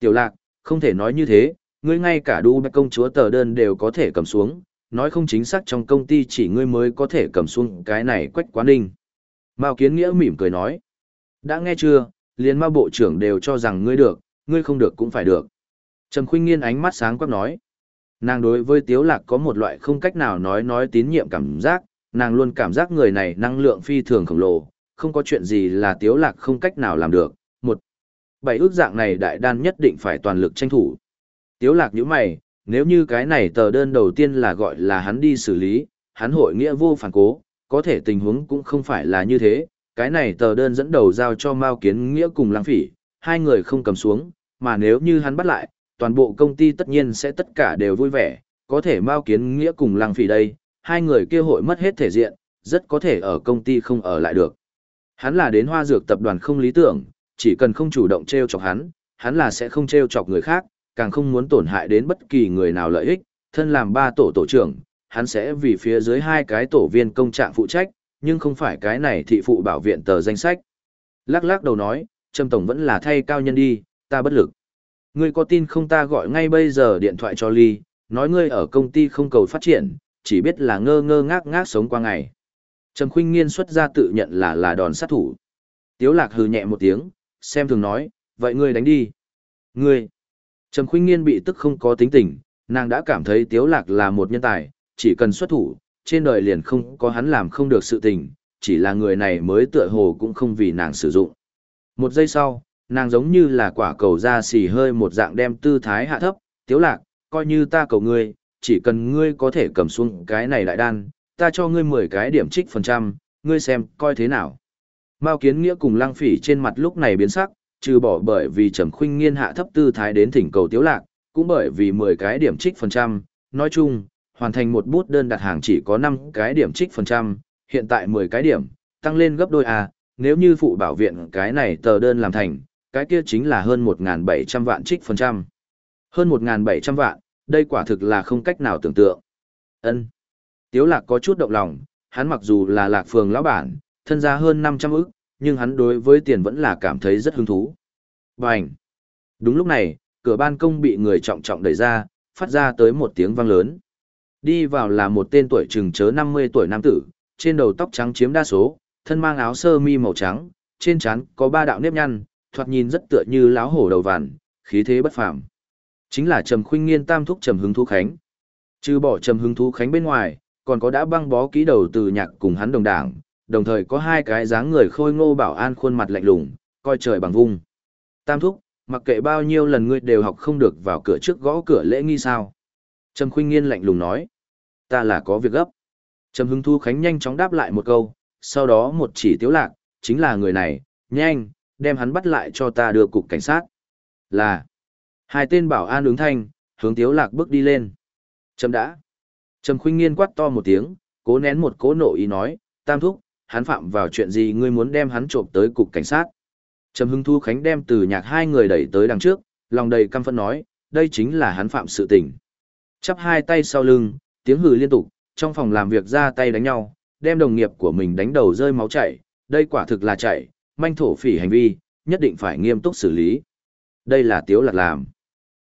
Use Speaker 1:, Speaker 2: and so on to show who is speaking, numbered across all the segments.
Speaker 1: Tiểu lạc, không thể nói như thế, ngươi ngay cả đu bạch công chúa tờ đơn đều có thể cầm xuống, nói không chính xác trong công ty chỉ ngươi mới có thể cầm xuống cái này quách quá ninh. Mao Kiến Nghĩa mỉm cười nói. Đã nghe chưa, liền ma bộ trưởng đều cho rằng ngươi được, ngươi không được cũng phải được. Trầm khuynh nghiên ánh mắt sáng quắc nói. Nàng đối với Tiếu Lạc có một loại không cách nào nói nói tín nhiệm cảm giác, nàng luôn cảm giác người này năng lượng phi thường khổng lồ, không có chuyện gì là Tiếu Lạc không cách nào làm được. Bảy ước dạng này đại đan nhất định phải toàn lực tranh thủ. Tiếu Lạc nhíu mày, nếu như cái này tờ đơn đầu tiên là gọi là hắn đi xử lý, hắn hội nghĩa vô phản cố, có thể tình huống cũng không phải là như thế, cái này tờ đơn dẫn đầu giao cho Mao Kiến Nghĩa cùng Lăng Phỉ, hai người không cầm xuống, mà nếu như hắn bắt lại, toàn bộ công ty tất nhiên sẽ tất cả đều vui vẻ, có thể Mao Kiến Nghĩa cùng Lăng Phỉ đây, hai người kia hội mất hết thể diện, rất có thể ở công ty không ở lại được. Hắn là đến hoa dược tập đoàn không lý tưởng, chỉ cần không chủ động treo chọc hắn, hắn là sẽ không treo chọc người khác, càng không muốn tổn hại đến bất kỳ người nào lợi ích, thân làm ba tổ tổ trưởng, hắn sẽ vì phía dưới hai cái tổ viên công trạng phụ trách, nhưng không phải cái này thị phụ bảo viện tờ danh sách. Lắc lắc đầu nói, Trâm Tổng vẫn là thay cao nhân đi, ta bất lực. Ngươi có tin không ta gọi ngay bây giờ điện thoại cho Ly, nói ngươi ở công ty không cầu phát triển, chỉ biết là ngơ ngơ ngác ngác sống qua ngày. Trầm Khuynh Nghiên xuất ra tự nhận là là đòn sát thủ. Tiếu Lạc hừ nhẹ một tiếng, xem thường nói, vậy ngươi đánh đi. Ngươi. Trầm khuyên Nghiên bị tức không có tính tình, nàng đã cảm thấy Tiếu Lạc là một nhân tài, chỉ cần xuất thủ, trên đời liền không có hắn làm không được sự tình, chỉ là người này mới tựa hồ cũng không vì nàng sử dụng. Một giây sau, nàng giống như là quả cầu da xì hơi một dạng đem tư thái hạ thấp, tiếu lạc, coi như ta cầu ngươi, chỉ cần ngươi có thể cầm xuống cái này đại đan, ta cho ngươi 10 cái điểm trích phần trăm, ngươi xem, coi thế nào. Mao kiến nghĩa cùng lăng phỉ trên mặt lúc này biến sắc, trừ bỏ bởi vì trầm khuynh nghiên hạ thấp tư thái đến thỉnh cầu tiếu lạc, cũng bởi vì 10 cái điểm trích phần trăm, nói chung, hoàn thành một bút đơn đặt hàng chỉ có 5 cái điểm trích phần trăm, hiện tại 10 cái điểm, tăng lên gấp đôi à? nếu như phụ bảo viện cái này tờ đơn làm thành, cái kia chính là hơn 1.700 vạn trích phần trăm. Hơn 1.700 vạn, đây quả thực là không cách nào tưởng tượng. ân Tiếu lạc có chút động lòng, hắn mặc dù là lạc phường lão bản, thân gia hơn 500 ức, nhưng hắn đối với tiền vẫn là cảm thấy rất hứng thú. Bành! Đúng lúc này, cửa ban công bị người trọng trọng đẩy ra, phát ra tới một tiếng vang lớn. Đi vào là một tên tuổi chừng chớ 50 tuổi nam tử, trên đầu tóc trắng chiếm đa số, thân mang áo sơ mi màu trắng, trên trán có ba đạo nếp nhăn, thoạt nhìn rất tựa như láo hổ đầu vàn, khí thế bất phàm. Chính là Trầm Khuynh Nghiên tam thúc Trầm hứng Thú Khánh. Trừ bỏ Trầm hứng Thú Khánh bên ngoài, còn có đã băng bó ký đầu từ nhạc cùng hắn đồng đảng, đồng thời có hai cái dáng người khôi ngô bảo an khuôn mặt lạnh lùng, coi trời bằng vung. Tam thúc, mặc kệ bao nhiêu lần ngươi đều học không được vào cửa trước gõ cửa lễ nghi sao? Trầm Khuynh Nghiên lạnh lùng nói, ta là có việc gấp. Trầm Hưng Thu Khánh nhanh chóng đáp lại một câu, sau đó một chỉ tiếu lạc, chính là người này, nhanh, đem hắn bắt lại cho ta đưa cục cảnh sát. Là, hai tên bảo an ứng thanh, hướng tiếu lạc bước đi lên. Trầm đã. Trầm Khuynh Nghiên quát to một tiếng, cố nén một cố nộ ý nói, tam thúc, hắn phạm vào chuyện gì ngươi muốn đem hắn trộm tới cục cảnh sát. Trầm Hưng Thu Khánh đem từ nhạc hai người đẩy tới đằng trước, lòng đầy căm phẫn nói, đây chính là hắn phạm sự tình. Chắp hai tay sau lưng, tiếng hừ liên tục, trong phòng làm việc ra tay đánh nhau, đem đồng nghiệp của mình đánh đầu rơi máu chảy, đây quả thực là chảy, manh thổ phỉ hành vi, nhất định phải nghiêm túc xử lý. Đây là tiếu lạc làm.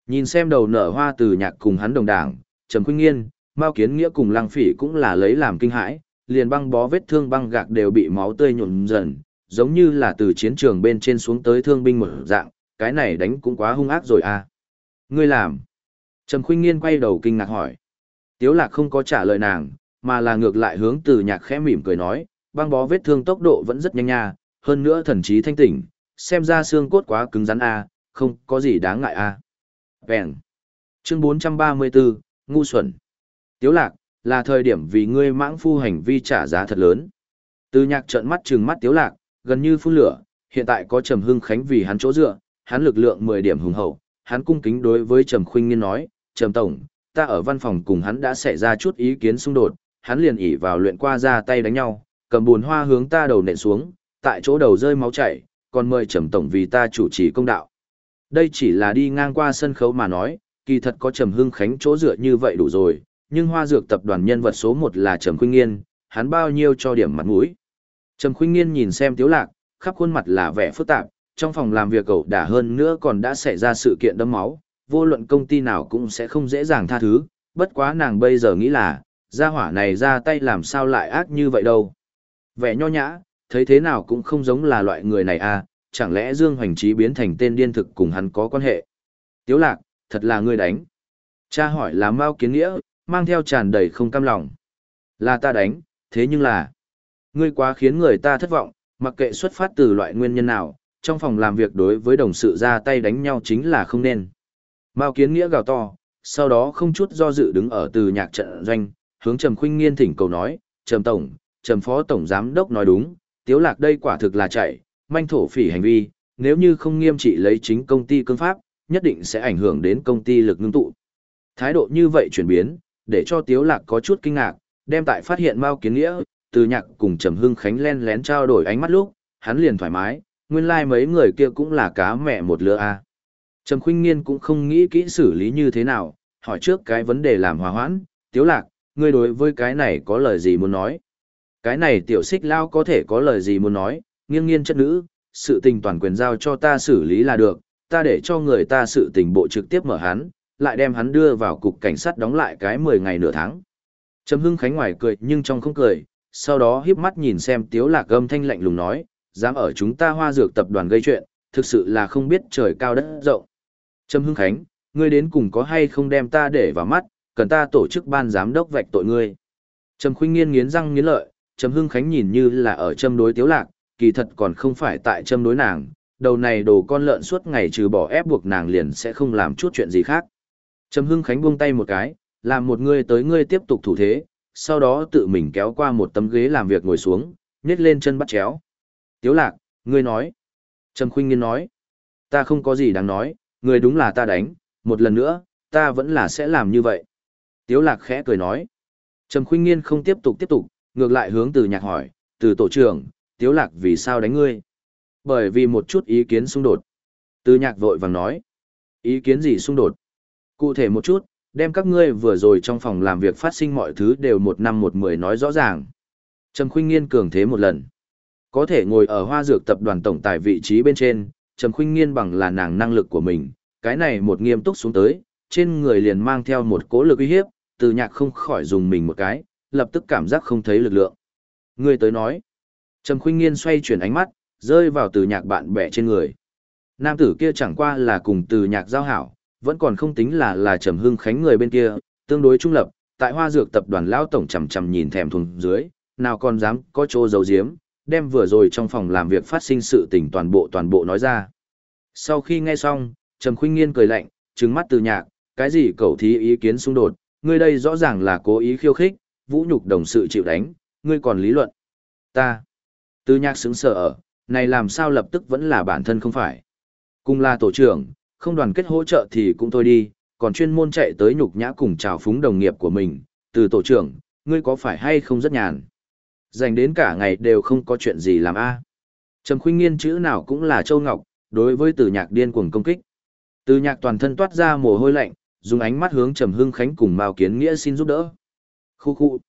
Speaker 1: Nhìn xem đầu nở hoa từ nhạc cùng hắn đồng đảng, Trầm Khuynh Nghiên, Mao Kiến Nghĩa cùng Lăng Phỉ cũng là lấy làm kinh hãi, liền băng bó vết thương băng gạc đều bị máu tươi nhuộm dần, giống như là từ chiến trường bên trên xuống tới thương binh một dạng, cái này đánh cũng quá hung ác rồi à. Ngươi làm. Trầm Khuynh Nghiên quay đầu kinh ngạc hỏi. Tiếu Lạc không có trả lời nàng, mà là ngược lại hướng từ nhạc khẽ mỉm cười nói, băng bó vết thương tốc độ vẫn rất nhanh nha, hơn nữa thần trí thanh tỉnh, xem ra xương cốt quá cứng rắn à không có gì đáng ngại à Vẹn. Chương 434, ngu xuẩn. Tiếu Lạc, là thời điểm vì ngươi mãng phu hành vi trả giá thật lớn. Từ nhạc trợn mắt trừng mắt Tiếu Lạc, gần như phun lửa, hiện tại có Trầm Hưng Khánh vì hắn chỗ dựa, hắn lực lượng 10 điểm hùng hậu, hắn cung kính đối với Trầm Khuynh Nghiên nói, Trầm Tổng, ta ở văn phòng cùng hắn đã xảy ra chút ý kiến xung đột, hắn liền ỉ vào luyện qua ra tay đánh nhau, cầm buồn hoa hướng ta đầu nện xuống, tại chỗ đầu rơi máu chảy, còn mời Trầm Tổng vì ta chủ trì công đạo. Đây chỉ là đi ngang qua sân khấu mà nói, kỳ thật có Trầm Hưng Khánh chỗ dựa như vậy đủ rồi, nhưng hoa dược tập đoàn nhân vật số 1 là Trầm Khuynh Nghiên, hắn bao nhiêu cho điểm mặt mũi. Trầm Khuynh Nghiên nhìn xem Tiếu Lạc, khắp khuôn mặt là vẻ phức tạp, Trong phòng làm việc cậu đã hơn nữa còn đã xảy ra sự kiện đấm máu, vô luận công ty nào cũng sẽ không dễ dàng tha thứ, bất quá nàng bây giờ nghĩ là, gia hỏa này ra tay làm sao lại ác như vậy đâu. Vẻ nho nhã, thấy thế nào cũng không giống là loại người này à, chẳng lẽ Dương Hoành Trí biến thành tên điên thực cùng hắn có quan hệ. Tiếu lạc, thật là ngươi đánh. Cha hỏi là Mao Kiến Nghĩa, mang theo tràn đầy không cam lòng. Là ta đánh, thế nhưng là... Ngươi quá khiến người ta thất vọng, mặc kệ xuất phát từ loại nguyên nhân nào, trong phòng làm việc đối với đồng sự ra tay đánh nhau chính là không nên. Mao Kiến Nghĩa gào to, sau đó không chút do dự đứng ở từ nhạc trận doanh, hướng Trầm Khuynh Nghiên thỉnh cầu nói, Trầm Tổng, Trầm Phó Tổng Giám Đốc nói đúng, Tiếu Lạc đây quả thực là chạy, manh thổ phỉ hành vi, nếu như không nghiêm trị lấy chính công ty cương pháp, nhất định sẽ ảnh hưởng đến công ty lực ngưng tụ. Thái độ như vậy chuyển biến, để cho Tiếu Lạc có chút kinh ngạc, đem tại phát hiện Mao Kiến Nghĩa, từ nhạc cùng Trầm Hưng Khánh len lén trao đổi ánh mắt lúc, hắn liền thoải mái, nguyên lai like mấy người kia cũng là cá mẹ một lứa a. Trầm Khuynh Nghiên cũng không nghĩ kỹ xử lý như thế nào, hỏi trước cái vấn đề làm hòa hoãn, Tiếu Lạc, ngươi đối với cái này có lời gì muốn nói? Cái này tiểu xích lao có thể có lời gì muốn nói, nghiêng nghiên chất nữ, sự tình toàn quyền giao cho ta xử lý là được, ta để cho người ta sự tình bộ trực tiếp mở hắn, lại đem hắn đưa vào cục cảnh sát đóng lại cái 10 ngày nửa tháng. Trầm Hưng Khánh ngoài cười nhưng trong không cười, sau đó híp mắt nhìn xem Tiếu Lạc âm thanh lạnh lùng nói, dám ở chúng ta hoa dược tập đoàn gây chuyện, thực sự là không biết trời cao đất rộng. Trầm Hưng Khánh, ngươi đến cùng có hay không đem ta để vào mắt, cần ta tổ chức ban giám đốc vạch tội ngươi. Trầm Khuynh Nghiên nghiến răng nghiến lợi, Trầm Hưng Khánh nhìn như là ở châm đối Tiếu Lạc, kỳ thật còn không phải tại châm đối nàng, đầu này đồ con lợn suốt ngày trừ bỏ ép buộc nàng liền sẽ không làm chút chuyện gì khác. Trầm Hưng Khánh buông tay một cái, làm một người tới ngươi tiếp tục thủ thế, sau đó tự mình kéo qua một tấm ghế làm việc ngồi xuống, nhét lên chân bắt chéo. Tiếu lạc, ngươi nói. Trầm Khuynh Nghiên nói. Ta không có gì đáng nói, người đúng là ta đánh, một lần nữa, ta vẫn là sẽ làm như vậy. Tiếu lạc khẽ cười nói. Trầm Khuynh Nghiên không tiếp tục tiếp tục, ngược lại hướng từ nhạc hỏi, từ tổ trưởng, Tiếu lạc vì sao đánh ngươi? Bởi vì một chút ý kiến xung đột. Từ nhạc vội vàng nói. Ý kiến gì xung đột? Cụ thể một chút, đem các ngươi vừa rồi trong phòng làm việc phát sinh mọi thứ đều một năm một mười nói rõ ràng. Trầm Khuynh Nghiên cường thế một lần. Có thể ngồi ở hoa dược tập đoàn tổng tài vị trí bên trên, Trầm Khuynh Nghiên bằng là nàng năng lực của mình, cái này một nghiêm túc xuống tới, trên người liền mang theo một cố lực uy hiếp, từ nhạc không khỏi dùng mình một cái, lập tức cảm giác không thấy lực lượng. Người tới nói. Trầm Khuynh Nghiên xoay chuyển ánh mắt, rơi vào từ nhạc bạn bè trên người. Nam tử kia chẳng qua là cùng từ nhạc giao hảo, vẫn còn không tính là là Trầm Hưng Khánh người bên kia, tương đối trung lập, tại Hoa Dược tập đoàn lão tổng chằm chằm nhìn thèm thuồng dưới, nào còn dám có chỗ giấu giếm, đem vừa rồi trong phòng làm việc phát sinh sự tình toàn bộ toàn bộ nói ra. Sau khi nghe xong, Trầm Khuynh Nghiên cười lạnh, trừng mắt từ nhạc, cái gì cầu thí ý kiến xung đột, ngươi đây rõ ràng là cố ý khiêu khích, vũ nhục đồng sự chịu đánh, ngươi còn lý luận. Ta. Từ nhạc sững sờ ở, này làm sao lập tức vẫn là bản thân không phải. Cùng là tổ trưởng, không đoàn kết hỗ trợ thì cũng thôi đi, còn chuyên môn chạy tới nhục nhã cùng chào phúng đồng nghiệp của mình, từ tổ trưởng, ngươi có phải hay không rất nhàn. Dành đến cả ngày đều không có chuyện gì làm a. Trầm khuyên nghiên chữ nào cũng là châu ngọc, đối với từ nhạc điên cuồng công kích. Từ nhạc toàn thân toát ra mồ hôi lạnh, dùng ánh mắt hướng Trầm Hưng Khánh cùng Mao Kiến Nghĩa xin giúp đỡ. Khu khu.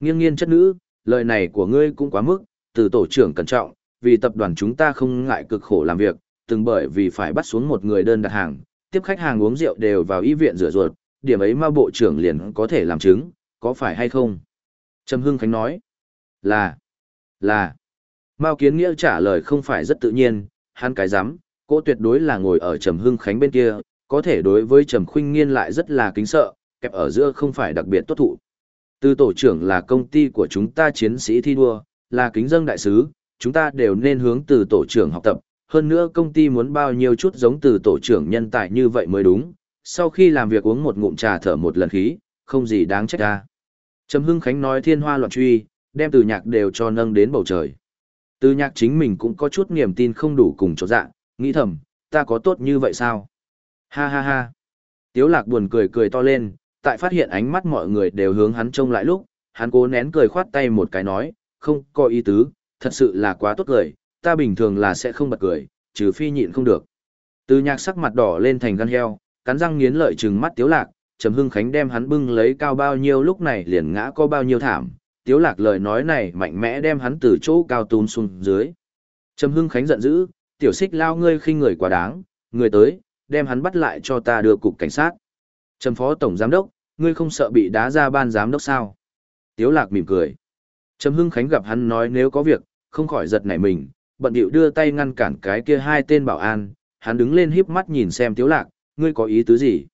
Speaker 1: Nghiêng nghiên chất nữ, lời này của ngươi cũng quá mức, từ tổ trưởng cẩn trọng, vì tập đoàn chúng ta không ngại cực khổ làm việc, từng bởi vì phải bắt xuống một người đơn đặt hàng, tiếp khách hàng uống rượu đều vào y viện rửa ruột, điểm ấy Mao bộ trưởng liền có thể làm chứng, có phải hay không? Trầm Hưng Khánh nói. Là. Là. Mao Kiến Nghĩa trả lời không phải rất tự nhiên, hắn cái dám, cô tuyệt đối là ngồi ở Trầm Hưng Khánh bên kia, có thể đối với Trầm Khuynh Nghiên lại rất là kính sợ, kẹp ở giữa không phải đặc biệt tốt thụ. Từ tổ trưởng là công ty của chúng ta chiến sĩ thi đua, là kính dân đại sứ, chúng ta đều nên hướng từ tổ trưởng học tập, hơn nữa công ty muốn bao nhiêu chút giống từ tổ trưởng nhân tài như vậy mới đúng, sau khi làm việc uống một ngụm trà thở một lần khí, không gì đáng trách ra. Trầm Hưng Khánh nói thiên hoa loạn truy, đem từ nhạc đều cho nâng đến bầu trời. Từ nhạc chính mình cũng có chút niềm tin không đủ cùng chỗ dạ, nghĩ thầm, ta có tốt như vậy sao? Ha ha ha. Tiếu lạc buồn cười cười to lên, tại phát hiện ánh mắt mọi người đều hướng hắn trông lại lúc, hắn cố nén cười khoát tay một cái nói, không có ý tứ, thật sự là quá tốt cười, ta bình thường là sẽ không bật cười, trừ phi nhịn không được. Từ nhạc sắc mặt đỏ lên thành gan heo, cắn răng nghiến lợi trừng mắt tiếu lạc, Trầm Hưng Khánh đem hắn bưng lấy cao bao nhiêu lúc này liền ngã có bao nhiêu thảm, tiếu lạc lời nói này mạnh mẽ đem hắn từ chỗ cao tún xuống dưới. Trầm Hưng Khánh giận dữ, tiểu xích lao ngươi khinh người quá đáng, người tới, đem hắn bắt lại cho ta đưa cục cảnh sát. Trầm phó tổng giám đốc, ngươi không sợ bị đá ra ban giám đốc sao? Tiếu lạc mỉm cười. Trầm Hưng Khánh gặp hắn nói nếu có việc, không khỏi giật nảy mình, bận điệu đưa tay ngăn cản cái kia hai tên bảo an, hắn đứng lên híp mắt nhìn xem Tiếu lạc, ngươi có ý tứ gì?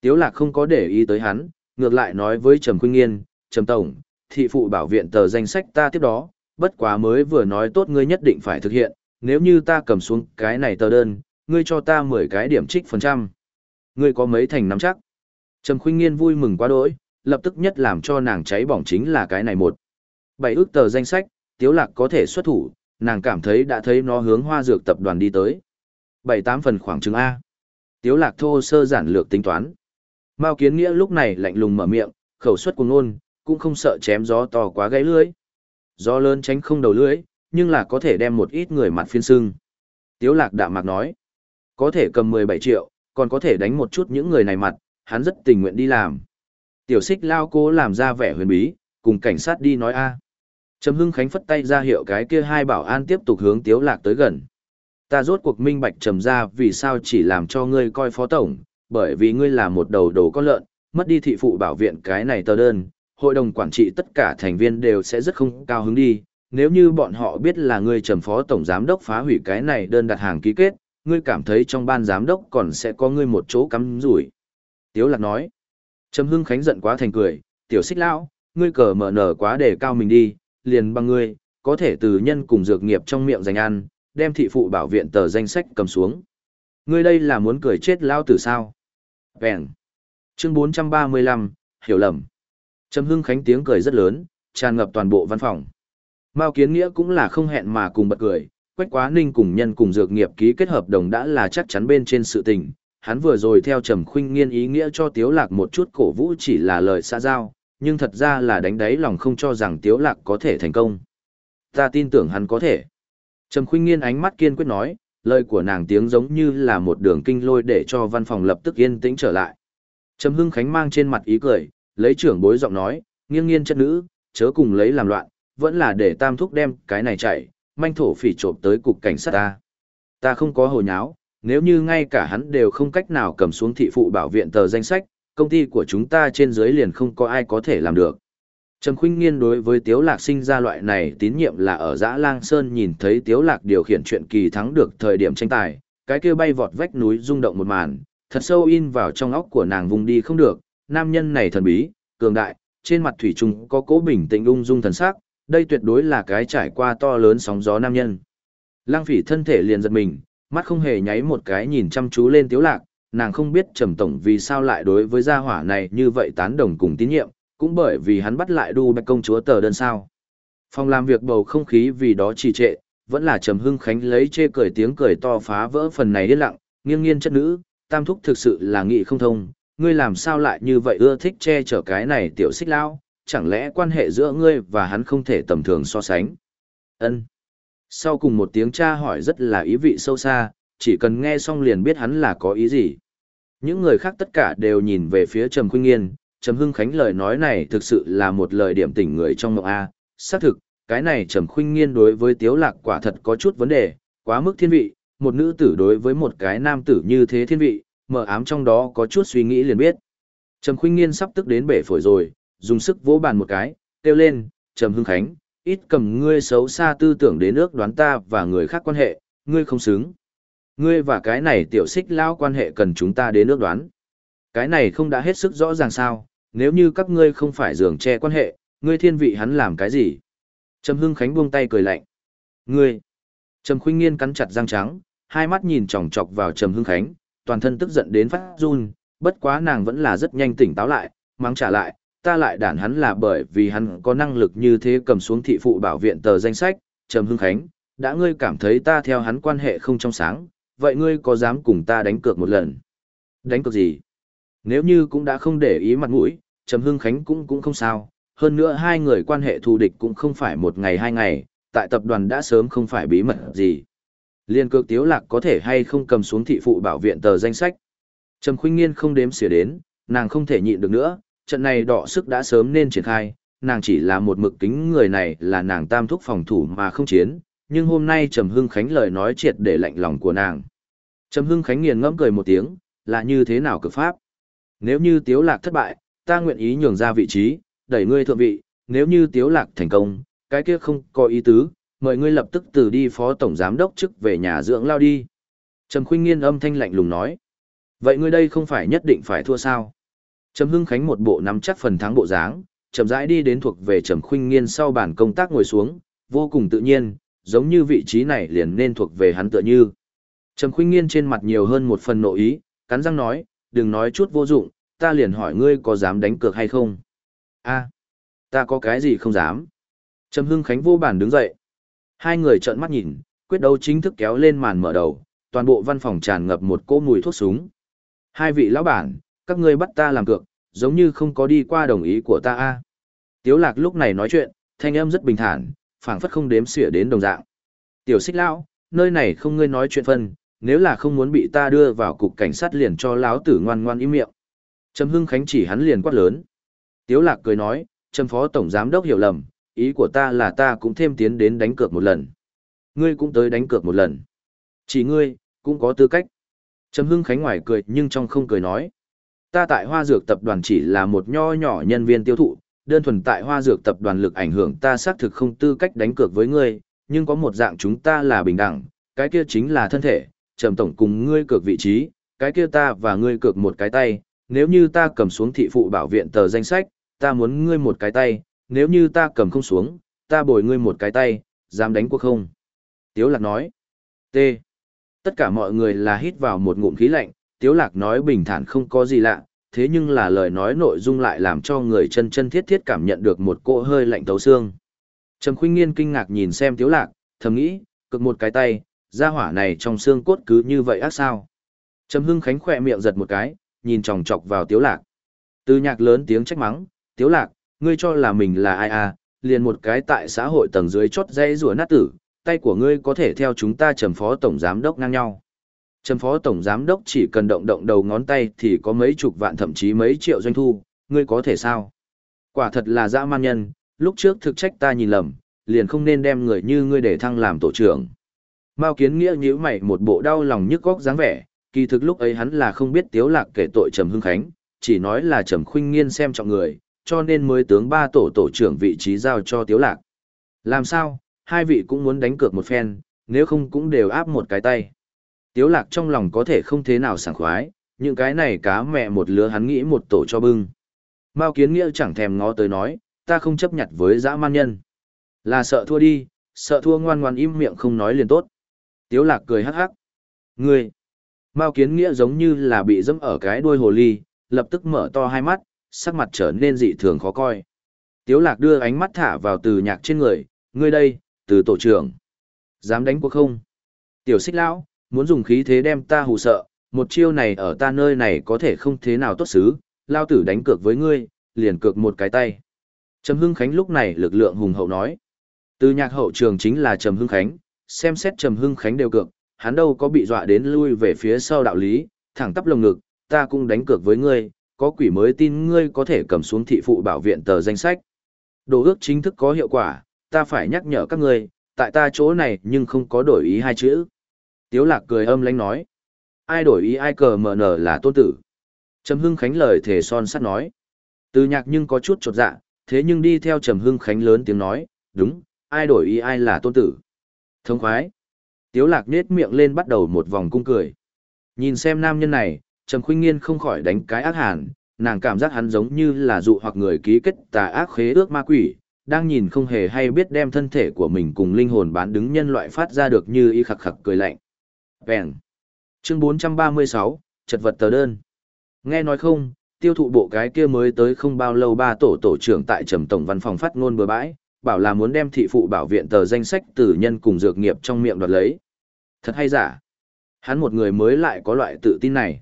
Speaker 1: Tiếu lạc không có để ý tới hắn, ngược lại nói với Trầm Khuynh Nghiên, Trầm Tổng, thị phụ bảo viện tờ danh sách ta tiếp đó, bất quá mới vừa nói tốt ngươi nhất định phải thực hiện, nếu như ta cầm xuống cái này tờ đơn, ngươi cho ta 10 cái điểm trích phần trăm. Ngươi có mấy thành nắm chắc? Trầm Khuynh Nghiên vui mừng quá đỗi, lập tức nhất làm cho nàng cháy bỏng chính là cái này một. Bảy ước tờ danh sách, Tiếu Lạc có thể xuất thủ, nàng cảm thấy đã thấy nó hướng hoa dược tập đoàn đi tới. Bảy tám phần khoảng chừng A. Tiếu Lạc thô sơ giản lược tính toán. Mao Kiến Nghĩa lúc này lạnh lùng mở miệng, khẩu suất cùng ngôn, cũng không sợ chém gió to quá gãy lưỡi. Gió lớn tránh không đầu lưỡi, nhưng là có thể đem một ít người mặt phiên sưng. Tiếu Lạc đạm mạc nói, có thể cầm 17 triệu, còn có thể đánh một chút những người này mặt, hắn rất tình nguyện đi làm. Tiểu xích lao cố làm ra vẻ huyền bí, cùng cảnh sát đi nói a. Trầm Hưng Khánh phất tay ra hiệu cái kia hai bảo an tiếp tục hướng Tiếu Lạc tới gần. Ta rốt cuộc minh bạch trầm ra vì sao chỉ làm cho ngươi coi phó tổng, bởi vì ngươi là một đầu đồ con lợn, mất đi thị phụ bảo viện cái này tờ đơn, hội đồng quản trị tất cả thành viên đều sẽ rất không cao hứng đi. Nếu như bọn họ biết là ngươi trầm phó tổng giám đốc phá hủy cái này đơn đặt hàng ký kết, ngươi cảm thấy trong ban giám đốc còn sẽ có ngươi một chỗ cắm rủi. Tiếu lạc nói. Trầm Hưng Khánh giận quá thành cười, tiểu xích lão, ngươi cờ mở nở quá để cao mình đi, liền bằng ngươi, có thể từ nhân cùng dược nghiệp trong miệng dành ăn, đem thị phụ bảo viện tờ danh sách cầm xuống. Ngươi đây là muốn cười chết lao tử sao? Vẹn. Chương 435, hiểu lầm. Trầm Hưng Khánh tiếng cười rất lớn, tràn ngập toàn bộ văn phòng. Mao Kiến Nghĩa cũng là không hẹn mà cùng bật cười, Quách Quá Ninh cùng nhân cùng dược nghiệp ký kết hợp đồng đã là chắc chắn bên trên sự tình, hắn vừa rồi theo Trầm Khuynh Nghiên ý nghĩa cho Tiếu Lạc một chút cổ vũ chỉ là lời xa giao, nhưng thật ra là đánh đáy lòng không cho rằng Tiếu Lạc có thể thành công. Ta tin tưởng hắn có thể. Trầm Khuynh Nghiên ánh mắt kiên quyết nói, lời của nàng tiếng giống như là một đường kinh lôi để cho văn phòng lập tức yên tĩnh trở lại. Trầm Hưng Khánh mang trên mặt ý cười, lấy trưởng bối giọng nói, nghiêng nghiêng chất nữ, chớ cùng lấy làm loạn, vẫn là để tam thúc đem cái này chạy, manh thổ phỉ trộm tới cục cảnh sát ta. Ta không có hồ nháo, nếu như ngay cả hắn đều không cách nào cầm xuống thị phụ bảo viện tờ danh sách, công ty của chúng ta trên dưới liền không có ai có thể làm được. Trầm Khuynh Nghiên đối với Tiếu Lạc sinh ra loại này tín nhiệm là ở Dã Lang Sơn nhìn thấy Tiếu Lạc điều khiển chuyện kỳ thắng được thời điểm tranh tài, cái kia bay vọt vách núi rung động một màn, thật sâu in vào trong óc của nàng vùng đi không được, nam nhân này thần bí, cường đại, trên mặt thủy chung có cố bình tĩnh ung dung thần sắc, đây tuyệt đối là cái trải qua to lớn sóng gió nam nhân. Lang Phỉ thân thể liền giật mình, mắt không hề nháy một cái nhìn chăm chú lên Tiếu Lạc, nàng không biết Trầm tổng vì sao lại đối với gia hỏa này như vậy tán đồng cùng tín nhiệm, cũng bởi vì hắn bắt lại đu bạch công chúa tờ đơn sao. Phòng làm việc bầu không khí vì đó trì trệ, vẫn là Trầm Hưng Khánh lấy chê cười tiếng cười to phá vỡ phần này yên lặng, nghiêng nghiêng chất nữ, tam thúc thực sự là nghị không thông, ngươi làm sao lại như vậy ưa thích che chở cái này tiểu xích lao, chẳng lẽ quan hệ giữa ngươi và hắn không thể tầm thường so sánh. Ân. Sau cùng một tiếng tra hỏi rất là ý vị sâu xa, chỉ cần nghe xong liền biết hắn là có ý gì. Những người khác tất cả đều nhìn về phía Trầm Khuynh Nghiên, Trầm Hưng Khánh lời nói này thực sự là một lời điểm tỉnh người trong mộng A, xác thực, cái này Trầm Khuynh Nghiên đối với Tiếu Lạc quả thật có chút vấn đề, quá mức thiên vị, một nữ tử đối với một cái nam tử như thế thiên vị, mờ ám trong đó có chút suy nghĩ liền biết. Trầm Khuynh Nghiên sắp tức đến bể phổi rồi, dùng sức vỗ bàn một cái, kêu lên, Trầm Hưng Khánh, ít cầm ngươi xấu xa tư tưởng đến ước đoán ta và người khác quan hệ, ngươi không xứng. Ngươi và cái này tiểu xích lao quan hệ cần chúng ta đến ước đoán. Cái này không đã hết sức rõ ràng sao, nếu như các ngươi không phải giường che quan hệ, ngươi thiên vị hắn làm cái gì? Trầm Hưng Khánh buông tay cười lạnh. Ngươi! Trầm Khuynh Nghiên cắn chặt răng trắng, hai mắt nhìn chòng chọc vào Trầm Hưng Khánh, toàn thân tức giận đến phát run, bất quá nàng vẫn là rất nhanh tỉnh táo lại, mắng trả lại, ta lại đản hắn là bởi vì hắn có năng lực như thế cầm xuống thị phụ bảo viện tờ danh sách, Trầm Hưng Khánh, đã ngươi cảm thấy ta theo hắn quan hệ không trong sáng, vậy ngươi có dám cùng ta đánh cược một lần? Đánh cược gì? Nếu như cũng đã không để ý mặt mũi, Trầm Hưng Khánh cũng cũng không sao, hơn nữa hai người quan hệ thù địch cũng không phải một ngày hai ngày, tại tập đoàn đã sớm không phải bí mật gì. Liên cược tiếu lạc có thể hay không cầm xuống thị phụ bảo viện tờ danh sách. Trầm Khuynh Nghiên không đếm xỉa đến, nàng không thể nhịn được nữa, trận này đọ sức đã sớm nên triển khai, nàng chỉ là một mực kính người này là nàng tam thúc phòng thủ mà không chiến, nhưng hôm nay Trầm Hưng Khánh lời nói triệt để lạnh lòng của nàng. Trầm Hưng Khánh nghiền ngẫm cười một tiếng, là như thế nào cực pháp? Nếu như Tiếu Lạc thất bại, ta nguyện ý nhường ra vị trí, đẩy ngươi thượng vị, nếu như Tiếu Lạc thành công, cái kia không có ý tứ, mời ngươi lập tức từ đi phó tổng giám đốc chức về nhà dưỡng lao đi. Trầm Khuynh Nghiên âm thanh lạnh lùng nói. Vậy ngươi đây không phải nhất định phải thua sao? Trầm Hưng Khánh một bộ nắm chắc phần thắng bộ dáng, chậm rãi đi đến thuộc về Trầm Khuynh Nghiên sau bàn công tác ngồi xuống, vô cùng tự nhiên, giống như vị trí này liền nên thuộc về hắn tựa như. Trầm Khuynh Nghiên trên mặt nhiều hơn một phần nội ý, cắn răng nói, đừng nói chút vô dụng, ta liền hỏi ngươi có dám đánh cược hay không? A, ta có cái gì không dám? Trầm Hưng Khánh vô bản đứng dậy. Hai người trợn mắt nhìn, quyết đấu chính thức kéo lên màn mở đầu, toàn bộ văn phòng tràn ngập một cỗ mùi thuốc súng. Hai vị lão bản, các ngươi bắt ta làm cược, giống như không có đi qua đồng ý của ta a. Tiếu lạc lúc này nói chuyện, thanh âm rất bình thản, phảng phất không đếm xỉa đến đồng dạng. Tiểu xích lão, nơi này không ngươi nói chuyện phân, nếu là không muốn bị ta đưa vào cục cảnh sát liền cho lão tử ngoan ngoan im miệng. Trầm Hưng Khánh chỉ hắn liền quát lớn. Tiếu lạc cười nói, Trầm phó tổng giám đốc hiểu lầm, ý của ta là ta cũng thêm tiến đến đánh cược một lần. Ngươi cũng tới đánh cược một lần. Chỉ ngươi, cũng có tư cách. Trầm Hưng Khánh ngoài cười nhưng trong không cười nói. Ta tại Hoa Dược Tập đoàn chỉ là một nho nhỏ nhân viên tiêu thụ, đơn thuần tại Hoa Dược Tập đoàn lực ảnh hưởng ta xác thực không tư cách đánh cược với ngươi, nhưng có một dạng chúng ta là bình đẳng, cái kia chính là thân thể, Trầm Tổng cùng ngươi cược vị trí, cái kia ta và ngươi cược một cái tay, nếu như ta cầm xuống thị phụ bảo viện tờ danh sách, ta muốn ngươi một cái tay, nếu như ta cầm không xuống, ta bồi ngươi một cái tay, dám đánh cuộc không? Tiếu Lạc nói. T. Tất cả mọi người là hít vào một ngụm khí lạnh, Tiếu Lạc nói bình thản không có gì lạ, thế nhưng là lời nói nội dung lại làm cho người chân chân thiết thiết cảm nhận được một cỗ hơi lạnh tấu xương. Trầm Khuynh Nghiên kinh ngạc nhìn xem Tiếu Lạc, thầm nghĩ, cực một cái tay, gia hỏa này trong xương cốt cứ như vậy ác sao? Trầm Hưng Khánh khẽ miệng giật một cái, nhìn chòng chọc vào Tiếu Lạc. Từ nhạc lớn tiếng trách mắng, Tiếu Lạc, ngươi cho là mình là ai à, liền một cái tại xã hội tầng dưới chót dây rùa nát tử, tay của ngươi có thể theo chúng ta trầm phó tổng giám đốc ngang nhau. Trầm phó tổng giám đốc chỉ cần động động đầu ngón tay thì có mấy chục vạn thậm chí mấy triệu doanh thu, ngươi có thể sao? Quả thật là dã man nhân, lúc trước thực trách ta nhìn lầm, liền không nên đem người như ngươi để thăng làm tổ trưởng. Mao kiến nghĩa nhíu mày một bộ đau lòng nhức góc dáng vẻ, kỳ thực lúc ấy hắn là không biết tiếu lạc kể tội Trầm Hưng Khánh, chỉ nói là Trầm Khuynh Nghiên xem trọng người, cho nên mới tướng ba tổ tổ trưởng vị trí giao cho tiếu lạc. Làm sao, hai vị cũng muốn đánh cược một phen, nếu không cũng đều áp một cái tay. Tiếu lạc trong lòng có thể không thế nào sảng khoái, những cái này cá mẹ một lứa hắn nghĩ một tổ cho bưng. Mao kiến nghĩa chẳng thèm ngó tới nói, ta không chấp nhận với dã man nhân. Là sợ thua đi, sợ thua ngoan ngoan im miệng không nói liền tốt. Tiếu lạc cười hắc hắc. Ngươi! Mao kiến nghĩa giống như là bị dẫm ở cái đuôi hồ ly, lập tức mở to hai mắt, sắc mặt trở nên dị thường khó coi. Tiếu lạc đưa ánh mắt thả vào từ nhạc trên người, ngươi đây, từ tổ trưởng. Dám đánh cuộc không? Tiểu xích lão, muốn dùng khí thế đem ta hù sợ, một chiêu này ở ta nơi này có thể không thế nào tốt xứ, lao tử đánh cược với ngươi, liền cược một cái tay. Trầm Hưng Khánh lúc này lực lượng hùng hậu nói. Từ nhạc hậu trường chính là Trầm Hưng Khánh, xem xét Trầm Hưng Khánh đều cược, hắn đâu có bị dọa đến lui về phía sau đạo lý, thẳng tắp lồng ngực, ta cũng đánh cược với ngươi, có quỷ mới tin ngươi có thể cầm xuống thị phụ bảo viện tờ danh sách. Đồ ước chính thức có hiệu quả, ta phải nhắc nhở các ngươi, tại ta chỗ này nhưng không có đổi ý hai chữ. Tiếu lạc cười âm lãnh nói. Ai đổi ý ai cờ mở nở là tôn tử. Trầm Hưng Khánh lời thể son sắt nói. Từ nhạc nhưng có chút trột dạ, thế nhưng đi theo Trầm Hưng Khánh lớn tiếng nói, đúng, ai đổi ý ai là tôn tử. Thông khoái. Tiếu lạc nết miệng lên bắt đầu một vòng cung cười. Nhìn xem nam nhân này, Trầm Khuynh Nghiên không khỏi đánh cái ác hàn, nàng cảm giác hắn giống như là dụ hoặc người ký kết tà ác khế ước ma quỷ, đang nhìn không hề hay biết đem thân thể của mình cùng linh hồn bán đứng nhân loại phát ra được như y khặc khặc cười lạnh. Vẹn. Chương 436, chật vật tờ đơn. Nghe nói không, tiêu thụ bộ cái kia mới tới không bao lâu ba tổ tổ trưởng tại trầm tổng văn phòng phát ngôn bừa bãi, bảo là muốn đem thị phụ bảo viện tờ danh sách tử nhân cùng dược nghiệp trong miệng đoạt lấy. Thật hay giả? Hắn một người mới lại có loại tự tin này.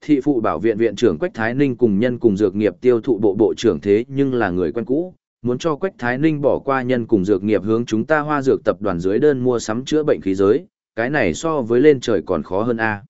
Speaker 1: Thị phụ bảo viện viện trưởng Quách Thái Ninh cùng nhân cùng dược nghiệp tiêu thụ bộ bộ trưởng thế nhưng là người quen cũ, muốn cho Quách Thái Ninh bỏ qua nhân cùng dược nghiệp hướng chúng ta hoa dược tập đoàn dưới đơn mua sắm chữa bệnh khí giới, cái này so với lên trời còn khó hơn a.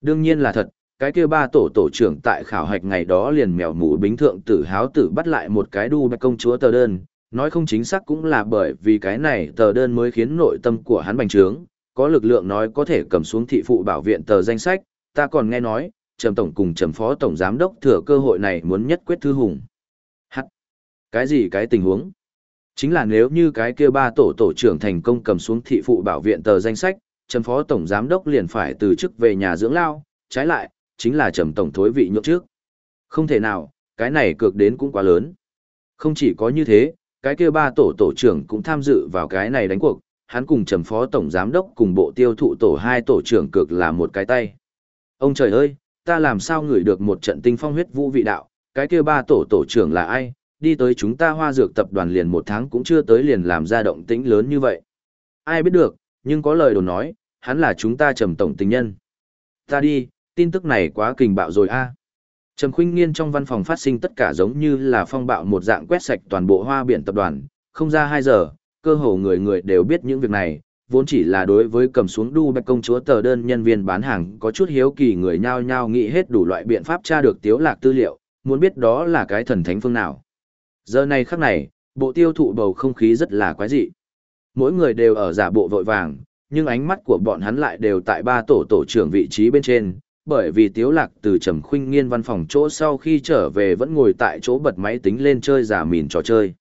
Speaker 1: Đương nhiên là thật, cái kia ba tổ tổ trưởng tại khảo hạch ngày đó liền mèo mù bính thượng tử háo tử bắt lại một cái đu bạch công chúa tờ đơn, nói không chính xác cũng là bởi vì cái này tờ đơn mới khiến nội tâm của hắn bành trướng, có lực lượng nói có thể cầm xuống thị phụ bảo viện tờ danh sách, ta còn nghe nói, Trầm Tổng cùng Trầm Phó Tổng Giám Đốc thừa cơ hội này muốn nhất quyết thư hùng. Hắc! Cái gì cái tình huống? Chính là nếu như cái kia ba tổ tổ trưởng thành công cầm xuống thị phụ bảo viện tờ danh sách, Trầm Phó Tổng Giám Đốc liền phải từ chức về nhà dưỡng lao, trái lại, chính là Trầm Tổng thối vị nhượng trước. Không thể nào, cái này cược đến cũng quá lớn. Không chỉ có như thế, cái kia ba tổ tổ trưởng cũng tham dự vào cái này đánh cuộc, hắn cùng Trầm Phó Tổng Giám Đốc cùng bộ tiêu thụ tổ hai tổ trưởng cược là một cái tay. Ông trời ơi, ta làm sao ngửi được một trận tinh phong huyết vũ vị đạo, cái kia ba tổ tổ trưởng là ai, đi tới chúng ta hoa dược tập đoàn liền một tháng cũng chưa tới liền làm ra động tĩnh lớn như vậy. Ai biết được, nhưng có lời đồn nói, hắn là chúng ta trầm tổng tình nhân. Ta đi, tin tức này quá kình bạo rồi a. Trầm Khuynh Nghiên trong văn phòng phát sinh tất cả giống như là phong bạo một dạng quét sạch toàn bộ hoa biển tập đoàn, không ra 2 giờ, cơ hồ người người đều biết những việc này, vốn chỉ là đối với cầm xuống đu bạch công chúa tờ đơn nhân viên bán hàng có chút hiếu kỳ người nhao nhao nghĩ hết đủ loại biện pháp tra được tiếu lạc tư liệu, muốn biết đó là cái thần thánh phương nào. Giờ này khắc này, bộ tiêu thụ bầu không khí rất là quái dị. Mỗi người đều ở giả bộ vội vàng, nhưng ánh mắt của bọn hắn lại đều tại ba tổ tổ trưởng vị trí bên trên, bởi vì tiếu lạc từ trầm khuynh nghiên văn phòng chỗ sau khi trở về vẫn ngồi tại chỗ bật máy tính lên chơi giả mìn trò chơi.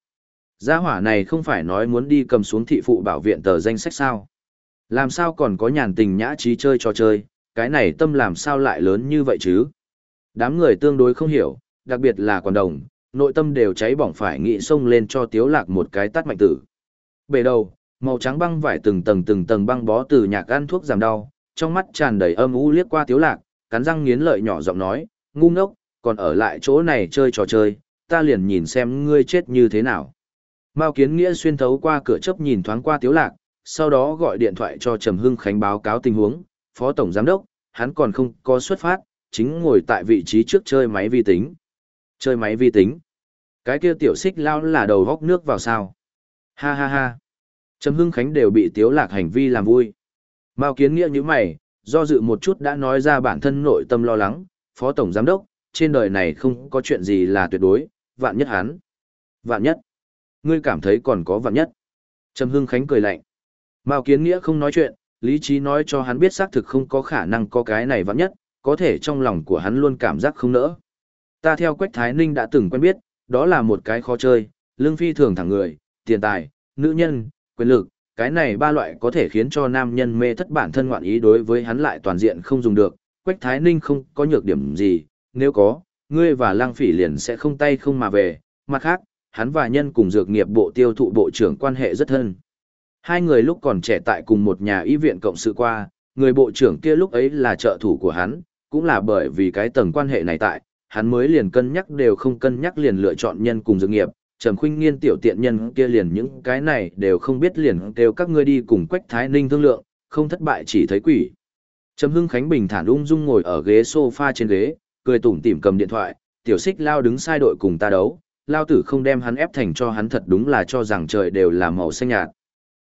Speaker 1: Gia hỏa này không phải nói muốn đi cầm xuống thị phụ bảo viện tờ danh sách sao. Làm sao còn có nhàn tình nhã trí chơi trò chơi, cái này tâm làm sao lại lớn như vậy chứ? Đám người tương đối không hiểu, đặc biệt là quản đồng, nội tâm đều cháy bỏng phải nghĩ xông lên cho tiếu lạc một cái tát mạnh tử. Bề đầu, màu trắng băng vải từng tầng từng tầng băng bó từ nhạc ăn thuốc giảm đau, trong mắt tràn đầy âm u liếc qua tiếu lạc, cắn răng nghiến lợi nhỏ giọng nói, ngu ngốc, còn ở lại chỗ này chơi trò chơi, ta liền nhìn xem ngươi chết như thế nào. Mao Kiến Nghĩa xuyên thấu qua cửa chớp nhìn thoáng qua Tiếu Lạc, sau đó gọi điện thoại cho Trầm Hưng Khánh báo cáo tình huống, Phó Tổng Giám Đốc, hắn còn không có xuất phát, chính ngồi tại vị trí trước chơi máy vi tính. Chơi máy vi tính. Cái kia tiểu xích lao là đầu góc nước vào sao. Ha ha ha. Trầm Hưng Khánh đều bị Tiếu Lạc hành vi làm vui. Mao Kiến Nghĩa như mày, do dự một chút đã nói ra bản thân nội tâm lo lắng, Phó Tổng Giám Đốc, trên đời này không có chuyện gì là tuyệt đối, vạn nhất hắn. Vạn nhất ngươi cảm thấy còn có vạn nhất. Trầm Hưng Khánh cười lạnh. Mao Kiến Nghĩa không nói chuyện, lý trí nói cho hắn biết xác thực không có khả năng có cái này vạn nhất, có thể trong lòng của hắn luôn cảm giác không nỡ. Ta theo Quách Thái Ninh đã từng quen biết, đó là một cái khó chơi, lương phi thường thẳng người, tiền tài, nữ nhân, quyền lực, cái này ba loại có thể khiến cho nam nhân mê thất bản thân ngoạn ý đối với hắn lại toàn diện không dùng được. Quách Thái Ninh không có nhược điểm gì, nếu có, ngươi và Lăng Phỉ liền sẽ không tay không mà về. Mặt khác, hắn và nhân cùng dược nghiệp bộ tiêu thụ bộ trưởng quan hệ rất thân. Hai người lúc còn trẻ tại cùng một nhà y viện cộng sự qua, người bộ trưởng kia lúc ấy là trợ thủ của hắn, cũng là bởi vì cái tầng quan hệ này tại, hắn mới liền cân nhắc đều không cân nhắc liền lựa chọn nhân cùng dược nghiệp, Trầm Khuynh Nghiên tiểu tiện nhân kia liền những cái này đều không biết liền kêu các ngươi đi cùng Quách Thái Ninh thương lượng, không thất bại chỉ thấy quỷ. Trầm Hưng Khánh bình thản ung dung ngồi ở ghế sofa trên ghế, cười tủm tỉm cầm điện thoại, tiểu xích lao đứng sai đội cùng ta đấu, lao tử không đem hắn ép thành cho hắn thật đúng là cho rằng trời đều là màu xanh nhạt.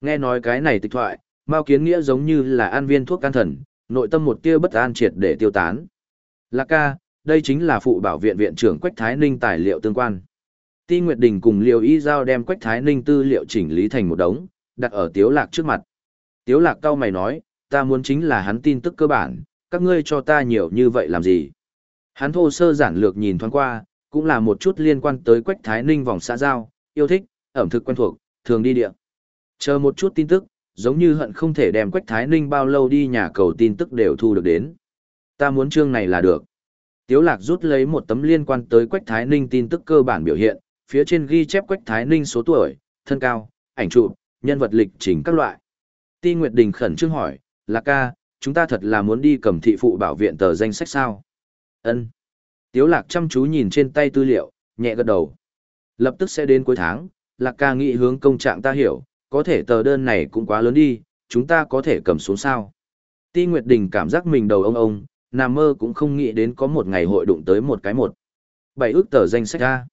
Speaker 1: Nghe nói cái này tịch thoại, Mao Kiến Nghĩa giống như là an viên thuốc can thần, nội tâm một tia bất an triệt để tiêu tán. Lạc ca, đây chính là phụ bảo viện viện trưởng Quách Thái Ninh tài liệu tương quan. Ti Nguyệt Đình cùng Liêu Y Giao đem Quách Thái Ninh tư liệu chỉnh lý thành một đống, đặt ở Tiếu Lạc trước mặt. Tiếu Lạc cao mày nói, ta muốn chính là hắn tin tức cơ bản, các ngươi cho ta nhiều như vậy làm gì? Hắn thô sơ giản lược nhìn thoáng qua, cũng là một chút liên quan tới Quách Thái Ninh vòng xã giao, yêu thích, ẩm thực quen thuộc, thường đi địa. Chờ một chút tin tức, giống như hận không thể đem Quách Thái Ninh bao lâu đi nhà cầu tin tức đều thu được đến. Ta muốn chương này là được. Tiếu lạc rút lấy một tấm liên quan tới Quách Thái Ninh tin tức cơ bản biểu hiện, phía trên ghi chép Quách Thái Ninh số tuổi, thân cao, ảnh chụp, nhân vật lịch trình các loại. Ti Nguyệt Đình khẩn trương hỏi, Lạc ca, chúng ta thật là muốn đi cầm thị phụ bảo viện tờ danh sách sao? Ân. Tiếu lạc chăm chú nhìn trên tay tư liệu, nhẹ gật đầu. Lập tức sẽ đến cuối tháng, lạc ca nghĩ hướng công trạng ta hiểu, có thể tờ đơn này cũng quá lớn đi, chúng ta có thể cầm xuống sao. Ti Nguyệt Đình cảm giác mình đầu ông ông, nằm mơ cũng không nghĩ đến có một ngày hội đụng tới một cái một. Bảy ước tờ danh sách ra.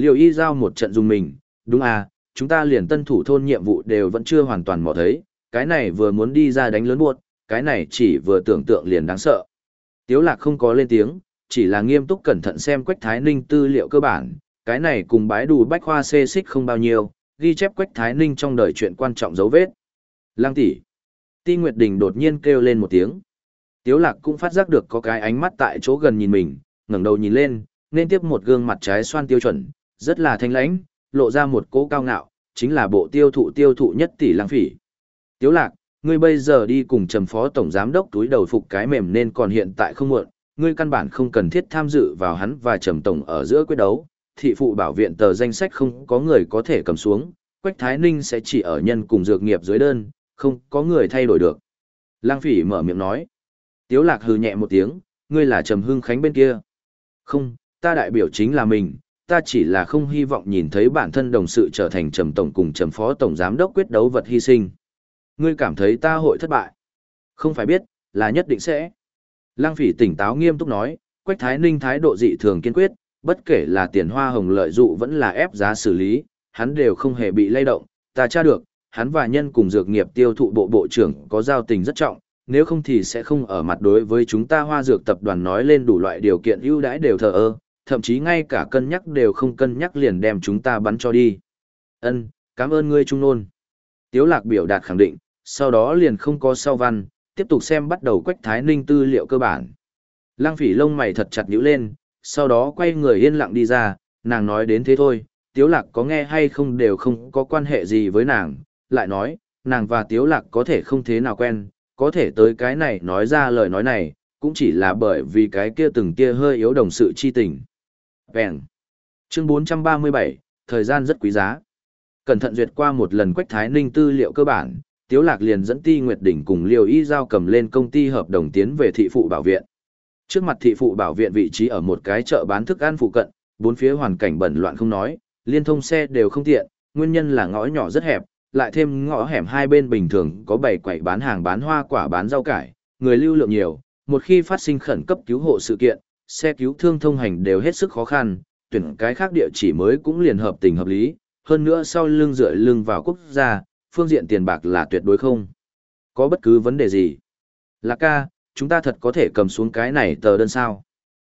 Speaker 1: Liều y giao một trận dùng mình, đúng à, chúng ta liền tân thủ thôn nhiệm vụ đều vẫn chưa hoàn toàn mò thấy, cái này vừa muốn đi ra đánh lớn buộc, cái này chỉ vừa tưởng tượng liền đáng sợ. Tiếu lạc không có lên tiếng, chỉ là nghiêm túc cẩn thận xem Quách Thái Ninh tư liệu cơ bản, cái này cùng bái đủ bách khoa xê xích không bao nhiêu, ghi chép Quách Thái Ninh trong đời chuyện quan trọng dấu vết. Lăng tỷ. Ti Nguyệt Đình đột nhiên kêu lên một tiếng. Tiếu Lạc cũng phát giác được có cái ánh mắt tại chỗ gần nhìn mình, ngẩng đầu nhìn lên, nên tiếp một gương mặt trái xoan tiêu chuẩn, rất là thanh lãnh, lộ ra một cỗ cao ngạo, chính là bộ tiêu thụ tiêu thụ nhất tỷ Lăng Phỉ. Tiếu Lạc, ngươi bây giờ đi cùng Trầm Phó tổng giám đốc túi đầu phục cái mềm nên còn hiện tại không muộn, ngươi căn bản không cần thiết tham dự vào hắn và Trầm tổng ở giữa quyết đấu, thị phụ bảo viện tờ danh sách không có người có thể cầm xuống, Quách Thái Ninh sẽ chỉ ở nhân cùng dược nghiệp dưới đơn, không có người thay đổi được. Lang Phỉ mở miệng nói. Tiếu Lạc hừ nhẹ một tiếng, ngươi là Trầm Hưng Khánh bên kia. Không, ta đại biểu chính là mình, ta chỉ là không hy vọng nhìn thấy bản thân đồng sự trở thành Trầm Tổng cùng Trầm Phó Tổng Giám đốc quyết đấu vật hy sinh. Ngươi cảm thấy ta hội thất bại. Không phải biết, là nhất định sẽ. Lăng Phỉ tỉnh táo nghiêm túc nói, Quách Thái Ninh thái độ dị thường kiên quyết, bất kể là tiền hoa hồng lợi dụ vẫn là ép giá xử lý, hắn đều không hề bị lay động, ta tra được, hắn và nhân cùng dược nghiệp tiêu thụ bộ bộ trưởng có giao tình rất trọng, nếu không thì sẽ không ở mặt đối với chúng ta hoa dược tập đoàn nói lên đủ loại điều kiện ưu đãi đều thờ ơ, thậm chí ngay cả cân nhắc đều không cân nhắc liền đem chúng ta bắn cho đi. Ân, cảm ơn ngươi trung nôn. Tiếu lạc biểu đạt khẳng định, sau đó liền không có sau văn, tiếp tục xem bắt đầu quách thái ninh tư liệu cơ bản. Lăng phỉ lông mày thật chặt nhíu lên, sau đó quay người yên lặng đi ra, nàng nói đến thế thôi, tiếu lạc có nghe hay không đều không có quan hệ gì với nàng, lại nói, nàng và tiếu lạc có thể không thế nào quen, có thể tới cái này nói ra lời nói này, cũng chỉ là bởi vì cái kia từng kia hơi yếu đồng sự chi tình. Vẹn. Chương 437, thời gian rất quý giá. Cẩn thận duyệt qua một lần quách thái ninh tư liệu cơ bản, Tiếu Lạc liền dẫn Ti Nguyệt Đỉnh cùng Liêu Y Giao cầm lên công ty hợp đồng tiến về thị phụ bảo viện. Trước mặt thị phụ bảo viện vị trí ở một cái chợ bán thức ăn phụ cận, bốn phía hoàn cảnh bẩn loạn không nói, liên thông xe đều không tiện, nguyên nhân là ngõ nhỏ rất hẹp, lại thêm ngõ hẻm hai bên bình thường có bảy quầy bán hàng bán hoa quả bán rau cải, người lưu lượng nhiều, một khi phát sinh khẩn cấp cứu hộ sự kiện, xe cứu thương thông hành đều hết sức khó khăn, tuyển cái khác địa chỉ mới cũng liền hợp tình hợp lý, hơn nữa sau lưng dựa lưng vào quốc gia, phương diện tiền bạc là tuyệt đối không. Có bất cứ vấn đề gì? Lạc ca, chúng ta thật có thể cầm xuống cái này tờ đơn sao?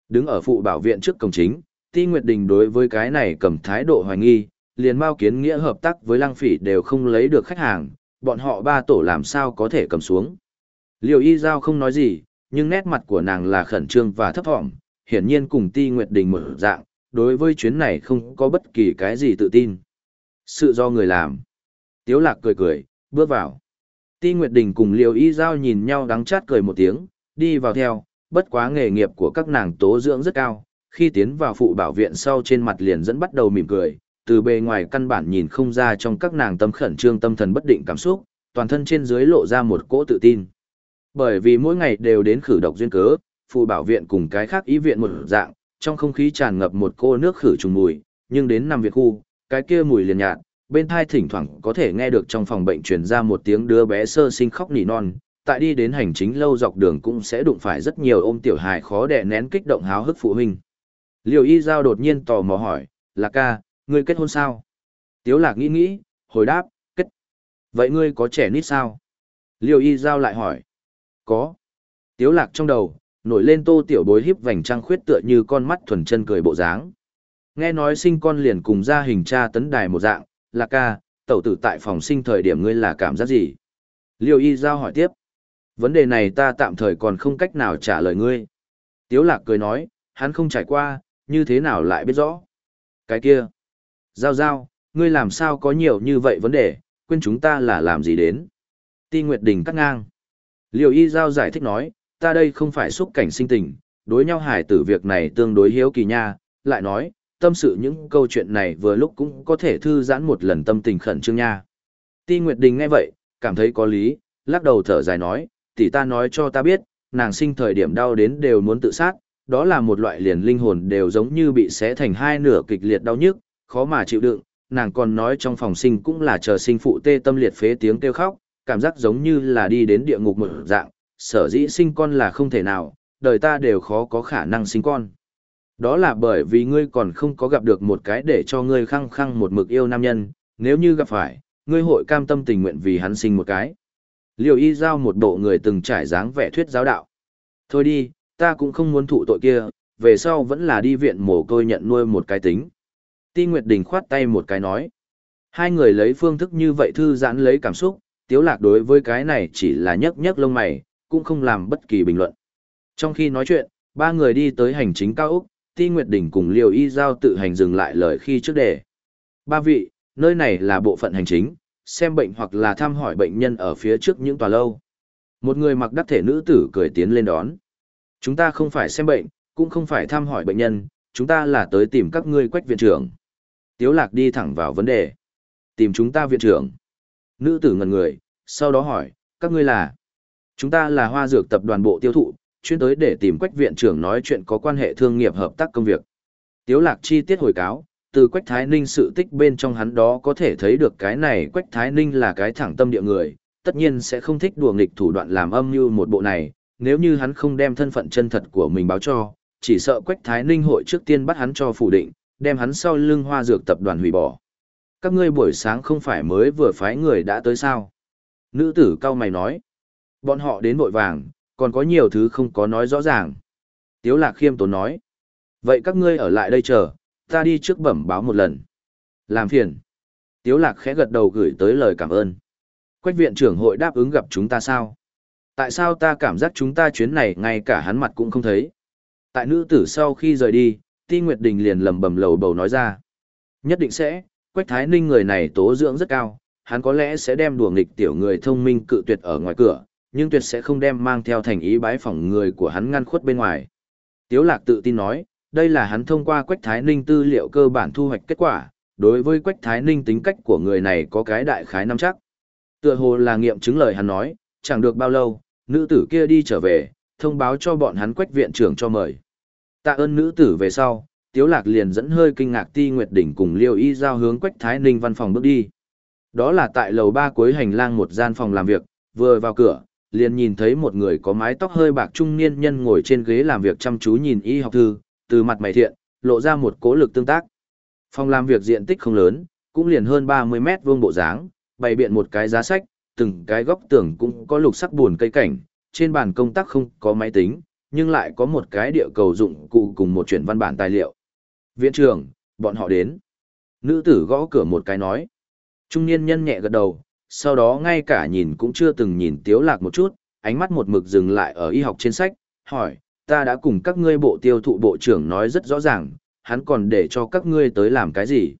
Speaker 1: Đứng ở phụ bảo viện trước cổng chính, Ti Nguyệt Đình đối với cái này cầm thái độ hoài nghi, liền Mao Kiến Nghĩa hợp tác với Lăng Phỉ đều không lấy được khách hàng, bọn họ ba tổ làm sao có thể cầm xuống. liều Y Giao không nói gì, nhưng nét mặt của nàng là khẩn trương và thấp thỏm, hiển nhiên cùng Ti Nguyệt Đình mở dạng, đối với chuyến này không có bất kỳ cái gì tự tin. Sự do người làm. Tiếu Lạc cười cười, bước vào. Ti Nguyệt Đình cùng Liêu Y Giao nhìn nhau đắng chát cười một tiếng, đi vào theo, bất quá nghề nghiệp của các nàng tố dưỡng rất cao, khi tiến vào phụ bảo viện sau trên mặt liền dẫn bắt đầu mỉm cười, từ bề ngoài căn bản nhìn không ra trong các nàng tâm khẩn trương tâm thần bất định cảm xúc, toàn thân trên dưới lộ ra một cỗ tự tin. Bởi vì mỗi ngày đều đến khử độc duyên cớ, phụ bảo viện cùng cái khác ý viện một dạng, trong không khí tràn ngập một cô nước khử trùng mùi, nhưng đến nằm viện khu, cái kia mùi liền nhạt, bên thai thỉnh thoảng có thể nghe được trong phòng bệnh truyền ra một tiếng đứa bé sơ sinh khóc nỉ non, tại đi đến hành chính lâu dọc đường cũng sẽ đụng phải rất nhiều ôm tiểu hài khó đè nén kích động háo hức phụ huynh. liều y giao đột nhiên tò mò hỏi, là ca, ngươi kết hôn sao? Tiếu lạc nghĩ nghĩ, hồi đáp, kết. Vậy ngươi có trẻ nít sao? liều y giao lại hỏi. Có. Tiếu lạc trong đầu, nổi lên tô tiểu bối híp vành trăng khuyết tựa như con mắt thuần chân cười bộ dáng. Nghe nói sinh con liền cùng ra hình cha tấn đài một dạng, lạc ca, tẩu tử tại phòng sinh thời điểm ngươi là cảm giác gì? Liêu y giao hỏi tiếp. Vấn đề này ta tạm thời còn không cách nào trả lời ngươi. Tiếu lạc cười nói, hắn không trải qua, như thế nào lại biết rõ. Cái kia. Giao giao, ngươi làm sao có nhiều như vậy vấn đề, quên chúng ta là làm gì đến. Ti Nguyệt Đình cắt ngang. Liêu y giao giải thích nói, ta đây không phải xúc cảnh sinh tình, đối nhau hải tử việc này tương đối hiếu kỳ nha, lại nói, tâm sự những câu chuyện này vừa lúc cũng có thể thư giãn một lần tâm tình khẩn trương nha. Ti Nguyệt Đình nghe vậy, cảm thấy có lý, lắc đầu thở dài nói, tỷ ta nói cho ta biết, nàng sinh thời điểm đau đến đều muốn tự sát, đó là một loại liền linh hồn đều giống như bị xé thành hai nửa kịch liệt đau nhức, khó mà chịu đựng, nàng còn nói trong phòng sinh cũng là chờ sinh phụ tê tâm liệt phế tiếng kêu khóc, cảm giác giống như là đi đến địa ngục một dạng, sở dĩ sinh con là không thể nào, đời ta đều khó có khả năng sinh con. Đó là bởi vì ngươi còn không có gặp được một cái để cho ngươi khăng khăng một mực yêu nam nhân, nếu như gặp phải, ngươi hội cam tâm tình nguyện vì hắn sinh một cái. Liều y giao một bộ người từng trải dáng vẻ thuyết giáo đạo. Thôi đi, ta cũng không muốn thụ tội kia, về sau vẫn là đi viện mồ côi nhận nuôi một cái tính. Ti Nguyệt Đình khoát tay một cái nói. Hai người lấy phương thức như vậy thư giãn lấy cảm xúc, Tiếu Lạc đối với cái này chỉ là nhấc nhấc lông mày, cũng không làm bất kỳ bình luận. Trong khi nói chuyện, ba người đi tới hành chính cao úc. Ti Nguyệt Đình cùng Liều Y Giao tự hành dừng lại lời khi trước đề. Ba vị, nơi này là bộ phận hành chính, xem bệnh hoặc là thăm hỏi bệnh nhân ở phía trước những tòa lâu. Một người mặc đắc thể nữ tử cười tiến lên đón. Chúng ta không phải xem bệnh, cũng không phải thăm hỏi bệnh nhân, chúng ta là tới tìm các ngươi quách viện trưởng. Tiếu lạc đi thẳng vào vấn đề. Tìm chúng ta viện trưởng. Nữ tử ngần người, sau đó hỏi, các ngươi là? Chúng ta là hoa dược tập đoàn bộ tiêu thụ, chuyên tới để tìm quách viện trưởng nói chuyện có quan hệ thương nghiệp hợp tác công việc. Tiếu lạc chi tiết hồi cáo, từ quách thái ninh sự tích bên trong hắn đó có thể thấy được cái này quách thái ninh là cái thẳng tâm địa người, tất nhiên sẽ không thích đùa nghịch thủ đoạn làm âm mưu một bộ này, nếu như hắn không đem thân phận chân thật của mình báo cho, chỉ sợ quách thái ninh hội trước tiên bắt hắn cho phủ định, đem hắn sau lưng hoa dược tập đoàn hủy bỏ. Các ngươi buổi sáng không phải mới vừa phái người đã tới sao? Nữ tử cao mày nói. Bọn họ đến vội vàng, còn có nhiều thứ không có nói rõ ràng. Tiếu lạc khiêm tốn nói. Vậy các ngươi ở lại đây chờ, ta đi trước bẩm báo một lần. Làm phiền. Tiếu lạc khẽ gật đầu gửi tới lời cảm ơn. Quách viện trưởng hội đáp ứng gặp chúng ta sao? Tại sao ta cảm giác chúng ta chuyến này ngay cả hắn mặt cũng không thấy? Tại nữ tử sau khi rời đi, Ti Nguyệt Đình liền lầm bầm lầu bầu nói ra. Nhất định sẽ, Quách Thái Ninh người này tố dưỡng rất cao, hắn có lẽ sẽ đem đùa nghịch tiểu người thông minh cự tuyệt ở ngoài cửa, nhưng tuyệt sẽ không đem mang theo thành ý bái phỏng người của hắn ngăn khuất bên ngoài. Tiếu Lạc tự tin nói, đây là hắn thông qua Quách Thái Ninh tư liệu cơ bản thu hoạch kết quả, đối với Quách Thái Ninh tính cách của người này có cái đại khái nắm chắc. Tựa hồ là nghiệm chứng lời hắn nói, chẳng được bao lâu, nữ tử kia đi trở về, thông báo cho bọn hắn Quách viện trưởng cho mời. Tạ ơn nữ tử về sau, Tiếu Lạc liền dẫn hơi kinh ngạc Ti Nguyệt Đỉnh cùng Liêu Y giao hướng Quách Thái Ninh văn phòng bước đi. Đó là tại lầu ba cuối hành lang một gian phòng làm việc, vừa vào cửa, liền nhìn thấy một người có mái tóc hơi bạc trung niên nhân ngồi trên ghế làm việc chăm chú nhìn y học thư, từ mặt mày thiện, lộ ra một cố lực tương tác. Phòng làm việc diện tích không lớn, cũng liền hơn 30 mét vuông bộ dáng, bày biện một cái giá sách, từng cái góc tường cũng có lục sắc buồn cây cảnh, trên bàn công tác không có máy tính, nhưng lại có một cái địa cầu dụng cụ cùng một chuyển văn bản tài liệu. Viện trưởng, bọn họ đến. Nữ tử gõ cửa một cái nói. Trung niên nhân nhẹ gật đầu, sau đó ngay cả nhìn cũng chưa từng nhìn tiếu lạc một chút, ánh mắt một mực dừng lại ở y học trên sách, hỏi, ta đã cùng các ngươi bộ tiêu thụ bộ trưởng nói rất rõ ràng, hắn còn để cho các ngươi tới làm cái gì.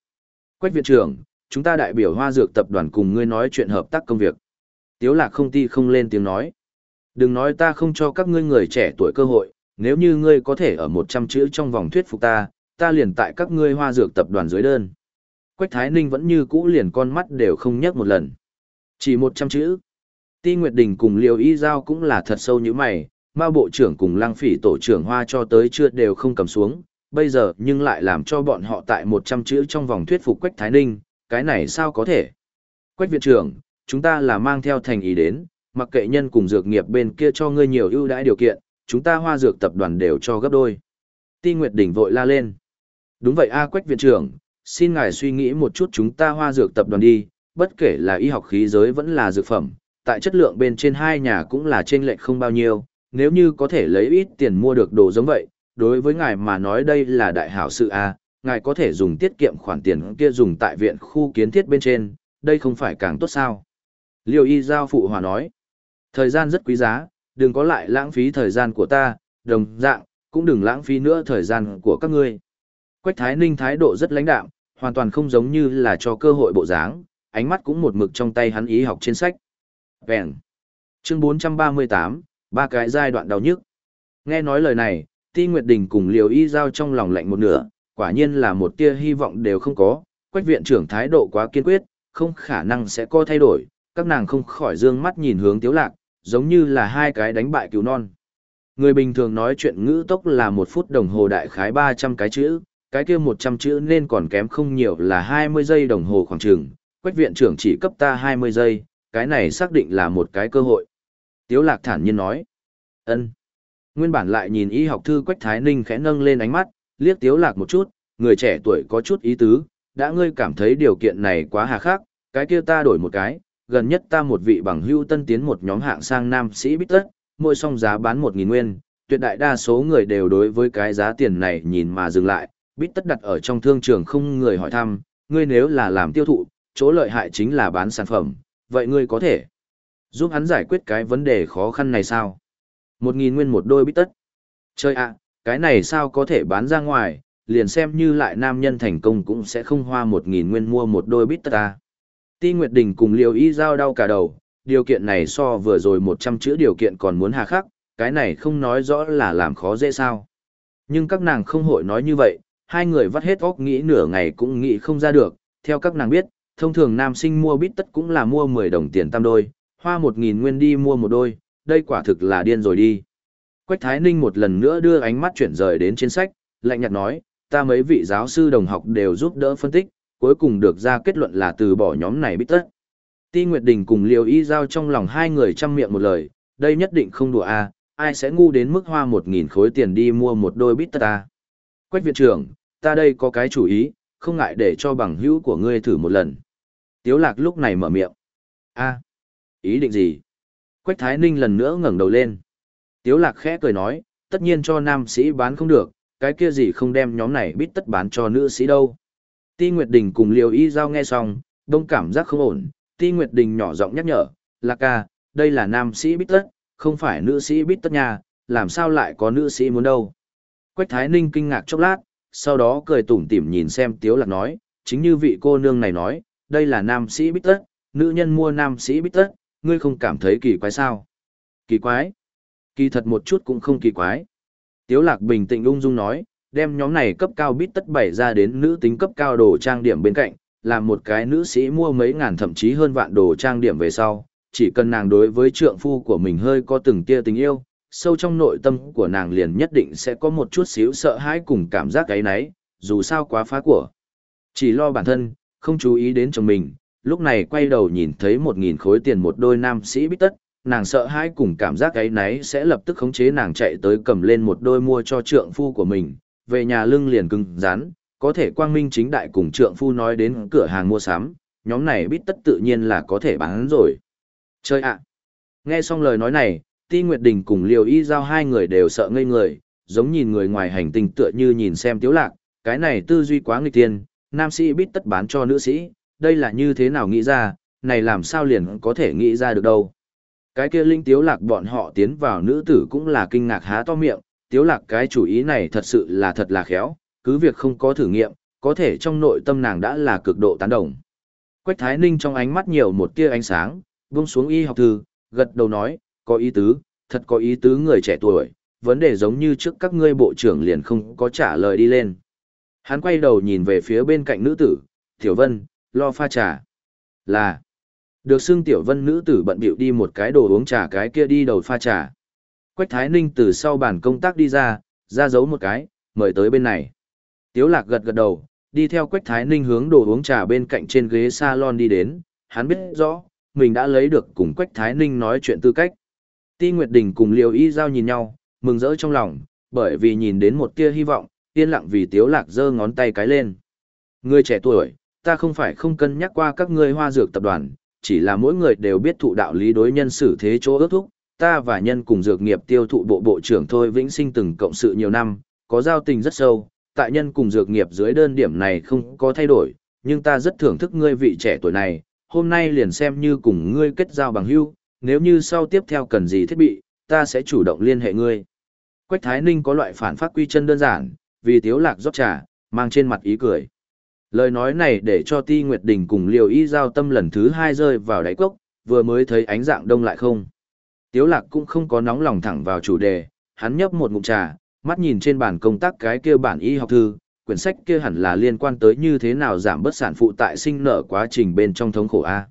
Speaker 1: Quách viện trưởng, chúng ta đại biểu hoa dược tập đoàn cùng ngươi nói chuyện hợp tác công việc. Tiếu lạc không ti không lên tiếng nói. Đừng nói ta không cho các ngươi người trẻ tuổi cơ hội, nếu như ngươi có thể ở 100 chữ trong vòng thuyết phục ta, ta liền tại các ngươi hoa dược tập đoàn dưới đơn. Quách Thái Ninh vẫn như cũ liền con mắt đều không nhấc một lần. Chỉ 100 chữ. Ti Nguyệt Đình cùng Liêu Y Giao cũng là thật sâu như mày, Mao Bộ trưởng cùng Lăng Phỉ Tổ trưởng Hoa cho tới chưa đều không cầm xuống, bây giờ nhưng lại làm cho bọn họ tại 100 chữ trong vòng thuyết phục Quách Thái Ninh, cái này sao có thể? Quách Viện trưởng, chúng ta là mang theo thành ý đến, mặc kệ nhân cùng dược nghiệp bên kia cho ngươi nhiều ưu đãi điều kiện, chúng ta hoa dược tập đoàn đều cho gấp đôi. Ti Nguyệt Đình vội la lên. Đúng vậy A Quách Viện trưởng, xin ngài suy nghĩ một chút chúng ta hoa dược tập đoàn đi, bất kể là y học khí giới vẫn là dược phẩm, tại chất lượng bên trên hai nhà cũng là trên lệch không bao nhiêu, nếu như có thể lấy ít tiền mua được đồ giống vậy, đối với ngài mà nói đây là đại hảo sự A, ngài có thể dùng tiết kiệm khoản tiền kia dùng tại viện khu kiến thiết bên trên, đây không phải càng tốt sao. Liêu y giao phụ hòa nói, thời gian rất quý giá, đừng có lại lãng phí thời gian của ta, đồng dạng, cũng đừng lãng phí nữa thời gian của các ngươi. Quách Thái Ninh thái độ rất lãnh đạm, hoàn toàn không giống như là cho cơ hội bộ dáng, ánh mắt cũng một mực trong tay hắn ý học trên sách. Vẹn. Chương 438, ba cái giai đoạn đau nhức. Nghe nói lời này, Ti Nguyệt Đình cùng Liều Y Giao trong lòng lạnh một nửa, quả nhiên là một tia hy vọng đều không có, quách viện trưởng thái độ quá kiên quyết, không khả năng sẽ có thay đổi, các nàng không khỏi dương mắt nhìn hướng tiếu lạc, giống như là hai cái đánh bại cứu non. Người bình thường nói chuyện ngữ tốc là một phút đồng hồ đại khái 300 cái chữ, cái kia 100 chữ nên còn kém không nhiều là 20 giây đồng hồ khoảng trường, quách viện trưởng chỉ cấp ta 20 giây, cái này xác định là một cái cơ hội. Tiếu lạc thản nhiên nói. ân. Nguyên bản lại nhìn y học thư quách thái ninh khẽ nâng lên ánh mắt, liếc tiếu lạc một chút, người trẻ tuổi có chút ý tứ, đã ngươi cảm thấy điều kiện này quá hà khắc, cái kia ta đổi một cái, gần nhất ta một vị bằng hưu tân tiến một nhóm hạng sang nam sĩ bít tất, mỗi song giá bán 1.000 nguyên, tuyệt đại đa số người đều đối với cái giá tiền này nhìn mà dừng lại, bít tất đặt ở trong thương trường không người hỏi thăm, ngươi nếu là làm tiêu thụ, chỗ lợi hại chính là bán sản phẩm, vậy ngươi có thể giúp hắn giải quyết cái vấn đề khó khăn này sao? Một nghìn nguyên một đôi bít tất. Chơi ạ, cái này sao có thể bán ra ngoài, liền xem như lại nam nhân thành công cũng sẽ không hoa một nghìn nguyên mua một đôi bít tất ta. Ti Nguyệt Đình cùng Liêu Y giao đau cả đầu, điều kiện này so vừa rồi một trăm chữ điều kiện còn muốn hà khắc, cái này không nói rõ là làm khó dễ sao. Nhưng các nàng không hội nói như vậy, hai người vắt hết óc nghĩ nửa ngày cũng nghĩ không ra được, theo các nàng biết, thông thường nam sinh mua bít tất cũng là mua 10 đồng tiền tam đôi, hoa 1.000 nguyên đi mua một đôi, đây quả thực là điên rồi đi. Quách Thái Ninh một lần nữa đưa ánh mắt chuyển rời đến trên sách, lạnh nhạt nói, ta mấy vị giáo sư đồng học đều giúp đỡ phân tích, cuối cùng được ra kết luận là từ bỏ nhóm này bít tất. Ti Nguyệt Đình cùng Liêu Y Giao trong lòng hai người chăm miệng một lời, đây nhất định không đùa à, ai sẽ ngu đến mức hoa một nghìn khối tiền đi mua một đôi bít tất ta. Quách viện trưởng, ta đây có cái chủ ý, không ngại để cho bằng hữu của ngươi thử một lần. Tiếu lạc lúc này mở miệng. a ý định gì? Quách Thái Ninh lần nữa ngẩng đầu lên. Tiếu lạc khẽ cười nói, tất nhiên cho nam sĩ bán không được, cái kia gì không đem nhóm này bít tất bán cho nữ sĩ đâu. Ti Nguyệt Đình cùng Liều Y Giao nghe xong, đông cảm giác không ổn, Ti Nguyệt Đình nhỏ giọng nhắc nhở, lạc ca, đây là nam sĩ bít tất, không phải nữ sĩ bít tất nha, làm sao lại có nữ sĩ muốn đâu. Quách Thái Ninh kinh ngạc chốc lát, sau đó cười tủm tỉm nhìn xem Tiếu Lạc nói, chính như vị cô nương này nói, đây là nam sĩ bít tất, nữ nhân mua nam sĩ bít tất, ngươi không cảm thấy kỳ quái sao? Kỳ quái? Kỳ thật một chút cũng không kỳ quái. Tiếu Lạc bình tĩnh ung dung nói, đem nhóm này cấp cao bít tất bày ra đến nữ tính cấp cao đồ trang điểm bên cạnh, làm một cái nữ sĩ mua mấy ngàn thậm chí hơn vạn đồ trang điểm về sau, chỉ cần nàng đối với trượng phu của mình hơi có từng tia tình yêu, sâu trong nội tâm của nàng liền nhất định sẽ có một chút xíu sợ hãi cùng cảm giác cái nấy, dù sao quá phá của. Chỉ lo bản thân, không chú ý đến chồng mình, lúc này quay đầu nhìn thấy một nghìn khối tiền một đôi nam sĩ bít tất, nàng sợ hãi cùng cảm giác cái nấy sẽ lập tức khống chế nàng chạy tới cầm lên một đôi mua cho trượng phu của mình, về nhà lưng liền cứng rắn, có thể quang minh chính đại cùng trượng phu nói đến cửa hàng mua sắm, nhóm này bít tất tự nhiên là có thể bán rồi. Chơi ạ! Nghe xong lời nói này, Ti Nguyệt Đình cùng Liều Y Giao hai người đều sợ ngây người, giống nhìn người ngoài hành tinh tựa như nhìn xem tiếu lạc, cái này tư duy quá nghịch tiên, nam sĩ biết tất bán cho nữ sĩ, đây là như thế nào nghĩ ra, này làm sao liền có thể nghĩ ra được đâu. Cái kia linh tiếu lạc bọn họ tiến vào nữ tử cũng là kinh ngạc há to miệng, tiếu lạc cái chủ ý này thật sự là thật là khéo, cứ việc không có thử nghiệm, có thể trong nội tâm nàng đã là cực độ tán đồng. Quách Thái Ninh trong ánh mắt nhiều một tia ánh sáng, buông xuống y học thư, gật đầu nói, có ý tứ, thật có ý tứ người trẻ tuổi, vấn đề giống như trước các ngươi bộ trưởng liền không có trả lời đi lên. Hắn quay đầu nhìn về phía bên cạnh nữ tử, Tiểu Vân, lo pha trà. Là, được xưng Tiểu Vân nữ tử bận bịu đi một cái đồ uống trà cái kia đi đầu pha trà. Quách Thái Ninh từ sau bàn công tác đi ra, ra giấu một cái, mời tới bên này. Tiếu lạc gật gật đầu, đi theo Quách Thái Ninh hướng đồ uống trà bên cạnh trên ghế salon đi đến, hắn biết rõ, mình đã lấy được cùng Quách Thái Ninh nói chuyện tư cách. Ti Nguyệt Đình cùng Liêu Y Giao nhìn nhau, mừng rỡ trong lòng, bởi vì nhìn đến một tia hy vọng, yên lặng vì Tiếu Lạc giơ ngón tay cái lên. Người trẻ tuổi, ta không phải không cân nhắc qua các ngươi hoa dược tập đoàn, chỉ là mỗi người đều biết thụ đạo lý đối nhân xử thế chỗ ước thúc, ta và nhân cùng dược nghiệp tiêu thụ bộ bộ trưởng Thôi Vĩnh Sinh từng cộng sự nhiều năm, có giao tình rất sâu, tại nhân cùng dược nghiệp dưới đơn điểm này không có thay đổi, nhưng ta rất thưởng thức ngươi vị trẻ tuổi này, hôm nay liền xem như cùng ngươi kết giao bằng hữu, nếu như sau tiếp theo cần gì thiết bị, ta sẽ chủ động liên hệ ngươi. Quách Thái Ninh có loại phản phát quy chân đơn giản, vì tiếu lạc rót trà, mang trên mặt ý cười. Lời nói này để cho Ti Nguyệt Đình cùng Liều Y giao tâm lần thứ hai rơi vào đáy cốc, vừa mới thấy ánh dạng đông lại không. Tiếu lạc cũng không có nóng lòng thẳng vào chủ đề, hắn nhấp một ngụm trà, mắt nhìn trên bàn công tác cái kia bản y học thư, quyển sách kia hẳn là liên quan tới như thế nào giảm bớt sản phụ tại sinh nở quá trình bên trong thống khổ A.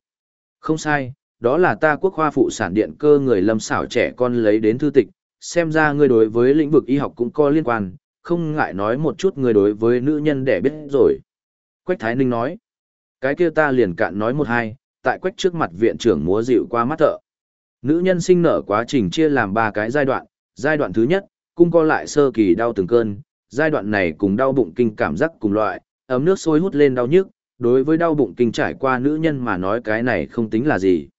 Speaker 1: Không sai, đó là ta quốc khoa phụ sản điện cơ người lâm xảo trẻ con lấy đến thư tịch, xem ra ngươi đối với lĩnh vực y học cũng có liên quan, không ngại nói một chút người đối với nữ nhân để biết rồi. Quách Thái Ninh nói, cái kia ta liền cạn nói một hai, tại quách trước mặt viện trưởng múa dịu qua mắt thợ. Nữ nhân sinh nở quá trình chia làm ba cái giai đoạn, giai đoạn thứ nhất, cung co lại sơ kỳ đau từng cơn, giai đoạn này cùng đau bụng kinh cảm giác cùng loại, ấm nước sôi hút lên đau nhức, đối với đau bụng kinh trải qua nữ nhân mà nói cái này không tính là gì.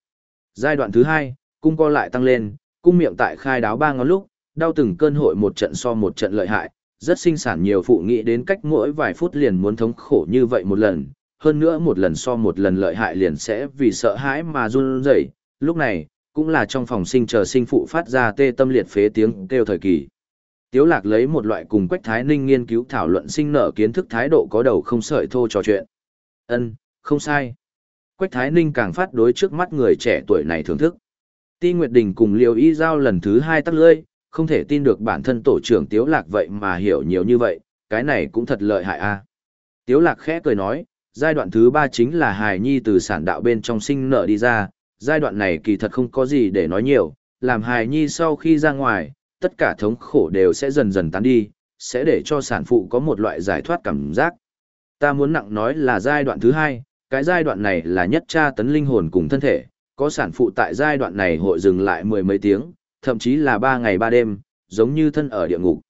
Speaker 1: Giai đoạn thứ hai, cung co lại tăng lên, cung miệng tại khai đáo ba ngón lúc, đau từng cơn hội một trận so một trận lợi hại, rất sinh sản nhiều phụ nghĩ đến cách mỗi vài phút liền muốn thống khổ như vậy một lần, hơn nữa một lần so một lần lợi hại liền sẽ vì sợ hãi mà run rẩy. Lúc này, cũng là trong phòng sinh chờ sinh phụ phát ra tê tâm liệt phế tiếng kêu thời kỳ. Tiếu lạc lấy một loại cùng Quách Thái Ninh nghiên cứu thảo luận sinh nở kiến thức thái độ có đầu không sợi thô trò chuyện. Ân, không sai. Quách Thái Ninh càng phát đối trước mắt người trẻ tuổi này thưởng thức. Ti Nguyệt Đình cùng Liêu Y Giao lần thứ hai tắt lưỡi, không thể tin được bản thân tổ trưởng Tiếu Lạc vậy mà hiểu nhiều như vậy, cái này cũng thật lợi hại a. Tiếu Lạc khẽ cười nói, giai đoạn thứ ba chính là hài nhi từ sản đạo bên trong sinh nở đi ra, giai đoạn này kỳ thật không có gì để nói nhiều, làm hài nhi sau khi ra ngoài, tất cả thống khổ đều sẽ dần dần tán đi, sẽ để cho sản phụ có một loại giải thoát cảm giác. Ta muốn nặng nói là giai đoạn thứ hai, cái giai đoạn này là nhất tra tấn linh hồn cùng thân thể, có sản phụ tại giai đoạn này hội dừng lại mười mấy tiếng, thậm chí là ba ngày ba đêm, giống như thân ở địa ngục.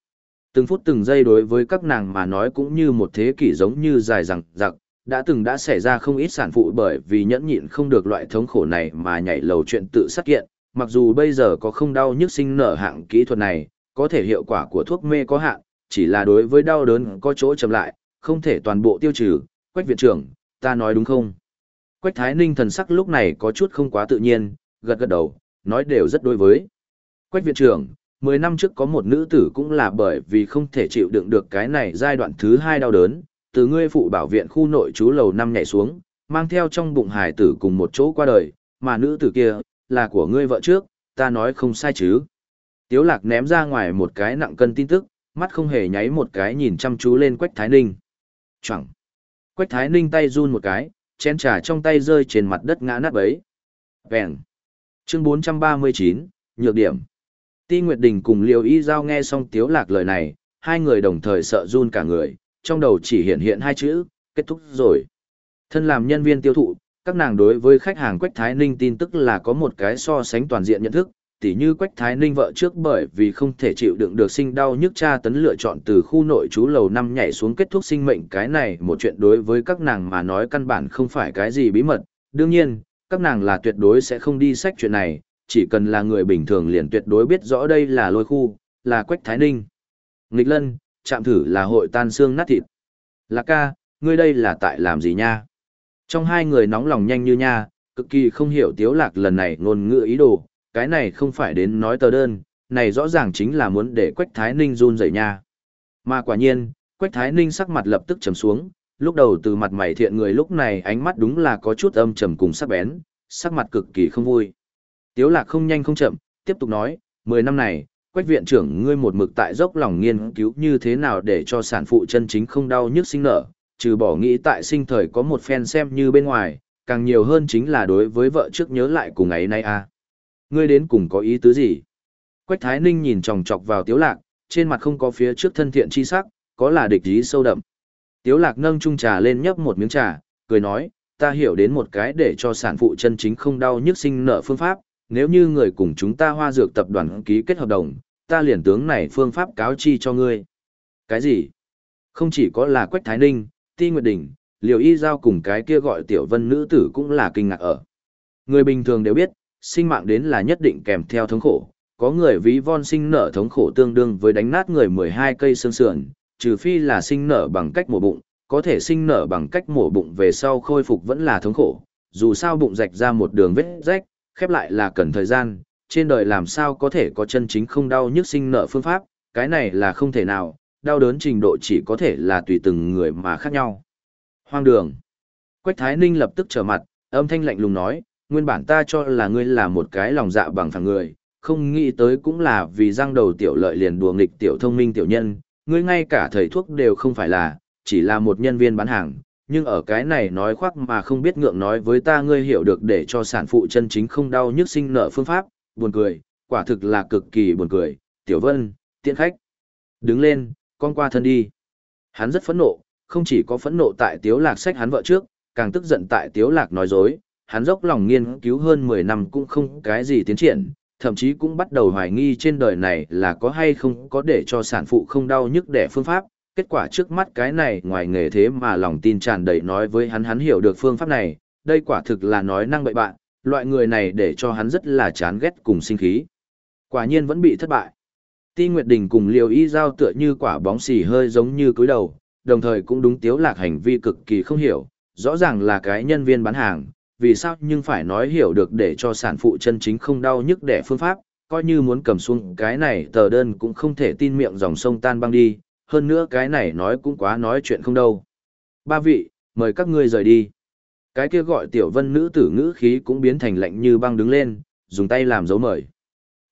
Speaker 1: Từng phút từng giây đối với các nàng mà nói cũng như một thế kỷ giống như dài rằng rằng đã từng đã xảy ra không ít sản phụ bởi vì nhẫn nhịn không được loại thống khổ này mà nhảy lầu chuyện tự sát kiện, mặc dù bây giờ có không đau nhức sinh nở hạng kỹ thuật này, có thể hiệu quả của thuốc mê có hạn, chỉ là đối với đau đớn có chỗ chậm lại, không thể toàn bộ tiêu trừ, quách viện trưởng, ta nói đúng không? Quách Thái Ninh thần sắc lúc này có chút không quá tự nhiên, gật gật đầu, nói đều rất đối với. Quách viện trưởng, 10 năm trước có một nữ tử cũng là bởi vì không thể chịu đựng được cái này giai đoạn thứ hai đau đớn, từ ngươi phụ bảo viện khu nội trú lầu năm nhảy xuống, mang theo trong bụng hài tử cùng một chỗ qua đời, mà nữ tử kia, là của ngươi vợ trước, ta nói không sai chứ. Tiếu lạc ném ra ngoài một cái nặng cân tin tức, mắt không hề nháy một cái nhìn chăm chú lên Quách Thái Ninh. Chẳng. Quách Thái Ninh tay run một cái, chén trà trong tay rơi trên mặt đất ngã nát bấy. Vẹn. Chương 439, Nhược điểm. Ti Nguyệt Đình cùng Liêu Y Giao nghe xong Tiếu Lạc lời này, hai người đồng thời sợ run cả người, trong đầu chỉ hiện hiện hai chữ, kết thúc rồi. Thân làm nhân viên tiêu thụ, các nàng đối với khách hàng Quách Thái Ninh tin tức là có một cái so sánh toàn diện nhận thức, tỉ như Quách Thái Ninh vợ trước bởi vì không thể chịu đựng được sinh đau nhức cha tấn lựa chọn từ khu nội trú lầu năm nhảy xuống kết thúc sinh mệnh cái này một chuyện đối với các nàng mà nói căn bản không phải cái gì bí mật. Đương nhiên, các nàng là tuyệt đối sẽ không đi sách chuyện này, chỉ cần là người bình thường liền tuyệt đối biết rõ đây là lôi khu, là Quách Thái Ninh. Nghịch lân, chạm thử là hội tan xương nát thịt. Lạc ca, ngươi đây là tại làm gì nha? Trong hai người nóng lòng nhanh như nha, cực kỳ không hiểu tiếu lạc lần này ngôn ngữ ý đồ, cái này không phải đến nói tờ đơn, này rõ ràng chính là muốn để Quách Thái Ninh run rẩy nha. Mà quả nhiên, Quách Thái Ninh sắc mặt lập tức trầm xuống, lúc đầu từ mặt mày thiện người lúc này ánh mắt đúng là có chút âm trầm cùng sắc bén, sắc mặt cực kỳ không vui. Tiếu lạc không nhanh không chậm, tiếp tục nói, 10 năm này, Quách viện trưởng ngươi một mực tại dốc lòng nghiên cứu như thế nào để cho sản phụ chân chính không đau nhức sinh nở, trừ bỏ nghĩ tại sinh thời có một phen xem như bên ngoài, càng nhiều hơn chính là đối với vợ trước nhớ lại cùng ấy nay a. À. Ngươi đến cùng có ý tứ gì? Quách Thái Ninh nhìn chòng chọc vào Tiếu Lạc, trên mặt không có phía trước thân thiện chi sắc, có là địch ý sâu đậm. Tiếu Lạc nâng chung trà lên nhấp một miếng trà, cười nói, ta hiểu đến một cái để cho sản phụ chân chính không đau nhức sinh nở phương pháp, nếu như người cùng chúng ta hoa dược tập đoàn ký kết hợp đồng, ta liền tướng này phương pháp cáo chi cho ngươi. Cái gì? Không chỉ có là Quách Thái Ninh, Ti Nguyệt Đình, Liều Y Giao cùng cái kia gọi tiểu vân nữ tử cũng là kinh ngạc ở. Người bình thường đều biết, sinh mạng đến là nhất định kèm theo thống khổ, có người ví von sinh nở thống khổ tương đương với đánh nát người 12 cây xương sườn, trừ phi là sinh nở bằng cách mổ bụng, có thể sinh nở bằng cách mổ bụng về sau khôi phục vẫn là thống khổ, dù sao bụng rạch ra một đường vết rách, khép lại là cần thời gian, trên đời làm sao có thể có chân chính không đau nhức sinh nợ phương pháp, cái này là không thể nào, đau đớn trình độ chỉ có thể là tùy từng người mà khác nhau. Hoang đường. Quách Thái Ninh lập tức trở mặt, âm thanh lạnh lùng nói, nguyên bản ta cho là ngươi là một cái lòng dạ bằng phẳng người, không nghĩ tới cũng là vì răng đầu tiểu lợi liền đùa nghịch tiểu thông minh tiểu nhân, ngươi ngay cả thầy thuốc đều không phải là, chỉ là một nhân viên bán hàng, nhưng ở cái này nói khoác mà không biết ngượng nói với ta ngươi hiểu được để cho sản phụ chân chính không đau nhức sinh nợ phương pháp, buồn cười, quả thực là cực kỳ buồn cười, tiểu vân, tiện khách. Đứng lên, con qua thân đi. Hắn rất phẫn nộ, không chỉ có phẫn nộ tại tiếu lạc sách hắn vợ trước, càng tức giận tại tiếu lạc nói dối, hắn dốc lòng nghiên cứu hơn 10 năm cũng không cái gì tiến triển, thậm chí cũng bắt đầu hoài nghi trên đời này là có hay không có để cho sản phụ không đau nhức đẻ phương pháp. Kết quả trước mắt cái này ngoài nghề thế mà lòng tin tràn đầy nói với hắn hắn hiểu được phương pháp này, đây quả thực là nói năng bậy bạn, loại người này để cho hắn rất là chán ghét cùng sinh khí. Quả nhiên vẫn bị thất bại. Ti Nguyệt Đình cùng Liều Y Giao tựa như quả bóng xì hơi giống như cúi đầu, đồng thời cũng đúng tiếu lạc hành vi cực kỳ không hiểu, rõ ràng là cái nhân viên bán hàng, vì sao nhưng phải nói hiểu được để cho sản phụ chân chính không đau nhức để phương pháp, coi như muốn cầm xuống cái này tờ đơn cũng không thể tin miệng dòng sông tan băng đi, hơn nữa cái này nói cũng quá nói chuyện không đâu. Ba vị, mời các ngươi rời đi. Cái kia gọi tiểu vân nữ tử ngữ khí cũng biến thành lạnh như băng đứng lên, dùng tay làm dấu mời.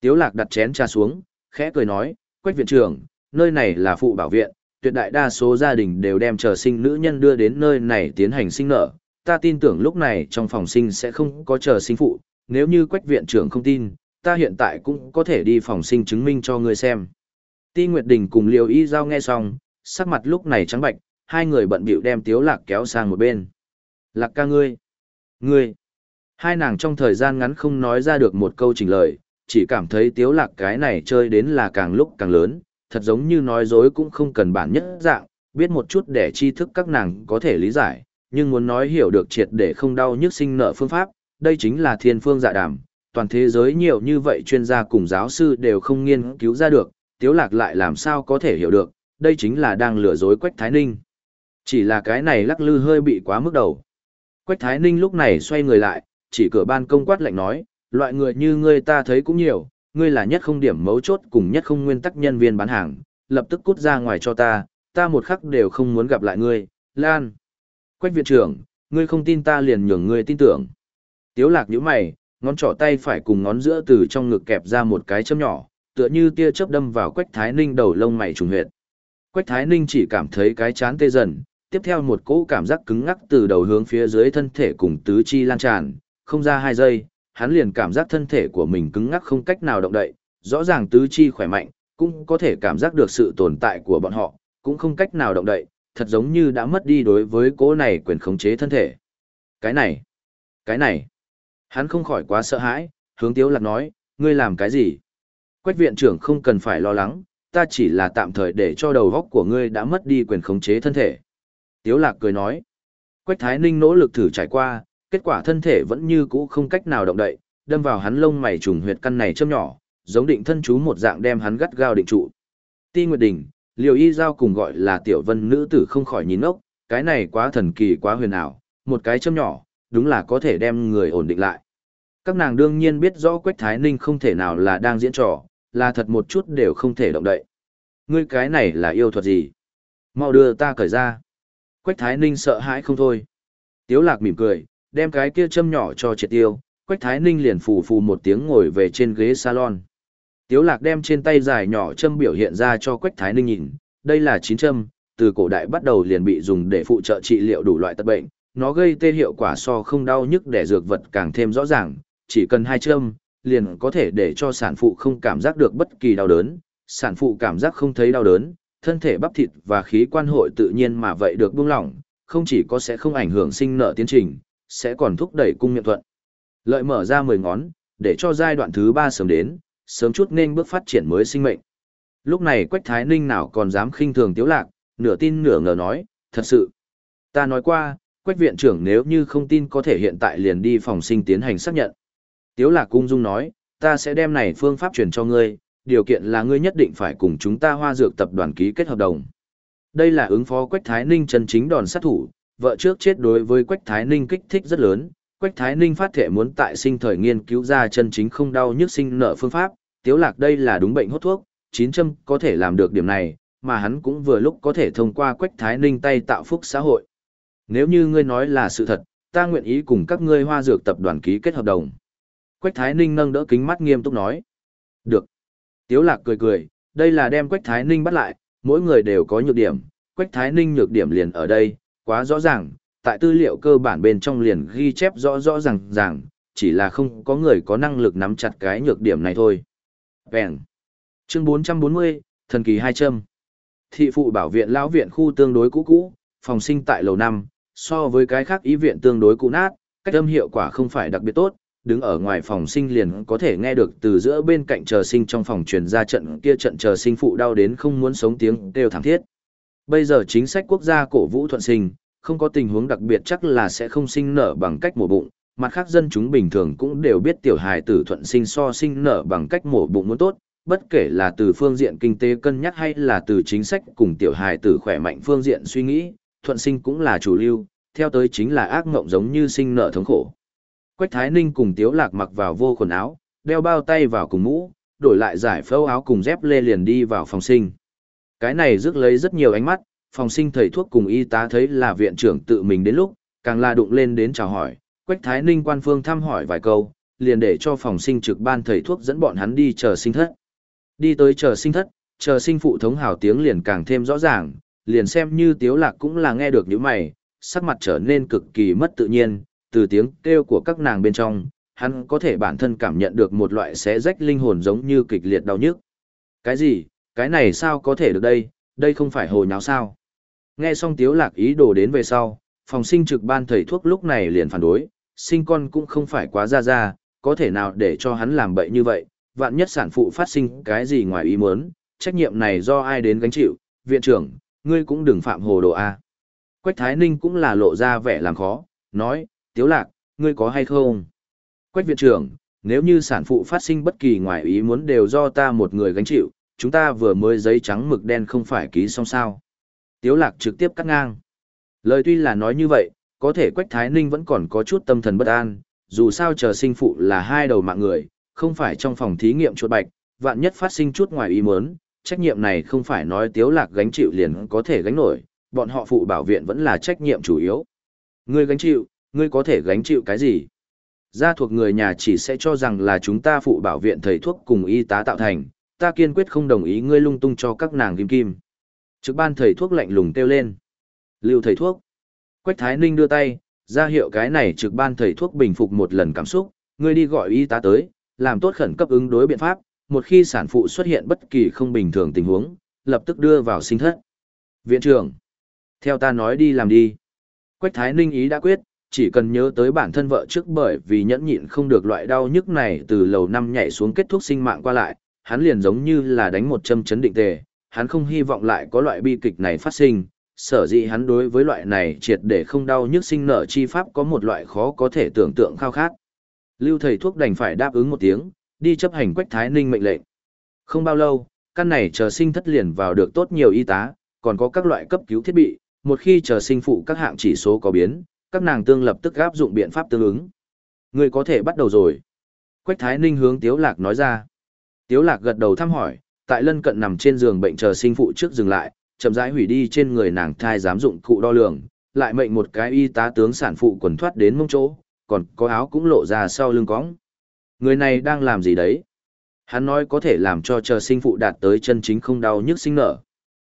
Speaker 1: Tiếu lạc đặt chén trà xuống, khẽ cười nói, quách viện trưởng, nơi này là phụ bảo viện, tuyệt đại đa số gia đình đều đem chờ sinh nữ nhân đưa đến nơi này tiến hành sinh nở. Ta tin tưởng lúc này trong phòng sinh sẽ không có chờ sinh phụ, nếu như quách viện trưởng không tin, ta hiện tại cũng có thể đi phòng sinh chứng minh cho ngươi xem. Ti Nguyệt Đình cùng Liêu Y Giao nghe xong, sắc mặt lúc này trắng bạch, hai người bận bịu đem Tiếu Lạc kéo sang một bên. Lạc ca ngươi, ngươi. Hai nàng trong thời gian ngắn không nói ra được một câu chỉnh lời, chỉ cảm thấy Tiếu Lạc cái này chơi đến là càng lúc càng lớn, thật giống như nói dối cũng không cần bản nhất dạng, biết một chút để tri thức các nàng có thể lý giải, nhưng muốn nói hiểu được triệt để không đau nhức sinh nợ phương pháp, đây chính là thiên phương dạ đàm. Toàn thế giới nhiều như vậy chuyên gia cùng giáo sư đều không nghiên cứu ra được, Tiếu Lạc lại làm sao có thể hiểu được, đây chính là đang lừa dối Quách Thái Ninh. Chỉ là cái này lắc lư hơi bị quá mức đầu. Quách Thái Ninh lúc này xoay người lại, chỉ cửa ban công quát lạnh nói, loại người như ngươi ta thấy cũng nhiều, ngươi là nhất không điểm mấu chốt cùng nhất không nguyên tắc nhân viên bán hàng, lập tức cút ra ngoài cho ta, ta một khắc đều không muốn gặp lại ngươi, Lan. Quách viện trưởng, ngươi không tin ta liền nhường ngươi tin tưởng. Tiếu lạc nhíu mày, ngón trỏ tay phải cùng ngón giữa từ trong ngực kẹp ra một cái châm nhỏ, tựa như tia chớp đâm vào Quách Thái Ninh đầu lông mày trùng huyệt. Quách Thái Ninh chỉ cảm thấy cái chán tê dần, tiếp theo một cỗ cảm giác cứng ngắc từ đầu hướng phía dưới thân thể cùng tứ chi lan tràn, không ra hai giây, hắn liền cảm giác thân thể của mình cứng ngắc không cách nào động đậy, rõ ràng tứ chi khỏe mạnh, cũng có thể cảm giác được sự tồn tại của bọn họ, cũng không cách nào động đậy, thật giống như đã mất đi đối với cỗ này quyền khống chế thân thể. Cái này, cái này, hắn không khỏi quá sợ hãi, hướng tiếu lạc nói, ngươi làm cái gì? Quách viện trưởng không cần phải lo lắng, ta chỉ là tạm thời để cho đầu góc của ngươi đã mất đi quyền khống chế thân thể. Tiếu lạc cười nói, Quách Thái Ninh nỗ lực thử trải qua, kết quả thân thể vẫn như cũ không cách nào động đậy, đâm vào hắn lông mày trùng huyệt căn này châm nhỏ, giống định thân chú một dạng đem hắn gắt gao định trụ. Ti Nguyệt Đình, Liều Y Giao cùng gọi là tiểu vân nữ tử không khỏi nhìn ốc, cái này quá thần kỳ quá huyền ảo, một cái châm nhỏ, đúng là có thể đem người ổn định lại. Các nàng đương nhiên biết rõ Quách Thái Ninh không thể nào là đang diễn trò, là thật một chút đều không thể động đậy. Ngươi cái này là yêu thuật gì? Mau đưa ta cởi ra. Quách Thái Ninh sợ hãi không thôi. Tiếu lạc mỉm cười, đem cái kia châm nhỏ cho triệt tiêu, Quách Thái Ninh liền phù phù một tiếng ngồi về trên ghế salon. Tiếu lạc đem trên tay dài nhỏ châm biểu hiện ra cho Quách Thái Ninh nhìn, đây là chín châm, từ cổ đại bắt đầu liền bị dùng để phụ trợ trị liệu đủ loại tật bệnh, nó gây tê hiệu quả so không đau nhức để dược vật càng thêm rõ ràng, chỉ cần hai châm, liền có thể để cho sản phụ không cảm giác được bất kỳ đau đớn, sản phụ cảm giác không thấy đau đớn, thân thể bắp thịt và khí quan hội tự nhiên mà vậy được buông lỏng, không chỉ có sẽ không ảnh hưởng sinh nở tiến trình, sẽ còn thúc đẩy cung miệng thuận. Lợi mở ra 10 ngón, để cho giai đoạn thứ 3 sớm đến, sớm chút nên bước phát triển mới sinh mệnh. Lúc này Quách Thái Ninh nào còn dám khinh thường Tiếu Lạc, nửa tin nửa ngờ nói, thật sự. Ta nói qua, Quách viện trưởng nếu như không tin có thể hiện tại liền đi phòng sinh tiến hành xác nhận. Tiếu Lạc cung dung nói, ta sẽ đem này phương pháp truyền cho ngươi, điều kiện là ngươi nhất định phải cùng chúng ta hoa dược tập đoàn ký kết hợp đồng. Đây là ứng phó Quách Thái Ninh chân chính đòn sát thủ, vợ trước chết đối với Quách Thái Ninh kích thích rất lớn, Quách Thái Ninh phát thể muốn tại sinh thời nghiên cứu ra chân chính không đau nhức sinh nợ phương pháp, tiếu lạc đây là đúng bệnh hốt thuốc, chín châm có thể làm được điểm này, mà hắn cũng vừa lúc có thể thông qua Quách Thái Ninh tay tạo phúc xã hội. Nếu như ngươi nói là sự thật, ta nguyện ý cùng các ngươi hoa dược tập đoàn ký kết hợp đồng. Quách Thái Ninh nâng đỡ kính mắt nghiêm túc nói. Được. Tiếu lạc cười cười, đây là đem Quách Thái Ninh bắt lại, mỗi người đều có nhược điểm, Quách Thái Ninh nhược điểm liền ở đây, quá rõ ràng, tại tư liệu cơ bản bên trong liền ghi chép rõ rõ ràng ràng, chỉ là không có người có năng lực nắm chặt cái nhược điểm này thôi. Vẹn. Chương 440, thần kỳ hai châm. Thị phụ bảo viện lão viện khu tương đối cũ cũ, phòng sinh tại lầu 5, so với cái khác ý viện tương đối cũ nát, cách âm hiệu quả không phải đặc biệt tốt, đứng ở ngoài phòng sinh liền có thể nghe được từ giữa bên cạnh chờ sinh trong phòng truyền ra trận kia trận chờ sinh phụ đau đến không muốn sống tiếng kêu thảm thiết. Bây giờ chính sách quốc gia cổ vũ thuận sinh, không có tình huống đặc biệt chắc là sẽ không sinh nở bằng cách mổ bụng, mặt khác dân chúng bình thường cũng đều biết tiểu hài tử thuận sinh so sinh nở bằng cách mổ bụng muốn tốt, bất kể là từ phương diện kinh tế cân nhắc hay là từ chính sách cùng tiểu hài tử khỏe mạnh phương diện suy nghĩ, thuận sinh cũng là chủ lưu, theo tới chính là ác ngộng giống như sinh nở thống khổ. Quách Thái Ninh cùng Tiếu Lạc mặc vào vô quần áo, đeo bao tay vào cùng mũ, đổi lại giải phẫu áo cùng dép lê liền đi vào phòng sinh. Cái này rước lấy rất nhiều ánh mắt, phòng sinh thầy thuốc cùng y tá thấy là viện trưởng tự mình đến lúc, càng là đụng lên đến chào hỏi, Quách Thái Ninh quan phương thăm hỏi vài câu, liền để cho phòng sinh trực ban thầy thuốc dẫn bọn hắn đi chờ sinh thất. Đi tới chờ sinh thất, chờ sinh phụ thống hào tiếng liền càng thêm rõ ràng, liền xem như tiếu lạc cũng là nghe được những mày, sắc mặt trở nên cực kỳ mất tự nhiên, từ tiếng kêu của các nàng bên trong, hắn có thể bản thân cảm nhận được một loại xé rách linh hồn giống như kịch liệt đau nhức. Cái gì, cái này sao có thể được đây, đây không phải hồ nháo sao. Nghe xong tiếu lạc ý đồ đến về sau, phòng sinh trực ban thầy thuốc lúc này liền phản đối, sinh con cũng không phải quá ra ra, có thể nào để cho hắn làm bậy như vậy, vạn nhất sản phụ phát sinh cái gì ngoài ý muốn, trách nhiệm này do ai đến gánh chịu, viện trưởng, ngươi cũng đừng phạm hồ đồ A. Quách Thái Ninh cũng là lộ ra vẻ làm khó, nói, tiếu lạc, ngươi có hay không? Quách viện trưởng, nếu như sản phụ phát sinh bất kỳ ngoài ý muốn đều do ta một người gánh chịu, chúng ta vừa mới giấy trắng mực đen không phải ký xong sao. Tiếu lạc trực tiếp cắt ngang. Lời tuy là nói như vậy, có thể Quách Thái Ninh vẫn còn có chút tâm thần bất an, dù sao chờ sinh phụ là hai đầu mạng người, không phải trong phòng thí nghiệm chuột bạch, vạn nhất phát sinh chút ngoài ý muốn, trách nhiệm này không phải nói tiếu lạc gánh chịu liền có thể gánh nổi, bọn họ phụ bảo viện vẫn là trách nhiệm chủ yếu. Ngươi gánh chịu, ngươi có thể gánh chịu cái gì? Gia thuộc người nhà chỉ sẽ cho rằng là chúng ta phụ bảo viện thầy thuốc cùng y tá tạo thành, ta kiên quyết không đồng ý ngươi lung tung cho các nàng kim kim. Trực ban thầy thuốc lạnh lùng kêu lên. Lưu thầy thuốc. Quách Thái Ninh đưa tay, ra hiệu cái này trực ban thầy thuốc bình phục một lần cảm xúc, ngươi đi gọi y tá tới, làm tốt khẩn cấp ứng đối biện pháp, một khi sản phụ xuất hiện bất kỳ không bình thường tình huống, lập tức đưa vào sinh thất. Viện trưởng, theo ta nói đi làm đi. Quách Thái Ninh ý đã quyết, chỉ cần nhớ tới bản thân vợ trước bởi vì nhẫn nhịn không được loại đau nhức này từ lầu năm nhảy xuống kết thúc sinh mạng qua lại, hắn liền giống như là đánh một châm chấn định tề, hắn không hy vọng lại có loại bi kịch này phát sinh, sở dĩ hắn đối với loại này triệt để không đau nhức sinh nở chi pháp có một loại khó có thể tưởng tượng khao khát. Lưu thầy thuốc đành phải đáp ứng một tiếng, đi chấp hành Quách Thái Ninh mệnh lệnh. Không bao lâu, căn này chờ sinh thất liền vào được tốt nhiều y tá, còn có các loại cấp cứu thiết bị, một khi chờ sinh phụ các hạng chỉ số có biến, các nàng tương lập tức áp dụng biện pháp tương ứng. Người có thể bắt đầu rồi. Quách Thái Ninh hướng Tiếu Lạc nói ra. Tiếu Lạc gật đầu thăm hỏi, tại lân cận nằm trên giường bệnh chờ sinh phụ trước dừng lại, chậm rãi hủy đi trên người nàng thai giám dụng cụ đo lường, lại mệnh một cái y tá tướng sản phụ quần thoát đến mông chỗ, còn có áo cũng lộ ra sau lưng cõng. Người này đang làm gì đấy? Hắn nói có thể làm cho chờ sinh phụ đạt tới chân chính không đau nhức sinh nở.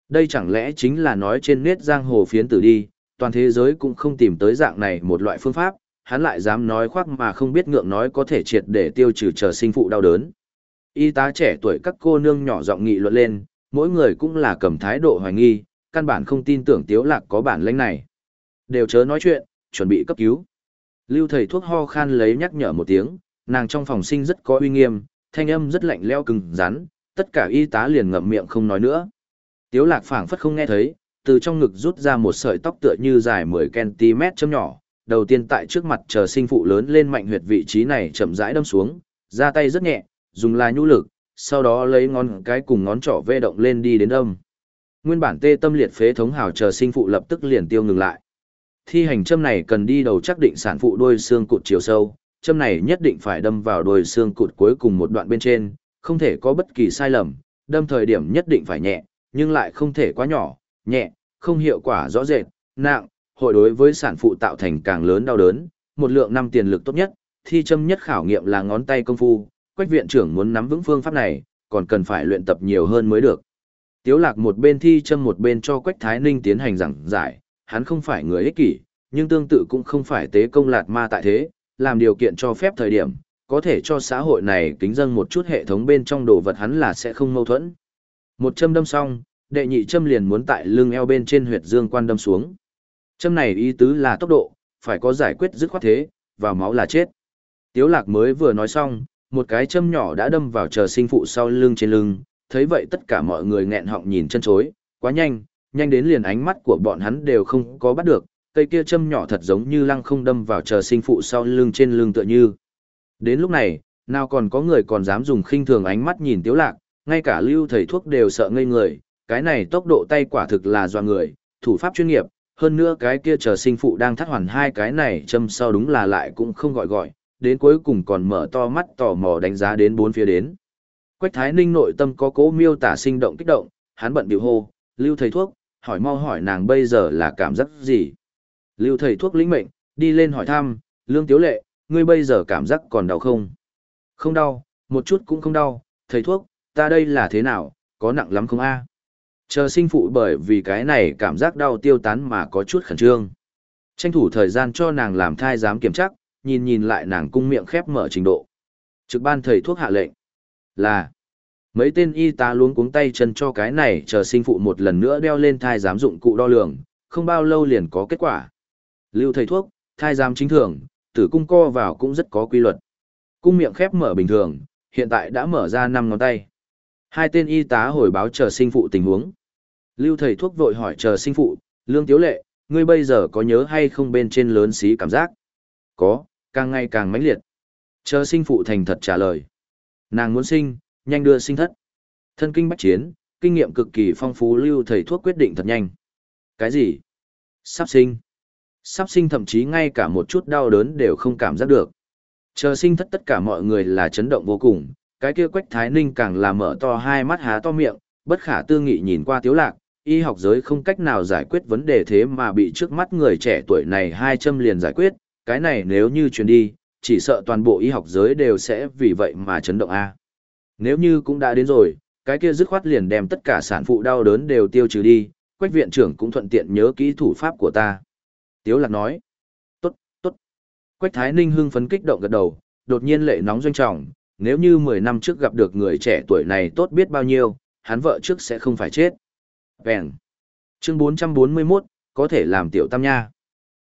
Speaker 1: Đây chẳng lẽ chính là nói trên nét giang hồ phiến tử đi, toàn thế giới cũng không tìm tới dạng này một loại phương pháp, hắn lại dám nói khoác mà không biết ngượng nói có thể triệt để tiêu trừ chờ sinh phụ đau đớn. Y tá trẻ tuổi các cô nương nhỏ giọng nghị luận lên, mỗi người cũng là cầm thái độ hoài nghi, căn bản không tin tưởng Tiếu Lạc có bản lĩnh này. Đều chớ nói chuyện, chuẩn bị cấp cứu. Lưu thầy thuốc ho khan lấy nhắc nhở một tiếng, nàng trong phòng sinh rất có uy nghiêm, thanh âm rất lạnh lẽo cứng rắn, tất cả y tá liền ngậm miệng không nói nữa. Tiếu lạc phảng phất không nghe thấy, từ trong ngực rút ra một sợi tóc tựa như dài 10cm chấm nhỏ, đầu tiên tại trước mặt chờ sinh phụ lớn lên mạnh huyệt vị trí này chậm rãi đâm xuống, ra tay rất nhẹ, dùng là nhu lực, sau đó lấy ngón cái cùng ngón trỏ vê động lên đi đến âm. Nguyên bản tê tâm liệt phế thống hào chờ sinh phụ lập tức liền tiêu ngừng lại. Thi hành châm này cần đi đầu chắc định sản phụ đôi xương cụt chiều sâu, châm này nhất định phải đâm vào đôi xương cụt cuối cùng một đoạn bên trên, không thể có bất kỳ sai lầm, đâm thời điểm nhất định phải nhẹ, nhưng lại không thể quá nhỏ, nhẹ, không hiệu quả rõ rệt, nặng, hội đối với sản phụ tạo thành càng lớn đau đớn, một lượng năm tiền lực tốt nhất, thi châm nhất khảo nghiệm là ngón tay công phu, quách viện trưởng muốn nắm vững phương pháp này, còn cần phải luyện tập nhiều hơn mới được. Tiếu lạc một bên thi châm một bên cho quách thái ninh tiến hành giảng giải, hắn không phải người ích kỷ, nhưng tương tự cũng không phải tế công lạt ma tại thế, làm điều kiện cho phép thời điểm, có thể cho xã hội này kính dâng một chút hệ thống bên trong đồ vật hắn là sẽ không mâu thuẫn. Một châm đâm xong, đệ nhị châm liền muốn tại lưng eo bên trên huyệt dương quan đâm xuống. Châm này ý tứ là tốc độ, phải có giải quyết dứt khoát thế, vào máu là chết. Tiếu lạc mới vừa nói xong, một cái châm nhỏ đã đâm vào chờ sinh phụ sau lưng trên lưng, thấy vậy tất cả mọi người nghẹn họng nhìn chân chối, quá nhanh, nhanh đến liền ánh mắt của bọn hắn đều không có bắt được, cây kia châm nhỏ thật giống như lăng không đâm vào chờ sinh phụ sau lưng trên lưng tựa như. Đến lúc này, nào còn có người còn dám dùng khinh thường ánh mắt nhìn Tiếu Lạc, ngay cả lưu thầy thuốc đều sợ ngây người, cái này tốc độ tay quả thực là do người, thủ pháp chuyên nghiệp, hơn nữa cái kia chờ sinh phụ đang thắt hoàn hai cái này châm sau đúng là lại cũng không gọi gọi, đến cuối cùng còn mở to mắt tò mò đánh giá đến bốn phía đến. Quách Thái Ninh nội tâm có cố miêu tả sinh động kích động, hắn bận biểu hô, lưu thầy thuốc, hỏi mau hỏi nàng bây giờ là cảm giác gì. Lưu thầy thuốc lĩnh mệnh, đi lên hỏi thăm, lương tiếu lệ, ngươi bây giờ cảm giác còn đau không? Không đau, một chút cũng không đau, thầy thuốc, ta đây là thế nào, có nặng lắm không a? Chờ sinh phụ bởi vì cái này cảm giác đau tiêu tán mà có chút khẩn trương. Tranh thủ thời gian cho nàng làm thai giám kiểm chắc, nhìn nhìn lại nàng cung miệng khép mở trình độ. Trực ban thầy thuốc hạ lệnh là mấy tên y tá luống cuống tay chân cho cái này chờ sinh phụ một lần nữa đeo lên thai giám dụng cụ đo lường, không bao lâu liền có kết quả. Lưu thầy thuốc, thai giám chính thường, tử cung co vào cũng rất có quy luật. Cung miệng khép mở bình thường, hiện tại đã mở ra năm ngón tay. Hai tên y tá hồi báo chờ sinh phụ tình huống. Lưu thầy thuốc vội hỏi chờ sinh phụ, lương tiếu lệ, ngươi bây giờ có nhớ hay không bên trên lớn xí cảm giác? Có, càng ngày càng mãnh liệt. Chờ sinh phụ thành thật trả lời. Nàng muốn sinh, nhanh đưa sinh thất. Thân kinh bách chiến, kinh nghiệm cực kỳ phong phú lưu thầy thuốc quyết định thật nhanh. Cái gì? Sắp sinh. Sắp sinh thậm chí ngay cả một chút đau đớn đều không cảm giác được. Chờ sinh thất tất cả mọi người là chấn động vô cùng, cái kia quách thái ninh càng là mở to hai mắt há to miệng, bất khả tư nghị nhìn qua tiếu lạc, y học giới không cách nào giải quyết vấn đề thế mà bị trước mắt người trẻ tuổi này hai châm liền giải quyết, cái này nếu như truyền đi, chỉ sợ toàn bộ y học giới đều sẽ vì vậy mà chấn động A. Nếu như cũng đã đến rồi, cái kia dứt khoát liền đem tất cả sản phụ đau đớn đều tiêu trừ đi, quách viện trưởng cũng thuận tiện nhớ kỹ thủ pháp của ta. Tiếu lạc nói, tốt, tốt. Quách Thái Ninh hưng phấn kích động gật đầu, đột nhiên lệ nóng doanh trọng, nếu như 10 năm trước gặp được người trẻ tuổi này tốt biết bao nhiêu, hắn vợ trước sẽ không phải chết. Vẹn. Chương 441, có thể làm tiểu tam nha.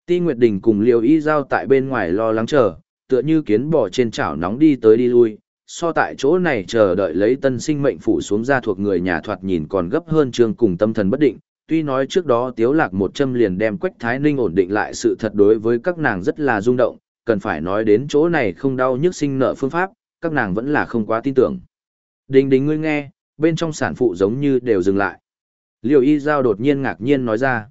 Speaker 1: Ti Nguyệt Đình cùng Liêu Y Giao tại bên ngoài lo lắng chờ, tựa như kiến bò trên chảo nóng đi tới đi lui, so tại chỗ này chờ đợi lấy tân sinh mệnh phủ xuống ra thuộc người nhà thoạt nhìn còn gấp hơn trương cùng tâm thần bất định. Tuy nói trước đó tiếu lạc một châm liền đem Quách Thái Ninh ổn định lại sự thật đối với các nàng rất là rung động, cần phải nói đến chỗ này không đau nhức sinh nợ phương pháp, các nàng vẫn là không quá tin tưởng. Đình đình ngươi nghe, bên trong sản phụ giống như đều dừng lại. Liêu y giao đột nhiên ngạc nhiên nói ra.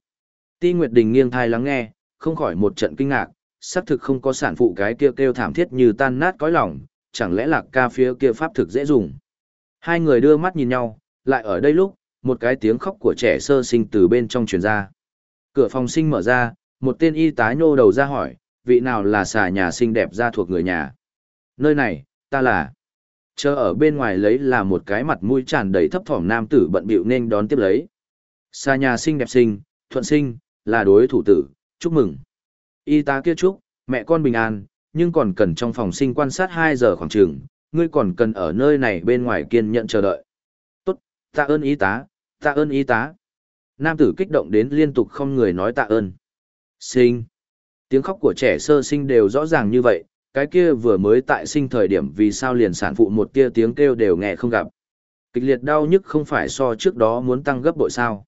Speaker 1: Ti Nguyệt Đình nghiêng thai lắng nghe, không khỏi một trận kinh ngạc, xác thực không có sản phụ cái kia kêu, kêu thảm thiết như tan nát cõi lòng, chẳng lẽ là ca phía kia pháp thực dễ dùng. Hai người đưa mắt nhìn nhau, lại ở đây lúc, một cái tiếng khóc của trẻ sơ sinh từ bên trong truyền ra. Cửa phòng sinh mở ra, một tên y tá nhô đầu ra hỏi, vị nào là xà nhà sinh đẹp ra thuộc người nhà. Nơi này, ta là. Chờ ở bên ngoài lấy là một cái mặt mũi tràn đầy thấp thỏm nam tử bận bịu nên đón tiếp lấy. xa nhà sinh đẹp sinh, thuận sinh, là đối thủ tử, chúc mừng. Y tá kia chúc, mẹ con bình an, nhưng còn cần trong phòng sinh quan sát hai giờ khoảng trường, ngươi còn cần ở nơi này bên ngoài kiên nhận chờ đợi. Tốt, tạ ơn y tá, tạ ơn y tá. Nam tử kích động đến liên tục không người nói tạ ơn. Sinh. Tiếng khóc của trẻ sơ sinh đều rõ ràng như vậy, cái kia vừa mới tại sinh thời điểm vì sao liền sản phụ một tia tiếng kêu đều nghe không gặp. Kịch liệt đau nhức không phải so trước đó muốn tăng gấp bội sao.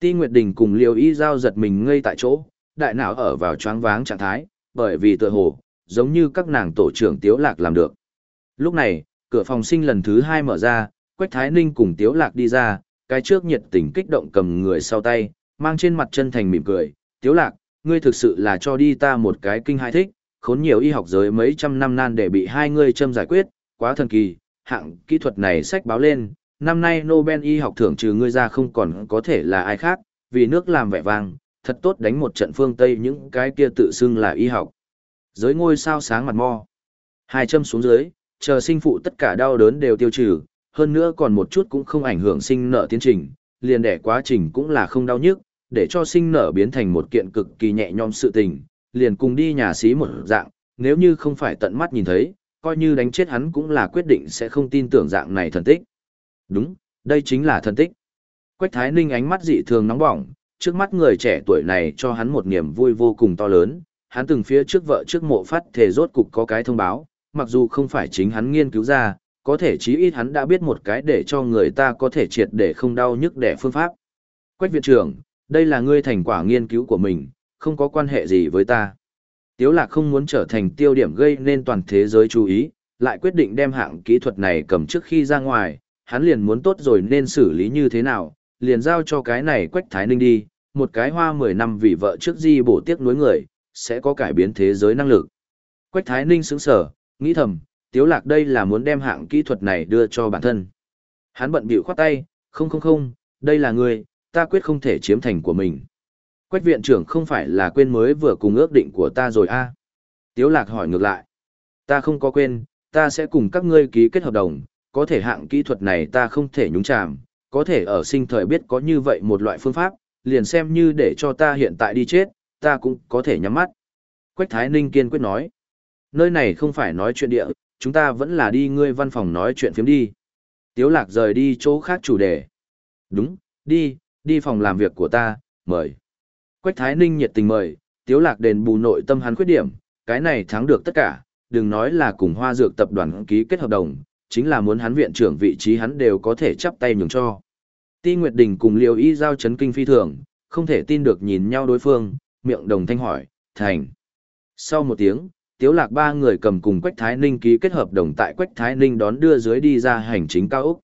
Speaker 1: Ti Nguyệt Đình cùng Liêu Y Giao giật mình ngây tại chỗ, đại não ở vào choáng váng trạng thái, bởi vì tựa hồ, giống như các nàng tổ trưởng Tiếu Lạc làm được. Lúc này, cửa phòng sinh lần thứ hai mở ra, Quách Thái Ninh cùng Tiếu Lạc đi ra, cái trước nhiệt tình kích động cầm người sau tay, mang trên mặt chân thành mỉm cười, Tiếu Lạc, ngươi thực sự là cho đi ta một cái kinh hai thích, khốn nhiều y học giới mấy trăm năm nan để bị hai ngươi châm giải quyết, quá thần kỳ, hạng kỹ thuật này sách báo lên, năm nay Nobel y học thưởng trừ ngươi ra không còn có thể là ai khác, vì nước làm vẻ vang, thật tốt đánh một trận phương Tây những cái kia tự xưng là y học. Giới ngôi sao sáng mặt mo. Hai châm xuống dưới, chờ sinh phụ tất cả đau đớn đều tiêu trừ, hơn nữa còn một chút cũng không ảnh hưởng sinh nở tiến trình, liền đẻ quá trình cũng là không đau nhức, để cho sinh nở biến thành một kiện cực kỳ nhẹ nhõm sự tình, liền cùng đi nhà xí một dạng, nếu như không phải tận mắt nhìn thấy, coi như đánh chết hắn cũng là quyết định sẽ không tin tưởng dạng này thần tích. Đúng, đây chính là thần tích. Quách Thái Ninh ánh mắt dị thường nóng bỏng, trước mắt người trẻ tuổi này cho hắn một niềm vui vô cùng to lớn, hắn từng phía trước vợ trước mộ phát thể rốt cục có cái thông báo, mặc dù không phải chính hắn nghiên cứu ra, có thể chí ít hắn đã biết một cái để cho người ta có thể triệt để không đau nhức để phương pháp. Quách viện trưởng, đây là ngươi thành quả nghiên cứu của mình, không có quan hệ gì với ta. Tiếu lạc không muốn trở thành tiêu điểm gây nên toàn thế giới chú ý, lại quyết định đem hạng kỹ thuật này cầm trước khi ra ngoài, hắn liền muốn tốt rồi nên xử lý như thế nào, liền giao cho cái này Quách Thái Ninh đi, một cái hoa 10 năm vì vợ trước di bổ tiếc nuối người, sẽ có cải biến thế giới năng lực. Quách Thái Ninh sững sờ, nghĩ thầm, Tiếu Lạc đây là muốn đem hạng kỹ thuật này đưa cho bản thân. Hắn bận bịu khoát tay, không không không, đây là người, ta quyết không thể chiếm thành của mình. Quách viện trưởng không phải là quên mới vừa cùng ước định của ta rồi a? À? Tiếu Lạc hỏi ngược lại. Ta không có quên, ta sẽ cùng các ngươi ký kết hợp đồng, có thể hạng kỹ thuật này ta không thể nhúng chàm, có thể ở sinh thời biết có như vậy một loại phương pháp, liền xem như để cho ta hiện tại đi chết, ta cũng có thể nhắm mắt. Quách Thái Ninh kiên quyết nói, nơi này không phải nói chuyện địa, chúng ta vẫn là đi ngươi văn phòng nói chuyện phiếm đi. Tiếu lạc rời đi chỗ khác chủ đề. Đúng, đi, đi phòng làm việc của ta, mời. Quách Thái Ninh nhiệt tình mời, Tiếu lạc đền bù nội tâm hắn khuyết điểm, cái này thắng được tất cả, đừng nói là cùng hoa dược tập đoàn ký kết hợp đồng, chính là muốn hắn viện trưởng vị trí hắn đều có thể chắp tay nhường cho. Ti Nguyệt Đình cùng Liêu Y giao chấn kinh phi thường, không thể tin được nhìn nhau đối phương, miệng đồng thanh hỏi, thành. Sau một tiếng, Tiếu Lạc ba người cầm cùng Quách Thái Ninh ký kết hợp đồng tại Quách Thái Ninh đón đưa dưới đi ra hành chính cao ốc.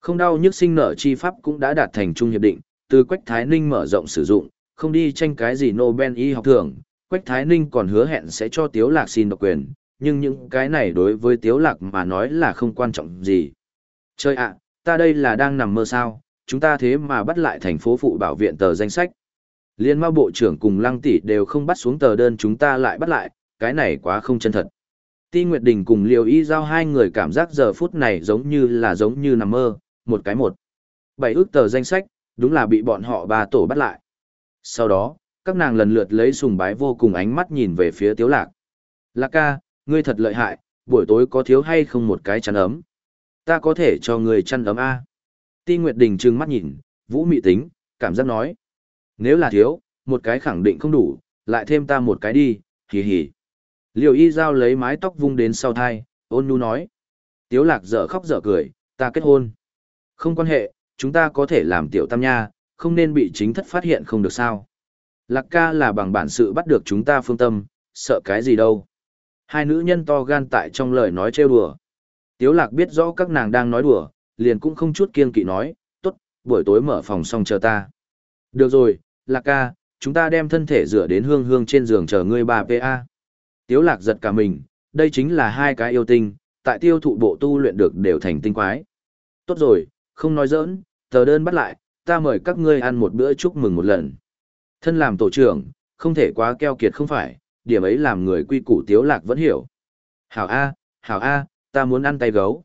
Speaker 1: Không đau nhức sinh nợ chi pháp cũng đã đạt thành chung hiệp định, từ Quách Thái Ninh mở rộng sử dụng, không đi tranh cái gì Nobel y học thưởng, Quách Thái Ninh còn hứa hẹn sẽ cho Tiếu Lạc xin độc quyền, nhưng những cái này đối với Tiếu Lạc mà nói là không quan trọng gì. Chơi ạ, ta đây là đang nằm mơ sao, chúng ta thế mà bắt lại thành phố phụ bảo viện tờ danh sách. Liên ma bộ trưởng cùng lăng tỷ đều không bắt xuống tờ đơn chúng ta lại bắt lại, cái này quá không chân thật. Ti Nguyệt Đình cùng Liều Y giao hai người cảm giác giờ phút này giống như là giống như nằm mơ, một cái một. Bảy ước tờ danh sách, đúng là bị bọn họ ba tổ bắt lại. Sau đó, các nàng lần lượt lấy sùng bái vô cùng ánh mắt nhìn về phía Tiếu Lạc. Lạc ca, ngươi thật lợi hại, buổi tối có thiếu hay không một cái chăn ấm? Ta có thể cho ngươi chăn ấm A. Ti Nguyệt Đình trừng mắt nhìn, Vũ Mị tính, cảm giác nói. Nếu là thiếu, một cái khẳng định không đủ, lại thêm ta một cái đi, hì hì. Liều y giao lấy mái tóc vung đến sau thai, ôn nhu nói. Tiếu lạc dở khóc dở cười, ta kết hôn. Không quan hệ, chúng ta có thể làm tiểu tam nha, không nên bị chính thất phát hiện không được sao. Lạc ca là bằng bản sự bắt được chúng ta phương tâm, sợ cái gì đâu. Hai nữ nhân to gan tại trong lời nói trêu đùa. Tiếu lạc biết rõ các nàng đang nói đùa, liền cũng không chút kiên kỵ nói, tốt, buổi tối mở phòng xong chờ ta. Được rồi, Lạc ca, chúng ta đem thân thể rửa đến hương hương trên giường chờ ngươi bà PA. Tiếu lạc giật cả mình, đây chính là hai cái yêu tinh, tại tiêu thụ bộ tu luyện được đều thành tinh quái. Tốt rồi, không nói giỡn, tờ đơn bắt lại, ta mời các ngươi ăn một bữa chúc mừng một lần. Thân làm tổ trưởng, không thể quá keo kiệt không phải, điểm ấy làm người quy củ tiếu lạc vẫn hiểu. Hảo A, Hảo A, ta muốn ăn tay gấu.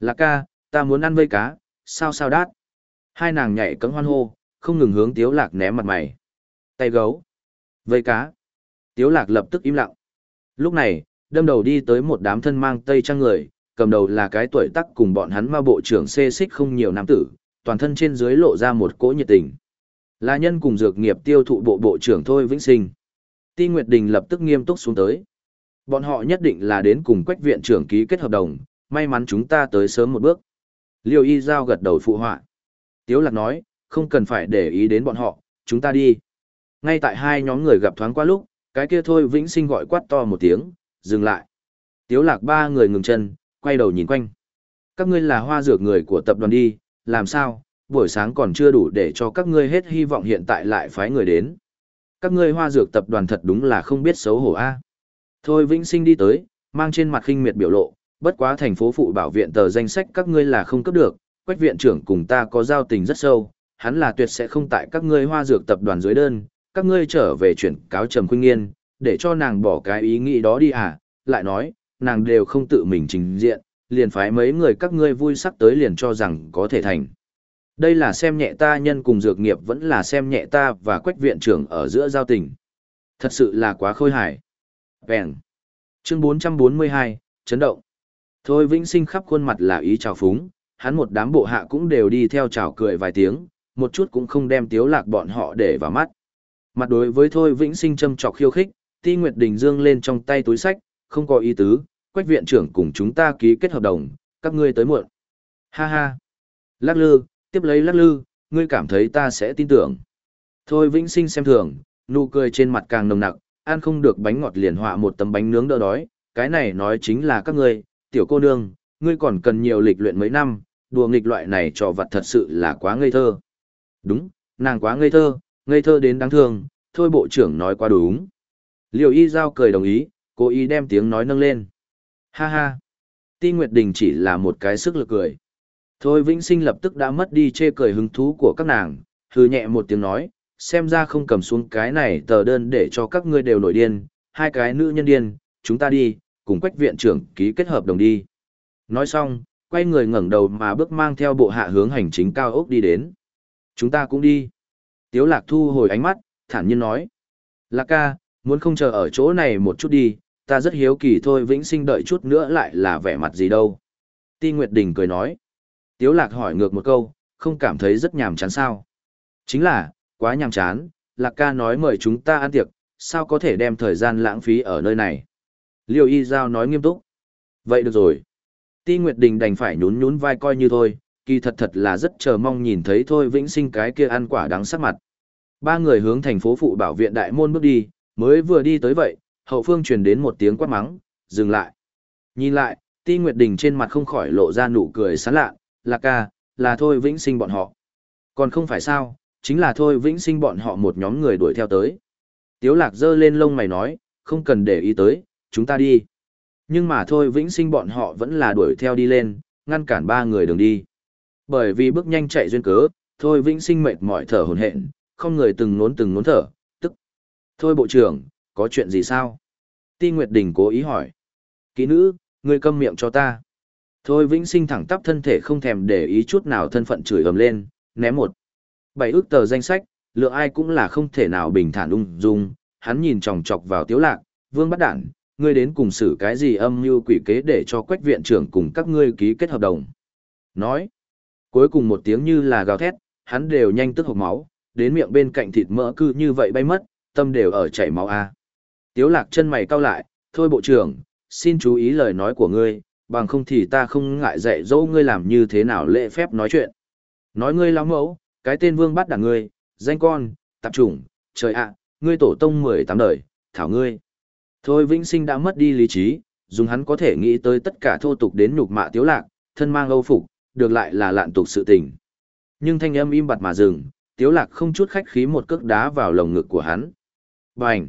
Speaker 1: Lạc ca, ta muốn ăn vây cá, sao sao đát. Hai nàng nhảy cấm hoan hô, không ngừng hướng tiếu lạc ném mặt mày. Tay gấu. Vây cá. Tiếu lạc lập tức im lặng. Lúc này, đâm đầu đi tới một đám thân mang tây trang người, cầm đầu là cái tuổi tác cùng bọn hắn ma bộ trưởng xê xích không nhiều nam tử, toàn thân trên dưới lộ ra một cỗ nhiệt tình. Là nhân cùng dược nghiệp tiêu thụ bộ bộ trưởng Thôi Vĩnh Sinh. Ti Nguyệt Đình lập tức nghiêm túc xuống tới. Bọn họ nhất định là đến cùng quách viện trưởng ký kết hợp đồng, may mắn chúng ta tới sớm một bước. Liêu Y Giao gật đầu phụ họa. Tiếu Lạc nói, không cần phải để ý đến bọn họ, chúng ta đi. Ngay tại hai nhóm người gặp thoáng qua lúc, cái kia thôi Vĩnh Sinh gọi quát to một tiếng, dừng lại. Tiếu Lạc ba người ngừng chân, quay đầu nhìn quanh. Các ngươi là hoa dược người của tập đoàn đi, làm sao, buổi sáng còn chưa đủ để cho các ngươi hết hy vọng hiện tại lại phái người đến. Các ngươi hoa dược tập đoàn thật đúng là không biết xấu hổ a. Thôi Vĩnh Sinh đi tới, mang trên mặt khinh miệt biểu lộ, bất quá thành phố phụ bảo viện tờ danh sách các ngươi là không cấp được, quách viện trưởng cùng ta có giao tình rất sâu, hắn là tuyệt sẽ không tại các ngươi hoa dược tập đoàn dưới đơn, các ngươi trở về chuyển cáo Trầm Khuynh Nghiên, để cho nàng bỏ cái ý nghĩ đó đi à, lại nói, nàng đều không tự mình trình diện, liền phái mấy người các ngươi vui sắc tới liền cho rằng có thể thành. Đây là xem nhẹ ta nhân cùng dược nghiệp vẫn là xem nhẹ ta và quách viện trưởng ở giữa giao tình. Thật sự là quá khôi hài. Vẹn. Chương 442, chấn động. Thôi Vĩnh Sinh khắp khuôn mặt là ý chào phúng, hắn một đám bộ hạ cũng đều đi theo chào cười vài tiếng, một chút cũng không đem tiếu lạc bọn họ để vào mắt. Mặt đối với Thôi Vĩnh Sinh châm chọc khiêu khích, Ti Nguyệt Đình dương lên trong tay túi sách, không có ý tứ, quách viện trưởng cùng chúng ta ký kết hợp đồng, các ngươi tới muộn. Ha ha. Lắc lư, tiếp lấy lắc lư, ngươi cảm thấy ta sẽ tin tưởng. Thôi Vĩnh Sinh xem thường, nụ cười trên mặt càng nồng nặc, ăn không được bánh ngọt liền họa một tấm bánh nướng đỡ đói, cái này nói chính là các ngươi, tiểu cô nương, ngươi còn cần nhiều lịch luyện mấy năm, đùa nghịch loại này trò vật thật sự là quá ngây thơ. Đúng, nàng quá ngây thơ, ngây thơ đến đáng thương, thôi bộ trưởng nói quá đúng. Liều y giao cười đồng ý, cố ý đem tiếng nói nâng lên. Ha ha. Ti Nguyệt Đình chỉ là một cái sức lực cười. Thôi Vĩnh Sinh lập tức đã mất đi chê cười hứng thú của các nàng, hừ nhẹ một tiếng nói, xem ra không cầm xuống cái này tờ đơn để cho các ngươi đều nổi điên, hai cái nữ nhân điên, chúng ta đi, cùng quách viện trưởng ký kết hợp đồng đi. Nói xong, quay người ngẩng đầu mà bước mang theo bộ hạ hướng hành chính cao ốc đi đến. Chúng ta cũng đi. Tiếu lạc thu hồi ánh mắt, thản nhiên nói. Lạc ca, muốn không chờ ở chỗ này một chút đi, ta rất hiếu kỳ thôi vĩnh sinh đợi chút nữa lại là vẻ mặt gì đâu. Ti Nguyệt Đình cười nói. Tiếu lạc hỏi ngược một câu, không cảm thấy rất nhàm chán sao. Chính là, quá nhàm chán, Lạc ca nói mời chúng ta ăn tiệc, sao có thể đem thời gian lãng phí ở nơi này. Liêu y giao nói nghiêm túc. Vậy được rồi. Ti Nguyệt Đình đành phải nhún nhún vai coi như thôi, kỳ thật thật là rất chờ mong nhìn thấy thôi vĩnh sinh cái kia ăn quả đắng sắc mặt. Ba người hướng thành phố phụ bảo viện đại môn bước đi, mới vừa đi tới vậy, hậu phương truyền đến một tiếng quát mắng, dừng lại. Nhìn lại, Ti Nguyệt Đình trên mặt không khỏi lộ ra nụ cười sán lạ, là ca, là thôi vĩnh sinh bọn họ. Còn không phải sao, chính là thôi vĩnh sinh bọn họ một nhóm người đuổi theo tới. Tiếu lạc giơ lên lông mày nói, không cần để ý tới, chúng ta đi. Nhưng mà thôi vĩnh sinh bọn họ vẫn là đuổi theo đi lên, ngăn cản ba người đường đi. Bởi vì bước nhanh chạy duyên cớ, thôi vĩnh sinh mệt mỏi thở hổn hển, không người từng nốn từng nốn thở, tức. Thôi bộ trưởng, có chuyện gì sao? Ti Nguyệt Đình cố ý hỏi. Kỹ nữ, ngươi câm miệng cho ta. Thôi vĩnh sinh thẳng tắp thân thể không thèm để ý chút nào thân phận chửi ầm lên, ném một. Bảy ước tờ danh sách, lượng ai cũng là không thể nào bình thản ung dung, hắn nhìn chòng chọc vào tiếu lạc, vương bắt đản, ngươi đến cùng xử cái gì âm mưu quỷ kế để cho quách viện trưởng cùng các ngươi ký kết hợp đồng. Nói, cuối cùng một tiếng như là gào thét, hắn đều nhanh tức hộc máu, đến miệng bên cạnh thịt mỡ cư như vậy bay mất, tâm đều ở chảy máu a. Tiếu lạc chân mày cau lại, thôi bộ trưởng, xin chú ý lời nói của ngươi, bằng không thì ta không ngại dạy dỗ ngươi làm như thế nào lễ phép nói chuyện. Nói ngươi lắm mẫu, cái tên vương bắt đảng ngươi, danh con, tạp chủng, trời ạ, ngươi tổ tông 18 đời, thảo ngươi. Thôi Vĩnh Sinh đã mất đi lý trí, dùng hắn có thể nghĩ tới tất cả thô tục đến nhục mạ tiếu lạc, thân mang âu phục, được lại là lạn tục sự tình. Nhưng thanh âm im bặt mà dừng, tiếu lạc không chút khách khí một cước đá vào lồng ngực của hắn. Bành!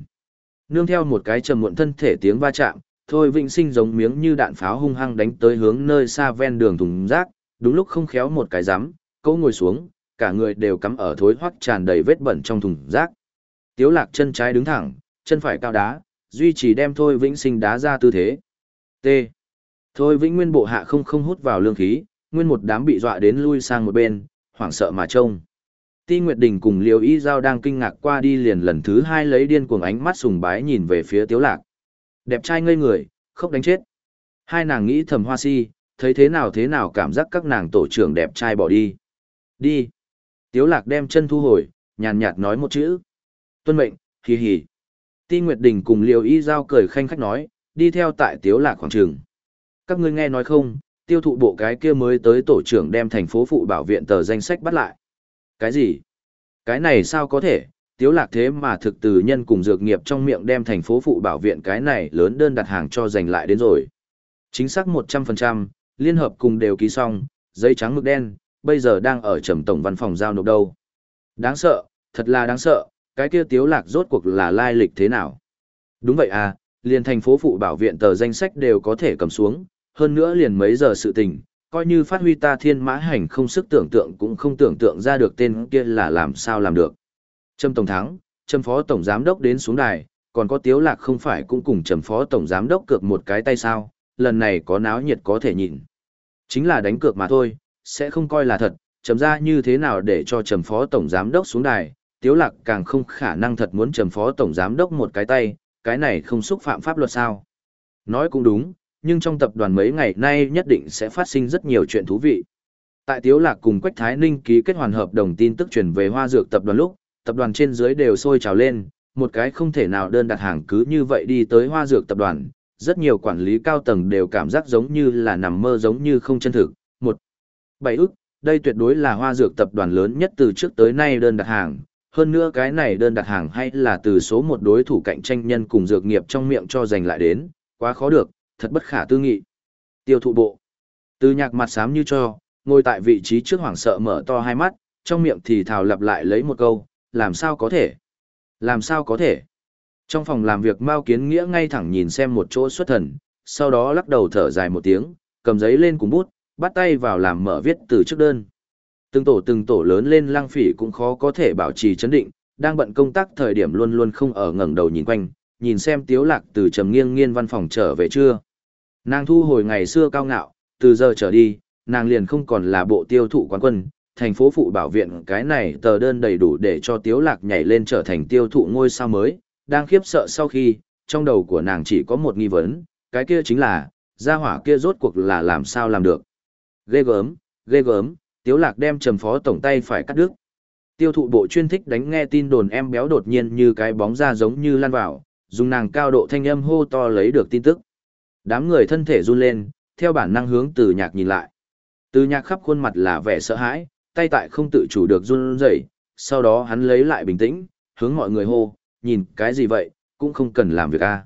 Speaker 1: Nương theo một cái trầm muộn thân thể tiếng va chạm, thôi Vĩnh Sinh giống miếng như đạn pháo hung hăng đánh tới hướng nơi xa ven đường thùng rác, đúng lúc không khéo một cái rắm, cậu ngồi xuống, cả người đều cắm ở thối hoắc tràn đầy vết bẩn trong thùng rác. Tiếu lạc chân trái đứng thẳng, chân phải cao đá, duy trì đem Thôi Vĩnh sinh đá ra tư thế. T. Thôi Vĩnh nguyên bộ hạ không không hút vào lương khí, nguyên một đám bị dọa đến lui sang một bên, hoảng sợ mà trông. Ti Nguyệt Đình cùng Liêu Y Giao đang kinh ngạc qua đi liền lần thứ hai lấy điên cuồng ánh mắt sùng bái nhìn về phía Tiếu Lạc. Đẹp trai ngây người, khóc đánh chết. Hai nàng nghĩ thầm hoa si, thấy thế nào thế nào cảm giác các nàng tổ trưởng đẹp trai bỏ đi. Đi. Tiếu Lạc đem chân thu hồi, nhàn nhạt nói một chữ. Tuân mệnh, hì hì. Ti Nguyệt Đình cùng Liêu Y Giao cười khanh khách nói, đi theo tại Tiếu Lạc khoảng trường. Các ngươi nghe nói không, tiêu thụ bộ cái kia mới tới tổ trưởng đem thành phố phụ bảo viện tờ danh sách bắt lại. Cái gì? Cái này sao có thể? Tiếu Lạc thế mà thực từ nhân cùng dược nghiệp trong miệng đem thành phố phụ bảo viện cái này lớn đơn đặt hàng cho giành lại đến rồi. Chính xác 100%, liên hợp cùng đều ký xong, giấy trắng mực đen, bây giờ đang ở trầm tổng văn phòng giao nộp đâu. Đáng sợ, thật là đáng sợ, cái kia tiếu lạc rốt cuộc là lai lịch thế nào. Đúng vậy à, liền thành phố phụ bảo viện tờ danh sách đều có thể cầm xuống, hơn nữa liền mấy giờ sự tình, coi như phát huy ta thiên mã hành không sức tưởng tượng cũng không tưởng tượng ra được tên kia là làm sao làm được. Trâm Tổng Thắng, Trâm Phó Tổng Giám Đốc đến xuống đài, còn có Tiếu Lạc không phải cũng cùng Trầm Phó Tổng Giám Đốc cược một cái tay sao, lần này có náo nhiệt có thể nhìn. Chính là đánh cược mà thôi, sẽ không coi là thật, Trầm ra như thế nào để cho Trầm Phó Tổng Giám Đốc xuống đài, Tiếu Lạc càng không khả năng thật muốn trầm phó tổng giám đốc một cái tay, cái này không xúc phạm pháp luật sao. Nói cũng đúng, nhưng trong tập đoàn mấy ngày nay nhất định sẽ phát sinh rất nhiều chuyện thú vị. Tại Tiếu Lạc cùng Quách Thái Ninh ký kết hoàn hợp đồng tin tức truyền về hoa dược tập đoàn lúc, tập đoàn trên dưới đều sôi trào lên, một cái không thể nào đơn đặt hàng cứ như vậy đi tới hoa dược tập đoàn, rất nhiều quản lý cao tầng đều cảm giác giống như là nằm mơ giống như không chân thực. Một, bảy ức, đây tuyệt đối là hoa dược tập đoàn lớn nhất từ trước tới nay đơn đặt hàng, hơn nữa cái này đơn đặt hàng hay là từ số một đối thủ cạnh tranh nhân cùng dược nghiệp trong miệng cho giành lại đến, quá khó được, thật bất khả tư nghị. Tiêu thụ bộ. Từ nhạc mặt xám như cho, ngồi tại vị trí trước hoảng sợ mở to hai mắt, trong miệng thì thào lặp lại lấy một câu, làm sao có thể? Làm sao có thể? Trong phòng làm việc Mao Kiến Nghĩa ngay thẳng nhìn xem một chỗ xuất thần, sau đó lắc đầu thở dài một tiếng, cầm giấy lên cùng bút, bắt tay vào làm mở viết từ trước đơn. Từng tổ từng tổ lớn lên lang phỉ cũng khó có thể bảo trì chấn định, đang bận công tác thời điểm luôn luôn không ở ngẩng đầu nhìn quanh, nhìn xem tiếu lạc từ trầm nghiêng nghiên văn phòng trở về chưa. Nàng thu hồi ngày xưa cao ngạo, từ giờ trở đi, nàng liền không còn là bộ tiêu thụ quán quân, thành phố phụ bảo viện cái này tờ đơn đầy đủ để cho tiếu lạc nhảy lên trở thành tiêu thụ ngôi sao mới, đang khiếp sợ sau khi, trong đầu của nàng chỉ có một nghi vấn, cái kia chính là, gia hỏa kia rốt cuộc là làm sao làm được. Ghê gớm, ghê gớm, tiếu lạc đem trầm phó tổng tay phải cắt đứt. Tiêu thụ bộ chuyên thích đánh nghe tin đồn em béo đột nhiên như cái bóng ra giống như lan vào, dùng nàng cao độ thanh âm hô to lấy được tin tức. Đám người thân thể run lên, theo bản năng hướng từ nhạc nhìn lại. Từ nhạc khắp khuôn mặt là vẻ sợ hãi, tay tại không tự chủ được run rẩy, sau đó hắn lấy lại bình tĩnh, hướng mọi người hô, nhìn cái gì vậy, cũng không cần làm việc a.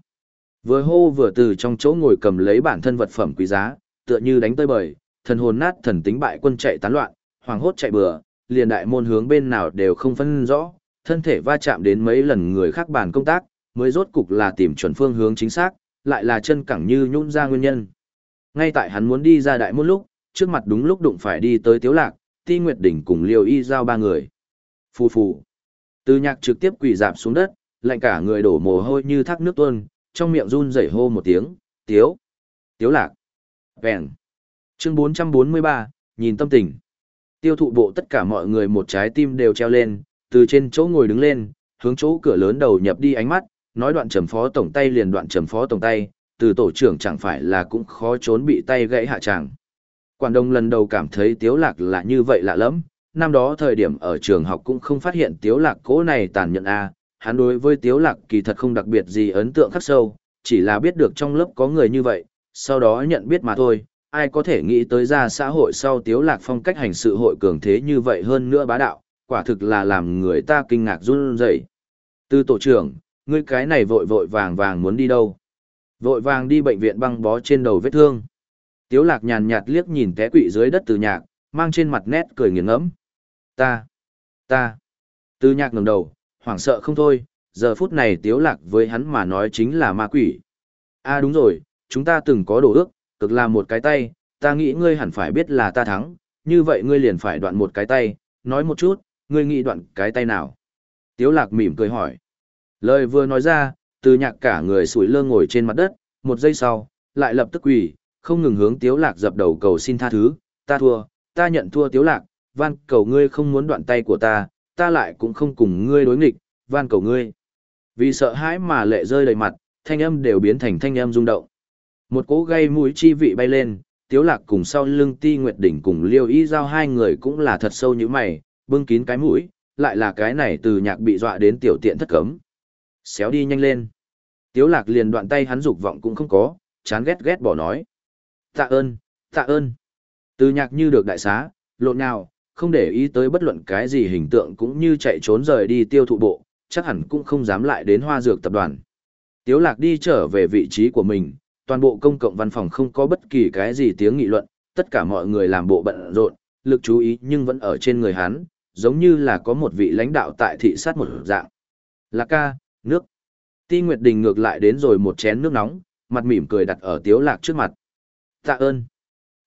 Speaker 1: Vừa hô vừa từ trong chỗ ngồi cầm lấy bản thân vật phẩm quý giá, tựa như đánh tơi bời, thần hồn nát thần tính bại quân chạy tán loạn, hoàng hốt chạy bừa, liền đại môn hướng bên nào đều không phân rõ, thân thể va chạm đến mấy lần người khác bàn công tác, mới rốt cục là tìm chuẩn phương hướng chính xác, lại là chân cẳng như nhũn ra nguyên nhân. Ngay tại hắn muốn đi ra đại môn lúc, trước mặt đúng lúc đụng phải đi tới Tiếu Lạc, Ti Nguyệt Đỉnh cùng Liêu Y giao ba người. Phù phù. Từ nhạc trực tiếp quỳ dạp xuống đất, lạnh cả người đổ mồ hôi như thác nước tuôn, trong miệng run rẩy hô một tiếng, "Tiếu." Tiếu Lạc. Vẹn. Chương 443, nhìn tâm tình. Tiêu thụ bộ tất cả mọi người một trái tim đều treo lên, từ trên chỗ ngồi đứng lên, hướng chỗ cửa lớn đầu nhập đi ánh mắt, nói đoạn trầm phó tổng tay liền đoạn trầm phó tổng tay, từ tổ trưởng chẳng phải là cũng khó trốn bị tay gãy hạ chẳng. Quản đông lần đầu cảm thấy tiếu lạc là như vậy lạ lắm, năm đó thời điểm ở trường học cũng không phát hiện tiếu lạc cố này tàn nhẫn a hắn đối với tiếu lạc kỳ thật không đặc biệt gì ấn tượng khắc sâu, chỉ là biết được trong lớp có người như vậy, sau đó nhận biết mà thôi, ai có thể nghĩ tới ra xã hội sau tiếu lạc phong cách hành sự hội cường thế như vậy hơn nữa bá đạo, quả thực là làm người ta kinh ngạc run rẩy. Từ tổ trưởng, ngươi cái này vội vội vàng vàng muốn đi đâu? Vội vàng đi bệnh viện băng bó trên đầu vết thương. Tiếu lạc nhàn nhạt liếc nhìn té quỵ dưới đất từ nhạc, mang trên mặt nét cười nghiền ngẫm. Ta, ta. Từ nhạc ngẩng đầu, hoảng sợ không thôi, giờ phút này tiếu lạc với hắn mà nói chính là ma quỷ. a à đúng rồi, chúng ta từng có đồ ước, cực là một cái tay, ta nghĩ ngươi hẳn phải biết là ta thắng, như vậy ngươi liền phải đoạn một cái tay, nói một chút, ngươi nghĩ đoạn cái tay nào? Tiếu lạc mỉm cười hỏi. Lời vừa nói ra, từ nhạc cả người sủi lơ ngồi trên mặt đất, một giây sau, lại lập tức quỳ, không ngừng hướng tiếu lạc dập đầu cầu xin tha thứ, ta thua, ta nhận thua tiếu lạc, van cầu ngươi không muốn đoạn tay của ta, ta lại cũng không cùng ngươi đối nghịch, van cầu ngươi. Vì sợ hãi mà lệ rơi đầy mặt, thanh âm đều biến thành thanh âm rung động. Một cỗ gây mũi chi vị bay lên, tiếu lạc cùng sau lưng ti nguyệt đỉnh cùng liêu y giao hai người cũng là thật sâu như mày, bưng kín cái mũi, lại là cái này từ nhạc bị dọa đến tiểu tiện thất cấm. Xéo đi nhanh lên. Tiếu lạc liền đoạn tay hắn dục vọng cũng không có, chán ghét ghét bỏ nói. Tạ ơn, tạ ơn. Từ nhạc như được đại xá, lộn nào, không để ý tới bất luận cái gì hình tượng cũng như chạy trốn rời đi tiêu thụ bộ, chắc hẳn cũng không dám lại đến hoa dược tập đoàn. Tiếu lạc đi trở về vị trí của mình, toàn bộ công cộng văn phòng không có bất kỳ cái gì tiếng nghị luận, tất cả mọi người làm bộ bận rộn, lực chú ý nhưng vẫn ở trên người hắn, giống như là có một vị lãnh đạo tại thị sát một dạng. Lạc ca, nước. Ti Nguyệt Đình ngược lại đến rồi một chén nước nóng, mặt mỉm cười đặt ở Tiếu Lạc trước mặt. Tạ ơn.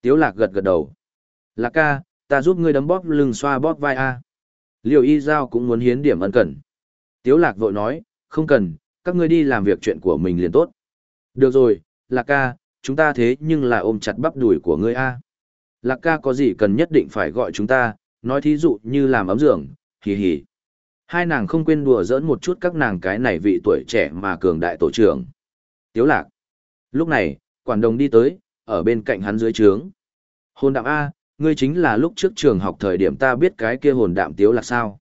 Speaker 1: Tiếu Lạc gật gật đầu. Lạc ca, ta giúp ngươi đấm bóp lưng xoa bóp vai a. Liêu Y Giao cũng muốn hiến điểm ân cần. Tiếu Lạc vội nói, không cần, các ngươi đi làm việc chuyện của mình liền tốt. Được rồi, Lạc ca, chúng ta thế nhưng là ôm chặt bắp đùi của ngươi a. Lạc ca có gì cần nhất định phải gọi chúng ta, nói thí dụ như làm ấm giường, hì hì. Hai nàng không quên đùa giỡn một chút các nàng cái này vị tuổi trẻ mà cường đại tổ trưởng. Tiếu lạc. Lúc này, quản đồng đi tới, ở bên cạnh hắn dưới trướng. Hồn đạm A, ngươi chính là lúc trước trường học thời điểm ta biết cái kia hồn đạm tiếu lạc sao.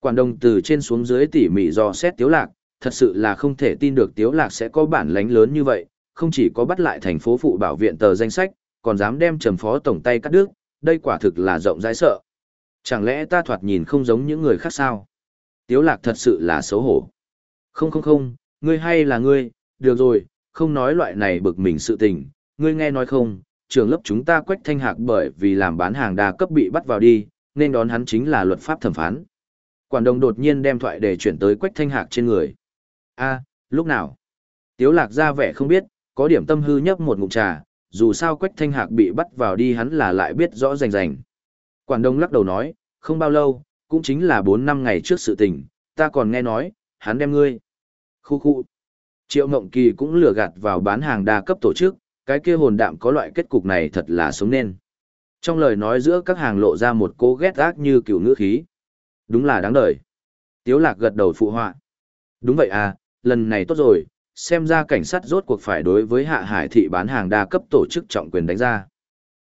Speaker 1: Quản đồng từ trên xuống dưới tỉ mỉ do xét tiếu lạc, thật sự là không thể tin được tiếu lạc sẽ có bản lãnh lớn như vậy, không chỉ có bắt lại thành phố phụ bảo viện tờ danh sách, còn dám đem trầm phó tổng tay cắt đứt, đây quả thực là rộng rãi sợ. Chẳng lẽ ta thoạt nhìn không giống những người khác sao? Tiếu lạc thật sự là xấu hổ. Không không không, ngươi hay là ngươi, được rồi, không nói loại này bực mình sự tình, ngươi nghe nói không, trường lớp chúng ta quách thanh hạc bởi vì làm bán hàng đa cấp bị bắt vào đi, nên đón hắn chính là luật pháp thẩm phán. Quản đồng đột nhiên đem thoại để chuyển tới quách thanh hạc trên người. a lúc nào? Tiếu lạc ra vẻ không biết, có điểm tâm hư nhấp một ngụm trà, dù sao quách thanh hạc bị bắt vào đi hắn là lại biết rõ rành rành. Quản đồng lắc đầu nói, không bao lâu, cũng chính là 4 năm ngày trước sự tình, ta còn nghe nói, hắn đem ngươi. Khu khu. Triệu Ngộng Kỳ cũng lừa gạt vào bán hàng đa cấp tổ chức, cái kia hồn đạm có loại kết cục này thật là sống nên. Trong lời nói giữa các hàng lộ ra một cố ghét ác như kiểu ngữ khí. Đúng là đáng đời. Tiếu lạc gật đầu phụ họa. Đúng vậy à, lần này tốt rồi, xem ra cảnh sát rốt cuộc phải đối với hạ hải thị bán hàng đa cấp tổ chức trọng quyền đánh ra.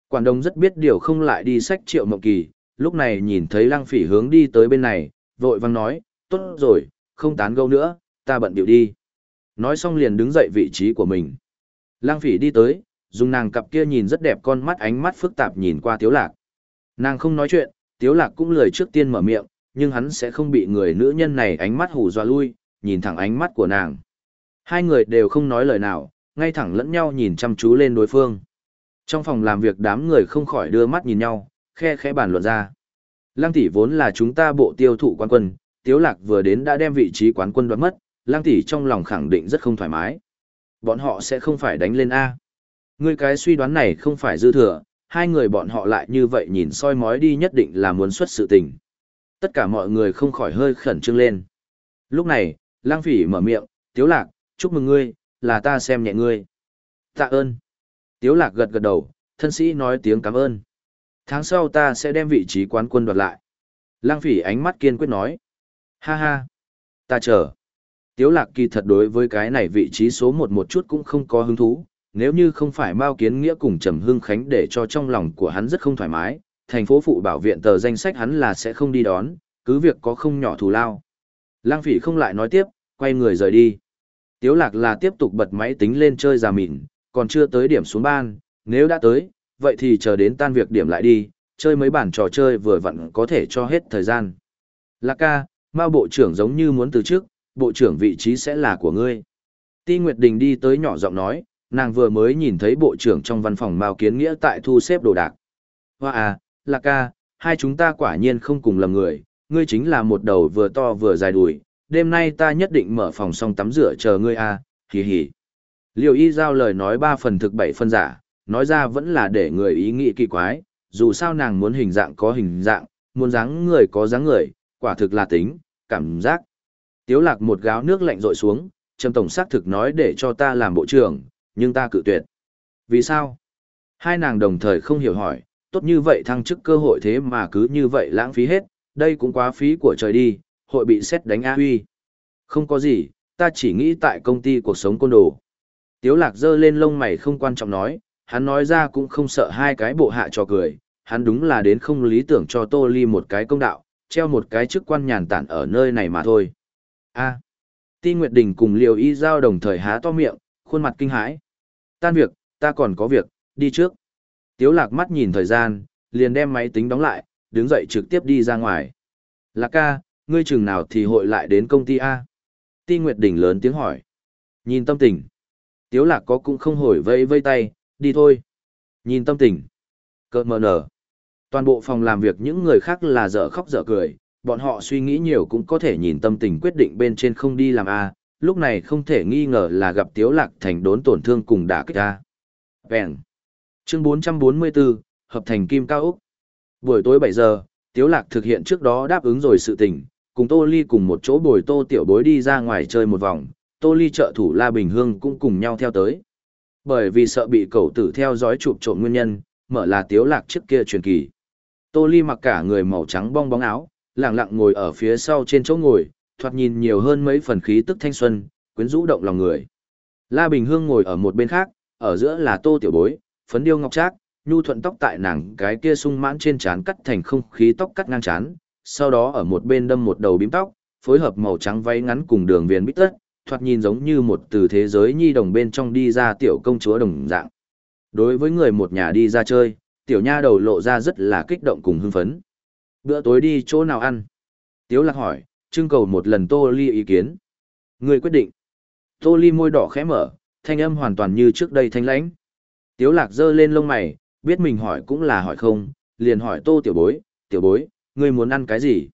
Speaker 1: Quản đông rất biết điều không lại đi sách triệu mộng kỳ, lúc này nhìn thấy lăng phỉ hướng đi tới bên này, vội vang nói, tốt rồi, không tán gẫu nữa, ta bận điệu đi. Nói xong liền đứng dậy vị trí của mình. Lăng phỉ đi tới, dùng nàng cặp kia nhìn rất đẹp con mắt ánh mắt phức tạp nhìn qua tiếu lạc. Nàng không nói chuyện, tiếu lạc cũng lời trước tiên mở miệng, nhưng hắn sẽ không bị người nữ nhân này ánh mắt hù dọa lui, nhìn thẳng ánh mắt của nàng. Hai người đều không nói lời nào, ngay thẳng lẫn nhau nhìn chăm chú lên đối phương. Trong phòng làm việc đám người không khỏi đưa mắt nhìn nhau, khe khẽ bàn luận ra. Lăng tỷ vốn là chúng ta bộ tiêu thụ quán quân, Tiếu Lạc vừa đến đã đem vị trí quán quân đoạt mất, Lăng tỷ trong lòng khẳng định rất không thoải mái. Bọn họ sẽ không phải đánh lên A. Ngươi cái suy đoán này không phải dư thừa, hai người bọn họ lại như vậy nhìn soi mói đi nhất định là muốn xuất sự tình. Tất cả mọi người không khỏi hơi khẩn trương lên. Lúc này, Lăng phỉ mở miệng, Tiếu Lạc, chúc mừng ngươi, là ta xem nhẹ ngươi. Tạ ơn. Tiếu lạc gật gật đầu, thân sĩ nói tiếng cảm ơn. Tháng sau ta sẽ đem vị trí quán quân đoạt lại. Lăng phỉ ánh mắt kiên quyết nói. Ha ha. Ta chờ. Tiếu lạc kỳ thật đối với cái này vị trí số một một chút cũng không có hứng thú. Nếu như không phải Mao Kiến Nghĩa cùng Trầm Hưng Khánh để cho trong lòng của hắn rất không thoải mái, thành phố phụ bảo viện tờ danh sách hắn là sẽ không đi đón, cứ việc có không nhỏ thù lao. Lăng phỉ không lại nói tiếp, quay người rời đi. Tiếu lạc là tiếp tục bật máy tính lên chơi giả mịn, còn chưa tới điểm xuống ban, nếu đã tới, vậy thì chờ đến tan việc điểm lại đi, chơi mấy bản trò chơi vừa vặn có thể cho hết thời gian. Lạc ca, Mao bộ trưởng giống như muốn từ trước, bộ trưởng vị trí sẽ là của ngươi. Ti Nguyệt Đình đi tới nhỏ giọng nói, nàng vừa mới nhìn thấy bộ trưởng trong văn phòng Mao Kiến Nghĩa tại thu xếp đồ đạc. Hoa à, Lạc ca, hai chúng ta quả nhiên không cùng lầm người, ngươi chính là một đầu vừa to vừa dài đùi, đêm nay ta nhất định mở phòng xong tắm rửa chờ ngươi a, à, hì hì. Liêu y giao lời nói ba phần thực bảy phần giả, nói ra vẫn là để người ý nghĩ kỳ quái, dù sao nàng muốn hình dạng có hình dạng, muốn dáng người có dáng người, quả thực là tính, cảm giác. Tiếu lạc một gáo nước lạnh rội xuống, trầm tổng xác thực nói để cho ta làm bộ trưởng, nhưng ta cự tuyệt. Vì sao? Hai nàng đồng thời không hiểu hỏi, tốt như vậy thăng chức cơ hội thế mà cứ như vậy lãng phí hết, đây cũng quá phí của trời đi, hội bị xét đánh a huy. Không có gì, ta chỉ nghĩ tại công ty cuộc sống côn đồ. Tiếu lạc dơ lên lông mày không quan trọng nói, hắn nói ra cũng không sợ hai cái bộ hạ cho cười, hắn đúng là đến không lý tưởng cho Tô Ly một cái công đạo, treo một cái chức quan nhàn tản ở nơi này mà thôi. A. Ti Nguyệt Đình cùng Liều Y Giao đồng thời há to miệng, khuôn mặt kinh hãi. Tan việc, ta còn có việc, đi trước. Tiếu lạc mắt nhìn thời gian, liền đem máy tính đóng lại, đứng dậy trực tiếp đi ra ngoài. Lạc ca, ngươi chừng nào thì hội lại đến công ty A. Ti Nguyệt Đình lớn tiếng hỏi. Nhìn tâm tình. Tiếu lạc có cũng không hồi vây vây tay, đi thôi. Nhìn tâm tình. Cợt mờ nở. Toàn bộ phòng làm việc những người khác là dở khóc dở cười, bọn họ suy nghĩ nhiều cũng có thể nhìn tâm tình quyết định bên trên không đi làm A, lúc này không thể nghi ngờ là gặp Tiếu Lạc thành đốn tổn thương cùng đả kích A. Bèn. Chương 444, Hợp thành Kim Cao Úc. Buổi tối 7 giờ, Tiếu Lạc thực hiện trước đó đáp ứng rồi sự tình, cùng Tô Ly cùng một chỗ bồi Tô Tiểu Bối đi ra ngoài chơi một vòng, Tô Ly trợ thủ La Bình Hương cũng cùng nhau theo tới. Bởi vì sợ bị cậu tử theo dõi chụp trộm nguyên nhân, mở là Tiếu Lạc trước kia truyền kỳ. Tô Ly mặc cả người màu trắng bong bóng áo, lặng lặng ngồi ở phía sau trên chỗ ngồi, thoạt nhìn nhiều hơn mấy phần khí tức thanh xuân, quyến rũ động lòng người. La Bình Hương ngồi ở một bên khác, ở giữa là Tô Tiểu Bối, phấn điêu ngọc trác, nhu thuận tóc tại nàng cái kia sung mãn trên trán cắt thành không khí tóc cắt ngang trán, sau đó ở một bên đâm một đầu bím tóc, phối hợp màu trắng váy ngắn cùng đường viền bít tất, thoạt nhìn giống như một từ thế giới nhi đồng bên trong đi ra tiểu công chúa đồng dạng. Đối với người một nhà đi ra chơi, tiểu nha đầu lộ ra rất là kích động cùng hưng phấn. Bữa tối đi chỗ nào ăn? Tiếu lạc hỏi, trưng cầu một lần Tô Ly ý kiến. Người quyết định. Tô Ly môi đỏ khẽ mở, thanh âm hoàn toàn như trước đây thanh lãnh. Tiếu lạc giơ lên lông mày, biết mình hỏi cũng là hỏi không, liền hỏi tô tiểu bối, tiểu bối, ngươi muốn ăn cái gì?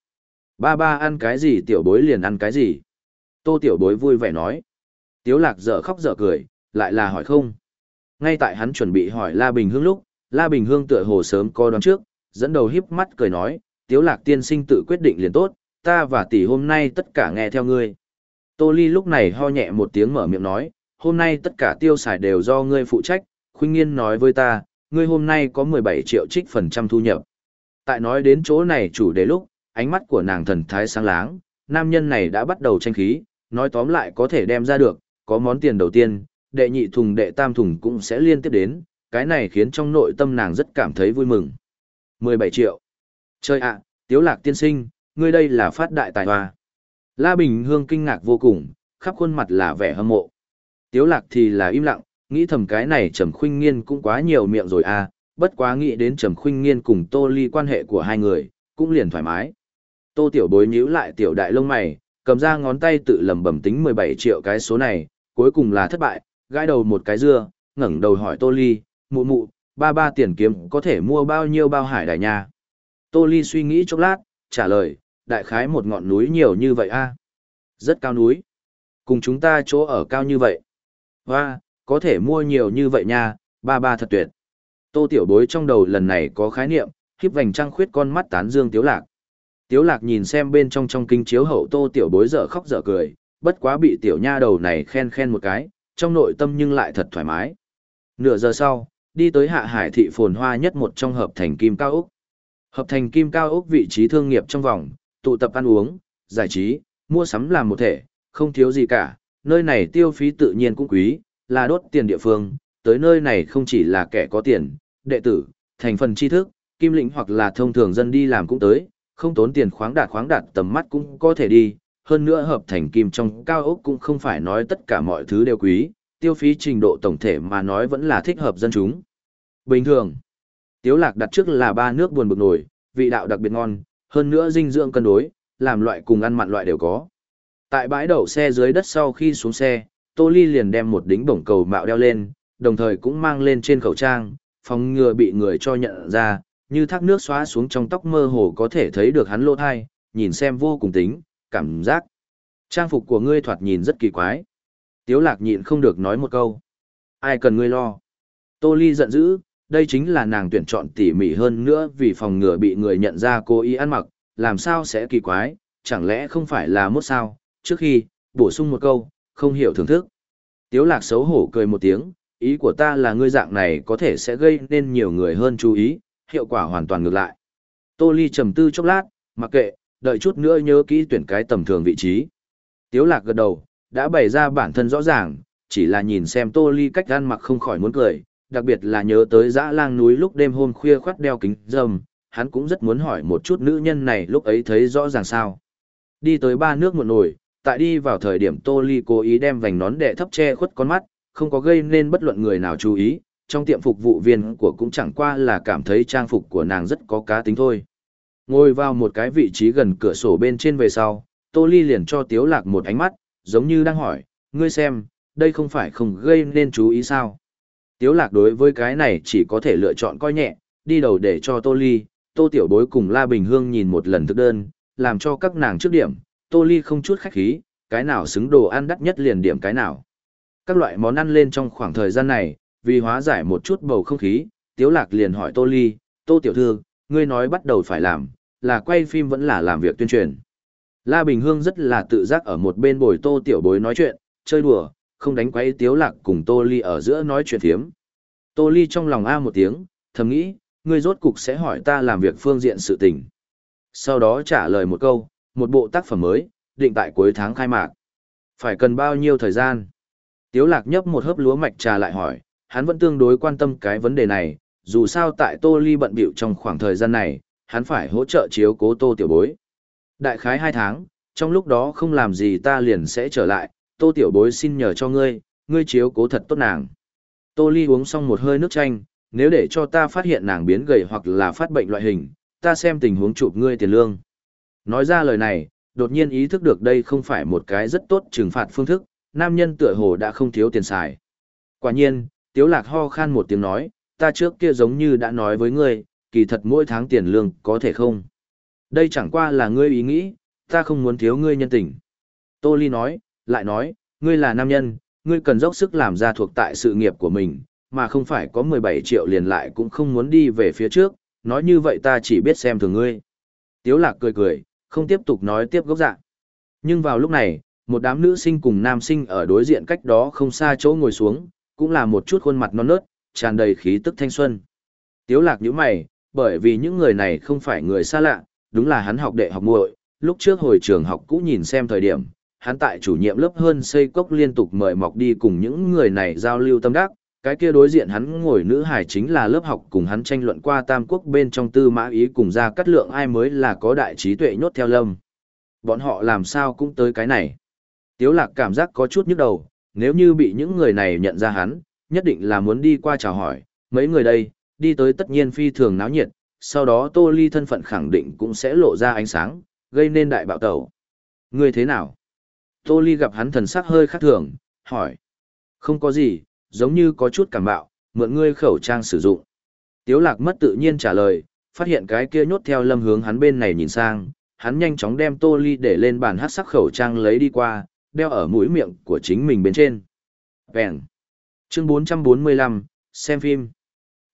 Speaker 1: Ba ba ăn cái gì tiểu bối liền ăn cái gì? Tô tiểu bối vui vẻ nói. Tiếu lạc dở khóc dở cười, lại là hỏi không. Ngay tại hắn chuẩn bị hỏi La Bình Hương lúc, La Bình Hương tựa hồ sớm có đoán trước, dẫn đầu híp mắt cười nói, Tiếu lạc tiên sinh tự quyết định liền tốt, ta và tỷ hôm nay tất cả nghe theo ngươi. Tô Ly lúc này ho nhẹ một tiếng mở miệng nói, hôm nay tất cả tiêu xài đều do ngươi phụ trách, khuyên nghiên nói với ta, ngươi hôm nay có 17 triệu trích phần trăm thu nhập. Tại nói đến chỗ này chủ đề lúc, ánh mắt của nàng thần thái sáng láng, nam nhân này đã bắt đầu tranh khí, nói tóm lại có thể đem ra được, có món tiền đầu tiên, đệ nhị thùng đệ tam thùng cũng sẽ liên tiếp đến, cái này khiến trong nội tâm nàng rất cảm thấy vui mừng. 17 triệu. Chơi ạ, tiếu lạc tiên sinh, ngươi đây là phát đại tài hoa. La Bình Hương kinh ngạc vô cùng, khắp khuôn mặt là vẻ hâm mộ. Tiếu lạc thì là im lặng, nghĩ thầm cái này Trầm Khuynh Nghiên cũng quá nhiều miệng rồi à, bất quá nghĩ đến Trầm Khuynh Nghiên cùng Tô Ly quan hệ của hai người, cũng liền thoải mái. Tô Tiểu Bối nhíu lại tiểu đại lông mày, cầm ra ngón tay tự lầm bầm tính 17 triệu cái số này, cuối cùng là thất bại, gãi đầu một cái dưa, ngẩng đầu hỏi Tô Ly, mụ mụ, ba ba tiền kiếm có thể mua bao nhiêu bao hải đài nha. Tô Ly suy nghĩ chốc lát, trả lời, đại khái một ngọn núi nhiều như vậy a Rất cao núi. Cùng chúng ta chỗ ở cao như vậy. Và, có thể mua nhiều như vậy nha, ba ba thật tuyệt. Tô tiểu bối trong đầu lần này có khái niệm, khiếp vành trăng khuyết con mắt tán dương tiếu lạc. Tiếu lạc nhìn xem bên trong trong kinh chiếu hậu tô tiểu bối dở khóc dở cười, bất quá bị tiểu nha đầu này khen khen một cái, trong nội tâm nhưng lại thật thoải mái. Nửa giờ sau, đi tới hạ hải thị phồn hoa nhất một trong hợp thành kim cao ốc. Hợp thành kim cao ốc vị trí thương nghiệp trong vòng, tụ tập ăn uống, giải trí, mua sắm làm một thể, không thiếu gì cả, nơi này tiêu phí tự nhiên cũng quý, là đốt tiền địa phương, tới nơi này không chỉ là kẻ có tiền, đệ tử, thành phần tri thức, kim lĩnh hoặc là thông thường dân đi làm cũng tới, không tốn tiền khoáng đạt khoáng đạt tầm mắt cũng có thể đi, hơn nữa hợp thành kim trong cao ốc cũng không phải nói tất cả mọi thứ đều quý, tiêu phí trình độ tổng thể mà nói vẫn là thích hợp dân chúng. Bình thường, tiếu lạc đặt trước là ba nước buồn bực nổi, vị đạo đặc biệt ngon, hơn nữa dinh dưỡng cân đối, làm loại cùng ăn mặn loại đều có. Tại bãi đậu xe dưới đất sau khi xuống xe, Tô Ly liền đem một đính bổng cầu mạo đeo lên, đồng thời cũng mang lên trên khẩu trang, phòng ngừa bị người cho nhận ra, như thác nước xóa xuống trong tóc mơ hồ có thể thấy được hắn lỗ thai, nhìn xem vô cùng tính, cảm giác. Trang phục của ngươi thoạt nhìn rất kỳ quái. Tiếu lạc nhịn không được nói một câu. Ai cần ngươi lo? Tô Ly giận dữ, đây chính là nàng tuyển chọn tỉ mỉ hơn nữa vì phòng ngừa bị người nhận ra cô ý ăn mặc, làm sao sẽ kỳ quái, chẳng lẽ không phải là mốt sao? Trước khi, bổ sung một câu, không hiểu thưởng thức. Tiếu lạc xấu hổ cười một tiếng, ý của ta là ngươi dạng này có thể sẽ gây nên nhiều người hơn chú ý, hiệu quả hoàn toàn ngược lại. Tô Ly trầm tư chốc lát, mặc kệ, đợi chút nữa nhớ kỹ tuyển cái tầm thường vị trí. Tiếu lạc gật đầu, đã bày ra bản thân rõ ràng, chỉ là nhìn xem Tô Ly cách ăn mặc không khỏi muốn cười, đặc biệt là nhớ tới dã lang núi lúc đêm hôm khuya khoát đeo kính dâm, hắn cũng rất muốn hỏi một chút nữ nhân này lúc ấy thấy rõ ràng sao. Đi tới ba nước một nồi, tại đi vào thời điểm Tô Ly cố ý đem vành nón đệ thấp che khuất con mắt, không có gây nên bất luận người nào chú ý, trong tiệm phục vụ viên của cũng chẳng qua là cảm thấy trang phục của nàng rất có cá tính thôi. Ngồi vào một cái vị trí gần cửa sổ bên trên về sau, Tô Ly liền cho Tiếu Lạc một ánh mắt, giống như đang hỏi, ngươi xem, đây không phải không gây nên chú ý sao. Tiếu Lạc đối với cái này chỉ có thể lựa chọn coi nhẹ, đi đầu để cho Tô Ly, Tô Tiểu Bối cùng La Bình Hương nhìn một lần thức đơn, làm cho các nàng trước điểm, Tô Ly không chút khách khí, cái nào xứng đồ ăn đắt nhất liền điểm cái nào. Các loại món ăn lên trong khoảng thời gian này, vì hóa giải một chút bầu không khí, Tiếu Lạc liền hỏi Tô Ly, Tô Tiểu Thư, ngươi nói bắt đầu phải làm, là quay phim vẫn là làm việc tuyên truyền. La Bình Hương rất là tự giác ở một bên bồi Tô Tiểu Bối nói chuyện, chơi đùa, không đánh quấy Tiếu Lạc cùng Tô Ly ở giữa nói chuyện thiếm. Tô Ly trong lòng a một tiếng, thầm nghĩ, ngươi rốt cục sẽ hỏi ta làm việc phương diện sự tình. Sau đó trả lời một câu, một bộ tác phẩm mới, định tại cuối tháng khai mạc. Phải cần bao nhiêu thời gian? Tiếu lạc nhấp một hớp lúa mạch trà lại hỏi, hắn vẫn tương đối quan tâm cái vấn đề này, dù sao tại Tô Ly bận bịu trong khoảng thời gian này, hắn phải hỗ trợ chiếu cố Tô Tiểu Bối. Đại khái hai tháng, trong lúc đó không làm gì ta liền sẽ trở lại, Tô Tiểu Bối xin nhờ cho ngươi, ngươi chiếu cố thật tốt nàng. Tô Ly uống xong một hơi nước chanh, nếu để cho ta phát hiện nàng biến gầy hoặc là phát bệnh loại hình, ta xem tình huống chụp ngươi tiền lương. Nói ra lời này, đột nhiên ý thức được đây không phải một cái rất tốt trừng phạt phương thức, nam nhân tựa hồ đã không thiếu tiền xài. Quả nhiên, Tiếu Lạc ho khan một tiếng nói, ta trước kia giống như đã nói với ngươi, kỳ thật mỗi tháng tiền lương có thể không. Đây chẳng qua là ngươi ý nghĩ, ta không muốn thiếu ngươi nhân tình. Tô Ly nói, lại nói, ngươi là nam nhân, ngươi cần dốc sức làm ra thuộc tại sự nghiệp của mình, mà không phải có 17 triệu liền lại cũng không muốn đi về phía trước, nói như vậy ta chỉ biết xem thường ngươi. Tiếu lạc cười cười, không tiếp tục nói tiếp gốc dạ. Nhưng vào lúc này, một đám nữ sinh cùng nam sinh ở đối diện cách đó không xa chỗ ngồi xuống, cũng là một chút khuôn mặt non nớt, tràn đầy khí tức thanh xuân. Tiếu lạc nhíu mày, bởi vì những người này không phải người xa lạ, đúng là hắn học đệ học muội, lúc trước hồi trường học cũ nhìn xem thời điểm, hắn tại chủ nhiệm lớp hơn xây cốc liên tục mời mọc đi cùng những người này giao lưu tâm đắc, cái kia đối diện hắn ngồi nữ hải chính là lớp học cùng hắn tranh luận qua tam quốc bên trong tư mã ý cùng ra cắt lượng ai mới là có đại trí tuệ nhốt theo lâm. Bọn họ làm sao cũng tới cái này. Tiếu lạc cảm giác có chút nhức đầu, nếu như bị những người này nhận ra hắn, nhất định là muốn đi qua chào hỏi, mấy người đây, đi tới tất nhiên phi thường náo nhiệt, sau đó tô ly thân phận khẳng định cũng sẽ lộ ra ánh sáng, gây nên đại bạo tẩu. Người thế nào? Tô ly gặp hắn thần sắc hơi khác thường, hỏi. Không có gì, giống như có chút cảm bạo, mượn ngươi khẩu trang sử dụng. Tiếu lạc mất tự nhiên trả lời, phát hiện cái kia nhốt theo lâm hướng hắn bên này nhìn sang, hắn nhanh chóng đem tô ly để lên bàn hát sắc khẩu trang lấy đi qua, đeo ở mũi miệng của chính mình bên trên. Vẹn. Chương 445, xem phim.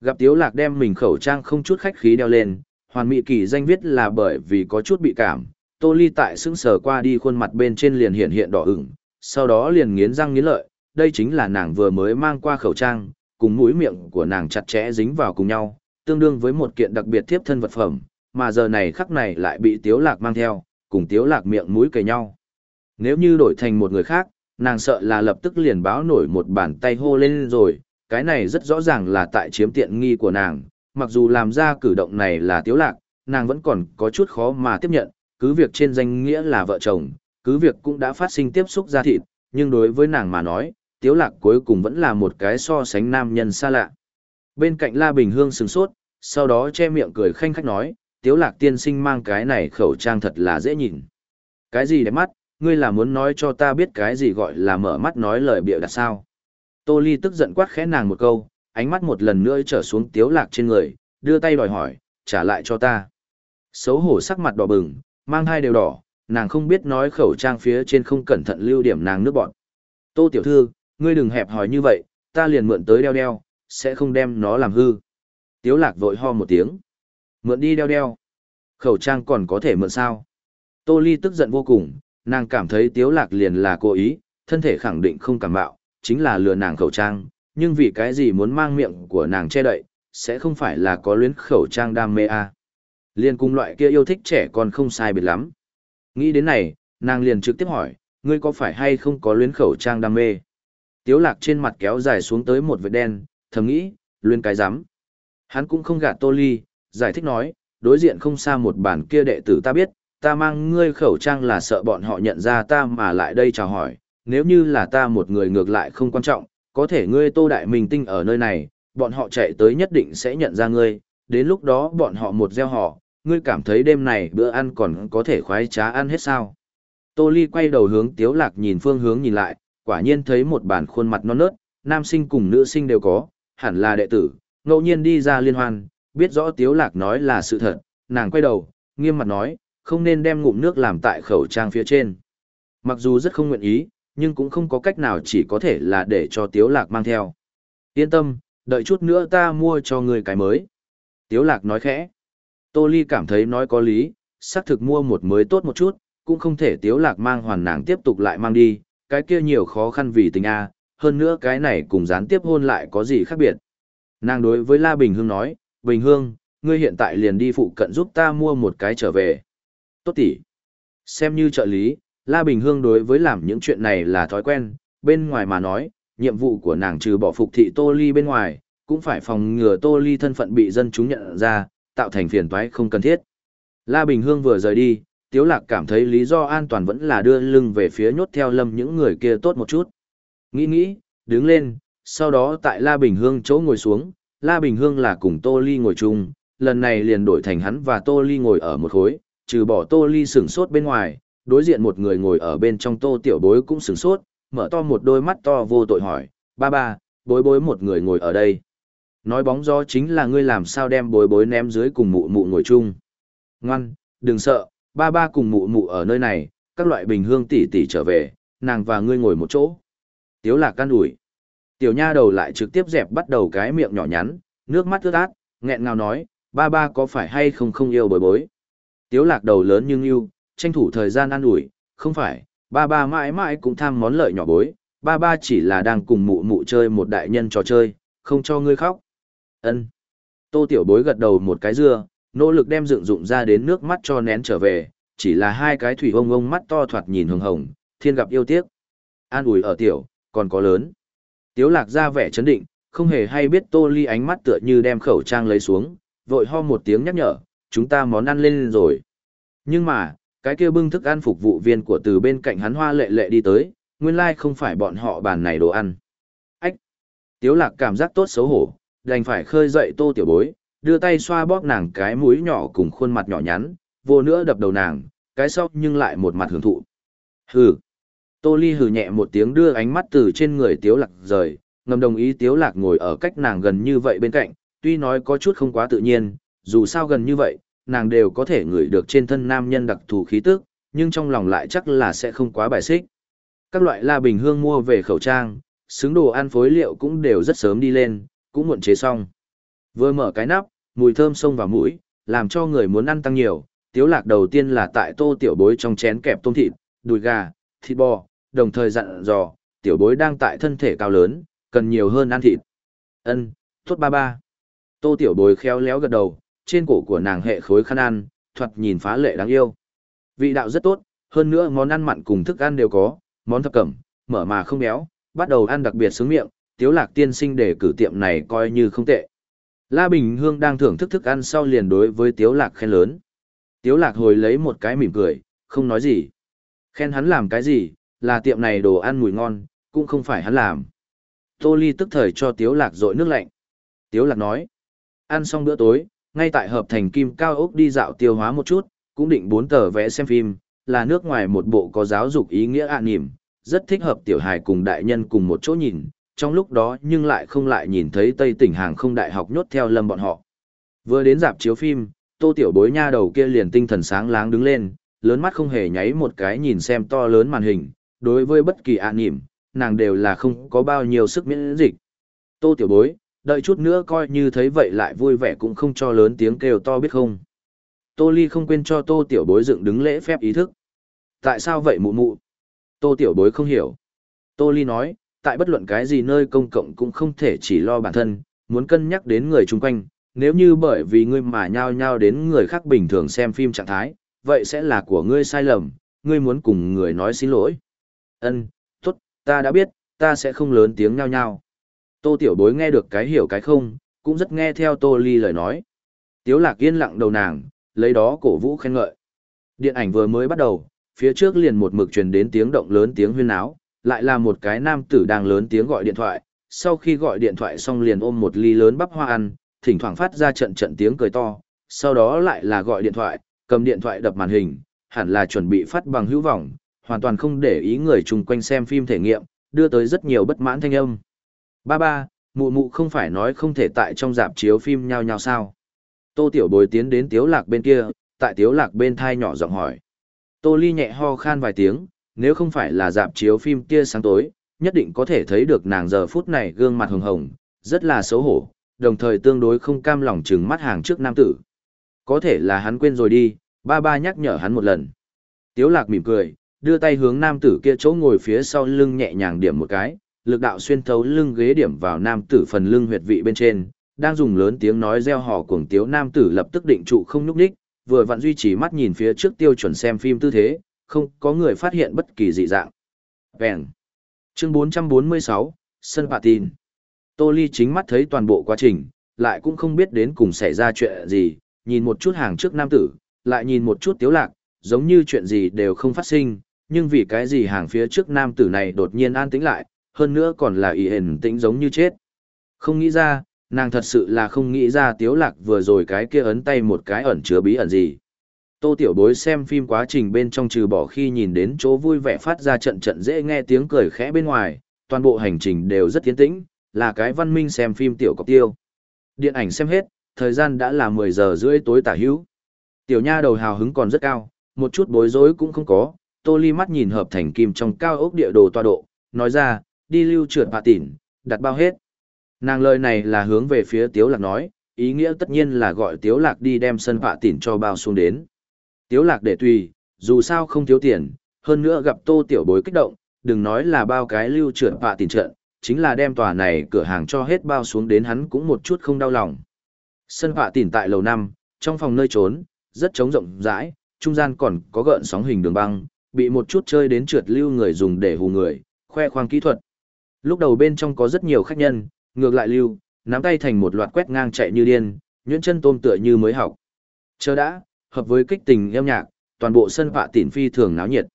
Speaker 1: Gặp Tiếu Lạc đem mình khẩu trang không chút khách khí đeo lên, hoàn mỹ kỳ danh viết là bởi vì có chút bị cảm. Tô Ly tại sững sờ qua đi khuôn mặt bên trên liền hiện hiện đỏ ửng, sau đó liền nghiến răng nghiến lợi, đây chính là nàng vừa mới mang qua khẩu trang, cùng mũi miệng của nàng chặt chẽ dính vào cùng nhau, tương đương với một kiện đặc biệt tiếp thân vật phẩm, mà giờ này khắc này lại bị Tiếu Lạc mang theo, cùng Tiếu Lạc miệng mũi kề nhau. Nếu như đổi thành một người khác, nàng sợ là lập tức liền báo nổi một bàn tay hô lên rồi, cái này rất rõ ràng là tại chiếm tiện nghi của nàng, mặc dù làm ra cử động này là tiếu lạc, nàng vẫn còn có chút khó mà tiếp nhận, cứ việc trên danh nghĩa là vợ chồng, cứ việc cũng đã phát sinh tiếp xúc ra thịt, nhưng đối với nàng mà nói, tiếu lạc cuối cùng vẫn là một cái so sánh nam nhân xa lạ. Bên cạnh La Bình Hương sừng sốt, sau đó che miệng cười khanh khách nói, tiếu lạc tiên sinh mang cái này khẩu trang thật là dễ nhìn. Cái gì đẹp mắt, ngươi là muốn nói cho ta biết cái gì gọi là mở mắt nói lời bịa đặt sao. Tô Ly tức giận quát khẽ nàng một câu, ánh mắt một lần nữa trở xuống tiếu lạc trên người, đưa tay đòi hỏi, trả lại cho ta. Xấu hổ sắc mặt đỏ bừng, mang hai đều đỏ, nàng không biết nói khẩu trang phía trên không cẩn thận lưu điểm nàng nước bọn. Tô tiểu thư, ngươi đừng hẹp hòi như vậy, ta liền mượn tới đeo đeo, sẽ không đem nó làm hư. Tiếu lạc vội ho một tiếng. Mượn đi đeo đeo. Khẩu trang còn có thể mượn sao? Tô Ly tức giận vô cùng, nàng cảm thấy tiếu lạc liền là cố ý, thân thể khẳng định không cảm bạo, chính là lừa nàng khẩu trang, nhưng vì cái gì muốn mang miệng của nàng che đậy, sẽ không phải là có luyến khẩu trang đam mê à. Liên cùng loại kia yêu thích trẻ con không sai biệt lắm. Nghĩ đến này, nàng liền trực tiếp hỏi, ngươi có phải hay không có luyến khẩu trang đam mê? Tiếu lạc trên mặt kéo dài xuống tới một vệt đen, thầm nghĩ, luyến cái rắm Hắn cũng không gạt tô ly, giải thích nói, đối diện không xa một bản kia đệ tử ta biết, ta mang ngươi khẩu trang là sợ bọn họ nhận ra ta mà lại đây chào hỏi, nếu như là ta một người ngược lại không quan trọng, có thể ngươi tô đại minh tinh ở nơi này, bọn họ chạy tới nhất định sẽ nhận ra ngươi, đến lúc đó bọn họ một gieo họ, ngươi cảm thấy đêm này bữa ăn còn có thể khoái trá ăn hết sao. Tô Ly quay đầu hướng Tiếu Lạc nhìn phương hướng nhìn lại, quả nhiên thấy một bản khuôn mặt non nớt, nam sinh cùng nữ sinh đều có, hẳn là đệ tử, ngẫu nhiên đi ra liên hoan, biết rõ Tiếu Lạc nói là sự thật, nàng quay đầu, nghiêm mặt nói, không nên đem ngụm nước làm tại khẩu trang phía trên. Mặc dù rất không nguyện ý, nhưng cũng không có cách nào chỉ có thể là để cho Tiếu Lạc mang theo. Yên tâm, đợi chút nữa ta mua cho người cái mới. Tiếu Lạc nói khẽ. Tô Ly cảm thấy nói có lý, xác thực mua một mới tốt một chút, cũng không thể Tiếu Lạc mang hoàn nàng tiếp tục lại mang đi, cái kia nhiều khó khăn vì tình A, hơn nữa cái này cùng gián tiếp hôn lại có gì khác biệt. Nàng đối với La Bình Hương nói, Bình Hương, ngươi hiện tại liền đi phụ cận giúp ta mua một cái trở về. Tốt tỷ. Xem như trợ lý, La Bình Hương đối với làm những chuyện này là thói quen, bên ngoài mà nói, nhiệm vụ của nàng trừ bỏ phục thị Tô Ly bên ngoài, cũng phải phòng ngừa Tô Ly thân phận bị dân chúng nhận ra, tạo thành phiền toái không cần thiết. La Bình Hương vừa rời đi, Tiếu Lạc cảm thấy lý do an toàn vẫn là đưa lưng về phía nhốt theo lâm những người kia tốt một chút. Nghĩ nghĩ, đứng lên, sau đó tại La Bình Hương chỗ ngồi xuống, La Bình Hương là cùng Tô Ly ngồi chung, lần này liền đổi thành hắn và Tô Ly ngồi ở một khối, trừ bỏ Tô Ly sửng sốt bên ngoài, đối diện một người ngồi ở bên trong tô tiểu bối cũng sửng sốt, mở to một đôi mắt to vô tội hỏi, ba ba, bối bối một người ngồi ở đây. Nói bóng gió chính là ngươi làm sao đem bối bối ném dưới cùng mụ mụ ngồi chung. Ngoan, đừng sợ, ba ba cùng mụ mụ ở nơi này, các loại bình hương tỷ tỷ trở về, nàng và ngươi ngồi một chỗ. Tiếu lạc can ủi. Tiểu nha đầu lại trực tiếp dẹp bắt đầu cái miệng nhỏ nhắn, nước mắt ướt át, nghẹn ngào nói, ba ba có phải hay không không yêu bối bối. Tiếu lạc đầu lớn nhưng yêu, tranh thủ thời gian ăn ủi, không phải, ba ba mãi mãi cũng tham món lợi nhỏ bối, ba ba chỉ là đang cùng mụ mụ chơi một đại nhân trò chơi, không cho ngươi khóc. Ân. Tô tiểu bối gật đầu một cái dưa, nỗ lực đem dựng dụng ra đến nước mắt cho nén trở về, chỉ là hai cái thủy ông ông mắt to thoạt nhìn hồng hồng, thiên gặp yêu tiếc. An ủi ở tiểu, còn có lớn. Tiếu lạc ra vẻ chấn định, không hề hay biết tô ly ánh mắt tựa như đem khẩu trang lấy xuống, vội ho một tiếng nhắc nhở, chúng ta món ăn lên rồi. Nhưng mà, cái kia bưng thức ăn phục vụ viên của từ bên cạnh hắn hoa lệ lệ đi tới, nguyên lai like không phải bọn họ bàn này đồ ăn. Ách! Tiếu lạc cảm giác tốt xấu hổ, đành phải khơi dậy tô tiểu bối, đưa tay xoa bóp nàng cái mũi nhỏ cùng khuôn mặt nhỏ nhắn, vô nữa đập đầu nàng, cái sau nhưng lại một mặt hưởng thụ. Hừ! Tô ly hừ nhẹ một tiếng đưa ánh mắt từ trên người tiếu lạc rời, ngầm đồng ý tiếu lạc ngồi ở cách nàng gần như vậy bên cạnh, tuy nói có chút không quá tự nhiên, dù sao gần như vậy, nàng đều có thể ngửi được trên thân nam nhân đặc thù khí tức, nhưng trong lòng lại chắc là sẽ không quá bài xích. Các loại la bình hương mua về khẩu trang, xứng đồ ăn phối liệu cũng đều rất sớm đi lên, cũng muộn chế xong. Vừa mở cái nắp, mùi thơm xông vào mũi, làm cho người muốn ăn tăng nhiều. Tiếu lạc đầu tiên là tại tô tiểu bối trong chén kẹp tôm thịt, đùi gà, thịt bò, đồng thời dặn dò, tiểu bối đang tại thân thể cao lớn, cần nhiều hơn ăn thịt. Ân, tốt ba ba. Tô tiểu bối khéo léo gật đầu, trên cổ của nàng hệ khối khăn ăn, thoạt nhìn phá lệ đáng yêu. Vị đạo rất tốt, hơn nữa món ăn mặn cùng thức ăn đều có, món thập cẩm, mở mà không béo, bắt đầu ăn đặc biệt sướng miệng, tiếu lạc tiên sinh để cử tiệm này coi như không tệ. La Bình Hương đang thưởng thức thức ăn sau liền đối với tiếu lạc khen lớn. Tiếu lạc hồi lấy một cái mỉm cười, không nói gì. Khen hắn làm cái gì, là tiệm này đồ ăn mùi ngon, cũng không phải hắn làm. Tô Ly tức thời cho tiếu lạc rội nước lạnh. Tiếu lạc nói, ăn xong bữa tối, ngay tại hợp thành kim cao ốc đi dạo tiêu hóa một chút, cũng định bốn tờ vẽ xem phim, là nước ngoài một bộ có giáo dục ý nghĩa ạ à nỉm, rất thích hợp tiểu hài cùng đại nhân cùng một chỗ nhìn, trong lúc đó nhưng lại không lại nhìn thấy Tây tỉnh hàng không đại học nhốt theo lâm bọn họ. Vừa đến dạp chiếu phim, tô tiểu bối nha đầu kia liền tinh thần sáng láng đứng lên, lớn mắt không hề nháy một cái nhìn xem to lớn màn hình, đối với bất kỳ ạ à nỉm, nàng đều là không có bao nhiêu sức miễn dịch. Tô tiểu bối, đợi chút nữa coi như thấy vậy lại vui vẻ cũng không cho lớn tiếng kêu to biết không. Tô Ly không quên cho Tô Tiểu Bối dựng đứng lễ phép ý thức. Tại sao vậy mụ mụ? Tô Tiểu Bối không hiểu. Tô Ly nói, tại bất luận cái gì nơi công cộng cũng không thể chỉ lo bản thân, muốn cân nhắc đến người chung quanh, nếu như bởi vì ngươi mà nhao nhao đến người khác bình thường xem phim trạng thái, vậy sẽ là của ngươi sai lầm, ngươi muốn cùng người nói xin lỗi. Ân, tốt, ta đã biết, ta sẽ không lớn tiếng nhao nhao. Tô Tiểu Bối nghe được cái hiểu cái không, cũng rất nghe theo Tô Ly lời nói. Tiếu Lạc yên lặng đầu nàng, lấy đó cổ vũ khen ngợi. Điện ảnh vừa mới bắt đầu, phía trước liền một mực truyền đến tiếng động lớn tiếng huyên náo, lại là một cái nam tử đang lớn tiếng gọi điện thoại, sau khi gọi điện thoại xong liền ôm một ly lớn bắp hoa ăn, thỉnh thoảng phát ra trận trận tiếng cười to, sau đó lại là gọi điện thoại, cầm điện thoại đập màn hình, hẳn là chuẩn bị phát bằng hữu vọng, hoàn toàn không để ý người chung quanh xem phim thể nghiệm, đưa tới rất nhiều bất mãn thanh âm. Ba ba, mụ mụ không phải nói không thể tại trong dạp chiếu phim nhau nhau sao? Tô Tiểu Bối tiến đến Tiếu Lạc bên kia, tại Tiếu Lạc bên thai nhỏ giọng hỏi. Tô Ly nhẹ ho khan vài tiếng, nếu không phải là dạp chiếu phim kia sáng tối, nhất định có thể thấy được nàng giờ phút này gương mặt hồng hồng, rất là xấu hổ, đồng thời tương đối không cam lòng trừng mắt hàng trước nam tử. Có thể là hắn quên rồi đi, ba ba nhắc nhở hắn một lần. Tiếu Lạc mỉm cười, đưa tay hướng nam tử kia chỗ ngồi phía sau lưng nhẹ nhàng điểm một cái, lực đạo xuyên thấu lưng ghế điểm vào nam tử phần lưng huyệt vị bên trên, đang dùng lớn tiếng nói reo hò cuồng tiếu nam tử lập tức định trụ không nhúc nhích, vừa vặn duy trì mắt nhìn phía trước tiêu chuẩn xem phim tư thế, không có người phát hiện bất kỳ dị dạng. Vẹn. Chương 446, Sân Bạ Tin. Tô Ly chính mắt thấy toàn bộ quá trình, lại cũng không biết đến cùng xảy ra chuyện gì, nhìn một chút hàng trước nam tử, lại nhìn một chút tiếu lạc, giống như chuyện gì đều không phát sinh, nhưng vì cái gì hàng phía trước nam tử này đột nhiên an tĩnh lại, hơn nữa còn là ý hển tĩnh giống như chết. Không nghĩ ra, nàng thật sự là không nghĩ ra tiếu lạc vừa rồi cái kia ấn tay một cái ẩn chứa bí ẩn gì. Tô tiểu bối xem phim quá trình bên trong trừ bỏ khi nhìn đến chỗ vui vẻ phát ra trận trận dễ nghe tiếng cười khẽ bên ngoài, toàn bộ hành trình đều rất tiến tĩnh, là cái văn minh xem phim tiểu cọc tiêu. Điện ảnh xem hết, thời gian đã là 10 giờ rưỡi tối tả hữu. Tiểu nha đầu hào hứng còn rất cao, một chút bối rối cũng không có, tô ly mắt nhìn hợp thành kim trong cao ốc địa đồ tọa độ, nói ra, đi lưu trượt bạ tỉn, đặt bao hết. Nàng lời này là hướng về phía Tiếu Lạc nói, ý nghĩa tất nhiên là gọi Tiếu Lạc đi đem sân bạ tỉn cho bao xuống đến. Tiếu Lạc để tùy, dù sao không thiếu tiền, hơn nữa gặp tô tiểu bối kích động, đừng nói là bao cái lưu trượt bạ tỉn trận, chính là đem tòa này cửa hàng cho hết bao xuống đến hắn cũng một chút không đau lòng. Sân bạ tỉn tại lầu 5, trong phòng nơi trốn, rất trống rộng rãi, trung gian còn có gợn sóng hình đường băng, bị một chút chơi đến trượt lưu người dùng để hù người, khoe khoang kỹ thuật. Lúc đầu bên trong có rất nhiều khách nhân, ngược lại lưu, nắm tay thành một loạt quét ngang chạy như điên, nhuyễn chân tôm tựa như mới học. Chờ đã, hợp với kích tình em nhạc, toàn bộ sân phạ tỉn phi thường náo nhiệt.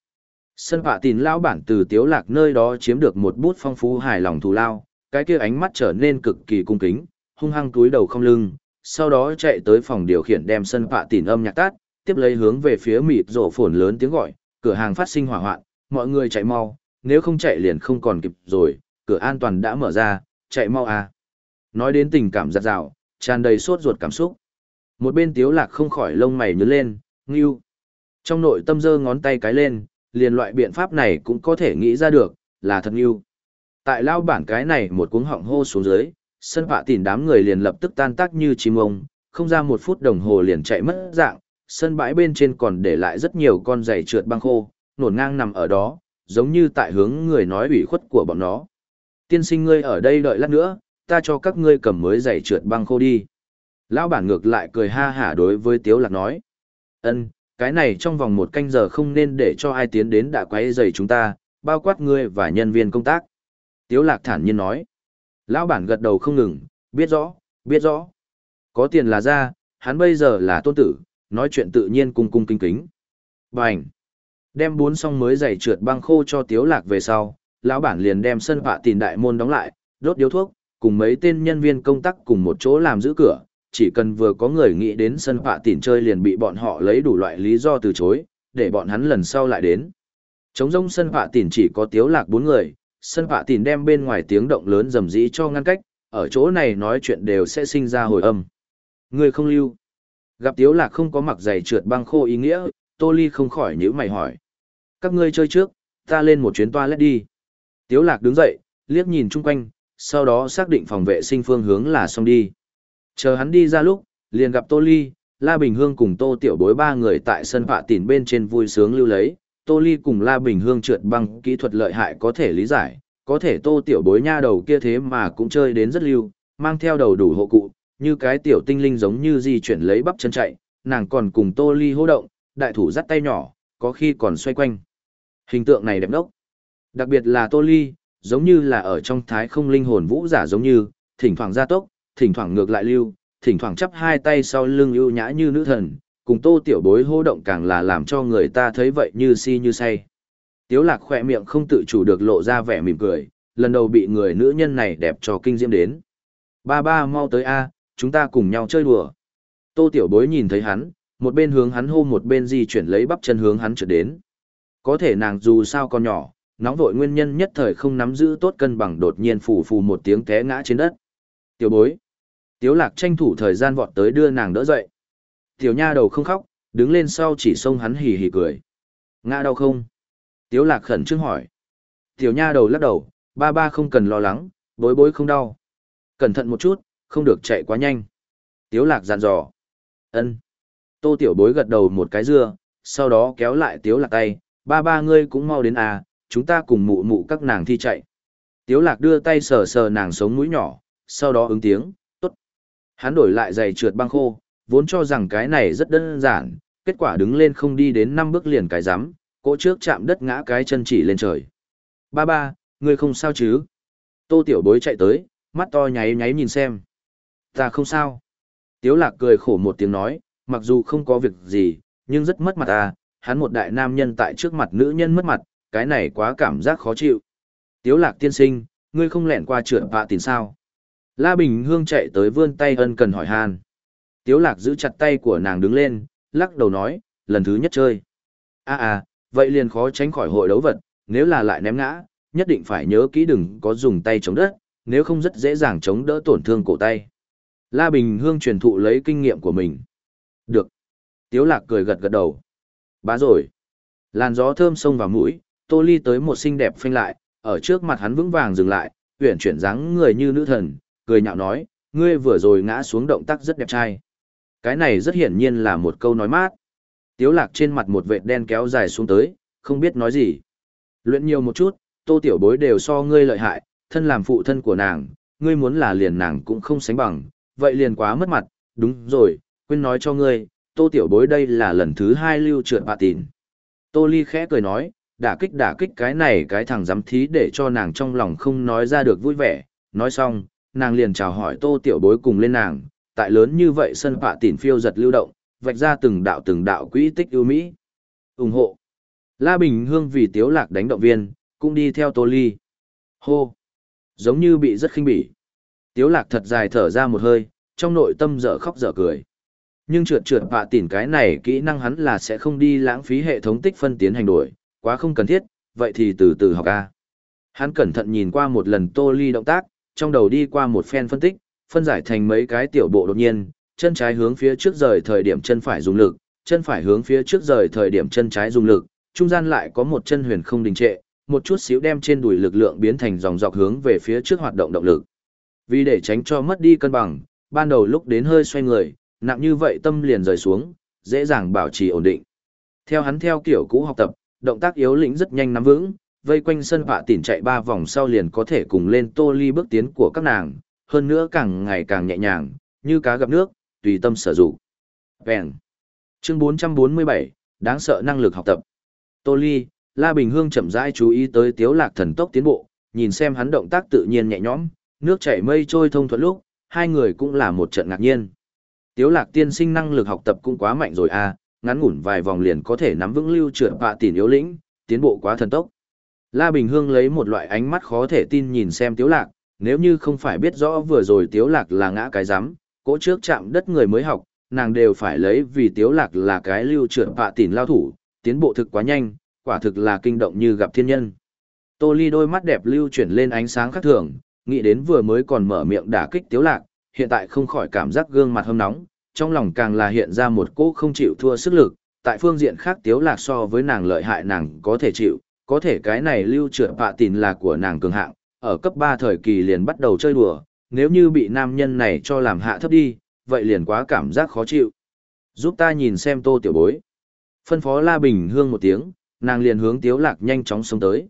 Speaker 1: Sân phạ tỉn lão bản từ tiếu lạc nơi đó chiếm được một bút phong phú hài lòng thù lao, cái kia ánh mắt trở nên cực kỳ cung kính, hung hăng túi đầu không lưng, sau đó chạy tới phòng điều khiển đem sân phạ tỉn âm nhạc tát, tiếp lấy hướng về phía mịt rổ phồn lớn tiếng gọi, cửa hàng phát sinh hỏa hoạn, mọi người chạy mau, nếu không chạy liền không còn kịp rồi, cửa an toàn đã mở ra, chạy mau à. Nói đến tình cảm giặt rào, tràn đầy sốt ruột cảm xúc. Một bên tiếu lạc không khỏi lông mày nhớ lên, ngưu. Trong nội tâm giơ ngón tay cái lên, liền loại biện pháp này cũng có thể nghĩ ra được, là thật ngưu. Tại lao bản cái này một cuống họng hô xuống dưới, sân phạ tỉn đám người liền lập tức tan tác như chim ông, không ra một phút đồng hồ liền chạy mất dạng, sân bãi bên trên còn để lại rất nhiều con giày trượt băng khô, nổn ngang nằm ở đó, giống như tại hướng người nói ủy khuất của bọn nó. Tiên sinh ngươi ở đây đợi lát nữa, ta cho các ngươi cầm mới giày trượt băng khô đi. Lão bản ngược lại cười ha hả đối với Tiếu Lạc nói. ân cái này trong vòng một canh giờ không nên để cho ai tiến đến đã quấy giày chúng ta, bao quát ngươi và nhân viên công tác. Tiếu Lạc thản nhiên nói. Lão bản gật đầu không ngừng, biết rõ, biết rõ. Có tiền là ra, hắn bây giờ là tôn tử, nói chuyện tự nhiên cung cung kính kính. Bành! Đem bốn song mới giày trượt băng khô cho Tiếu Lạc về sau, lão bản liền đem sân vạ tìm đại môn đóng lại, đốt điếu thuốc, cùng mấy tên nhân viên công tác cùng một chỗ làm giữ cửa, chỉ cần vừa có người nghĩ đến sân vạ tìm chơi liền bị bọn họ lấy đủ loại lý do từ chối, để bọn hắn lần sau lại đến. Trống rông sân vạ tìm chỉ có tiếu lạc bốn người, sân vạ tìm đem bên ngoài tiếng động lớn rầm rĩ cho ngăn cách, ở chỗ này nói chuyện đều sẽ sinh ra hồi âm. Người không lưu. Gặp tiếu lạc không có mặc giày trượt băng khô ý nghĩa, Tô Ly không khỏi nhíu mày hỏi. Các ngươi chơi trước, ta lên một chuyến toilet đi. Tiếu lạc đứng dậy, liếc nhìn chung quanh, sau đó xác định phòng vệ sinh phương hướng là xong đi. Chờ hắn đi ra lúc, liền gặp Tô Ly, La Bình Hương cùng Tô Tiểu Bối ba người tại sân họa tỉn bên trên vui sướng lưu lấy. Tô Ly cùng La Bình Hương trượt băng kỹ thuật lợi hại có thể lý giải, có thể Tô Tiểu Bối nha đầu kia thế mà cũng chơi đến rất lưu, mang theo đầu đủ hộ cụ, như cái tiểu tinh linh giống như di chuyển lấy bắp chân chạy, nàng còn cùng Tô Ly hô động, đại thủ dắt tay nhỏ, có khi còn xoay quanh. Hình tượng này đẹp đốc. Đặc biệt là Tô Ly, giống như là ở trong thái không linh hồn vũ giả giống như, thỉnh thoảng gia tốc, thỉnh thoảng ngược lại lưu, thỉnh thoảng chắp hai tay sau lưng ưu nhã như nữ thần, cùng Tô Tiểu Bối hô động càng là làm cho người ta thấy vậy như si như say. Tiếu lạc khỏe miệng không tự chủ được lộ ra vẻ mỉm cười, lần đầu bị người nữ nhân này đẹp cho kinh diễm đến. Ba ba mau tới a, chúng ta cùng nhau chơi đùa. Tô Tiểu Bối nhìn thấy hắn, một bên hướng hắn hô một bên di chuyển lấy bắp chân hướng hắn trở đến. Có thể nàng dù sao còn nhỏ, nóng vội nguyên nhân nhất thời không nắm giữ tốt cân bằng đột nhiên phù phù một tiếng té ngã trên đất. Tiểu bối. Tiếu lạc tranh thủ thời gian vọt tới đưa nàng đỡ dậy. Tiểu nha đầu không khóc, đứng lên sau chỉ xông hắn hì hì cười. Ngã đau không? Tiếu lạc khẩn trương hỏi. Tiểu nha đầu lắc đầu, ba ba không cần lo lắng, bối bối không đau. Cẩn thận một chút, không được chạy quá nhanh. Tiếu lạc dặn dò. Ân. Tô tiểu bối gật đầu một cái dưa, sau đó kéo lại tiếu lạc tay, ba ba ngươi cũng mau đến à, chúng ta cùng mụ mụ các nàng thi chạy. Tiếu lạc đưa tay sờ sờ nàng sống mũi nhỏ, sau đó ứng tiếng, tốt. Hắn đổi lại giày trượt băng khô, vốn cho rằng cái này rất đơn giản, kết quả đứng lên không đi đến năm bước liền cái rắm cỗ trước chạm đất ngã cái chân chỉ lên trời. Ba ba, ngươi không sao chứ? Tô tiểu bối chạy tới, mắt to nháy nháy nhìn xem. Ta không sao. Tiếu lạc cười khổ một tiếng nói, mặc dù không có việc gì, nhưng rất mất mặt à, hắn một đại nam nhân tại trước mặt nữ nhân mất mặt, cái này quá cảm giác khó chịu. Tiếu lạc tiên sinh, ngươi không lẹn qua trượt vạ tiền sao? La Bình Hương chạy tới vươn tay ân cần hỏi han. Tiếu lạc giữ chặt tay của nàng đứng lên, lắc đầu nói, lần thứ nhất chơi. À à, vậy liền khó tránh khỏi hội đấu vật, nếu là lại ném ngã, nhất định phải nhớ kỹ đừng có dùng tay chống đất, nếu không rất dễ dàng chống đỡ tổn thương cổ tay. La Bình Hương truyền thụ lấy kinh nghiệm của mình. Được. Tiếu lạc cười gật gật đầu. Bá rồi. Làn gió thơm xông vào mũi, Tô Ly tới một xinh đẹp phanh lại, ở trước mặt hắn vững vàng dừng lại, uyển chuyển dáng người như nữ thần, cười nhạo nói, ngươi vừa rồi ngã xuống động tác rất đẹp trai. Cái này rất hiển nhiên là một câu nói mát. Tiếu lạc trên mặt một vệt đen kéo dài xuống tới, không biết nói gì. Luyện nhiều một chút, tô tiểu bối đều so ngươi lợi hại, thân làm phụ thân của nàng, ngươi muốn là liền nàng cũng không sánh bằng, vậy liền quá mất mặt, đúng rồi, quên nói cho ngươi, tô tiểu bối đây là lần thứ hai lưu trượt bạ tìn. Tô ly khẽ cười nói, đả kích đả kích cái này cái thằng dám thí để cho nàng trong lòng không nói ra được vui vẻ, nói xong, nàng liền chào hỏi tô tiểu bối cùng lên nàng, tại lớn như vậy sân bạ tỉn phiêu giật lưu động, vạch ra từng đạo từng đạo quỹ tích ưu mỹ. ủng hộ. La Bình Hương vì Tiếu Lạc đánh động viên, cũng đi theo Tô Ly. Hô! Giống như bị rất khinh bỉ. Tiếu Lạc thật dài thở ra một hơi, trong nội tâm dở khóc dở cười. Nhưng trượt trượt bạ tỉn cái này kỹ năng hắn là sẽ không đi lãng phí hệ thống tích phân tiến hành đổi, quá không cần thiết, vậy thì từ từ học A. Hắn cẩn thận nhìn qua một lần Tô Ly động tác, trong đầu đi qua một phen phân tích, phân giải thành mấy cái tiểu bộ đột nhiên, chân trái hướng phía trước rời thời điểm chân phải dùng lực, chân phải hướng phía trước rời thời điểm chân trái dùng lực, trung gian lại có một chân huyền không đình trệ, một chút xíu đem trên đùi lực lượng biến thành dòng dọc hướng về phía trước hoạt động động lực. Vì để tránh cho mất đi cân bằng, ban đầu lúc đến hơi xoay người, nặng như vậy tâm liền rời xuống, dễ dàng bảo trì ổn định. Theo hắn theo kiểu cũ học tập, động tác yếu lĩnh rất nhanh nắm vững, vây quanh sân họa tỉn chạy ba vòng sau liền có thể cùng lên tô ly bước tiến của các nàng, hơn nữa càng ngày càng nhẹ nhàng, như cá gặp nước, tùy tâm sở dụng. Vẹn. Chương 447, đáng sợ năng lực học tập. Tô Ly, La Bình Hương chậm rãi chú ý tới Tiếu Lạc thần tốc tiến bộ, nhìn xem hắn động tác tự nhiên nhẹ nhõm, nước chảy mây trôi thông thuận lúc, hai người cũng là một trận ngạc nhiên. Tiếu Lạc tiên sinh năng lực học tập cũng quá mạnh rồi à, ngắn ngủn vài vòng liền có thể nắm vững lưu trượt bạ tỉn yếu lĩnh, tiến bộ quá thần tốc. La Bình Hương lấy một loại ánh mắt khó thể tin nhìn xem Tiếu Lạc, nếu như không phải biết rõ vừa rồi Tiếu Lạc là ngã cái rắm cỗ trước chạm đất người mới học, nàng đều phải lấy vì Tiếu Lạc là cái lưu trượt bạ tỉn lao thủ, tiến bộ thực quá nhanh, quả thực là kinh động như gặp thiên nhân. Tô Ly đôi mắt đẹp lưu chuyển lên ánh sáng khác thường, nghĩ đến vừa mới còn mở miệng đả kích Tiếu Lạc, hiện tại không khỏi cảm giác gương mặt hâm nóng, trong lòng càng là hiện ra một cỗ không chịu thua sức lực, tại phương diện khác Tiếu Lạc so với nàng lợi hại nàng có thể chịu, có thể cái này lưu trượt bạ tìn là của nàng cường hạng, ở cấp 3 thời kỳ liền bắt đầu chơi đùa, nếu như bị nam nhân này cho làm hạ thấp đi, vậy liền quá cảm giác khó chịu. Giúp ta nhìn xem tô tiểu bối. Phân phó La Bình Hương một tiếng, nàng liền hướng Tiếu Lạc nhanh chóng xông tới.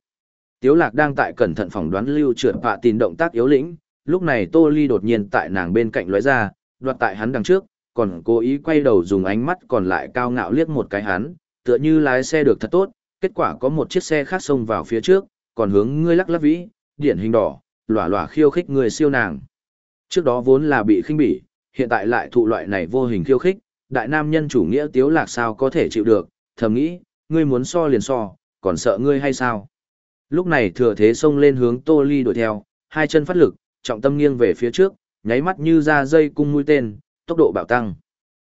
Speaker 1: Tiếu Lạc đang tại cẩn thận phỏng đoán lưu trượt bạ tìn động tác yếu lĩnh, lúc này Tô Ly đột nhiên tại nàng bên cạnh lóe ra, đoạt tại hắn đằng trước, còn cố ý quay đầu dùng ánh mắt còn lại cao ngạo liếc một cái hắn, tựa như lái xe được thật tốt, kết quả có một chiếc xe khác xông vào phía trước, còn hướng ngươi lắc lắc vĩ, điển hình đỏ, lỏa lỏa khiêu khích người siêu nàng. Trước đó vốn là bị khinh bỉ, hiện tại lại thụ loại này vô hình khiêu khích, đại nam nhân chủ nghĩa tiếu lạc sao có thể chịu được, thầm nghĩ, ngươi muốn so liền so, còn sợ ngươi hay sao? Lúc này thừa thế xông lên hướng Tô Ly đuổi theo, hai chân phát lực, trọng tâm nghiêng về phía trước, nháy mắt như ra dây cung mũi tên, tốc độ bạo tăng.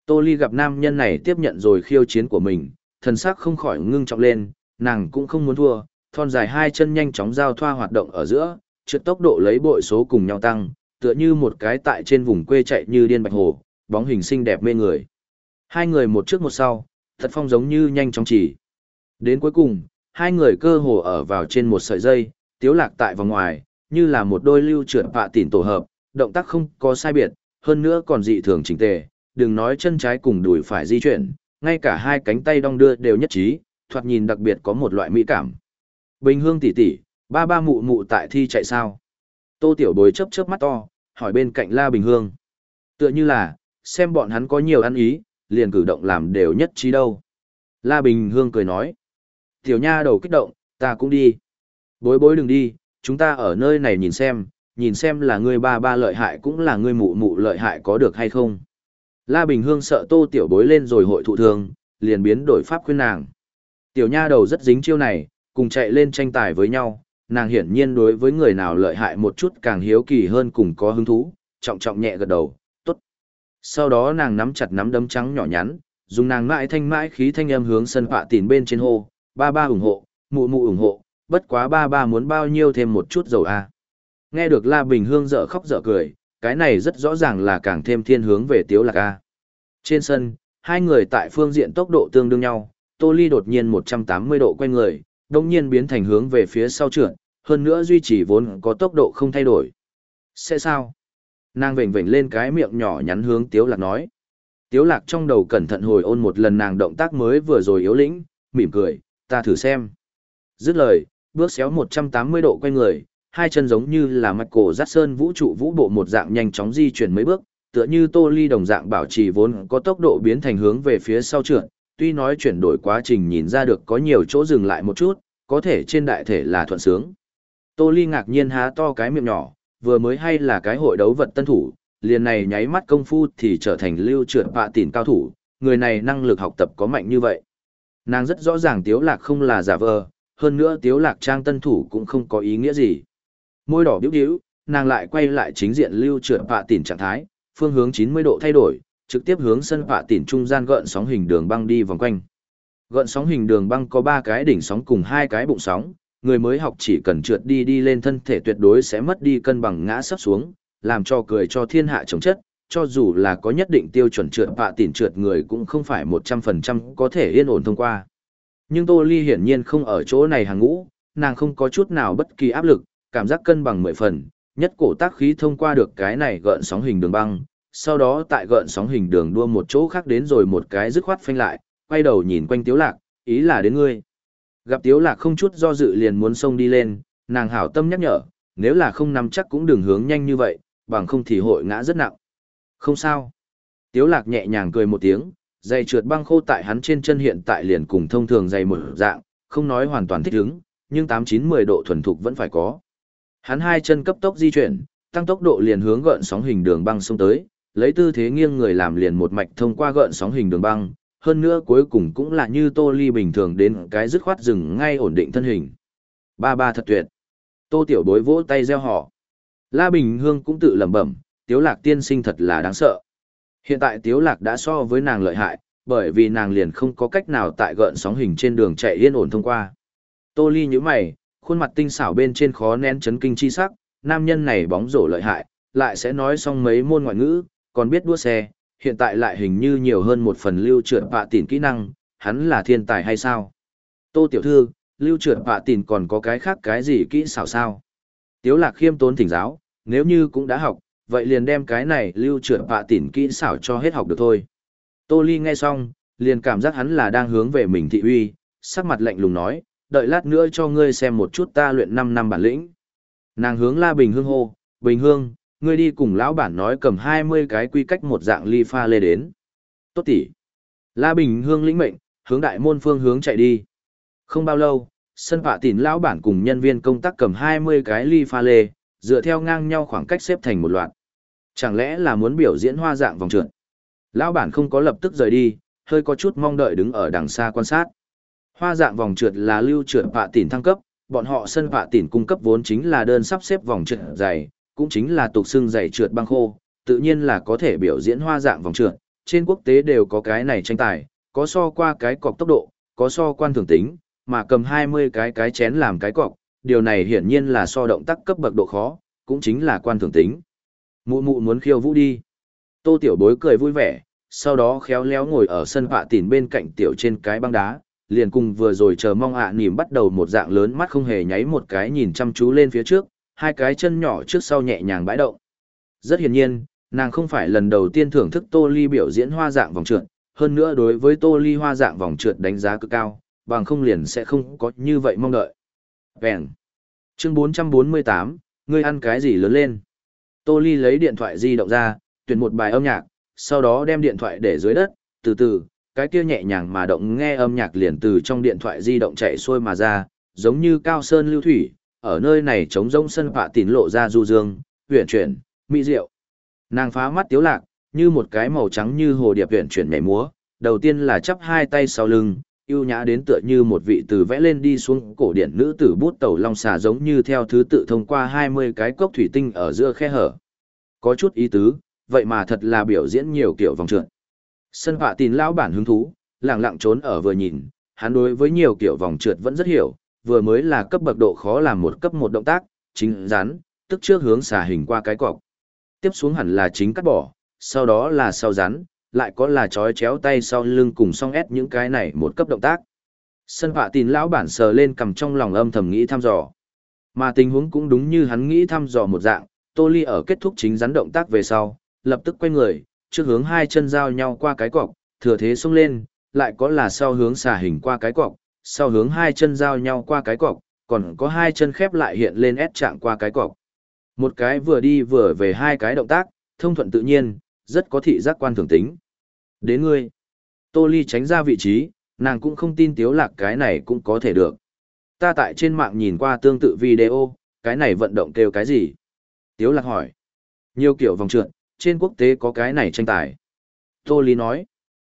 Speaker 1: Tô Ly gặp nam nhân này tiếp nhận rồi khiêu chiến của mình, thần sắc không khỏi ngưng trọng lên, nàng cũng không muốn thua, thon dài hai chân nhanh chóng giao thoa hoạt động ở giữa, trượt tốc độ lấy bội số cùng nhau tăng, tựa như một cái tại trên vùng quê chạy như điên bạch hồ, bóng hình xinh đẹp mê người. Hai người một trước một sau, thật phong giống như nhanh chóng chỉ. Đến cuối cùng, hai người cơ hồ ở vào trên một sợi dây, tiếu lạc tại vòng ngoài, như là một đôi lưu trượt bạ tỉn tổ hợp, động tác không có sai biệt, hơn nữa còn dị thường chỉnh tề, đừng nói chân trái cùng đùi phải di chuyển, ngay cả hai cánh tay đong đưa đều nhất trí, thoạt nhìn đặc biệt có một loại mỹ cảm. Bình hương tỷ tỷ, ba ba mụ mụ tại thi chạy sao? Tô tiểu bối chớp chớp mắt to, hỏi bên cạnh La Bình Hương. Tựa như là, xem bọn hắn có nhiều ăn ý, liền cử động làm đều nhất trí đâu. La Bình Hương cười nói. Tiểu nha đầu kích động, ta cũng đi. Bối bối đừng đi, chúng ta ở nơi này nhìn xem, nhìn xem là ngươi ba ba lợi hại cũng là ngươi mụ mụ lợi hại có được hay không. La Bình Hương sợ tô tiểu bối lên rồi hội thụ thương, liền biến đổi pháp khuyên nàng. Tiểu nha đầu rất dính chiêu này, cùng chạy lên tranh tài với nhau, nàng hiển nhiên đối với người nào lợi hại một chút càng hiếu kỳ hơn cùng có hứng thú, trọng trọng nhẹ gật đầu, tốt. Sau đó nàng nắm chặt nắm đấm trắng nhỏ nhắn, dùng nàng mãi thanh mãi khí thanh âm hướng sân họa tìn bên trên hô, ba ba ủng hộ, mụ mụ ủng hộ, bất quá ba ba muốn bao nhiêu thêm một chút dầu a. À. Nghe được La Bình Hương dở khóc dở cười, cái này rất rõ ràng là càng thêm thiên hướng về Tiếu Lạc A. Trên sân, hai người tại phương diện tốc độ tương đương nhau, Tô Ly đột nhiên 180 độ quay người, đồng nhiên biến thành hướng về phía sau trượt, hơn nữa duy trì vốn có tốc độ không thay đổi. Sẽ sao? Nàng vểnh vểnh lên cái miệng nhỏ nhắn hướng Tiếu Lạc nói. Tiếu Lạc trong đầu cẩn thận hồi ôn một lần nàng động tác mới vừa rồi yếu lĩnh, mỉm cười, ta thử xem. Dứt lời, bước xéo 180 độ quay người, hai chân giống như là mạch cổ rát sơn vũ trụ vũ bộ một dạng nhanh chóng di chuyển mấy bước, tựa như tô ly đồng dạng bảo trì vốn có tốc độ biến thành hướng về phía sau trượt, tuy nói chuyển đổi quá trình nhìn ra được có nhiều chỗ dừng lại một chút, có thể trên đại thể là thuận sướng. Tô ly ngạc nhiên há to cái miệng nhỏ, vừa mới hay là cái hội đấu vật tân thủ, liền này nháy mắt công phu thì trở thành lưu trượt bạ tỉn cao thủ, người này năng lực học tập có mạnh như vậy. Nàng rất rõ ràng tiếu lạc không là giả vờ, hơn nữa tiếu lạc trang tân thủ cũng không có ý nghĩa gì. Môi đỏ biểu biểu, nàng lại quay lại chính diện lưu trượt vạ tỉn trạng thái, phương hướng 90 độ thay đổi, trực tiếp hướng sân vạ tỉn trung gian gợn sóng hình đường băng đi vòng quanh. Gợn sóng hình đường băng có 3 cái đỉnh sóng cùng hai cái bụng sóng, người mới học chỉ cần trượt đi đi lên thân thể tuyệt đối sẽ mất đi cân bằng ngã sắp xuống, làm cho cười cho thiên hạ chống chất, cho dù là có nhất định tiêu chuẩn trượt vạ tỉn trượt người cũng không phải 100% có thể yên ổn thông qua. Nhưng Tô Ly hiển nhiên không ở chỗ này hàng ngũ, nàng không có chút nào bất kỳ áp lực, cảm giác cân bằng mười phần, nhất cổ tác khí thông qua được cái này gợn sóng hình đường băng, sau đó tại gợn sóng hình đường đua một chỗ khác đến rồi một cái dứt khoát phanh lại, quay đầu nhìn quanh Tiếu Lạc, ý là đến ngươi. Gặp Tiếu Lạc không chút do dự liền muốn xông đi lên, nàng hảo tâm nhắc nhở, nếu là không nắm chắc cũng đừng hướng nhanh như vậy, bằng không thì hội ngã rất nặng. Không sao. Tiếu Lạc nhẹ nhàng cười một tiếng, giày trượt băng khô tại hắn trên chân hiện tại liền cùng thông thường giày một dạng, không nói hoàn toàn thích ứng, nhưng 8-9-10 độ thuần thục vẫn phải có. Hắn hai chân cấp tốc di chuyển, tăng tốc độ liền hướng gợn sóng hình đường băng xông tới, lấy tư thế nghiêng người làm liền một mạch thông qua gợn sóng hình đường băng, hơn nữa cuối cùng cũng là như Tô Ly bình thường đến cái dứt khoát dừng ngay ổn định thân hình. Ba ba thật tuyệt. Tô Tiểu Bối vỗ tay reo hò. La Bình Hương cũng tự lẩm bẩm, Tiếu Lạc tiên sinh thật là đáng sợ. Hiện tại Tiếu Lạc đã so với nàng lợi hại, bởi vì nàng liền không có cách nào tại gợn sóng hình trên đường chạy yên ổn thông qua. Tô Ly nhíu mày, khuôn mặt tinh xảo bên trên khó nén chấn kinh chi sắc, nam nhân này bóng rổ lợi hại, lại sẽ nói xong mấy môn ngoại ngữ, còn biết đua xe, hiện tại lại hình như nhiều hơn một phần lưu trượt bạ tỉn kỹ năng, hắn là thiên tài hay sao? Tô tiểu thư, lưu trượt bạ tỉn còn có cái khác cái gì kỹ xảo sao? Tiếu lạc khiêm tốn thỉnh giáo, nếu như cũng đã học, vậy liền đem cái này lưu trượt bạ tỉn kỹ xảo cho hết học được thôi. Tô ly nghe xong, liền cảm giác hắn là đang hướng về mình thị uy, sắc mặt lạnh lùng nói, đợi lát nữa cho ngươi xem một chút ta luyện 5 năm bản lĩnh. Nàng hướng La Bình Hương hô, Bình Hương, ngươi đi cùng lão bản nói cầm 20 cái quy cách một dạng ly pha lê đến. Tốt tỷ. La Bình Hương lĩnh mệnh, hướng đại môn phương hướng chạy đi. Không bao lâu, sân phạ tỉn lão bản cùng nhân viên công tác cầm 20 cái ly pha lê, dựa theo ngang nhau khoảng cách xếp thành một loạt. Chẳng lẽ là muốn biểu diễn hoa dạng vòng trượt? Lão bản không có lập tức rời đi, hơi có chút mong đợi đứng ở đằng xa quan sát. Hoa dạng vòng trượt là lưu trượt vạ tỉn thăng cấp, bọn họ sân vạ tỉn cung cấp vốn chính là đơn sắp xếp vòng trượt dày, cũng chính là tục xương dày trượt băng khô, tự nhiên là có thể biểu diễn hoa dạng vòng trượt, trên quốc tế đều có cái này tranh tài, có so qua cái cọc tốc độ, có so quan thường tính, mà cầm 20 cái cái chén làm cái cọc, điều này hiển nhiên là so động tác cấp bậc độ khó, cũng chính là quan thường tính. Mụ mụ muốn khiêu vũ đi. Tô tiểu bối cười vui vẻ, sau đó khéo léo ngồi ở sân họa tỉn bên cạnh tiểu trên cái băng đá, liền cùng vừa rồi chờ mong ạ à nỉm bắt đầu một dạng lớn mắt không hề nháy một cái nhìn chăm chú lên phía trước, hai cái chân nhỏ trước sau nhẹ nhàng bãi động. Rất hiển nhiên, nàng không phải lần đầu tiên thưởng thức Tô Ly biểu diễn hoa dạng vòng trượt, hơn nữa đối với Tô Ly hoa dạng vòng trượt đánh giá cực cao, bằng không liền sẽ không có như vậy mong đợi. Vẹn. Chương 448, ngươi ăn cái gì lớn lên? Tô Ly lấy điện thoại di động ra, tuyển một bài âm nhạc, sau đó đem điện thoại để dưới đất, từ từ, cái kia nhẹ nhàng mà động nghe âm nhạc liền từ trong điện thoại di động chạy xuôi mà ra, giống như cao sơn lưu thủy, ở nơi này trống rỗng sân phạ tín lộ ra du dương, huyền chuyển, mỹ diệu. Nàng phá mắt tiếu lạc, như một cái màu trắng như hồ điệp huyền chuyển nhảy múa, đầu tiên là chắp hai tay sau lưng, yêu nhã đến tựa như một vị từ vẽ lên đi xuống cổ điển nữ tử bút tẩu long xà giống như theo thứ tự thông qua 20 cái cốc thủy tinh ở giữa khe hở. Có chút ý tứ, vậy mà thật là biểu diễn nhiều kiểu vòng trượt. Sân họa tín lão bản hứng thú, lặng lặng trốn ở vừa nhìn, hắn đối với nhiều kiểu vòng trượt vẫn rất hiểu, vừa mới là cấp bậc độ khó làm một cấp một động tác, chính rắn, tức trước hướng xà hình qua cái cọc. Tiếp xuống hẳn là chính cắt bỏ, sau đó là sau rắn, lại có là chói chéo tay sau lưng cùng song ép những cái này một cấp động tác. Sân họa tin lão bản sờ lên cầm trong lòng âm thầm nghĩ thăm dò. Mà tình huống cũng đúng như hắn nghĩ thăm dò một dạng, Tô Ly ở kết thúc chính rắn động tác về sau, lập tức quay người, trước hướng hai chân giao nhau qua cái cọc, thừa thế xông lên, lại có là sau hướng xà hình qua cái cọc, sau hướng hai chân giao nhau qua cái cọc, còn có hai chân khép lại hiện lên ép chạm qua cái cọc. Một cái vừa đi vừa về hai cái động tác, thông thuận tự nhiên, rất có thị giác quan thường tính. Đến ngươi, Tô Ly tránh ra vị trí, nàng cũng không tin tiếu lạc cái này cũng có thể được. Ta tại trên mạng nhìn qua tương tự video, cái này vận động kêu cái gì? Tiếu lạc hỏi. Nhiều kiểu vòng trượt, trên quốc tế có cái này tranh tài. Tô Ly nói.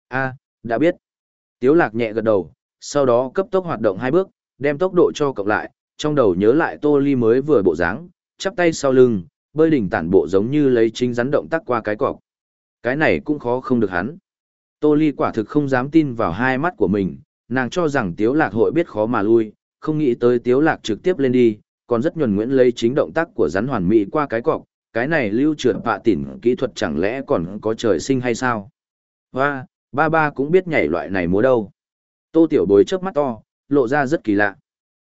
Speaker 1: a đã biết. Tiếu lạc nhẹ gật đầu, sau đó cấp tốc hoạt động hai bước, đem tốc độ cho cộng lại, trong đầu nhớ lại Tô Ly mới vừa bộ dáng, chắp tay sau lưng, bơi đỉnh tản bộ giống như lấy chính rắn động tác qua cái cọc. Cái này cũng khó không được hắn. Tô Ly quả thực không dám tin vào hai mắt của mình, nàng cho rằng Tiếu Lạc hội biết khó mà lui, không nghĩ tới Tiếu Lạc trực tiếp lên đi, còn rất nhuần nhuyễn lấy chính động tác của rắn hoàn mỹ qua cái cọc, cái này lưu trượt bạ tỉn kỹ thuật chẳng lẽ còn có trời sinh hay sao? Và, ba ba cũng biết nhảy loại này múa đâu. Tô Tiểu Bối chớp mắt to, lộ ra rất kỳ lạ.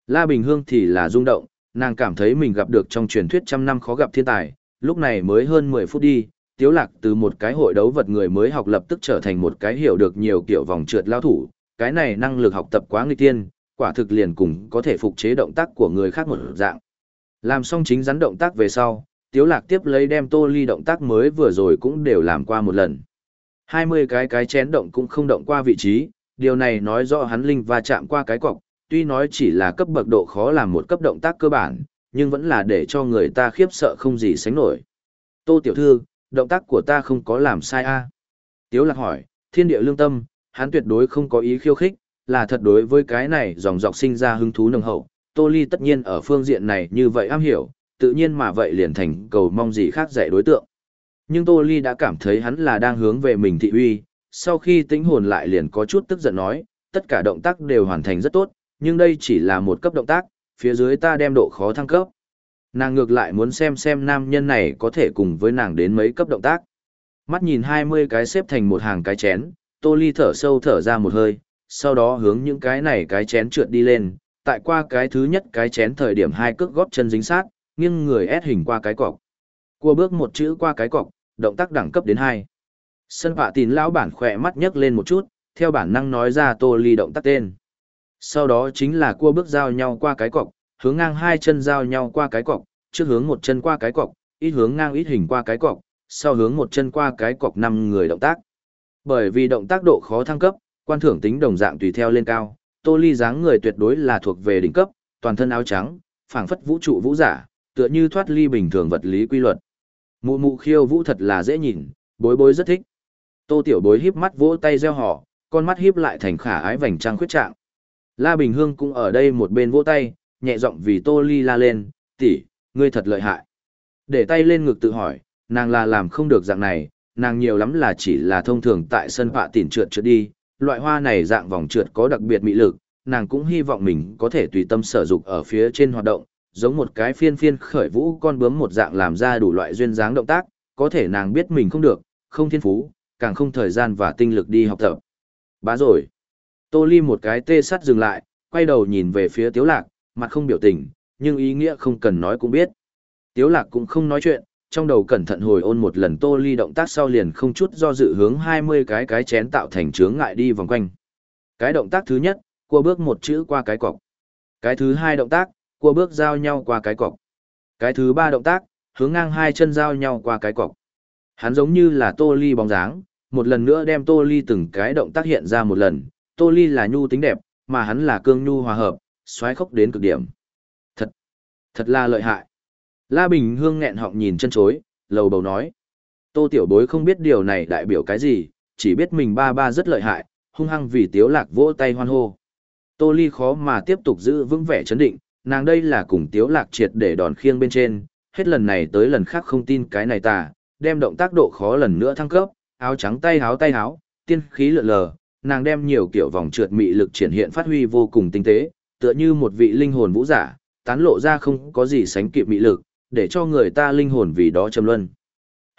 Speaker 1: La Bình Hương thì là rung động, nàng cảm thấy mình gặp được trong truyền thuyết trăm năm khó gặp thiên tài, lúc này mới hơn 10 phút đi, Tiếu Lạc từ một cái hội đấu vật người mới học lập tức trở thành một cái hiểu được nhiều kiểu vòng trượt lao thủ, cái này năng lực học tập quá nghịch tiên, quả thực liền cùng có thể phục chế động tác của người khác một dạng. Làm xong chính rắn động tác về sau, Tiếu Lạc tiếp lấy đem tô ly động tác mới vừa rồi cũng đều làm qua một lần. 20 cái cái chén động cũng không động qua vị trí, điều này nói rõ hắn linh va chạm qua cái cọc, tuy nói chỉ là cấp bậc độ khó làm một cấp động tác cơ bản, nhưng vẫn là để cho người ta khiếp sợ không gì sánh nổi. Tô tiểu thư, động tác của ta không có làm sai a Tiếu lạc hỏi, thiên địa lương tâm, hắn tuyệt đối không có ý khiêu khích, là thật đối với cái này dòng dọc sinh ra hứng thú nồng hậu. Tô Ly tất nhiên ở phương diện này như vậy am hiểu, tự nhiên mà vậy liền thành cầu mong gì khác dạy đối tượng. Nhưng Tô Ly đã cảm thấy hắn là đang hướng về mình thị uy, sau khi tính hồn lại liền có chút tức giận nói, tất cả động tác đều hoàn thành rất tốt, nhưng đây chỉ là một cấp động tác, phía dưới ta đem độ khó thăng cấp. Nàng ngược lại muốn xem xem nam nhân này có thể cùng với nàng đến mấy cấp động tác. Mắt nhìn 20 cái xếp thành một hàng cái chén, Tô Ly thở sâu thở ra một hơi, sau đó hướng những cái này cái chén trượt đi lên, tại qua cái thứ nhất cái chén thời điểm hai cước góp chân dính sát, nghiêng người ép hình qua cái cọc. Cua bước một chữ qua cái cọc, động tác đẳng cấp đến hai. Sân phạ tín lão bản khỏe mắt nhấc lên một chút, theo bản năng nói ra Tô Ly động tác tên. Sau đó chính là cua bước giao nhau qua cái cọc, hướng ngang hai chân giao nhau qua cái cọc, trước hướng một chân qua cái cọc, ít hướng ngang ít hình qua cái cọc, sau hướng một chân qua cái cọc năm người động tác. Bởi vì động tác độ khó thăng cấp, quan thưởng tính đồng dạng tùy theo lên cao, Tô Ly dáng người tuyệt đối là thuộc về đỉnh cấp, toàn thân áo trắng, phảng phất vũ trụ vũ giả, tựa như thoát ly bình thường vật lý quy luật. Mụ mụ khiêu vũ thật là dễ nhìn, bối bối rất thích. Tô Tiểu Bối híp mắt vỗ tay reo hò, con mắt híp lại thành khả ái vành trang khuyết trạng. La Bình Hương cũng ở đây một bên vỗ tay, nhẹ giọng vì Tô Ly la lên, tỷ, ngươi thật lợi hại. Để tay lên ngực tự hỏi, nàng là làm không được dạng này, nàng nhiều lắm là chỉ là thông thường tại sân vạ tỉn trượt trượt đi, loại hoa này dạng vòng trượt có đặc biệt mị lực, nàng cũng hy vọng mình có thể tùy tâm sở dục ở phía trên hoạt động, giống một cái phiên phiên khởi vũ con bướm một dạng làm ra đủ loại duyên dáng động tác, có thể nàng biết mình không được, không thiên phú, càng không thời gian và tinh lực đi học tập. Bá rồi. Tô Ly một cái tê sắt dừng lại, quay đầu nhìn về phía Tiếu Lạc, mặt không biểu tình, nhưng ý nghĩa không cần nói cũng biết. Tiếu Lạc cũng không nói chuyện, trong đầu cẩn thận hồi ôn một lần Tô Ly động tác sau liền không chút do dự hướng 20 cái cái chén tạo thành chướng ngại đi vòng quanh. Cái động tác thứ nhất, cua bước một chữ qua cái cọc. Cái thứ hai động tác, cua bước giao nhau qua cái cọc. Cái thứ ba động tác, hướng ngang hai chân giao nhau qua cái cọc. Hắn giống như là Tô Ly bóng dáng, một lần nữa đem Tô Ly từng cái động tác hiện ra một lần, Tô Ly là nhu tính đẹp, mà hắn là cương nhu hòa hợp, xoáy khốc đến cực điểm. Thật, thật là lợi hại. La Bình Hương nghẹn họng nhìn chân chối, lầu bầu nói. Tô Tiểu Bối không biết điều này đại biểu cái gì, chỉ biết mình ba ba rất lợi hại, hung hăng vì Tiếu Lạc vỗ tay hoan hô. Tô Ly khó mà tiếp tục giữ vững vẻ chấn định, nàng đây là cùng Tiếu Lạc triệt để đòn khiêng bên trên, hết lần này tới lần khác không tin cái này tà, đem động tác độ khó lần nữa thăng cấp, áo trắng tay háo tay háo tiên khí lượn lờ, nàng đem nhiều kiểu vòng trượt mị lực triển hiện phát huy vô cùng tinh tế, tựa như một vị linh hồn vũ giả, tán lộ ra không có gì sánh kịp mị lực, để cho người ta linh hồn vì đó trầm luân.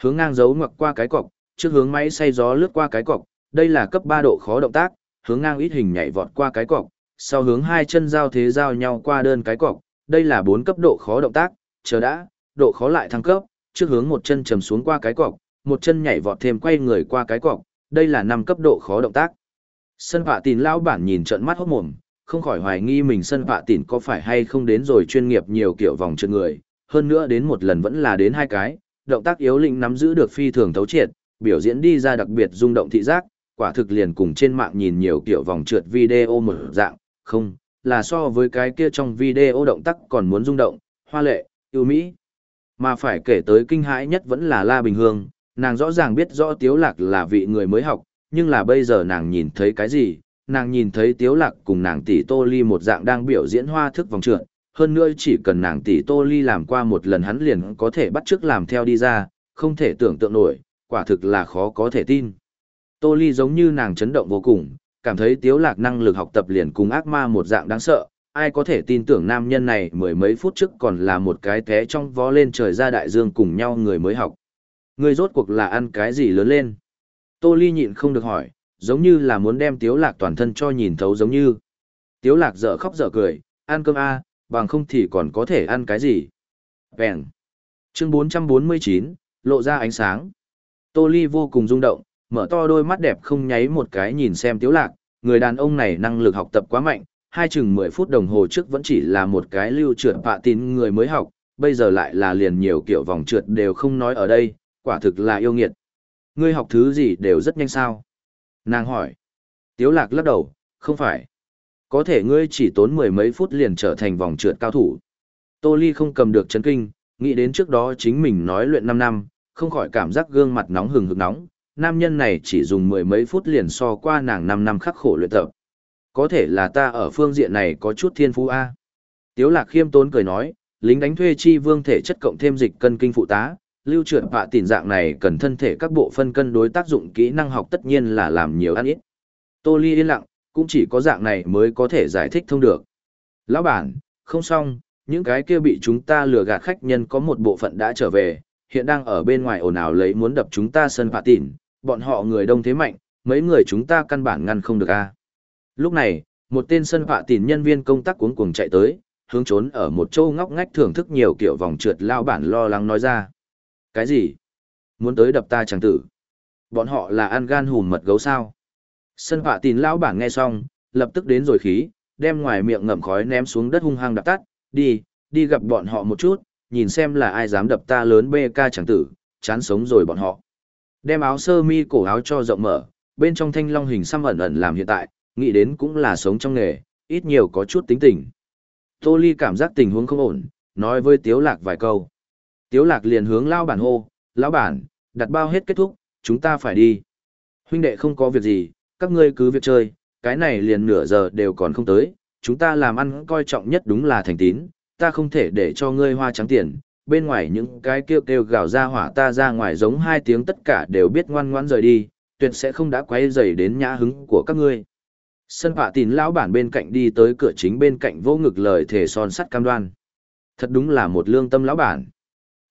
Speaker 1: hướng ngang giấu ngoặc qua cái cọc, trước hướng máy xay gió lướt qua cái cọc, đây là cấp 3 độ khó động tác, hướng ngang ít hình nhảy vọt qua cái cọc, sau hướng hai chân giao thế giao nhau qua đơn cái cọc, đây là bốn cấp độ khó động tác, chờ đã, độ khó lại thăng cấp, trước hướng một chân trầm xuống qua cái cọc, một chân nhảy vọt thêm quay người qua cái cọc, đây là năm cấp độ khó động tác. Sân phạ tìn lão bản nhìn trận mắt hốt mồm, không khỏi hoài nghi mình sân phạ tìn có phải hay không đến rồi chuyên nghiệp nhiều kiểu vòng trượt người, hơn nữa đến một lần vẫn là đến hai cái, động tác yếu lĩnh nắm giữ được phi thường thấu triệt, biểu diễn đi ra đặc biệt rung động thị giác, quả thực liền cùng trên mạng nhìn nhiều kiểu vòng trượt video một dạng, không, là so với cái kia trong video động tác còn muốn rung động, hoa lệ, yêu mỹ. Mà phải kể tới kinh hãi nhất vẫn là La Bình Hương, nàng rõ ràng biết rõ Tiếu Lạc là vị người mới học, nhưng là bây giờ nàng nhìn thấy cái gì, nàng nhìn thấy Tiếu Lạc cùng nàng tỷ Tô Ly một dạng đang biểu diễn hoa thức vòng trượt, hơn nữa chỉ cần nàng tỷ Tô Ly làm qua một lần hắn liền có thể bắt chước làm theo đi ra, không thể tưởng tượng nổi, quả thực là khó có thể tin. Tô Ly giống như nàng chấn động vô cùng, cảm thấy Tiếu Lạc năng lực học tập liền cùng ác ma một dạng đáng sợ, ai có thể tin tưởng nam nhân này mười mấy phút trước còn là một cái té trong vó lên trời ra đại dương cùng nhau người mới học. Người rốt cuộc là ăn cái gì lớn lên? Tô Ly nhịn không được hỏi, giống như là muốn đem Tiếu Lạc toàn thân cho nhìn thấu giống như. Tiếu Lạc dở khóc dở cười, ăn cơm a, bằng không thì còn có thể ăn cái gì. Vẹn. Chương 449, lộ ra ánh sáng. Tô Ly vô cùng rung động, mở to đôi mắt đẹp không nháy một cái nhìn xem Tiếu Lạc, người đàn ông này năng lực học tập quá mạnh, hai chừng 10 phút đồng hồ trước vẫn chỉ là một cái lưu trượt bạ tín người mới học, bây giờ lại là liền nhiều kiểu vòng trượt đều không nói ở đây, quả thực là yêu nghiệt. Ngươi học thứ gì đều rất nhanh sao? Nàng hỏi. Tiếu lạc lắc đầu, không phải. Có thể ngươi chỉ tốn mười mấy phút liền trở thành vòng trượt cao thủ. Tô Ly không cầm được chấn kinh, nghĩ đến trước đó chính mình nói luyện 5 năm, không khỏi cảm giác gương mặt nóng hừng hực nóng. Nam nhân này chỉ dùng mười mấy phút liền so qua nàng năm năm khắc khổ luyện tập. Có thể là ta ở phương diện này có chút thiên phú A. Tiếu lạc khiêm tốn cười nói, lính đánh thuê chi vương thể chất cộng thêm dịch cân kinh phụ tá, lưu trượt bạ tỉn dạng này cần thân thể các bộ phân cân đối tác dụng kỹ năng học tất nhiên là làm nhiều ăn ít. Tô Ly yên lặng, cũng chỉ có dạng này mới có thể giải thích thông được. Lão bản, không xong, những cái kia bị chúng ta lừa gạt khách nhân có một bộ phận đã trở về, hiện đang ở bên ngoài ồn ào lấy muốn đập chúng ta sân bạ tỉn, bọn họ người đông thế mạnh, mấy người chúng ta căn bản ngăn không được a. Lúc này, một tên sân bạ tỉn nhân viên công tác cuống cuồng chạy tới, hướng trốn ở một châu ngóc ngách thưởng thức nhiều kiểu vòng trượt lao bản lo lắng nói ra. Cái gì? Muốn tới đập ta chẳng tử. Bọn họ là ăn gan hùm mật gấu sao? Sân phạ tín lao bản nghe xong, lập tức đến rồi khí, đem ngoài miệng ngậm khói ném xuống đất hung hăng đập tắt, đi, đi gặp bọn họ một chút, nhìn xem là ai dám đập ta lớn BK chẳng tử, chán sống rồi bọn họ. Đem áo sơ mi cổ áo cho rộng mở, bên trong thanh long hình xăm ẩn ẩn làm hiện tại, nghĩ đến cũng là sống trong nghề, ít nhiều có chút tính tình. Tô Ly cảm giác tình huống không ổn, nói với Tiếu Lạc vài câu. Tiếu lạc liền hướng lao bản hô, lão bản, đặt bao hết kết thúc, chúng ta phải đi. Huynh đệ không có việc gì, các ngươi cứ việc chơi, cái này liền nửa giờ đều còn không tới, chúng ta làm ăn coi trọng nhất đúng là thành tín, ta không thể để cho ngươi hoa trắng tiền, bên ngoài những cái kêu kêu gào ra hỏa ta ra ngoài giống hai tiếng tất cả đều biết ngoan ngoãn rời đi, tuyệt sẽ không đã quay dày đến nhã hứng của các ngươi. Sân phạ tín lão bản bên cạnh đi tới cửa chính bên cạnh vô ngực lời thể son sắt cam đoan. Thật đúng là một lương tâm lão bản.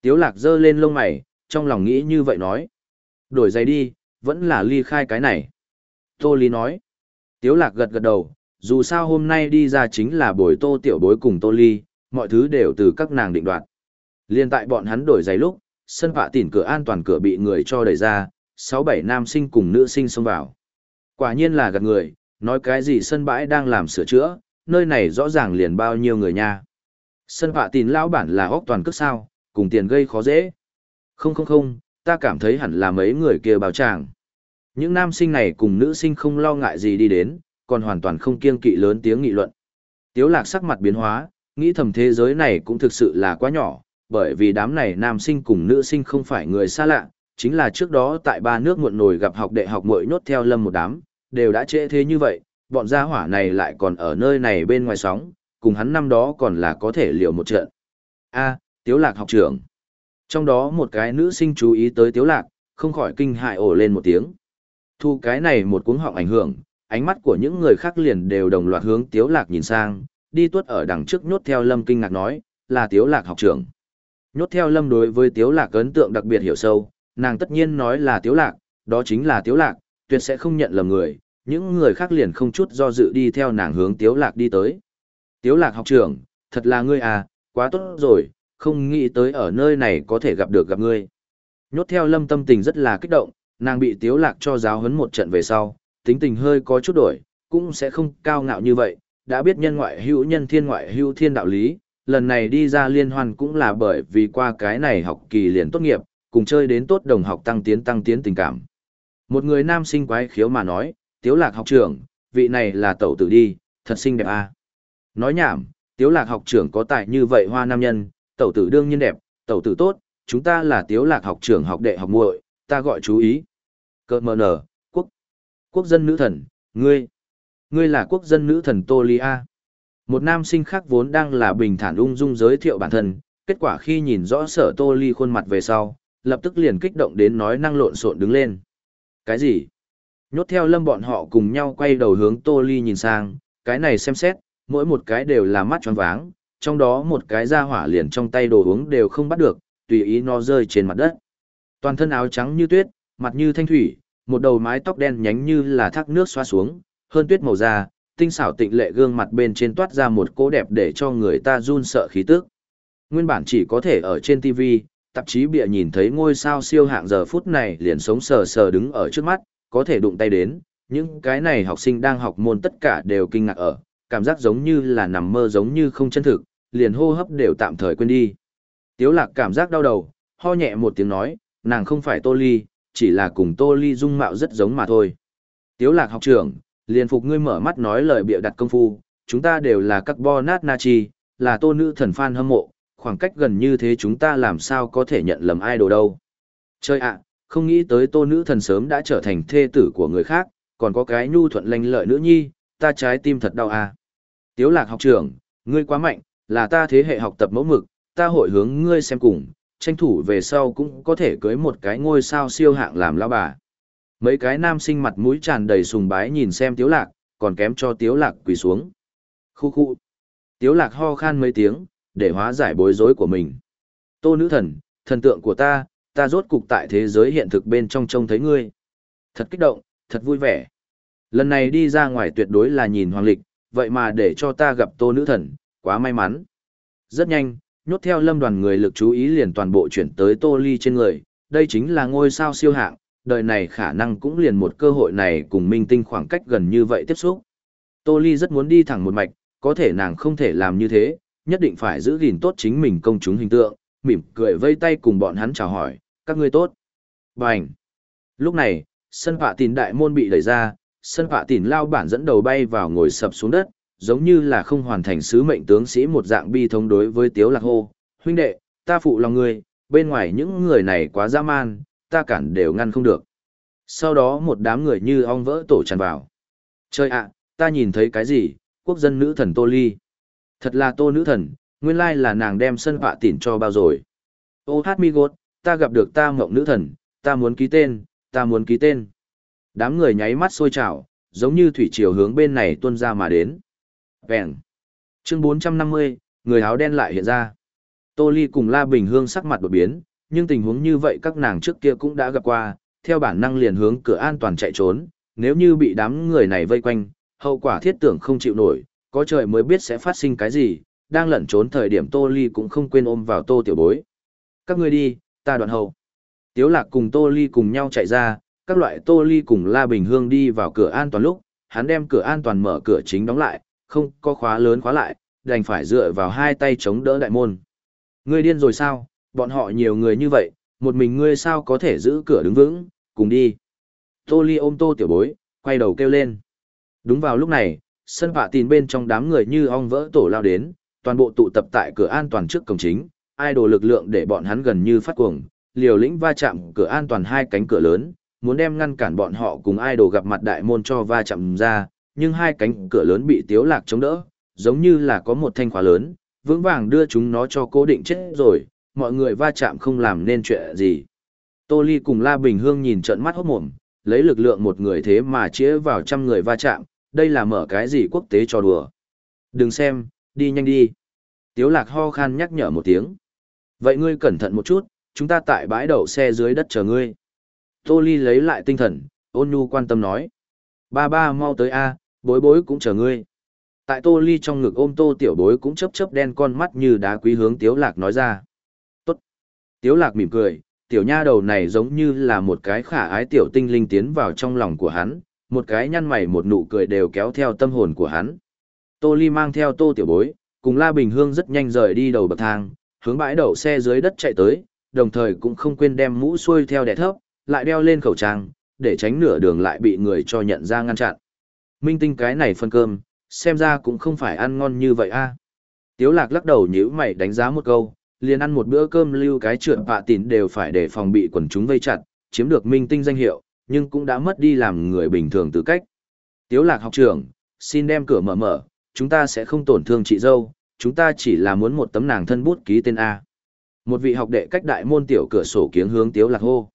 Speaker 1: Tiếu lạc giơ lên lông mày, trong lòng nghĩ như vậy nói. Đổi giày đi, vẫn là ly khai cái này. Tô Lý nói. Tiếu lạc gật gật đầu, dù sao hôm nay đi ra chính là buổi tô tiểu bối cùng tô ly, mọi thứ đều từ các nàng định đoạt. Liên tại bọn hắn đổi giày lúc, sân vạ tỉn cửa an toàn cửa bị người cho đẩy ra, sáu bảy nam sinh cùng nữ sinh xông vào. Quả nhiên là gạt người, nói cái gì sân bãi đang làm sửa chữa, nơi này rõ ràng liền bao nhiêu người nha. Sân vạ tỉn lão bản là óc toàn cước sao, cùng tiền gây khó dễ. Không không không, ta cảm thấy hẳn là mấy người kia báo tràng. Những nam sinh này cùng nữ sinh không lo ngại gì đi đến, còn hoàn toàn không kiêng kỵ lớn tiếng nghị luận. Tiếu lạc sắc mặt biến hóa, nghĩ thầm thế giới này cũng thực sự là quá nhỏ, bởi vì đám này nam sinh cùng nữ sinh không phải người xa lạ, chính là trước đó tại ba nước muộn nổi gặp học đệ học muội nhốt theo lâm một đám, đều đã trễ thế như vậy, bọn gia hỏa này lại còn ở nơi này bên ngoài sóng, cùng hắn năm đó còn là có thể liều một trận. A, Tiếu lạc học trưởng. Trong đó một cái nữ sinh chú ý tới tiếu lạc, không khỏi kinh hại ổ lên một tiếng. Thu cái này một cuống họng ảnh hưởng, ánh mắt của những người khác liền đều đồng loạt hướng tiếu lạc nhìn sang, đi tuốt ở đằng trước nhốt theo lâm kinh ngạc nói, là tiếu lạc học trưởng. Nhốt theo lâm đối với tiếu lạc ấn tượng đặc biệt hiểu sâu, nàng tất nhiên nói là tiếu lạc, đó chính là tiếu lạc, tuyệt sẽ không nhận lầm người, những người khác liền không chút do dự đi theo nàng hướng tiếu lạc đi tới. Tiếu lạc học trưởng, thật là ngươi à, quá tốt rồi, không nghĩ tới ở nơi này có thể gặp được gặp ngươi. Nhốt theo lâm tâm tình rất là kích động, nàng bị tiếu lạc cho giáo huấn một trận về sau, tính tình hơi có chút đổi, cũng sẽ không cao ngạo như vậy, đã biết nhân ngoại hữu nhân thiên ngoại hữu thiên đạo lý, lần này đi ra liên hoan cũng là bởi vì qua cái này học kỳ liền tốt nghiệp, cùng chơi đến tốt đồng học tăng tiến tăng tiến tình cảm. Một người nam sinh quái khiếu mà nói, tiếu lạc học trưởng, vị này là tẩu tử đi, thật xinh đẹp à. Nói nhảm, tiếu lạc học trưởng có tài như vậy hoa nam nhân, tẩu tử đương nhiên đẹp, tẩu tử tốt, chúng ta là tiếu lạc học trưởng học đệ học muội, ta gọi chú ý. Cơ mờ nở, quốc, quốc dân nữ thần, ngươi, ngươi là quốc dân nữ thần Tô Ly A. Một nam sinh khác vốn đang là bình thản ung dung giới thiệu bản thân, kết quả khi nhìn rõ sở Tô Ly khuôn mặt về sau, lập tức liền kích động đến nói năng lộn xộn đứng lên. Cái gì? Nhốt theo lâm bọn họ cùng nhau quay đầu hướng Tô Ly nhìn sang, cái này xem xét, mỗi một cái đều là mắt tròn váng, trong đó một cái ra hỏa liền trong tay đồ uống đều không bắt được, tùy ý nó rơi trên mặt đất. Toàn thân áo trắng như tuyết, mặt như thanh thủy, một đầu mái tóc đen nhánh như là thác nước xoa xuống, hơn tuyết màu da, tinh xảo tịnh lệ gương mặt bên trên toát ra một cỗ đẹp để cho người ta run sợ khí tức. Nguyên bản chỉ có thể ở trên TV, tạp chí bịa nhìn thấy ngôi sao siêu hạng giờ phút này liền sống sờ sờ đứng ở trước mắt, có thể đụng tay đến, những cái này học sinh đang học môn tất cả đều kinh ngạc ở, cảm giác giống như là nằm mơ giống như không chân thực, liền hô hấp đều tạm thời quên đi. Tiếu lạc cảm giác đau đầu, ho nhẹ một tiếng nói, nàng không phải Tô Ly, chỉ là cùng Tô Ly dung mạo rất giống mà thôi. Tiếu lạc học trưởng, liền phục ngươi mở mắt nói lời bịa đặt công phu, chúng ta đều là các bo nát na chi, là tô nữ thần fan hâm mộ, khoảng cách gần như thế chúng ta làm sao có thể nhận lầm idol đâu. Chơi ạ, không nghĩ tới tô nữ thần sớm đã trở thành thê tử của người khác, còn có cái nhu thuận lanh lợi nữ nhi, ta trái tim thật đau à. Tiếu lạc học trưởng, ngươi quá mạnh, là ta thế hệ học tập mẫu mực, ta hội hướng ngươi xem cùng, tranh thủ về sau cũng có thể cưới một cái ngôi sao siêu hạng làm lão bà. Mấy cái nam sinh mặt mũi tràn đầy sùng bái nhìn xem tiếu lạc, còn kém cho tiếu lạc quỳ xuống. Khu khu. Tiếu lạc ho khan mấy tiếng, để hóa giải bối rối của mình. Tô nữ thần, thần tượng của ta, ta rốt cục tại thế giới hiện thực bên trong trông thấy ngươi. Thật kích động, thật vui vẻ. Lần này đi ra ngoài tuyệt đối là nhìn hoàng lịch, vậy mà để cho ta gặp tô nữ thần, quá may mắn. Rất nhanh, nhốt theo lâm đoàn người lực chú ý liền toàn bộ chuyển tới tô ly trên người, đây chính là ngôi sao siêu hạng, đời này khả năng cũng liền một cơ hội này cùng minh tinh khoảng cách gần như vậy tiếp xúc. Tô ly rất muốn đi thẳng một mạch, có thể nàng không thể làm như thế, nhất định phải giữ gìn tốt chính mình công chúng hình tượng, mỉm cười vây tay cùng bọn hắn chào hỏi, các ngươi tốt. Bành! Lúc này, sân phạ tín đại môn bị đẩy ra, sân phạ tín lao bản dẫn đầu bay vào ngồi sập xuống đất, giống như là không hoàn thành sứ mệnh tướng sĩ một dạng bi thống đối với tiếu lạc hô. Huynh đệ, ta phụ lòng người, bên ngoài những người này quá dã man, ta cản đều ngăn không được. Sau đó một đám người như ong vỡ tổ tràn vào. Trời ạ, ta nhìn thấy cái gì, quốc dân nữ thần Tô Ly. Thật là Tô nữ thần, nguyên lai là nàng đem sân họa tỉn cho bao rồi. Ô hát mi gốt, ta gặp được ta mộng nữ thần, ta muốn ký tên, ta muốn ký tên. Đám người nháy mắt sôi trào, giống như thủy triều hướng bên này tuôn ra mà đến. Vẹn. Chương 450, người áo đen lại hiện ra. Tô Ly cùng La Bình Hương sắc mặt đột biến, nhưng tình huống như vậy các nàng trước kia cũng đã gặp qua, theo bản năng liền hướng cửa an toàn chạy trốn, nếu như bị đám người này vây quanh, hậu quả thiết tưởng không chịu nổi, có trời mới biết sẽ phát sinh cái gì, đang lẩn trốn thời điểm Tô Ly cũng không quên ôm vào Tô Tiểu Bối. Các ngươi đi, ta đoạn hậu. Tiếu lạc cùng Tô Ly cùng nhau chạy ra, các loại Tô Ly cùng La Bình Hương đi vào cửa an toàn lúc, hắn đem cửa an toàn mở cửa chính đóng lại, không có khóa lớn khóa lại, đành phải dựa vào hai tay chống đỡ đại môn. Ngươi điên rồi sao, bọn họ nhiều người như vậy, một mình ngươi sao có thể giữ cửa đứng vững, cùng đi. Tô Ly ôm Tô Tiểu Bối, quay đầu kêu lên. Đúng vào lúc này, sân vạ tin bên trong đám người như ong vỡ tổ lao đến, toàn bộ tụ tập tại cửa an toàn trước cổng chính, ai đồ lực lượng để bọn hắn gần như phát cuồng, liều lĩnh va chạm cửa an toàn hai cánh cửa lớn, muốn đem ngăn cản bọn họ cùng ai đồ gặp mặt đại môn cho va chạm ra, nhưng hai cánh cửa lớn bị tiếu lạc chống đỡ, giống như là có một thanh khóa lớn, vững vàng đưa chúng nó cho cố định chết rồi, mọi người va chạm không làm nên chuyện gì. Tô Ly cùng La Bình Hương nhìn trận mắt hốt mồm, lấy lực lượng một người thế mà chĩa vào trăm người va chạm, đây là mở cái gì quốc tế cho đùa. Đừng xem, đi nhanh đi. Tiếu lạc ho khan nhắc nhở một tiếng. Vậy ngươi cẩn thận một chút, chúng ta tại bãi đậu xe dưới đất chờ ngươi. Tô Ly lấy lại tinh thần, ôn nhu quan tâm nói. Ba ba mau tới a, bối bối cũng chờ ngươi. Tại Tô Ly trong ngực ôm Tô Tiểu Bối cũng chớp chớp đen con mắt như đá quý hướng Tiếu Lạc nói ra. Tiếu Lạc mỉm cười, tiểu nha đầu này giống như là một cái khả ái tiểu tinh linh tiến vào trong lòng của hắn, một cái nhăn mày một nụ cười đều kéo theo tâm hồn của hắn. Tô Ly mang theo Tô Tiểu Bối, cùng La Bình Hương rất nhanh rời đi đầu bậc thang, hướng bãi đậu xe dưới đất chạy tới, đồng thời cũng không quên đem mũ xuôi theo đẻ thấp, lại đeo lên khẩu trang, để tránh nửa đường lại bị người cho nhận ra ngăn chặn. Minh tinh cái này phân cơm, xem ra cũng không phải ăn ngon như vậy a. Tiếu lạc lắc đầu nhíu mày đánh giá một câu, liền ăn một bữa cơm lưu cái trượt bạ tín đều phải để phòng bị quần chúng vây chặt, chiếm được minh tinh danh hiệu, nhưng cũng đã mất đi làm người bình thường tư cách. Tiếu lạc học trưởng, xin đem cửa mở mở, chúng ta sẽ không tổn thương chị dâu, chúng ta chỉ là muốn một tấm nàng thân bút ký tên A. Một vị học đệ cách đại môn tiểu cửa sổ kiếng hướng Tiếu lạc hô.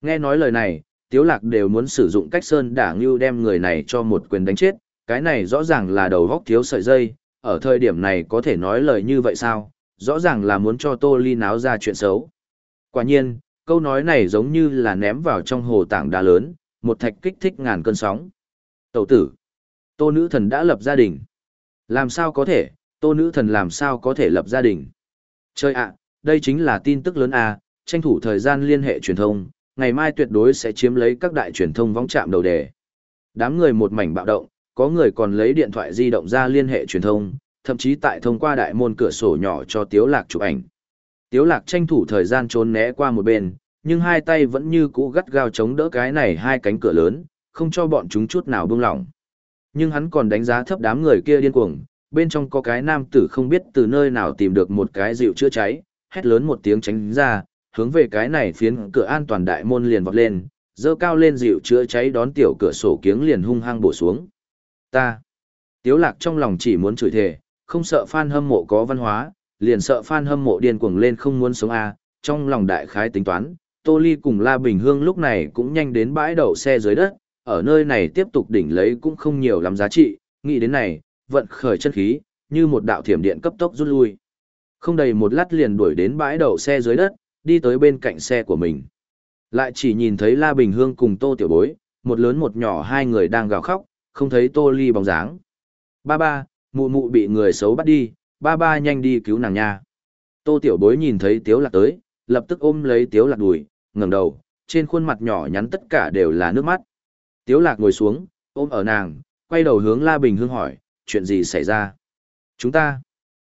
Speaker 1: Nghe nói lời này, Tiếu lạc đều muốn sử dụng cách sơn đảng lưu đem người này cho một quyền đánh chết, cái này rõ ràng là đầu góc thiếu sợi dây, ở thời điểm này có thể nói lời như vậy sao, rõ ràng là muốn cho Tô Ly náo ra chuyện xấu. Quả nhiên, câu nói này giống như là ném vào trong hồ tảng đá lớn, một thạch kích thích ngàn cơn sóng. Tẩu tử, Tô nữ thần đã lập gia đình. Làm sao có thể, Tô nữ thần làm sao có thể lập gia đình? Chơi ạ, đây chính là tin tức lớn à, tranh thủ thời gian liên hệ truyền thông, ngày mai tuyệt đối sẽ chiếm lấy các đại truyền thông vong chạm đầu đề. Đám người một mảnh bạo động, có người còn lấy điện thoại di động ra liên hệ truyền thông, thậm chí tại thông qua đại môn cửa sổ nhỏ cho Tiếu Lạc chụp ảnh. Tiếu Lạc tranh thủ thời gian trốn né qua một bên, nhưng hai tay vẫn như cũ gắt gao chống đỡ cái này hai cánh cửa lớn, không cho bọn chúng chút nào buông lỏng. Nhưng hắn còn đánh giá thấp đám người kia điên cuồng, bên trong có cái nam tử không biết từ nơi nào tìm được một cái dịu chữa cháy, hét lớn một tiếng tránh ra, hướng về cái này phiến cửa an toàn đại môn liền vọt lên, dơ cao lên dịu chữa cháy đón tiểu cửa sổ kiếng liền hung hăng bổ xuống. Ta. Tiếu lạc trong lòng chỉ muốn chửi thề, không sợ fan hâm mộ có văn hóa, liền sợ fan hâm mộ điên cuồng lên không muốn sống a. trong lòng đại khái tính toán, Tô Ly cùng La Bình Hương lúc này cũng nhanh đến bãi đậu xe dưới đất, ở nơi này tiếp tục đỉnh lấy cũng không nhiều lắm giá trị, nghĩ đến này, vận khởi chân khí, như một đạo thiểm điện cấp tốc rút lui. Không đầy một lát liền đuổi đến bãi đậu xe dưới đất, đi tới bên cạnh xe của mình. Lại chỉ nhìn thấy La Bình Hương cùng Tô Tiểu Bối, một lớn một nhỏ hai người đang gào khóc, không thấy Tô Ly bóng dáng. Ba ba, mụ mụ bị người xấu bắt đi, ba ba nhanh đi cứu nàng nha. Tô Tiểu Bối nhìn thấy Tiếu Lạc tới, lập tức ôm lấy Tiếu Lạc đùi, ngẩng đầu, trên khuôn mặt nhỏ nhắn tất cả đều là nước mắt. Tiếu Lạc ngồi xuống, ôm ở nàng, quay đầu hướng La Bình Hương hỏi, chuyện gì xảy ra? Chúng ta,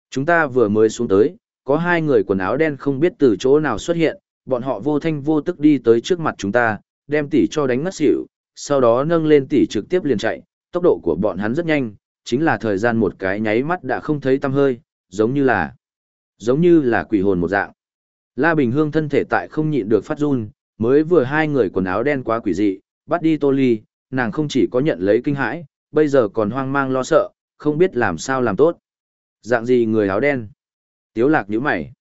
Speaker 1: chúng ta vừa mới xuống tới, có hai người quần áo đen không biết từ chỗ nào xuất hiện, bọn họ vô thanh vô tức đi tới trước mặt chúng ta, đem tỷ cho đánh ngất xỉu, sau đó nâng lên tỷ trực tiếp liền chạy, tốc độ của bọn hắn rất nhanh, chính là thời gian một cái nháy mắt đã không thấy tăm hơi, giống như là, giống như là quỷ hồn một dạng. La Bình Hương thân thể tại không nhịn được phát run, mới vừa hai người quần áo đen quá quỷ dị, bắt đi Tô Ly, nàng không chỉ có nhận lấy kinh hãi, bây giờ còn hoang mang lo sợ, không biết làm sao làm tốt. Dạng gì người áo đen? Tiếu lạc nhíu mày.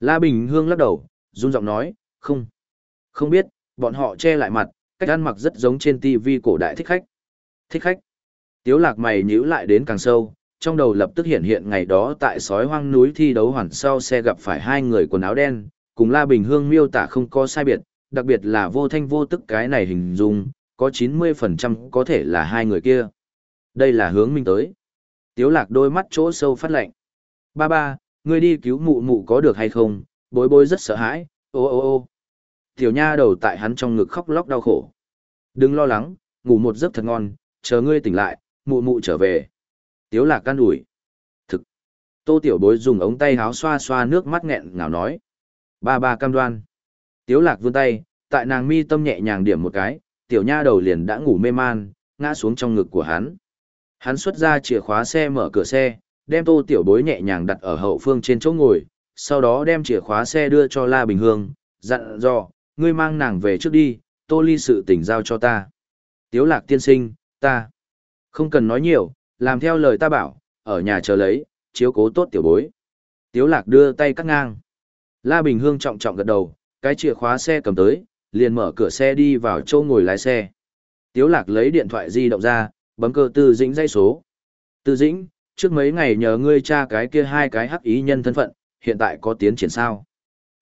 Speaker 1: La Bình Hương lắc đầu, run giọng nói, không. Không biết, bọn họ che lại mặt, cách ăn mặc rất giống trên tivi cổ đại thích khách. Thích khách. Tiếu lạc mày nhíu lại đến càng sâu, trong đầu lập tức hiện hiện ngày đó tại sói hoang núi thi đấu hoàn sau xe gặp phải hai người quần áo đen, cùng La Bình Hương miêu tả không có sai biệt, đặc biệt là vô thanh vô tức cái này hình dung, có 90% có thể là hai người kia. Đây là hướng minh tới. Tiếu lạc đôi mắt chỗ sâu phát lạnh. Ba ba, ngươi đi cứu mụ mụ có được hay không, bối bối rất sợ hãi, ô ô ô. Tiểu nha đầu tại hắn trong ngực khóc lóc đau khổ. Đừng lo lắng, ngủ một giấc thật ngon, chờ ngươi tỉnh lại, mụ mụ trở về. Tiếu lạc can ủi. Thực. Tô tiểu bối dùng ống tay háo xoa xoa nước mắt nghẹn ngào nói. Ba ba cam đoan. Tiếu lạc vươn tay, tại nàng mi tâm nhẹ nhàng điểm một cái, tiểu nha đầu liền đã ngủ mê man, ngã xuống trong ngực của hắn. Hắn xuất ra chìa khóa xe mở cửa xe, đem tô tiểu bối nhẹ nhàng đặt ở hậu phương trên chỗ ngồi, sau đó đem chìa khóa xe đưa cho La Bình Hương, dặn dò, ngươi mang nàng về trước đi, tô ly sự tỉnh giao cho ta. Tiếu lạc tiên sinh, ta không cần nói nhiều, làm theo lời ta bảo, ở nhà chờ lấy, chiếu cố tốt tiểu bối. Tiếu lạc đưa tay cắt ngang. La Bình Hương trọng trọng gật đầu, cái chìa khóa xe cầm tới, liền mở cửa xe đi vào chỗ ngồi lái xe. Tiếu lạc lấy điện thoại di động ra, bấm cơ tư dĩnh dây số. Tư dĩnh, trước mấy ngày nhờ ngươi tra cái kia hai cái hắc ý nhân thân phận, hiện tại có tiến triển sao?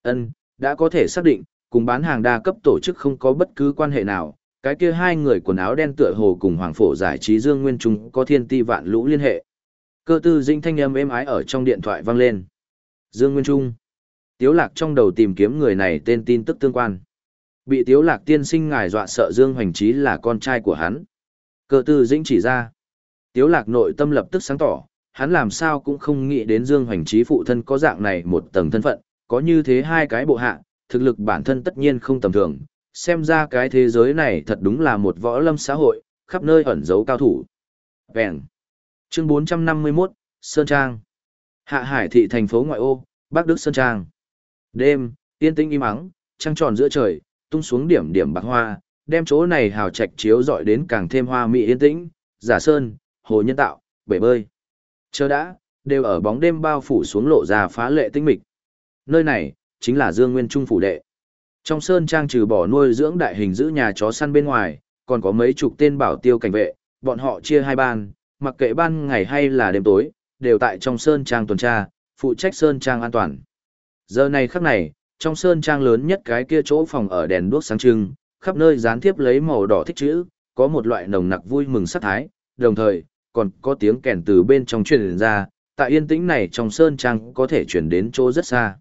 Speaker 1: Ân, đã có thể xác định, cùng bán hàng đa cấp tổ chức không có bất cứ quan hệ nào, cái kia hai người quần áo đen tựa hồ cùng Hoàng Phổ giải trí Dương Nguyên Trung có thiên ti vạn lũ liên hệ. Cơ tư dinh thanh âm êm ái ở trong điện thoại vang lên. Dương Nguyên Trung. Tiếu lạc trong đầu tìm kiếm người này tên tin tức tương quan. Bị tiếu lạc tiên sinh ngài dọa sợ Dương Hoành Trí là con trai của hắn. Cơ tư dĩnh chỉ ra. Tiếu lạc nội tâm lập tức sáng tỏ, hắn làm sao cũng không nghĩ đến Dương Hoành Trí phụ thân có dạng này một tầng thân phận, có như thế hai cái bộ hạ, thực lực bản thân tất nhiên không tầm thường, xem ra cái thế giới này thật đúng là một võ lâm xã hội, khắp nơi ẩn giấu cao thủ. Vẹn. Chương 451, Sơn Trang. Hạ Hải thị thành phố ngoại ô, Bắc Đức Sơn Trang. Đêm, yên tĩnh im ắng, trăng tròn giữa trời, tung xuống điểm điểm bạc hoa, đem chỗ này hào trạch chiếu rọi đến càng thêm hoa mỹ yên tĩnh, giả sơn, hồ nhân tạo, bể bơi. Chờ đã, đều ở bóng đêm bao phủ xuống lộ ra phá lệ tinh mịch. Nơi này, chính là Dương Nguyên Trung phủ đệ. Trong sơn trang trừ bỏ nuôi dưỡng đại hình giữ nhà chó săn bên ngoài, còn có mấy chục tên bảo tiêu cảnh vệ, bọn họ chia hai ban, mặc kệ ban ngày hay là đêm tối, đều tại trong sơn trang tuần tra, phụ trách sơn trang an toàn. Giờ này khắc này, trong sơn trang lớn nhất cái kia chỗ phòng ở đèn đuốc sáng trưng, khắp nơi dán tiếp lấy màu đỏ thích chữ, có một loại nồng nặc vui mừng sắc thái, đồng thời, còn có tiếng kèn từ bên trong truyền ra, tại yên tĩnh này trong sơn trang có thể chuyển đến chỗ rất xa.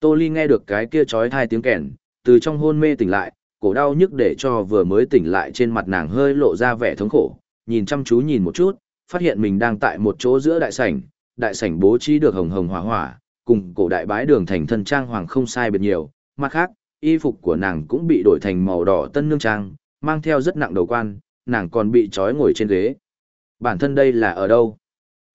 Speaker 1: Tô Ly nghe được cái kia chói tai tiếng kèn, từ trong hôn mê tỉnh lại, cổ đau nhức để cho vừa mới tỉnh lại trên mặt nàng hơi lộ ra vẻ thống khổ, nhìn chăm chú nhìn một chút, phát hiện mình đang tại một chỗ giữa đại sảnh, đại sảnh bố trí được hồng hồng hỏa hỏa, cùng cổ đại bái đường thành thân trang hoàng không sai biệt nhiều, mặt khác, y phục của nàng cũng bị đổi thành màu đỏ tân nương trang, mang theo rất nặng đầu quan, nàng còn bị trói ngồi trên ghế. Bản thân đây là ở đâu?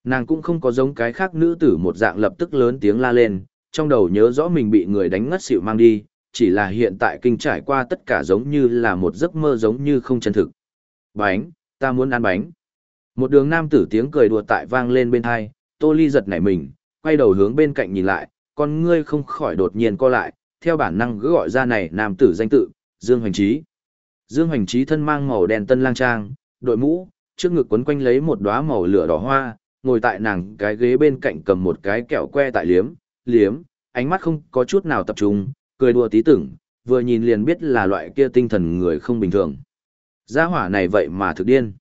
Speaker 1: Nàng cũng không có giống cái khác nữ tử một dạng lập tức lớn tiếng la lên, trong đầu nhớ rõ mình bị người đánh ngất xỉu mang đi, chỉ là hiện tại kinh trải qua tất cả giống như là một giấc mơ giống như không chân thực. Bánh, ta muốn ăn bánh. Một đường nam tử tiếng cười đùa tại vang lên bên hai, tô ly giật nảy mình, quay đầu hướng bên cạnh nhìn lại, con ngươi không khỏi đột nhiên co lại, theo bản năng cứ gọi ra này nam tử danh tự, Dương Hoành Trí. Dương Hoành Trí thân mang màu đen tân lang trang, đội mũ, trước ngực quấn quanh lấy một đóa màu lửa đỏ hoa, ngồi tại nàng cái ghế bên cạnh cầm một cái kẹo que tại liếm, liếm, ánh mắt không có chút nào tập trung, cười đùa tí tưởng, vừa nhìn liền biết là loại kia tinh thần người không bình thường. Gia hỏa này vậy mà thực điên.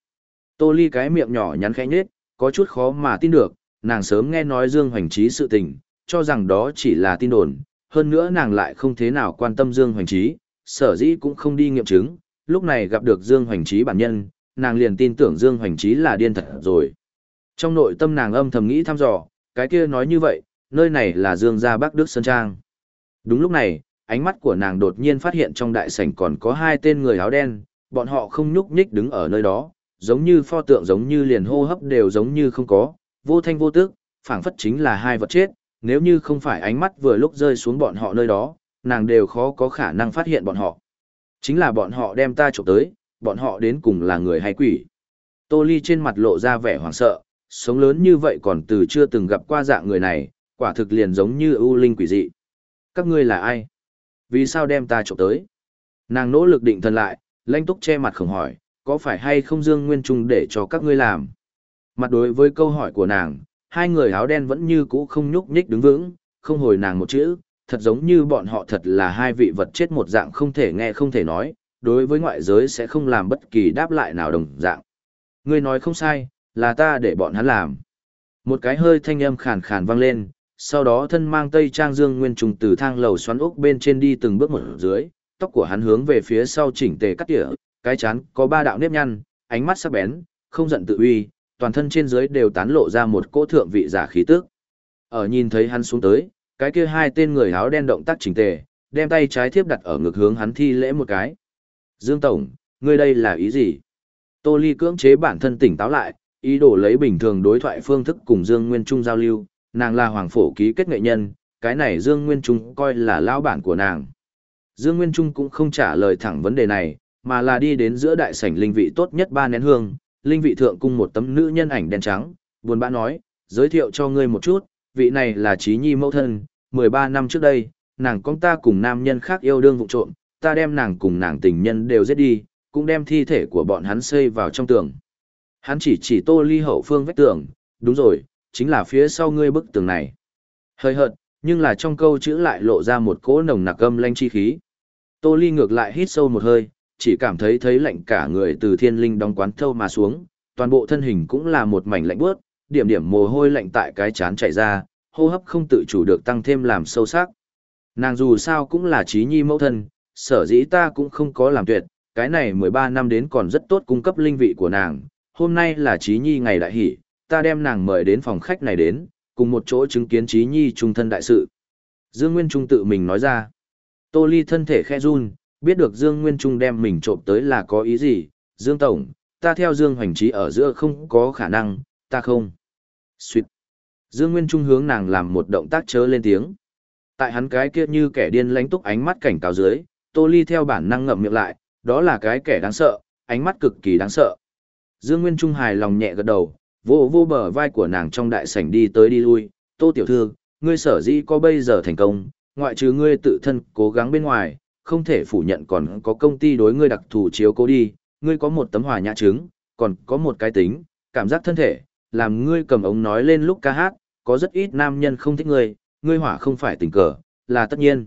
Speaker 1: Tô Ly cái miệng nhỏ nhắn khẽ nhếch, có chút khó mà tin được, nàng sớm nghe nói Dương Hoành Trí sự tình, cho rằng đó chỉ là tin đồn, hơn nữa nàng lại không thế nào quan tâm Dương Hoành Trí, sở dĩ cũng không đi nghiệm chứng, lúc này gặp được Dương Hoành Trí bản nhân, nàng liền tin tưởng Dương Hoành Trí là điên thật rồi. Trong nội tâm nàng âm thầm nghĩ thăm dò, cái kia nói như vậy, nơi này là Dương gia Bắc Đức Sơn Trang. Đúng lúc này, ánh mắt của nàng đột nhiên phát hiện trong đại sảnh còn có hai tên người áo đen, bọn họ không nhúc nhích đứng ở nơi đó, giống như pho tượng giống như liền hô hấp đều giống như không có, vô thanh vô tức, phảng phất chính là hai vật chết, nếu như không phải ánh mắt vừa lúc rơi xuống bọn họ nơi đó, nàng đều khó có khả năng phát hiện bọn họ. Chính là bọn họ đem ta trộm tới, bọn họ đến cùng là người hay quỷ. Tô Ly trên mặt lộ ra vẻ hoảng sợ, sống lớn như vậy còn từ chưa từng gặp qua dạng người này, quả thực liền giống như ưu linh quỷ dị. Các ngươi là ai? Vì sao đem ta trộm tới? Nàng nỗ lực định thần lại, lãnh túc che mặt khổng hỏi, có phải hay không Dương Nguyên Trung để cho các ngươi làm? Mặt đối với câu hỏi của nàng, hai người áo đen vẫn như cũ không nhúc nhích đứng vững, không hồi nàng một chữ, thật giống như bọn họ thật là hai vị vật chết một dạng không thể nghe không thể nói, đối với ngoại giới sẽ không làm bất kỳ đáp lại nào đồng dạng. Ngươi nói không sai, là ta để bọn hắn làm. Một cái hơi thanh âm khàn khàn vang lên, sau đó thân mang tây trang dương nguyên trùng từ thang lầu xoắn ốc bên trên đi từng bước một dưới, tóc của hắn hướng về phía sau chỉnh tề cắt tỉa, cái chán có ba đạo nếp nhăn, ánh mắt sắc bén, không giận tự uy, toàn thân trên dưới đều tán lộ ra một cỗ thượng vị giả khí tức. Ở nhìn thấy hắn xuống tới, cái kia hai tên người áo đen động tác chỉnh tề, đem tay trái thiếp đặt ở ngực hướng hắn thi lễ một cái. Dương Tổng, ngươi đây là ý gì? Tô Ly cưỡng chế bản thân tỉnh táo lại, ý đồ lấy bình thường đối thoại phương thức cùng Dương Nguyên Trung giao lưu, nàng là hoàng phổ ký kết nghệ nhân, cái này Dương Nguyên Trung coi là lao bản của nàng. Dương Nguyên Trung cũng không trả lời thẳng vấn đề này, mà là đi đến giữa đại sảnh linh vị tốt nhất ba nén hương, linh vị thượng cung một tấm nữ nhân ảnh đen trắng, buồn bã nói, giới thiệu cho ngươi một chút, vị này là Trí Nhi mẫu thân, 13 năm trước đây, nàng con ta cùng nam nhân khác yêu đương vụ trộm, ta đem nàng cùng nàng tình nhân đều giết đi, cũng đem thi thể của bọn hắn xây vào trong tường. Hắn chỉ chỉ tô ly hậu phương vách tường, đúng rồi, chính là phía sau ngươi bức tường này. Hơi hợt, Nhưng là trong câu chữ lại lộ ra một cỗ nồng nặc âm lanh chi khí. Tô Ly ngược lại hít sâu một hơi, chỉ cảm thấy thấy lạnh cả người từ thiên linh đóng quán thâu mà xuống, toàn bộ thân hình cũng là một mảnh lạnh bước, điểm điểm mồ hôi lạnh tại cái chán chảy ra, hô hấp không tự chủ được tăng thêm làm sâu sắc. Nàng dù sao cũng là trí nhi mẫu thân, sở dĩ ta cũng không có làm tuyệt, cái này 13 năm đến còn rất tốt cung cấp linh vị của nàng, hôm nay là trí nhi ngày đại hỷ, ta đem nàng mời đến phòng khách này đến, cùng một chỗ chứng kiến trí nhi trung thân đại sự. Dương Nguyên Trung tự mình nói ra, Tô Ly thân thể khe run, biết được Dương Nguyên Trung đem mình trộm tới là có ý gì, Dương Tổng, ta theo Dương Hoành Trí ở giữa không có khả năng, ta không. Xuyệt. Dương Nguyên Trung hướng nàng làm một động tác chớ lên tiếng. Tại hắn cái kia như kẻ điên lánh túc ánh mắt cảnh cáo dưới, Tô Ly theo bản năng ngậm miệng lại, đó là cái kẻ đáng sợ, ánh mắt cực kỳ đáng sợ. Dương Nguyên Trung hài lòng nhẹ gật đầu, vô vô bờ vai của nàng trong đại sảnh đi tới đi lui, Tô Tiểu Thư, ngươi sở dĩ có bây giờ thành công, ngoại trừ ngươi tự thân cố gắng bên ngoài, không thể phủ nhận còn có công ty đối ngươi đặc thù chiếu cố đi, ngươi có một tấm hòa nhã trứng, còn có một cái tính, cảm giác thân thể, làm ngươi cầm ống nói lên lúc ca hát, có rất ít nam nhân không thích ngươi, ngươi hỏa không phải tình cờ, là tất nhiên.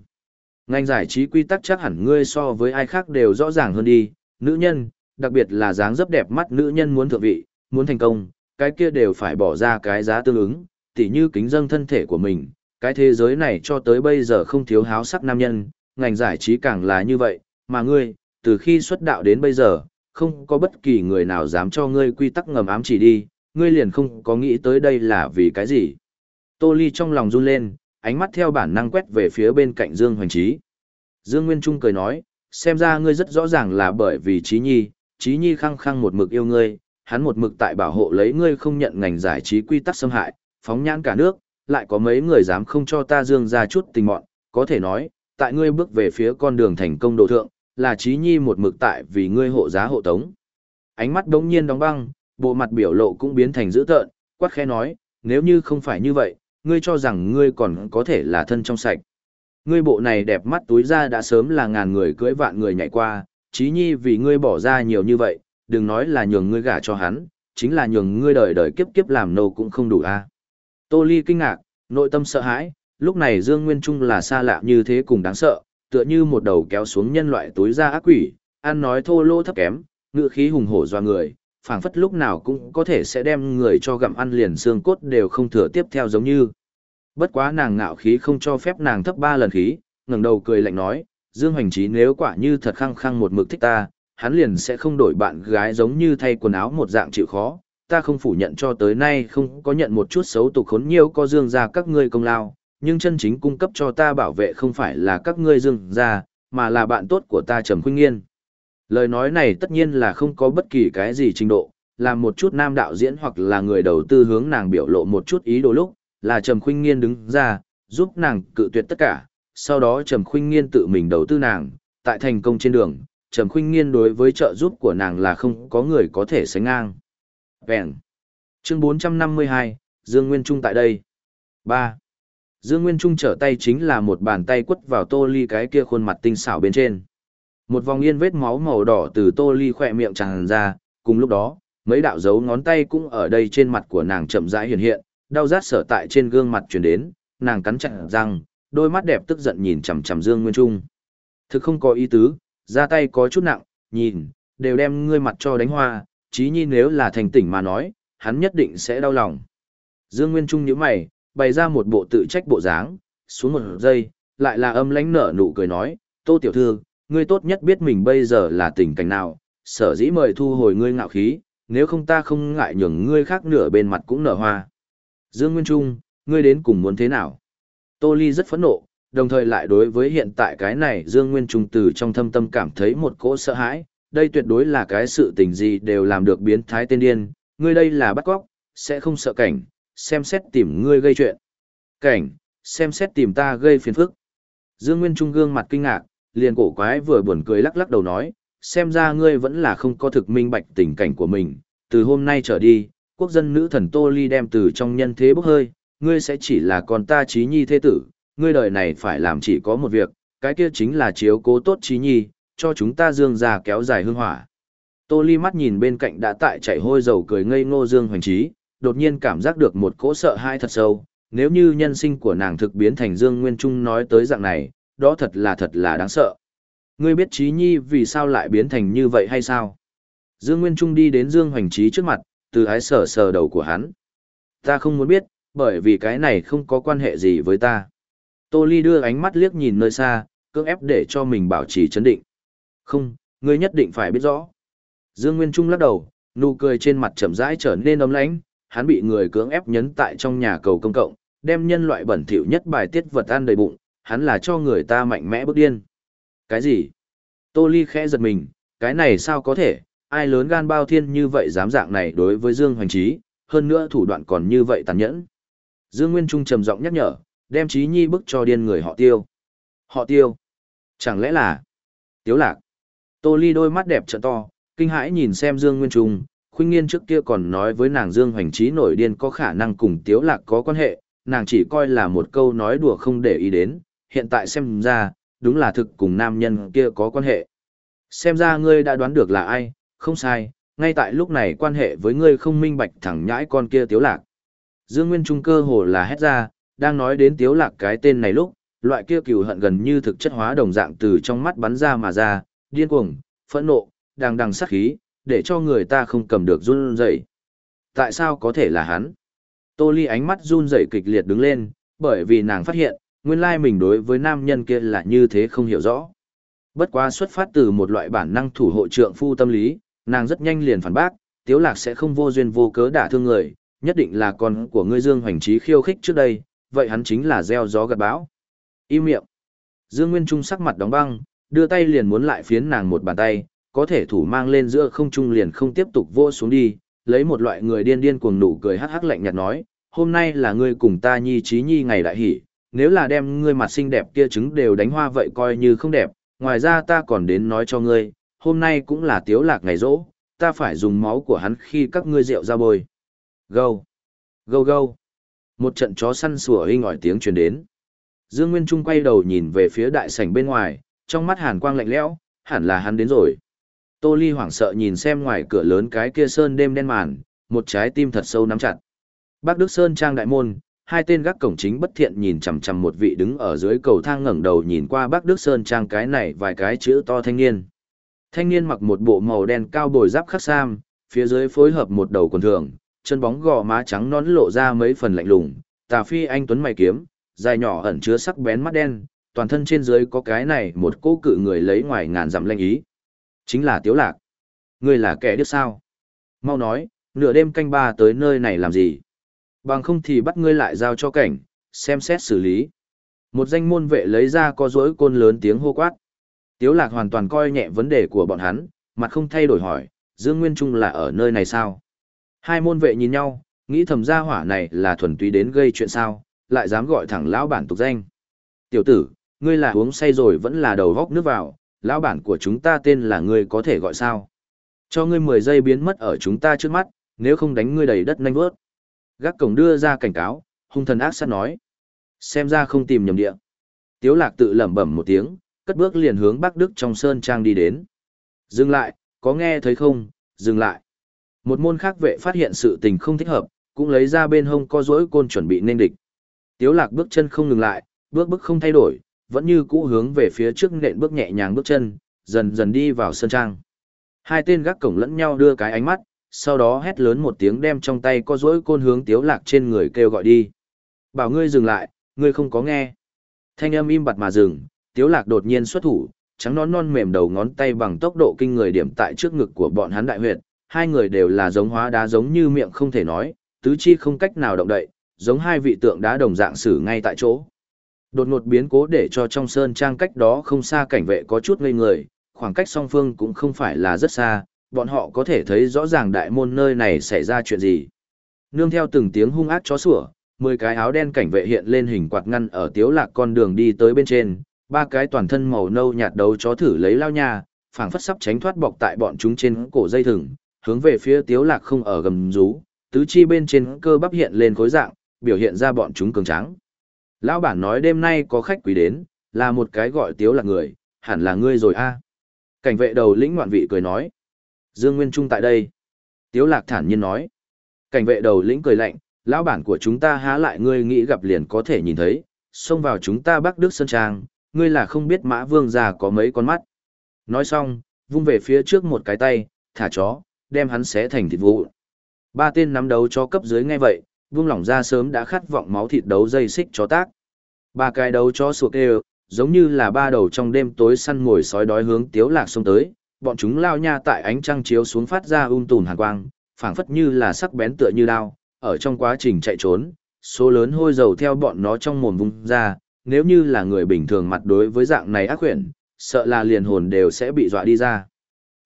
Speaker 1: Ngành giải trí quy tắc chắc hẳn ngươi so với ai khác đều rõ ràng hơn đi, nữ nhân, đặc biệt là dáng dấp đẹp mắt nữ nhân muốn thượng vị, muốn thành công, cái kia đều phải bỏ ra cái giá tương ứng, tỉ như kính dâng thân thể của mình, cái thế giới này cho tới bây giờ không thiếu háo sắc nam nhân, ngành giải trí càng là như vậy, mà ngươi, từ khi xuất đạo đến bây giờ, không có bất kỳ người nào dám cho ngươi quy tắc ngầm ám chỉ đi, ngươi liền không có nghĩ tới đây là vì cái gì. Tô Ly trong lòng run lên, ánh mắt theo bản năng quét về phía bên cạnh Dương Hoành Trí. Dương Nguyên Trung cười nói, xem ra ngươi rất rõ ràng là bởi vì Trí Nhi, Trí Nhi khăng khăng một mực yêu ngươi, hắn một mực tại bảo hộ lấy ngươi không nhận ngành giải trí quy tắc xâm hại, phóng nhãn cả nước, lại có mấy người dám không cho ta Dương ra chút tình mọn, có thể nói, tại ngươi bước về phía con đường thành công đồ thượng, là Trí Nhi một mực tại vì ngươi hộ giá hộ tống. Ánh mắt đống nhiên đóng băng, bộ mặt biểu lộ cũng biến thành dữ tợn, quát khẽ nói, nếu như không phải như vậy, ngươi cho rằng ngươi còn có thể là thân trong sạch. Ngươi bộ này đẹp mắt túi ra đã sớm là ngàn người cưỡi vạn người nhảy qua, trí Nhi vì ngươi bỏ ra nhiều như vậy, đừng nói là nhường ngươi gả cho hắn, chính là nhường ngươi đời đời kiếp kiếp làm nô cũng không đủ a. Tô Ly kinh ngạc, nội tâm sợ hãi, lúc này Dương Nguyên Trung là xa lạ như thế cùng đáng sợ, tựa như một đầu kéo xuống nhân loại tối ra ác quỷ, ăn nói thô lô thấp kém, ngựa khí hùng hổ doa người, phảng phất lúc nào cũng có thể sẽ đem người cho gặm ăn liền xương cốt đều không thừa tiếp theo giống như. Bất quá nàng ngạo khí không cho phép nàng thấp ba lần khí, ngẩng đầu cười lạnh nói, Dương Hoành Trí nếu quả như thật khăng khăng một mực thích ta, hắn liền sẽ không đổi bạn gái giống như thay quần áo một dạng chịu khó. Ta không phủ nhận cho tới nay không có nhận một chút xấu tục khốn nhiều có dương ra các ngươi công lao, nhưng chân chính cung cấp cho ta bảo vệ không phải là các ngươi dương ra, mà là bạn tốt của ta Trầm Khuynh Nghiên. Lời nói này tất nhiên là không có bất kỳ cái gì trình độ, làm một chút nam đạo diễn hoặc là người đầu tư hướng nàng biểu lộ một chút ý đồ lúc, là Trầm Khuynh Nghiên đứng ra, giúp nàng cự tuyệt tất cả, sau đó Trầm Khuynh Nghiên tự mình đầu tư nàng, tại thành công trên đường, Trầm Khuynh Nghiên đối với trợ giúp của nàng là không có người có thể sánh ngang. Vẹn. Chương 452, Dương Nguyên Trung tại đây. 3. Dương Nguyên Trung trở tay chính là một bàn tay quất vào tô ly cái kia khuôn mặt tinh xảo bên trên. Một vòng yên vết máu màu đỏ từ tô ly khỏe miệng tràn ra, cùng lúc đó, mấy đạo dấu ngón tay cũng ở đây trên mặt của nàng chậm rãi hiện hiện, đau rát sở tại trên gương mặt chuyển đến, nàng cắn chặt răng, đôi mắt đẹp tức giận nhìn chằm chằm Dương Nguyên Trung. Thực không có ý tứ, ra tay có chút nặng, nhìn, đều đem ngươi mặt cho đánh hoa, chí nhi nếu là thành tỉnh mà nói, hắn nhất định sẽ đau lòng. Dương Nguyên Trung nhíu mày, bày ra một bộ tự trách bộ dáng, xuống một giây, lại là âm lãnh nở nụ cười nói, Tô Tiểu Thư, ngươi tốt nhất biết mình bây giờ là tình cảnh nào, sở dĩ mời thu hồi ngươi ngạo khí, nếu không ta không ngại nhường ngươi khác nửa bên mặt cũng nở hoa. Dương Nguyên Trung, ngươi đến cùng muốn thế nào? Tô Ly rất phẫn nộ, đồng thời lại đối với hiện tại cái này Dương Nguyên Trung từ trong thâm tâm cảm thấy một cỗ sợ hãi, đây tuyệt đối là cái sự tình gì đều làm được biến thái tên điên, ngươi đây là bắt cóc, sẽ không sợ cảnh, xem xét tìm ngươi gây chuyện. Cảnh, xem xét tìm ta gây phiền phức. Dương Nguyên Trung gương mặt kinh ngạc, liền cổ quái vừa buồn cười lắc lắc đầu nói, xem ra ngươi vẫn là không có thực minh bạch tình cảnh của mình, từ hôm nay trở đi, quốc dân nữ thần Tô Ly đem từ trong nhân thế bốc hơi, ngươi sẽ chỉ là con ta trí nhi thế tử, ngươi đời này phải làm chỉ có một việc, cái kia chính là chiếu cố tốt trí nhi, cho chúng ta dương ra kéo dài hương hỏa. Tô Ly mắt nhìn bên cạnh đã tại chảy hôi dầu cười ngây ngô Dương Hoành Trí, đột nhiên cảm giác được một cỗ sợ hãi thật sâu, nếu như nhân sinh của nàng thực biến thành Dương Nguyên Trung nói tới dạng này, đó thật là thật là đáng sợ. Ngươi biết Trí Nhi vì sao lại biến thành như vậy hay sao? Dương Nguyên Trung đi đến Dương Hoành Trí trước mặt, từ ái sờ sờ đầu của hắn. Ta không muốn biết, bởi vì cái này không có quan hệ gì với ta. Tô Ly đưa ánh mắt liếc nhìn nơi xa, cưỡng ép để cho mình bảo trì chấn định. Không, ngươi nhất định phải biết rõ. Dương Nguyên Trung lắc đầu, nụ cười trên mặt chậm rãi trở nên ấm lãnh, hắn bị người cưỡng ép nhấn tại trong nhà cầu công cộng, đem nhân loại bẩn thỉu nhất bài tiết vật ăn đầy bụng, hắn là cho người ta mạnh mẽ bức điên. Cái gì? Tô Ly khẽ giật mình, cái này sao có thể, ai lớn gan bao thiên như vậy dám dạng này đối với Dương Hoành Trí, hơn nữa thủ đoạn còn như vậy tàn nhẫn. Dương Nguyên Trung trầm giọng nhắc nhở, đem Trí Nhi bức cho điên người họ tiêu. Họ tiêu? Chẳng lẽ là... Tiếu lạc? Tô Ly đôi mắt đẹp trợ to, kinh hãi nhìn xem Dương Nguyên Trung, khuynh nghiên trước kia còn nói với nàng Dương Hoành Trí nổi điên có khả năng cùng Tiếu lạc có quan hệ, nàng chỉ coi là một câu nói đùa không để ý đến, hiện tại xem ra, đúng là thực cùng nam nhân kia có quan hệ. Xem ra ngươi đã đoán được là ai, không sai, ngay tại lúc này quan hệ với ngươi không minh bạch thẳng nhãi con kia tiếu lạc. Dương Nguyên Trung cơ hồ là hét ra, đang nói đến tiếu lạc cái tên này lúc, loại kia cừu hận gần như thực chất hóa đồng dạng từ trong mắt bắn ra mà ra, điên cuồng, phẫn nộ, đang đằng sát khí, để cho người ta không cầm được run rẩy. Tại sao có thể là hắn? Tô Ly ánh mắt run rẩy kịch liệt đứng lên, bởi vì nàng phát hiện, nguyên lai mình đối với nam nhân kia là như thế không hiểu rõ. Bất quá xuất phát từ một loại bản năng thủ hộ trượng phu tâm lý, nàng rất nhanh liền phản bác, Tiếu Lạc sẽ không vô duyên vô cớ đả thương người, nhất định là con của ngươi Dương Hoành Trí khiêu khích trước đây, vậy hắn chính là gieo gió gặt bão. Im miệng. Dương Nguyên Trung sắc mặt đóng băng, đưa tay liền muốn lại phiến nàng một bàn tay, có thể thủ mang lên giữa không trung liền không tiếp tục vô xuống đi, lấy một loại người điên điên cuồng nụ cười hắc hắc lạnh nhạt nói, hôm nay là ngươi cùng ta nhi trí nhi ngày đại hỷ, nếu là đem ngươi mặt xinh đẹp kia trứng đều đánh hoa vậy coi như không đẹp, ngoài ra ta còn đến nói cho ngươi, hôm nay cũng là tiếu lạc ngày rỗ, ta phải dùng máu của hắn khi các ngươi rượu ra bồi. Gâu! Gâu gâu! Một trận chó săn sủa hinh ỏi tiếng truyền đến. Dương Nguyên Trung quay đầu nhìn về phía đại sảnh bên ngoài, trong mắt hàn quang lạnh lẽo, hẳn là hắn đến rồi. Tô Ly hoảng sợ nhìn xem ngoài cửa lớn cái kia sơn đêm đen màn, một trái tim thật sâu nắm chặt. Bác Đức Sơn trang đại môn, hai tên gác cổng chính bất thiện nhìn chằm chằm một vị đứng ở dưới cầu thang ngẩng đầu nhìn qua Bác Đức Sơn trang cái này vài cái chữ to thanh niên. Thanh niên mặc một bộ màu đen cao bồi giáp khắc sam, phía dưới phối hợp một đầu quần thường, chân bóng gò má trắng nón lộ ra mấy phần lạnh lùng, tà phi anh tuấn mày kiếm, dài nhỏ ẩn chứa sắc bén mắt đen, toàn thân trên dưới có cái này một cô cự người lấy ngoài ngàn dặm lanh ý. Chính là Tiếu Lạc. Ngươi là kẻ điếc sao? Mau nói, nửa đêm canh ba tới nơi này làm gì? Bằng không thì bắt ngươi lại giao cho cảnh, xem xét xử lý. Một danh môn vệ lấy ra có rỗi côn lớn tiếng hô quát. Tiếu lạc hoàn toàn coi nhẹ vấn đề của bọn hắn, mặt không thay đổi hỏi, Dương Nguyên Trung là ở nơi này sao? Hai môn vệ nhìn nhau, nghĩ thầm gia hỏa này là thuần túy đến gây chuyện sao, lại dám gọi thẳng lão bản tục danh. Tiểu tử, ngươi là uống say rồi vẫn là đầu góc nước vào, lão bản của chúng ta tên là ngươi có thể gọi sao? Cho ngươi 10 giây biến mất ở chúng ta trước mắt, nếu không đánh ngươi đầy đất nhanh vớt. Gác cổng đưa ra cảnh cáo, hung thần ác sát nói. Xem ra không tìm nhầm địa. Tiếu lạc tự lẩm bẩm một tiếng, cất bước liền hướng Bắc Đức trong sơn trang đi đến. Dừng lại, có nghe thấy không, dừng lại. Một môn khác vệ phát hiện sự tình không thích hợp, cũng lấy ra bên hông co rỗi côn chuẩn bị nên địch. Tiếu lạc bước chân không ngừng lại, bước bước không thay đổi, vẫn như cũ hướng về phía trước nện bước nhẹ nhàng bước chân, dần dần đi vào sơn trang. Hai tên gác cổng lẫn nhau đưa cái ánh mắt, sau đó hét lớn một tiếng đem trong tay co rỗi côn hướng tiếu lạc trên người kêu gọi đi. Bảo ngươi dừng lại, ngươi không có nghe. Thanh âm im bặt mà dừng, tiếu lạc đột nhiên xuất thủ, trắng nón non mềm đầu ngón tay bằng tốc độ kinh người điểm tại trước ngực của bọn hắn đại huyệt. Hai người đều là giống hóa đá giống như miệng không thể nói, tứ chi không cách nào động đậy, giống hai vị tượng đá đồng dạng xử ngay tại chỗ. Đột ngột biến cố để cho trong sơn trang cách đó không xa cảnh vệ có chút ngây người, khoảng cách song phương cũng không phải là rất xa, bọn họ có thể thấy rõ ràng đại môn nơi này xảy ra chuyện gì. Nương theo từng tiếng hung ác chó sủa, mười cái áo đen cảnh vệ hiện lên hình quạt ngăn ở tiếu lạc con đường đi tới bên trên, ba cái toàn thân màu nâu nhạt đấu chó thử lấy lao nhà phảng phất sắp tránh thoát bọc tại bọn chúng trên cổ dây thừng, hướng về phía tiếu lạc không ở gầm rú, tứ chi bên trên cơ bắp hiện lên khối dạng, biểu hiện ra bọn chúng cường tráng. Lão bản nói đêm nay có khách quý đến, là một cái gọi tiếu lạc người, hẳn là ngươi rồi a. Cảnh vệ đầu lĩnh ngoạn vị cười nói. Dương Nguyên Trung tại đây. Tiếu lạc thản nhiên nói. Cảnh vệ đầu lĩnh cười lạnh, Lão bản của chúng ta há lại ngươi nghĩ gặp liền có thể nhìn thấy, xông vào chúng ta Bắc Đức Sơn Trang, ngươi là không biết mã vương già có mấy con mắt. Nói xong, vung về phía trước một cái tay, thả chó, đem hắn xé thành thịt vụ. Ba tên nắm đấu cho cấp dưới ngay vậy, vung lỏng ra sớm đã khát vọng máu thịt đấu dây xích chó tác. Ba cái đấu chó sụt đều giống như là ba đầu trong đêm tối săn ngồi sói đói hướng tiếu lạc xông tới, bọn chúng lao nha tại ánh trăng chiếu xuống phát ra um tùm hàn quang, phảng phất như là sắc bén tựa như đao, ở trong quá trình chạy trốn, số lớn hôi dầu theo bọn nó trong mồm vung ra, nếu như là người bình thường mặt đối với dạng này ác quyển, sợ là liền hồn đều sẽ bị dọa đi ra.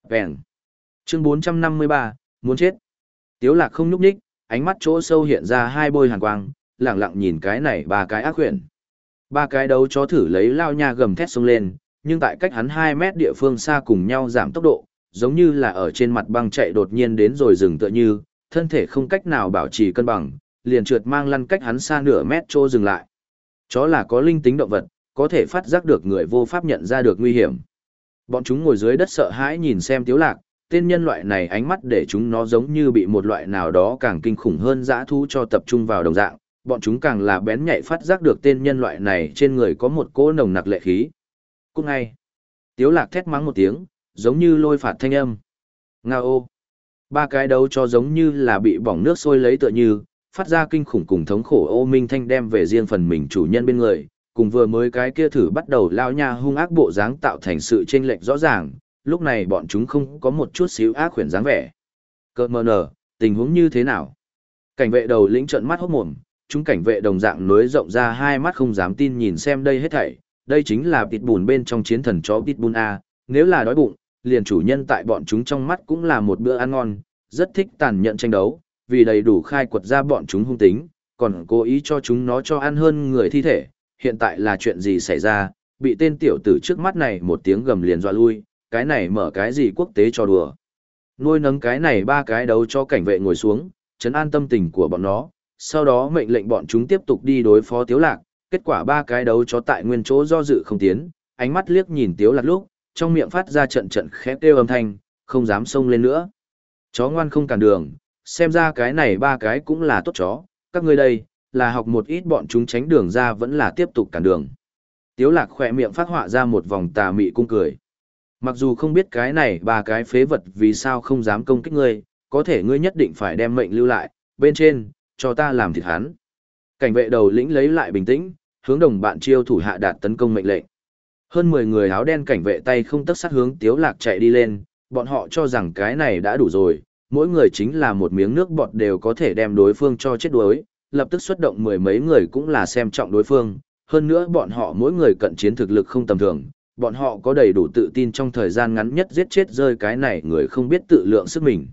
Speaker 1: Bèn. Chương 453, muốn chết. Tiếu lạc không nhúc nhích, ánh mắt chỗ sâu hiện ra hai bôi hàn quang, lẳng lặng nhìn cái này ba cái ác quyển. Ba cái đấu chó thử lấy lao nha gầm thét xông lên, nhưng tại cách hắn 2 mét địa phương xa cùng nhau giảm tốc độ, giống như là ở trên mặt băng chạy đột nhiên đến rồi dừng tựa như, thân thể không cách nào bảo trì cân bằng, liền trượt mang lăn cách hắn xa nửa mét chỗ dừng lại. Chó là có linh tính động vật, có thể phát giác được người vô pháp nhận ra được nguy hiểm. Bọn chúng ngồi dưới đất sợ hãi nhìn xem tiếu lạc, tên nhân loại này ánh mắt để chúng nó giống như bị một loại nào đó càng kinh khủng hơn dã thú cho tập trung vào đồng dạng, bọn chúng càng là bén nhạy phát giác được tên nhân loại này trên người có một cỗ nồng nặc lệ khí. Cũng ngay, tiếu lạc thét mắng một tiếng, giống như lôi phạt thanh âm. Ngao! Ba cái đấu cho giống như là bị bỏng nước sôi lấy tựa như, phát ra kinh khủng cùng thống khổ ô minh thanh đem về riêng phần mình chủ nhân bên người, cùng vừa mới cái kia thử bắt đầu lao nha hung ác bộ dáng tạo thành sự chênh lệch rõ ràng, lúc này bọn chúng không có một chút xíu ác khuyển dáng vẻ. Cơ mờ nở, tình huống như thế nào? Cảnh vệ đầu lĩnh trợn mắt hốt mồm, chúng cảnh vệ đồng dạng nối rộng ra hai mắt không dám tin nhìn xem đây hết thảy, đây chính là tịt bùn bên trong chiến thần chó tịt bùn A, nếu là đói bụng, liền chủ nhân tại bọn chúng trong mắt cũng là một bữa ăn ngon, rất thích tàn nhẫn tranh đấu, vì đầy đủ khai quật ra bọn chúng hung tính, còn cố ý cho chúng nó cho ăn hơn người thi thể, hiện tại là chuyện gì xảy ra, bị tên tiểu tử trước mắt này một tiếng gầm liền dọa lui, cái này mở cái gì quốc tế cho đùa. Nuôi nấng cái này ba cái đấu cho cảnh vệ ngồi xuống, chấn an tâm tình của bọn nó, sau đó mệnh lệnh bọn chúng tiếp tục đi đối phó tiếu lạc, kết quả ba cái đấu chó tại nguyên chỗ do dự không tiến, ánh mắt liếc nhìn tiếu lạc lúc, trong miệng phát ra trận trận khẽ kêu âm thanh, không dám xông lên nữa. Chó ngoan không cản đường, xem ra cái này ba cái cũng là tốt chó, các ngươi đây, là học một ít bọn chúng tránh đường ra vẫn là tiếp tục cản đường. Tiếu lạc khẽ miệng phát họa ra một vòng tà mị cung cười. Mặc dù không biết cái này ba cái phế vật vì sao không dám công kích ngươi, có thể ngươi nhất định phải đem mệnh lưu lại, bên trên, cho ta làm thịt hắn. Cảnh vệ đầu lĩnh lấy lại bình tĩnh, hướng đồng bạn chiêu thủ hạ đạt tấn công mệnh lệnh. Hơn 10 người áo đen cảnh vệ tay không tấc sát hướng Tiếu Lạc chạy đi lên, bọn họ cho rằng cái này đã đủ rồi, mỗi người chính là một miếng nước bọt đều có thể đem đối phương cho chết đuối, lập tức xuất động mười mấy người cũng là xem trọng đối phương, hơn nữa bọn họ mỗi người cận chiến thực lực không tầm thường, bọn họ có đầy đủ tự tin trong thời gian ngắn nhất giết chết rơi cái này người không biết tự lượng sức mình.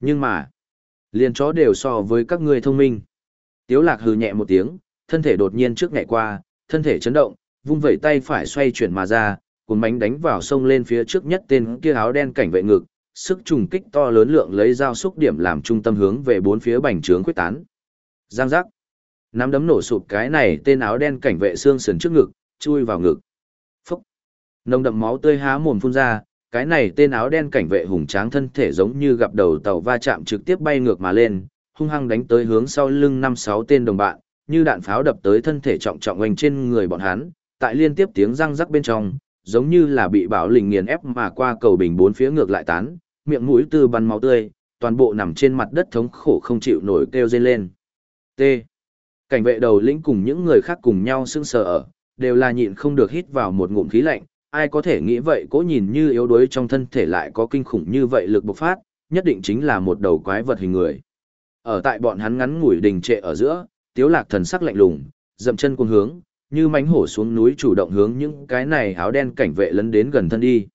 Speaker 1: Nhưng mà, liền chó đều so với các ngươi thông minh. Tiếu lạc hừ nhẹ một tiếng, thân thể đột nhiên trước ngày qua, thân thể chấn động, vung vẩy tay phải xoay chuyển mà ra, cuốn bánh đánh vào sông lên phía trước nhất tên kia áo đen cảnh vệ ngực, sức trùng kích to lớn lượng lấy dao xúc điểm làm trung tâm hướng về bốn phía bành trướng quyết tán. Giang giác. Nắm đấm nổ sụp cái này tên áo đen cảnh vệ xương sườn trước ngực, chui vào ngực. Nồng đậm máu tươi há mồm phun ra, cái này tên áo đen cảnh vệ hùng tráng thân thể giống như gặp đầu tàu va chạm trực tiếp bay ngược mà lên, hung hăng đánh tới hướng sau lưng năm sáu tên đồng bạn, như đạn pháo đập tới thân thể trọng trọng oanh trên người bọn hắn, tại liên tiếp tiếng răng rắc bên trong, giống như là bị bảo lình nghiền ép mà qua cầu bình bốn phía ngược lại tán, miệng mũi từ bắn máu tươi, toàn bộ nằm trên mặt đất thống khổ không chịu nổi kêu rên lên. T. Cảnh vệ đầu lĩnh cùng những người khác cùng nhau sững sờ ở, đều là nhịn không được hít vào một ngụm khí lạnh, ai có thể nghĩ vậy cố nhìn như yếu đuối trong thân thể lại có kinh khủng như vậy lực bộc phát, nhất định chính là một đầu quái vật hình người. Ở tại bọn hắn ngắn ngủi đình trệ ở giữa, tiếu lạc thần sắc lạnh lùng, dậm chân cuồng hướng, như mánh hổ xuống núi chủ động hướng những cái này áo đen cảnh vệ lấn đến gần thân đi.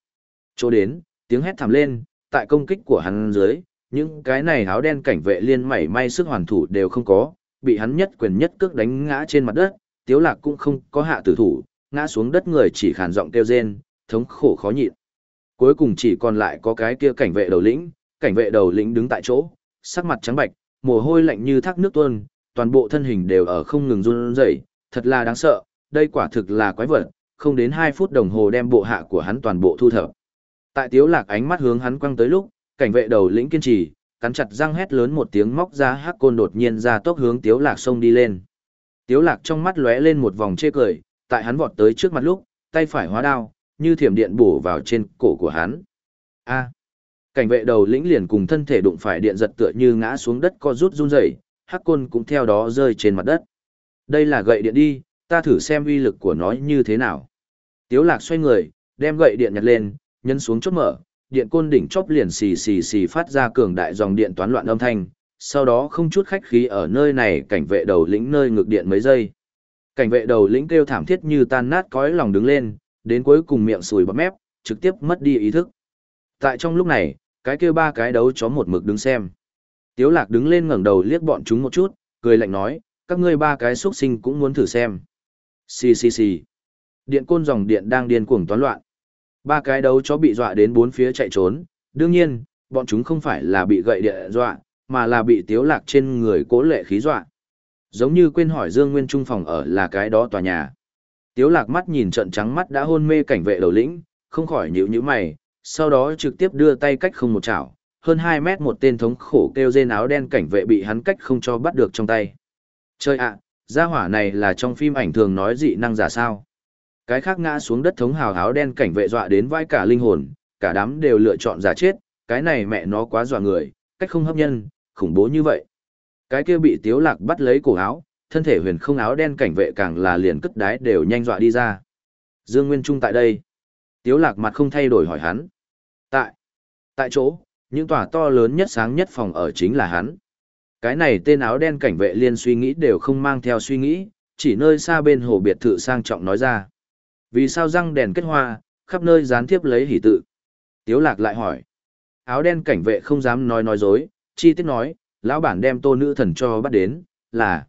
Speaker 1: Chỗ đến, tiếng hét thảm lên, tại công kích của hắn dưới, những cái này áo đen cảnh vệ liên mảy may sức hoàn thủ đều không có, bị hắn nhất quyền nhất cước đánh ngã trên mặt đất, tiếu lạc cũng không có hạ tử thủ, ngã xuống đất người chỉ khàn giọng kêu rên, thống khổ khó nhịn. Cuối cùng chỉ còn lại có cái kia cảnh vệ đầu lĩnh, cảnh vệ đầu lĩnh đứng tại chỗ, sắc mặt trắng bạch, mồ hôi lạnh như thác nước tuôn, toàn bộ thân hình đều ở không ngừng run rẩy, thật là đáng sợ, đây quả thực là quái vật, không đến 2 phút đồng hồ đem bộ hạ của hắn toàn bộ thu thập. Tại Tiếu Lạc ánh mắt hướng hắn quăng tới lúc, cảnh vệ đầu lĩnh kiên trì, cắn chặt răng hét lớn một tiếng móc ra hắc côn đột nhiên ra tốc hướng Tiếu Lạc xông đi lên. Tiếu Lạc trong mắt lóe lên một vòng chê cười, tại hắn vọt tới trước mặt lúc, tay phải hóa đao, như thiểm điện bổ vào trên cổ của hắn. A. Cảnh vệ đầu lĩnh liền cùng thân thể đụng phải điện giật tựa như ngã xuống đất co rút run rẩy, hắc côn cũng theo đó rơi trên mặt đất. Đây là gậy điện đi, ta thử xem uy lực của nó như thế nào. Tiếu lạc xoay người, đem gậy điện nhặt lên, nhấn xuống chốt mở, điện côn đỉnh chóp liền xì xì xì phát ra cường đại dòng điện toán loạn âm thanh, sau đó không chút khách khí ở nơi này cảnh vệ đầu lĩnh nơi ngược điện mấy giây. Cảnh vệ đầu lĩnh kêu thảm thiết như tan nát cõi lòng đứng lên, đến cuối cùng miệng sùi bắp mép, trực tiếp mất đi ý thức. Tại trong lúc này, cái kêu ba cái đấu chó một mực đứng xem. Tiếu lạc đứng lên ngẩng đầu liếc bọn chúng một chút, cười lạnh nói, các ngươi ba cái xuất sinh cũng muốn thử xem. Xì xì xì. Điện côn dòng điện đang điên cuồng toán loạn. Ba cái đấu chó bị dọa đến bốn phía chạy trốn, đương nhiên, bọn chúng không phải là bị gậy điện dọa, mà là bị tiếu lạc trên người cố lệ khí dọa. Giống như quên hỏi Dương Nguyên Trung phòng ở là cái đó tòa nhà. Tiếu lạc mắt nhìn trận trắng mắt đã hôn mê cảnh vệ đầu lĩnh, không khỏi nhíu nhíu mày, sau đó trực tiếp đưa tay cách không một chảo, hơn 2 mét một tên thống khổ kêu rên áo đen cảnh vệ bị hắn cách không cho bắt được trong tay. Chơi ạ, gia hỏa này là trong phim ảnh thường nói dị năng giả sao. Cái khác ngã xuống đất thống hào áo đen cảnh vệ dọa đến vai cả linh hồn, cả đám đều lựa chọn giả chết, cái này mẹ nó quá dọa người, cách không hấp nhân, khủng bố như vậy. Cái kia bị tiếu lạc bắt lấy cổ áo, thân thể huyền không áo đen cảnh vệ càng là liền cất đái đều nhanh dọa đi ra. Dương Nguyên Trung tại đây. Tiếu lạc mặt không thay đổi hỏi hắn. Tại. Tại chỗ, những tòa to lớn nhất sáng nhất phòng ở chính là hắn. Cái này tên áo đen cảnh vệ liên suy nghĩ đều không mang theo suy nghĩ, chỉ nơi xa bên hồ biệt thự sang trọng nói ra. Vì sao răng đèn kết hoa, khắp nơi gián tiếp lấy hỷ tự? Tiếu lạc lại hỏi. Áo đen cảnh vệ không dám nói nói dối, chi tiết nói, lão bản đem tô nữ thần cho bắt đến, là,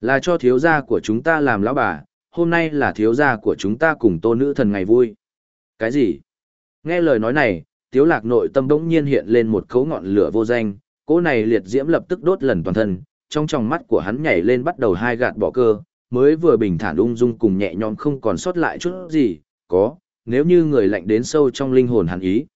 Speaker 1: là cho thiếu gia của chúng ta làm lão bà, hôm nay là thiếu gia của chúng ta cùng tô nữ thần ngày vui. Cái gì? Nghe lời nói này, tiếu lạc nội tâm đống nhiên hiện lên một cấu ngọn lửa vô danh, cỗ này liệt diễm lập tức đốt lần toàn thân, trong tròng mắt của hắn nhảy lên bắt đầu hai gạt bỏ cơ, mới vừa bình thản ung dung cùng nhẹ nhõm không còn sót lại chút gì, có, nếu như người lạnh đến sâu trong linh hồn hắn ý.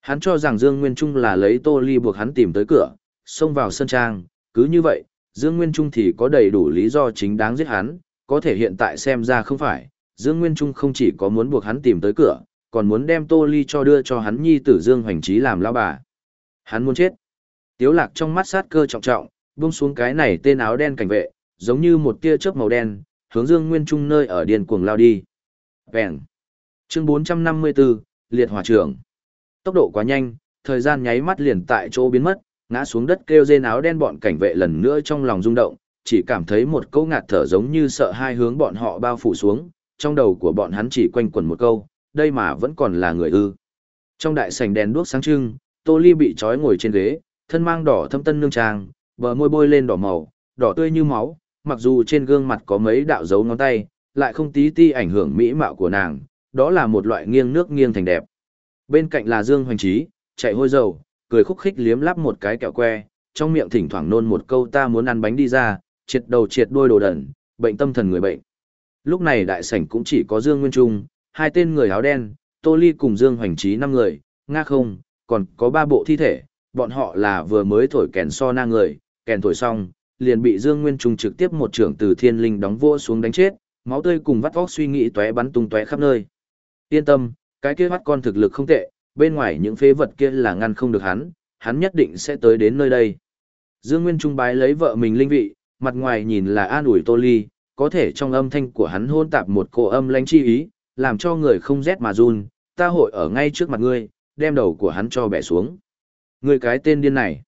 Speaker 1: Hắn cho rằng Dương Nguyên Trung là lấy Tô Ly buộc hắn tìm tới cửa, xông vào sân trang, cứ như vậy, Dương Nguyên Trung thì có đầy đủ lý do chính đáng giết hắn, có thể hiện tại xem ra không phải, Dương Nguyên Trung không chỉ có muốn buộc hắn tìm tới cửa, còn muốn đem Tô Ly cho đưa cho hắn nhi tử Dương Hoành Trí làm lao bà. Hắn muốn chết. Tiếu lạc trong mắt sát cơ trọng trọng, buông xuống cái này tên áo đen cảnh vệ, giống như một tia chớp màu đen, hướng Dương Nguyên Trung nơi ở điên cuồng lao đi. Vẹn. Chương 454, Liệt Hỏa Trưởng. Tốc độ quá nhanh, thời gian nháy mắt liền tại chỗ biến mất, ngã xuống đất kêu rên áo đen bọn cảnh vệ lần nữa trong lòng rung động, chỉ cảm thấy một câu ngạt thở giống như sợ hai hướng bọn họ bao phủ xuống, trong đầu của bọn hắn chỉ quanh quẩn một câu, đây mà vẫn còn là người ư. Trong đại sảnh đèn đuốc sáng trưng, Tô Ly bị trói ngồi trên ghế, thân mang đỏ thâm tân nương trang, bờ môi bôi lên đỏ màu, đỏ tươi như máu, mặc dù trên gương mặt có mấy đạo dấu ngón tay, lại không tí ti ảnh hưởng mỹ mạo của nàng, đó là một loại nghiêng nước nghiêng thành đẹp. Bên cạnh là Dương Hoành Trí, chạy hôi dầu, cười khúc khích liếm lắp một cái kẹo que, trong miệng thỉnh thoảng nôn một câu ta muốn ăn bánh đi ra, triệt đầu triệt đuôi đồ đẩn, bệnh tâm thần người bệnh. Lúc này đại sảnh cũng chỉ có Dương Nguyên Trung, hai tên người áo đen, Tô Ly cùng Dương Hoành Trí năm người, nga không, còn có ba bộ thi thể, bọn họ là vừa mới thổi kèn so na người, kèn thổi xong, liền bị Dương Nguyên Trung trực tiếp một trưởng từ thiên linh đóng vô xuống đánh chết, máu tươi cùng vắt óc suy nghĩ tóe bắn tung tóe khắp nơi. Yên tâm, cái kia bắt con thực lực không tệ, bên ngoài những phế vật kia là ngăn không được hắn, hắn nhất định sẽ tới đến nơi đây. Dương Nguyên Trung bái lấy vợ mình linh vị, mặt ngoài nhìn là an ủi Tô Ly, có thể trong âm thanh của hắn hôn tạp một cổ âm lãnh chi ý, làm cho người không rét mà run, ta hội ở ngay trước mặt ngươi, đem đầu của hắn cho bẻ xuống. Ngươi cái tên điên này.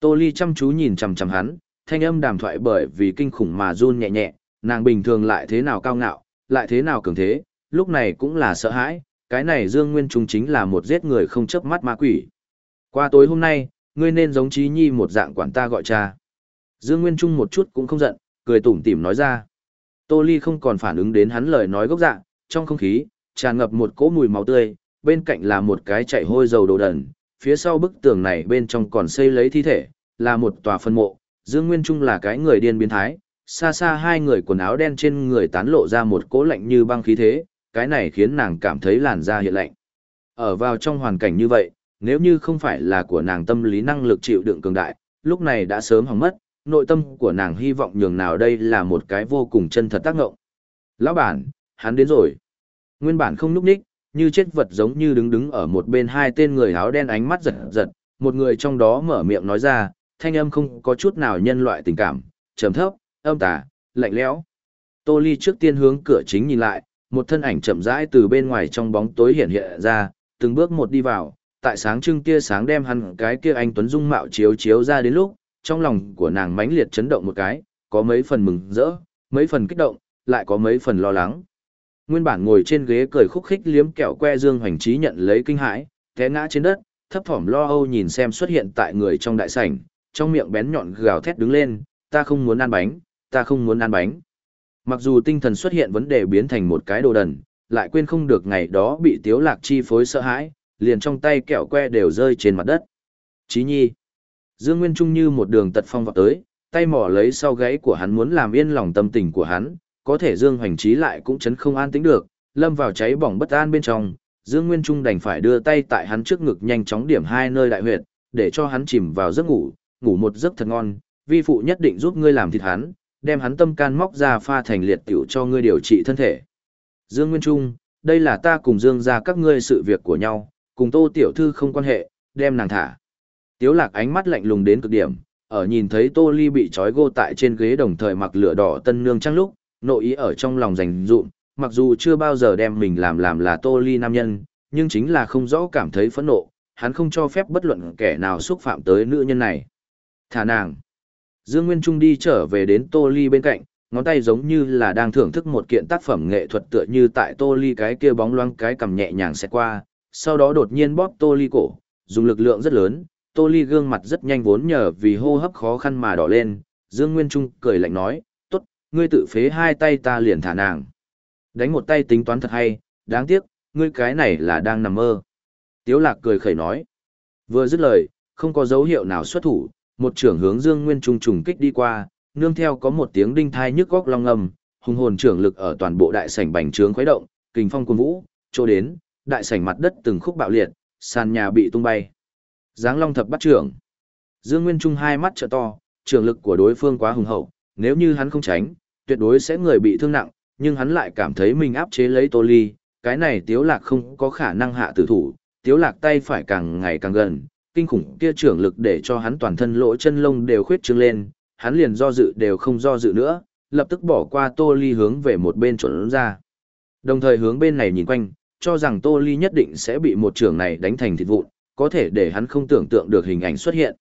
Speaker 1: Tô Ly chăm chú nhìn chằm chằm hắn, thanh âm đàm thoại bởi vì kinh khủng mà run nhẹ nhẹ, nàng bình thường lại thế nào cao ngạo, lại thế nào cường thế, lúc này cũng là sợ hãi, cái này Dương Nguyên Trung chính là một giết người không chớp mắt ma quỷ. Qua tối hôm nay, ngươi nên giống trí Nhi một dạng quản ta gọi cha. Dương Nguyên Trung một chút cũng không giận, cười tủm tỉm nói ra. Tô Ly không còn phản ứng đến hắn lời nói gốc dạng, trong không khí, tràn ngập một cỗ mùi máu tươi, bên cạnh là một cái chạy hôi dầu đồ đần, phía sau bức tường này bên trong còn xây lấy thi thể, là một tòa phân mộ, Dương Nguyên Trung là cái người điên biến thái, xa xa hai người quần áo đen trên người tán lộ ra một cỗ lạnh như băng khí thế, cái này khiến nàng cảm thấy làn da hiện lạnh. Ở vào trong hoàn cảnh như vậy, nếu như không phải là của nàng tâm lý năng lực chịu đựng cường đại, lúc này đã sớm hỏng mất, nội tâm của nàng hy vọng nhường nào đây là một cái vô cùng chân thật tác ngộng. Lão bản, hắn đến rồi. Nguyên bản không núp ních, như chết vật giống như đứng đứng ở một bên hai tên người áo đen ánh mắt giật giật, một người trong đó mở miệng nói ra, thanh âm không có chút nào nhân loại tình cảm, trầm thấp, âm tà, lạnh lẽo. Tô Ly trước tiên hướng cửa chính nhìn lại, một thân ảnh chậm rãi từ bên ngoài trong bóng tối hiện hiện ra, từng bước một đi vào, tại sáng trưng tia sáng đem hắn cái kia anh tuấn dung mạo chiếu chiếu ra đến lúc, trong lòng của nàng mãnh liệt chấn động một cái, có mấy phần mừng rỡ, mấy phần kích động, lại có mấy phần lo lắng. Nguyên bản ngồi trên ghế cười khúc khích liếm kẹo que Dương Hoành Trí nhận lấy kinh hãi, té ngã trên đất, thấp thỏm lo âu nhìn xem xuất hiện tại người trong đại sảnh, trong miệng bén nhọn gào thét đứng lên, ta không muốn ăn bánh, ta không muốn ăn bánh. Mặc dù tinh thần xuất hiện vấn đề biến thành một cái đồ đần, lại quên không được ngày đó bị tiếu lạc chi phối sợ hãi, liền trong tay kẹo que đều rơi trên mặt đất. Chí nhi. Dương Nguyên Trung như một đường tật phong vào tới, tay mỏ lấy sau gáy của hắn muốn làm yên lòng tâm tình của hắn, có thể Dương Hoành Trí lại cũng chấn không an tĩnh được, lâm vào cháy bỏng bất an bên trong, Dương Nguyên Trung đành phải đưa tay tại hắn trước ngực nhanh chóng điểm hai nơi đại huyệt, để cho hắn chìm vào giấc ngủ, ngủ một giấc thật ngon, vi phụ nhất định giúp ngươi làm thịt hắn, đem hắn tâm can móc ra pha thành liệt tiểu cho ngươi điều trị thân thể. Dương Nguyên Trung, đây là ta cùng Dương gia các ngươi sự việc của nhau, cùng Tô tiểu thư không quan hệ, đem nàng thả. Tiếu Lạc ánh mắt lạnh lùng đến cực điểm, ở nhìn thấy Tô Ly bị trói gô tại trên ghế đồng thời mặc lửa đỏ tân nương trăng lúc, nội ý ở trong lòng rành rụm, mặc dù chưa bao giờ đem mình làm làm là Tô Ly nam nhân, nhưng chính là không rõ cảm thấy phẫn nộ, hắn không cho phép bất luận kẻ nào xúc phạm tới nữ nhân này. Thả nàng. Dương Nguyên Trung đi trở về đến Tô Ly bên cạnh, ngón tay giống như là đang thưởng thức một kiện tác phẩm nghệ thuật tựa như tại Tô Ly cái kia bóng loáng cái cầm nhẹ nhàng xẹt qua, sau đó đột nhiên bóp Tô Ly cổ, dùng lực lượng rất lớn, Tô Ly gương mặt rất nhanh vốn nhờ vì hô hấp khó khăn mà đỏ lên, Dương Nguyên Trung cười lạnh nói, tốt, ngươi tự phế hai tay ta liền thả nàng. Đánh một tay tính toán thật hay, đáng tiếc, ngươi cái này là đang nằm mơ. Tiếu lạc cười khẩy nói, vừa dứt lời, không có dấu hiệu nào xuất thủ, một trưởng hướng Dương Nguyên Trung trùng kích đi qua, nương theo có một tiếng đinh thai nhức góc long âm, hùng hồn trưởng lực ở toàn bộ đại sảnh bành trướng khuấy động, kình phong cuồng vũ, chỗ đến, đại sảnh mặt đất từng khúc bạo liệt, sàn nhà bị tung bay. Giáng Long thập bắt trưởng. Dương Nguyên Trung hai mắt trợ to, trưởng lực của đối phương quá hùng hậu, nếu như hắn không tránh, tuyệt đối sẽ người bị thương nặng, nhưng hắn lại cảm thấy mình áp chế lấy Tô Ly, cái này Tiếu Lạc không có khả năng hạ tử thủ, Tiếu Lạc tay phải càng ngày càng gần, kinh khủng kia trưởng lực để cho hắn toàn thân lỗ chân lông đều khuyết trương lên, hắn liền do dự đều không do dự nữa, lập tức bỏ qua Tô Ly hướng về một bên chuẩn ra. Đồng thời hướng bên này nhìn quanh, cho rằng Tô Ly nhất định sẽ bị một trưởng này đánh thành thịt vụn, có thể để hắn không tưởng tượng được hình ảnh xuất hiện.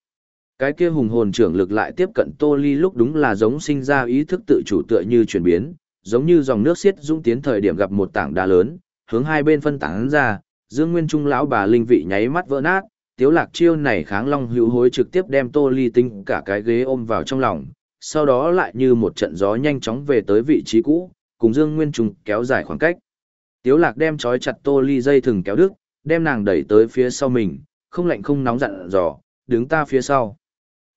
Speaker 1: Cái kia hùng hồn trưởng lực lại tiếp cận Tô Ly lúc đúng là giống sinh ra ý thức tự chủ tựa như chuyển biến, giống như dòng nước xiết dũng tiến thời điểm gặp một tảng đá lớn, hướng hai bên phân tán ra, Dương Nguyên Trung lão bà linh vị nháy mắt vỡ nát, Tiếu Lạc chiêu này kháng long hữu hối trực tiếp đem Tô Ly tinh cả cái ghế ôm vào trong lòng, sau đó lại như một trận gió nhanh chóng về tới vị trí cũ, cùng Dương Nguyên Trung kéo dài khoảng cách. Tiếu Lạc đem trói chặt Tô Ly dây thừng kéo đứt, đem nàng đẩy tới phía sau mình, không lạnh không nóng dặn dò, đứng ta phía sau.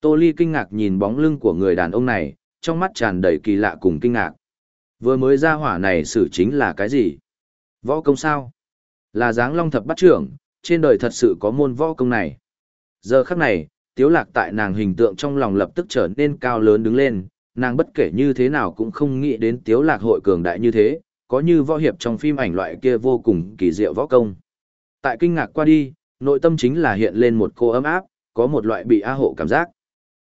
Speaker 1: Tô Ly kinh ngạc nhìn bóng lưng của người đàn ông này, trong mắt tràn đầy kỳ lạ cùng kinh ngạc. Vừa mới ra hỏa này xử chính là cái gì? Võ công sao? Là dáng long thập bắt trưởng, trên đời thật sự có môn võ công này. Giờ khắc này, tiếu lạc tại nàng hình tượng trong lòng lập tức trở nên cao lớn đứng lên, nàng bất kể như thế nào cũng không nghĩ đến tiếu lạc hội cường đại như thế, có như võ hiệp trong phim ảnh loại kia vô cùng kỳ diệu võ công. Tại kinh ngạc qua đi, nội tâm chính là hiện lên một cô ấm áp, có một loại bị a hộ cảm giác.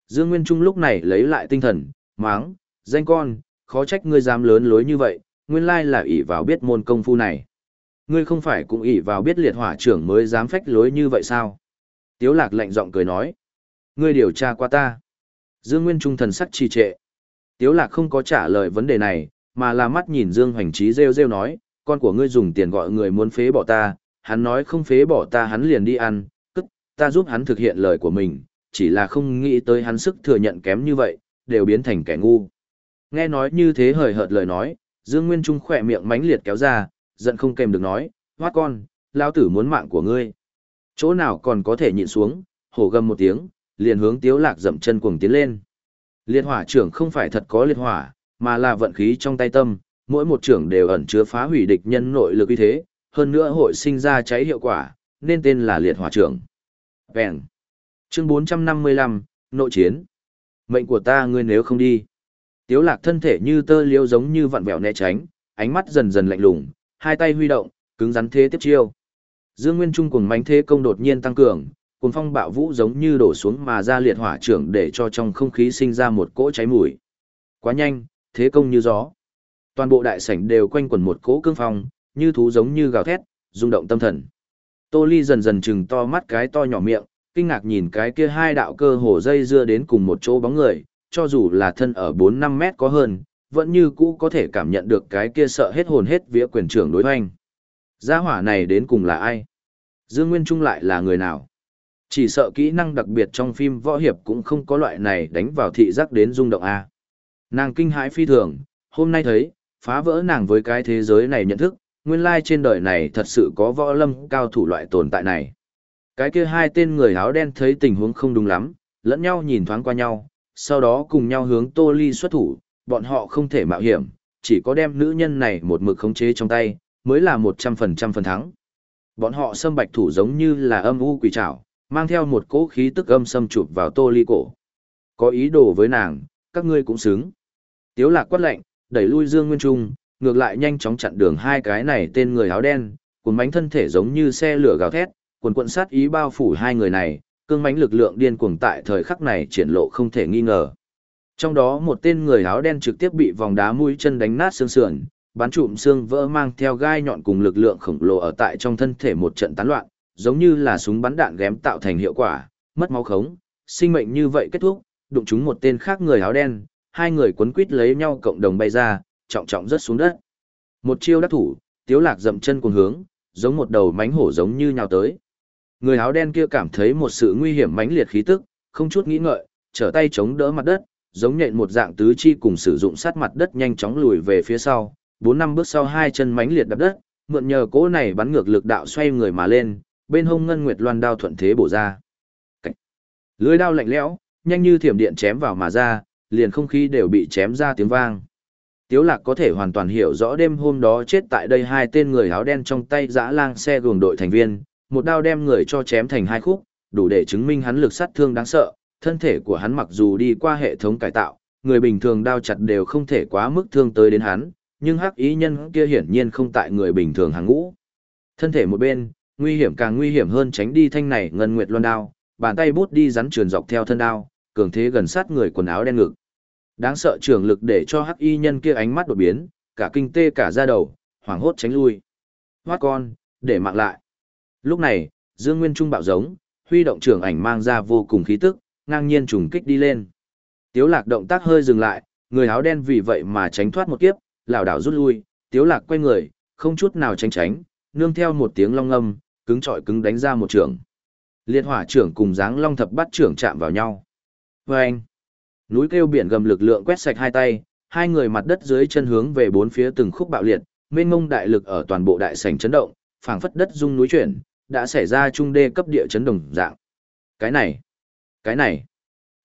Speaker 1: Dương Nguyên Trung lúc này lấy lại tinh thần, máng, danh con, khó trách ngươi dám lớn lối như vậy, nguyên lai là ỷ vào biết môn công phu này. Ngươi không phải cũng ỷ vào biết liệt hỏa trưởng mới dám phách lối như vậy sao? Tiếu lạc lạnh giọng cười nói. Ngươi điều tra qua ta. Dương Nguyên Trung thần sắc trì trệ. Tiếu lạc không có trả lời vấn đề này, mà là mắt nhìn Dương Hoành Trí rêu rêu nói, con của ngươi dùng tiền gọi người muốn phế bỏ ta, hắn nói không phế bỏ ta hắn liền đi ăn, tức, ta giúp hắn thực hiện lời của mình, chỉ là không nghĩ tới hắn sức thừa nhận kém như vậy, đều biến thành kẻ ngu. Nghe nói như thế hời hợt lời nói, Dương Nguyên Trung khỏe miệng mánh liệt kéo ra, giận không kèm được nói, hoát con, lao tử muốn mạng của ngươi. Chỗ nào còn có thể nhịn xuống, hổ gầm một tiếng, liền hướng tiếu lạc dậm chân cuồng tiến lên. Liệt hỏa trưởng không phải thật có liệt hỏa, mà là vận khí trong tay tâm, mỗi một trưởng đều ẩn chứa phá hủy địch nhân nội lực uy thế, hơn nữa hội sinh ra cháy hiệu quả, nên tên là liệt hỏa trưởng. Vẹn. Chương 455, nội chiến. Mệnh của ta ngươi nếu không đi. Tiếu lạc thân thể như tơ liêu giống như vặn vẹo né tránh, ánh mắt dần dần lạnh lùng, hai tay huy động, cứng rắn thế tiếp chiêu. Dương Nguyên Trung cùng mánh thế công đột nhiên tăng cường, cùng phong bạo vũ giống như đổ xuống mà ra liệt hỏa trưởng để cho trong không khí sinh ra một cỗ cháy mùi. Quá nhanh, thế công như gió. Toàn bộ đại sảnh đều quanh quẩn một cỗ cương phong, như thú giống như gào thét, rung động tâm thần. Tô Ly dần dần chừng to mắt cái to nhỏ miệng, kinh ngạc nhìn cái kia hai đạo cơ hồ dây dưa đến cùng một chỗ bóng người, cho dù là thân ở 4-5 mét có hơn, vẫn như cũ có thể cảm nhận được cái kia sợ hết hồn hết vía quyền trưởng đối hoành. Gia hỏa này đến cùng là ai? Dương Nguyên Trung lại là người nào? Chỉ sợ kỹ năng đặc biệt trong phim võ hiệp cũng không có loại này đánh vào thị giác đến rung động A. Nàng kinh hãi phi thường, hôm nay thấy, phá vỡ nàng với cái thế giới này nhận thức, nguyên lai trên đời này thật sự có võ lâm cao thủ loại tồn tại này. Cái kia hai tên người áo đen thấy tình huống không đúng lắm, lẫn nhau nhìn thoáng qua nhau, sau đó cùng nhau hướng Tô Ly xuất thủ, bọn họ không thể mạo hiểm, chỉ có đem nữ nhân này một mực khống chế trong tay, mới là 100% phần thắng. Bọn họ xâm bạch thủ giống như là âm u quỷ trảo, mang theo một cỗ khí tức âm xâm chụp vào Tô Ly cổ. Có ý đồ với nàng, các ngươi cũng xứng. Tiếu lạc quát lệnh, đẩy lui Dương Nguyên Trung, ngược lại nhanh chóng chặn đường hai cái này tên người áo đen, cuốn bánh thân thể giống như xe lửa gào thét, cuốn cuộn sát ý bao phủ hai người này, cương mãnh lực lượng điên cuồng tại thời khắc này triển lộ không thể nghi ngờ. Trong đó một tên người áo đen trực tiếp bị vòng đá mũi chân đánh nát xương sườn, bắn trụm xương vỡ mang theo gai nhọn cùng lực lượng khổng lồ ở tại trong thân thể một trận tán loạn, giống như là súng bắn đạn ghém tạo thành hiệu quả, mất máu khống, sinh mệnh như vậy kết thúc, đụng chúng một tên khác người áo đen, hai người quấn quít lấy nhau cộng đồng bay ra, trọng trọng rất xuống đất. Một chiêu đắc thủ, Tiếu Lạc dậm chân cùng hướng, giống một đầu mánh hổ giống như nhào tới. Người áo đen kia cảm thấy một sự nguy hiểm mãnh liệt khí tức, không chút nghĩ ngợi, trở tay chống đỡ mặt đất, giống nhện một dạng tứ chi cùng sử dụng sát mặt đất nhanh chóng lùi về phía sau, bốn năm bước sau hai chân mãnh liệt đập đất, mượn nhờ cỗ này bắn ngược lực đạo xoay người mà lên, bên hông ngân nguyệt loan đao thuận thế bổ ra. Cách. Lưỡi đao lạnh lẽo, nhanh như thiểm điện chém vào mà ra, liền không khí đều bị chém ra tiếng vang. Tiếu lạc có thể hoàn toàn hiểu rõ đêm hôm đó chết tại đây hai tên người áo đen trong tay dã lang xe gường đội thành viên, một đao đem người cho chém thành hai khúc, đủ để chứng minh hắn lực sát thương đáng sợ, thân thể của hắn mặc dù đi qua hệ thống cải tạo, người bình thường đao chặt đều không thể quá mức thương tới đến hắn, nhưng hắc ý nhân kia hiển nhiên không tại người bình thường hàng ngũ. Thân thể một bên, nguy hiểm càng nguy hiểm hơn tránh đi thanh này ngân nguyệt loan đao, bàn tay bút đi rắn truyền dọc theo thân đao, cường thế gần sát người quần áo đen ngực. Đáng sợ trường lực để cho hắc y nhân kia ánh mắt đột biến, cả kinh tê cả da đầu, hoảng hốt tránh lui. Hoát con, để mạng lại. Lúc này, Dương Nguyên Trung bạo giống, huy động trưởng ảnh mang ra vô cùng khí tức, ngang nhiên trùng kích đi lên. Tiếu lạc động tác hơi dừng lại, người áo đen vì vậy mà tránh thoát một kiếp, lảo đảo rút lui, tiếu lạc quay người, không chút nào tránh tránh, nương theo một tiếng long âm, cứng trọi cứng đánh ra một trường. Liệt hỏa trưởng cùng dáng long thập bắt trưởng chạm vào nhau. Vâng! Núi kêu biển gầm lực lượng quét sạch hai tay, hai người mặt đất dưới chân hướng về bốn phía từng khúc bạo liệt, mênh mông đại lực ở toàn bộ đại sảnh chấn động, phảng phất đất rung núi chuyển, đã xảy ra trung đê cấp địa chấn đồng dạng. Cái này, cái này.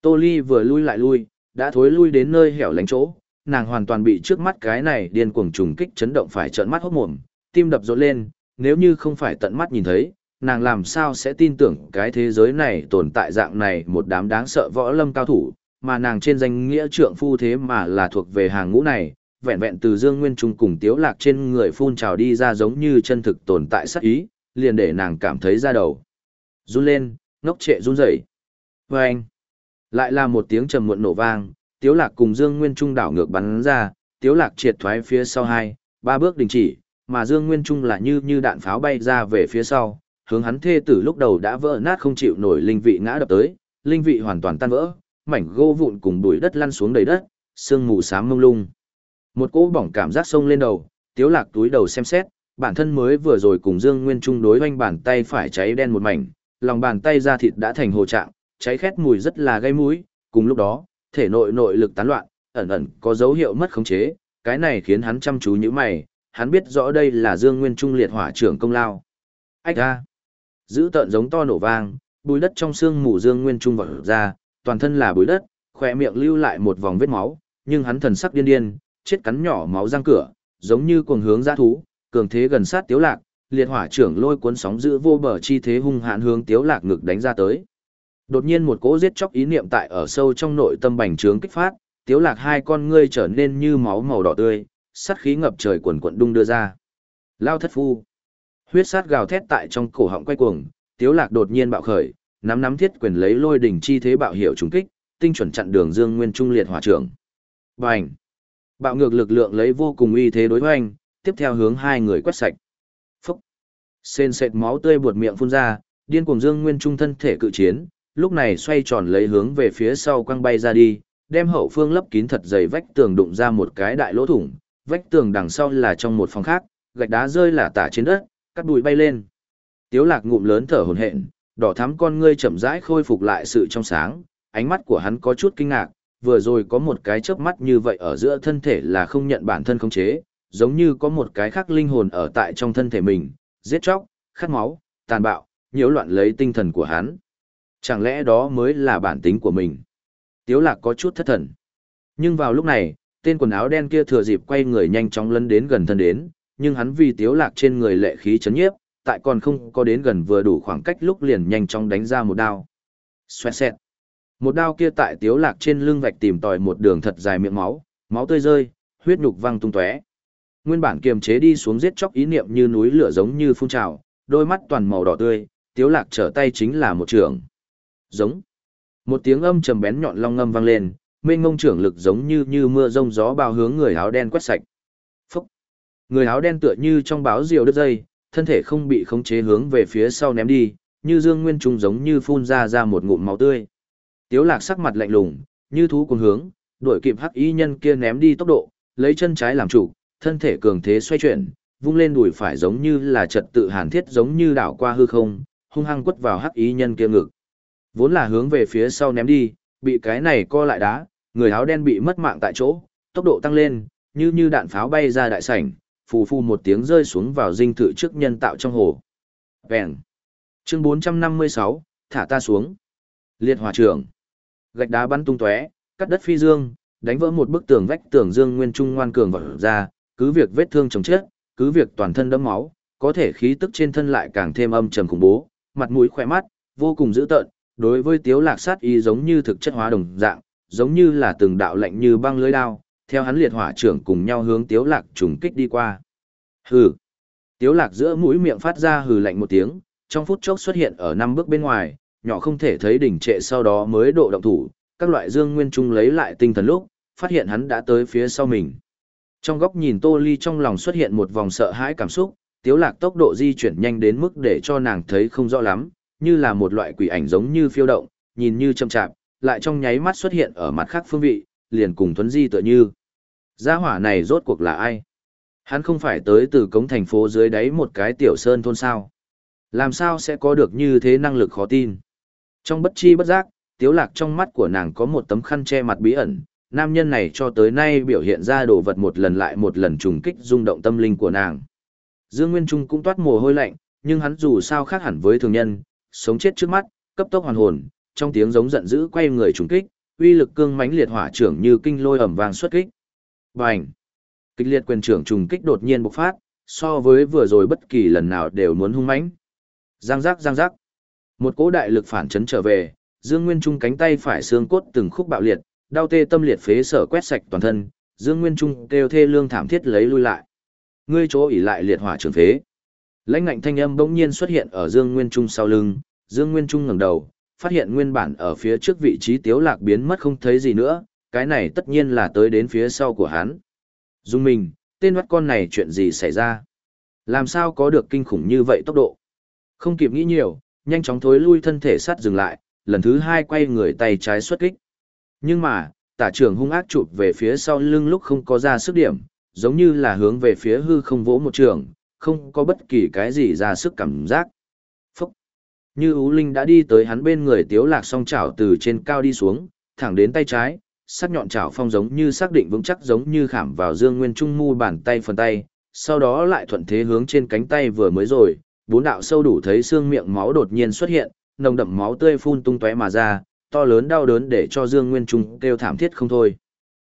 Speaker 1: Tô Ly vừa lui lại lui, đã thối lui đến nơi hẻo lánh chỗ, nàng hoàn toàn bị trước mắt cái này điên cuồng trùng kích chấn động phải trợn mắt hốt mồm, tim đập rộn lên, nếu như không phải tận mắt nhìn thấy, nàng làm sao sẽ tin tưởng cái thế giới này tồn tại dạng này một đám đáng sợ võ lâm cao thủ, mà nàng trên danh nghĩa trượng phu thế mà là thuộc về hàng ngũ này, vẹn vẹn từ Dương Nguyên Trung cùng Tiếu Lạc trên người phun trào đi ra giống như chân thực tồn tại sắc ý, liền để nàng cảm thấy ra đầu. Run lên, ngốc trệ run rẩy. Và anh, lại là một tiếng trầm muộn nổ vang, Tiếu Lạc cùng Dương Nguyên Trung đảo ngược bắn ra, Tiếu Lạc triệt thoái phía sau hai, ba bước đình chỉ, mà Dương Nguyên Trung là như như đạn pháo bay ra về phía sau, hướng hắn thê tử lúc đầu đã vỡ nát không chịu nổi linh vị ngã đập tới, linh vị hoàn toàn tan vỡ, mảnh gỗ vụn cùng bụi đất lăn xuống đầy đất, sương mù xám mông lung. Một cỗ bỏng cảm giác sông lên đầu, Tiếu Lạc túi đầu xem xét, bản thân mới vừa rồi cùng Dương Nguyên Trung đối hoanh bàn tay phải cháy đen một mảnh, lòng bàn tay da thịt đã thành hồ trạng, cháy khét mùi rất là gây mũi, cùng lúc đó, thể nội nội lực tán loạn, ẩn ẩn có dấu hiệu mất khống chế, cái này khiến hắn chăm chú như mày, hắn biết rõ đây là Dương Nguyên Trung liệt hỏa trưởng công lao. Ách a! Giữ tợn giống to nổ vang, bùi đất trong xương mù Dương Nguyên Trung vọt ra, toàn thân là bùi đất, khỏe miệng lưu lại một vòng vết máu, nhưng hắn thần sắc điên điên, chết cắn nhỏ máu răng cửa, giống như cuồng hướng giã thú, cường thế gần sát tiếu lạc, liệt hỏa trưởng lôi cuốn sóng giữ vô bờ chi thế hung hãn hướng tiếu lạc ngực đánh ra tới. Đột nhiên một cỗ giết chóc ý niệm tại ở sâu trong nội tâm bành trướng kích phát, tiếu lạc hai con ngươi trở nên như máu màu đỏ tươi, sát khí ngập trời quần quận đung đưa ra. Lao thất phu. Huyết sát gào thét tại trong cổ họng quay cuồng, tiếu lạc đột nhiên bạo khởi, nắm nắm thiết quyền lấy lôi đỉnh chi thế bạo hiệu trùng kích, tinh chuẩn chặn đường Dương Nguyên Trung liệt hỏa trưởng. Bành! Bạo ngược lực lượng lấy vô cùng uy thế đối hoành, tiếp theo hướng hai người quét sạch. Phúc! Sên sệt máu tươi buột miệng phun ra, điên cuồng Dương Nguyên Trung thân thể cự chiến, lúc này xoay tròn lấy hướng về phía sau quăng bay ra đi, đem hậu phương lấp kín thật dày vách tường đụng ra một cái đại lỗ thủng, vách tường đằng sau là trong một phòng khác, gạch đá rơi là tả trên đất, cắt bụi bay lên. Tiếu lạc ngụm lớn thở hổn hển, đỏ thắm con ngươi chậm rãi khôi phục lại sự trong sáng, ánh mắt của hắn có chút kinh ngạc, vừa rồi có một cái chớp mắt như vậy ở giữa thân thể là không nhận bản thân khống chế, giống như có một cái khác linh hồn ở tại trong thân thể mình, giết chóc, khát máu, tàn bạo, nhiễu loạn lấy tinh thần của hắn. Chẳng lẽ đó mới là bản tính của mình? Tiếu lạc có chút thất thần. Nhưng vào lúc này, tên quần áo đen kia thừa dịp quay người nhanh chóng lấn đến gần thân đến, nhưng hắn vì tiếu lạc trên người lệ khí chấn nhiếp, tại còn không có đến gần vừa đủ khoảng cách lúc liền nhanh chóng đánh ra một đao. Xoẹt xẹt. Một đao kia tại tiếu lạc trên lưng vạch tìm tòi một đường thật dài miệng máu, máu tươi rơi, huyết nhục văng tung tóe. Nguyên bản kiềm chế đi xuống giết chóc ý niệm như núi lửa giống như phun trào, đôi mắt toàn màu đỏ tươi, tiếu lạc trở tay chính là một trường. Giống. Một tiếng âm trầm bén nhọn long ngâm vang lên, mênh ngông trưởng lực giống như như mưa rông gió bao hướng người áo đen quét sạch. Phúc. Người áo đen tựa như trong báo diều đứt dây, thân thể không bị khống chế hướng về phía sau ném đi, như dương nguyên trung giống như phun ra ra một ngụm máu tươi. Tiếu lạc sắc mặt lạnh lùng, như thú cuồng hướng, đuổi kịp hắc y nhân kia ném đi tốc độ, lấy chân trái làm chủ, thân thể cường thế xoay chuyển, vung lên đùi phải giống như là trật tự hàn thiết giống như đảo qua hư không, hung hăng quất vào hắc y nhân kia ngực. Vốn là hướng về phía sau ném đi, bị cái này co lại đá, người áo đen bị mất mạng tại chỗ, tốc độ tăng lên, như như đạn pháo bay ra đại sảnh, phù phù một tiếng rơi xuống vào dinh thự trước nhân tạo trong hồ. Vẹn. Chương 456, thả ta xuống. Liệt hỏa trưởng. Gạch đá bắn tung tóe, cắt đất phi dương, đánh vỡ một bức tường vách tường dương nguyên trung ngoan cường vỡ ra, cứ việc vết thương chồng chết, cứ việc toàn thân đẫm máu, có thể khí tức trên thân lại càng thêm âm trầm khủng bố, mặt mũi khỏe mắt, vô cùng dữ tợn, đối với tiếu lạc sát y giống như thực chất hóa đồng dạng, giống như là từng đạo lệnh như băng lưới đao, theo hắn liệt hỏa trưởng cùng nhau hướng tiếu lạc trùng kích đi qua. Hừ. Tiếu lạc giữa mũi miệng phát ra hừ lạnh một tiếng, trong phút chốc xuất hiện ở năm bước bên ngoài, nhỏ không thể thấy đỉnh trệ sau đó mới độ động thủ, các loại dương nguyên trung lấy lại tinh thần lúc, phát hiện hắn đã tới phía sau mình. Trong góc nhìn Tô Ly trong lòng xuất hiện một vòng sợ hãi cảm xúc, tiếu lạc tốc độ di chuyển nhanh đến mức để cho nàng thấy không rõ lắm, như là một loại quỷ ảnh giống như phiêu động, nhìn như chậm chạp, lại trong nháy mắt xuất hiện ở mặt khác phương vị, liền cùng thuấn di tựa như. Gia hỏa này rốt cuộc là ai? Hắn không phải tới từ cống thành phố dưới đáy một cái tiểu sơn thôn sao? Làm sao sẽ có được như thế năng lực khó tin? Trong bất chi bất giác, tiếu lạc trong mắt của nàng có một tấm khăn che mặt bí ẩn, nam nhân này cho tới nay biểu hiện ra đồ vật một lần lại một lần trùng kích rung động tâm linh của nàng. Dương Nguyên Trung cũng toát mồ hôi lạnh, nhưng hắn dù sao khác hẳn với thường nhân, sống chết trước mắt, cấp tốc hoàn hồn, trong tiếng giống giận dữ quay người trùng kích, uy lực cương mãnh liệt hỏa trưởng như kinh lôi ầm vang xuất kích. Bành! Kịch liệt quyền trưởng trùng kích đột nhiên bộc phát, so với vừa rồi bất kỳ lần nào đều muốn hung mãnh. Giang giác giang giác. Một cỗ đại lực phản chấn trở về, Dương Nguyên Trung cánh tay phải xương cốt từng khúc bạo liệt, đau tê tâm liệt phế sở quét sạch toàn thân, Dương Nguyên Trung kêu thê lương thảm thiết lấy lui lại. Ngươi chỗ ỉ lại liệt hỏa trường phế. Lãnh ngạnh thanh âm bỗng nhiên xuất hiện ở Dương Nguyên Trung sau lưng, Dương Nguyên Trung ngẩng đầu, phát hiện nguyên bản ở phía trước vị trí Tiếu Lạc biến mất không thấy gì nữa, cái này tất nhiên là tới đến phía sau của hắn. Dung mình, tên mắt con này chuyện gì xảy ra? Làm sao có được kinh khủng như vậy tốc độ? Không kịp nghĩ nhiều, nhanh chóng thối lui thân thể sát dừng lại, lần thứ hai quay người tay trái xuất kích. Nhưng mà, tả trưởng hung ác chụp về phía sau lưng lúc không có ra sức điểm, giống như là hướng về phía hư không vỗ một trường, không có bất kỳ cái gì ra sức cảm giác. Phúc! Như Ú Linh đã đi tới hắn bên người tiếu lạc song chảo từ trên cao đi xuống, thẳng đến tay trái, sắc nhọn chảo phong giống như xác định vững chắc giống như khảm vào dương nguyên trung mu bàn tay phần tay, sau đó lại thuận thế hướng trên cánh tay vừa mới rồi, bốn đạo sâu đủ thấy xương miệng máu đột nhiên xuất hiện, nồng đậm máu tươi phun tung tóe mà ra, to lớn đau đớn để cho Dương Nguyên Trung kêu thảm thiết không thôi.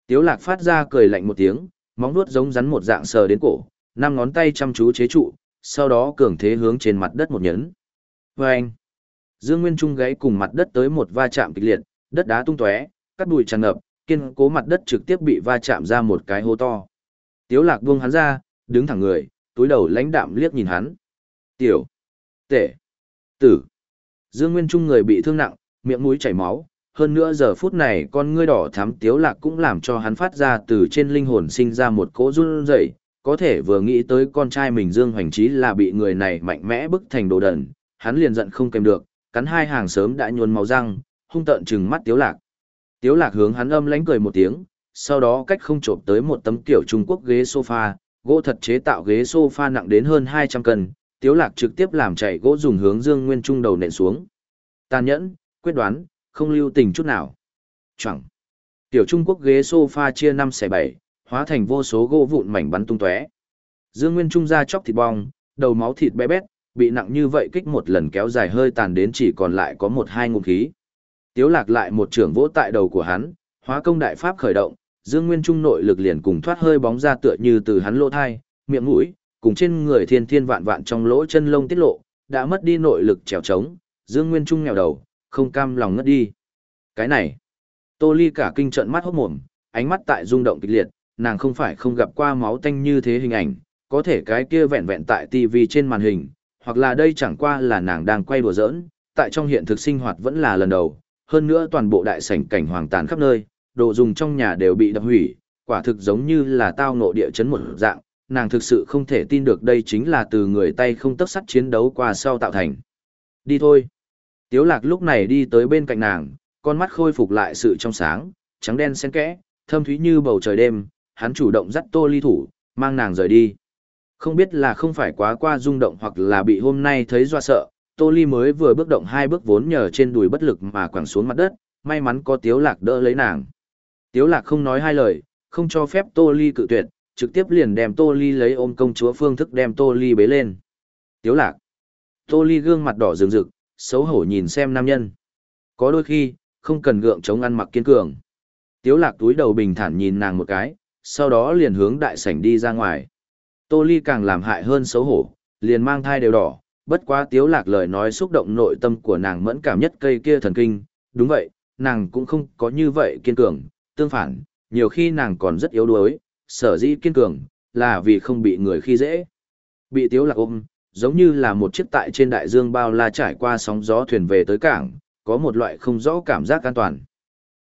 Speaker 1: Tiếu Lạc phát ra cười lạnh một tiếng, móng vuốt giống rắn một dạng sờ đến cổ, năm ngón tay chăm chú chế trụ, sau đó cường thế hướng trên mặt đất một nhấn. Vâng! Dương Nguyên Trung gãy cùng mặt đất tới một va chạm kịch liệt, đất đá tung tóe, cắt bụi tràn ngập, kiên cố mặt đất trực tiếp bị va chạm ra một cái hố to. Tiếu lạc buông hắn ra, đứng thẳng người, túi đầu lãnh đạm liếc nhìn hắn. Tiểu, tệ, tử. Dương Nguyên Trung người bị thương nặng, miệng mũi chảy máu, hơn nữa giờ phút này con ngươi đỏ thắm tiếu lạc cũng làm cho hắn phát ra từ trên linh hồn sinh ra một cỗ run rẩy, có thể vừa nghĩ tới con trai mình Dương Hoành Trí là bị người này mạnh mẽ bức thành đồ đần, hắn liền giận không kèm được, cắn hai hàng sớm đã nhuôn máu răng, hung tợn trừng mắt tiếu lạc. Tiếu lạc hướng hắn âm lãnh cười một tiếng, sau đó cách không trộm tới một tấm kiểu Trung Quốc ghế sofa, gỗ thật chế tạo ghế sofa nặng đến hơn 200 cân, tiếu lạc trực tiếp làm chạy gỗ dùng hướng Dương Nguyên Trung đầu nện xuống. Tàn nhẫn, quyết đoán, không lưu tình chút nào. Chẳng. Tiểu Trung Quốc ghế sofa chia 5 x 7, hóa thành vô số gỗ vụn mảnh bắn tung tóe. Dương Nguyên Trung ra chóc thịt bong, đầu máu thịt bé bét, bị nặng như vậy kích một lần kéo dài hơi tàn đến chỉ còn lại có một hai ngụm khí. Tiếu lạc lại một trường vỗ tại đầu của hắn, hóa công đại pháp khởi động, Dương Nguyên Trung nội lực liền cùng thoát hơi bóng ra tựa như từ hắn lỗ thai, miệng mũi, cùng trên người thiên thiên vạn vạn trong lỗ chân lông tiết lộ, đã mất đi nội lực trèo trống, Dương Nguyên Trung nghèo đầu, không cam lòng ngất đi. Cái này, Tô Ly cả kinh trợn mắt hốt mồm, ánh mắt tại rung động kịch liệt, nàng không phải không gặp qua máu tanh như thế hình ảnh, có thể cái kia vẹn vẹn tại TV trên màn hình, hoặc là đây chẳng qua là nàng đang quay đùa giỡn, tại trong hiện thực sinh hoạt vẫn là lần đầu, hơn nữa toàn bộ đại sảnh cảnh hoàng tàn khắp nơi, đồ dùng trong nhà đều bị đập hủy, quả thực giống như là tao ngộ địa chấn một dạng, nàng thực sự không thể tin được đây chính là từ người tay không tấc sắt chiến đấu qua sau tạo thành. Đi thôi. Tiếu lạc lúc này đi tới bên cạnh nàng, con mắt khôi phục lại sự trong sáng, trắng đen xen kẽ, thâm thúy như bầu trời đêm, hắn chủ động dắt tô ly thủ, mang nàng rời đi. Không biết là không phải quá qua rung động hoặc là bị hôm nay thấy do sợ, tô ly mới vừa bước động hai bước vốn nhờ trên đùi bất lực mà quẳng xuống mặt đất, may mắn có tiếu lạc đỡ lấy nàng. Tiếu lạc không nói hai lời, không cho phép tô ly cự tuyệt, trực tiếp liền đem tô ly lấy ôm công chúa phương thức đem tô ly bế lên. Tiếu lạc. Tô ly gương mặt đỏ rừng rực, xấu hổ nhìn xem nam nhân. Có đôi khi, không cần gượng chống ăn mặc kiên cường. Tiếu lạc túi đầu bình thản nhìn nàng một cái, sau đó liền hướng đại sảnh đi ra ngoài. Tô Ly càng làm hại hơn xấu hổ, liền mang thai đều đỏ, bất quá tiếu lạc lời nói xúc động nội tâm của nàng mẫn cảm nhất cây kia thần kinh. Đúng vậy, nàng cũng không có như vậy kiên cường, tương phản, nhiều khi nàng còn rất yếu đuối, sở dĩ kiên cường, là vì không bị người khi dễ. Bị tiếu lạc ôm, giống như là một chiếc tại trên đại dương bao la trải qua sóng gió thuyền về tới cảng, có một loại không rõ cảm giác an toàn.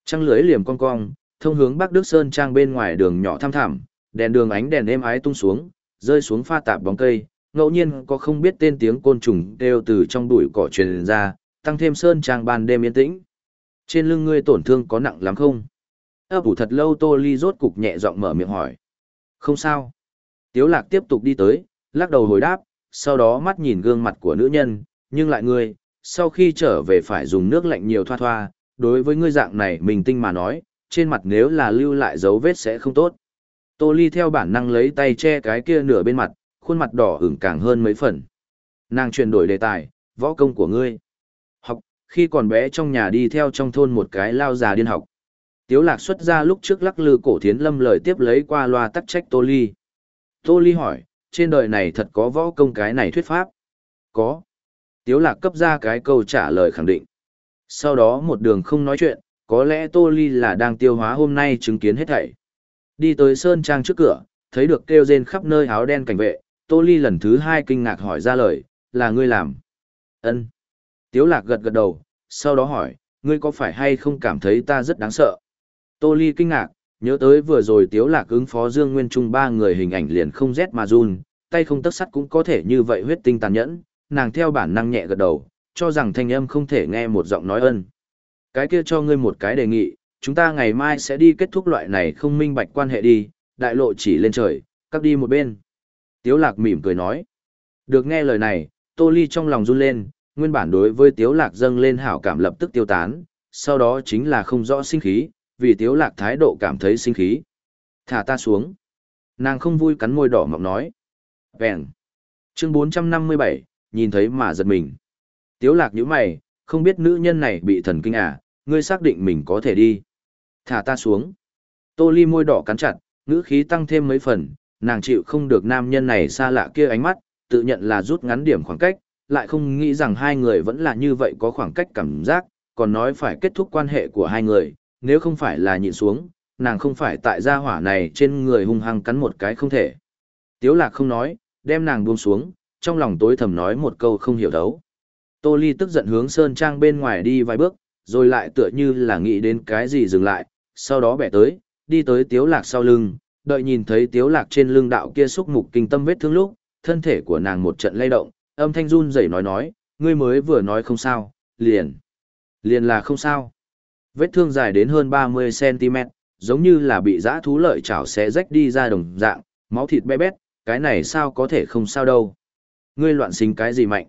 Speaker 1: Trăng lưới liềm cong cong, thông hướng Bắc Đức Sơn trang bên ngoài đường nhỏ thăm thẳm, đèn đường ánh đèn êm ái tung xuống, rơi xuống pha tạp bóng cây, ngẫu nhiên có không biết tên tiếng côn trùng đều từ trong bụi cỏ truyền ra, tăng thêm sơn trang ban đêm yên tĩnh. Trên lưng ngươi tổn thương có nặng lắm không? ấp ủ thật lâu tô ly rốt cục nhẹ giọng mở miệng hỏi không sao tiếu lạc tiếp tục đi tới lắc đầu hồi đáp sau đó mắt nhìn gương mặt của nữ nhân nhưng lại ngươi sau khi trở về phải dùng nước lạnh nhiều thoa thoa đối với ngươi dạng này mình tinh mà nói trên mặt nếu là lưu lại dấu vết sẽ không tốt tô ly theo bản năng lấy tay che cái kia nửa bên mặt khuôn mặt đỏ ửng càng hơn mấy phần nàng chuyển đổi đề tài võ công của ngươi học khi còn bé trong nhà đi theo trong thôn một cái lao già điên học Tiếu lạc xuất ra lúc trước lắc lư cổ thiến lâm lời tiếp lấy qua loa tắc trách Tô Ly. Tô Ly hỏi, trên đời này thật có võ công cái này thuyết pháp? Có. Tiếu lạc cấp ra cái câu trả lời khẳng định. Sau đó một đường không nói chuyện, có lẽ Tô Ly là đang tiêu hóa hôm nay chứng kiến hết thảy. Đi tới Sơn Trang trước cửa, thấy được kêu rên khắp nơi áo đen cảnh vệ, Tô Ly lần thứ hai kinh ngạc hỏi ra lời, là ngươi làm. Ân. Tiếu lạc gật gật đầu, sau đó hỏi, ngươi có phải hay không cảm thấy ta rất đáng sợ? Tô Ly kinh ngạc, nhớ tới vừa rồi tiếu lạc ứng phó Dương Nguyên Trung ba người hình ảnh liền không rét mà run, tay không tấc sắt cũng có thể như vậy huyết tinh tàn nhẫn, nàng theo bản năng nhẹ gật đầu, cho rằng thanh âm không thể nghe một giọng nói ân. Cái kia cho ngươi một cái đề nghị, chúng ta ngày mai sẽ đi kết thúc loại này không minh bạch quan hệ đi, đại lộ chỉ lên trời, cắt đi một bên. Tiếu lạc mỉm cười nói. Được nghe lời này, Tô Ly trong lòng run lên, nguyên bản đối với Tiếu lạc dâng lên hảo cảm lập tức tiêu tán, sau đó chính là không rõ sinh khí, vì tiếu lạc thái độ cảm thấy sinh khí. Thả ta xuống. Nàng không vui cắn môi đỏ mọng nói. Vẹn. Chương 457, nhìn thấy mà giật mình. Tiếu lạc nhíu mày, không biết nữ nhân này bị thần kinh à, ngươi xác định mình có thể đi. Thả ta xuống. Tô ly môi đỏ cắn chặt, ngữ khí tăng thêm mấy phần, nàng chịu không được nam nhân này xa lạ kia ánh mắt, tự nhận là rút ngắn điểm khoảng cách, lại không nghĩ rằng hai người vẫn là như vậy có khoảng cách cảm giác, còn nói phải kết thúc quan hệ của hai người, nếu không phải là nhịn xuống, nàng không phải tại gia hỏa này trên người hung hăng cắn một cái không thể. Tiếu lạc không nói, đem nàng buông xuống, trong lòng tối thầm nói một câu không hiểu đấu. Tô Ly tức giận hướng Sơn Trang bên ngoài đi vài bước, rồi lại tựa như là nghĩ đến cái gì dừng lại, sau đó bẻ tới, đi tới Tiếu Lạc sau lưng, đợi nhìn thấy Tiếu Lạc trên lưng đạo kia xúc mục kinh tâm vết thương lúc, thân thể của nàng một trận lay động, âm thanh run rẩy nói nói, ngươi mới vừa nói không sao, liền. Liền là không sao. Vết thương dài đến hơn 30cm, giống như là bị dã thú lợi chảo xé rách đi ra đồng dạng, máu thịt bé bét, cái này sao có thể không sao đâu. Ngươi loạn sinh cái gì mạnh?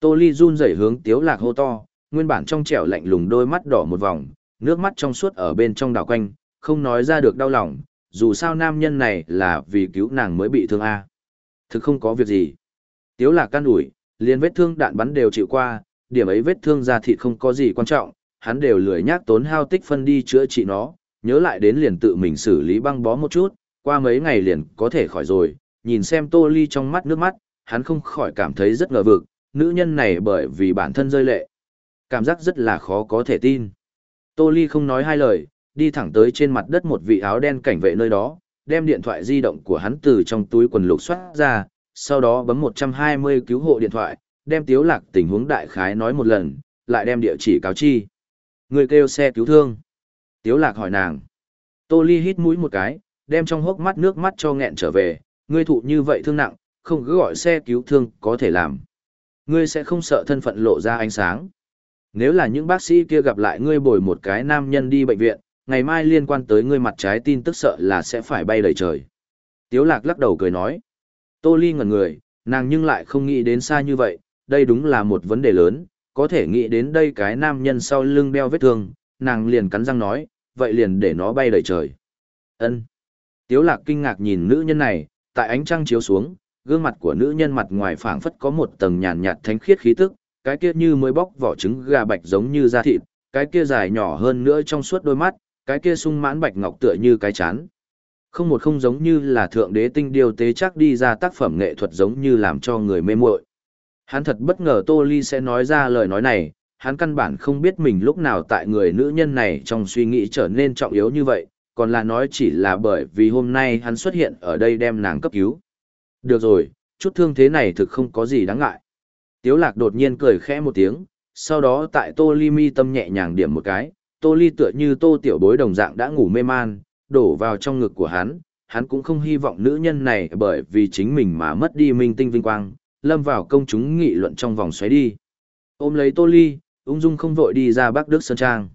Speaker 1: Tô Ly run rẩy hướng Tiếu Lạc hô to, nguyên bản trong trẻo lạnh lùng đôi mắt đỏ một vòng, nước mắt trong suốt ở bên trong đảo quanh, không nói ra được đau lòng, dù sao nam nhân này là vì cứu nàng mới bị thương a. Thực không có việc gì. Tiếu Lạc can ủi, liền vết thương đạn bắn đều chịu qua, điểm ấy vết thương da thịt không có gì quan trọng, hắn đều lười nhác tốn hao tích phân đi chữa trị nó, nhớ lại đến liền tự mình xử lý băng bó một chút, qua mấy ngày liền có thể khỏi rồi, nhìn xem Tô Ly trong mắt nước mắt, hắn không khỏi cảm thấy rất ngờ vực, nữ nhân này bởi vì bản thân rơi lệ. Cảm giác rất là khó có thể tin. Tô Ly không nói hai lời, đi thẳng tới trên mặt đất một vị áo đen cảnh vệ nơi đó, đem điện thoại di động của hắn từ trong túi quần lục xoát ra, sau đó bấm 120 cứu hộ điện thoại, đem tiếu lạc tình huống đại khái nói một lần, lại đem địa chỉ cáo chi. Người kêu xe cứu thương. Tiếu lạc hỏi nàng. Tô Ly hít mũi một cái, đem trong hốc mắt nước mắt cho nghẹn trở về, ngươi thụ như vậy thương nặng, không cứ gọi xe cứu thương có thể làm. Ngươi sẽ không sợ thân phận lộ ra ánh sáng. Nếu là những bác sĩ kia gặp lại ngươi bồi một cái nam nhân đi bệnh viện, ngày mai liên quan tới ngươi mặt trái tin tức sợ là sẽ phải bay đầy trời. Tiếu lạc lắc đầu cười nói. Tô Ly ngẩn người, nàng nhưng lại không nghĩ đến xa như vậy, đây đúng là một vấn đề lớn, có thể nghĩ đến đây cái nam nhân sau lưng đeo vết thương, nàng liền cắn răng nói, vậy liền để nó bay đầy trời. Ân. Tiếu lạc kinh ngạc nhìn nữ nhân này, tại ánh trăng chiếu xuống, gương mặt của nữ nhân mặt ngoài phảng phất có một tầng nhàn nhạt thánh khiết khí tức, cái kia như mới bóc vỏ trứng gà bạch giống như da thịt, cái kia dài nhỏ hơn nữa trong suốt đôi mắt, cái kia sung mãn bạch ngọc tựa như cái chán. Không một không giống như là thượng đế tinh điều tế chắc đi ra tác phẩm nghệ thuật giống như làm cho người mê muội. Hắn thật bất ngờ Tô Ly sẽ nói ra lời nói này, hắn căn bản không biết mình lúc nào tại người nữ nhân này trong suy nghĩ trở nên trọng yếu như vậy, còn là nói chỉ là bởi vì hôm nay hắn xuất hiện ở đây đem nàng cấp cứu. Được rồi, chút thương thế này thực không có gì đáng ngại. Tiếu lạc đột nhiên cười khẽ một tiếng, sau đó tại Tô Ly mi tâm nhẹ nhàng điểm một cái, Tô Ly tựa như Tô Tiểu Bối đồng dạng đã ngủ mê man, đổ vào trong ngực của hắn, hắn cũng không hy vọng nữ nhân này bởi vì chính mình mà mất đi minh tinh vinh quang, lâm vào công chúng nghị luận trong vòng xoáy đi. Ôm lấy Tô Ly, ung dung không vội đi ra Bắc Đức Sơn Trang.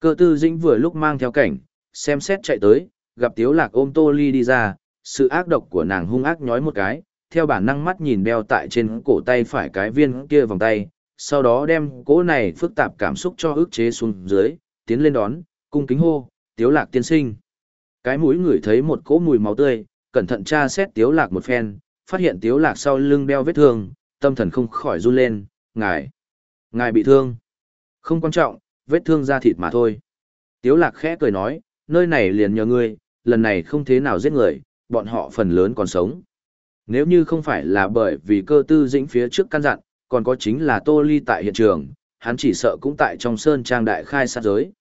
Speaker 1: Cơ tư dĩnh vừa lúc mang theo cảnh, xem xét chạy tới, gặp Tiếu Lạc ôm Tô Ly đi ra, sự ác độc của nàng hung ác nhói một cái, theo bản năng mắt nhìn đeo tại trên cổ tay phải cái viên kia vòng tay, sau đó đem cỗ này phức tạp cảm xúc cho ức chế xuống dưới, tiến lên đón, cung kính hô, Tiếu Lạc tiên sinh. Cái mũi ngửi thấy một cỗ mùi máu tươi, cẩn thận tra xét Tiếu Lạc một phen, phát hiện Tiếu Lạc sau lưng đeo vết thương, tâm thần không khỏi run lên, ngài, ngài bị thương. Không quan trọng, vết thương da thịt mà thôi. Tiếu Lạc khẽ cười nói, nơi này liền nhờ ngươi, lần này không thế nào giết người, bọn họ phần lớn còn sống. Nếu như không phải là bởi vì cơ tư dĩnh phía trước căn dặn, còn có chính là Tô Ly tại hiện trường, hắn chỉ sợ cũng tại trong sơn trang đại khai sát giới.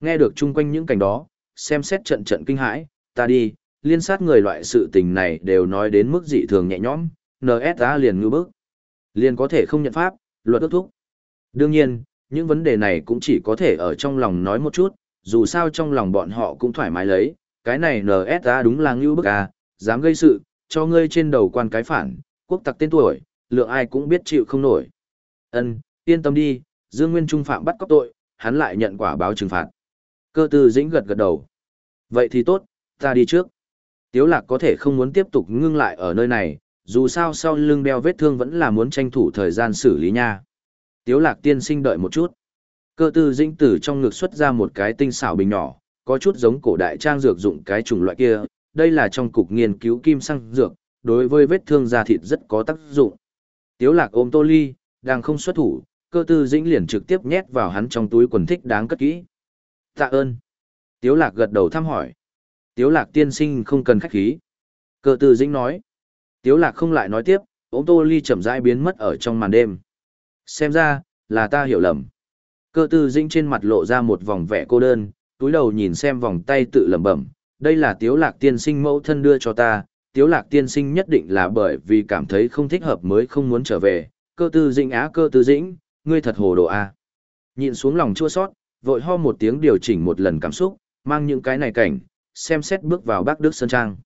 Speaker 1: Nghe được chung quanh những cảnh đó, xem xét trận trận kinh hãi, ta đi, liên sát người loại sự tình này đều nói đến mức dị thường nhẹ nhõm, NSA liền ngư bức. Liền có thể không nhận pháp, luật ước thúc. Đương nhiên, những vấn đề này cũng chỉ có thể ở trong lòng nói một chút, dù sao trong lòng bọn họ cũng thoải mái lấy, cái này NSA đúng là ngư bức à, dám gây sự, cho ngươi trên đầu quan cái phản, quốc tặc tên tuổi, lượng ai cũng biết chịu không nổi. Ân, yên tâm đi, Dương Nguyên Trung phạm bắt cóc tội, hắn lại nhận quả báo trừng phạt. Cơ tư dĩnh gật gật đầu. Vậy thì tốt, ta đi trước. Tiếu lạc có thể không muốn tiếp tục ngưng lại ở nơi này, dù sao sau lưng đeo vết thương vẫn là muốn tranh thủ thời gian xử lý nha. Tiếu lạc tiên sinh đợi một chút. Cơ tư dĩnh tử trong ngực xuất ra một cái tinh xảo bình nhỏ, có chút giống cổ đại trang dược dụng cái chủng loại kia, đây là trong cục nghiên cứu kim xăng dược, đối với vết thương da thịt rất có tác dụng. Tiếu lạc ôm tô ly, đang không xuất thủ, cơ tư dĩnh liền trực tiếp nhét vào hắn trong túi quần thích đáng cất kỹ. Tạ ơn. Tiếu lạc gật đầu thăm hỏi. Tiếu lạc tiên sinh không cần khách khí. Cơ tư dĩnh nói. Tiếu lạc không lại nói tiếp, ôm tô ly chậm rãi biến mất ở trong màn đêm. Xem ra, là ta hiểu lầm. Cơ tư dĩnh trên mặt lộ ra một vòng vẻ cô đơn, túi đầu nhìn xem vòng tay tự lẩm bẩm, đây là tiếu lạc tiên sinh mẫu thân đưa cho ta, tiếu lạc tiên sinh nhất định là bởi vì cảm thấy không thích hợp mới không muốn trở về, cơ tư dĩnh á cơ tư dĩnh, ngươi thật hồ đồ a. Nhìn xuống lòng chua sót, vội ho một tiếng điều chỉnh một lần cảm xúc, mang những cái này cảnh, xem xét bước vào Bắc Đức Sơn Trang.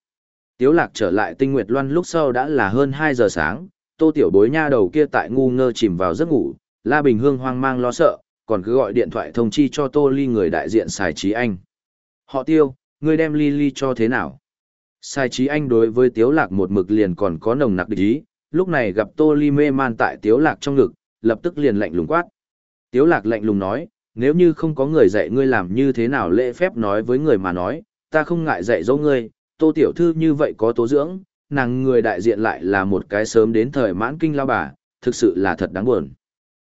Speaker 1: Tiếu lạc trở lại tinh nguyệt loan lúc sau đã là hơn 2 giờ sáng, tô tiểu bối nha đầu kia tại ngu ngơ chìm vào giấc ngủ, La Bình Hương hoang mang lo sợ, còn cứ gọi điện thoại thông chi cho tô ly người đại diện xài trí anh. Họ tiêu, ngươi đem ly ly cho thế nào? Sai trí anh đối với tiếu lạc một mực liền còn có nồng nặc địch ý, lúc này gặp tô ly mê man tại tiếu lạc trong ngực, lập tức liền lạnh lùng quát. Tiếu lạc lạnh lùng nói, nếu như không có người dạy ngươi làm như thế nào lễ phép nói với người mà nói, ta không ngại dạy dỗ ngươi, tô tiểu thư như vậy có tố dưỡng, nàng người đại diện lại là một cái sớm đến thời mãn kinh lao bà, thực sự là thật đáng buồn.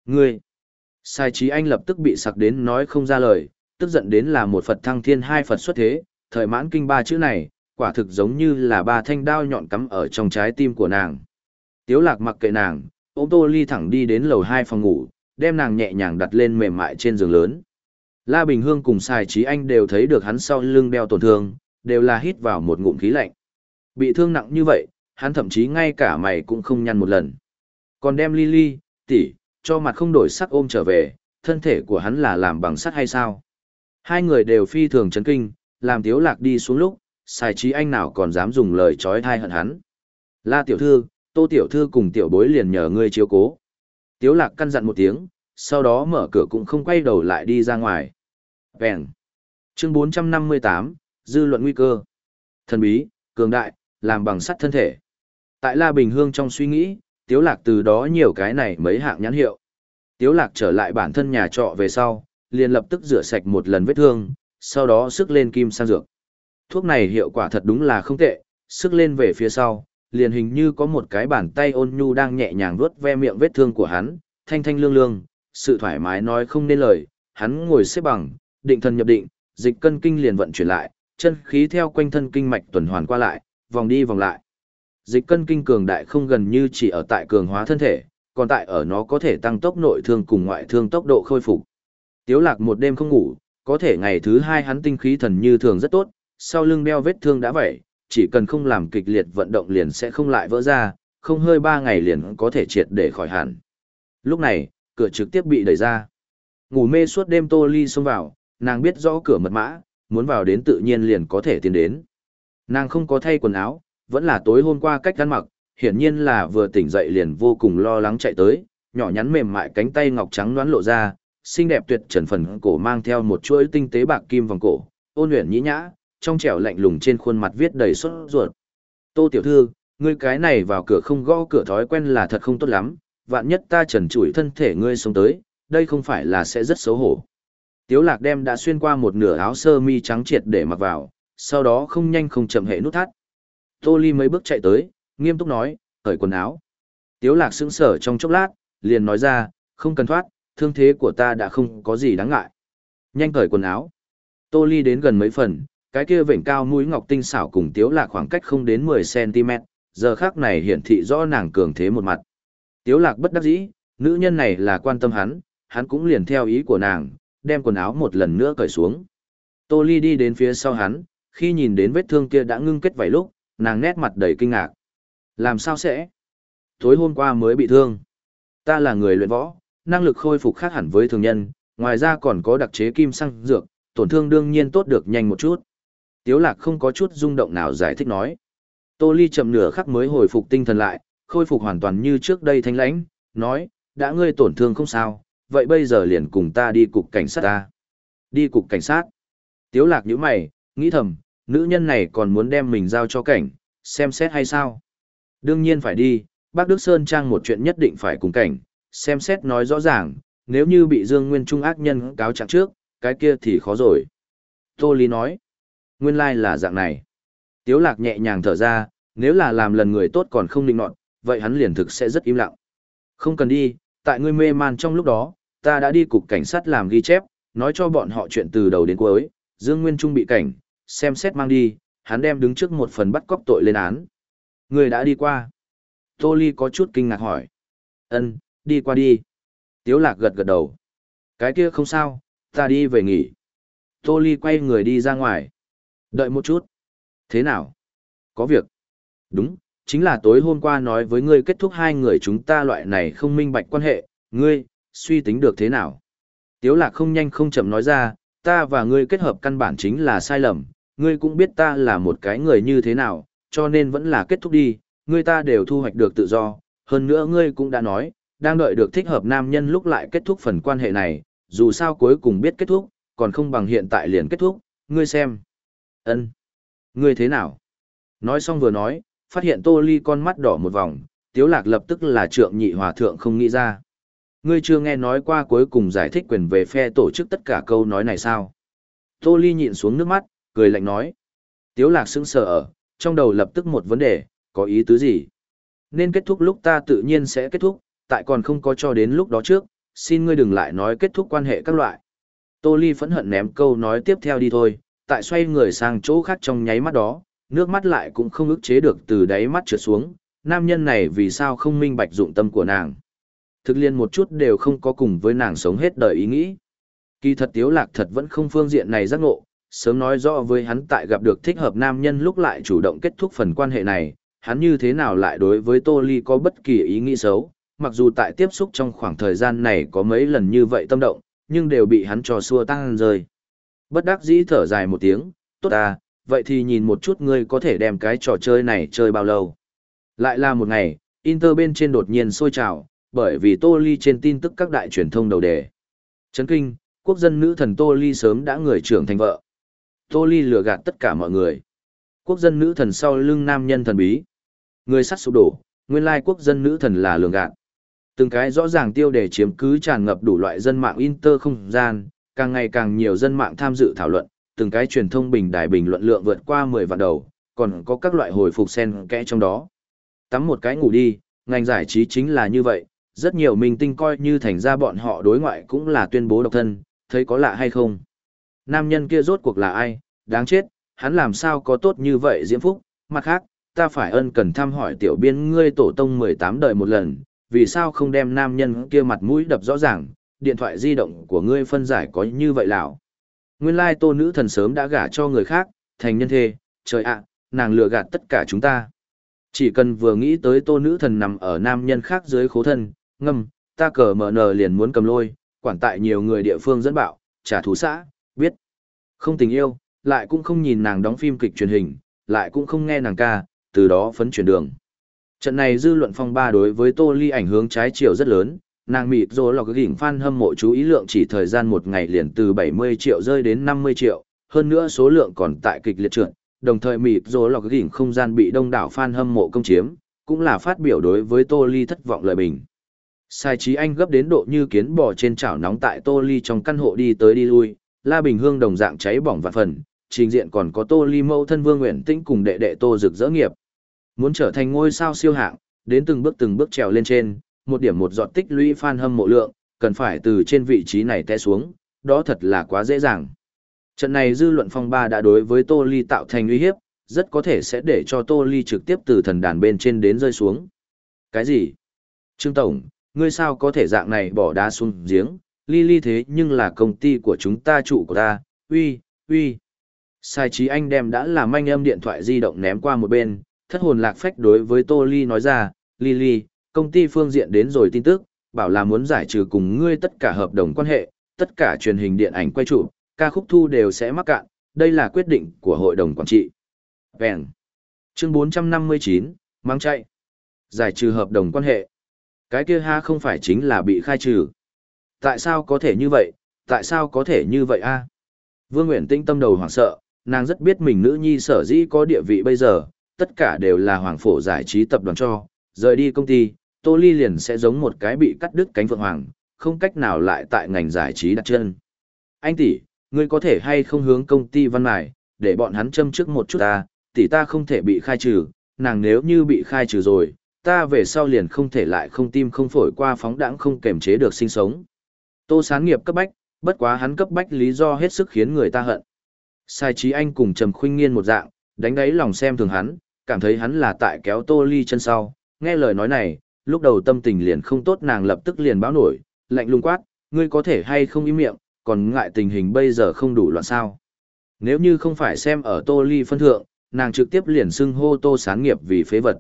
Speaker 1: Ngươi, sai trí anh lập tức bị sặc đến nói không ra lời, tức giận đến là một Phật thăng thiên hai Phật xuất thế, thời mãn kinh ba chữ này, quả thực giống như là ba thanh đao nhọn cắm ở trong trái tim của nàng. Tiếu lạc mặc kệ nàng, ôm tô ly thẳng đi đến lầu hai phòng ngủ, đem nàng nhẹ nhàng đặt lên mềm mại trên giường lớn. La Bình Hương cùng Sài Trí Anh đều thấy được hắn sau lưng đeo tổn thương, đều là hít vào một ngụm khí lạnh. Bị thương nặng như vậy, hắn thậm chí ngay cả mày cũng không nhăn một lần. Còn đem Lily, tỷ, cho mặt không đổi sắc ôm trở về, thân thể của hắn là làm bằng sắt hay sao? Hai người đều phi thường chấn kinh, làm tiếu lạc đi xuống lúc, xài Trí Anh nào còn dám dùng lời chói thai hận hắn. La tiểu thư, tô tiểu thư cùng tiểu bối liền nhờ ngươi chiếu cố. Tiếu lạc căn dặn một tiếng, sau đó mở cửa cũng không quay đầu lại đi ra ngoài. Vẹn. Chương 458, Dư luận nguy cơ. Thần bí, cường đại, làm bằng sắt thân thể. Tại La Bình Hương trong suy nghĩ, Tiếu Lạc từ đó nhiều cái này mấy hạng nhãn hiệu. Tiếu Lạc trở lại bản thân nhà trọ về sau, liền lập tức rửa sạch một lần vết thương, sau đó sức lên kim sang dược. Thuốc này hiệu quả thật đúng là không tệ, sức lên về phía sau, liền hình như có một cái bàn tay ôn nhu đang nhẹ nhàng vuốt ve miệng vết thương của hắn, thanh thanh lương lương, sự thoải mái nói không nên lời, hắn ngồi xếp bằng, định thần nhập định, dịch cân kinh liền vận chuyển lại, chân khí theo quanh thân kinh mạch tuần hoàn qua lại, vòng đi vòng lại. Dịch cân kinh cường đại không gần như chỉ ở tại cường hóa thân thể, còn tại ở nó có thể tăng tốc nội thương cùng ngoại thương tốc độ khôi phục. Tiếu lạc một đêm không ngủ, có thể ngày thứ hai hắn tinh khí thần như thường rất tốt, sau lưng đeo vết thương đã vậy, chỉ cần không làm kịch liệt vận động liền sẽ không lại vỡ ra, không hơi ba ngày liền có thể triệt để khỏi hẳn. Lúc này, cửa trực tiếp bị đẩy ra. Ngủ mê suốt đêm Tô Ly xông vào, nàng biết rõ cửa mật mã, muốn vào đến tự nhiên liền có thể tiến đến. Nàng không có thay quần áo, vẫn là tối hôm qua cách ăn mặc, hiển nhiên là vừa tỉnh dậy liền vô cùng lo lắng chạy tới, nhỏ nhắn mềm mại cánh tay ngọc trắng đoán lộ ra, xinh đẹp tuyệt trần phần cổ mang theo một chuỗi tinh tế bạc kim vòng cổ, ôn luyện nhĩ nhã, trong trẻo lạnh lùng trên khuôn mặt viết đầy sốt ruột. Tô tiểu thư, ngươi cái này vào cửa không gõ cửa thói quen là thật không tốt lắm, vạn nhất ta trần trụi thân thể ngươi sống tới, đây không phải là sẽ rất xấu hổ. Tiếu lạc đem đã xuyên qua một nửa áo sơ mi trắng triệt để mặc vào, sau đó không nhanh không chậm hệ nút thắt. Tô Ly mấy bước chạy tới, nghiêm túc nói, cởi quần áo. Tiếu lạc sững sờ trong chốc lát, liền nói ra, không cần thoát, thương thế của ta đã không có gì đáng ngại. Nhanh cởi quần áo. Tô Ly đến gần mấy phần, cái kia vểnh cao mũi ngọc tinh xảo cùng tiếu lạc khoảng cách không đến 10cm, giờ khắc này hiển thị rõ nàng cường thế một mặt. Tiếu lạc bất đắc dĩ, nữ nhân này là quan tâm hắn, hắn cũng liền theo ý của nàng, đem quần áo một lần nữa cởi xuống. Tô Ly đi đến phía sau hắn, khi nhìn đến vết thương kia đã ngưng kết vài lúc, nàng nét mặt đầy kinh ngạc. Làm sao sẽ? Tối hôm qua mới bị thương. Ta là người luyện võ, năng lực khôi phục khác hẳn với thường nhân, ngoài ra còn có đặc chế kim xăng dược, tổn thương đương nhiên tốt được nhanh một chút. Tiếu lạc không có chút rung động nào giải thích nói. Tô Ly chậm nửa khắc mới hồi phục tinh thần lại, khôi phục hoàn toàn như trước đây thanh lãnh, nói, đã ngươi tổn thương không sao, vậy bây giờ liền cùng ta đi cục cảnh sát ta. Đi cục cảnh sát. Tiếu lạc nhíu mày, nghĩ thầm, nữ nhân này còn muốn đem mình giao cho cảnh, xem xét hay sao? Đương nhiên phải đi, bác Đức Sơn Trang một chuyện nhất định phải cùng cảnh, xem xét nói rõ ràng, nếu như bị Dương Nguyên Trung ác nhân cáo trạng trước, cái kia thì khó rồi. Tô Lý nói, nguyên lai là dạng này. Tiếu lạc nhẹ nhàng thở ra, nếu là làm lần người tốt còn không định nọt, vậy hắn liền thực sẽ rất im lặng. Không cần đi, tại ngươi mê man trong lúc đó, ta đã đi cục cảnh sát làm ghi chép, nói cho bọn họ chuyện từ đầu đến cuối, Dương Nguyên Trung bị cảnh, xem xét mang đi, hắn đem đứng trước một phần bắt cóc tội lên án. Người đã đi qua. Tô Ly có chút kinh ngạc hỏi. Ân, đi qua đi. Tiếu lạc gật gật đầu. Cái kia không sao, ta đi về nghỉ. Tô Ly quay người đi ra ngoài. Đợi một chút. Thế nào? Có việc. Đúng, chính là tối hôm qua nói với ngươi kết thúc hai người chúng ta loại này không minh bạch quan hệ, ngươi, suy tính được thế nào? Tiếu lạc không nhanh không chậm nói ra, ta và ngươi kết hợp căn bản chính là sai lầm, ngươi cũng biết ta là một cái người như thế nào, cho nên vẫn là kết thúc đi, ngươi ta đều thu hoạch được tự do, hơn nữa ngươi cũng đã nói, đang đợi được thích hợp nam nhân lúc lại kết thúc phần quan hệ này, dù sao cuối cùng biết kết thúc, còn không bằng hiện tại liền kết thúc, ngươi xem. ân Ngươi thế nào? Nói xong vừa nói, phát hiện tô ly con mắt đỏ một vòng, tiếu lạc lập tức là trượng nhị hòa thượng không nghĩ ra. Ngươi chưa nghe nói qua cuối cùng giải thích quyền về phe tổ chức tất cả câu nói này sao? Tô ly nhịn xuống nước mắt, cười lạnh nói. Tiếu lạc sững sờ ở, trong đầu lập tức một vấn đề, có ý tứ gì? Nên kết thúc lúc ta tự nhiên sẽ kết thúc, tại còn không có cho đến lúc đó trước, xin ngươi đừng lại nói kết thúc quan hệ các loại. Tô Ly phẫn hận ném câu nói tiếp theo đi thôi, tại xoay người sang chỗ khác trong nháy mắt đó, nước mắt lại cũng không ức chế được từ đáy mắt trượt xuống, nam nhân này vì sao không minh bạch dụng tâm của nàng. Thực liên một chút đều không có cùng với nàng sống hết đời ý nghĩ. Kỳ thật tiếu lạc thật vẫn không phương diện này giác ngộ, sớm nói rõ với hắn tại gặp được thích hợp nam nhân lúc lại chủ động kết thúc phần quan hệ này, hắn như thế nào lại đối với Tô Ly có bất kỳ ý nghĩ xấu, mặc dù tại tiếp xúc trong khoảng thời gian này có mấy lần như vậy tâm động, nhưng đều bị hắn trò xua tăng rơi. Bất đắc dĩ thở dài một tiếng, tốt à, vậy thì nhìn một chút ngươi có thể đem cái trò chơi này chơi bao lâu. Lại là một ngày, Inter bên trên đột nhiên sôi trào, bởi vì Tô Ly trên tin tức các đại truyền thông đầu đề. Chấn kinh, quốc dân nữ thần Tô Ly sớm đã người trưởng thành vợ. Tô Ly lừa gạt tất cả mọi người. Quốc dân nữ thần sau lưng nam nhân thần bí. Người sắt sụp đổ, nguyên lai quốc dân nữ thần là lường gạt. Từng cái rõ ràng tiêu đề chiếm cứ tràn ngập đủ loại dân mạng inter không gian, càng ngày càng nhiều dân mạng tham dự thảo luận, từng cái truyền thông bình đài bình luận lượng vượt qua 10 vạn đầu, còn có các loại hồi phục sen kẽ trong đó. Tắm một cái ngủ đi, ngành giải trí chính là như vậy, rất nhiều minh tinh coi như thành ra bọn họ đối ngoại cũng là tuyên bố độc thân, thấy có lạ hay không. Nam nhân kia rốt cuộc là ai, đáng chết, hắn làm sao có tốt như vậy diễm phúc, mặt khác, ta phải ân cần thăm hỏi tiểu biên ngươi tổ tông 18 đời một lần, vì sao không đem nam nhân kia mặt mũi đập rõ ràng, điện thoại di động của ngươi phân giải có như vậy lão. Nguyên lai tô nữ thần sớm đã gả cho người khác, thành nhân thê, trời ạ, nàng lừa gạt tất cả chúng ta. Chỉ cần vừa nghĩ tới tô nữ thần nằm ở nam nhân khác dưới khố thân, ngâm, ta cờ mở nờ liền muốn cầm lôi, quản tại nhiều người địa phương dẫn bạo, trả thù xã, biết. Không tình yêu, lại cũng không nhìn nàng đóng phim kịch truyền hình, lại cũng không nghe nàng ca, từ đó phấn chuyển đường. Trận này dư luận phong ba đối với Tô Ly ảnh hướng trái chiều rất lớn, nàng mịt rồi lọc gỉnh fan hâm mộ chú ý lượng chỉ thời gian một ngày liền từ 70 triệu rơi đến 50 triệu, hơn nữa số lượng còn tại kịch liệt trượt, đồng thời mịt rồi lọc gỉnh không gian bị đông đảo fan hâm mộ công chiếm, cũng là phát biểu đối với Tô Ly thất vọng lời bình. Sai trí anh gấp đến độ như kiến bò trên chảo nóng tại Tô Ly trong căn hộ đi tới đi lui, La Bình Hương đồng dạng cháy bỏng vạn phần, trình diện còn có Tô Ly mâu thân Vương Nguyễn Tĩnh cùng đệ đệ Tô Dực dỡ nghiệp. Muốn trở thành ngôi sao siêu hạng, đến từng bước từng bước trèo lên trên, một điểm một giọt tích lũy fan hâm mộ lượng, cần phải từ trên vị trí này té xuống, đó thật là quá dễ dàng. Trận này dư luận phong ba đã đối với Tô Ly tạo thành uy hiếp, rất có thể sẽ để cho Tô Ly trực tiếp từ thần đàn bên trên đến rơi xuống. Cái gì? Trương Tổng, ngươi sao có thể dạng này bỏ đá xuống giếng, ly ly thế nhưng là công ty của chúng ta trụ của ta, uy, uy. Sai trí anh đem đã làm anh âm điện thoại di động ném qua một bên, thất hồn lạc phách đối với Tô Ly nói ra, Ly Ly, công ty phương diện đến rồi tin tức, bảo là muốn giải trừ cùng ngươi tất cả hợp đồng quan hệ, tất cả truyền hình điện ảnh quay trụ, ca khúc thu đều sẽ mắc cạn, đây là quyết định của hội đồng quản trị. Vẹn. Chương 459, mang chạy. Giải trừ hợp đồng quan hệ. Cái kia ha không phải chính là bị khai trừ. Tại sao có thể như vậy, tại sao có thể như vậy a? Vương Nguyễn Tinh tâm đầu hoảng sợ, nàng rất biết mình nữ nhi sở dĩ có địa vị bây giờ, tất cả đều là hoàng phổ giải trí tập đoàn cho, rời đi công ty, Tô Ly liền sẽ giống một cái bị cắt đứt cánh phượng hoàng, không cách nào lại tại ngành giải trí đặt chân. Anh tỷ, ngươi có thể hay không hướng công ty văn mài, để bọn hắn châm trước một chút ta, tỷ ta không thể bị khai trừ, nàng nếu như bị khai trừ rồi, ta về sau liền không thể lại không tim không phổi qua phóng đãng không kềm chế được sinh sống. Tô sáng nghiệp cấp bách, bất quá hắn cấp bách lý do hết sức khiến người ta hận. Sai trí anh cùng Trầm Khuynh Nghiên một dạng, đánh đáy lòng xem thường hắn, cảm thấy hắn là tại kéo Tô Ly chân sau, nghe lời nói này, lúc đầu tâm tình liền không tốt nàng lập tức liền báo nổi, lạnh lùng quát, ngươi có thể hay không im miệng, còn ngại tình hình bây giờ không đủ loạn sao. Nếu như không phải xem ở tô ly phân thượng, nàng trực tiếp liền xưng hô tô sáng nghiệp vì phế vật.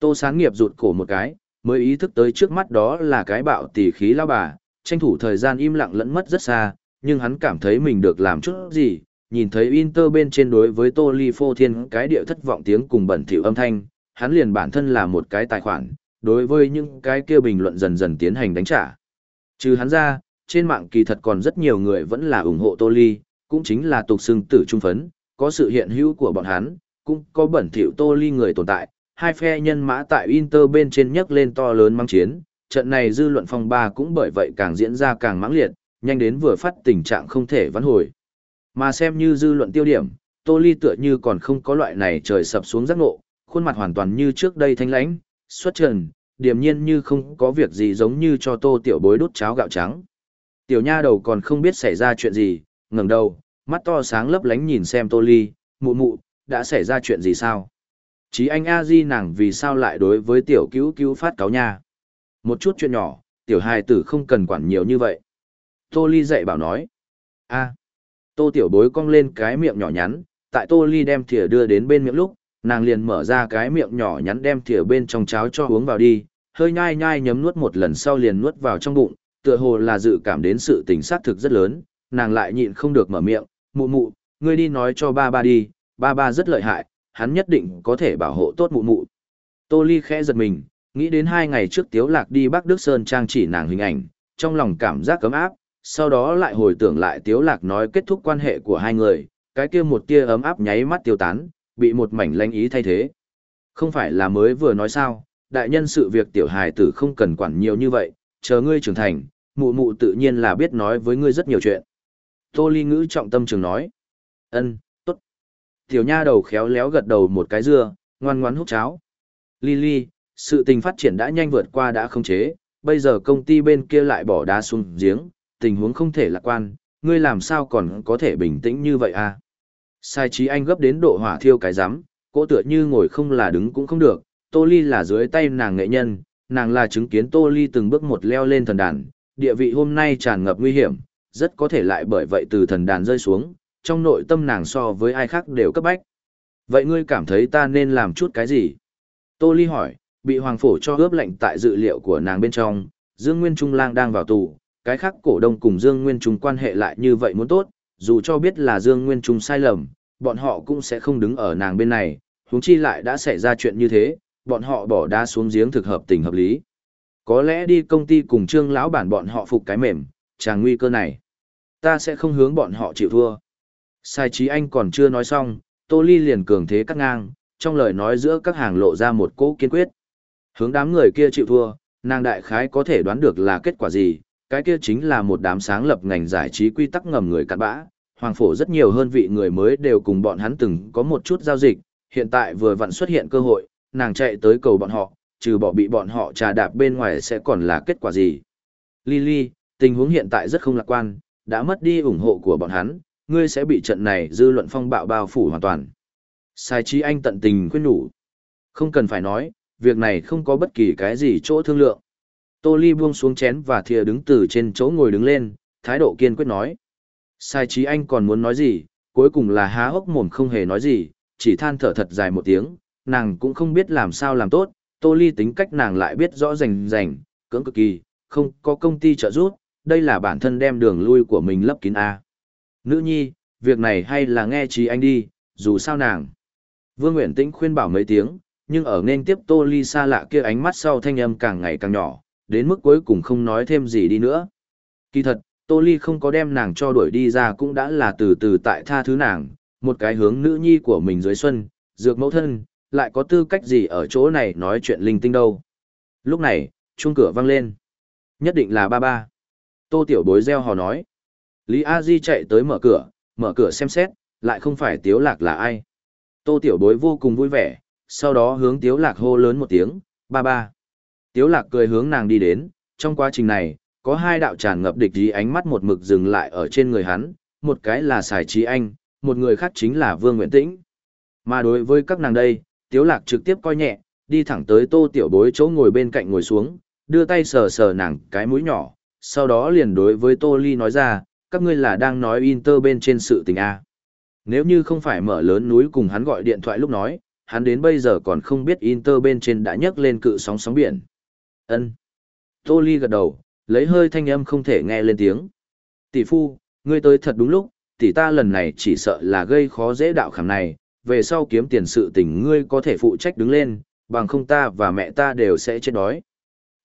Speaker 1: Tô sáng nghiệp rụt cổ một cái, mới ý thức tới trước mắt đó là cái bạo tỷ khí lao bà, tranh thủ thời gian im lặng lẫn mất rất xa, nhưng hắn cảm thấy mình được làm chút gì, nhìn thấy Inter bên trên đối với Tô Ly Phô Thiên cái điệu thất vọng tiếng cùng bẩn thỉu âm thanh, hắn liền bản thân là một cái tài khoản, đối với những cái kia bình luận dần dần tiến hành đánh trả. Trừ hắn ra, trên mạng kỳ thật còn rất nhiều người vẫn là ủng hộ Tô Ly, cũng chính là tục xưng tử trung phấn, có sự hiện hữu của bọn hắn, cũng có bẩn thỉu Tô Ly người tồn tại, hai phe nhân mã tại Inter bên trên nhấc lên to lớn mang chiến, trận này dư luận phong ba cũng bởi vậy càng diễn ra càng mãng liệt, nhanh đến vừa phát tình trạng không thể vãn hồi. Mà xem như dư luận tiêu điểm, Tô Ly tựa như còn không có loại này trời sập xuống giác ngộ, khuôn mặt hoàn toàn như trước đây thanh lãnh, xuất trần, điềm nhiên như không có việc gì giống như cho Tô Tiểu Bối đút cháo gạo trắng. Tiểu nha đầu còn không biết xảy ra chuyện gì, ngẩng đầu, mắt to sáng lấp lánh nhìn xem Tô Ly, mụ mụ, đã xảy ra chuyện gì sao? Chí anh a di nàng vì sao lại đối với tiểu cứu cứu phát cáo nha? Một chút chuyện nhỏ, tiểu hài tử không cần quản nhiều như vậy. Tô Ly dạy bảo nói. a Tô tiểu bối cong lên cái miệng nhỏ nhắn, tại Tô Ly đem thìa đưa đến bên miệng lúc, nàng liền mở ra cái miệng nhỏ nhắn đem thìa bên trong cháo cho uống vào đi, hơi nhai nhai nhấm nuốt một lần sau liền nuốt vào trong bụng, tựa hồ là dự cảm đến sự tình sát thực rất lớn, nàng lại nhịn không được mở miệng, mụ mụ, ngươi đi nói cho ba ba đi, ba ba rất lợi hại, hắn nhất định có thể bảo hộ tốt mụ mụ. Tô Ly khẽ giật mình, nghĩ đến hai ngày trước Tiếu Lạc đi Bắc Đức Sơn trang chỉ nàng hình ảnh, trong lòng cảm giác cấm áp, sau đó lại hồi tưởng lại Tiếu Lạc nói kết thúc quan hệ của hai người, cái kia một tia ấm áp nháy mắt tiêu tán, bị một mảnh lanh ý thay thế. Không phải là mới vừa nói sao, đại nhân sự việc tiểu hài tử không cần quản nhiều như vậy, chờ ngươi trưởng thành, mụ mụ tự nhiên là biết nói với ngươi rất nhiều chuyện. Tô Ly ngữ trọng tâm trường nói. ân tốt. Tiểu nha đầu khéo léo gật đầu một cái dưa, ngoan ngoãn hút cháo. Lily, sự tình phát triển đã nhanh vượt qua đã không chế, bây giờ công ty bên kia lại bỏ đá xuống giếng, tình huống không thể lạc quan, ngươi làm sao còn có thể bình tĩnh như vậy à? Sai trí anh gấp đến độ hỏa thiêu cái rắm cỗ tựa như ngồi không là đứng cũng không được, Tô Ly là dưới tay nàng nghệ nhân, nàng là chứng kiến Tô Ly từng bước một leo lên thần đàn, địa vị hôm nay tràn ngập nguy hiểm, rất có thể lại bởi vậy từ thần đàn rơi xuống, trong nội tâm nàng so với ai khác đều cấp bách. Vậy ngươi cảm thấy ta nên làm chút cái gì? Tô Ly hỏi, bị hoàng phổ cho ướp lệnh tại dự liệu của nàng bên trong, Dương Nguyên Trung lang đang vào tù, cái khác cổ đông cùng Dương Nguyên Trung quan hệ lại như vậy muốn tốt, dù cho biết là Dương Nguyên Trung sai lầm, bọn họ cũng sẽ không đứng ở nàng bên này, huống chi lại đã xảy ra chuyện như thế, bọn họ bỏ đá xuống giếng thực hợp tình hợp lý. Có lẽ đi công ty cùng trương lão bản bọn họ phục cái mềm, chàng nguy cơ này. Ta sẽ không hướng bọn họ chịu thua. Sai trí anh còn chưa nói xong, Tô Ly liền cường thế cắt ngang, trong lời nói giữa các hàng lộ ra một cỗ kiên quyết. Hướng đám người kia chịu thua, nàng đại khái có thể đoán được là kết quả gì, cái kia chính là một đám sáng lập ngành giải trí quy tắc ngầm người cặn bã. Hoàng phổ rất nhiều hơn vị người mới đều cùng bọn hắn từng có một chút giao dịch, hiện tại vừa vặn xuất hiện cơ hội, nàng chạy tới cầu bọn họ, trừ bỏ bị bọn họ trà đạp bên ngoài sẽ còn là kết quả gì. Lily, tình huống hiện tại rất không lạc quan, đã mất đi ủng hộ của bọn hắn, ngươi sẽ bị trận này dư luận phong bạo bao phủ hoàn toàn. Sai trí anh tận tình khuyên nhủ. Không cần phải nói, việc này không có bất kỳ cái gì chỗ thương lượng. Tô Ly buông xuống chén và thìa đứng từ trên chỗ ngồi đứng lên, thái độ kiên quyết nói. Sai trí anh còn muốn nói gì, cuối cùng là há hốc mồm không hề nói gì, chỉ than thở thật dài một tiếng, nàng cũng không biết làm sao làm tốt, Tô Ly tính cách nàng lại biết rõ rành rành, cưỡng cực kỳ, không có công ty trợ giúp, đây là bản thân đem đường lui của mình lấp kín A. Nữ nhi, việc này hay là nghe trí anh đi, dù sao nàng. Vương Nguyễn Tĩnh khuyên bảo mấy tiếng, nhưng ở nên tiếp Tô Ly xa lạ kia ánh mắt sau thanh âm càng ngày càng nhỏ, đến mức cuối cùng không nói thêm gì đi nữa. Kỳ thật, Tô Ly không có đem nàng cho đuổi đi ra cũng đã là từ từ tại tha thứ nàng, một cái hướng nữ nhi của mình dưới xuân, dược mẫu thân, lại có tư cách gì ở chỗ này nói chuyện linh tinh đâu. Lúc này, chuông cửa vang lên. Nhất định là ba ba. Tô Tiểu Bối reo hò nói. Lý A Di chạy tới mở cửa, mở cửa xem xét, lại không phải Tiếu Lạc là ai. Tô Tiểu Bối vô cùng vui vẻ, sau đó hướng Tiếu Lạc hô lớn một tiếng, ba ba. Tiếu Lạc cười hướng nàng đi đến, trong quá trình này, có hai đạo tràn ngập địch ý ánh mắt một mực dừng lại ở trên người hắn, một cái là Sài Trí Anh, một người khác chính là Vương Nguyễn Tĩnh. Mà đối với các nàng đây, Tiếu Lạc trực tiếp coi nhẹ, đi thẳng tới tô tiểu bối chỗ ngồi bên cạnh ngồi xuống, đưa tay sờ sờ nàng cái mũi nhỏ, sau đó liền đối với tô ly nói ra, các ngươi là đang nói Inter bên trên sự tình A. Nếu như không phải mở lớn núi cùng hắn gọi điện thoại lúc nói, hắn đến bây giờ còn không biết Inter bên trên đã nhấc lên cự sóng sóng biển. Ân. Tô Ly gật đầu, lấy hơi thanh âm không thể nghe lên tiếng. Tỷ phu, ngươi tới thật đúng lúc, tỷ ta lần này chỉ sợ là gây khó dễ đạo khảm này, về sau kiếm tiền sự tình ngươi có thể phụ trách đứng lên, bằng không ta và mẹ ta đều sẽ chết đói.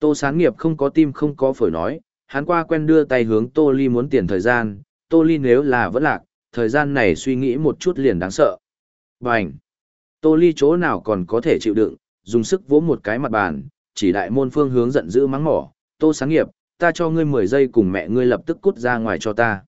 Speaker 1: Tô sáng nghiệp không có tim không có phổi nói, hắn qua quen đưa tay hướng Tô Ly muốn tiền thời gian, Tô Ly nếu là vẫn lạc, thời gian này suy nghĩ một chút liền đáng sợ. Bành! Tô Ly chỗ nào còn có thể chịu đựng, dùng sức vỗ một cái mặt bàn, chỉ đại môn phương hướng giận dữ mắng mỏ, Tô sáng nghiệp, ta cho ngươi 10 giây cùng mẹ ngươi lập tức cút ra ngoài cho ta.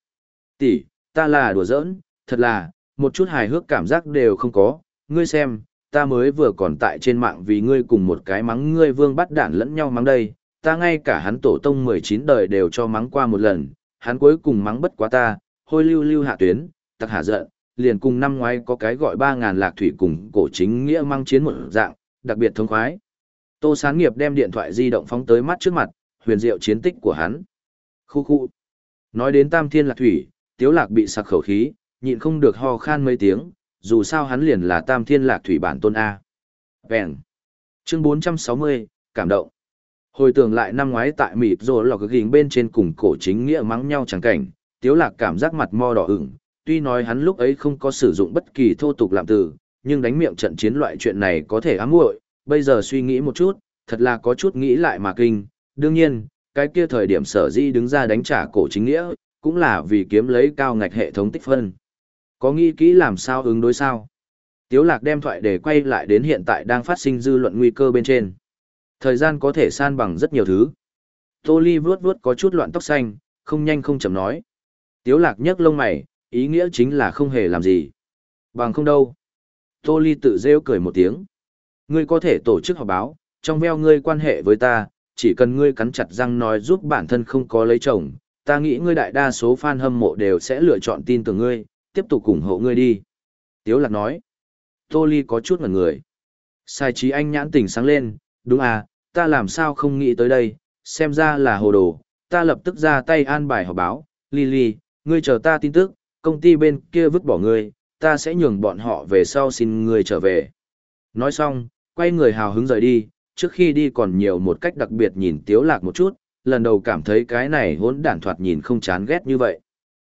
Speaker 1: Tỷ, ta là đùa giỡn, thật là, một chút hài hước cảm giác đều không có, ngươi xem, ta mới vừa còn tại trên mạng vì ngươi cùng một cái mắng ngươi vương bắt đản lẫn nhau mắng đây, ta ngay cả hắn tổ tông 19 đời đều cho mắng qua một lần, hắn cuối cùng mắng bất quá ta, hôi lưu lưu hạ tuyến, tặc hạ giận, liền cùng năm ngoái có cái gọi 3.000 lạc thủy cùng cổ chính nghĩa mang chiến một dạng, đặc biệt thông khoái. Tô Sán Nghiệp đem điện thoại di động phóng tới mắt trước mặt, huyền diệu chiến tích của hắn. Khu khu. Nói đến Tam Thiên Lạc Thủy, Tiếu Lạc bị sặc khẩu khí, nhịn không được ho khan mấy tiếng, dù sao hắn liền là Tam Thiên Lạc Thủy bản tôn A. Vẹn. Chương 460, cảm động. Hồi tưởng lại năm ngoái tại mịt rồi lọc ghiền bên trên cùng cổ chính nghĩa mắng nhau chẳng cảnh, Tiếu Lạc cảm giác mặt mo đỏ ửng, tuy nói hắn lúc ấy không có sử dụng bất kỳ thô tục làm từ, nhưng đánh miệng trận chiến loại chuyện này có thể ám muội, bây giờ suy nghĩ một chút, thật là có chút nghĩ lại mà kinh, đương nhiên, cái kia thời điểm sở di đứng ra đánh trả cổ chính nghĩa, cũng là vì kiếm lấy cao ngạch hệ thống tích phân. Có nghĩ kỹ làm sao ứng đối sao? Tiếu lạc đem thoại để quay lại đến hiện tại đang phát sinh dư luận nguy cơ bên trên. Thời gian có thể san bằng rất nhiều thứ. Tô Ly vuốt vuốt có chút loạn tóc xanh, không nhanh không chậm nói. Tiếu lạc nhấc lông mày, ý nghĩa chính là không hề làm gì. Bằng không đâu. Tô Ly tự rêu cười một tiếng. Ngươi có thể tổ chức họp báo, trong veo ngươi quan hệ với ta, chỉ cần ngươi cắn chặt răng nói giúp bản thân không có lấy chồng, ta nghĩ ngươi đại đa số fan hâm mộ đều sẽ lựa chọn tin tưởng ngươi, tiếp tục ủng hộ ngươi đi. Tiếu lạc nói. Tô Ly có chút ngẩn người. Sai trí anh nhãn tỉnh sáng lên, đúng à, ta làm sao không nghĩ tới đây, xem ra là hồ đồ, ta lập tức ra tay an bài họp báo, Lily, ngươi chờ ta tin tức, công ty bên kia vứt bỏ ngươi, ta sẽ nhường bọn họ về sau xin ngươi trở về. Nói xong, quay người hào hứng rời đi, trước khi đi còn nhiều một cách đặc biệt nhìn tiếu lạc một chút, lần đầu cảm thấy cái này hỗn đản thoạt nhìn không chán ghét như vậy.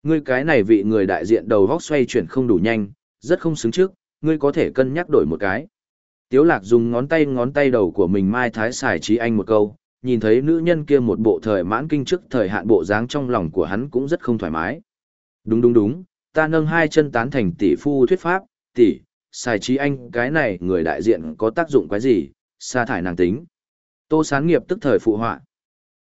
Speaker 1: Ngươi cái này vị người đại diện đầu góc xoay chuyển không đủ nhanh, rất không xứng trước, ngươi có thể cân nhắc đổi một cái. Tiếu lạc dùng ngón tay ngón tay đầu của mình mai thái xài trí anh một câu, nhìn thấy nữ nhân kia một bộ thời mãn kinh trước thời hạn bộ dáng trong lòng của hắn cũng rất không thoải mái. Đúng đúng đúng, ta nâng hai chân tán thành tỷ phu thuyết pháp, tỷ, xài trí anh cái này người đại diện có tác dụng cái gì, sa thải nàng tính. Tô sán nghiệp tức thời phụ họa.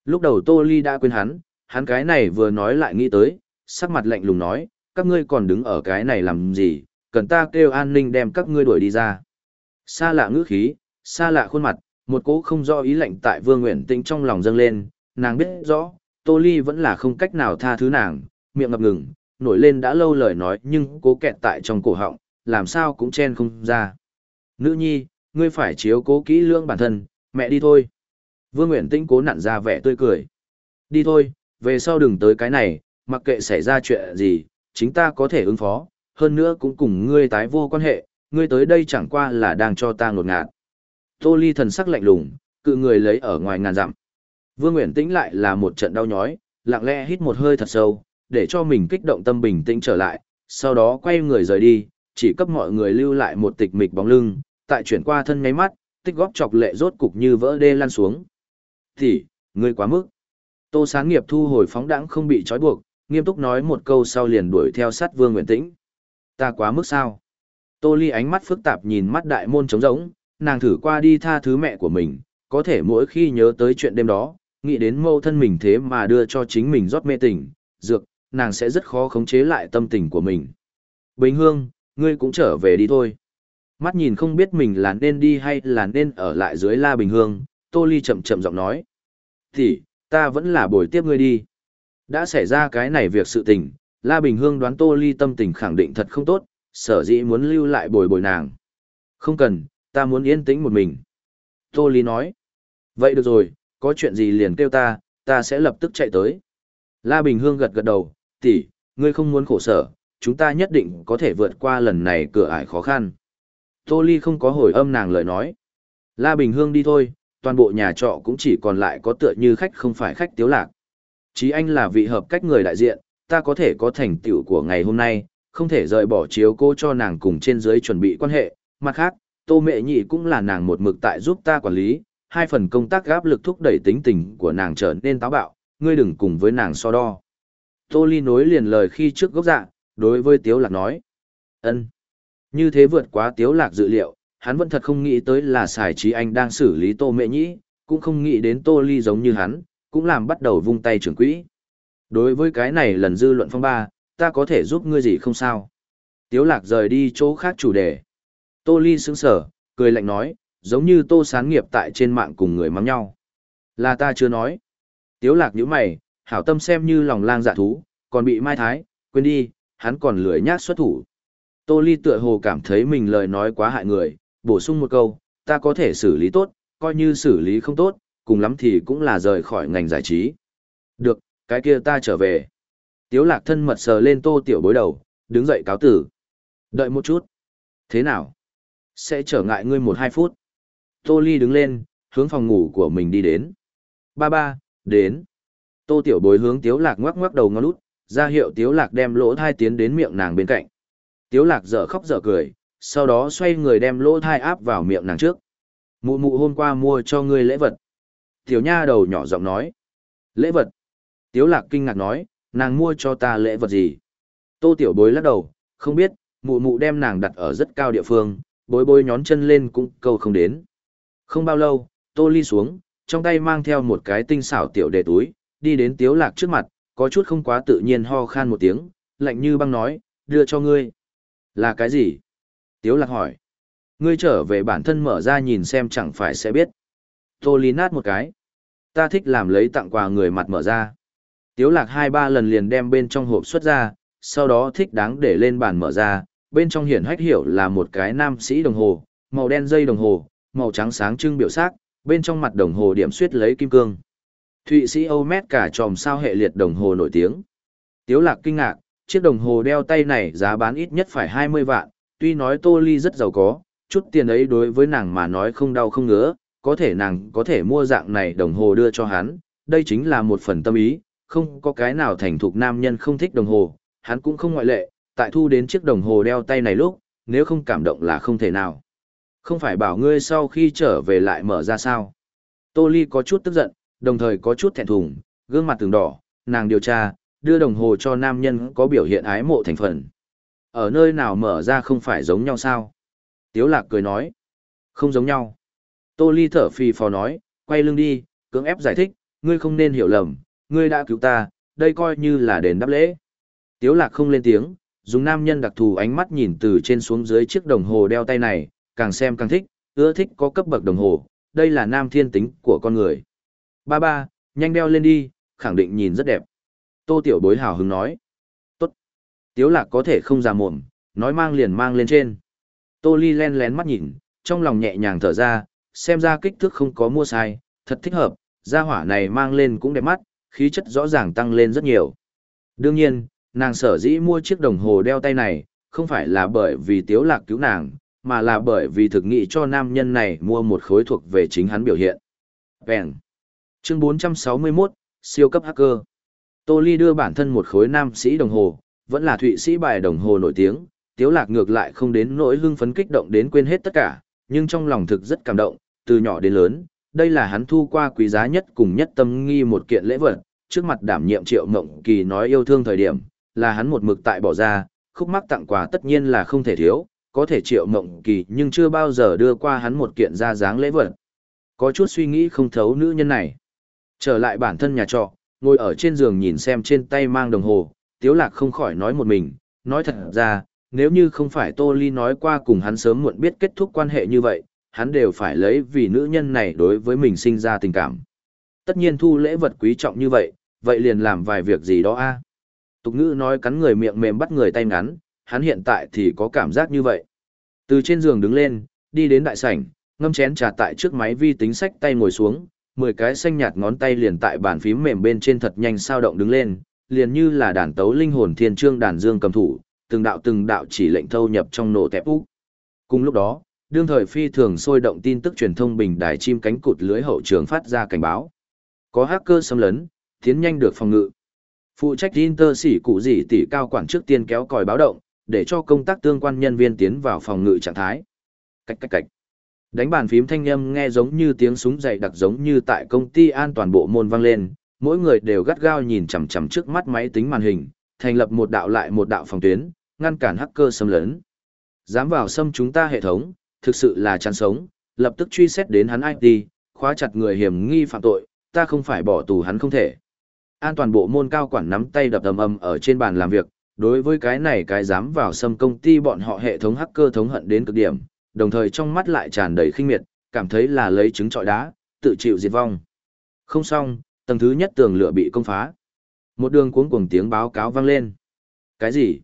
Speaker 1: Lúc đầu Tô Ly đã quên hắn, hắn cái này vừa nói lại nghĩ tới, sắc mặt lạnh lùng nói, các ngươi còn đứng ở cái này làm gì, cần ta kêu an ninh đem các ngươi đuổi đi ra. Xa lạ ngữ khí, xa lạ khuôn mặt, một cỗ không do ý lạnh tại Vương Nguyện Tĩnh trong lòng dâng lên, nàng biết rõ, Tô Ly vẫn là không cách nào tha thứ nàng, miệng ngập ngừng, nổi lên đã lâu lời nói nhưng cố kẹt tại trong cổ họng, làm sao cũng chen không ra. Nữ nhi, ngươi phải chiếu cố kỹ lương bản thân, mẹ đi thôi. Vương Nguyễn Tĩnh cố nặn ra vẻ tươi cười. Đi thôi, về sau đừng tới cái này, mặc kệ xảy ra chuyện gì, chính ta có thể ứng phó, hơn nữa cũng cùng ngươi tái vô quan hệ, ngươi tới đây chẳng qua là đang cho ta ngột ngạt. Tô Ly thần sắc lạnh lùng, cự người lấy ở ngoài ngàn dặm. Vương Nguyễn Tĩnh lại là một trận đau nhói, lặng lẽ hít một hơi thật sâu, để cho mình kích động tâm bình tĩnh trở lại, sau đó quay người rời đi, chỉ cấp mọi người lưu lại một tịch mịch bóng lưng, tại chuyển qua thân ngáy mắt, tích góp chọc lệ rốt cục như vỡ đê lan xuống. Thì, ngươi quá mức. Tô sáng nghiệp thu hồi phóng đãng không bị trói buộc, nghiêm túc nói một câu sau liền đuổi theo sát Vương Nguyện Tĩnh. Ta quá mức sao? Tô Ly ánh mắt phức tạp nhìn mắt đại môn trống rỗng, nàng thử qua đi tha thứ mẹ của mình, có thể mỗi khi nhớ tới chuyện đêm đó, nghĩ đến mâu thân mình thế mà đưa cho chính mình rót mê tình, dược, nàng sẽ rất khó khống chế lại tâm tình của mình. Bình Hương, ngươi cũng trở về đi thôi. Mắt nhìn không biết mình là nên đi hay là nên ở lại dưới La Bình Hương, Tô Ly chậm chậm giọng nói. Thì, ta vẫn là bồi tiếp ngươi đi. Đã xảy ra cái này việc sự tình, La Bình Hương đoán Tô Ly tâm tình khẳng định thật không tốt, sở dĩ muốn lưu lại bồi bồi nàng. Không cần, ta muốn yên tĩnh một mình. Tô Ly nói. Vậy được rồi, có chuyện gì liền kêu ta, ta sẽ lập tức chạy tới. La Bình Hương gật gật đầu, tỷ, ngươi không muốn khổ sở, chúng ta nhất định có thể vượt qua lần này cửa ải khó khăn. Tô Ly không có hồi âm nàng lời nói. La Bình Hương đi thôi, toàn bộ nhà trọ cũng chỉ còn lại có tựa như khách không phải khách tiếu lạc. Chí anh là vị hợp cách người đại diện, ta có thể có thành tựu của ngày hôm nay, không thể rời bỏ chiếu cô cho nàng cùng trên dưới chuẩn bị quan hệ. Mặt khác, Tô Mệ Nhị cũng là nàng một mực tại giúp ta quản lý, hai phần công tác gáp lực thúc đẩy tính tình của nàng trở nên táo bạo, ngươi đừng cùng với nàng so đo. Tô Ly nối liền lời khi trước gốc dạ, đối với Tiếu Lạc nói. ân Như thế vượt quá Tiếu Lạc dự liệu, hắn vẫn thật không nghĩ tới là xài trí anh đang xử lý Tô Mệ Nhĩ, cũng không nghĩ đến Tô Ly giống như hắn, cũng làm bắt đầu vung tay trưởng quỹ. Đối với cái này lần dư luận phong ba, ta có thể giúp ngươi gì không sao. Tiếu Lạc rời đi chỗ khác chủ đề. Tô Ly sững sờ, cười lạnh nói, giống như Tô Sán nghiệp tại trên mạng cùng người mắng nhau. Là ta chưa nói. Tiếu Lạc nhíu mày, hảo tâm xem như lòng lang dạ thú, còn bị Mai Thái, quên đi, hắn còn lười nhác xuất thủ. Tô Ly tựa hồ cảm thấy mình lời nói quá hại người, bổ sung một câu, ta có thể xử lý tốt, coi như xử lý không tốt, cùng lắm thì cũng là rời khỏi ngành giải trí. Được, cái kia ta trở về. Tiếu lạc thân mật sờ lên tô tiểu bối đầu, đứng dậy cáo tử. Đợi một chút. Thế nào? Sẽ trở ngại ngươi một hai phút. Tô Ly đứng lên, hướng phòng ngủ của mình đi đến. Ba ba, đến. Tô tiểu bối hướng tiếu lạc ngoắc ngoắc đầu ngó lút ra hiệu tiếu lạc đem lỗ thai tiến đến miệng nàng bên cạnh. Tiếu lạc dở khóc dở cười, sau đó xoay người đem lỗ thai áp vào miệng nàng trước. Mụ mụ hôm qua mua cho ngươi lễ vật. Tiểu nha đầu nhỏ giọng nói. Lễ vật. Tiếu lạc kinh ngạc nói, nàng mua cho ta lễ vật gì? Tô tiểu bối lắc đầu, không biết, mụ mụ đem nàng đặt ở rất cao địa phương, bối bối nhón chân lên cũng câu không đến. Không bao lâu, tô ly xuống, trong tay mang theo một cái tinh xảo tiểu đề túi, đi đến tiếu lạc trước mặt, có chút không quá tự nhiên ho khan một tiếng, lạnh như băng nói, đưa cho ngươi. Là cái gì? Tiếu lạc hỏi. Ngươi trở về bản thân mở ra nhìn xem chẳng phải sẽ biết. Tô lý nát một cái. Ta thích làm lấy tặng quà người mặt mở ra. Tiếu lạc hai ba lần liền đem bên trong hộp xuất ra, sau đó thích đáng để lên bàn mở ra. Bên trong hiển hách hiểu là một cái nam sĩ đồng hồ, màu đen dây đồng hồ, màu trắng sáng trưng biểu sắc, bên trong mặt đồng hồ điểm suyết lấy kim cương. Thụy sĩ Âu mét cả tròm sao hệ liệt đồng hồ nổi tiếng. Tiếu lạc kinh ngạc, chiếc đồng hồ đeo tay này giá bán ít nhất phải 20 vạn, tuy nói Tô Ly rất giàu có, chút tiền ấy đối với nàng mà nói không đau không ngứa, có thể nàng có thể mua dạng này đồng hồ đưa cho hắn, đây chính là một phần tâm ý, không có cái nào thành thục nam nhân không thích đồng hồ, hắn cũng không ngoại lệ, tại thu đến chiếc đồng hồ đeo tay này lúc, nếu không cảm động là không thể nào. Không phải bảo ngươi sau khi trở về lại mở ra sao. Tô Ly có chút tức giận, đồng thời có chút thẹn thùng, gương mặt từng đỏ, nàng điều tra, đưa đồng hồ cho nam nhân có biểu hiện ái mộ thành phần. Ở nơi nào mở ra không phải giống nhau sao? Tiếu lạc cười nói. Không giống nhau. Tô Ly thở phì phò nói, quay lưng đi, cưỡng ép giải thích, ngươi không nên hiểu lầm, ngươi đã cứu ta, đây coi như là đền đáp lễ. Tiếu lạc không lên tiếng, dùng nam nhân đặc thù ánh mắt nhìn từ trên xuống dưới chiếc đồng hồ đeo tay này, càng xem càng thích, ưa thích có cấp bậc đồng hồ, đây là nam thiên tính của con người. Ba ba, nhanh đeo lên đi, khẳng định nhìn rất đẹp. Tô Tiểu Bối hào hứng nói. Tốt. Tiếu lạc có thể không ra mồm, nói mang liền mang lên trên. Tô Ly len lén mắt nhìn, trong lòng nhẹ nhàng thở ra, xem ra kích thước không có mua sai, thật thích hợp, Da hỏa này mang lên cũng đẹp mắt, khí chất rõ ràng tăng lên rất nhiều. Đương nhiên, nàng sở dĩ mua chiếc đồng hồ đeo tay này, không phải là bởi vì tiếu lạc cứu nàng, mà là bởi vì thực nghị cho nam nhân này mua một khối thuộc về chính hắn biểu hiện. Vẹn. Chương 461, siêu cấp hacker. Tô Ly đưa bản thân một khối nam sĩ đồng hồ, vẫn là thụy sĩ bài đồng hồ nổi tiếng, tiếu lạc ngược lại không đến nỗi hưng phấn kích động đến quên hết tất cả, nhưng trong lòng thực rất cảm động, từ nhỏ đến lớn, đây là hắn thu qua quý giá nhất cùng nhất tâm nghi một kiện lễ vật, trước mặt đảm nhiệm triệu mộng kỳ nói yêu thương thời điểm, là hắn một mực tại bỏ ra, khúc mắc tặng quà tất nhiên là không thể thiếu, có thể triệu mộng kỳ nhưng chưa bao giờ đưa qua hắn một kiện ra dáng lễ vật. Có chút suy nghĩ không thấu nữ nhân này. Trở lại bản thân nhà trọ, ngồi ở trên giường nhìn xem trên tay mang đồng hồ, tiếu lạc không khỏi nói một mình, nói thật ra, nếu như không phải Tô Ly nói qua cùng hắn sớm muộn biết kết thúc quan hệ như vậy, hắn đều phải lấy vì nữ nhân này đối với mình sinh ra tình cảm. Tất nhiên thu lễ vật quý trọng như vậy, vậy liền làm vài việc gì đó a. Tục ngữ nói cắn người miệng mềm bắt người tay ngắn, hắn hiện tại thì có cảm giác như vậy. Từ trên giường đứng lên, đi đến đại sảnh, ngâm chén trà tại trước máy vi tính sách tay ngồi xuống, mười cái xanh nhạt ngón tay liền tại bàn phím mềm bên trên thật nhanh sao động đứng lên, liền như là đàn tấu linh hồn thiên trương đàn dương cầm thủ, từng đạo từng đạo chỉ lệnh thâu nhập trong nổ tẹp úc. Cùng lúc đó, đương thời phi thường sôi động tin tức truyền thông bình đài chim cánh cụt lưới hậu trường phát ra cảnh báo. Có hacker xâm lấn, tiến nhanh được phòng ngự. Phụ trách Inter sỉ cụ gì tỷ cao quản trước tiên kéo còi báo động, để cho công tác tương quan nhân viên tiến vào phòng ngự trạng thái. Cách cách cách. Đánh bàn phím thanh âm nghe giống như tiếng súng dày đặc giống như tại công ty an toàn bộ môn vang lên, mỗi người đều gắt gao nhìn chằm chằm trước mắt máy tính màn hình, thành lập một đạo lại một đạo phòng tuyến, ngăn cản hacker xâm lấn. Dám vào xâm chúng ta hệ thống, thực sự là chán sống, lập tức truy xét đến hắn IT, khóa chặt người hiểm nghi phạm tội, ta không phải bỏ tù hắn không thể. An toàn bộ môn cao quản nắm tay đập ầm ầm ở trên bàn làm việc, đối với cái này cái dám vào xâm công ty bọn họ hệ thống hacker thống hận đến cực điểm, đồng thời trong mắt lại tràn đầy khinh miệt, cảm thấy là lấy trứng trọi đá, tự chịu diệt vong. Không xong, tầng thứ nhất tường lửa bị công phá. Một đường cuống cuồng tiếng báo cáo vang lên. Cái gì?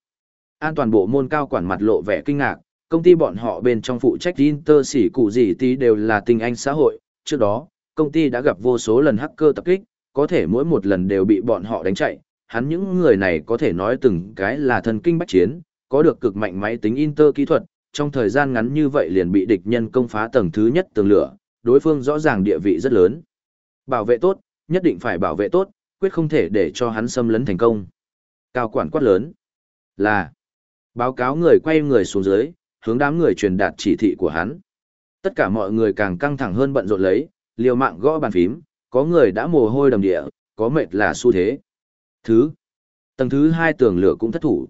Speaker 1: An toàn bộ môn cao quản mặt lộ vẻ kinh ngạc, công ty bọn họ bên trong phụ trách Inter xỉ cụ gì tí đều là tình anh xã hội, trước đó, công ty đã gặp vô số lần hacker tập kích, có thể mỗi một lần đều bị bọn họ đánh chạy, hắn những người này có thể nói từng cái là thần kinh bách chiến, có được cực mạnh máy tính Inter kỹ thuật, trong thời gian ngắn như vậy liền bị địch nhân công phá tầng thứ nhất tường lửa, đối phương rõ ràng địa vị rất lớn. Bảo vệ tốt, nhất định phải bảo vệ tốt, quyết không thể để cho hắn xâm lấn thành công. Cao quản quát lớn là báo cáo người quay người xuống dưới, hướng đám người truyền đạt chỉ thị của hắn. Tất cả mọi người càng căng thẳng hơn bận rộn lấy, liều mạng gõ bàn phím, có người đã mồ hôi đầm địa, có mệt là xu thế. Thứ, tầng thứ hai tường lửa cũng thất thủ.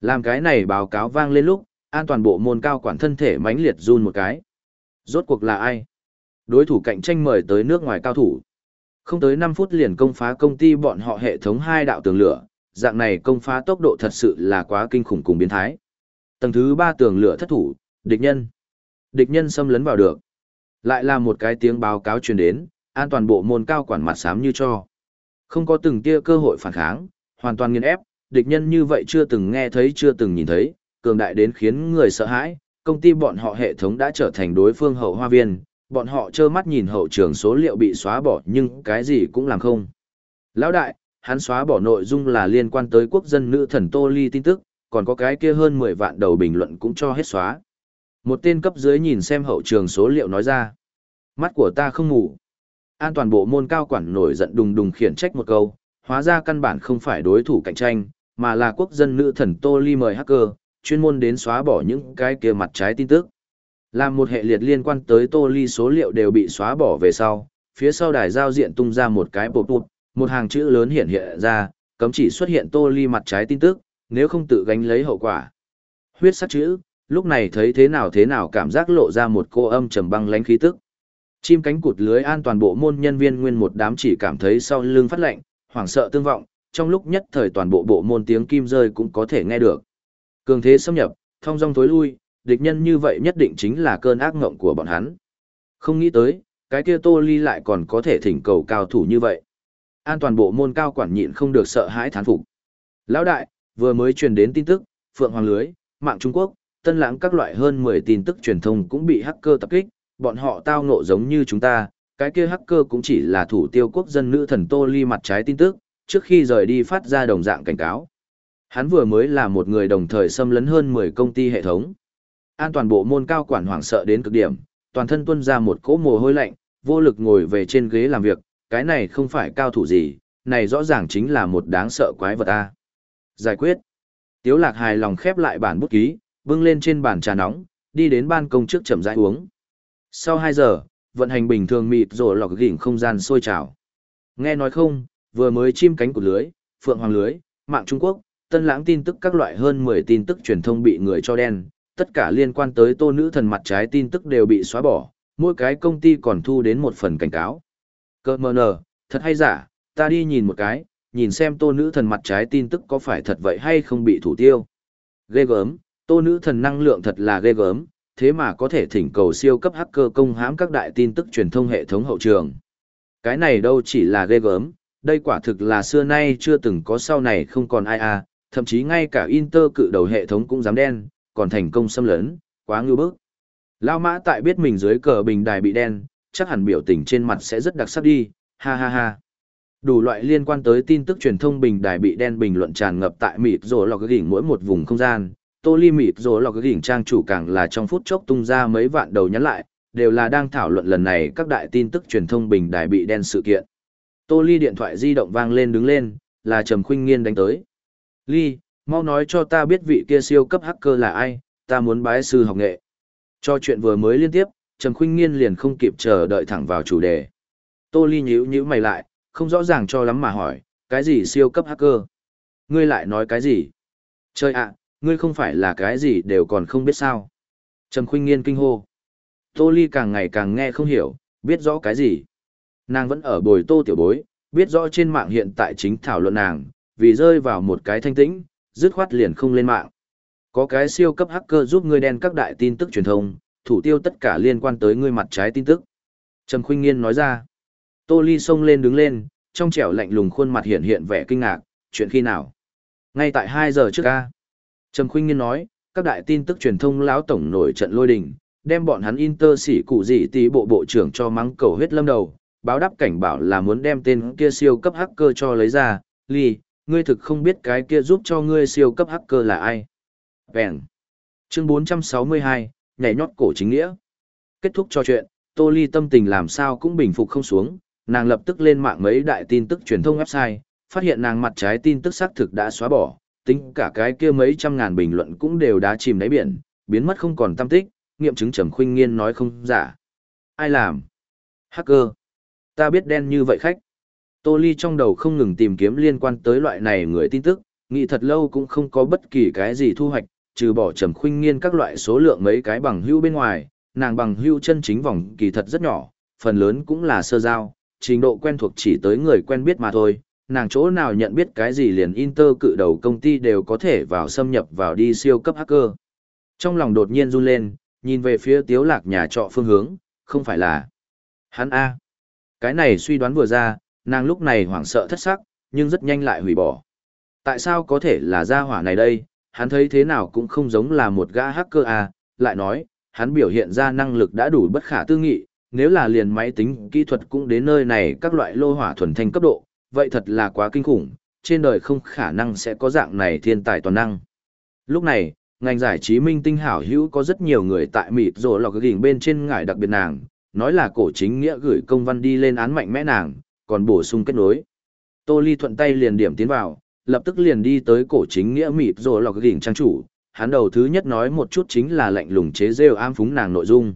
Speaker 1: Làm cái này báo cáo vang lên lúc, an toàn bộ môn cao quản thân thể mãnh liệt run một cái. Rốt cuộc là ai? Đối thủ cạnh tranh mời tới nước ngoài cao thủ. Không tới 5 phút liền công phá công ty bọn họ hệ thống hai đạo tường lửa, dạng này công phá tốc độ thật sự là quá kinh khủng cùng biến thái. Tầng thứ 3 tường lửa thất thủ, địch nhân. Địch nhân xâm lấn vào được. Lại là một cái tiếng báo cáo truyền đến, an toàn bộ môn cao quản mặt xám như cho. Không có từng tia cơ hội phản kháng, hoàn toàn nghiền ép, địch nhân như vậy chưa từng nghe thấy chưa từng nhìn thấy, cường đại đến khiến người sợ hãi, công ty bọn họ hệ thống đã trở thành đối phương hậu hoa viên, bọn họ trơ mắt nhìn hậu trường số liệu bị xóa bỏ nhưng cái gì cũng làm không. Lão đại, hắn xóa bỏ nội dung là liên quan tới quốc dân nữ thần Tô Ly tin tức, còn có cái kia hơn 10 vạn đầu bình luận cũng cho hết xóa. Một tên cấp dưới nhìn xem hậu trường số liệu nói ra. Mắt của ta không ngủ. An toàn bộ môn cao quản nổi giận đùng đùng khiển trách một câu, hóa ra căn bản không phải đối thủ cạnh tranh, mà là quốc dân nữ thần Tô Ly mời hacker, chuyên môn đến xóa bỏ những cái kia mặt trái tin tức. Làm một hệ liệt liên quan tới Tô Ly số liệu đều bị xóa bỏ về sau, phía sau đài giao diện tung ra một cái bộ tụt, một hàng chữ lớn hiện hiện ra, cấm chỉ xuất hiện Tô Ly mặt trái tin tức, nếu không tự gánh lấy hậu quả. Huyết sắc chữ, lúc này thấy thế nào thế nào cảm giác lộ ra một cô âm trầm băng lánh khí tức. Chim cánh cụt lưới an toàn bộ môn nhân viên nguyên một đám chỉ cảm thấy sau lưng phát lạnh, hoảng sợ tương vọng, trong lúc nhất thời toàn bộ bộ môn tiếng kim rơi cũng có thể nghe được. Cường thế xâm nhập, thông dong tối lui, địch nhân như vậy nhất định chính là cơn ác ngộng của bọn hắn. Không nghĩ tới, cái kia Tô Ly lại còn có thể thỉnh cầu cao thủ như vậy. An toàn bộ môn cao quản nhịn không được sợ hãi thán phục. Lão đại, vừa mới truyền đến tin tức, Phượng Hoàng Lưới, mạng Trung Quốc, tân lãng các loại hơn 10 tin tức truyền thông cũng bị hacker tập kích, bọn họ tao ngộ giống như chúng ta, cái kia hacker cũng chỉ là thủ tiêu quốc dân nữ thần Tô Ly mặt trái tin tức, trước khi rời đi phát ra đồng dạng cảnh cáo. Hắn vừa mới là một người đồng thời xâm lấn hơn 10 công ty hệ thống. An toàn bộ môn cao quản hoảng sợ đến cực điểm, toàn thân tuôn ra một cỗ mồ hôi lạnh, vô lực ngồi về trên ghế làm việc, cái này không phải cao thủ gì, này rõ ràng chính là một đáng sợ quái vật a. Giải quyết. Tiếu lạc hài lòng khép lại bản bút ký, bưng lên trên bàn trà nóng, đi đến ban công trước chậm rãi uống. Sau 2 giờ, vận hành bình thường mịt rồi lọc gỉnh không gian sôi trào. Nghe nói không, vừa mới chim cánh của lưới, phượng hoàng lưới, mạng Trung Quốc, tân lãng tin tức các loại hơn 10 tin tức truyền thông bị người cho đen, tất cả liên quan tới tô nữ thần mặt trái tin tức đều bị xóa bỏ, mỗi cái công ty còn thu đến một phần cảnh cáo. Cơ mờ nờ, thật hay giả, ta đi nhìn một cái, nhìn xem tô nữ thần mặt trái tin tức có phải thật vậy hay không bị thủ tiêu. Ghê gớm, tô nữ thần năng lượng thật là ghê gớm, thế mà có thể thỉnh cầu siêu cấp hacker công hãm các đại tin tức truyền thông hệ thống hậu trường. Cái này đâu chỉ là ghê gớm, đây quả thực là xưa nay chưa từng có sau này không còn ai à, thậm chí ngay cả Inter cự đầu hệ thống cũng dám đen, còn thành công xâm lấn, quá ngưu bức. Lao mã tại biết mình dưới cờ bình đài bị đen, chắc hẳn biểu tình trên mặt sẽ rất đặc sắc đi, ha ha ha. Đủ loại liên quan tới tin tức truyền thông bình đài bị đen bình luận tràn ngập tại mịt rồ lọc gỉnh mỗi một vùng không gian. Tô Ly mịt rồ lọc gỉnh trang chủ càng là trong phút chốc tung ra mấy vạn đầu nhắn lại, đều là đang thảo luận lần này các đại tin tức truyền thông bình đài bị đen sự kiện. Tô Ly điện thoại di động vang lên đứng lên, là Trầm Khuynh Nghiên đánh tới. Ly, mau nói cho ta biết vị kia siêu cấp hacker là ai, ta muốn bái sư học nghệ. Cho chuyện vừa mới liên tiếp, Trầm Khuynh Nghiên liền không kịp chờ đợi thẳng vào chủ đề. Tô Ly nhíu nhíu mày lại, không rõ ràng cho lắm mà hỏi, cái gì siêu cấp hacker? Ngươi lại nói cái gì? Trời ạ, ngươi không phải là cái gì đều còn không biết sao? Trầm Khuynh Nghiên kinh hô. Tô Ly càng ngày càng nghe không hiểu, biết rõ cái gì? Nàng vẫn ở bồi Tô Tiểu Bối, biết rõ trên mạng hiện tại chính thảo luận nàng, vì rơi vào một cái thanh tĩnh, dứt khoát liền không lên mạng. Có cái siêu cấp hacker giúp ngươi đen các đại tin tức truyền thông, thủ tiêu tất cả liên quan tới ngươi mặt trái tin tức. Trầm Khuynh Nghiên nói ra. Tô Ly xông lên đứng lên, trong trẻo lạnh lùng khuôn mặt hiện hiện vẻ kinh ngạc, chuyện khi nào? Ngay tại 2 giờ trước ca. Trầm Khuynh Nghiên nói, các đại tin tức truyền thông lão tổng nổi trận lôi đình, đem bọn hắn Inter sĩ cụ gì tí bộ bộ trưởng cho mắng cầu huyết lâm đầu, báo đáp cảnh bảo là muốn đem tên kia siêu cấp hacker cho lấy ra, Ly, ngươi thực không biết cái kia giúp cho ngươi siêu cấp hacker là ai. Vẹn. Chương 462, nhảy nhót cổ chính nghĩa. Kết thúc cho chuyện, Tô Ly tâm tình làm sao cũng bình phục không xuống, nàng lập tức lên mạng mấy đại tin tức truyền thông website, phát hiện nàng mặt trái tin tức xác thực đã xóa bỏ, tính cả cái kia mấy trăm ngàn bình luận cũng đều đã chìm đáy biển, biến mất không còn tâm tích, nghiệm chứng trầm khuynh nghiên nói không giả. Ai làm? Hacker. Ta biết đen như vậy khách. Tô Ly trong đầu không ngừng tìm kiếm liên quan tới loại này người tin tức, nghĩ thật lâu cũng không có bất kỳ cái gì thu hoạch, trừ bỏ trầm khuynh nghiên các loại số lượng mấy cái bằng hưu bên ngoài, nàng bằng hưu chân chính vòng kỳ thật rất nhỏ, phần lớn cũng là sơ giao, trình độ quen thuộc chỉ tới người quen biết mà thôi, nàng chỗ nào nhận biết cái gì liền Inter cự đầu công ty đều có thể vào xâm nhập vào đi siêu cấp hacker. Trong lòng đột nhiên run lên, nhìn về phía tiếu lạc nhà trọ phương hướng, không phải là hắn A. Cái này suy đoán vừa ra, nàng lúc này hoảng sợ thất sắc, nhưng rất nhanh lại hủy bỏ. Tại sao có thể là gia hỏa này đây, hắn thấy thế nào cũng không giống là một gã hacker A, lại nói, hắn biểu hiện ra năng lực đã đủ bất khả tư nghị, nếu là liền máy tính kỹ thuật cũng đến nơi này các loại lô hỏa thuần thanh cấp độ, vậy thật là quá kinh khủng, trên đời không khả năng sẽ có dạng này thiên tài toàn năng. Lúc này, ngành giải trí minh tinh hảo hữu có rất nhiều người tại mịt rồ lọc gỉnh bên trên ngải đặc biệt nàng, nói là cổ chính nghĩa gửi công văn đi lên án mạnh mẽ nàng, còn bổ sung kết nối. Tô Ly thuận tay liền điểm tiến vào, lập tức liền đi tới cổ chính nghĩa mịp rồi lọc gỉnh trang chủ, hắn đầu thứ nhất nói một chút chính là lạnh lùng chế rêu am phúng nàng nội dung.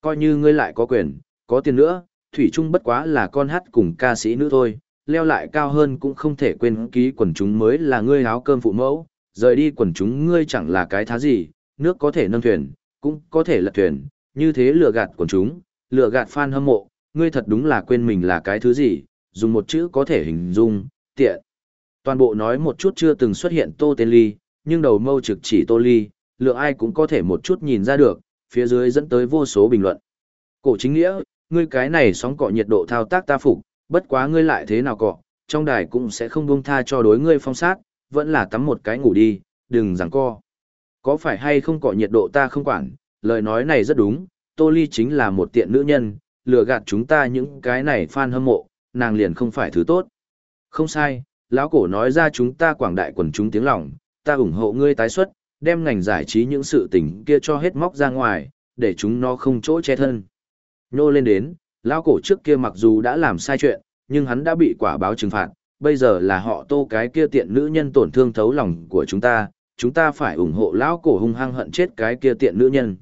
Speaker 1: Coi như ngươi lại có quyền, có tiền nữa, Thủy Trung bất quá là con hát cùng ca sĩ nữ thôi, leo lại cao hơn cũng không thể quên ký quần chúng mới là ngươi áo cơm phụ mẫu, rời đi quần chúng ngươi chẳng là cái thá gì, nước có thể nâng thuyền, cũng có thể lật thuyền, như thế lừa gạt quần chúng, lừa gạt fan hâm mộ, ngươi thật đúng là quên mình là cái thứ gì, dùng một chữ có thể hình dung, tiện. Toàn bộ nói một chút chưa từng xuất hiện Tô Tên Ly, nhưng đầu mâu trực chỉ Tô Ly, lượng ai cũng có thể một chút nhìn ra được, phía dưới dẫn tới vô số bình luận. Cổ chính nghĩa, ngươi cái này sóng cọ nhiệt độ thao tác ta phục, bất quá ngươi lại thế nào cọ, trong đài cũng sẽ không buông tha cho đối ngươi phong sát, vẫn là tắm một cái ngủ đi, đừng giằng co. Có phải hay không cọ nhiệt độ ta không quản, lời nói này rất đúng, Tô Ly chính là một tiện nữ nhân, lừa gạt chúng ta những cái này fan hâm mộ, nàng liền không phải thứ tốt. Không sai, lão cổ nói ra chúng ta quảng đại quần chúng tiếng lòng, ta ủng hộ ngươi tái xuất, đem ngành giải trí những sự tình kia cho hết móc ra ngoài, để chúng nó không chỗ che thân. Nô lên đến, lão cổ trước kia mặc dù đã làm sai chuyện, nhưng hắn đã bị quả báo trừng phạt, bây giờ là họ tô cái kia tiện nữ nhân tổn thương thấu lòng của chúng ta, chúng ta phải ủng hộ lão cổ hung hăng hận chết cái kia tiện nữ nhân.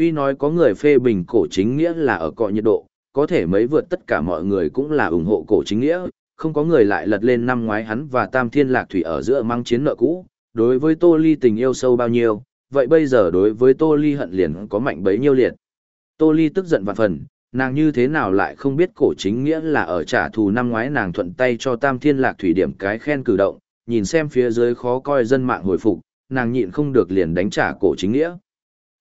Speaker 1: Tuy nói có người phê bình cổ chính nghĩa là ở cọ nhiệt độ, có thể mấy vượt tất cả mọi người cũng là ủng hộ cổ chính nghĩa, không có người lại lật lên năm ngoái hắn và Tam Thiên Lạc Thủy ở giữa mang chiến nợ cũ, đối với Tô Ly tình yêu sâu bao nhiêu, vậy bây giờ đối với Tô Ly hận liền có mạnh bấy nhiêu liệt. Tô Ly tức giận vạn phần, nàng như thế nào lại không biết cổ chính nghĩa là ở trả thù năm ngoái nàng thuận tay cho Tam Thiên Lạc Thủy điểm cái khen cử động, nhìn xem phía dưới khó coi dân mạng hồi phục, nàng nhịn không được liền đánh trả cổ chính nghĩa.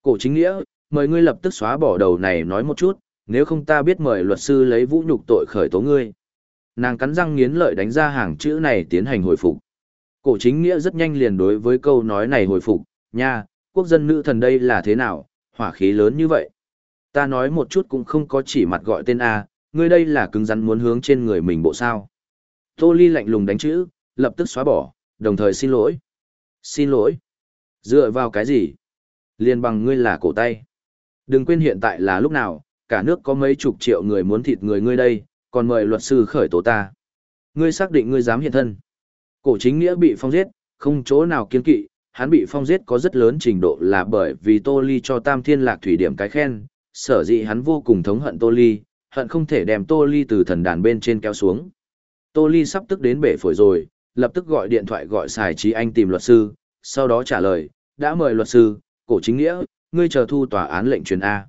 Speaker 1: Cổ chính nghĩa, mời ngươi lập tức xóa bỏ đầu này nói một chút, nếu không ta biết mời luật sư lấy vũ nhục tội khởi tố ngươi. Nàng cắn răng nghiến lợi đánh ra hàng chữ này tiến hành hồi phục. Cổ chính nghĩa rất nhanh liền đối với câu nói này hồi phục, nha, quốc dân nữ thần đây là thế nào, hỏa khí lớn như vậy. Ta nói một chút cũng không có chỉ mặt gọi tên A, ngươi đây là cứng rắn muốn hướng trên người mình bộ sao. Tô Ly lạnh lùng đánh chữ, lập tức xóa bỏ, đồng thời xin lỗi. Xin lỗi. Dựa vào cái gì? Liên bằng ngươi là cổ tay. Đừng quên hiện tại là lúc nào, cả nước có mấy chục triệu người muốn thịt người ngươi đây, còn mời luật sư khởi tố ta. Ngươi xác định ngươi dám hiện thân. Cổ chính nghĩa bị phong giết, không chỗ nào kiên kỵ, hắn bị phong giết có rất lớn trình độ là bởi vì Tô Ly cho Tam Thiên Lạc Thủy điểm cái khen, sở dĩ hắn vô cùng thống hận Tô Ly, hận không thể đem Tô Ly từ thần đàn bên trên kéo xuống. Tô Ly sắp tức đến bể phổi rồi, lập tức gọi điện thoại gọi xài trí anh tìm luật sư, sau đó trả lời, đã mời luật sư, cổ chính nghĩa, ngươi chờ thu tòa án lệnh truyền A.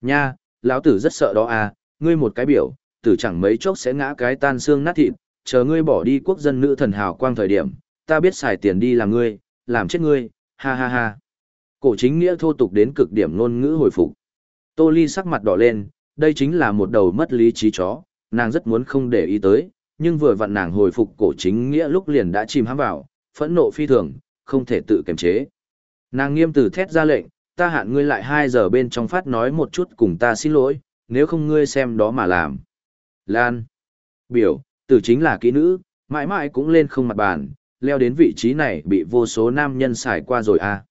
Speaker 1: Nha, lão tử rất sợ đó A, ngươi một cái biểu, tử chẳng mấy chốc sẽ ngã cái tan xương nát thịt, chờ ngươi bỏ đi quốc dân nữ thần hào quang thời điểm, ta biết xài tiền đi làm ngươi, làm chết ngươi, ha ha ha. Cổ chính nghĩa thô tục đến cực điểm ngôn ngữ hồi phục. Tô Ly sắc mặt đỏ lên, đây chính là một đầu mất lý trí chó, nàng rất muốn không để ý tới, nhưng vừa vặn nàng hồi phục cổ chính nghĩa lúc liền đã chìm hãm vào, phẫn nộ phi thường, không thể tự kiềm chế. Nàng nghiêm từ thét ra lệnh, ta hạn ngươi lại 2 giờ bên trong phát nói một chút cùng ta xin lỗi, nếu không ngươi xem đó mà làm. Lan. Biểu, tử chính là kỹ nữ, mãi mãi cũng lên không mặt bàn, leo đến vị trí này bị vô số nam nhân xài qua rồi à.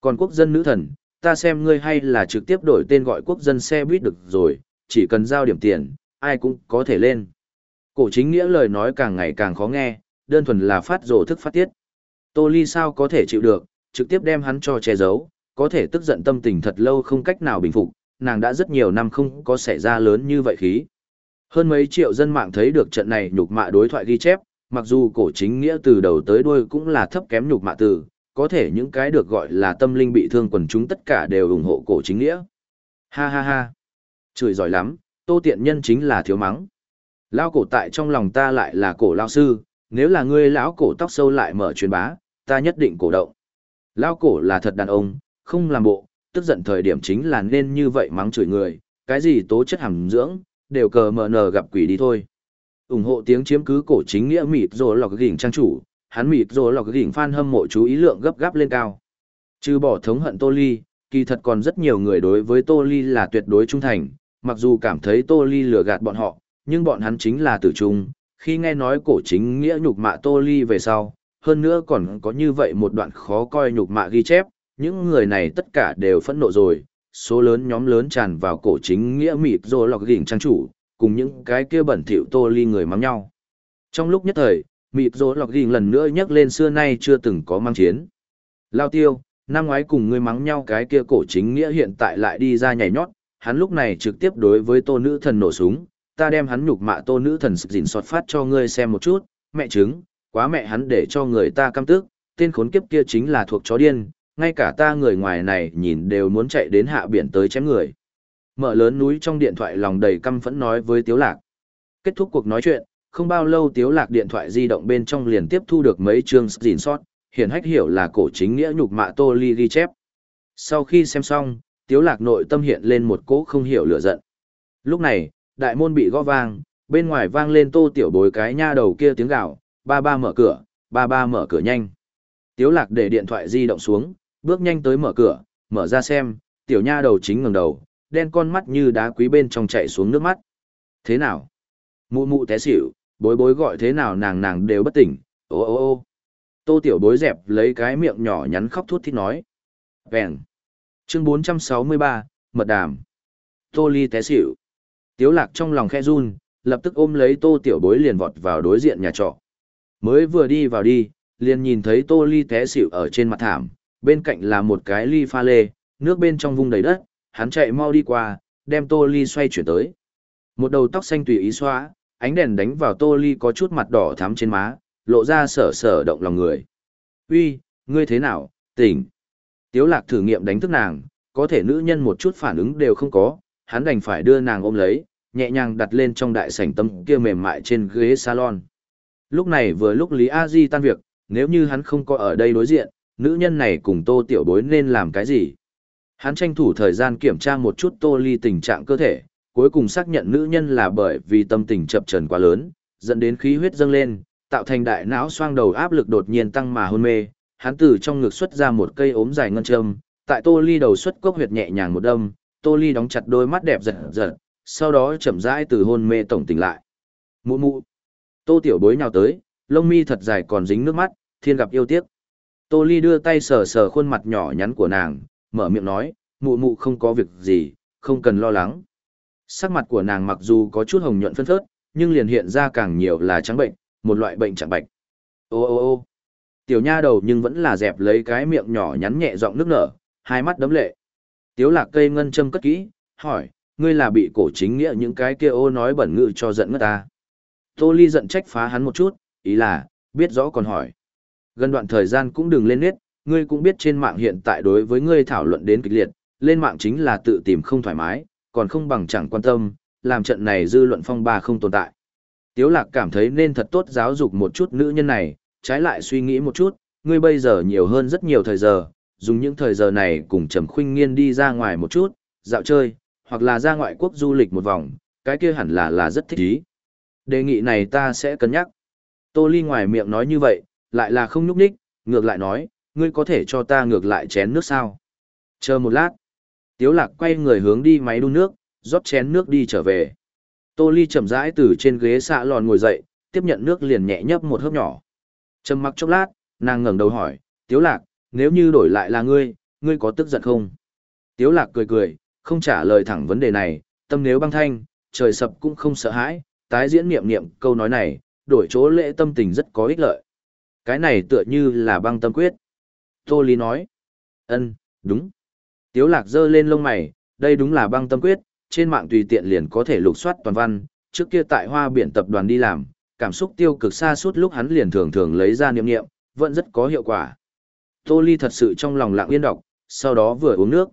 Speaker 1: Còn quốc dân nữ thần, ta xem ngươi hay là trực tiếp đổi tên gọi quốc dân xe buýt được rồi, chỉ cần giao điểm tiền, ai cũng có thể lên. Cổ chính nghĩa lời nói càng ngày càng khó nghe, đơn thuần là phát rồ thức phát tiết. Tô Ly sao có thể chịu được, trực tiếp đem hắn cho che giấu, có thể tức giận tâm tình thật lâu không cách nào bình phục, nàng đã rất nhiều năm không có xảy ra lớn như vậy khí. Hơn mấy triệu dân mạng thấy được trận này nhục mạ đối thoại ghi chép, mặc dù cổ chính nghĩa từ đầu tới đuôi cũng là thấp kém nhục mạ từ, có thể những cái được gọi là tâm linh bị thương quần chúng tất cả đều ủng hộ cổ chính nghĩa. Ha ha ha. Chửi giỏi lắm, tô tiện nhân chính là thiếu mắng. Lao cổ tại trong lòng ta lại là cổ lao sư, nếu là ngươi lão cổ tóc sâu lại mở truyền bá, ta nhất định cổ động. Lao cổ là thật đàn ông, không làm bộ, tức giận thời điểm chính là nên như vậy mắng chửi người, cái gì tố chất hàm dưỡng, đều cờ mờ nờ gặp quỷ đi thôi. ủng hộ tiếng chiếm cứ cổ chính nghĩa mịt rồi lọc gỉnh trang chủ, hắn mịt rồi lọc gỉnh fan hâm mộ chú ý lượng gấp gáp lên cao. Trừ bỏ thống hận Tô Ly, kỳ thật còn rất nhiều người đối với Tô Ly là tuyệt đối trung thành, mặc dù cảm thấy Tô Ly lừa gạt bọn họ, nhưng bọn hắn chính là tử trung, khi nghe nói cổ chính nghĩa nhục mạ Tô Ly về sau, hơn nữa còn có như vậy một đoạn khó coi nhục mạ ghi chép, những người này tất cả đều phẫn nộ rồi, số lớn nhóm lớn tràn vào cổ chính nghĩa mịt rồi lọc gỉnh trang chủ, cùng những cái kia bẩn thỉu Tô Ly người mắng nhau. Trong lúc nhất thời, mịt rồi lọc gỉnh lần nữa nhắc lên xưa nay chưa từng có mang chiến. Lao tiêu, năm ngoái cùng người mắng nhau cái kia cổ chính nghĩa hiện tại lại đi ra nhảy nhót, hắn lúc này trực tiếp đối với tô nữ thần nổ súng, ta đem hắn nhục mạ tô nữ thần sực dịn sọt phát cho ngươi xem một chút, mẹ chứng, quá mẹ hắn để cho người ta căm tức, tên khốn kiếp kia chính là thuộc chó điên, ngay cả ta người ngoài này nhìn đều muốn chạy đến hạ biển tới chém người. Mở lớn núi trong điện thoại lòng đầy căm phẫn nói với Tiếu Lạc. Kết thúc cuộc nói chuyện, không bao lâu Tiếu Lạc điện thoại di động bên trong liền tiếp thu được mấy chương gìn sót, hiển hách hiểu là cổ chính nghĩa nhục mạ Tô Ly ghi chép. Sau khi xem xong, Tiếu Lạc nội tâm hiện lên một cỗ không hiểu lửa giận. Lúc này, đại môn bị gõ vang, bên ngoài vang lên tô tiểu bối cái nha đầu kia tiếng gào, ba ba mở cửa, ba ba mở cửa nhanh. Tiếu lạc để điện thoại di động xuống, bước nhanh tới mở cửa, mở ra xem, tiểu nha đầu chính ngẩng đầu, đen con mắt như đá quý bên trong chảy xuống nước mắt. Thế nào? Mụ mụ té xỉu, bối bối gọi thế nào nàng nàng đều bất tỉnh, ô ô ô. Tô tiểu bối dẹp lấy cái miệng nhỏ nhắn khóc thút thít nói. Vẹn. Chương 463, Mật đàm. Tô ly té xỉu. Tiếu lạc trong lòng khe run, lập tức ôm lấy tô tiểu bối liền vọt vào đối diện nhà trọ. Mới vừa đi vào đi, liền nhìn thấy tô ly té xỉu ở trên mặt thảm, bên cạnh là một cái ly pha lê, nước bên trong vung đầy đất, hắn chạy mau đi qua, đem tô ly xoay chuyển tới. Một đầu tóc xanh tùy ý xóa, ánh đèn đánh vào tô ly có chút mặt đỏ thắm trên má, lộ ra sở sở động lòng người. Uy, ngươi thế nào, tỉnh. Tiếu lạc thử nghiệm đánh thức nàng, có thể nữ nhân một chút phản ứng đều không có, hắn đành phải đưa nàng ôm lấy, nhẹ nhàng đặt lên trong đại sảnh tâm kia mềm mại trên ghế salon. Lúc này vừa lúc Lý A Di tan việc, nếu như hắn không có ở đây đối diện, nữ nhân này cùng tô tiểu bối nên làm cái gì? Hắn tranh thủ thời gian kiểm tra một chút tô ly tình trạng cơ thể, cuối cùng xác nhận nữ nhân là bởi vì tâm tình chập trần quá lớn, dẫn đến khí huyết dâng lên, tạo thành đại não xoang đầu áp lực đột nhiên tăng mà hôn mê. Hắn từ trong ngực xuất ra một cây ốm dài ngân châm, Tại Tô Ly đầu xuất cốc huyệt nhẹ nhàng một đâm, Tô Ly đóng chặt đôi mắt đẹp giật giật, sau đó chậm rãi từ hôn mê tổng tỉnh lại. Mụ mụ. Tô Tiểu Bối nhào tới, lông mi thật dài còn dính nước mắt, thiên gặp yêu tiếc. Tô Ly đưa tay sờ sờ khuôn mặt nhỏ nhắn của nàng, mở miệng nói, mụ mụ không có việc gì, không cần lo lắng. Sắc mặt của nàng mặc dù có chút hồng nhuận phân phớt, nhưng liền hiện ra càng nhiều là trắng bệnh, một loại bệnh trạng bạch. Ô ô ô tiểu nha đầu nhưng vẫn là dẹp lấy cái miệng nhỏ nhắn nhẹ giọng nước nở, hai mắt đấm lệ. Tiếu lạc cây ngân châm cất kỹ, hỏi, ngươi là bị cổ chính nghĩa những cái kia ô nói bẩn ngự cho giận ngất ta. Tô Ly giận trách phá hắn một chút, ý là, biết rõ còn hỏi. Gần đoạn thời gian cũng đừng lên nết, ngươi cũng biết trên mạng hiện tại đối với ngươi thảo luận đến kịch liệt, lên mạng chính là tự tìm không thoải mái, còn không bằng chẳng quan tâm, làm trận này dư luận phong ba không tồn tại. Tiếu lạc cảm thấy nên thật tốt giáo dục một chút nữ nhân này, trái lại suy nghĩ một chút, ngươi bây giờ nhiều hơn rất nhiều thời giờ, dùng những thời giờ này cùng Trầm Khuynh Nghiên đi ra ngoài một chút, dạo chơi, hoặc là ra ngoại quốc du lịch một vòng, cái kia hẳn là là rất thích ý. Đề nghị này ta sẽ cân nhắc. Tô Ly ngoài miệng nói như vậy, lại là không nhúc nhích, ngược lại nói, ngươi có thể cho ta ngược lại chén nước sao? Chờ một lát. Tiếu lạc quay người hướng đi máy đun nước, rót chén nước đi trở về. Tô Ly chậm rãi từ trên ghế xạ lòn ngồi dậy, tiếp nhận nước liền nhẹ nhấp một hớp nhỏ. Trầm mặc chốc lát, nàng ngẩng đầu hỏi, Tiếu lạc, nếu như đổi lại là ngươi, ngươi có tức giận không? Tiếu lạc cười cười, không trả lời thẳng vấn đề này, tâm nếu băng thanh, trời sập cũng không sợ hãi, tái diễn niệm niệm câu nói này, đổi chỗ lễ tâm tình rất có ích lợi. Cái này tựa như là băng tâm quyết. Tô Ly nói, ân, đúng. Tiếu lạc giơ lên lông mày, đây đúng là băng tâm quyết, trên mạng tùy tiện liền có thể lục soát toàn văn, trước kia tại hoa biển tập đoàn đi làm, cảm xúc tiêu cực xa suốt lúc hắn liền thường thường lấy ra niệm niệm, vẫn rất có hiệu quả. Tô Ly thật sự trong lòng lặng yên đọc, sau đó vừa uống nước.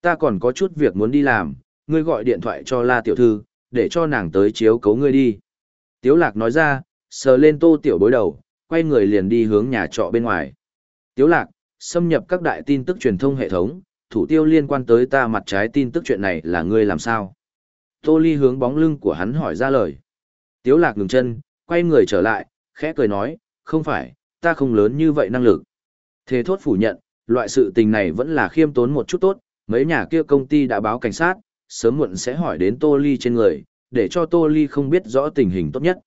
Speaker 1: Ta còn có chút việc muốn đi làm, ngươi gọi điện thoại cho La Tiểu Thư, để cho nàng tới chiếu cấu ngươi đi. Tiếu Lạc nói ra, sờ lên tô tiểu bối đầu, quay người liền đi hướng nhà trọ bên ngoài. Tiếu Lạc, xâm nhập các đại tin tức truyền thông hệ thống, thủ tiêu liên quan tới ta mặt trái tin tức chuyện này là ngươi làm sao? Tô Ly hướng bóng lưng của hắn hỏi ra lời. Tiếu Lạc ngừng chân, quay người trở lại, khẽ cười nói, không phải, ta không lớn như vậy năng lực. Thế thốt phủ nhận, loại sự tình này vẫn là khiêm tốn một chút tốt, mấy nhà kia công ty đã báo cảnh sát, sớm muộn sẽ hỏi đến Tô Ly trên người, để cho Tô Ly không biết rõ tình hình tốt nhất.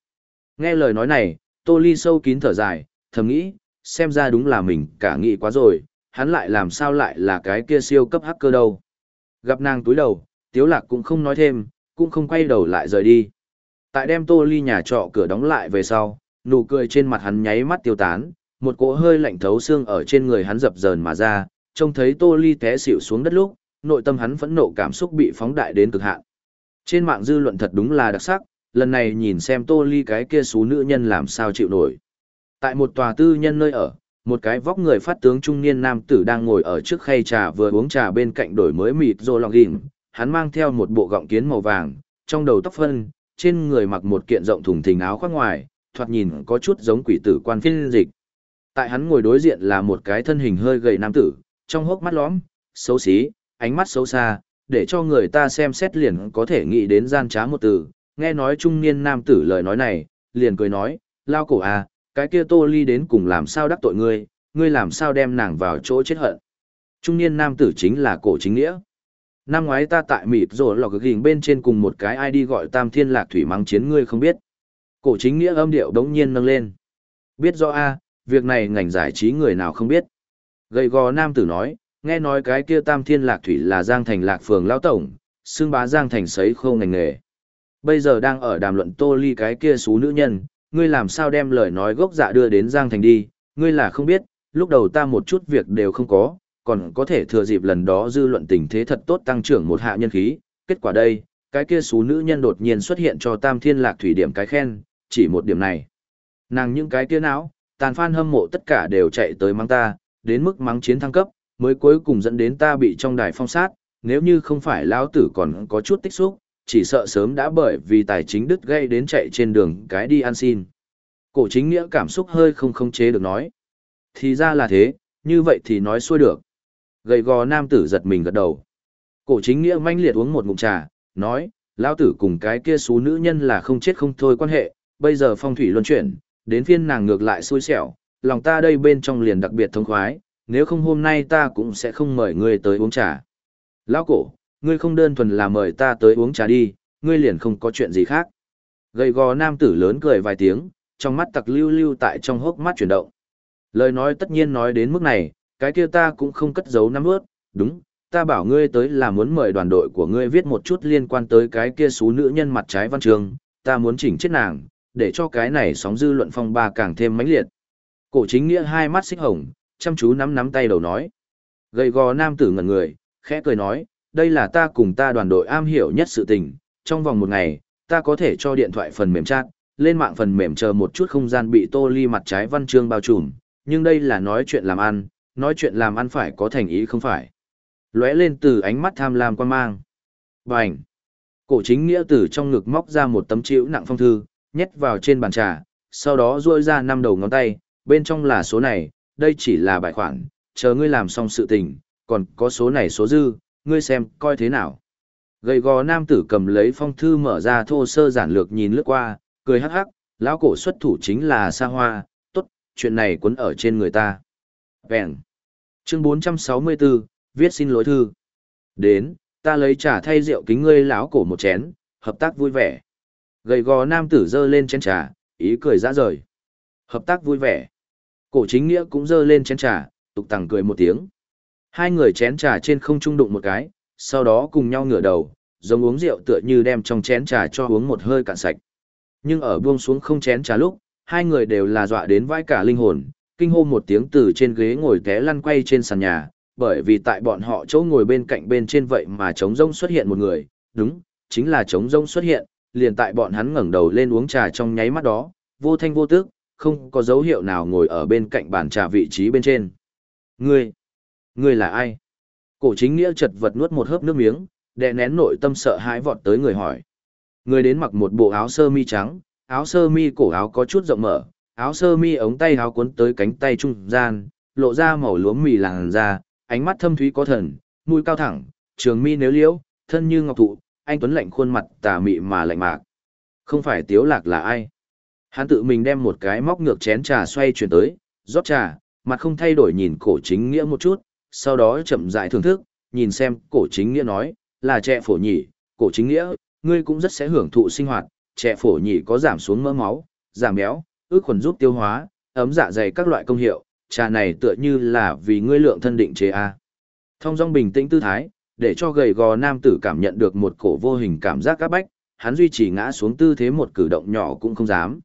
Speaker 1: Nghe lời nói này, Tô Ly sâu kín thở dài, thầm nghĩ, xem ra đúng là mình cả nghĩ quá rồi, hắn lại làm sao lại là cái kia siêu cấp hacker đâu. Gặp nàng túi đầu, Tiếu Lạc cũng không nói thêm, cũng không quay đầu lại rời đi. Tại đem Tô Ly nhà trọ cửa đóng lại về sau, nụ cười trên mặt hắn nháy mắt tiêu tán, một cỗ hơi lạnh thấu xương ở trên người hắn dập dờn mà ra, trông thấy Tô Ly té xỉu xuống đất lúc, nội tâm hắn phẫn nộ cảm xúc bị phóng đại đến cực hạn. Trên mạng dư luận thật đúng là đặc sắc, lần này nhìn xem Tô Ly cái kia xú nữ nhân làm sao chịu nổi. Tại một tòa tư nhân nơi ở, một cái vóc người phát tướng trung niên nam tử đang ngồi ở trước khay trà vừa uống trà bên cạnh đổi mới mịt rô lòng ghiền, hắn mang theo một bộ gọng kiến màu vàng, trong đầu tóc phân, trên người mặc một kiện rộng thùng thình áo khoác ngoài, thoạt nhìn có chút giống quỷ tử quan phiên dịch. Tại hắn ngồi đối diện là một cái thân hình hơi gầy nam tử, trong hốc mắt lõm, xấu xí, ánh mắt xấu xa, để cho người ta xem xét liền có thể nghĩ đến gian trá một từ. Nghe nói trung niên nam tử lời nói này, liền cười nói, lao cổ à, cái kia tô ly đến cùng làm sao đắc tội ngươi, ngươi làm sao đem nàng vào chỗ chết hận. Trung niên nam tử chính là cổ chính nghĩa. Năm ngoái ta tại mịp rồi lọc ghiền bên trên cùng một cái ID gọi tam thiên lạc thủy mắng chiến ngươi không biết. Cổ chính nghĩa âm điệu đống nhiên nâng lên. Biết rõ a việc này ngành giải trí người nào không biết. Gầy gò nam tử nói, nghe nói cái kia tam thiên lạc thủy là giang thành lạc phường lão tổng, xương bá giang thành sấy khô ngành nghề. Bây giờ đang ở đàm luận tô ly cái kia xú nữ nhân, ngươi làm sao đem lời nói gốc dạ đưa đến giang thành đi, ngươi là không biết, lúc đầu ta một chút việc đều không có, còn có thể thừa dịp lần đó dư luận tình thế thật tốt tăng trưởng một hạ nhân khí, kết quả đây, cái kia xú nữ nhân đột nhiên xuất hiện cho tam thiên lạc thủy điểm cái khen, chỉ một điểm này. Nàng những cái kia não, tàn phan hâm mộ tất cả đều chạy tới mắng ta, đến mức mắng chiến thăng cấp, mới cuối cùng dẫn đến ta bị trong đài phong sát, nếu như không phải lão tử còn có chút tích xúc, chỉ sợ sớm đã bởi vì tài chính đứt gây đến chạy trên đường cái đi ăn xin. Cổ chính nghĩa cảm xúc hơi không không chế được nói. Thì ra là thế, như vậy thì nói xuôi được. Gầy gò nam tử giật mình gật đầu. Cổ chính nghĩa manh liệt uống một ngụm trà, nói, lão tử cùng cái kia xú nữ nhân là không chết không thôi quan hệ, bây giờ phong thủy luân chuyển, đến phiên nàng ngược lại xui xẻo, lòng ta đây bên trong liền đặc biệt thông khoái, nếu không hôm nay ta cũng sẽ không mời ngươi tới uống trà. Lão cổ, ngươi không đơn thuần là mời ta tới uống trà đi, ngươi liền không có chuyện gì khác. Gầy gò nam tử lớn cười vài tiếng, trong mắt tặc lưu lưu tại trong hốc mắt chuyển động. Lời nói tất nhiên nói đến mức này, cái kia ta cũng không cất giấu nắm ướt, đúng, ta bảo ngươi tới là muốn mời đoàn đội của ngươi viết một chút liên quan tới cái kia số nữ nhân mặt trái văn trường, ta muốn chỉnh chết nàng, để cho cái này sóng dư luận phong ba càng thêm mãnh liệt. Cổ chính nghĩa hai mắt xích hồng, chăm chú nắm nắm tay đầu nói. Gầy gò nam tử ngẩn người, khẽ cười nói, đây là ta cùng ta đoàn đội am hiểu nhất sự tình, trong vòng một ngày, ta có thể cho điện thoại phần mềm chat, lên mạng phần mềm chờ một chút không gian bị tô ly mặt trái văn chương bao trùm, nhưng đây là nói chuyện làm ăn, nói chuyện làm ăn phải có thành ý không phải. Lóe lên từ ánh mắt tham lam quan mang. Bành! Cổ chính nghĩa từ trong ngực móc ra một tấm chữ nặng phong thư, nhét vào trên bàn trà, sau đó duỗi ra năm đầu ngón tay, bên trong là số này, đây chỉ là bài khoản, chờ ngươi làm xong sự tình, còn có số này số dư, ngươi xem, coi thế nào. Gầy gò nam tử cầm lấy phong thư mở ra thô sơ giản lược nhìn lướt qua, cười hắc hắc, lão cổ xuất thủ chính là xa hoa, tốt, chuyện này cuốn ở trên người ta. Vẹn. Chương 464, viết xin lỗi thư. Đến, ta lấy trà thay rượu kính ngươi lão cổ một chén, hợp tác vui vẻ. Gầy gò nam tử dơ lên chén trà, ý cười ra rời. Hợp tác vui vẻ. Cổ chính nghĩa cũng dơ lên chén trà, tục tằng cười một tiếng. Hai người chén trà trên không trung đụng một cái, sau đó cùng nhau ngửa đầu, giống uống rượu tựa như đem trong chén trà cho uống một hơi cạn sạch. Nhưng ở buông xuống không chén trà lúc, hai người đều là dọa đến vai cả linh hồn, kinh hô một tiếng từ trên ghế ngồi té lăn quay trên sàn nhà, bởi vì tại bọn họ chỗ ngồi bên cạnh bên trên vậy mà trống rông xuất hiện một người, đúng, chính là trống rông xuất hiện, liền tại bọn hắn ngẩng đầu lên uống trà trong nháy mắt đó, vô thanh vô tức, không có dấu hiệu nào ngồi ở bên cạnh bàn trà vị trí bên trên. Ngươi, ngươi là ai? Cổ chính nghĩa chật vật nuốt một hớp nước miếng, đè nén nội tâm sợ hãi vọt tới người hỏi. Người đến mặc một bộ áo sơ mi trắng, áo sơ mi cổ áo có chút rộng mở, áo sơ mi ống tay áo cuốn tới cánh tay trung gian, lộ ra màu lúa mì làn da, ánh mắt thâm thúy có thần, mũi cao thẳng, trường mi nếu liễu, thân như ngọc thụ, anh tuấn lạnh khuôn mặt tà mị mà lạnh mạc. Không phải Tiếu Lạc là ai? Hắn tự mình đem một cái móc ngược chén trà xoay chuyển tới, rót trà, mặt không thay đổi nhìn cổ chính nghĩa một chút, sau đó chậm rãi thưởng thức, nhìn xem cổ chính nghĩa nói, là trẻ phổ nhỉ, cổ chính nghĩa, ngươi cũng rất sẽ hưởng thụ sinh hoạt, trẻ phổ nhỉ có giảm xuống mỡ máu, giảm béo, ước khuẩn giúp tiêu hóa, ấm dạ dày các loại công hiệu, trà này tựa như là vì ngươi lượng thân định chế a. Thông dong bình tĩnh tư thái, để cho gầy gò nam tử cảm nhận được một cổ vô hình cảm giác các bách, hắn duy trì ngã xuống tư thế một cử động nhỏ cũng không dám.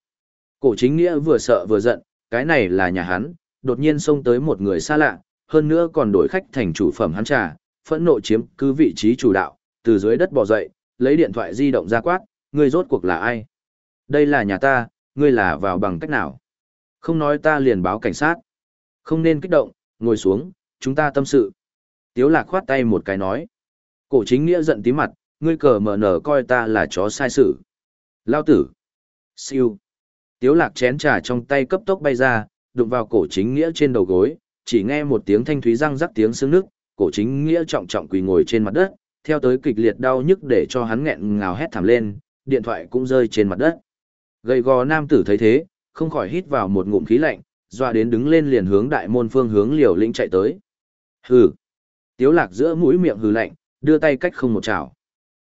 Speaker 1: Cổ chính nghĩa vừa sợ vừa giận, cái này là nhà hắn, đột nhiên xông tới một người xa lạ, hơn nữa còn đổi khách thành chủ phẩm hắn trà, phẫn nộ chiếm cứ vị trí chủ đạo, từ dưới đất bò dậy, lấy điện thoại di động ra quát, ngươi rốt cuộc là ai? Đây là nhà ta, ngươi là vào bằng cách nào? Không nói ta liền báo cảnh sát. Không nên kích động, ngồi xuống, chúng ta tâm sự. Tiếu lạc khoát tay một cái nói. Cổ chính nghĩa giận tí mặt, ngươi cờ mở nở coi ta là chó sai sự. Lao tử. Siêu. Tiếu lạc chén trà trong tay cấp tốc bay ra, đụng vào cổ chính nghĩa trên đầu gối, chỉ nghe một tiếng thanh thúy răng rắc tiếng xương nước, cổ chính nghĩa trọng trọng quỳ ngồi trên mặt đất, theo tới kịch liệt đau nhức để cho hắn nghẹn ngào hét thảm lên, điện thoại cũng rơi trên mặt đất. Gầy gò nam tử thấy thế, không khỏi hít vào một ngụm khí lạnh, doa đến đứng lên liền hướng đại môn phương hướng liều lĩnh chạy tới. Hừ. Tiếu lạc giữa mũi miệng hừ lạnh, đưa tay cách không một chảo.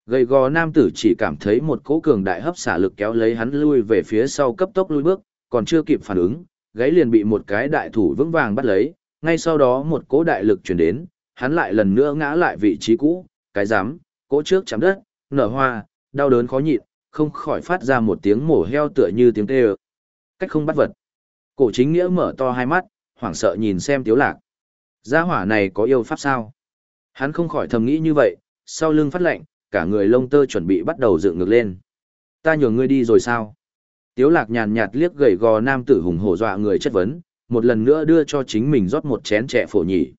Speaker 1: Gầy gò nam tử chỉ cảm thấy một cỗ cường đại hấp xả lực kéo lấy hắn lui về phía sau cấp tốc lui bước, còn chưa kịp phản ứng, gáy liền bị một cái đại thủ vững vàng bắt lấy, ngay sau đó một cỗ đại lực truyền đến, hắn lại lần nữa ngã lại vị trí cũ, cái dám cỗ trước chạm đất, nở hoa, đau đớn khó nhịn, không khỏi phát ra một tiếng mổ heo tựa như tiếng kêu. Cách không bắt vật. Cổ chính nghĩa mở to hai mắt, hoảng sợ nhìn xem tiếu lạc. Gia hỏa này có yêu pháp sao? Hắn không khỏi thầm nghĩ như vậy, sau lưng phát lệnh, cả người lông tơ chuẩn bị bắt đầu dựng ngược lên. Ta nhường ngươi đi rồi sao? Tiếu lạc nhàn nhạt liếc gầy gò nam tử hùng hổ dọa người chất vấn, một lần nữa đưa cho chính mình rót một chén trẻ phổ nhỉ.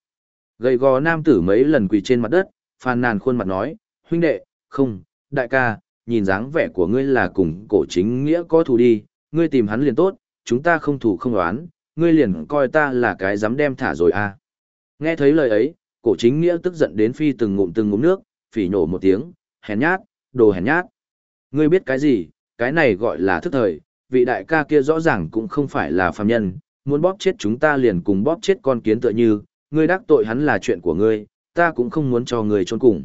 Speaker 1: Gầy gò nam tử mấy lần quỳ trên mặt đất, phàn nàn khuôn mặt nói, huynh đệ, không, đại ca, nhìn dáng vẻ của ngươi là cùng cổ chính nghĩa có thù đi, ngươi tìm hắn liền tốt, chúng ta không thù không đoán, ngươi liền coi ta là cái dám đem thả rồi à. Nghe thấy lời ấy, cổ chính nghĩa tức giận đến phi từng ngụm từng ngụm nước, phỉ nổ một tiếng, hèn nhát, đồ hèn nhát. Ngươi biết cái gì, cái này gọi là thức thời, vị đại ca kia rõ ràng cũng không phải là phàm nhân, muốn bóp chết chúng ta liền cùng bóp chết con kiến tựa như, ngươi đắc tội hắn là chuyện của ngươi, ta cũng không muốn cho ngươi trốn cùng.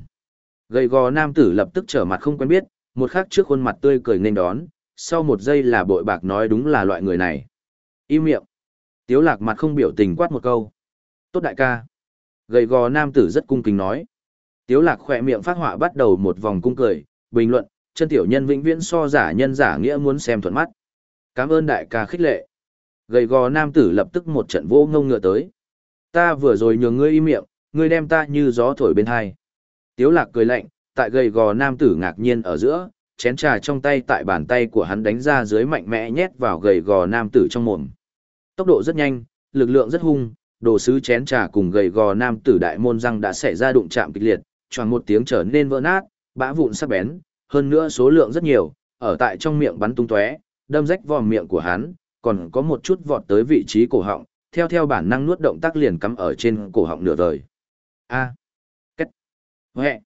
Speaker 1: Gầy gò nam tử lập tức trở mặt không quen biết, một khắc trước khuôn mặt tươi cười nên đón, sau một giây là bội bạc nói đúng là loại người này. Im miệng. Tiếu lạc mặt không biểu tình quát một câu. Tốt đại ca. Gầy gò nam tử rất cung kính nói. Tiếu lạc khỏe miệng phát họa bắt đầu một vòng cung cười, bình luận, chân tiểu nhân vĩnh viễn so giả nhân giả nghĩa muốn xem thuận mắt. Cảm ơn đại ca khích lệ. Gầy gò nam tử lập tức một trận vỗ ngông ngựa tới. Ta vừa rồi nhường ngươi im miệng, ngươi đem ta như gió thổi bên hai. Tiếu lạc cười lạnh, tại gầy gò nam tử ngạc nhiên ở giữa, chén trà trong tay tại bàn tay của hắn đánh ra dưới mạnh mẽ nhét vào gầy gò nam tử trong mồm. Tốc độ rất nhanh, lực lượng rất hung, đồ sứ chén trà cùng gầy gò nam tử đại môn răng đã xảy ra đụng chạm kịch liệt, choàng một tiếng trở nên vỡ nát, bã vụn sắc bén, hơn nữa số lượng rất nhiều, ở tại trong miệng bắn tung tóe, đâm rách vòm miệng của hắn, còn có một chút vọt tới vị trí cổ họng, theo theo bản năng nuốt động tác liền cắm ở trên cổ họng nửa đời. A. À. Cách. Huệ.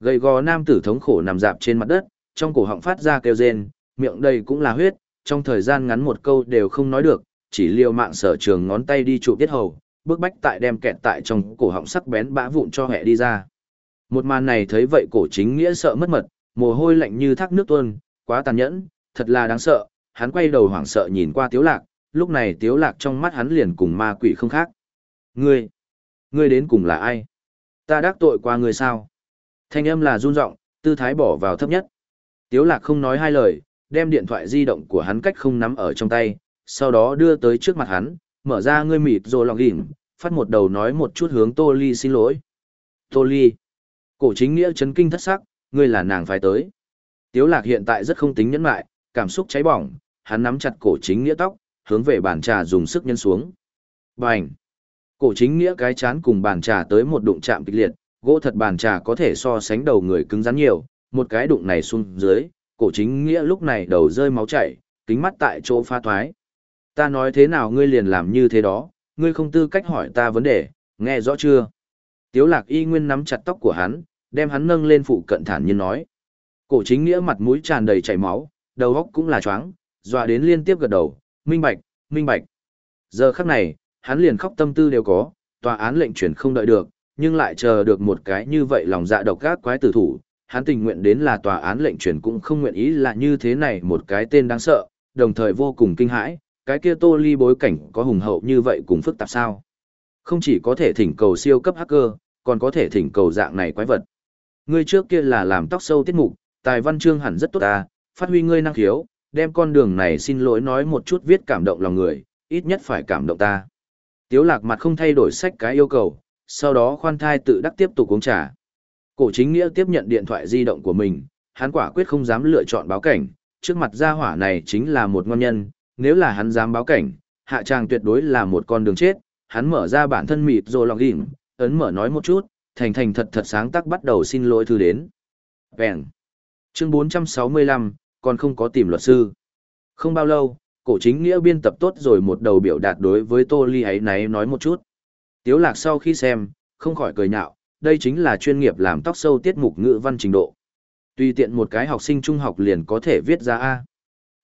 Speaker 1: Gầy gò nam tử thống khổ nằm dạp trên mặt đất, trong cổ họng phát ra kêu rên, miệng đầy cũng là huyết, trong thời gian ngắn một câu đều không nói được, chỉ liều mạng sở trường ngón tay đi trụ tiết hầu, bước bách tại đem kẹt tại trong cổ họng sắc bén bã vụn cho hẹ đi ra. Một màn này thấy vậy cổ chính nghĩa sợ mất mật, mồ hôi lạnh như thác nước tuôn, quá tàn nhẫn, thật là đáng sợ, hắn quay đầu hoảng sợ nhìn qua tiếu lạc, lúc này tiếu lạc trong mắt hắn liền cùng ma quỷ không khác. Ngươi, ngươi đến cùng là ai? Ta đắc tội qua ngươi sao? Thanh âm là run rộng, tư thái bỏ vào thấp nhất. Tiếu lạc không nói hai lời, đem điện thoại di động của hắn cách không nắm ở trong tay, sau đó đưa tới trước mặt hắn, mở ra ngươi mịt rồi lòng đỉnh, phát một đầu nói một chút hướng Tô Ly xin lỗi. Tô Ly. Cổ chính nghĩa chấn kinh thất sắc, ngươi là nàng phải tới. Tiếu lạc hiện tại rất không tính nhẫn lại, cảm xúc cháy bỏng, hắn nắm chặt cổ chính nghĩa tóc, hướng về bàn trà dùng sức nhân xuống. Bành! Cổ chính nghĩa cái chán cùng bàn trà tới một đụng chạm kịch liệt, gỗ thật bàn trà có thể so sánh đầu người cứng rắn nhiều, một cái đụng này xuống dưới, cổ chính nghĩa lúc này đầu rơi máu chảy, kính mắt tại chỗ pha thoái. Ta nói thế nào ngươi liền làm như thế đó, ngươi không tư cách hỏi ta vấn đề, nghe rõ chưa? Tiếu lạc y nguyên nắm chặt tóc của hắn, đem hắn nâng lên phụ cận thản nhiên nói. Cổ chính nghĩa mặt mũi tràn đầy chảy máu, đầu óc cũng là choáng, dọa đến liên tiếp gật đầu, minh bạch, minh bạch. Giờ khắc này, hắn liền khóc tâm tư đều có, tòa án lệnh chuyển không đợi được, nhưng lại chờ được một cái như vậy lòng dạ độc ác quái tử thủ, hắn tình nguyện đến là tòa án lệnh chuyển cũng không nguyện ý là như thế này một cái tên đáng sợ, đồng thời vô cùng kinh hãi, cái kia tô ly bối cảnh có hùng hậu như vậy cũng phức tạp sao. Không chỉ có thể thỉnh cầu siêu cấp hacker, còn có thể thỉnh cầu dạng này quái vật. người trước kia là làm tóc sâu tiết mục, tài văn chương hẳn rất tốt ta, phát huy ngươi năng khiếu, đem con đường này xin lỗi nói một chút viết cảm động lòng người, ít nhất phải cảm động ta. Tiếu lạc mặt không thay đổi sách cái yêu cầu, sau đó khoan thai tự đắc tiếp tục uống trà. Cổ chính nghĩa tiếp nhận điện thoại di động của mình, hắn quả quyết không dám lựa chọn báo cảnh, trước mặt gia hỏa này chính là một ngon nhân, nếu là hắn dám báo cảnh, hạ tràng tuyệt đối là một con đường chết, hắn mở ra bản thân mịt rồi lòng ghiểm, ấn mở nói một chút, thành thành thật thật sáng tác bắt đầu xin lỗi thư đến. Vẹn. Chương 465, còn không có tìm luật sư. Không bao lâu, cổ chính nghĩa biên tập tốt rồi một đầu biểu đạt đối với Tô Ly ấy này nói một chút. Tiếu lạc sau khi xem, không khỏi cười nhạo, đây chính là chuyên nghiệp làm tóc sâu tiết mục ngữ văn trình độ. Tùy tiện một cái học sinh trung học liền có thể viết ra A.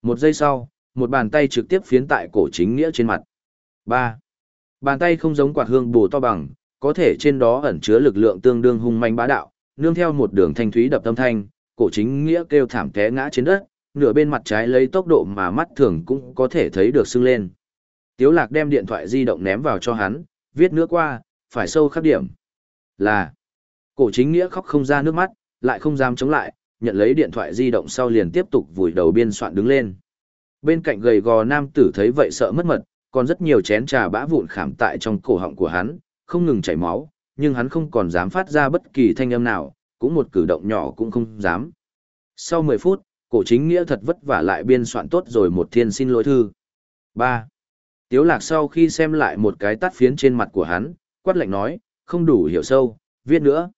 Speaker 1: Một giây sau, một bàn tay trực tiếp phiến tại cổ chính nghĩa trên mặt. 3. Bàn tay không giống quạt hương bù to bằng, có thể trên đó ẩn chứa lực lượng tương đương hung manh bá đạo, nương theo một đường thanh thúy đập tâm thanh, cổ chính nghĩa kêu thảm té ngã trên đất, nửa bên mặt trái lấy tốc độ mà mắt thường cũng có thể thấy được sưng lên. Tiếu lạc đem điện thoại di động ném vào cho hắn, viết nữa qua, phải sâu khắc điểm. Là, cổ chính nghĩa khóc không ra nước mắt, lại không dám chống lại, nhận lấy điện thoại di động sau liền tiếp tục vùi đầu biên soạn đứng lên. Bên cạnh gầy gò nam tử thấy vậy sợ mất mật, còn rất nhiều chén trà bã vụn khảm tại trong cổ họng của hắn, không ngừng chảy máu, nhưng hắn không còn dám phát ra bất kỳ thanh âm nào, cũng một cử động nhỏ cũng không dám. Sau 10 phút, cổ chính nghĩa thật vất vả lại biên soạn tốt rồi một thiên xin lỗi thư. 3. Tiếu lạc sau khi xem lại một cái tắt phiến trên mặt của hắn, quát lạnh nói, không đủ hiểu sâu, viết nữa.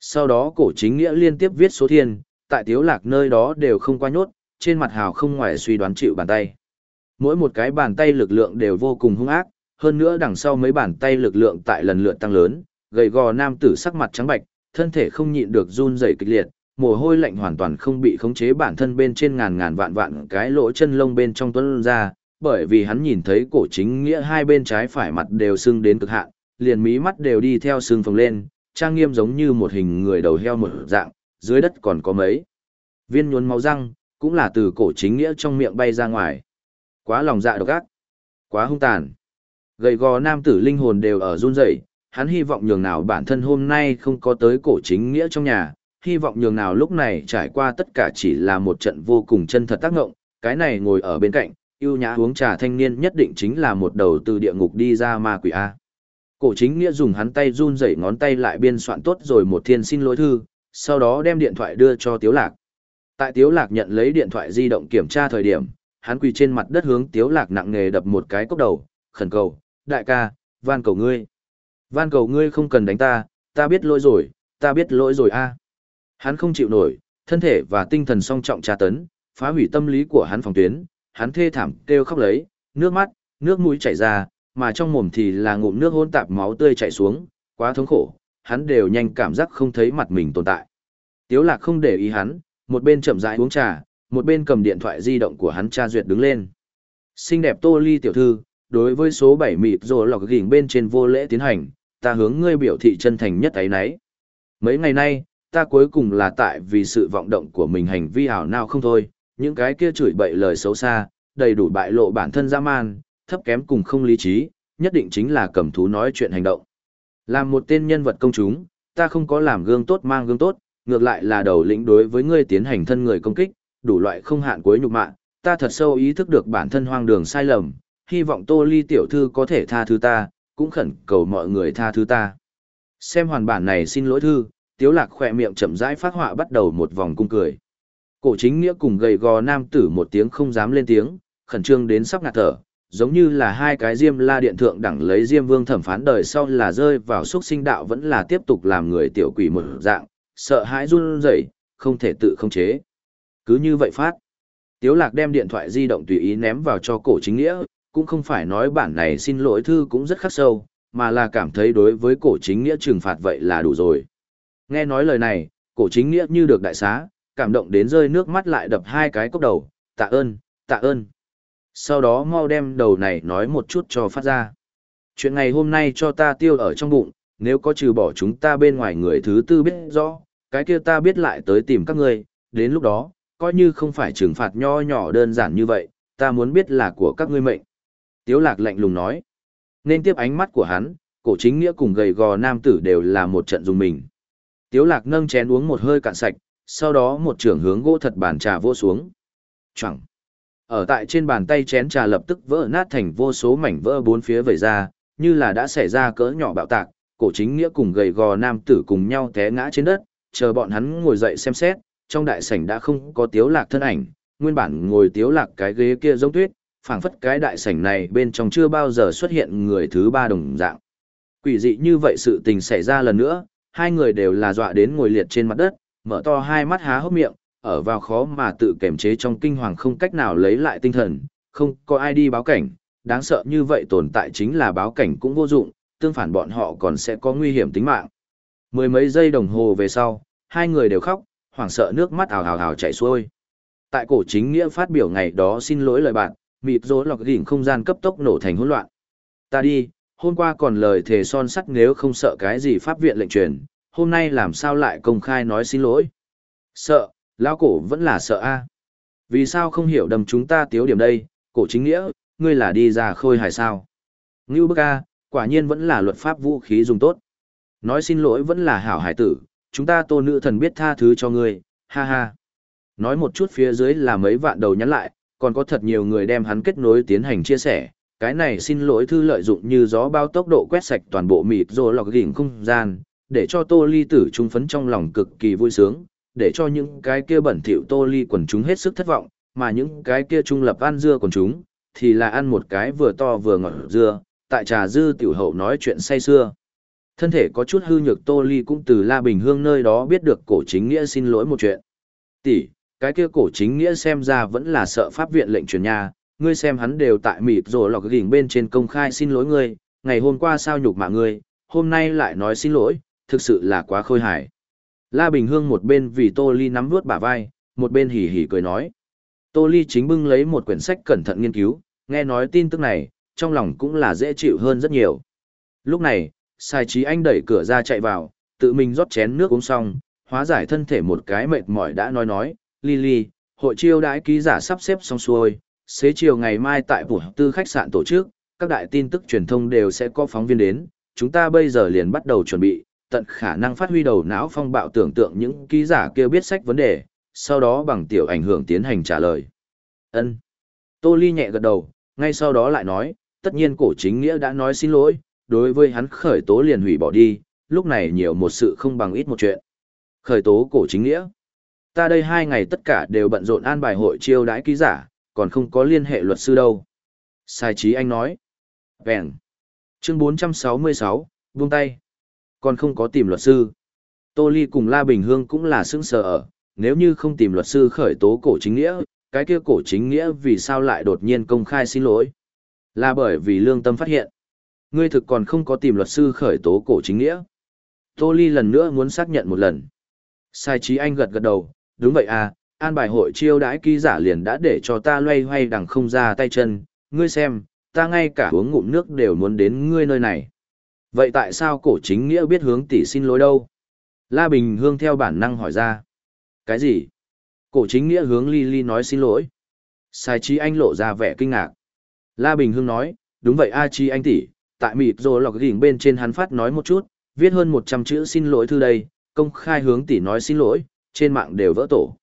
Speaker 1: Sau đó cổ chính nghĩa liên tiếp viết số thiên, tại tiếu lạc nơi đó đều không qua nhốt, trên mặt hào không ngoài suy đoán chịu bàn tay. Mỗi một cái bàn tay lực lượng đều vô cùng hung ác, hơn nữa đằng sau mấy bàn tay lực lượng tại lần lượt tăng lớn, gầy gò nam tử sắc mặt trắng bạch, thân thể không nhịn được run rẩy kịch liệt, mồ hôi lạnh hoàn toàn không bị khống chế bản thân bên trên ngàn ngàn vạn vạn cái lỗ chân lông bên trong tuấn ra, bởi vì hắn nhìn thấy cổ chính nghĩa hai bên trái phải mặt đều sưng đến cực hạn, liền mí mắt đều đi theo sưng phồng lên, trang nghiêm giống như một hình người đầu heo một dạng, dưới đất còn có mấy. Viên nhuốn máu răng, cũng là từ cổ chính nghĩa trong miệng bay ra ngoài. Quá lòng dạ độc ác, quá hung tàn. Gầy gò nam tử linh hồn đều ở run rẩy, hắn hy vọng nhường nào bản thân hôm nay không có tới cổ chính nghĩa trong nhà, hy vọng nhường nào lúc này trải qua tất cả chỉ là một trận vô cùng chân thật tác ngộng, cái này ngồi ở bên cạnh, yêu nhã uống trà thanh niên nhất định chính là một đầu từ địa ngục đi ra ma quỷ A. Cổ chính nghĩa dùng hắn tay run rẩy ngón tay lại biên soạn tốt rồi một thiên xin lỗi thư, sau đó đem điện thoại đưa cho Tiếu Lạc. Tại Tiếu Lạc nhận lấy điện thoại di động kiểm tra thời điểm, hắn quỳ trên mặt đất hướng Tiếu Lạc nặng nề đập một cái cốc đầu, khẩn cầu, đại ca, van cầu ngươi. Van cầu ngươi không cần đánh ta, ta biết lỗi rồi, ta biết lỗi rồi a. Hắn không chịu nổi, thân thể và tinh thần song trọng tra tấn, phá hủy tâm lý của hắn phòng tuyến, hắn thê thảm kêu khóc lấy, nước mắt, nước mũi chảy ra, mà trong mồm thì là ngụm nước hôn tạp máu tươi chảy xuống, quá thống khổ, hắn đều nhanh cảm giác không thấy mặt mình tồn tại. Tiếu lạc không để ý hắn, một bên chậm rãi uống trà, một bên cầm điện thoại di động của hắn tra duyệt đứng lên. Xinh đẹp tô ly tiểu thư, đối với số 7 mịt rồ lọc gỉnh bên trên vô lễ tiến hành, ta hướng ngươi biểu thị chân thành nhất ấy nấy. Mấy ngày nay, ta cuối cùng là tại vì sự vọng động của mình hành vi ảo nào không thôi, những cái kia chửi bậy lời xấu xa, đầy đủ bại lộ bản thân dã man, thấp kém cùng không lý trí, nhất định chính là cầm thú nói chuyện hành động. Làm một tên nhân vật công chúng, ta không có làm gương tốt mang gương tốt, ngược lại là đầu lĩnh đối với ngươi tiến hành thân người công kích, đủ loại không hạn cuối nhục mạ, ta thật sâu ý thức được bản thân hoang đường sai lầm, hy vọng Tô Ly tiểu thư có thể tha thứ ta, cũng khẩn cầu mọi người tha thứ ta. Xem hoàn bản này xin lỗi thư, Tiếu Lạc khỏe miệng chậm rãi phát họa bắt đầu một vòng cung cười. Cổ chính nghĩa cùng gầy gò nam tử một tiếng không dám lên tiếng, khẩn trương đến sắp ngạt thở, giống như là hai cái diêm la điện thượng đẳng lấy diêm vương thẩm phán đời sau là rơi vào xuất sinh đạo vẫn là tiếp tục làm người tiểu quỷ một dạng, sợ hãi run rẩy, không thể tự không chế. Cứ như vậy phát. Tiếu lạc đem điện thoại di động tùy ý ném vào cho cổ chính nghĩa, cũng không phải nói bản này xin lỗi thư cũng rất khắc sâu, mà là cảm thấy đối với cổ chính nghĩa trừng phạt vậy là đủ rồi. Nghe nói lời này, cổ chính nghĩa như được đại xá, cảm động đến rơi nước mắt lại đập hai cái cốc đầu, tạ ơn, tạ ơn. Sau đó mau đem đầu này nói một chút cho phát ra. Chuyện ngày hôm nay cho ta tiêu ở trong bụng, nếu có trừ bỏ chúng ta bên ngoài người thứ tư biết rõ, cái kia ta biết lại tới tìm các ngươi, đến lúc đó, coi như không phải trừng phạt nho nhỏ đơn giản như vậy, ta muốn biết là của các ngươi mệnh. Tiếu lạc lạnh lùng nói. Nên tiếp ánh mắt của hắn, cổ chính nghĩa cùng gầy gò nam tử đều là một trận dùng mình. Tiếu lạc nâng chén uống một hơi cạn sạch, sau đó một trưởng hướng gỗ thật bàn trà vô xuống. Chẳng. Ở tại trên bàn tay chén trà lập tức vỡ nát thành vô số mảnh vỡ bốn phía vẩy ra, như là đã xảy ra cỡ nhỏ bạo tạc, cổ chính nghĩa cùng gầy gò nam tử cùng nhau té ngã trên đất, chờ bọn hắn ngồi dậy xem xét, trong đại sảnh đã không có tiếu lạc thân ảnh, nguyên bản ngồi tiếu lạc cái ghế kia giống tuyết, phảng phất cái đại sảnh này bên trong chưa bao giờ xuất hiện người thứ ba đồng dạng. Quỷ dị như vậy sự tình xảy ra lần nữa, hai người đều là dọa đến ngồi liệt trên mặt đất, mở to hai mắt há hốc miệng, ở vào khó mà tự kiềm chế trong kinh hoàng không cách nào lấy lại tinh thần, không có ai đi báo cảnh, đáng sợ như vậy tồn tại chính là báo cảnh cũng vô dụng, tương phản bọn họ còn sẽ có nguy hiểm tính mạng. Mười mấy giây đồng hồ về sau, hai người đều khóc, hoảng sợ nước mắt ào ào ào chảy xuôi. Tại cổ chính nghĩa phát biểu ngày đó xin lỗi lời bạn, mịp rỗ lọc đỉnh không gian cấp tốc nổ thành hỗn loạn. Ta đi, hôm qua còn lời thề son sắt nếu không sợ cái gì pháp viện lệnh truyền, hôm nay làm sao lại công khai nói xin lỗi. Sợ, lão cổ vẫn là sợ a. Vì sao không hiểu đầm chúng ta tiếu điểm đây, cổ chính nghĩa, ngươi là đi ra khôi hài sao. Ngưu bức a, quả nhiên vẫn là luật pháp vũ khí dùng tốt. Nói xin lỗi vẫn là hảo hải tử, chúng ta tô nữ thần biết tha thứ cho ngươi, ha ha. Nói một chút phía dưới là mấy vạn đầu nhắn lại, còn có thật nhiều người đem hắn kết nối tiến hành chia sẻ. Cái này xin lỗi thư lợi dụng như gió bao tốc độ quét sạch toàn bộ mịt rồi lọc đỉnh không gian, để cho tô ly tử trung phấn trong lòng cực kỳ vui sướng, để cho những cái kia bẩn thỉu tô ly quần chúng hết sức thất vọng, mà những cái kia trung lập ăn dưa quần chúng, thì là ăn một cái vừa to vừa ngọt dưa, tại trà dư tiểu hậu nói chuyện say xưa. Thân thể có chút hư nhược Tô Ly cũng từ La Bình Hương nơi đó biết được cổ chính nghĩa xin lỗi một chuyện. Tỷ, cái kia cổ chính nghĩa xem ra vẫn là sợ pháp viện lệnh truyền nhà, ngươi xem hắn đều tại mịp rồi lọc gỉnh bên trên công khai xin lỗi ngươi, ngày hôm qua sao nhục mạ ngươi, hôm nay lại nói xin lỗi, thực sự là quá khôi hài. La Bình Hương một bên vì Tô Ly nắm vuốt bả vai, một bên hỉ hỉ cười nói. Tô Ly chính bưng lấy một quyển sách cẩn thận nghiên cứu, nghe nói tin tức này, trong lòng cũng là dễ chịu hơn rất nhiều. Lúc này, Sai trí anh đẩy cửa ra chạy vào, tự mình rót chén nước uống xong, hóa giải thân thể một cái mệt mỏi đã nói nói, Lily, hội chiêu đãi ký giả sắp xếp xong xuôi, xế chiều ngày mai tại buổi tư khách sạn tổ chức, các đại tin tức truyền thông đều sẽ có phóng viên đến, chúng ta bây giờ liền bắt đầu chuẩn bị, tận khả năng phát huy đầu não phong bạo tưởng tượng những ký giả kia biết sách vấn đề, sau đó bằng tiểu ảnh hưởng tiến hành trả lời. Ân. Tô Ly nhẹ gật đầu, ngay sau đó lại nói, tất nhiên cổ chính nghĩa đã nói xin lỗi, đối với hắn khởi tố liền hủy bỏ đi, lúc này nhiều một sự không bằng ít một chuyện. Khởi tố cổ chính nghĩa. Ta đây hai ngày tất cả đều bận rộn an bài hội chiêu đãi ký giả, còn không có liên hệ luật sư đâu. Sai trí anh nói. Vẹn. Chương 466, buông tay. Còn không có tìm luật sư. Tô Ly cùng La Bình Hương cũng là sững sờ ở, nếu như không tìm luật sư khởi tố cổ chính nghĩa, cái kia cổ chính nghĩa vì sao lại đột nhiên công khai xin lỗi? Là bởi vì lương tâm phát hiện. Ngươi thực còn không có tìm luật sư khởi tố cổ chính nghĩa. Tô Ly lần nữa muốn xác nhận một lần. Sai trí anh gật gật đầu, đúng vậy à, an bài hội chiêu đãi ký giả liền đã để cho ta loay hoay đằng không ra tay chân, ngươi xem, ta ngay cả uống ngụm nước đều muốn đến ngươi nơi này. Vậy tại sao cổ chính nghĩa biết hướng tỷ xin lỗi đâu? La Bình Hương theo bản năng hỏi ra. Cái gì? Cổ chính nghĩa hướng Lily nói xin lỗi. Sai trí anh lộ ra vẻ kinh ngạc. La Bình Hương nói, đúng vậy A Chi anh tỷ, tại mịp rồi lọc gỉnh bên trên hắn phát nói một chút, viết hơn 100 chữ xin lỗi thư đây, công khai hướng tỷ nói xin lỗi, trên mạng đều vỡ tổ.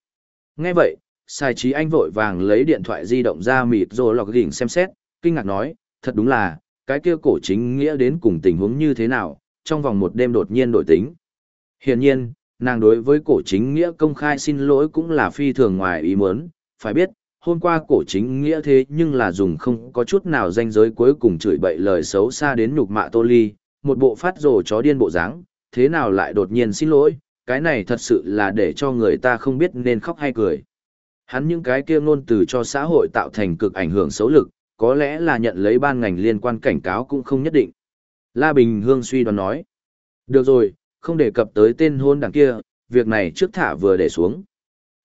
Speaker 1: Nghe vậy, Sai trí anh vội vàng lấy điện thoại di động ra mịt rồi lọc gỉnh xem xét, kinh ngạc nói, thật đúng là, cái kia cổ chính nghĩa đến cùng tình huống như thế nào, trong vòng một đêm đột nhiên đổi tính. Hiển nhiên, nàng đối với cổ chính nghĩa công khai xin lỗi cũng là phi thường ngoài ý muốn, phải biết, hôm qua cổ chính nghĩa thế nhưng là dùng không có chút nào danh giới cuối cùng chửi bậy lời xấu xa đến nhục mạ tô ly, một bộ phát rồ chó điên bộ dáng, thế nào lại đột nhiên xin lỗi, cái này thật sự là để cho người ta không biết nên khóc hay cười. Hắn những cái kia ngôn từ cho xã hội tạo thành cực ảnh hưởng xấu lực, có lẽ là nhận lấy ban ngành liên quan cảnh cáo cũng không nhất định. La Bình Hương suy đoán nói. Được rồi, không đề cập tới tên hôn đằng kia, việc này trước thả vừa để xuống.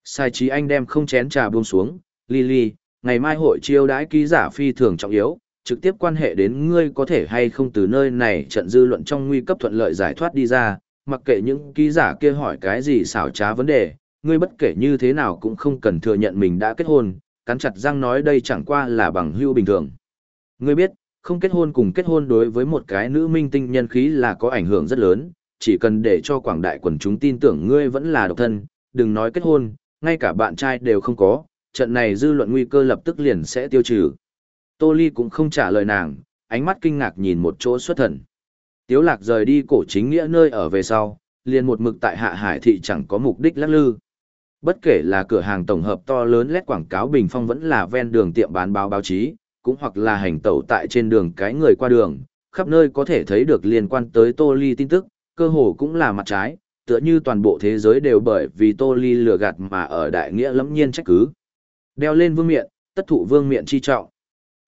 Speaker 1: Sai trí anh đem không chén trà buông xuống, Lily, ngày mai hội chiêu đãi ký giả phi thường trọng yếu, trực tiếp quan hệ đến ngươi có thể hay không từ nơi này trận dư luận trong nguy cấp thuận lợi giải thoát đi ra, mặc kệ những ký giả kia hỏi cái gì xảo trá vấn đề, ngươi bất kể như thế nào cũng không cần thừa nhận mình đã kết hôn, cắn chặt răng nói đây chẳng qua là bằng hữu bình thường. Ngươi biết, không kết hôn cùng kết hôn đối với một cái nữ minh tinh nhân khí là có ảnh hưởng rất lớn, chỉ cần để cho quảng đại quần chúng tin tưởng ngươi vẫn là độc thân, đừng nói kết hôn, ngay cả bạn trai đều không có, trận này dư luận nguy cơ lập tức liền sẽ tiêu trừ. Tô Ly cũng không trả lời nàng, ánh mắt kinh ngạc nhìn một chỗ xuất thần. Tiếu lạc rời đi cổ chính nghĩa nơi ở về sau, liền một mực tại hạ hải thị chẳng có mục đích lắc lư. Bất kể là cửa hàng tổng hợp to lớn lét quảng cáo bình phong vẫn là ven đường tiệm bán báo báo chí, cũng hoặc là hành tẩu tại trên đường cái người qua đường, khắp nơi có thể thấy được liên quan tới Tô Ly tin tức, cơ hồ cũng là mặt trái, tựa như toàn bộ thế giới đều bởi vì Tô Ly lừa gạt mà ở đại nghĩa lẫm nhiên trách cứ. Đeo lên vương miện, tất thụ vương miện chi trọng.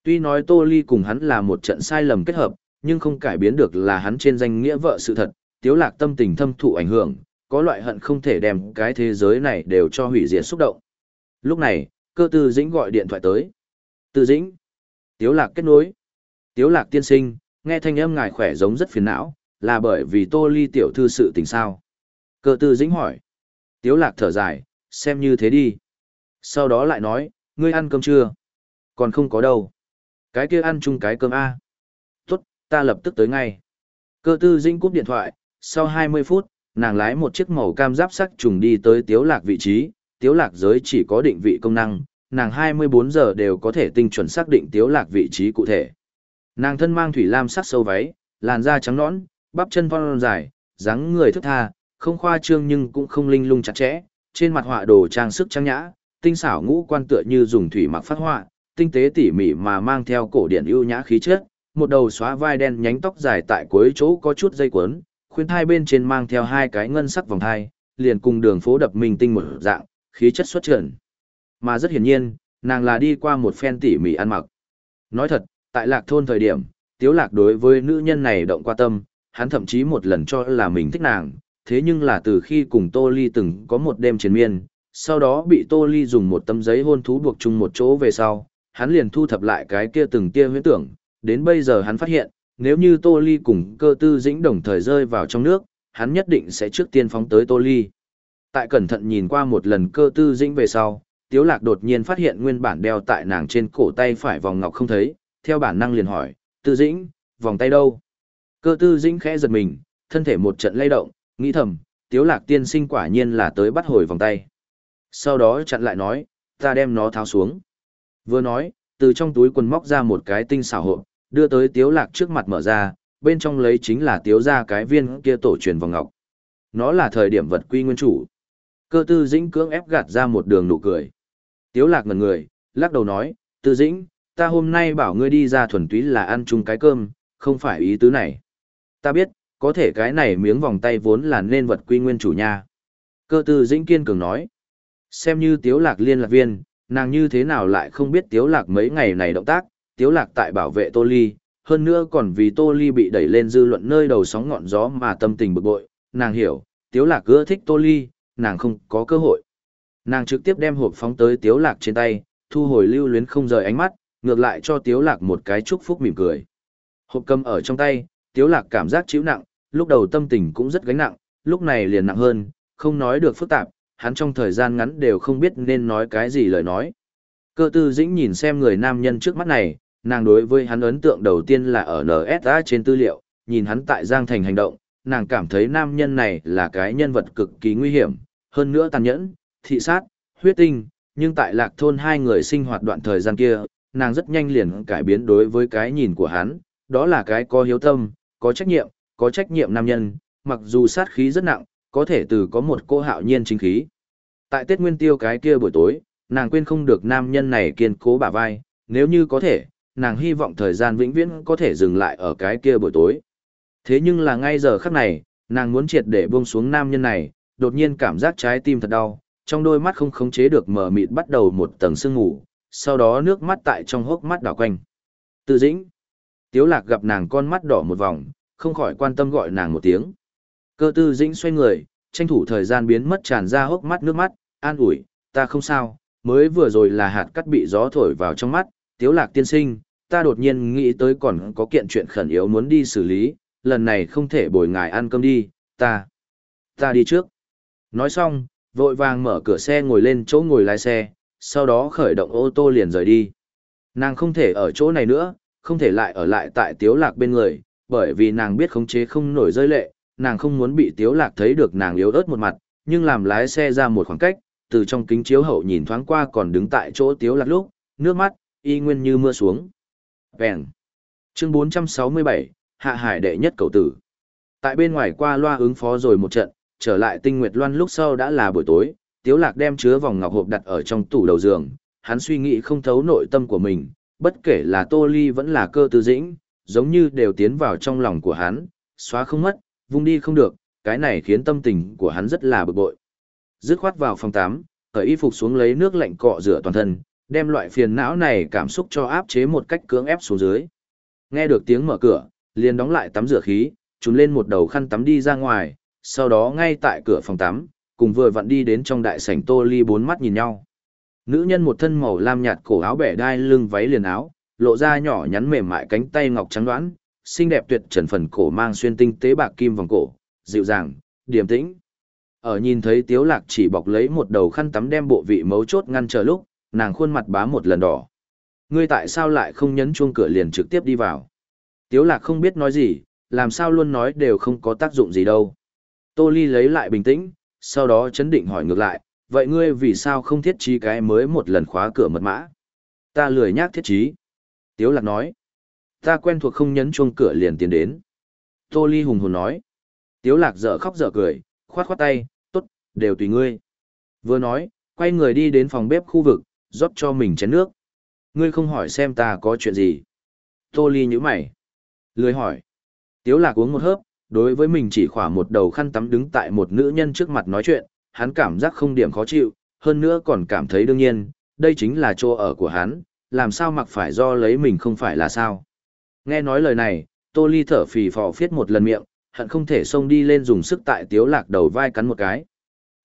Speaker 1: Tuy nói Tô Ly cùng hắn là một trận sai lầm kết hợp, nhưng không cải biến được là hắn trên danh nghĩa vợ sự thật, tiếu lạc tâm tình thâm thụ ảnh hưởng, có loại hận không thể đem cái thế giới này đều cho hủy diệt xúc động. Lúc này, cơ tư dĩnh gọi điện thoại tới. Tư dĩnh. Tiếu lạc kết nối. Tiếu lạc tiên sinh, nghe thanh âm ngài khỏe giống rất phiền não, là bởi vì tô ly tiểu thư sự tình sao. Cơ tư dĩnh hỏi. Tiếu lạc thở dài, xem như thế đi. Sau đó lại nói, ngươi ăn cơm chưa? Còn không có đâu. Cái kia ăn chung cái cơm A. Ta lập tức tới ngay. Cơ tư dĩnh cúp điện thoại, sau 20 phút, nàng lái một chiếc màu cam giáp sắc trùng đi tới tiếu lạc vị trí, tiếu lạc giới chỉ có định vị công năng, nàng 24 giờ đều có thể tinh chuẩn xác định tiếu lạc vị trí cụ thể. Nàng thân mang thủy lam sắc sâu váy, làn da trắng nõn, bắp chân phong dài, dáng người thức tha, không khoa trương nhưng cũng không linh lung chặt chẽ, trên mặt họa đồ trang sức trang nhã, tinh xảo ngũ quan tựa như dùng thủy mặc phát họa, tinh tế tỉ mỉ mà mang theo cổ điển ưu nhã khí chất, một đầu xóa vai đen nhánh tóc dài tại cuối chỗ có chút dây quấn, khuyên thai bên trên mang theo hai cái ngân sắc vòng thai, liền cùng đường phố đập mình tinh một dạng, khí chất xuất trần. Mà rất hiển nhiên, nàng là đi qua một phen tỉ mỉ ăn mặc. Nói thật, tại lạc thôn thời điểm, tiếu lạc đối với nữ nhân này động qua tâm, hắn thậm chí một lần cho là mình thích nàng, thế nhưng là từ khi cùng Tô Ly từng có một đêm chiến miên, sau đó bị Tô Ly dùng một tấm giấy hôn thú buộc chung một chỗ về sau, hắn liền thu thập lại cái kia từng kia huyễn tưởng, đến bây giờ hắn phát hiện, nếu như Tô Ly cùng cơ tư dĩnh đồng thời rơi vào trong nước, hắn nhất định sẽ trước tiên phóng tới Tô Ly. Tại cẩn thận nhìn qua một lần cơ tư dĩnh về sau, Tiếu Lạc đột nhiên phát hiện nguyên bản đeo tại nàng trên cổ tay phải vòng ngọc không thấy, theo bản năng liền hỏi, tư dĩnh, vòng tay đâu? Cơ tư dĩnh khẽ giật mình, thân thể một trận lay động, nghĩ thầm, Tiếu Lạc tiên sinh quả nhiên là tới bắt hồi vòng tay. Sau đó chặn lại nói, ta đem nó tháo xuống. Vừa nói, từ trong túi quần móc ra một cái tinh xảo hộp, đưa tới tiếu lạc trước mặt mở ra, bên trong lấy chính là tiếu gia cái viên kia tổ truyền vòng ngọc. Nó là thời điểm vật quy nguyên chủ. Cơ tư dĩnh cưỡng ép gạt ra một đường nụ cười. Tiếu lạc ngẩn người, lắc đầu nói, tư dĩnh, ta hôm nay bảo ngươi đi ra thuần túy là ăn chung cái cơm, không phải ý tứ này. Ta biết, có thể cái này miếng vòng tay vốn là nên vật quy nguyên chủ nha. Cơ tư dĩnh kiên cường nói, xem như tiếu lạc liên lạc viên, nàng như thế nào lại không biết tiếu lạc mấy ngày này động tác, tiếu lạc tại bảo vệ Tô Ly, hơn nữa còn vì Tô Ly bị đẩy lên dư luận nơi đầu sóng ngọn gió mà tâm tình bực bội, nàng hiểu, tiếu lạc ưa thích Tô Ly, nàng không có cơ hội. Nàng trực tiếp đem hộp phóng tới tiếu lạc trên tay, thu hồi lưu luyến không rời ánh mắt, ngược lại cho tiếu lạc một cái chúc phúc mỉm cười. Hộp cầm ở trong tay, tiếu lạc cảm giác chịu nặng, lúc đầu tâm tình cũng rất gánh nặng, lúc này liền nặng hơn, không nói được phức tạp, hắn trong thời gian ngắn đều không biết nên nói cái gì lời nói. Cơ tư dĩnh nhìn xem người nam nhân trước mắt này, nàng đối với hắn ấn tượng đầu tiên là ở NSA trên tư liệu, nhìn hắn tại Giang Thành hành động, nàng cảm thấy nam nhân này là cái nhân vật cực kỳ nguy hiểm, hơn nữa tàn nhẫn, thị sát, huyết tinh, nhưng tại lạc thôn hai người sinh hoạt đoạn thời gian kia, nàng rất nhanh liền cải biến đối với cái nhìn của hắn, đó là cái có hiếu tâm, có trách nhiệm, có trách nhiệm nam nhân, mặc dù sát khí rất nặng, có thể từ có một cô hạo nhiên chính khí. Tại Tết Nguyên Tiêu cái kia buổi tối, nàng quên không được nam nhân này kiên cố bả vai, nếu như có thể, nàng hy vọng thời gian vĩnh viễn có thể dừng lại ở cái kia buổi tối. Thế nhưng là ngay giờ khắc này, nàng muốn triệt để buông xuống nam nhân này, đột nhiên cảm giác trái tim thật đau, trong đôi mắt không khống chế được mở mịt bắt đầu một tầng sương ngủ, sau đó nước mắt tại trong hốc mắt đảo quanh. Từ dĩnh. Tiếu lạc gặp nàng con mắt đỏ một vòng, không khỏi quan tâm gọi nàng một tiếng. Cơ tư dĩnh xoay người, tranh thủ thời gian biến mất tràn ra hốc mắt nước mắt, an ủi, ta không sao, mới vừa rồi là hạt cắt bị gió thổi vào trong mắt, tiếu lạc tiên sinh, ta đột nhiên nghĩ tới còn có kiện chuyện khẩn yếu muốn đi xử lý, lần này không thể bồi ngài ăn cơm đi, ta, ta đi trước. Nói xong, vội vàng mở cửa xe ngồi lên chỗ ngồi lái xe, sau đó khởi động ô tô liền rời đi. Nàng không thể ở chỗ này nữa, không thể lại ở lại tại tiếu lạc bên người, bởi vì nàng biết khống chế không nổi rơi lệ, nàng không muốn bị tiếu lạc thấy được nàng yếu ớt một mặt, nhưng làm lái xe ra một khoảng cách, từ trong kính chiếu hậu nhìn thoáng qua còn đứng tại chỗ tiếu lạc lúc, nước mắt, y nguyên như mưa xuống. Vẹn. Chương 467, Hạ Hải đệ nhất cầu tử. Tại bên ngoài qua loa ứng phó rồi một trận, trở lại tinh nguyệt loan lúc sau đã là buổi tối, tiếu lạc đem chứa vòng ngọc hộp đặt ở trong tủ đầu giường, hắn suy nghĩ không thấu nội tâm của mình, bất kể là tô ly vẫn là cơ tư dĩnh, giống như đều tiến vào trong lòng của hắn, xóa không mất, vung đi không được, cái này khiến tâm tình của hắn rất là bực bội. Dứt khoát vào phòng 8, cởi y phục xuống lấy nước lạnh cọ rửa toàn thân, đem loại phiền não này cảm xúc cho áp chế một cách cưỡng ép xuống dưới. Nghe được tiếng mở cửa, liền đóng lại tắm rửa khí, trùn lên một đầu khăn tắm đi ra ngoài, sau đó ngay tại cửa phòng tắm, cùng vừa vặn đi đến trong đại sảnh tô ly bốn mắt nhìn nhau. Nữ nhân một thân màu lam nhạt cổ áo bẻ đai lưng váy liền áo, lộ ra nhỏ nhắn mềm mại cánh tay ngọc trắng đoán, xinh đẹp tuyệt trần phần cổ mang xuyên tinh tế bạc kim vòng cổ, dịu dàng, điềm tĩnh. Ở nhìn thấy Tiếu Lạc chỉ bọc lấy một đầu khăn tắm đem bộ vị mấu chốt ngăn trở lúc, nàng khuôn mặt bá một lần đỏ. Ngươi tại sao lại không nhấn chuông cửa liền trực tiếp đi vào? Tiếu Lạc không biết nói gì, làm sao luôn nói đều không có tác dụng gì đâu. Tô Ly lấy lại bình tĩnh, sau đó chấn định hỏi ngược lại, vậy ngươi vì sao không thiết trí cái mới một lần khóa cửa mật mã? Ta lười nhác thiết trí. Tiếu Lạc nói, ta quen thuộc không nhấn chuông cửa liền tiến đến. Tô Ly hùng hồn nói, Tiếu Lạc dở khóc dở cười, khoát khoát tay, tốt, đều tùy ngươi. Vừa nói, quay người đi đến phòng bếp khu vực, rót cho mình chén nước. Ngươi không hỏi xem ta có chuyện gì. Tô Ly nhíu mày. Lười hỏi. Tiếu lạc uống một hớp, đối với mình chỉ khỏa một đầu khăn tắm đứng tại một nữ nhân trước mặt nói chuyện, hắn cảm giác không điểm khó chịu, hơn nữa còn cảm thấy đương nhiên, đây chính là chỗ ở của hắn, làm sao mặc phải do lấy mình không phải là sao. Nghe nói lời này, Tô Ly thở phì phò phiết một lần miệng, hận không thể xông đi lên dùng sức tại tiếu lạc đầu vai cắn một cái.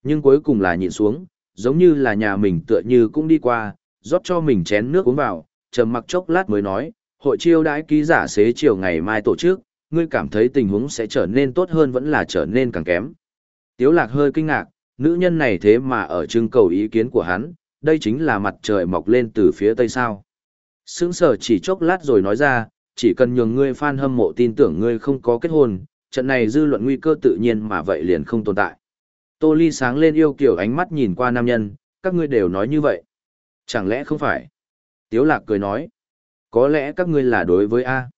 Speaker 1: Nhưng cuối cùng là nhịn xuống, giống như là nhà mình tựa như cũng đi qua, rót cho mình chén nước uống vào, trầm mặc chốc lát mới nói, hội chiêu đãi ký giả xế chiều ngày mai tổ chức, ngươi cảm thấy tình huống sẽ trở nên tốt hơn vẫn là trở nên càng kém. Tiếu lạc hơi kinh ngạc, nữ nhân này thế mà ở trưng cầu ý kiến của hắn, đây chính là mặt trời mọc lên từ phía tây sao. Sững sờ chỉ chốc lát rồi nói ra, chỉ cần nhường ngươi fan hâm mộ tin tưởng ngươi không có kết hôn, trận này dư luận nguy cơ tự nhiên mà vậy liền không tồn tại. Tô Ly sáng lên yêu kiểu ánh mắt nhìn qua nam nhân, các ngươi đều nói như vậy. Chẳng lẽ không phải? Tiếu lạc cười nói. Có lẽ các ngươi là đối với A.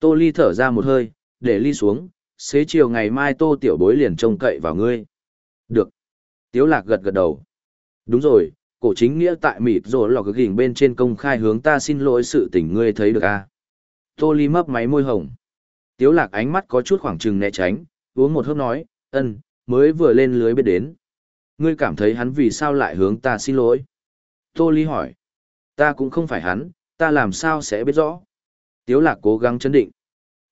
Speaker 1: Tô Ly thở ra một hơi, để ly xuống, xế chiều ngày mai Tô Tiểu Bối liền trông cậy vào ngươi. Được. Tiếu lạc gật gật đầu. Đúng rồi, cổ chính nghĩa tại mịp rồi lọc gỉnh bên trên công khai hướng ta xin lỗi sự tình ngươi thấy được A. Tô Ly mấp máy môi hồng. Tiếu lạc ánh mắt có chút khoảng trừng né tránh, uống một hớp nói, ân, mới vừa lên lưới biết đến. Ngươi cảm thấy hắn vì sao lại hướng ta xin lỗi? Tô Ly hỏi. Ta cũng không phải hắn, ta làm sao sẽ biết rõ? Tiếu lạc cố gắng chấn định.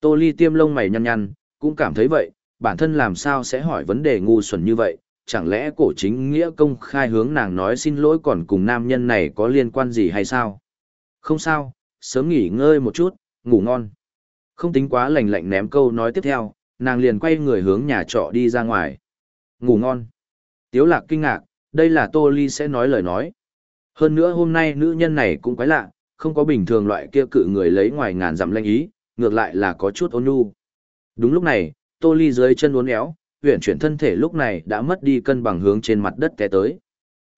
Speaker 1: Tô Ly tiêm lông mày nhăn nhăn, cũng cảm thấy vậy, bản thân làm sao sẽ hỏi vấn đề ngu xuẩn như vậy, chẳng lẽ cổ chính nghĩa công khai hướng nàng nói xin lỗi còn cùng nam nhân này có liên quan gì hay sao? Không sao, sớm nghỉ ngơi một chút, ngủ ngon. Không tính quá lành lạnh ném câu nói tiếp theo, nàng liền quay người hướng nhà trọ đi ra ngoài. Ngủ ngon. Tiếu lạc kinh ngạc, đây là Tô Ly sẽ nói lời nói. Hơn nữa hôm nay nữ nhân này cũng quái lạ, không có bình thường loại kia cự người lấy ngoài ngàn dặm lanh ý, ngược lại là có chút ôn nhu. Đúng lúc này, Tô Ly dưới chân uốn éo, huyển chuyển thân thể lúc này đã mất đi cân bằng hướng trên mặt đất té tới.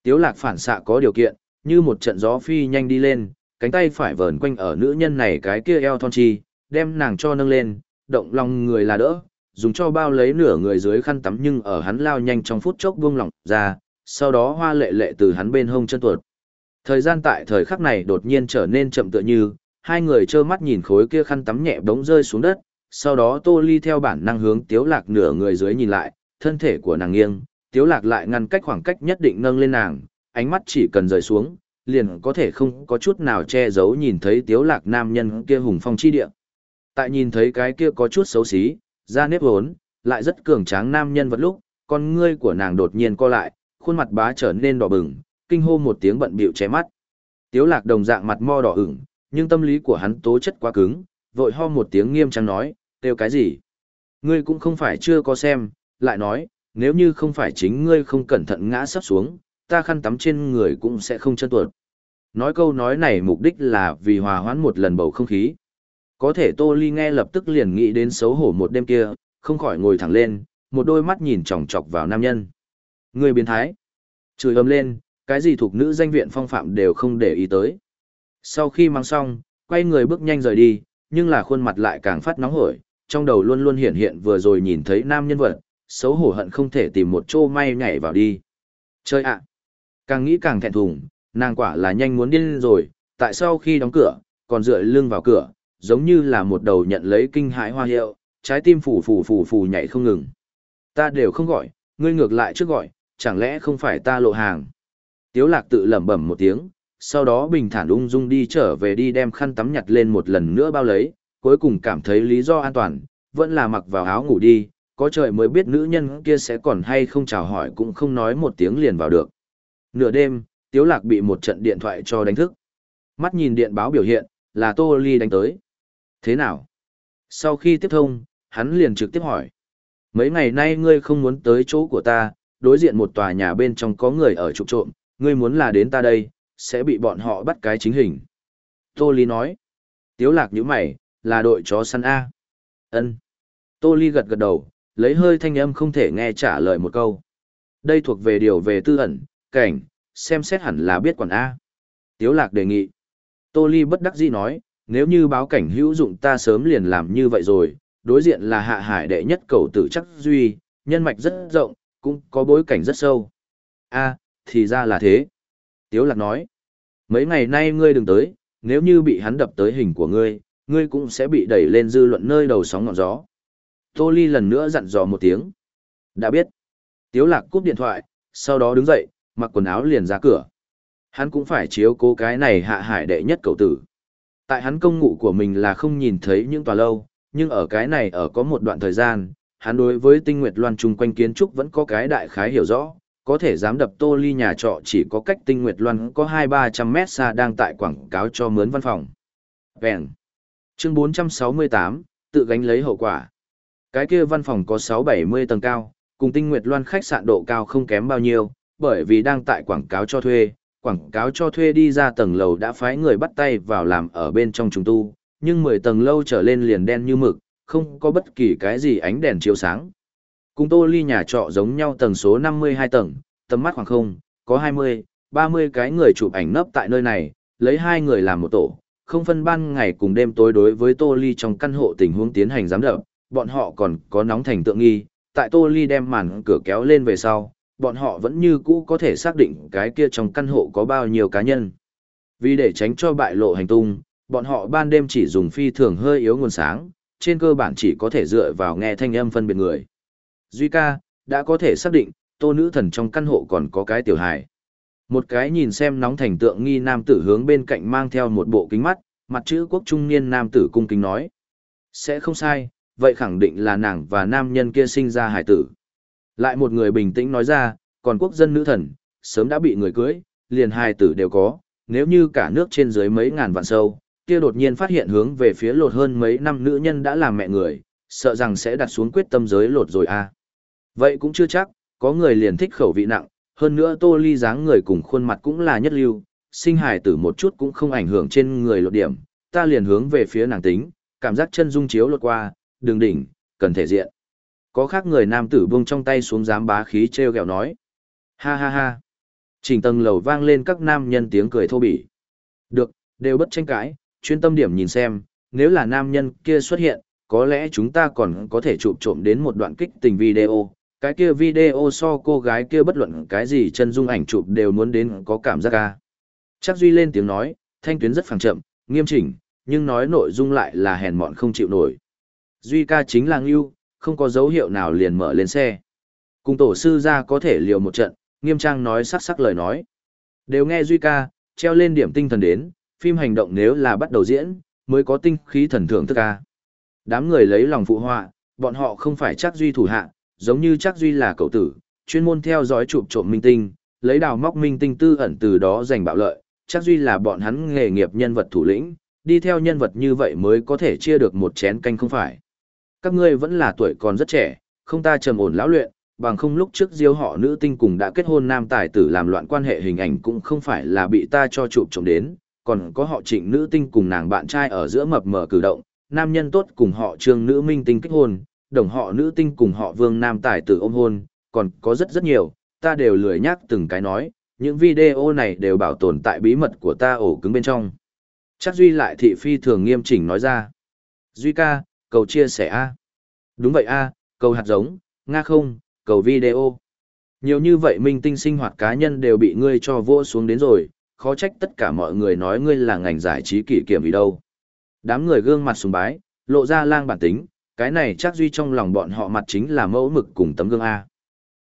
Speaker 1: Tiếu lạc phản xạ có điều kiện, như một trận gió phi nhanh đi lên, cánh tay phải vờn quanh ở nữ nhân này cái kia eo thon chi, đem nàng cho nâng lên, động lòng người là đỡ, dùng cho bao lấy nửa người dưới khăn tắm nhưng ở hắn lao nhanh trong phút chốc buông lỏng ra, sau đó hoa lệ lệ từ hắn bên hông chân tuột. Thời gian tại thời khắc này đột nhiên trở nên chậm tựa như, hai người trơ mắt nhìn khối kia khăn tắm nhẹ bỗng rơi xuống đất, sau đó Tô Ly theo bản năng hướng Tiếu Lạc nửa người dưới nhìn lại, thân thể của nàng nghiêng, Tiếu Lạc lại ngăn cách khoảng cách nhất định nâng lên nàng, ánh mắt chỉ cần rời xuống, liền có thể không có chút nào che giấu nhìn thấy Tiếu Lạc nam nhân kia hùng phong chi địa. Tại nhìn thấy cái kia có chút xấu xí, da nếp hốn, lại rất cường tráng nam nhân vật lúc, con ngươi của nàng đột nhiên co lại, khuôn mặt bá trở nên đỏ bừng, kinh hô một tiếng bận bịu che mắt. Tiếu lạc đồng dạng mặt mo đỏ ửng, nhưng tâm lý của hắn tố chất quá cứng, vội ho một tiếng nghiêm trang nói, kêu cái gì? Ngươi cũng không phải chưa có xem, lại nói, nếu như không phải chính ngươi không cẩn thận ngã sắp xuống, ta khăn tắm trên người cũng sẽ không chân tuột. Nói câu nói này mục đích là vì hòa hoãn một lần bầu không khí. Có thể Tô Ly nghe lập tức liền nghĩ đến xấu hổ một đêm kia, không khỏi ngồi thẳng lên, một đôi mắt nhìn chòng chọc vào nam nhân. Người biến thái. Chửi ầm lên, cái gì thuộc nữ danh viện phong phạm đều không để ý tới. Sau khi mang xong, quay người bước nhanh rời đi, nhưng là khuôn mặt lại càng phát nóng hổi, trong đầu luôn luôn hiện hiện vừa rồi nhìn thấy nam nhân vật, xấu hổ hận không thể tìm một chỗ may nhảy vào đi. Chơi ạ! Càng nghĩ càng thẹn thùng, nàng quả là nhanh muốn điên rồi, tại sau khi đóng cửa, còn dựa lưng vào cửa, giống như là một đầu nhận lấy kinh hãi hoa hiệu, trái tim phủ phủ phủ phủ nhảy không ngừng. Ta đều không gọi, ngươi ngược lại trước gọi, chẳng lẽ không phải ta lộ hàng. Tiếu lạc tự lẩm bẩm một tiếng, sau đó bình thản ung dung đi trở về đi đem khăn tắm nhặt lên một lần nữa bao lấy, cuối cùng cảm thấy lý do an toàn, vẫn là mặc vào áo ngủ đi, có trời mới biết nữ nhân kia sẽ còn hay không chào hỏi cũng không nói một tiếng liền vào được. Nửa đêm, Tiếu Lạc bị một trận điện thoại cho đánh thức. Mắt nhìn điện báo biểu hiện, là Tô Ly đánh tới. Thế nào? Sau khi tiếp thông, hắn liền trực tiếp hỏi. Mấy ngày nay ngươi không muốn tới chỗ của ta, đối diện một tòa nhà bên trong có người ở trục trộm, ngươi muốn là đến ta đây, sẽ bị bọn họ bắt cái chính hình. Tô Ly nói. Tiếu lạc nhíu mày, là đội chó săn A. ân Tô Ly gật gật đầu, lấy hơi thanh âm không thể nghe trả lời một câu. Đây thuộc về điều về tư ẩn, cảnh, xem xét hẳn là biết quản A. Tiếu lạc đề nghị. Tô Ly bất đắc dĩ nói, nếu như báo cảnh hữu dụng ta sớm liền làm như vậy rồi, đối diện là hạ hải đệ nhất cầu tử chắc duy, nhân mạch rất rộng, cũng có bối cảnh rất sâu. a thì ra là thế. Tiếu lạc nói, mấy ngày nay ngươi đừng tới, nếu như bị hắn đập tới hình của ngươi, ngươi cũng sẽ bị đẩy lên dư luận nơi đầu sóng ngọn gió. Tô Ly lần nữa dặn dò một tiếng. Đã biết. Tiếu lạc cúp điện thoại, sau đó đứng dậy, mặc quần áo liền ra cửa. Hắn cũng phải chiếu cố cái này hạ hải đệ nhất cầu tử. Tại hắn công ngụ của mình là không nhìn thấy những tòa lâu, nhưng ở cái này ở có một đoạn thời gian, hắn đối với tinh nguyệt loan chung quanh kiến trúc vẫn có cái đại khái hiểu rõ, có thể dám đập tô ly nhà trọ chỉ có cách tinh nguyệt loan có hai ba trăm mét xa đang tại quảng cáo cho mướn văn phòng. Vẹn. Chương 468, tự gánh lấy hậu quả. Cái kia văn phòng có 6-70 tầng cao, cùng tinh nguyệt loan khách sạn độ cao không kém bao nhiêu, bởi vì đang tại quảng cáo cho thuê, quảng cáo cho thuê đi ra tầng lầu đã phái người bắt tay vào làm ở bên trong trùng tu, nhưng 10 tầng lâu trở lên liền đen như mực, không có bất kỳ cái gì ánh đèn chiếu sáng. Cùng tô ly nhà trọ giống nhau tầng số 52 tầng, tầm mắt khoảng không, có 20, 30 cái người chụp ảnh nấp tại nơi này, lấy hai người làm một tổ, không phân ban ngày cùng đêm tối đối với tô ly trong căn hộ tình huống tiến hành giám đập, bọn họ còn có nóng thành tượng nghi, tại tô ly đem màn cửa kéo lên về sau, bọn họ vẫn như cũ có thể xác định cái kia trong căn hộ có bao nhiêu cá nhân. Vì để tránh cho bại lộ hành tung, bọn họ ban đêm chỉ dùng phi thường hơi yếu nguồn sáng, trên cơ bản chỉ có thể dựa vào nghe thanh âm phân biệt người. Duy ca, đã có thể xác định, tô nữ thần trong căn hộ còn có cái tiểu hài. Một cái nhìn xem nóng thành tượng nghi nam tử hướng bên cạnh mang theo một bộ kính mắt, mặt chữ quốc trung niên nam tử cung kính nói. Sẽ không sai, vậy khẳng định là nàng và nam nhân kia sinh ra hải tử. Lại một người bình tĩnh nói ra, còn quốc dân nữ thần, sớm đã bị người cưới, liền hài tử đều có, nếu như cả nước trên dưới mấy ngàn vạn sâu, kia đột nhiên phát hiện hướng về phía lột hơn mấy năm nữ nhân đã làm mẹ người, sợ rằng sẽ đặt xuống quyết tâm giới lột rồi à. Vậy cũng chưa chắc, có người liền thích khẩu vị nặng, hơn nữa tô ly dáng người cùng khuôn mặt cũng là nhất lưu, sinh hài tử một chút cũng không ảnh hưởng trên người lột điểm, ta liền hướng về phía nàng tính, cảm giác chân dung chiếu lột qua, đường đỉnh, cần thể diện. Có khác người nam tử buông trong tay xuống dám bá khí treo gẹo nói. Ha ha ha. Trình tầng lầu vang lên các nam nhân tiếng cười thô bỉ. Được, đều bất tranh cãi, chuyên tâm điểm nhìn xem, nếu là nam nhân kia xuất hiện, có lẽ chúng ta còn có thể chụp trộm đến một đoạn kích tình video. Cái kia video so cô gái kia bất luận cái gì chân dung ảnh chụp đều muốn đến có cảm giác ca. Chắc Duy lên tiếng nói, thanh tuyến rất phẳng chậm, nghiêm chỉnh, nhưng nói nội dung lại là hèn mọn không chịu nổi. Duy ca chính là Ngưu, không có dấu hiệu nào liền mở lên xe. Cùng tổ sư ra có thể liều một trận, nghiêm trang nói sắc sắc lời nói. Đều nghe Duy ca, treo lên điểm tinh thần đến, phim hành động nếu là bắt đầu diễn, mới có tinh khí thần thưởng thức ca. Đám người lấy lòng phụ họa, bọn họ không phải chắc Duy thủ hạ, giống như chắc Duy là cậu tử, chuyên môn theo dõi chụp trộm minh tinh, lấy đào móc minh tinh tư ẩn từ đó giành bạo lợi, chắc Duy là bọn hắn nghề nghiệp nhân vật thủ lĩnh, đi theo nhân vật như vậy mới có thể chia được một chén canh không phải các ngươi vẫn là tuổi còn rất trẻ, không ta trầm ổn lão luyện, bằng không lúc trước diêu họ nữ tinh cùng đã kết hôn nam tài tử làm loạn quan hệ hình ảnh cũng không phải là bị ta cho chụp trộm đến, còn có họ trịnh nữ tinh cùng nàng bạn trai ở giữa mập mờ cử động, nam nhân tốt cùng họ trương nữ minh tinh kết hôn, đồng họ nữ tinh cùng họ vương nam tài tử ôm hôn, còn có rất rất nhiều, ta đều lười nhắc từng cái nói, những video này đều bảo tồn tại bí mật của ta ổ cứng bên trong. Chắc Duy lại thị phi thường nghiêm chỉnh nói ra. Duy ca, cầu chia sẻ a. Đúng vậy a, cầu hạt giống, nga không, cầu video. Nhiều như vậy minh tinh sinh hoạt cá nhân đều bị ngươi cho vô xuống đến rồi, khó trách tất cả mọi người nói ngươi là ngành giải trí kỷ kiểm vì đâu. Đám người gương mặt sùng bái, lộ ra lang bản tính, cái này chắc duy trong lòng bọn họ mặt chính là mẫu mực cùng tấm gương a.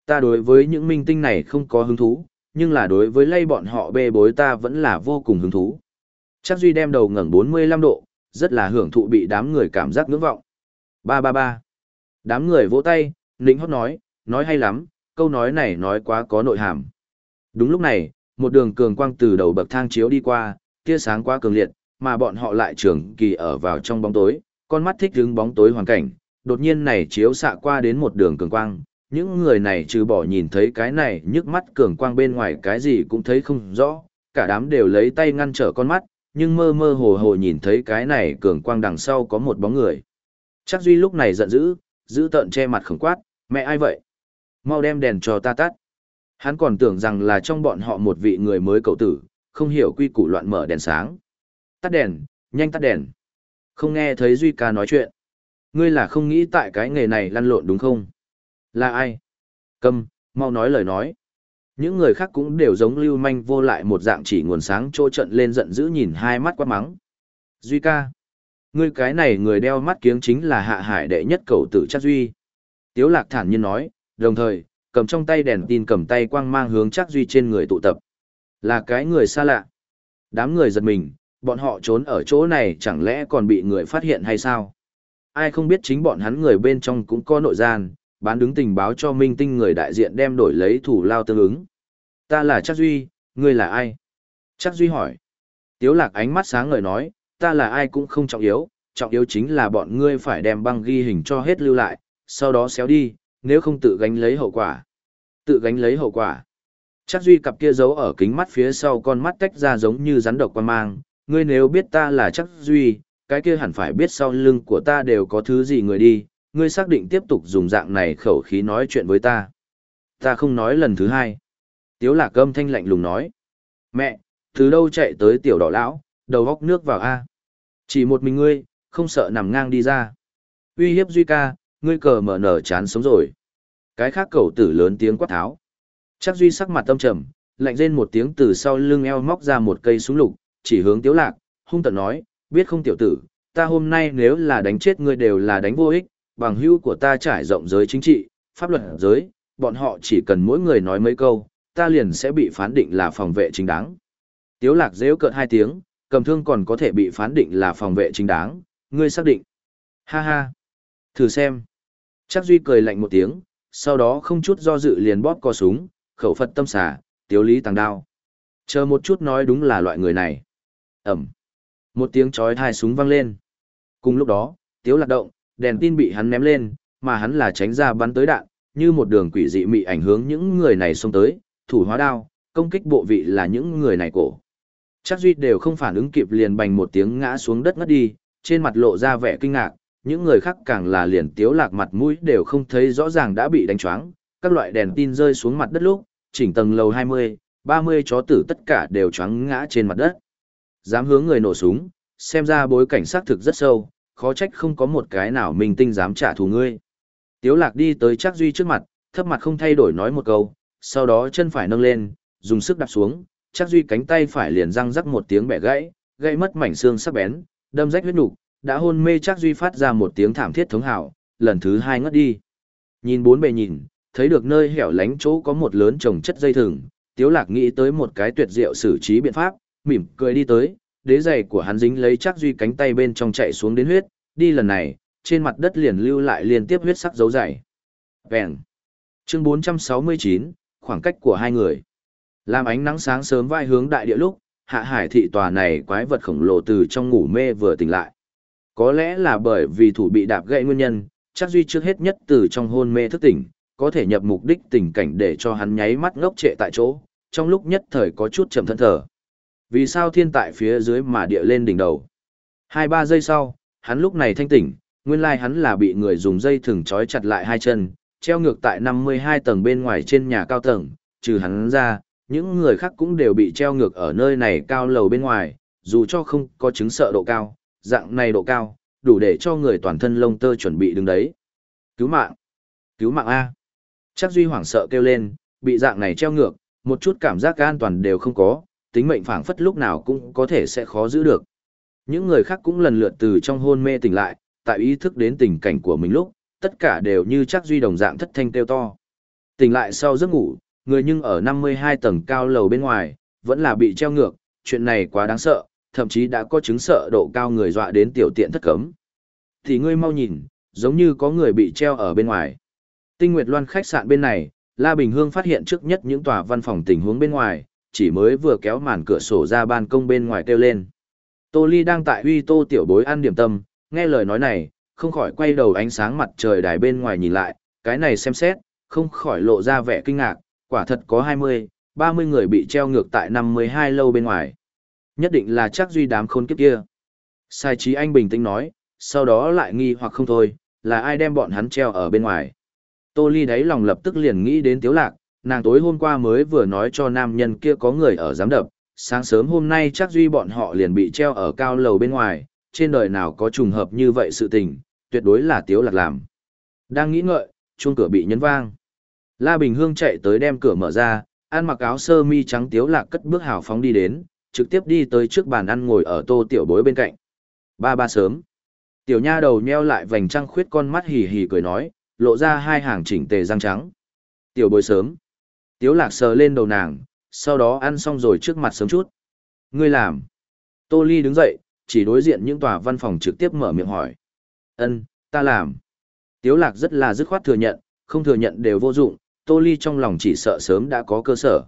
Speaker 1: Ta đối với những minh tinh này không có hứng thú, nhưng là đối với lay bọn họ bê bối ta vẫn là vô cùng hứng thú. Chắc duy đem đầu ngẩng 45 độ rất là hưởng thụ bị đám người cảm giác ngưỡng vọng. Ba ba ba. Đám người vỗ tay, nịnh hót nói, nói hay lắm, câu nói này nói quá có nội hàm. Đúng lúc này, một đường cường quang từ đầu bậc thang chiếu đi qua, tia sáng quá cường liệt, mà bọn họ lại trường kỳ ở vào trong bóng tối, con mắt thích hứng bóng tối hoàn cảnh, đột nhiên này chiếu xạ qua đến một đường cường quang, những người này trừ bỏ nhìn thấy cái này nhức mắt cường quang bên ngoài cái gì cũng thấy không rõ, cả đám đều lấy tay ngăn trở con mắt, nhưng mơ mơ hồ hồ nhìn thấy cái này cường quang đằng sau có một bóng người. Chắc Duy lúc này giận dữ, giữ tợn che mặt khổng quát, mẹ ai vậy? Mau đem đèn cho ta tắt. Hắn còn tưởng rằng là trong bọn họ một vị người mới cậu tử, không hiểu quy củ loạn mở đèn sáng. Tắt đèn, nhanh tắt đèn. Không nghe thấy Duy ca nói chuyện. Ngươi là không nghĩ tại cái nghề này lăn lộn đúng không? Là ai? Câm, mau nói lời nói. Những người khác cũng đều giống lưu manh vô lại một dạng chỉ nguồn sáng trô trận lên giận dữ nhìn hai mắt quát mắng. Duy ca. Ngươi cái này người đeo mắt kiếng chính là hạ hải đệ nhất cầu tử chắc Duy. Tiếu lạc thản nhiên nói, đồng thời, cầm trong tay đèn tin cầm tay quang mang hướng chắc Duy trên người tụ tập. Là cái người xa lạ. Đám người giật mình, bọn họ trốn ở chỗ này chẳng lẽ còn bị người phát hiện hay sao? Ai không biết chính bọn hắn người bên trong cũng có nội gian, bán đứng tình báo cho minh tinh người đại diện đem đổi lấy thủ lao tương ứng. Ta là Chắc Duy, ngươi là ai? Chắc Duy hỏi. Tiếu lạc ánh mắt sáng ngời nói, ta là ai cũng không trọng yếu, trọng yếu chính là bọn ngươi phải đem băng ghi hình cho hết lưu lại, sau đó xéo đi, nếu không tự gánh lấy hậu quả. Tự gánh lấy hậu quả. Chắc duy cặp kia giấu ở kính mắt phía sau con mắt tách ra giống như rắn độc quan mang, ngươi nếu biết ta là chắc duy, cái kia hẳn phải biết sau lưng của ta đều có thứ gì người đi, ngươi xác định tiếp tục dùng dạng này khẩu khí nói chuyện với ta. Ta không nói lần thứ hai. Tiếu lạc âm thanh lạnh lùng nói. Mẹ, từ đâu chạy tới tiểu đỏ lão, đầu góc nước vào A. Chỉ một mình ngươi, không sợ nằm ngang đi ra. Uy hiếp Duy ca, ngươi cờ mở nở chán sống rồi. Cái khác cậu tử lớn tiếng quát tháo. Chắc Duy sắc mặt tâm trầm, lạnh rên một tiếng từ sau lưng eo móc ra một cây súng lục, chỉ hướng tiếu lạc, hung tận nói, biết không tiểu tử, ta hôm nay nếu là đánh chết ngươi đều là đánh vô ích, bằng hữu của ta trải rộng giới chính trị, pháp luật giới, bọn họ chỉ cần mỗi người nói mấy câu, ta liền sẽ bị phán định là phòng vệ chính đáng. Tiếu lạc dễ cợt hai tiếng, cầm thương còn có thể bị phán định là phòng vệ chính đáng, ngươi xác định. Ha ha. Thử xem. Chắc Duy cười lạnh một tiếng, sau đó không chút do dự liền bóp co súng, khẩu phật tâm xà, tiếu lý tàng đao. Chờ một chút nói đúng là loại người này. Ẩm. Một tiếng chói hai súng vang lên. Cùng lúc đó, tiếu lạc động, đèn tin bị hắn ném lên, mà hắn là tránh ra bắn tới đạn, như một đường quỷ dị mị ảnh hướng những người này xông tới, thủ hóa đao, công kích bộ vị là những người này cổ. Chắc Duy đều không phản ứng kịp liền bành một tiếng ngã xuống đất ngất đi, trên mặt lộ ra vẻ kinh ngạc, những người khác càng là liền tiếu lạc mặt mũi đều không thấy rõ ràng đã bị đánh choáng, các loại đèn tin rơi xuống mặt đất lúc, chỉnh tầng lầu 20, 30 chó tử tất cả đều choáng ngã trên mặt đất. Dám hướng người nổ súng, xem ra bối cảnh sát thực rất sâu, khó trách không có một cái nào mình tinh dám trả thù ngươi. Tiếu lạc đi tới chắc duy trước mặt, thấp mặt không thay đổi nói một câu, sau đó chân phải nâng lên, dùng sức đạp xuống, chắc duy cánh tay phải liền răng rắc một tiếng bẻ gãy, gãy mất mảnh xương sắc bén, đâm rách huyết nục, đã hôn mê chắc duy phát ra một tiếng thảm thiết thống hào, lần thứ hai ngất đi. Nhìn bốn bề nhìn, thấy được nơi hẻo lánh chỗ có một lớn trồng chất dây thừng, Tiếu Lạc nghĩ tới một cái tuyệt diệu xử trí biện pháp, mỉm cười đi tới, đế giày của hắn dính lấy chắc duy cánh tay bên trong chạy xuống đến huyết, đi lần này, trên mặt đất liền lưu lại liên tiếp huyết sắc dấu dày. Vẹn. Chương 469, khoảng cách của hai người. Làm ánh nắng sáng sớm vai hướng đại địa lúc, hạ hải thị tòa này quái vật khổng lồ từ trong ngủ mê vừa tỉnh lại. Có lẽ là bởi vì thủ bị đạp gãy nguyên nhân, chắc duy trước hết nhất từ trong hôn mê thức tỉnh, có thể nhập mục đích tình cảnh để cho hắn nháy mắt ngốc trệ tại chỗ, trong lúc nhất thời có chút chậm thân thở. Vì sao thiên tại phía dưới mà địa lên đỉnh đầu? Hai ba giây sau, hắn lúc này thanh tỉnh, nguyên lai hắn là bị người dùng dây thừng trói chặt lại hai chân, treo ngược tại 52 tầng bên ngoài trên nhà cao tầng, trừ hắn ra, những người khác cũng đều bị treo ngược ở nơi này cao lầu bên ngoài, dù cho không có chứng sợ độ cao, dạng này độ cao, đủ để cho người toàn thân lông tơ chuẩn bị đứng đấy. Cứu mạng! Cứu mạng A! Chắc Duy hoảng sợ kêu lên, bị dạng này treo ngược, một chút cảm giác an toàn đều không có, tính mệnh phảng phất lúc nào cũng có thể sẽ khó giữ được. Những người khác cũng lần lượt từ trong hôn mê tỉnh lại, tại ý thức đến tình cảnh của mình lúc, tất cả đều như chắc Duy đồng dạng thất thanh kêu to. Tỉnh lại sau giấc ngủ, người nhưng ở 52 tầng cao lầu bên ngoài, vẫn là bị treo ngược, chuyện này quá đáng sợ, thậm chí đã có chứng sợ độ cao người dọa đến tiểu tiện thất cấm. Thì ngươi mau nhìn, giống như có người bị treo ở bên ngoài. Tinh Nguyệt Loan khách sạn bên này, La Bình Hương phát hiện trước nhất những tòa văn phòng tình huống bên ngoài, chỉ mới vừa kéo màn cửa sổ ra ban công bên ngoài kêu lên. Tô Ly đang tại huy tô tiểu bối ăn điểm tâm, nghe lời nói này, không khỏi quay đầu ánh sáng mặt trời đài bên ngoài nhìn lại, cái này xem xét, không khỏi lộ ra vẻ kinh ngạc, quả thật có 20, 30 người bị treo ngược tại 52 lâu bên ngoài. Nhất định là chắc duy đám khôn kiếp kia. Sai trí anh bình tĩnh nói, sau đó lại nghi hoặc không thôi, là ai đem bọn hắn treo ở bên ngoài. Tô Ly đáy lòng lập tức liền nghĩ đến Tiếu Lạc, nàng tối hôm qua mới vừa nói cho nam nhân kia có người ở giám đập, sáng sớm hôm nay chắc duy bọn họ liền bị treo ở cao lầu bên ngoài, trên đời nào có trùng hợp như vậy sự tình, tuyệt đối là Tiếu Lạc làm. Đang nghĩ ngợi, chuông cửa bị nhấn vang. La Bình Hương chạy tới đem cửa mở ra, ăn mặc áo sơ mi trắng Tiếu Lạc cất bước hào phóng đi đến, trực tiếp đi tới trước bàn ăn ngồi ở tô tiểu bối bên cạnh. Ba ba sớm. Tiểu nha đầu nheo lại vành trăng khuyết con mắt hì hì cười nói, lộ ra hai hàng chỉnh tề răng trắng. Tiểu bối sớm. Tiếu lạc sờ lên đầu nàng, sau đó ăn xong rồi trước mặt sớm chút. Ngươi làm. Tô Ly đứng dậy, chỉ đối diện những tòa văn phòng trực tiếp mở miệng hỏi. Ân, ta làm. Tiếu lạc rất là dứt khoát thừa nhận, không thừa nhận đều vô dụng, Tô Ly trong lòng chỉ sợ sớm đã có cơ sở.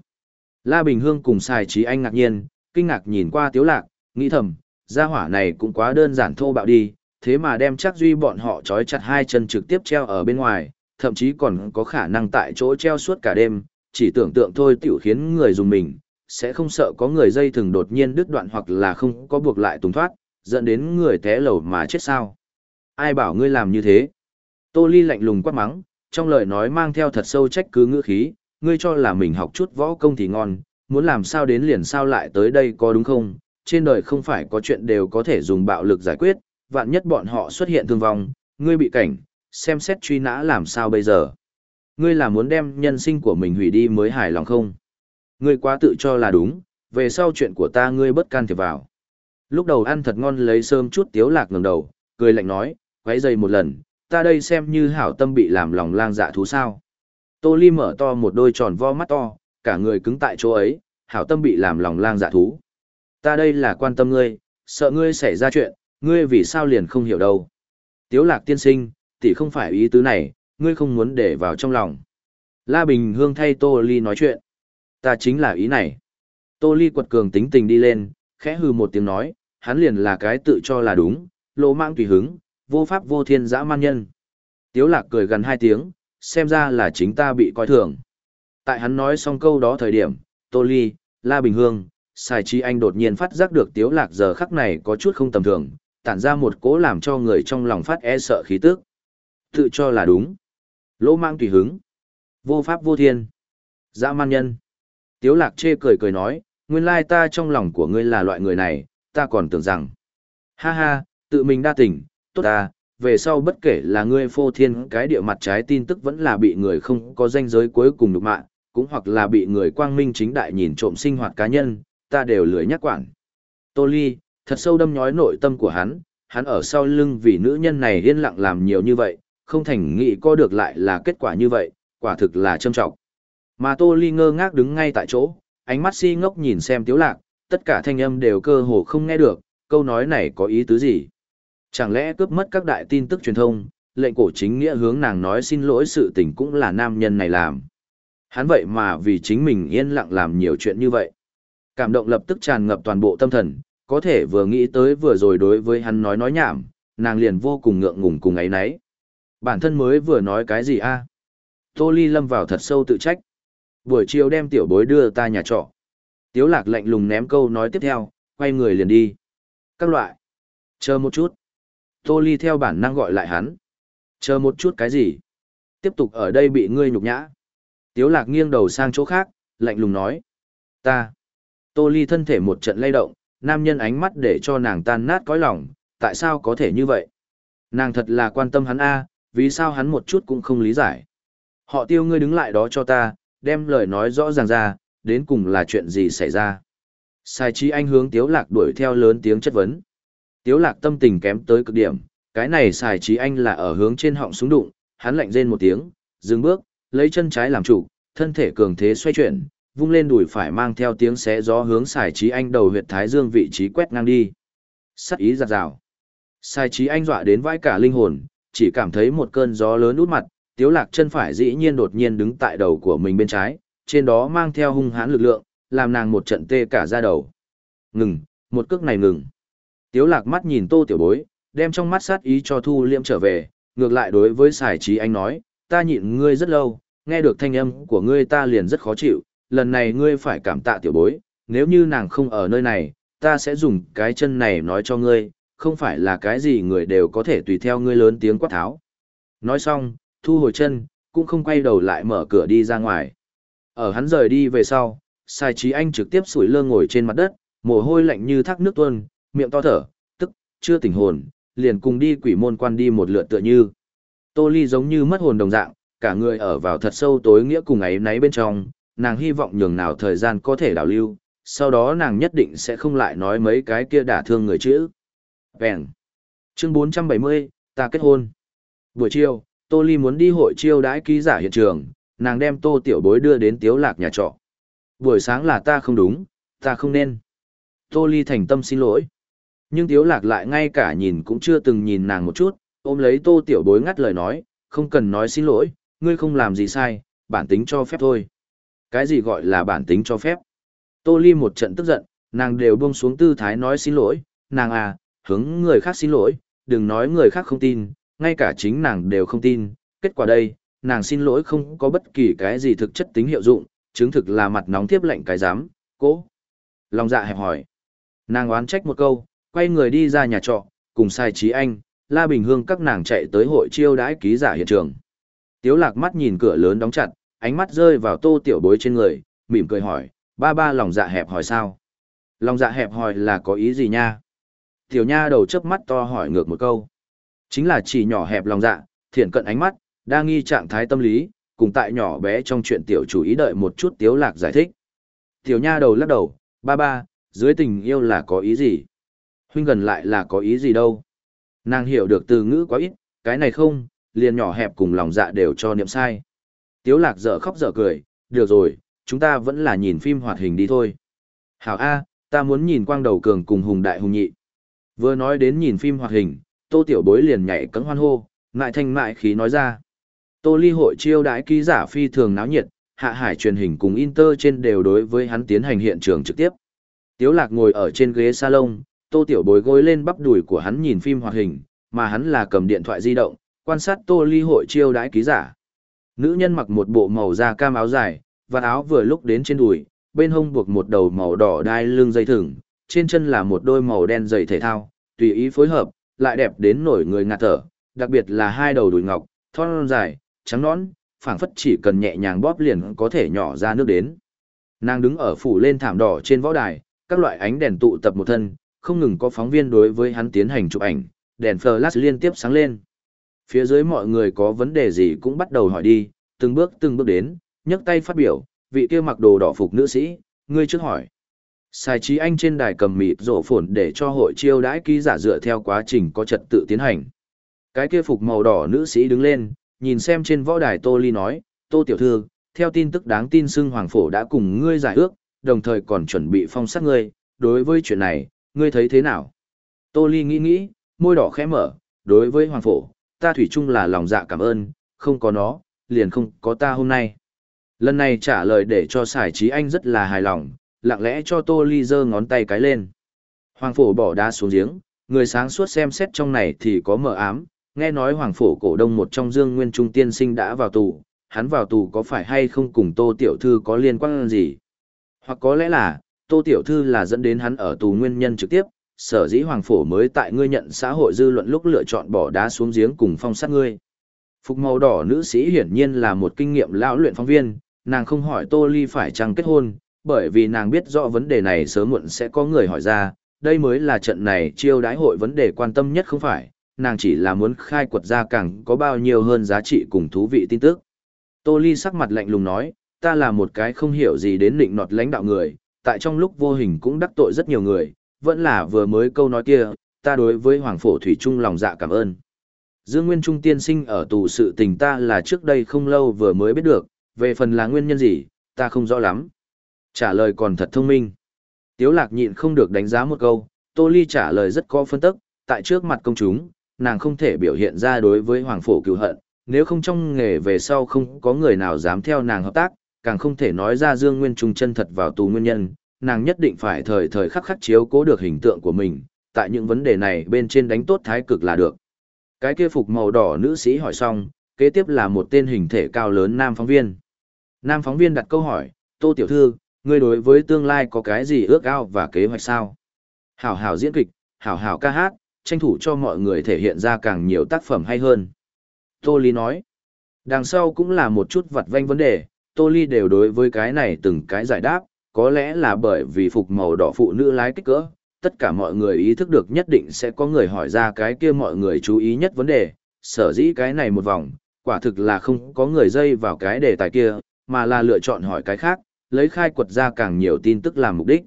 Speaker 1: La Bình Hương cùng xài trí anh ngạc nhiên, kinh ngạc nhìn qua Tiếu lạc, nghĩ thầm, gia hỏa này cũng quá đơn giản thô bạo đi, thế mà đem chắc duy bọn họ trói chặt hai chân trực tiếp treo ở bên ngoài, thậm chí còn có khả năng tại chỗ treo suốt cả đêm, chỉ tưởng tượng thôi tiểu khiến người dùng mình, sẽ không sợ có người dây thừng đột nhiên đứt đoạn hoặc là không có buộc lại tùng thoát, dẫn đến người té lầu mà chết sao. Ai bảo ngươi làm như thế? Tô Ly lạnh lùng quát mắng, trong lời nói mang theo thật sâu trách cứ ngữ khí, ngươi cho là mình học chút võ công thì ngon, muốn làm sao đến liền sao lại tới đây có đúng không? Trên đời không phải có chuyện đều có thể dùng bạo lực giải quyết, vạn nhất bọn họ xuất hiện thương vong, ngươi bị cảnh, xem xét truy nã làm sao bây giờ? Ngươi là muốn đem nhân sinh của mình hủy đi mới hài lòng không? Ngươi quá tự cho là đúng, về sau chuyện của ta ngươi bất can thiệp vào. Lúc đầu ăn thật ngon lấy sơm chút tiếu lạc ngẩng đầu, cười lạnh nói, quấy dày một lần, ta đây xem như hảo tâm bị làm lòng lang dạ thú sao. Tô Ly mở to một đôi tròn vo mắt to, cả người cứng tại chỗ ấy, hảo tâm bị làm lòng lang dạ thú. Ta đây là quan tâm ngươi, sợ ngươi xảy ra chuyện, ngươi vì sao liền không hiểu đâu. Tiếu lạc tiên sinh, tỷ không phải ý tứ này, ngươi không muốn để vào trong lòng. La Bình Hương thay Tô Ly nói chuyện. Ta chính là ý này. Tô Ly quật cường tính tình đi lên, khẽ hư một tiếng nói, hắn liền là cái tự cho là đúng, lỗ mạng tùy hứng, vô pháp vô thiên dã man nhân. Tiếu lạc cười gần hai tiếng, xem ra là chính ta bị coi thường. Tại hắn nói xong câu đó thời điểm, Tô Ly, La Bình Hương, Sài Chi Anh đột nhiên phát giác được Tiếu lạc giờ khắc này có chút không tầm thường, tản ra một cỗ làm cho người trong lòng phát e sợ khí tức. Tự cho là đúng. Lỗ mang tùy hứng. Vô pháp vô thiên. Dã man nhân. Tiếu lạc chê cười cười nói, nguyên lai ta trong lòng của ngươi là loại người này, ta còn tưởng rằng. Ha ha, tự mình đa tình, tốt ta, về sau bất kể là ngươi phô thiên cái địa mặt trái tin tức vẫn là bị người không có danh giới cuối cùng nhục mạng, cũng hoặc là bị người quang minh chính đại nhìn trộm sinh hoạt cá nhân, ta đều lười nhắc quản. Tô Ly, thật sâu đâm nhói nội tâm của hắn, hắn ở sau lưng vì nữ nhân này yên lặng làm nhiều như vậy, không thành nghị có được lại là kết quả như vậy, quả thực là châm trọng. Mà Tô Ly ngơ ngác đứng ngay tại chỗ, ánh mắt si ngốc nhìn xem Tiếu Lạc, tất cả thanh âm đều cơ hồ không nghe được, câu nói này có ý tứ gì? Chẳng lẽ cướp mất các đại tin tức truyền thông, lệnh cổ chính nghĩa hướng nàng nói xin lỗi sự tình cũng là nam nhân này làm. Hắn vậy mà vì chính mình yên lặng làm nhiều chuyện như vậy. Cảm động lập tức tràn ngập toàn bộ tâm thần, có thể vừa nghĩ tới vừa rồi đối với hắn nói nói nhảm, nàng liền vô cùng ngượng ngùng cùng ấy nấy. Bản thân mới vừa nói cái gì a? Tô Ly lâm vào thật sâu tự trách. Buổi chiều đem tiểu bối đưa ta nhà trọ. Tiếu lạc lạnh lùng ném câu nói tiếp theo, quay người liền đi. Các loại. Chờ một chút. Tô Ly theo bản năng gọi lại hắn. Chờ một chút cái gì? Tiếp tục ở đây bị ngươi nhục nhã. Tiếu lạc nghiêng đầu sang chỗ khác, lạnh lùng nói. Ta. Tô Ly thân thể một trận lay động, nam nhân ánh mắt để cho nàng tan nát cõi lòng, tại sao có thể như vậy? Nàng thật là quan tâm hắn a, vì sao hắn một chút cũng không lý giải. Họ tiêu ngươi đứng lại đó cho ta, đem lời nói rõ ràng ra, đến cùng là chuyện gì xảy ra. Sai trí anh hướng tiếu lạc đuổi theo lớn tiếng chất vấn. Tiếu lạc tâm tình kém tới cực điểm, cái này xài trí anh là ở hướng trên họng súng đụng, hắn lạnh rên một tiếng, dừng bước, lấy chân trái làm chủ, thân thể cường thế xoay chuyển, vung lên đùi phải mang theo tiếng xé gió hướng xài trí anh đầu huyệt thái dương vị trí quét ngang đi. Sắc ý giặt rào. Xài trí anh dọa đến vãi cả linh hồn, chỉ cảm thấy một cơn gió lớn út mặt, tiếu lạc chân phải dĩ nhiên đột nhiên đứng tại đầu của mình bên trái, trên đó mang theo hung hãn lực lượng, làm nàng một trận tê cả da đầu. Ngừng, một cước này ngừng. Tiếu lạc mắt nhìn tô tiểu bối, đem trong mắt sát ý cho thu liễm trở về, ngược lại đối với xài trí anh nói, ta nhịn ngươi rất lâu, nghe được thanh âm của ngươi ta liền rất khó chịu, lần này ngươi phải cảm tạ tiểu bối, nếu như nàng không ở nơi này, ta sẽ dùng cái chân này nói cho ngươi, không phải là cái gì người đều có thể tùy theo ngươi lớn tiếng quát tháo. Nói xong, thu hồi chân, cũng không quay đầu lại mở cửa đi ra ngoài. Ở hắn rời đi về sau, Sai Trí Anh trực tiếp sủi lơ ngồi trên mặt đất, mồ hôi lạnh như thác nước tuôn, miệng to thở, tức, chưa tỉnh hồn, liền cùng đi quỷ môn quan đi một lượt tựa như. Tô Ly giống như mất hồn đồng dạng, cả người ở vào thật sâu tối nghĩa cùng ấy náy bên trong, nàng hy vọng nhường nào thời gian có thể đảo lưu, sau đó nàng nhất định sẽ không lại nói mấy cái kia đả thương người chữ. Vẹn. Chương 470, ta kết hôn. Buổi chiều, Tô Ly muốn đi hội chiêu đãi ký giả hiện trường, nàng đem Tô Tiểu Bối đưa đến Tiếu Lạc nhà trọ. Buổi sáng là ta không đúng, ta không nên. Tô Ly thành tâm xin lỗi. Nhưng Tiếu Lạc lại ngay cả nhìn cũng chưa từng nhìn nàng một chút, ôm lấy Tô Tiểu Bối ngắt lời nói, không cần nói xin lỗi, ngươi không làm gì sai, bản tính cho phép thôi. Cái gì gọi là bản tính cho phép? Tô Ly một trận tức giận, nàng đều buông xuống tư thái nói xin lỗi, nàng à, hướng người khác xin lỗi, đừng nói người khác không tin, ngay cả chính nàng đều không tin, kết quả đây, nàng xin lỗi không có bất kỳ cái gì thực chất tính hiệu dụng, chứng thực là mặt nóng tiếp lệnh cái dám, cố. Lòng dạ hẹp hỏi. Nàng oán trách một câu, quay người đi ra nhà trọ, cùng sai trí anh, La Bình Hương các nàng chạy tới hội chiêu đãi ký giả hiện trường. Tiếu lạc mắt nhìn cửa lớn đóng chặt, ánh mắt rơi vào tô tiểu bối trên người, mỉm cười hỏi, ba ba lòng dạ hẹp hỏi sao? Lòng dạ hẹp hỏi là có ý gì nha? Tiểu nha đầu chớp mắt to hỏi ngược một câu. Chính là chỉ nhỏ hẹp lòng dạ, thiện cận ánh mắt, đa nghi trạng thái tâm lý, cùng tại nhỏ bé trong chuyện tiểu chủ ý đợi một chút tiếu lạc giải thích. Tiểu nha đầu lắc đầu, ba ba, dưới tình yêu là có ý gì? Huynh gần lại là có ý gì đâu? Nàng hiểu được từ ngữ quá ít, cái này không, liền nhỏ hẹp cùng lòng dạ đều cho niệm sai. Tiếu lạc dở khóc dở cười, được rồi, chúng ta vẫn là nhìn phim hoạt hình đi thôi. Hảo A, ta muốn nhìn quang đầu cường cùng hùng đại hùng nhị. Vừa nói đến nhìn phim hoạt hình, tô tiểu bối liền nhảy cẫng hoan hô, ngại thanh mại khí nói ra. Tô ly hội chiêu đãi ký giả phi thường náo nhiệt, hạ hải truyền hình cùng Inter trên đều đối với hắn tiến hành hiện trường trực tiếp. Tiếu lạc ngồi ở trên ghế salon, tô tiểu bối gối lên bắp đùi của hắn nhìn phim hoạt hình, mà hắn là cầm điện thoại di động, quan sát tô ly hội chiêu đãi ký giả. Nữ nhân mặc một bộ màu da cam áo dài, và áo vừa lúc đến trên đùi, bên hông buộc một đầu màu đỏ đai lưng dây thừng, trên chân là một đôi màu đen giày thể thao, tùy ý phối hợp, lại đẹp đến nổi người ngạt thở, đặc biệt là hai đầu đùi ngọc, thon dài, trắng nõn, phảng phất chỉ cần nhẹ nhàng bóp liền có thể nhỏ ra nước đến. Nàng đứng ở phủ lên thảm đỏ trên võ đài, các loại ánh đèn tụ tập một thân, không ngừng có phóng viên đối với hắn tiến hành chụp ảnh, đèn flash liên tiếp sáng lên. Phía dưới mọi người có vấn đề gì cũng bắt đầu hỏi đi, từng bước từng bước đến, nhấc tay phát biểu, vị kia mặc đồ đỏ phục nữ sĩ, ngươi trước hỏi. Sai trí anh trên đài cầm mịt rổ phồn để cho hội chiêu đãi ký giả dựa theo quá trình có trật tự tiến hành. Cái kia phục màu đỏ nữ sĩ đứng lên, nhìn xem trên võ đài Tô Ly nói, Tô Tiểu Thư, theo tin tức đáng tin xưng Hoàng Phổ đã cùng ngươi giải ước, đồng thời còn chuẩn bị phong sát ngươi, đối với chuyện này, ngươi thấy thế nào? Tô Ly nghĩ nghĩ, môi đỏ khẽ mở, đối với Hoàng Phổ, ta thủy chung là lòng dạ cảm ơn, không có nó, liền không có ta hôm nay. Lần này trả lời để cho Sải Trí Anh rất là hài lòng, lặng lẽ cho Tô Ly giơ ngón tay cái lên. Hoàng Phổ bỏ đá xuống giếng, người sáng suốt xem xét trong này thì có mờ ám, nghe nói Hoàng Phổ cổ đông một trong Dương Nguyên Trung tiên sinh đã vào tù, hắn vào tù có phải hay không cùng Tô Tiểu Thư có liên quan gì? Hoặc có lẽ là, Tô Tiểu Thư là dẫn đến hắn ở tù nguyên nhân trực tiếp, sở dĩ Hoàng Phổ mới tại ngươi nhận xã hội dư luận lúc lựa chọn bỏ đá xuống giếng cùng phong sát ngươi. Phục màu đỏ nữ sĩ hiển nhiên là một kinh nghiệm lão luyện phóng viên, nàng không hỏi Tô Ly phải chăng kết hôn, bởi vì nàng biết rõ vấn đề này sớm muộn sẽ có người hỏi ra, đây mới là trận này chiêu đãi hội vấn đề quan tâm nhất không phải, nàng chỉ là muốn khai quật ra càng có bao nhiêu hơn giá trị cùng thú vị tin tức. Tô Ly sắc mặt lạnh lùng nói, ta là một cái không hiểu gì đến định nọt lãnh đạo người, tại trong lúc vô hình cũng đắc tội rất nhiều người, vẫn là vừa mới câu nói kia, ta đối với Hoàng Phổ Thủy Trung lòng dạ cảm ơn. Dương Nguyên Trung tiên sinh ở tù sự tình ta là trước đây không lâu vừa mới biết được, về phần là nguyên nhân gì, ta không rõ lắm. Trả lời còn thật thông minh. Tiếu lạc nhịn không được đánh giá một câu, Tô Ly trả lời rất có phân tức, tại trước mặt công chúng, nàng không thể biểu hiện ra đối với Hoàng Phổ cựu hận, nếu không trong nghề về sau không có người nào dám theo nàng hợp tác, càng không thể nói ra Dương Nguyên Trung chân thật vào tù nguyên nhân, nàng nhất định phải thời thời khắc khắc chiếu cố được hình tượng của mình, tại những vấn đề này bên trên đánh tốt thái cực là được. Cái kia phục màu đỏ nữ sĩ hỏi xong, kế tiếp là một tên hình thể cao lớn nam phóng viên. Nam phóng viên đặt câu hỏi, Tô Tiểu Thư, ngươi đối với tương lai có cái gì ước ao và kế hoạch sao? Hảo hảo diễn kịch, hảo hảo ca hát, tranh thủ cho mọi người thể hiện ra càng nhiều tác phẩm hay hơn. Tô Ly nói, đằng sau cũng là một chút vặt vanh vấn đề, Tô Ly đều đối với cái này từng cái giải đáp, có lẽ là bởi vì phục màu đỏ phụ nữ lái kích cỡ, tất cả mọi người ý thức được nhất định sẽ có người hỏi ra cái kia mọi người chú ý nhất vấn đề, sở dĩ cái này một vòng, quả thực là không có người dây vào cái đề tài kia, mà là lựa chọn hỏi cái khác, lấy khai quật ra càng nhiều tin tức làm mục đích.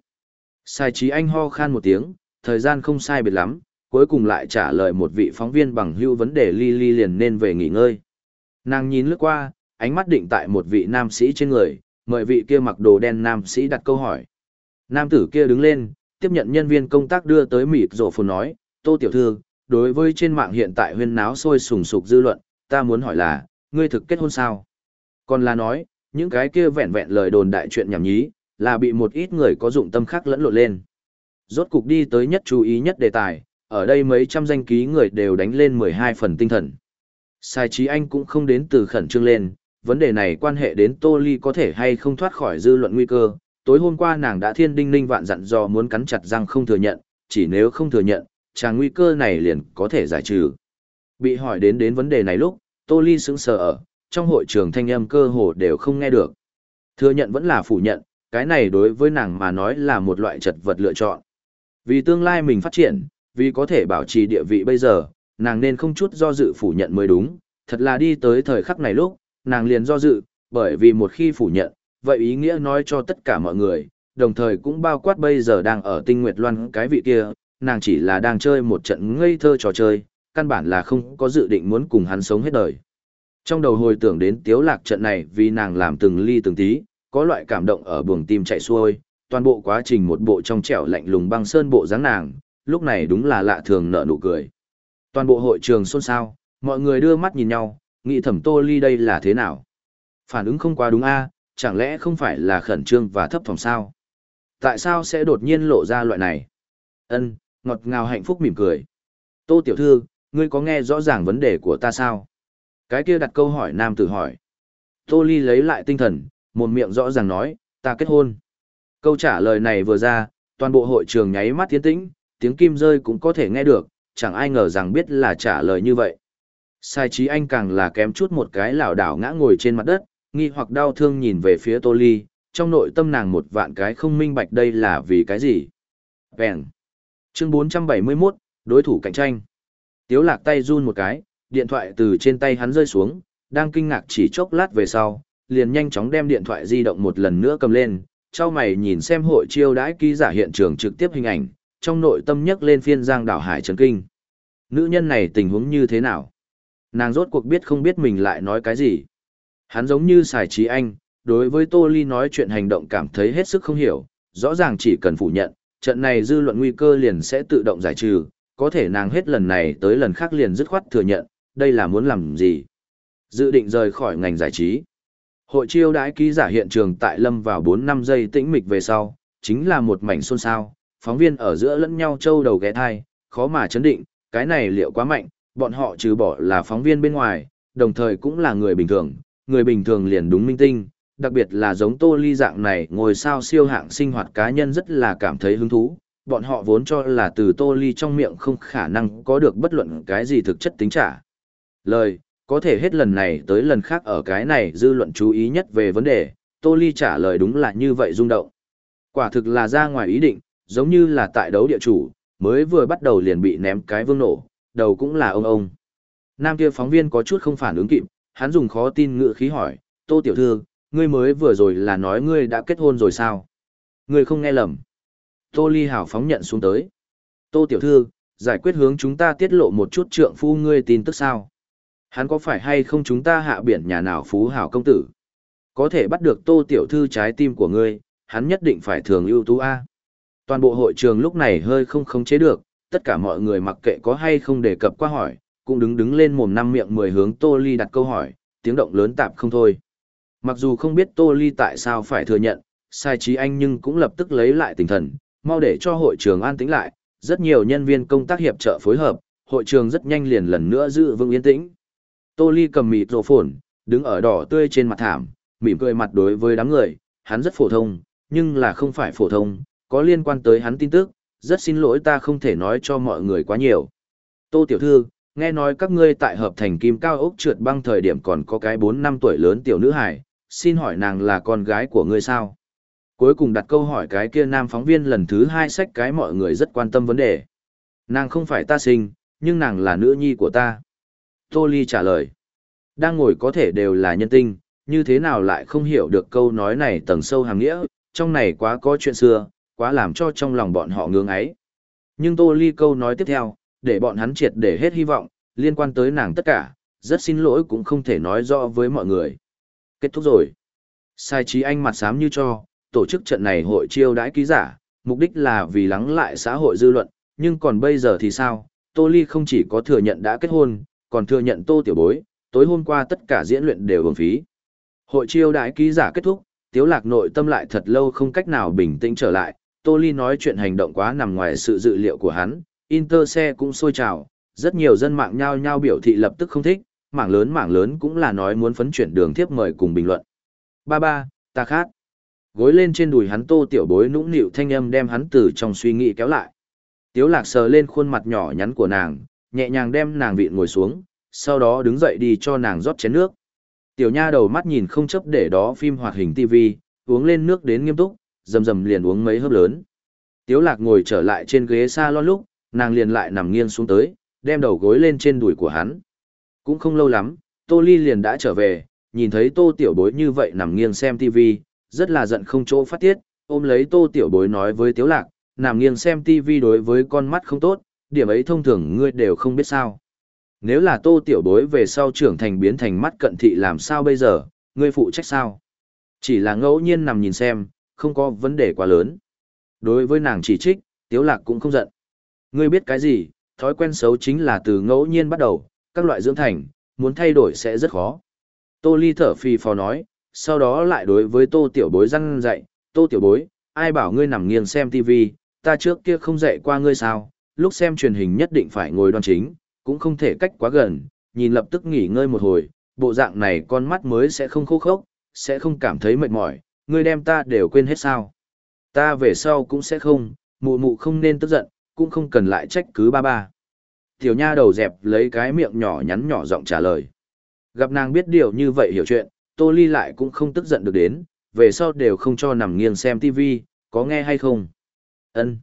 Speaker 1: Sai trí anh ho khan một tiếng, thời gian không sai biệt lắm, cuối cùng lại trả lời một vị phóng viên bằng hưu vấn đề ly ly liền nên về nghỉ ngơi. Nàng nhìn lướt qua, ánh mắt định tại một vị nam sĩ trên người, mời vị kia mặc đồ đen nam sĩ đặt câu hỏi. Nam tử kia đứng lên, tiếp nhận nhân viên công tác đưa tới mịt rổ phồn nói, Tô Tiểu Thư, đối với trên mạng hiện tại huyên náo sôi sùng sục dư luận, ta muốn hỏi là, ngươi thực kết hôn sao? Còn là nói, những cái kia vẹn vẹn lời đồn đại chuyện nhảm nhí, là bị một ít người có dụng tâm khác lẫn lộn lên. Rốt cục đi tới nhất chú ý nhất đề tài, ở đây mấy trăm danh ký người đều đánh lên 12 phần tinh thần. Sai trí anh cũng không đến từ khẩn trương lên, vấn đề này quan hệ đến Tô Ly có thể hay không thoát khỏi dư luận nguy cơ. Tối hôm qua nàng đã thiên đinh ninh vạn dặn dò muốn cắn chặt răng không thừa nhận, chỉ nếu không thừa nhận, chàng nguy cơ này liền có thể giải trừ. Bị hỏi đến đến vấn đề này lúc, Tô Ly sững sờ ở, trong hội trường thanh âm cơ hồ đều không nghe được. Thừa nhận vẫn là phủ nhận, cái này đối với nàng mà nói là một loại chật vật lựa chọn. Vì tương lai mình phát triển, vì có thể bảo trì địa vị bây giờ, nàng nên không chút do dự phủ nhận mới đúng, thật là đi tới thời khắc này lúc, nàng liền do dự, bởi vì một khi phủ nhận, vậy ý nghĩa nói cho tất cả mọi người, đồng thời cũng bao quát bây giờ đang ở tinh nguyệt loan cái vị kia, nàng chỉ là đang chơi một trận ngây thơ trò chơi, căn bản là không có dự định muốn cùng hắn sống hết đời. Trong đầu hồi tưởng đến tiếu lạc trận này vì nàng làm từng ly từng tí, có loại cảm động ở buồng tim chạy xuôi, toàn bộ quá trình một bộ trong trẻo lạnh lùng băng sơn bộ dáng nàng, lúc này đúng là lạ thường nở nụ cười. Toàn bộ hội trường xôn xao, mọi người đưa mắt nhìn nhau, nghĩ thẩm tô ly đây là thế nào. Phản ứng không quá đúng a chẳng lẽ không phải là khẩn trương và thấp phòng sao? Tại sao sẽ đột nhiên lộ ra loại này? Ân, ngọt ngào hạnh phúc mỉm cười. Tô tiểu thư, ngươi có nghe rõ ràng vấn đề của ta sao? Cái kia đặt câu hỏi nam tử hỏi. Tô ly lấy lại tinh thần, một miệng rõ ràng nói, ta kết hôn. Câu trả lời này vừa ra, toàn bộ hội trường nháy mắt tiến tĩnh, tiếng kim rơi cũng có thể nghe được, chẳng ai ngờ rằng biết là trả lời như vậy. Sai trí anh càng là kém chút một cái lảo đảo ngã ngồi trên mặt đất, nghi hoặc đau thương nhìn về phía Tô Ly, trong nội tâm nàng một vạn cái không minh bạch đây là vì cái gì. Vẹn. Chương 471, đối thủ cạnh tranh. Tiếu lạc tay run một cái, điện thoại từ trên tay hắn rơi xuống, đang kinh ngạc chỉ chốc lát về sau, liền nhanh chóng đem điện thoại di động một lần nữa cầm lên, trao mày nhìn xem hội chiêu đãi ký giả hiện trường trực tiếp hình ảnh, trong nội tâm nhấc lên phiên giang đảo hải trấn kinh. Nữ nhân này tình huống như thế nào? Nàng rốt cuộc biết không biết mình lại nói cái gì. Hắn giống như xài trí anh, đối với Tô Ly nói chuyện hành động cảm thấy hết sức không hiểu, rõ ràng chỉ cần phủ nhận, trận này dư luận nguy cơ liền sẽ tự động giải trừ, có thể nàng hết lần này tới lần khác liền dứt khoát thừa nhận, đây là muốn làm gì? Dự định rời khỏi ngành giải trí. Hội chiêu đãi ký giả hiện trường tại lâm vào 4 năm giây tĩnh mịch về sau, chính là một mảnh xôn xao, phóng viên ở giữa lẫn nhau trâu đầu ghé thai, khó mà chấn định, cái này liệu quá mạnh, bọn họ trừ bỏ là phóng viên bên ngoài, đồng thời cũng là người bình thường, người bình thường liền đúng minh tinh, đặc biệt là giống tô ly dạng này ngồi sao siêu hạng sinh hoạt cá nhân rất là cảm thấy hứng thú. Bọn họ vốn cho là từ tô ly trong miệng không khả năng có được bất luận cái gì thực chất tính trả. Lời, có thể hết lần này tới lần khác ở cái này dư luận chú ý nhất về vấn đề, tô ly trả lời đúng là như vậy rung động. Quả thực là ra ngoài ý định, giống như là tại đấu địa chủ, mới vừa bắt đầu liền bị ném cái vương nổ, đầu cũng là ông ông. Nam kia phóng viên có chút không phản ứng kịp, hắn dùng khó tin ngựa khí hỏi, Tô Tiểu Thư, ngươi mới vừa rồi là nói ngươi đã kết hôn rồi sao? Ngươi không nghe lầm. Tô Ly hảo phóng nhận xuống tới. Tô Tiểu Thư, giải quyết hướng chúng ta tiết lộ một chút trượng phu ngươi tin tức sao? Hắn có phải hay không chúng ta hạ biển nhà nào phú hảo công tử? Có thể bắt được Tô Tiểu Thư trái tim của ngươi, hắn nhất định phải thường ưu tú A. Toàn bộ hội trường lúc này hơi không khống chế được, tất cả mọi người mặc kệ có hay không đề cập qua hỏi, cũng đứng đứng lên mồm năm miệng mười hướng Tô Ly đặt câu hỏi, tiếng động lớn tạp không thôi. Mặc dù không biết Tô Ly tại sao phải thừa nhận, sai trí anh nhưng cũng lập tức lấy lại tinh thần, mau để cho hội trường an tĩnh lại, rất nhiều nhân viên công tác hiệp trợ phối hợp, hội trường rất nhanh liền lần nữa giữ vững yên tĩnh. Tô Ly cầm mịt rộ phồn, đứng ở đỏ tươi trên mặt thảm, mỉm cười mặt đối với đám người, hắn rất phổ thông, nhưng là không phải phổ thông, có liên quan tới hắn tin tức, rất xin lỗi ta không thể nói cho mọi người quá nhiều. Tô Tiểu Thư, nghe nói các ngươi tại hợp thành kim cao ốc trượt băng thời điểm còn có cái 4 năm tuổi lớn tiểu nữ hải, xin hỏi nàng là con gái của ngươi sao? Cuối cùng đặt câu hỏi cái kia nam phóng viên lần thứ hai sách cái mọi người rất quan tâm vấn đề. Nàng không phải ta sinh, nhưng nàng là nữ nhi của ta. Tô Ly trả lời. Đang ngồi có thể đều là nhân tinh, như thế nào lại không hiểu được câu nói này tầng sâu hàng nghĩa, trong này quá có chuyện xưa, quá làm cho trong lòng bọn họ ngưỡng ấy. Nhưng Tô Ly câu nói tiếp theo, để bọn hắn triệt để hết hy vọng, liên quan tới nàng tất cả, rất xin lỗi cũng không thể nói rõ với mọi người. Kết thúc rồi. Sai trí anh mặt xám như cho, tổ chức trận này hội chiêu đãi ký giả, mục đích là vì lắng lại xã hội dư luận, nhưng còn bây giờ thì sao? Tô Ly không chỉ có thừa nhận đã kết hôn, còn thừa nhận Tô Tiểu Bối, tối hôm qua tất cả diễn luyện đều hưởng phí. Hội chiêu đãi ký giả kết thúc, Tiếu Lạc nội tâm lại thật lâu không cách nào bình tĩnh trở lại, Tô Ly nói chuyện hành động quá nằm ngoài sự dự liệu của hắn, Inter xe cũng sôi trào, rất nhiều dân mạng nhao nhao biểu thị lập tức không thích, mảng lớn mảng lớn cũng là nói muốn phấn chuyển đường tiếp mời cùng bình luận. Ba ba, ta khát. Gối lên trên đùi hắn tô tiểu bối nũng nịu thanh âm đem hắn từ trong suy nghĩ kéo lại. Tiếu lạc sờ lên khuôn mặt nhỏ nhắn của nàng, nhẹ nhàng đem nàng vịn ngồi xuống, sau đó đứng dậy đi cho nàng rót chén nước. Tiểu nha đầu mắt nhìn không chấp để đó phim hoạt hình TV, uống lên nước đến nghiêm túc, rầm rầm liền uống mấy hớp lớn. Tiếu lạc ngồi trở lại trên ghế salon lúc, nàng liền lại nằm nghiêng xuống tới, đem đầu gối lên trên đùi của hắn. Cũng không lâu lắm, Tô Ly liền đã trở về, nhìn thấy Tô Tiểu Bối như vậy nằm nghiêng xem TV, rất là giận không chỗ phát tiết, ôm lấy Tô Tiểu Bối nói với Tiếu Lạc, nằm nghiêng xem TV đối với con mắt không tốt, điểm ấy thông thường ngươi đều không biết sao. Nếu là Tô Tiểu Bối về sau trưởng thành biến thành mắt cận thị làm sao bây giờ, ngươi phụ trách sao? Chỉ là ngẫu nhiên nằm nhìn xem, không có vấn đề quá lớn. Đối với nàng chỉ trích, Tiếu Lạc cũng không giận. Ngươi biết cái gì, thói quen xấu chính là từ ngẫu nhiên bắt đầu, các loại dưỡng thành, muốn thay đổi sẽ rất khó. Tô Ly thở phì phò nói, sau đó lại đối với Tô Tiểu Bối răn dạy, Tô Tiểu Bối, ai bảo ngươi nằm nghiêng xem TV, ta trước kia không dạy qua ngươi sao, lúc xem truyền hình nhất định phải ngồi đoan chính, cũng không thể cách quá gần, nhìn lập tức nghỉ ngơi một hồi, bộ dạng này con mắt mới sẽ không khô khốc, sẽ không cảm thấy mệt mỏi, ngươi đem ta đều quên hết sao. Ta về sau cũng sẽ không, mụ mụ không nên tức giận, cũng không cần lại trách cứ ba ba. Tiểu nha đầu dẹp lấy cái miệng nhỏ nhắn nhỏ giọng trả lời. Gặp nàng biết điều như vậy hiểu chuyện, Tô Ly lại cũng không tức giận được đến, về sau đều không cho nằm nghiêng xem tivi có nghe hay không? Ân.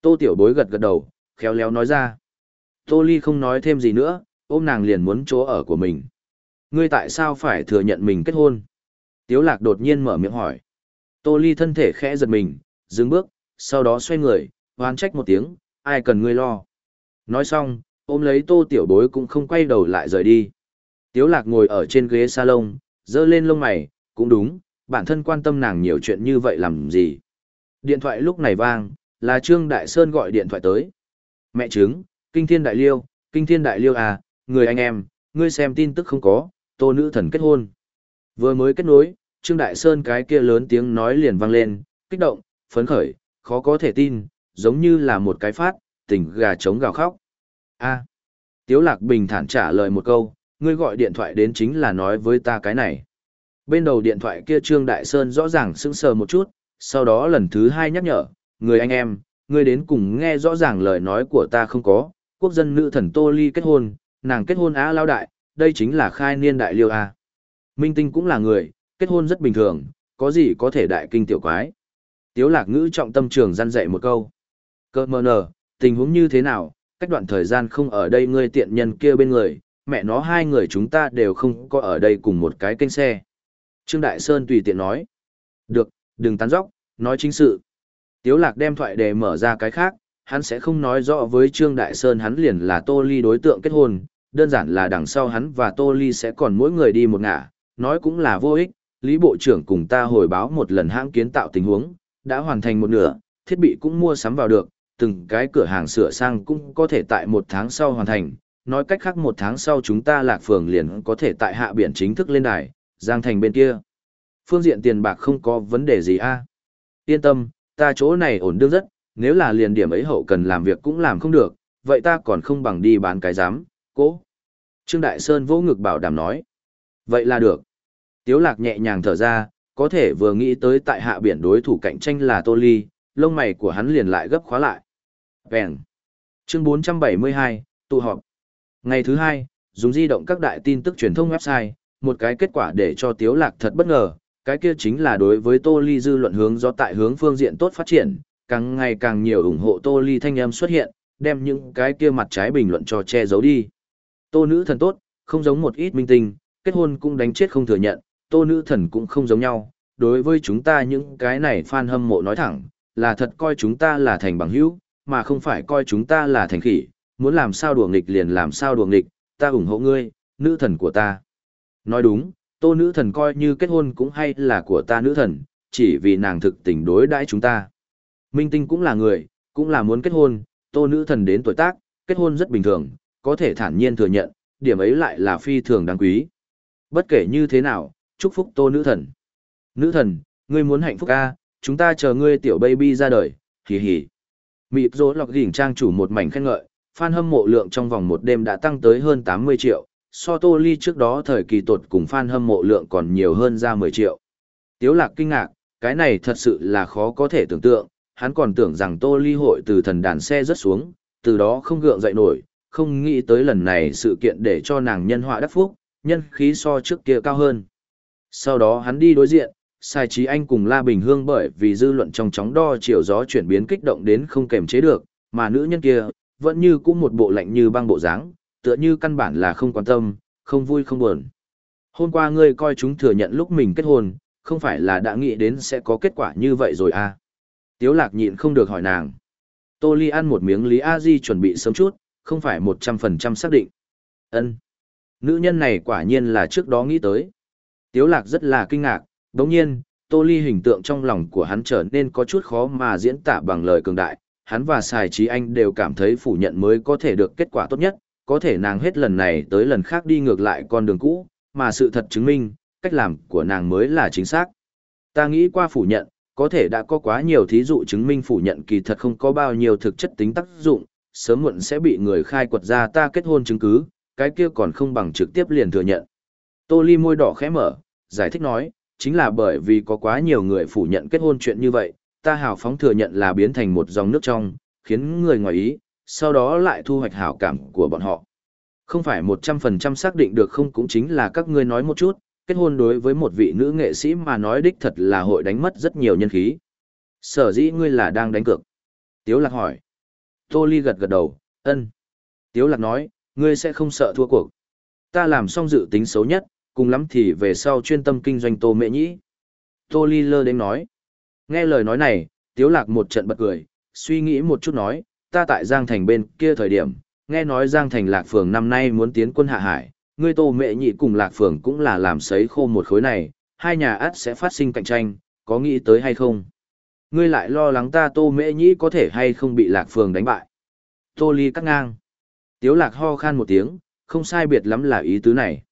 Speaker 1: Tô Tiểu Bối gật gật đầu, khéo léo nói ra. Tô Ly không nói thêm gì nữa, ôm nàng liền muốn chỗ ở của mình. Ngươi tại sao phải thừa nhận mình kết hôn? Tiếu lạc đột nhiên mở miệng hỏi. Tô Ly thân thể khẽ giật mình, dừng bước, sau đó xoay người, hoán trách một tiếng, ai cần ngươi lo. Nói xong, ôm lấy tô tiểu bối cũng không quay đầu lại rời đi. Tiếu lạc ngồi ở trên ghế salon, dơ lên lông mày, cũng đúng, bản thân quan tâm nàng nhiều chuyện như vậy làm gì. Điện thoại lúc này vang, là Trương Đại Sơn gọi điện thoại tới. Mẹ trứng, Kinh Thiên Đại Liêu, Kinh Thiên Đại Liêu à, người anh em, ngươi xem tin tức không có, tô nữ thần kết hôn. Vừa mới kết nối, Trương Đại Sơn cái kia lớn tiếng nói liền vang lên, kích động, phấn khởi, khó có thể tin, giống như là một cái phát, tỉnh gà trống gào khóc. a Tiếu Lạc bình thản trả lời một câu, ngươi gọi điện thoại đến chính là nói với ta cái này. Bên đầu điện thoại kia Trương Đại Sơn rõ ràng sững sờ một chút, sau đó lần thứ hai nhắc nhở, người anh em, ngươi đến cùng nghe rõ ràng lời nói của ta không có, quốc dân nữ thần Tô Ly kết hôn, nàng kết hôn á lao đại, đây chính là khai niên đại liêu a. Minh Tinh cũng là người, kết hôn rất bình thường, có gì có thể đại kinh tiểu quái. Tiếu lạc ngữ trọng tâm trường gian dạy một câu. Cơ mờ nở, tình huống như thế nào, cách đoạn thời gian không ở đây ngươi tiện nhân kia bên người, mẹ nó hai người chúng ta đều không có ở đây cùng một cái kênh xe. Trương Đại Sơn tùy tiện nói. Được, đừng tán dóc, nói chính sự. Tiếu lạc đem thoại đề mở ra cái khác, hắn sẽ không nói rõ với Trương Đại Sơn hắn liền là Tô Ly đối tượng kết hôn, đơn giản là đằng sau hắn và Tô Ly sẽ còn mỗi người đi một ngả, nói cũng là vô ích, Lý Bộ trưởng cùng ta hồi báo một lần hãng kiến tạo tình huống, đã hoàn thành một nửa, thiết bị cũng mua sắm vào được, từng cái cửa hàng sửa sang cũng có thể tại một tháng sau hoàn thành, nói cách khác một tháng sau chúng ta lạc phường liền có thể tại hạ biển chính thức lên đài, giang thành bên kia. Phương diện tiền bạc không có vấn đề gì a Yên tâm, ta chỗ này ổn đương rất, nếu là liền điểm ấy hậu cần làm việc cũng làm không được, vậy ta còn không bằng đi bán cái giám, cố. Trương Đại Sơn vỗ ngực bảo đảm nói. Vậy là được. Tiếu lạc nhẹ nhàng thở ra, có thể vừa nghĩ tới tại hạ biển đối thủ cạnh tranh là Tô Ly, lông mày của hắn liền lại gấp khóa lại. Vẹn. Chương 472, tụ họp. Ngày thứ hai, dùng di động các đại tin tức truyền thông website, một cái kết quả để cho Tiếu Lạc thật bất ngờ, cái kia chính là đối với Tô Ly dư luận hướng do tại hướng phương diện tốt phát triển, càng ngày càng nhiều ủng hộ Tô Ly thanh âm xuất hiện, đem những cái kia mặt trái bình luận cho che giấu đi. Tô nữ thần tốt, không giống một ít minh tinh, kết hôn cũng đánh chết không thừa nhận, Tô nữ thần cũng không giống nhau, đối với chúng ta những cái này fan hâm mộ nói thẳng, là thật coi chúng ta là thành bằng hữu, mà không phải coi chúng ta là thành khỉ, muốn làm sao đùa nghịch liền làm sao đùa nghịch, ta ủng hộ ngươi, nữ thần của ta. Nói đúng, tô nữ thần coi như kết hôn cũng hay là của ta nữ thần, chỉ vì nàng thực tình đối đãi chúng ta. Minh tinh cũng là người, cũng là muốn kết hôn, tô nữ thần đến tuổi tác, kết hôn rất bình thường, có thể thản nhiên thừa nhận, điểm ấy lại là phi thường đáng quý. Bất kể như thế nào, chúc phúc tô nữ thần. Nữ thần, ngươi muốn hạnh phúc a, chúng ta chờ ngươi tiểu baby ra đời, hì hì. Mịp rỗ lọc đỉnh trang chủ một mảnh khen ngợi, fan hâm mộ lượng trong vòng một đêm đã tăng tới hơn 80 triệu, so tô ly trước đó thời kỳ tột cùng fan hâm mộ lượng còn nhiều hơn ra 10 triệu. Tiếu lạc kinh ngạc, cái này thật sự là khó có thể tưởng tượng, hắn còn tưởng rằng tô ly hội từ thần đàn xe rớt xuống, từ đó không gượng dậy nổi, không nghĩ tới lần này sự kiện để cho nàng nhân họa đắc phúc, nhân khí so trước kia cao hơn. Sau đó hắn đi đối diện, Sai Trí Anh cùng La Bình Hương bởi vì dư luận trong chóng đo chiều gió chuyển biến kích động đến không kềm chế được, mà nữ nhân kia, vẫn như cũng một bộ lạnh như băng bộ dáng, tựa như căn bản là không quan tâm, không vui không buồn. Hôm qua ngươi coi chúng thừa nhận lúc mình kết hôn, không phải là đã nghĩ đến sẽ có kết quả như vậy rồi à? Tiếu lạc nhịn không được hỏi nàng. Tô Ly ăn một miếng Lý A Di chuẩn bị sớm chút, không phải 100% xác định. Ân, Nữ nhân này quả nhiên là trước đó nghĩ tới. Tiếu lạc rất là kinh ngạc, đồng nhiên, Tô Ly hình tượng trong lòng của hắn trở nên có chút khó mà diễn tả bằng lời cường đại. Hắn và Sài Trí Anh đều cảm thấy phủ nhận mới có thể được kết quả tốt nhất, có thể nàng hết lần này tới lần khác đi ngược lại con đường cũ, mà sự thật chứng minh, cách làm của nàng mới là chính xác. Ta nghĩ qua phủ nhận, có thể đã có quá nhiều thí dụ chứng minh phủ nhận kỳ thật không có bao nhiêu thực chất tính tác dụng, sớm muộn sẽ bị người khai quật ra ta kết hôn chứng cứ, cái kia còn không bằng trực tiếp liền thừa nhận. Tô Ly môi đỏ khẽ mở, giải thích nói, chính là bởi vì có quá nhiều người phủ nhận kết hôn chuyện như vậy, ta hào phóng thừa nhận là biến thành một dòng nước trong, khiến người ngoài ý, sau đó lại thu hoạch hảo cảm của bọn họ. Không phải 100% xác định được không cũng chính là các ngươi nói một chút, kết hôn đối với một vị nữ nghệ sĩ mà nói đích thật là hội đánh mất rất nhiều nhân khí. Sở dĩ ngươi là đang đánh cược. Tiếu lạc hỏi. Tô Ly gật gật đầu, ân. Tiếu lạc nói, ngươi sẽ không sợ thua cuộc. Ta làm xong dự tính xấu nhất, cùng lắm thì về sau chuyên tâm kinh doanh tô mẹ nhĩ. Tô Ly lơ đến nói. Nghe lời nói này, Tiếu lạc một trận bật cười, suy nghĩ một chút nói, ta tại Giang Thành bên kia thời điểm, nghe nói Giang Thành Lạc Phường năm nay muốn tiến quân hạ hải, ngươi tô mẹ nhị cùng Lạc Phường cũng là làm sấy khô một khối này, hai nhà ắt sẽ phát sinh cạnh tranh, có nghĩ tới hay không? Ngươi lại lo lắng ta tô mẹ nhị có thể hay không bị Lạc Phường đánh bại. Tô Ly cắt ngang. Tiếu Lạc ho khan một tiếng, không sai biệt lắm là ý tứ này.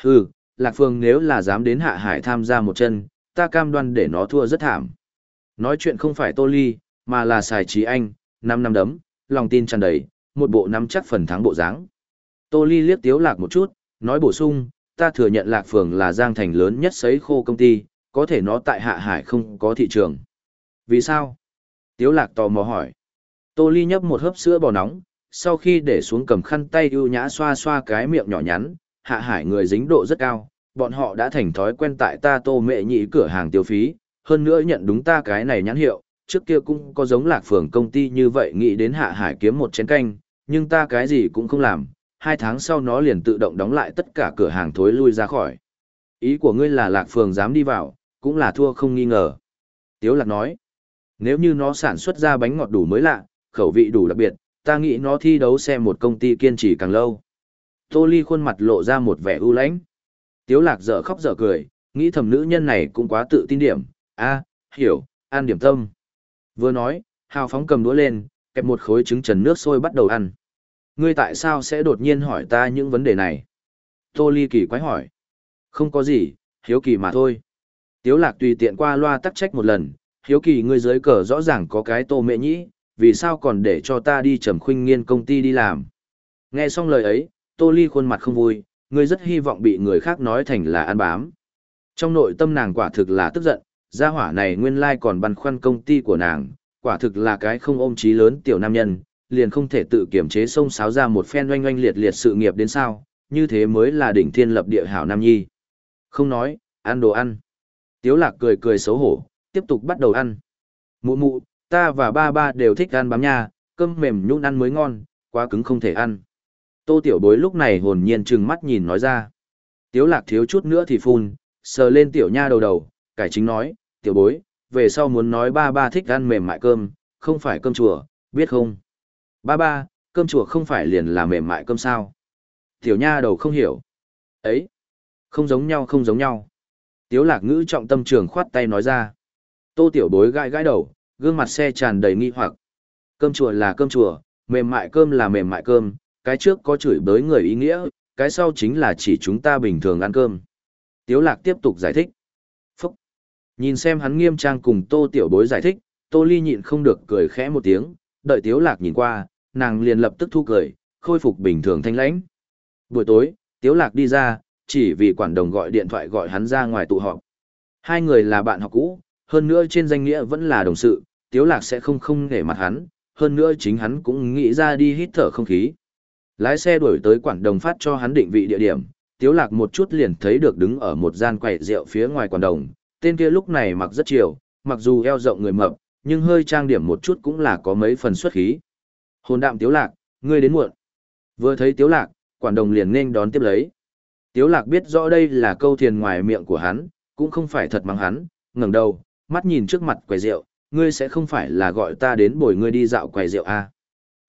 Speaker 1: Hừ, Lạc Phường nếu là dám đến hạ hải tham gia một chân, ta cam đoan để nó thua rất thảm. Nói chuyện không phải Tô Ly, mà là xài trí anh, năm năm đấm, lòng tin tràn đầy, một bộ nắm chắc phần thắng bộ dáng. Tô Ly liếc Tiếu Lạc một chút, nói bổ sung, ta thừa nhận Lạc Phường là giang thành lớn nhất sấy khô công ty, có thể nó tại hạ hải không có thị trường. Vì sao? Tiếu Lạc tò mò hỏi. Tô Ly nhấp một hớp sữa bò nóng, sau khi để xuống cầm khăn tay ưu nhã xoa xoa cái miệng nhỏ nhắn, hạ hải người dính độ rất cao, bọn họ đã thành thói quen tại ta tô mẹ nhị cửa hàng tiêu phí, hơn nữa nhận đúng ta cái này nhãn hiệu, trước kia cũng có giống lạc phường công ty như vậy nghĩ đến hạ hải kiếm một chén canh, nhưng ta cái gì cũng không làm, hai tháng sau nó liền tự động đóng lại tất cả cửa hàng thối lui ra khỏi. Ý của ngươi là lạc phường dám đi vào, cũng là thua không nghi ngờ. Tiếu lạc nói, nếu như nó sản xuất ra bánh ngọt đủ mới lạ, khẩu vị đủ đặc biệt, ta nghĩ nó thi đấu xem một công ty kiên trì càng lâu. Tô Ly khuôn mặt lộ ra một vẻ ưu lãnh. Tiếu lạc dở khóc dở cười, nghĩ thầm nữ nhân này cũng quá tự tin điểm, a, hiểu, an điểm tâm. Vừa nói, hào phóng cầm đũa lên, kẹp một khối trứng trần nước sôi bắt đầu ăn. Ngươi tại sao sẽ đột nhiên hỏi ta những vấn đề này? Tô Ly kỳ quái hỏi. Không có gì, hiếu kỳ mà thôi. Tiếu lạc tùy tiện qua loa tắc trách một lần, hiếu kỳ ngươi dưới cờ rõ ràng có cái tô mẹ nhĩ, vì sao còn để cho ta đi trầm khuynh nghiên công ty đi làm. Nghe xong lời ấy, Tô Ly khuôn mặt không vui, ngươi rất hy vọng bị người khác nói thành là ăn bám. Trong nội tâm nàng quả thực là tức giận, gia hỏa này nguyên lai còn băn khoăn công ty của nàng, quả thực là cái không ôm chí lớn tiểu nam nhân, liền không thể tự kiểm chế xông xáo ra một phen oanh oanh liệt liệt sự nghiệp đến sao, như thế mới là đỉnh thiên lập địa hảo nam nhi. Không nói, ăn đồ ăn. Tiếu lạc cười cười xấu hổ, tiếp tục bắt đầu ăn. Mụ mụ, ta và ba ba đều thích ăn bám nha, cơm mềm nhũn ăn mới ngon, quá cứng không thể ăn. Tô tiểu bối lúc này hồn nhiên trừng mắt nhìn nói ra. Tiếu lạc thiếu chút nữa thì phun, sờ lên tiểu nha đầu đầu, cải chính nói, tiểu bối, về sau muốn nói ba ba thích ăn mềm mại cơm, không phải cơm chùa, biết không? Ba ba, cơm chùa không phải liền là mềm mại cơm sao? Tiểu nha đầu không hiểu. Ấy, không giống nhau không giống nhau. Tiếu lạc ngữ trọng tâm trường khoát tay nói ra. Tô tiểu bối gãi gãi đầu, gương mặt xe tràn đầy nghi hoặc. Cơm chùa là cơm chùa, mềm mại cơm là mềm mại cơm, cái trước có chửi bới người ý nghĩa, cái sau chính là chỉ chúng ta bình thường ăn cơm. Tiếu lạc tiếp tục giải thích. Nhìn xem hắn nghiêm trang cùng tô tiểu bối giải thích, tô ly nhịn không được cười khẽ một tiếng, đợi Tiếu Lạc nhìn qua, nàng liền lập tức thu cười, khôi phục bình thường thanh lãnh. Buổi tối, Tiếu Lạc đi ra, chỉ vì quản đồng gọi điện thoại gọi hắn ra ngoài tụ họp. Hai người là bạn học cũ, hơn nữa trên danh nghĩa vẫn là đồng sự, Tiếu Lạc sẽ không không để mặt hắn, hơn nữa chính hắn cũng nghĩ ra đi hít thở không khí. Lái xe đuổi tới quản đồng phát cho hắn định vị địa điểm, Tiếu Lạc một chút liền thấy được đứng ở một gian quầy rượu phía ngoài quản đồng, tên kia lúc này mặc rất chiều, mặc dù eo rộng người mập, nhưng hơi trang điểm một chút cũng là có mấy phần xuất khí. Hồn đạm Tiếu Lạc, ngươi đến muộn. Vừa thấy Tiếu Lạc, quản đồng liền nên đón tiếp lấy. Tiếu Lạc biết rõ đây là câu thiền ngoài miệng của hắn, cũng không phải thật mắng hắn, ngẩng đầu, mắt nhìn trước mặt quầy rượu, ngươi sẽ không phải là gọi ta đến bồi ngươi đi dạo quầy rượu à.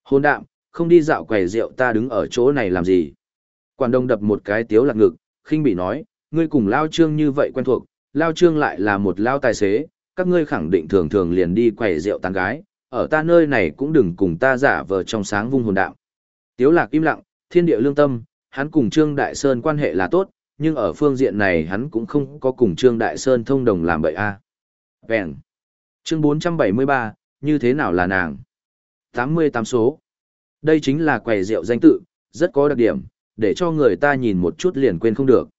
Speaker 1: Hôn đạm, không đi dạo quầy rượu ta đứng ở chỗ này làm gì. Quản đồng đập một cái tiếu lạc ngực, khinh bị nói, ngươi cùng Lao Trương như vậy quen thuộc, Lao Trương lại là một Lao tài xế, các ngươi khẳng định thường thường liền đi quẩy rượu tán gái, ở ta nơi này cũng đừng cùng ta giả vờ trong sáng vung hồn đạo. Tiếu lạc im lặng, thiên địa lương tâm, hắn cùng Trương Đại Sơn quan hệ là tốt, nhưng ở phương diện này hắn cũng không có cùng Trương Đại Sơn thông đồng làm bậy a. À. Vẹn. Chương 473, như thế nào là nàng? 88 số. Đây chính là quầy rượu danh tự, rất có đặc điểm, để cho người ta nhìn một chút liền quên không được.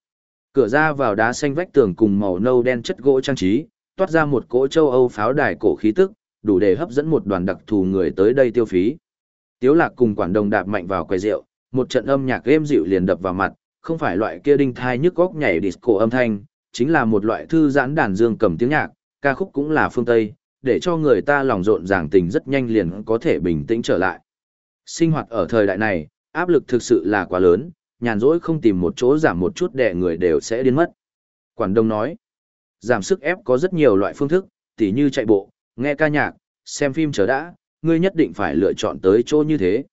Speaker 1: Cửa ra vào đá xanh vách tường cùng màu nâu đen chất gỗ trang trí, toát ra một cỗ châu Âu pháo đài cổ khí tức, đủ để hấp dẫn một đoàn đặc thù người tới đây tiêu phí. Tiếu lạc cùng quản đồng đạp mạnh vào quầy rượu, một trận âm nhạc êm dịu liền đập vào mặt, không phải loại kia đinh thai nhức góc nhảy disco âm thanh, chính là một loại thư giãn đàn dương cầm tiếng nhạc, ca khúc cũng là phương Tây, để cho người ta lòng rộn ràng tình rất nhanh liền có thể bình tĩnh trở lại. Sinh hoạt ở thời đại này, áp lực thực sự là quá lớn, nhàn rỗi không tìm một chỗ giảm một chút để người đều sẽ điên mất. Quản Đông nói, giảm sức ép có rất nhiều loại phương thức, tỉ như chạy bộ, nghe ca nhạc, xem phim chờ đã, ngươi nhất định phải lựa chọn tới chỗ như thế.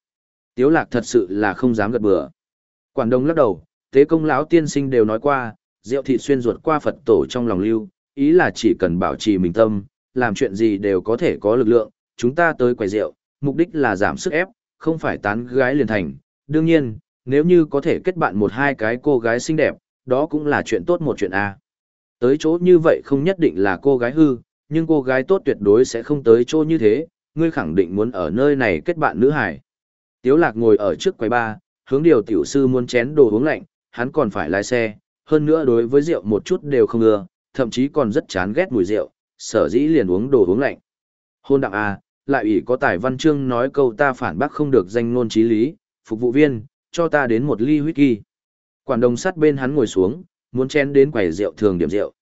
Speaker 1: Tiếu lạc thật sự là không dám gật bừa. Quản Đông lắc đầu, tế công lão tiên sinh đều nói qua, rượu thịt xuyên ruột qua Phật tổ trong lòng lưu, ý là chỉ cần bảo trì mình tâm, làm chuyện gì đều có thể có lực lượng, chúng ta tới quầy rượu, mục đích là giảm sức ép, không phải tán gái liền thành. Đương nhiên, nếu như có thể kết bạn một hai cái cô gái xinh đẹp, đó cũng là chuyện tốt một chuyện A. Tới chỗ như vậy không nhất định là cô gái hư, nhưng cô gái tốt tuyệt đối sẽ không tới chỗ như thế, ngươi khẳng định muốn ở nơi này kết bạn nữ hải. Tiếu lạc ngồi ở trước quầy ba, hướng điều tiểu sư muốn chén đồ uống lạnh, hắn còn phải lái xe, hơn nữa đối với rượu một chút đều không ưa, thậm chí còn rất chán ghét mùi rượu, sở dĩ liền uống đồ uống lạnh. Hôn đặng à, lại ủy có tài văn chương nói câu ta phản bác không được danh ngôn trí lý, phục vụ viên, cho ta đến một ly whisky. Quản đồng sắt bên hắn ngồi xuống, muốn chén đến quầy rượu thường điểm rượu.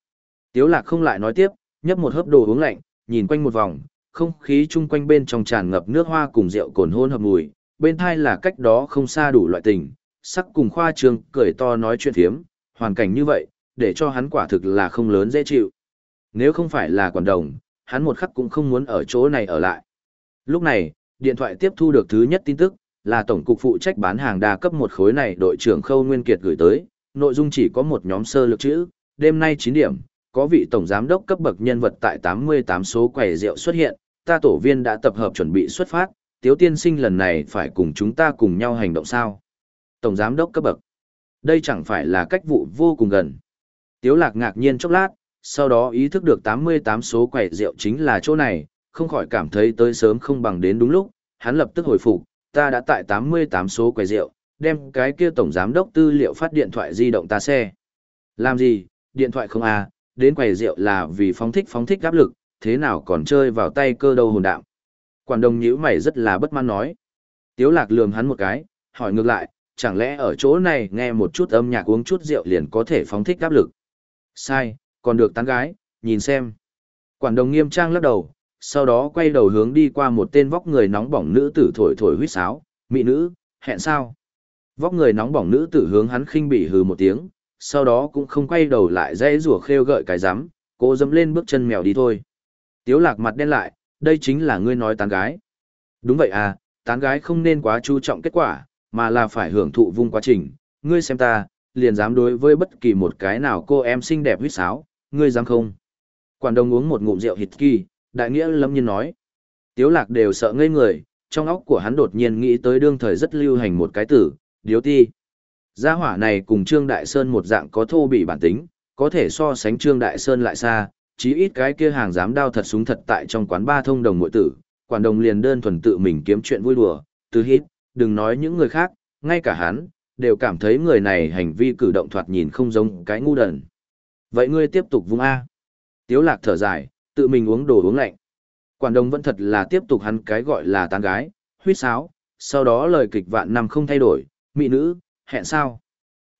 Speaker 1: Tiếu lạc không lại nói tiếp, nhấp một hớp đồ uống lạnh, nhìn quanh một vòng, không khí chung quanh bên trong tràn ngập nước hoa cùng rượu cồn hôn hợp mùi, bên thai là cách đó không xa đủ loại tình, sắc cùng khoa trương, cười to nói chuyện phiếm, hoàn cảnh như vậy, để cho hắn quả thực là không lớn dễ chịu. Nếu không phải là quản đồng, hắn một khắc cũng không muốn ở chỗ này ở lại. Lúc này, điện thoại tiếp thu được thứ nhất tin tức, là tổng cục phụ trách bán hàng đa cấp một khối này đội trưởng Khâu Nguyên Kiệt gửi tới, nội dung chỉ có một nhóm sơ lược chữ, đêm nay 9 điểm, có vị tổng giám đốc cấp bậc nhân vật tại 88 số quầy rượu xuất hiện, ta tổ viên đã tập hợp chuẩn bị xuất phát, Tiếu tiên sinh lần này phải cùng chúng ta cùng nhau hành động sao? Tổng giám đốc cấp bậc. Đây chẳng phải là cách vụ vô cùng gần. Tiếu lạc ngạc nhiên chốc lát, sau đó ý thức được 88 số quầy rượu chính là chỗ này, không khỏi cảm thấy tới sớm không bằng đến đúng lúc, hắn lập tức hồi phục, ta đã tại 88 số quầy rượu, đem cái kia tổng giám đốc tư liệu phát điện thoại di động ta xe. Làm gì, điện thoại không à, đến quầy rượu là vì phóng thích phóng thích áp lực, thế nào còn chơi vào tay cơ đầu hồn đạm. Quản đồng nhíu mày rất là bất mãn nói. Tiếu lạc lườm hắn một cái, hỏi ngược lại, chẳng lẽ ở chỗ này nghe một chút âm nhạc uống chút rượu liền có thể phóng thích áp lực. Sai, còn được tán gái, nhìn xem. Quản đồng nghiêm trang lắc đầu, sau đó quay đầu hướng đi qua một tên vóc người nóng bỏng nữ tử thổi thổi huýt sáo, mỹ nữ, hẹn sao. Vóc người nóng bỏng nữ tử hướng hắn khinh bỉ hừ một tiếng, sau đó cũng không quay đầu lại dãy rủa khêu gợi cái rắm cố dẫm lên bước chân mèo đi thôi. Tiếu lạc mặt đen lại, đây chính là ngươi nói tán gái. Đúng vậy à, tán gái không nên quá chú trọng kết quả, mà là phải hưởng thụ vung quá trình. Ngươi xem ta, liền dám đối với bất kỳ một cái nào cô em xinh đẹp huýt sáo, ngươi dám không? Quản đồng uống một ngụm rượu hít kỳ, đại nghĩa lâm nhiên nói. Tiếu lạc đều sợ ngây người, trong óc của hắn đột nhiên nghĩ tới đương thời rất lưu hành một cái tử, điếu ti. Gia hỏa này cùng Trương Đại Sơn một dạng có thô bị bản tính, có thể so sánh Trương Đại Sơn lại xa, chí ít cái kia hàng dám đao thật súng thật tại trong quán ba thông đồng mội tử, quản đồng liền đơn thuần tự mình kiếm chuyện vui đùa, từ hít, đừng nói những người khác, ngay cả hắn, đều cảm thấy người này hành vi cử động thoạt nhìn không giống cái ngu đần. Vậy ngươi tiếp tục vung A. Tiếu lạc thở dài, tự mình uống đồ uống lạnh. Quản đồng vẫn thật là tiếp tục hắn cái gọi là tán gái, huyết sáo, sau đó lời kịch vạn năm không thay đổi, mỹ nữ, hẹn sao.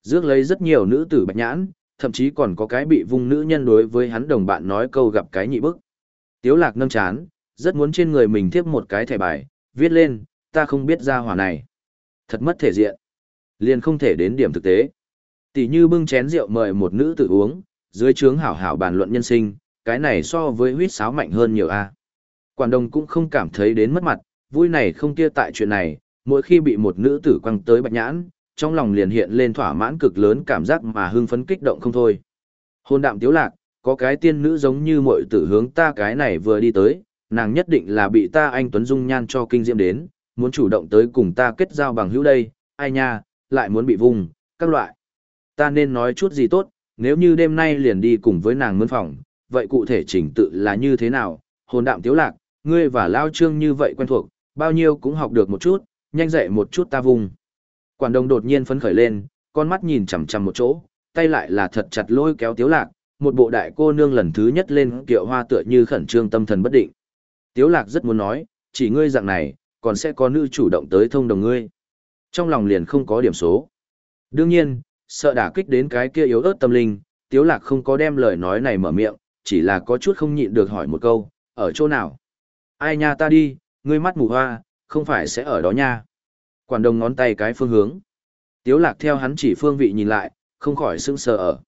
Speaker 1: Dước lấy rất nhiều nữ tử bạch nhãn, thậm chí còn có cái bị vung nữ nhân đối với hắn đồng bạn nói câu gặp cái nhị bức. Tiếu lạc nâng chán, rất muốn trên người mình tiếp một cái thẻ bài, viết lên, ta không biết ra hỏa này. Thật mất thể diện. Liền không thể đến điểm thực tế. Tỷ như bưng chén rượu mời một nữ tử uống, dưới trướng hảo hảo bàn luận nhân sinh, cái này so với huyết sáo mạnh hơn nhiều a. Quản đồng cũng không cảm thấy đến mất mặt, vui này không kia tại chuyện này, mỗi khi bị một nữ tử quăng tới bạch nhãn, trong lòng liền hiện lên thỏa mãn cực lớn cảm giác mà hưng phấn kích động không thôi. Hôn đạm tiếu lạc, có cái tiên nữ giống như muội tử hướng ta cái này vừa đi tới, nàng nhất định là bị ta anh Tuấn Dung nhan cho kinh diệm đến, muốn chủ động tới cùng ta kết giao bằng hữu đây, ai nha, lại muốn bị vùng, các loại. Ta nên nói chút gì tốt, nếu như đêm nay liền đi cùng với nàng mân phòng, vậy cụ thể trình tự là như thế nào, hồn đạm tiếu lạc, ngươi và Lao Trương như vậy quen thuộc, bao nhiêu cũng học được một chút, nhanh dậy một chút ta vùng. Quản đồng đột nhiên phấn khởi lên, con mắt nhìn chằm chằm một chỗ, tay lại là thật chặt lôi kéo tiếu lạc, một bộ đại cô nương lần thứ nhất lên kiệu hoa tựa như khẩn trương tâm thần bất định. Tiếu lạc rất muốn nói, chỉ ngươi dạng này, còn sẽ có nữ chủ động tới thông đồng ngươi. Trong lòng liền không có điểm số. Đương nhiên, sợ đả kích đến cái kia yếu ớt tâm linh, tiếu lạc không có đem lời nói này mở miệng, chỉ là có chút không nhịn được hỏi một câu, ở chỗ nào? Ai nha ta đi, ngươi mắt mù hoa, không phải sẽ ở đó nha. Quản đồng ngón tay cái phương hướng. Tiếu lạc theo hắn chỉ phương vị nhìn lại, không khỏi sững sờ ở.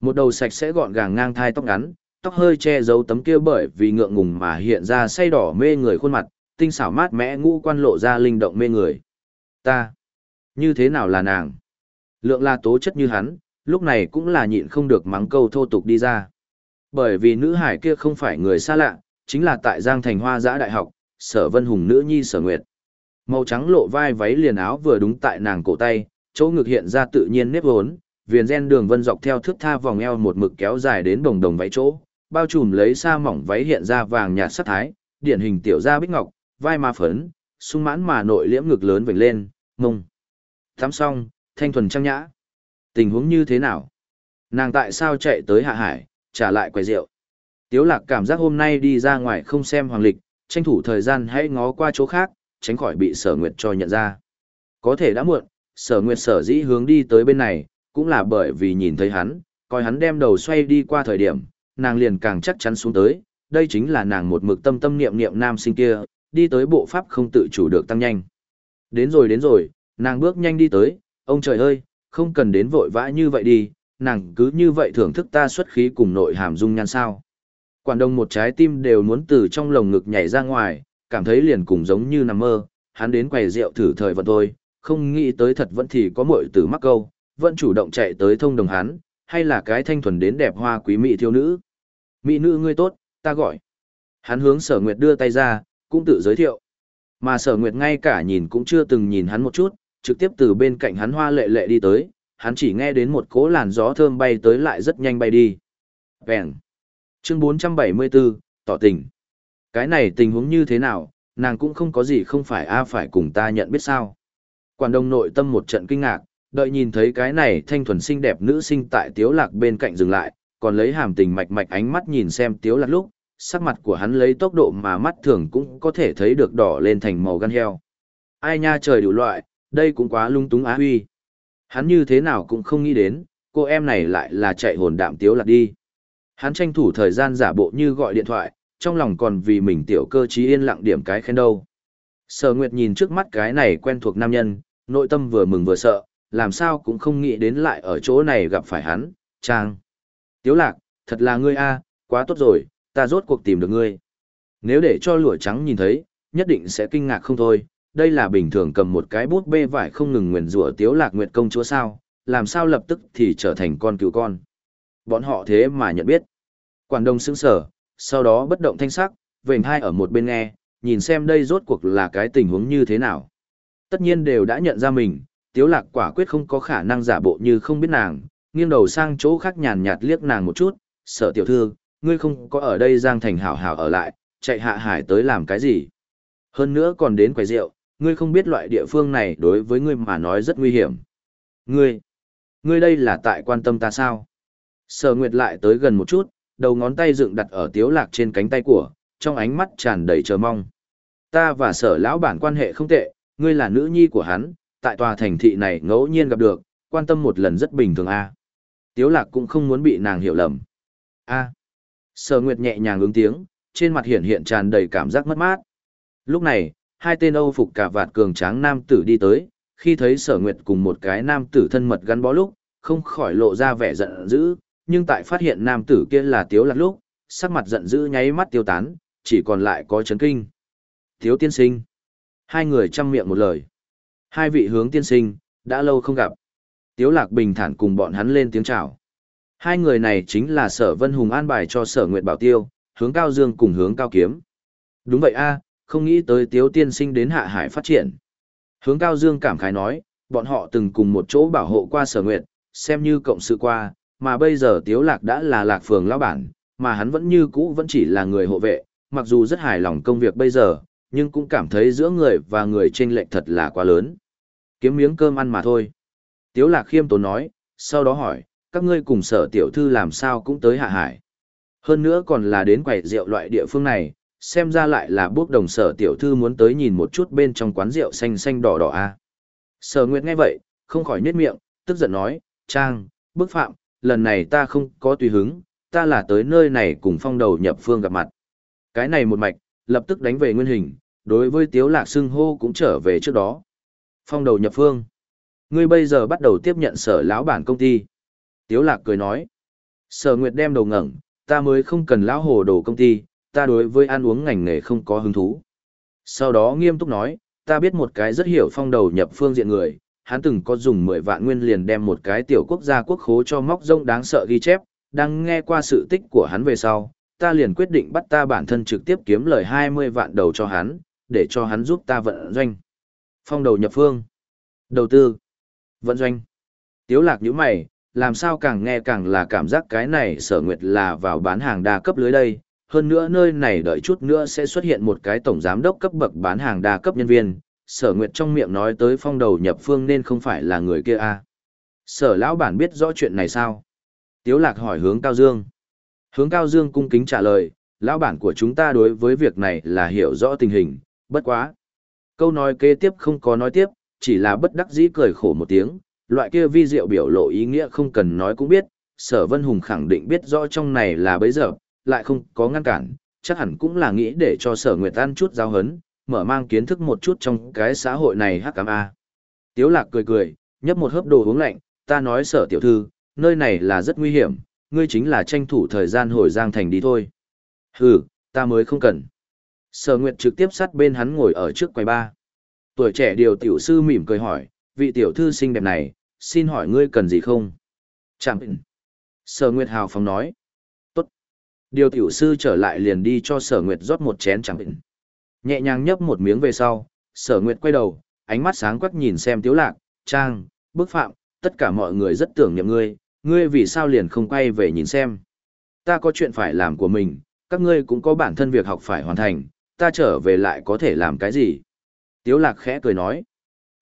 Speaker 1: Một đầu sạch sẽ gọn gàng ngang thai tóc ngắn, tóc hơi che giấu tấm kia bởi vì ngượng ngùng mà hiện ra say đỏ mê người khuôn mặt, tinh xảo mát mẽ ngũ quan lộ ra linh động mê người. Ta, như thế nào là nàng? Lượng la tố chất như hắn, lúc này cũng là nhịn không được mắng câu thô tục đi ra. Bởi vì nữ hải kia không phải người xa lạ, chính là tại Giang Thành Hoa Giã Đại học, sở vân hùng nữ nhi sở nguyệt. Màu trắng lộ vai váy liền áo vừa đúng tại nàng cổ tay, chỗ ngực hiện ra tự nhiên nếp vốn, viền gen đường vân dọc theo thước tha vòng eo một mực kéo dài đến đồng đồng váy chỗ, bao trùm lấy sa mỏng váy hiện ra vàng nhạt sắc thái, điển hình tiểu gia bích ngọc, vai ma phấn, sung mãn mà nội liễm ngực lớn vểnh lên, mông. Tắm xong, thanh thuần trang nhã. Tình huống như thế nào? Nàng tại sao chạy tới hạ hải, trả lại quầy rượu? Tiếu lạc cảm giác hôm nay đi ra ngoài không xem hoàng lịch, tranh thủ thời gian hãy ngó qua chỗ khác, tránh khỏi bị sở nguyệt cho nhận ra. Có thể đã muộn, sở nguyệt sở dĩ hướng đi tới bên này, cũng là bởi vì nhìn thấy hắn, coi hắn đem đầu xoay đi qua thời điểm, nàng liền càng chắc chắn xuống tới, đây chính là nàng một mực tâm tâm niệm niệm nam sinh kia, đi tới bộ pháp không tự chủ được tăng nhanh. Đến rồi đến rồi, nàng bước nhanh đi tới, ông trời ơi, không cần đến vội vã như vậy đi, nàng cứ như vậy thưởng thức ta xuất khí cùng nội hàm dung nhan sao. Quản đông một trái tim đều muốn từ trong lồng ngực nhảy ra ngoài, cảm thấy liền cùng giống như nằm mơ, hắn đến quầy rượu thử thời vận thôi, không nghĩ tới thật vẫn thì có muội tử mắc câu, vẫn chủ động chạy tới thông đồng hắn, hay là cái thanh thuần đến đẹp hoa quý mỹ thiếu nữ. Mỹ nữ ngươi tốt, ta gọi. Hắn hướng sở nguyệt đưa tay ra, cũng tự giới thiệu. Mà sở nguyệt ngay cả nhìn cũng chưa từng nhìn hắn một chút, trực tiếp từ bên cạnh hắn hoa lệ lệ đi tới, hắn chỉ nghe đến một cỗ làn gió thơm bay tới lại rất nhanh bay đi. Vẹn. Chương 474, tỏ tình. Cái này tình huống như thế nào, nàng cũng không có gì không phải a phải cùng ta nhận biết sao. Quản Đông nội tâm một trận kinh ngạc, đợi nhìn thấy cái này thanh thuần xinh đẹp nữ sinh tại tiếu lạc bên cạnh dừng lại, còn lấy hàm tình mạch mạch ánh mắt nhìn xem tiếu lạc lúc, sắc mặt của hắn lấy tốc độ mà mắt thường cũng có thể thấy được đỏ lên thành màu gan heo. Ai nha trời đủ loại, đây cũng quá lung túng á huy. Hắn như thế nào cũng không nghĩ đến, cô em này lại là chạy hồn đạm tiếu lạc đi. Hắn tranh thủ thời gian giả bộ như gọi điện thoại, trong lòng còn vì mình tiểu cơ trí yên lặng điểm cái khen đâu. Sở Nguyệt nhìn trước mắt cái này quen thuộc nam nhân, nội tâm vừa mừng vừa sợ, làm sao cũng không nghĩ đến lại ở chỗ này gặp phải hắn, Trang. Tiếu lạc, thật là ngươi a, quá tốt rồi, ta rốt cuộc tìm được ngươi. Nếu để cho lụa trắng nhìn thấy, nhất định sẽ kinh ngạc không thôi, đây là bình thường cầm một cái bút bê vải không ngừng nguyền rủa tiếu lạc nguyệt công chúa sao, làm sao lập tức thì trở thành con cứu con. Bọn họ thế mà nhận biết. Quản đông sững sở, sau đó bất động thanh sắc, vệnh hai ở một bên nghe, nhìn xem đây rốt cuộc là cái tình huống như thế nào. Tất nhiên đều đã nhận ra mình, tiếu lạc quả quyết không có khả năng giả bộ như không biết nàng, nghiêng đầu sang chỗ khác nhàn nhạt liếc nàng một chút, sợ tiểu thư, ngươi không có ở đây giang thành hảo hảo ở lại, chạy hạ hải tới làm cái gì. Hơn nữa còn đến quầy rượu, ngươi không biết loại địa phương này đối với ngươi mà nói rất nguy hiểm. Ngươi, ngươi đây là tại quan tâm ta sao? Sở Nguyệt lại tới gần một chút, đầu ngón tay dựng đặt ở tiếu lạc trên cánh tay của, trong ánh mắt tràn đầy chờ mong. Ta và sở lão bản quan hệ không tệ, ngươi là nữ nhi của hắn, tại tòa thành thị này ngẫu nhiên gặp được, quan tâm một lần rất bình thường a. Tiếu lạc cũng không muốn bị nàng hiểu lầm. A. Sở Nguyệt nhẹ nhàng ứng tiếng, trên mặt hiện hiện tràn đầy cảm giác mất mát. Lúc này, hai tên Âu phục cả vạt cường tráng nam tử đi tới, khi thấy Sở Nguyệt cùng một cái nam tử thân mật gắn bó lúc, không khỏi lộ ra vẻ giận dữ, nhưng tại phát hiện nam tử kia là Tiếu Lạc lúc, sắc mặt giận dữ nháy mắt tiêu tán, chỉ còn lại có chấn kinh. Tiếu tiên sinh. Hai người chăm miệng một lời. Hai vị hướng tiên sinh, đã lâu không gặp. Tiếu Lạc bình thản cùng bọn hắn lên tiếng chào. Hai người này chính là Sở Vân Hùng an bài cho Sở Nguyệt Bảo Tiêu, hướng Cao Dương cùng hướng Cao Kiếm. Đúng vậy a, không nghĩ tới Tiếu tiên sinh đến hạ hải phát triển. Hướng Cao Dương cảm khái nói, bọn họ từng cùng một chỗ bảo hộ qua Sở Nguyệt, xem như cộng sự qua, mà bây giờ Tiếu Lạc đã là Lạc Phường lão bản, mà hắn vẫn như cũ vẫn chỉ là người hộ vệ, mặc dù rất hài lòng công việc bây giờ, nhưng cũng cảm thấy giữa người và người chênh lệch thật là quá lớn. Kiếm miếng cơm ăn mà thôi. Tiếu Lạc khiêm tốn nói, sau đó hỏi, các ngươi cùng sở tiểu thư làm sao cũng tới hạ hải. Hơn nữa còn là đến quầy rượu loại địa phương này, xem ra lại là bước đồng sở tiểu thư muốn tới nhìn một chút bên trong quán rượu xanh xanh đỏ đỏ a. Sở Nguyệt nghe vậy, không khỏi nhếch miệng, tức giận nói, Trang, bức phạm, lần này ta không có tùy hứng, ta là tới nơi này cùng phong đầu nhập phương gặp mặt. Cái này một mạch, lập tức đánh về nguyên hình, đối với tiếu lạc xưng hô cũng trở về trước đó. Phong đầu nhập phương. Ngươi bây giờ bắt đầu tiếp nhận sở lão bản công ty. Tiếu lạc cười nói. Sở Nguyệt đem đầu ngẩng, ta mới không cần lão hồ đồ công ty, ta đối với ăn uống ngành nghề không có hứng thú. Sau đó nghiêm túc nói, ta biết một cái rất hiểu phong đầu nhập phương diện người, hắn từng có dùng 10 vạn nguyên liền đem một cái tiểu quốc gia quốc khố cho móc rông đáng sợ ghi chép, đang nghe qua sự tích của hắn về sau, ta liền quyết định bắt ta bản thân trực tiếp kiếm lời 20 vạn đầu cho hắn, để cho hắn giúp ta vận doanh. Phong đầu nhập phương. Đầu tư. Vận doanh. Tiếu lạc như mày, làm sao càng nghe càng là cảm giác cái này sở nguyệt là vào bán hàng đa cấp lưới đây. Hơn nữa nơi này đợi chút nữa sẽ xuất hiện một cái tổng giám đốc cấp bậc bán hàng đa cấp nhân viên. Sở nguyệt trong miệng nói tới phong đầu nhập phương nên không phải là người kia a à? Sở lão bản biết rõ chuyện này sao? Tiếu lạc hỏi hướng Cao Dương. Hướng Cao Dương cung kính trả lời, lão bản của chúng ta đối với việc này là hiểu rõ tình hình, bất quá. Câu nói kế tiếp không có nói tiếp, chỉ là bất đắc dĩ cười khổ một tiếng, loại kia vi diệu biểu lộ ý nghĩa không cần nói cũng biết, sở vân hùng khẳng định biết rõ trong này là bấy giờ, lại không có ngăn cản, chắc hẳn cũng là nghĩ để cho sở nguyệt an chút giao hấn, mở mang kiến thức một chút trong cái xã hội này hắc cám A. Tiếu lạc cười cười, nhấp một hớp đồ uống lạnh, ta nói sở tiểu thư, nơi này là rất nguy hiểm, ngươi chính là tranh thủ thời gian hồi Giang Thành đi thôi. Hừ, ta mới không cần. Sở Nguyệt trực tiếp sát bên hắn ngồi ở trước quầy ba. Tuổi trẻ điều tiểu sư mỉm cười hỏi, vị tiểu thư xinh đẹp này, xin hỏi ngươi cần gì không? Chẳng định. Sở Nguyệt hào phóng nói. Điều tiểu sư trở lại liền đi cho Sở Nguyệt rót một chén chẳng định. Nhẹ nhàng nhấp một miếng về sau, Sở Nguyệt quay đầu, ánh mắt sáng quắc nhìn xem Tiếu Lạc, Trang, bức phạm, tất cả mọi người rất tưởng niệm ngươi, ngươi vì sao liền không quay về nhìn xem. Ta có chuyện phải làm của mình, các ngươi cũng có bản thân việc học phải hoàn thành, ta trở về lại có thể làm cái gì. Tiếu lạc khẽ cười nói,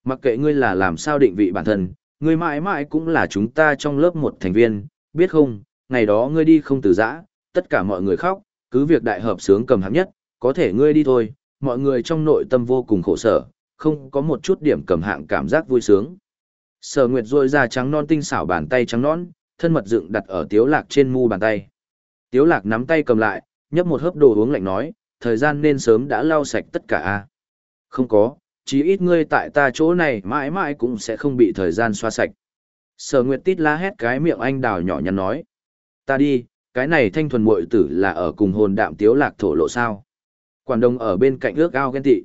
Speaker 1: mặc kệ ngươi là làm sao định vị bản thân, ngươi mãi mãi cũng là chúng ta trong lớp một thành viên, biết không, ngày đó ngươi đi không từ giã, tất cả mọi người khóc, cứ việc đại hợp sướng cầm hạng nhất, có thể ngươi đi thôi, mọi người trong nội tâm vô cùng khổ sở, không có một chút điểm cầm hạng cảm giác vui sướng. Sở Nguyệt rôi ra trắng non tinh xảo bàn tay trắng non, thân mật dựng đặt ở Tiếu Lạc trên mu bàn tay. Tiếu Lạc nắm tay cầm lại, nhấp một hớp đồ uống lạnh nói, thời gian nên sớm đã lau sạch tất cả a. Không có, chí ít ngươi tại ta chỗ này mãi mãi cũng sẽ không bị thời gian xoa sạch. Sở Nguyệt tít la hét cái miệng anh đào nhỏ nhắn nói. Ta đi, cái này thanh thuần muội tử là ở cùng hồn đạm Tiếu Lạc thổ lộ sao. Quản đồng ở bên cạnh ước ao ghen tị.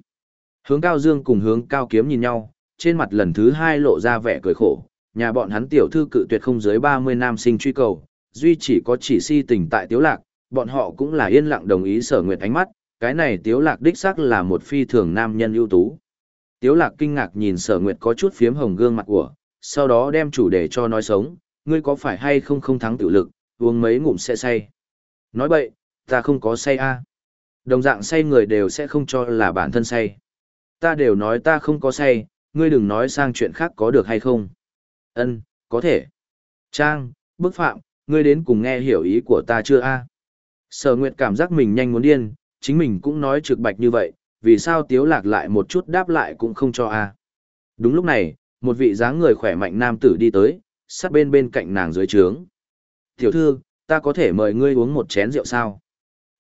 Speaker 1: Hướng Cao Dương cùng hướng Cao Kiếm nhìn nhau, trên mặt lần thứ hai lộ ra vẻ cười khổ, nhà bọn hắn tiểu thư cự tuyệt không dưới 30 nam sinh truy cầu, duy chỉ có chỉ si tình tại tiếu lạc, bọn họ cũng là yên lặng đồng ý sở nguyệt ánh mắt, cái này tiếu lạc đích xác là một phi thường nam nhân ưu tú. Tiếu lạc kinh ngạc nhìn sở nguyệt có chút phiếm hồng gương mặt của, sau đó đem chủ đề cho nói sống, ngươi có phải hay không không thắng tự lực, uống mấy ngụm sẽ say. Nói bậy, ta không có say a. Đồng dạng say người đều sẽ không cho là bản thân say. Ta đều nói ta không có say, ngươi đừng nói sang chuyện khác có được hay không. Ân, có thể. Trang, bức phạm, ngươi đến cùng nghe hiểu ý của ta chưa a? Sở Nguyệt cảm giác mình nhanh muốn điên, chính mình cũng nói trực bạch như vậy, vì sao Tiếu Lạc lại một chút đáp lại cũng không cho a? Đúng lúc này, một vị dáng người khỏe mạnh nam tử đi tới, sát bên bên cạnh nàng dưới trướng. Tiểu thư, ta có thể mời ngươi uống một chén rượu sao?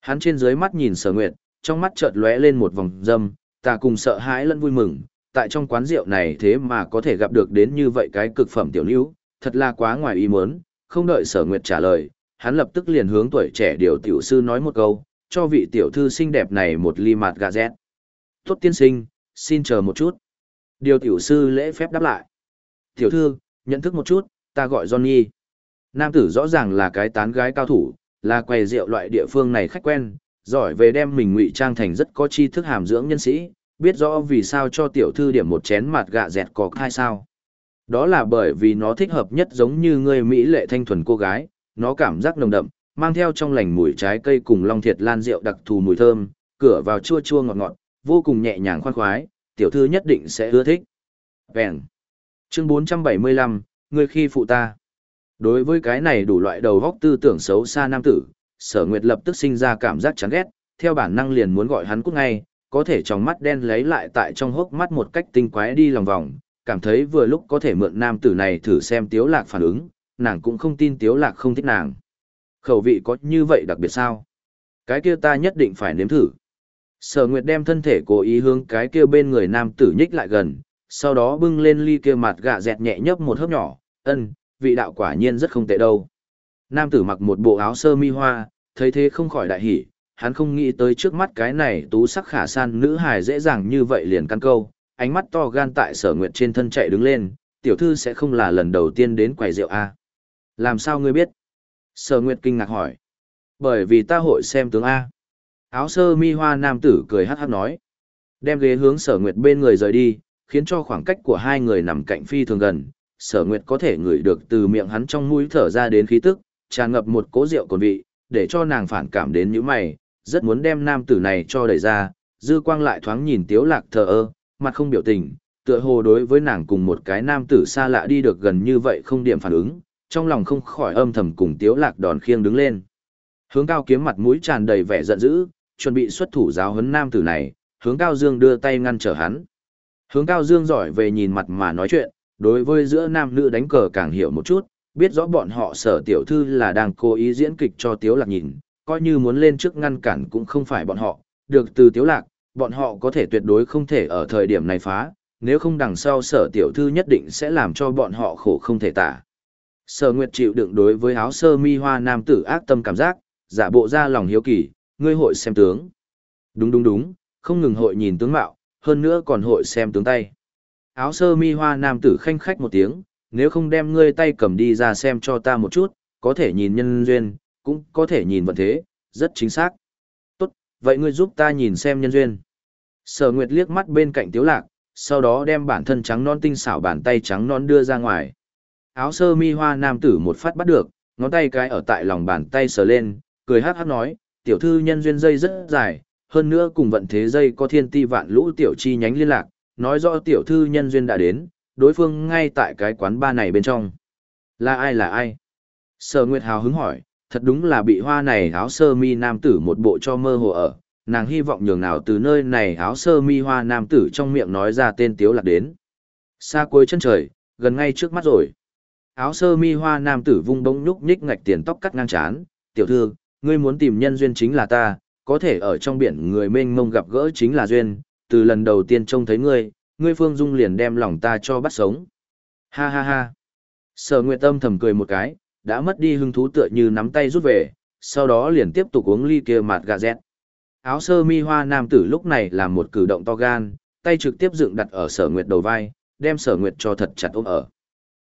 Speaker 1: Hắn trên dưới mắt nhìn sở nguyệt, trong mắt chợt lóe lên một vòng dâm, ta cùng sợ hãi lẫn vui mừng, tại trong quán rượu này thế mà có thể gặp được đến như vậy cái cực phẩm tiểu lưu, thật là quá ngoài ý muốn, không đợi sở nguyệt trả lời, hắn lập tức liền hướng tuổi trẻ điều tiểu sư nói một câu, cho vị tiểu thư xinh đẹp này một ly mạt gà rét. Tốt tiên sinh, xin chờ một chút. Điều tiểu sư lễ phép đáp lại. Tiểu thư, nhận thức một chút, ta gọi Johnny. Nam tử rõ ràng là cái tán gái cao thủ, là quầy rượu loại địa phương này khách quen, giỏi về đem mình ngụy trang thành rất có tri thức hàm dưỡng nhân sĩ, biết rõ vì sao cho tiểu thư điểm một chén mặt gạ dẹt có hai sao. Đó là bởi vì nó thích hợp nhất giống như người Mỹ lệ thanh thuần cô gái, nó cảm giác nồng đậm, mang theo trong lành mùi trái cây cùng long thiệt lan rượu đặc thù mùi thơm, cửa vào chua chua ngọt ngọt, vô cùng nhẹ nhàng khoan khoái, tiểu thư nhất định sẽ ưa thích. Vẹn. Chương 475, người khi phụ ta. Đối với cái này đủ loại đầu góc tư tưởng xấu xa nam tử, sở nguyệt lập tức sinh ra cảm giác chán ghét, theo bản năng liền muốn gọi hắn cút ngay, có thể trong mắt đen lấy lại tại trong hốc mắt một cách tinh quái đi lòng vòng, cảm thấy vừa lúc có thể mượn nam tử này thử xem tiếu lạc phản ứng, nàng cũng không tin tiếu lạc không thích nàng. Khẩu vị có như vậy đặc biệt sao? Cái kia ta nhất định phải nếm thử. Sở Nguyệt đem thân thể cố ý hướng cái kia bên người nam tử nhích lại gần, sau đó bưng lên ly kia mặt gạ dẹt nhẹ nhấp một hớp nhỏ, ân, vị đạo quả nhiên rất không tệ đâu. Nam tử mặc một bộ áo sơ mi hoa, thấy thế không khỏi đại hỉ, hắn không nghĩ tới trước mắt cái này tú sắc khả san nữ hài dễ dàng như vậy liền căn câu, ánh mắt to gan tại sở nguyệt trên thân chạy đứng lên, tiểu thư sẽ không là lần đầu tiên đến quầy rượu A. Làm sao ngươi biết? Sở nguyệt kinh ngạc hỏi. Bởi vì ta hội xem tướng A. Áo sơ mi hoa nam tử cười hát hát nói. Đem ghế hướng sở nguyệt bên người rời đi, khiến cho khoảng cách của hai người nằm cạnh phi thường gần, sở nguyệt có thể ngửi được từ miệng hắn trong mũi thở ra đến khí tức, tràn ngập một cố rượu cồn vị, để cho nàng phản cảm đến những mày, rất muốn đem nam tử này cho đẩy ra, dư quang lại thoáng nhìn tiếu lạc thờ ơ, mặt không biểu tình, tựa hồ đối với nàng cùng một cái nam tử xa lạ đi được gần như vậy không điểm phản ứng, trong lòng không khỏi âm thầm cùng tiếu lạc đòn khiêng đứng lên. Hướng cao kiếm mặt mũi tràn đầy vẻ giận dữ, chuẩn bị xuất thủ giáo huấn nam tử này, hướng cao dương đưa tay ngăn trở hắn. Hướng cao dương giỏi về nhìn mặt mà nói chuyện, đối với giữa nam nữ đánh cờ càng hiểu một chút, biết rõ bọn họ sở tiểu thư là đang cố ý diễn kịch cho tiếu lạc nhìn, coi như muốn lên trước ngăn cản cũng không phải bọn họ, được từ tiếu lạc, bọn họ có thể tuyệt đối không thể ở thời điểm này phá, nếu không đằng sau sở tiểu thư nhất định sẽ làm cho bọn họ khổ không thể tả. Sở Nguyệt chịu đựng đối với áo sơ mi hoa nam tử ác tâm cảm giác, giả bộ ra lòng hiếu kỳ, ngươi hội xem tướng. Đúng đúng đúng, không ngừng hội nhìn tướng mạo, hơn nữa còn hội xem tướng tay. Áo sơ mi hoa nam tử khanh khách một tiếng, nếu không đem ngươi tay cầm đi ra xem cho ta một chút, có thể nhìn nhân duyên, cũng có thể nhìn vận thế, rất chính xác. Tốt, vậy ngươi giúp ta nhìn xem nhân duyên. Sở Nguyệt liếc mắt bên cạnh Tiếu Lạc, sau đó đem bản thân trắng non tinh xảo bàn tay trắng non đưa ra ngoài. Áo sơ mi hoa nam tử một phát bắt được, ngón tay cái ở tại lòng bàn tay sờ lên, cười hát hát nói, tiểu thư nhân duyên dây rất dài, hơn nữa cùng vận thế dây có thiên ti vạn lũ tiểu chi nhánh liên lạc, nói rõ tiểu thư nhân duyên đã đến, đối phương ngay tại cái quán ba này bên trong. Là ai là ai? Sở Nguyệt Hào hứng hỏi, thật đúng là bị hoa này áo sơ mi nam tử một bộ cho mơ hồ ở, nàng hy vọng nhường nào từ nơi này áo sơ mi hoa nam tử trong miệng nói ra tên tiếu lạc đến. Xa cuối chân trời, gần ngay trước mắt rồi. Áo sơ mi hoa nam tử vung bóng nhúc nhích ngạch tiền tóc cắt ngang chán, tiểu thư, ngươi muốn tìm nhân duyên chính là ta, có thể ở trong biển người mênh mông gặp gỡ chính là duyên, từ lần đầu tiên trông thấy ngươi, ngươi Phương Dung liền đem lòng ta cho bắt sống. Ha ha ha. Sở Nguyệt Tâm thầm cười một cái, đã mất đi hứng thú tựa như nắm tay rút về, sau đó liền tiếp tục uống ly kia mạt gà dẹt. Áo sơ mi hoa nam tử lúc này làm một cử động to gan, tay trực tiếp dựng đặt ở sở nguyệt đầu vai, đem sở nguyệt cho thật chặt ôm ở.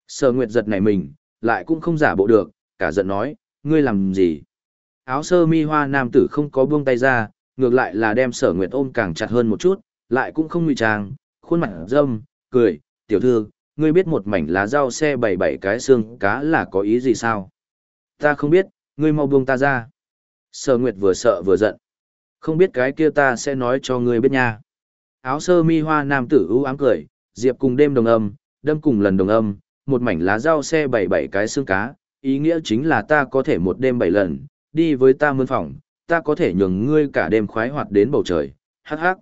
Speaker 1: Sở nguyệt giật này mình, lại cũng không giả bộ được, cả giận nói, ngươi làm gì? Áo sơ mi hoa nam tử không có buông tay ra, ngược lại là đem sở nguyệt ôm càng chặt hơn một chút, lại cũng không ngụy trang, khuôn mặt dâm, cười, tiểu thư, ngươi biết một mảnh lá rau xe bảy bảy cái xương cá là có ý gì sao? Ta không biết, ngươi mau buông ta ra. Sở Nguyệt vừa sợ vừa giận. Không biết cái kia ta sẽ nói cho ngươi biết nha. Áo sơ mi hoa nam tử ưu ám cười, diệp cùng đêm đồng âm, đâm cùng lần đồng âm, một mảnh lá rau xe bảy bảy cái xương cá, ý nghĩa chính là ta có thể một đêm bảy lần, đi với ta mướn phòng, ta có thể nhường ngươi cả đêm khoái hoạt đến bầu trời, hắc hắc.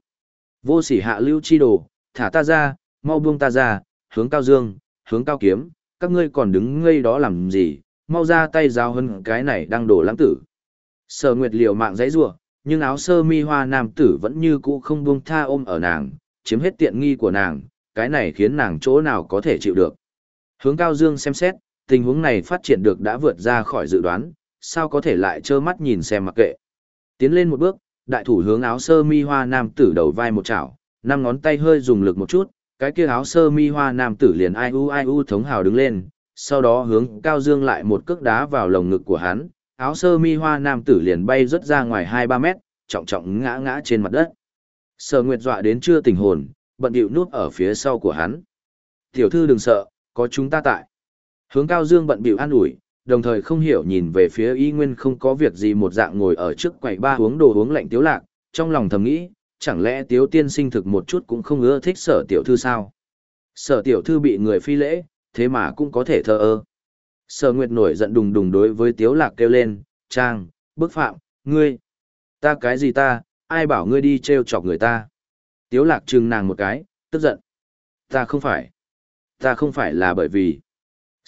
Speaker 1: Vô sỉ hạ lưu chi đồ, thả ta ra, mau buông ta ra, hướng cao dương, hướng cao kiếm, các ngươi còn đứng ngây đó làm gì, mau ra tay giao hơn cái này đang đổ lãng tử. Sở Nguyệt liều mạng giấy rủa, nhưng áo sơ mi hoa nam tử vẫn như cũ không buông tha ôm ở nàng, chiếm hết tiện nghi của nàng, cái này khiến nàng chỗ nào có thể chịu được. Hướng Cao Dương xem xét, tình huống này phát triển được đã vượt ra khỏi dự đoán, sao có thể lại trơ mắt nhìn xem mặc kệ. Tiến lên một bước, đại thủ hướng áo sơ mi hoa nam tử đầu vai một chảo, năm ngón tay hơi dùng lực một chút, cái kia áo sơ mi hoa nam tử liền ai u ai u thống hào đứng lên, sau đó hướng Cao Dương lại một cước đá vào lồng ngực của hắn, áo sơ mi hoa nam tử liền bay rất ra ngoài 2-3 mét, trọng trọng ngã ngã trên mặt đất. Sở Nguyệt dọa đến chưa tỉnh hồn, bận điệu núp ở phía sau của hắn. Tiểu thư đừng sợ, có chúng ta tại. Hướng Cao Dương bận bịu an ủi, đồng thời không hiểu nhìn về phía y nguyên không có việc gì một dạng ngồi ở trước quầy ba uống đồ uống lạnh tiếu lạc, trong lòng thầm nghĩ, chẳng lẽ tiếu tiên sinh thực một chút cũng không ưa thích sở tiểu thư sao? Sở tiểu thư bị người phi lễ, thế mà cũng có thể thờ ơ. Sở Nguyệt nổi giận đùng đùng đối với tiếu lạc kêu lên, trang, bức phạm, ngươi. Ta cái gì ta, ai bảo ngươi đi treo chọc người ta? Tiếu lạc trừng nàng một cái, tức giận. Ta không phải. Ta không phải là bởi vì.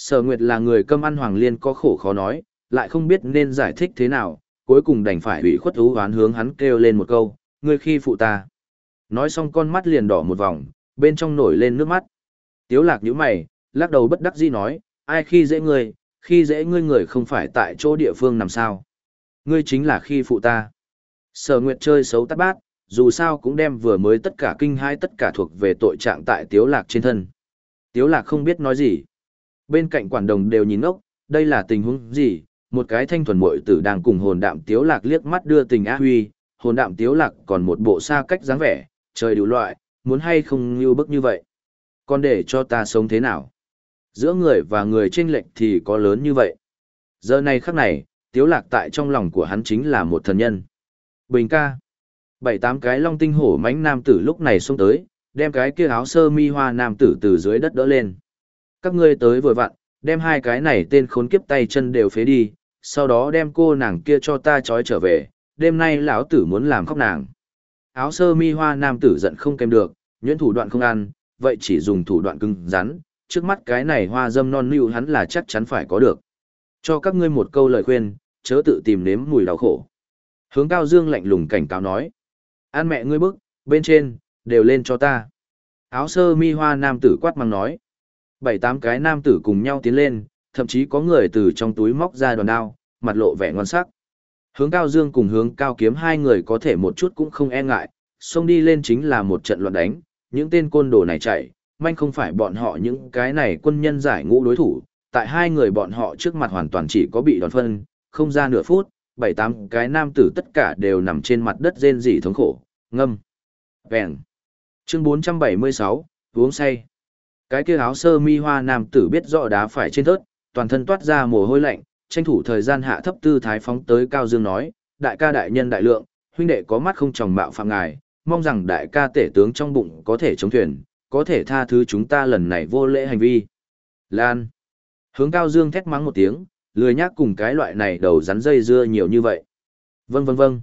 Speaker 1: Sở Nguyệt là người câm ăn Hoàng Liên có khổ khó nói, lại không biết nên giải thích thế nào, cuối cùng đành phải ủy khuất ú hoán hướng hắn kêu lên một câu, ngươi khi phụ ta. Nói xong con mắt liền đỏ một vòng, bên trong nổi lên nước mắt. Tiếu lạc nhíu mày, lắc đầu bất đắc dĩ nói, ai khi dễ ngươi, khi dễ ngươi người không phải tại chỗ địa phương nằm sao. Ngươi chính là khi phụ ta. Sở Nguyệt chơi xấu tắt bát, dù sao cũng đem vừa mới tất cả kinh hai tất cả thuộc về tội trạng tại Tiếu Lạc trên thân. Tiếu Lạc không biết nói gì. Bên cạnh quản đồng đều nhìn ngốc, đây là tình huống gì, một cái thanh thuần muội tử đang cùng hồn đạm Tiếu Lạc liếc mắt đưa tình á huy, hồn đạm Tiếu Lạc còn một bộ xa cách dáng vẻ, trời đủ loại, muốn hay không như bức như vậy. Còn để cho ta sống thế nào? Giữa người và người trên lệch thì có lớn như vậy. Giờ này khắc này, Tiếu Lạc tại trong lòng của hắn chính là một thần nhân. Bình ca. Bảy tám cái long tinh hổ mãnh nam tử lúc này xông tới, đem cái kia áo sơ mi hoa nam tử từ dưới đất đỡ lên. Các ngươi tới vừa vặn, đem hai cái này tên khốn kiếp tay chân đều phế đi, sau đó đem cô nàng kia cho ta trói trở về, đêm nay lão tử muốn làm khóc nàng. Áo sơ mi hoa nam tử giận không kèm được, nhuyễn thủ đoạn không ăn, vậy chỉ dùng thủ đoạn cứng rắn, trước mắt cái này hoa dâm non nưu hắn là chắc chắn phải có được. Cho các ngươi một câu lời khuyên, chớ tự tìm nếm mùi đau khổ. Hướng Cao Dương lạnh lùng cảnh cáo nói. An mẹ ngươi bức, bên trên, đều lên cho ta. Áo sơ mi hoa nam tử quát mang nói. Bảy tám cái nam tử cùng nhau tiến lên, thậm chí có người từ trong túi móc ra đoàn đao, mặt lộ vẻ ngon sắc. Hướng Cao Dương cùng hướng Cao Kiếm hai người có thể một chút cũng không e ngại, xông đi lên chính là một trận loạn đánh, những tên côn đồ này chạy, manh không phải bọn họ những cái này quân nhân giải ngũ đối thủ, tại hai người bọn họ trước mặt hoàn toàn chỉ có bị đòn phân, không ra nửa phút, bảy tám cái nam tử tất cả đều nằm trên mặt đất rên rỉ thống khổ, ngâm. Vẹn. Chương 476, uống say. Cái kia áo sơ mi hoa nam tử biết rõ đá phải trên thớt, toàn thân toát ra mồ hôi lạnh, tranh thủ thời gian hạ thấp tư thái phóng tới Cao Dương nói, đại ca đại nhân đại lượng, huynh đệ có mắt không tròng bạo phạm ngài, mong rằng đại ca tể tướng trong bụng có thể chống thuyền, có thể tha thứ chúng ta lần này vô lễ hành vi. Lan. Hướng Cao Dương thét mắng một tiếng, lười nhác cùng cái loại này đầu rắn dây dưa nhiều như vậy. Vâng vâng vâng.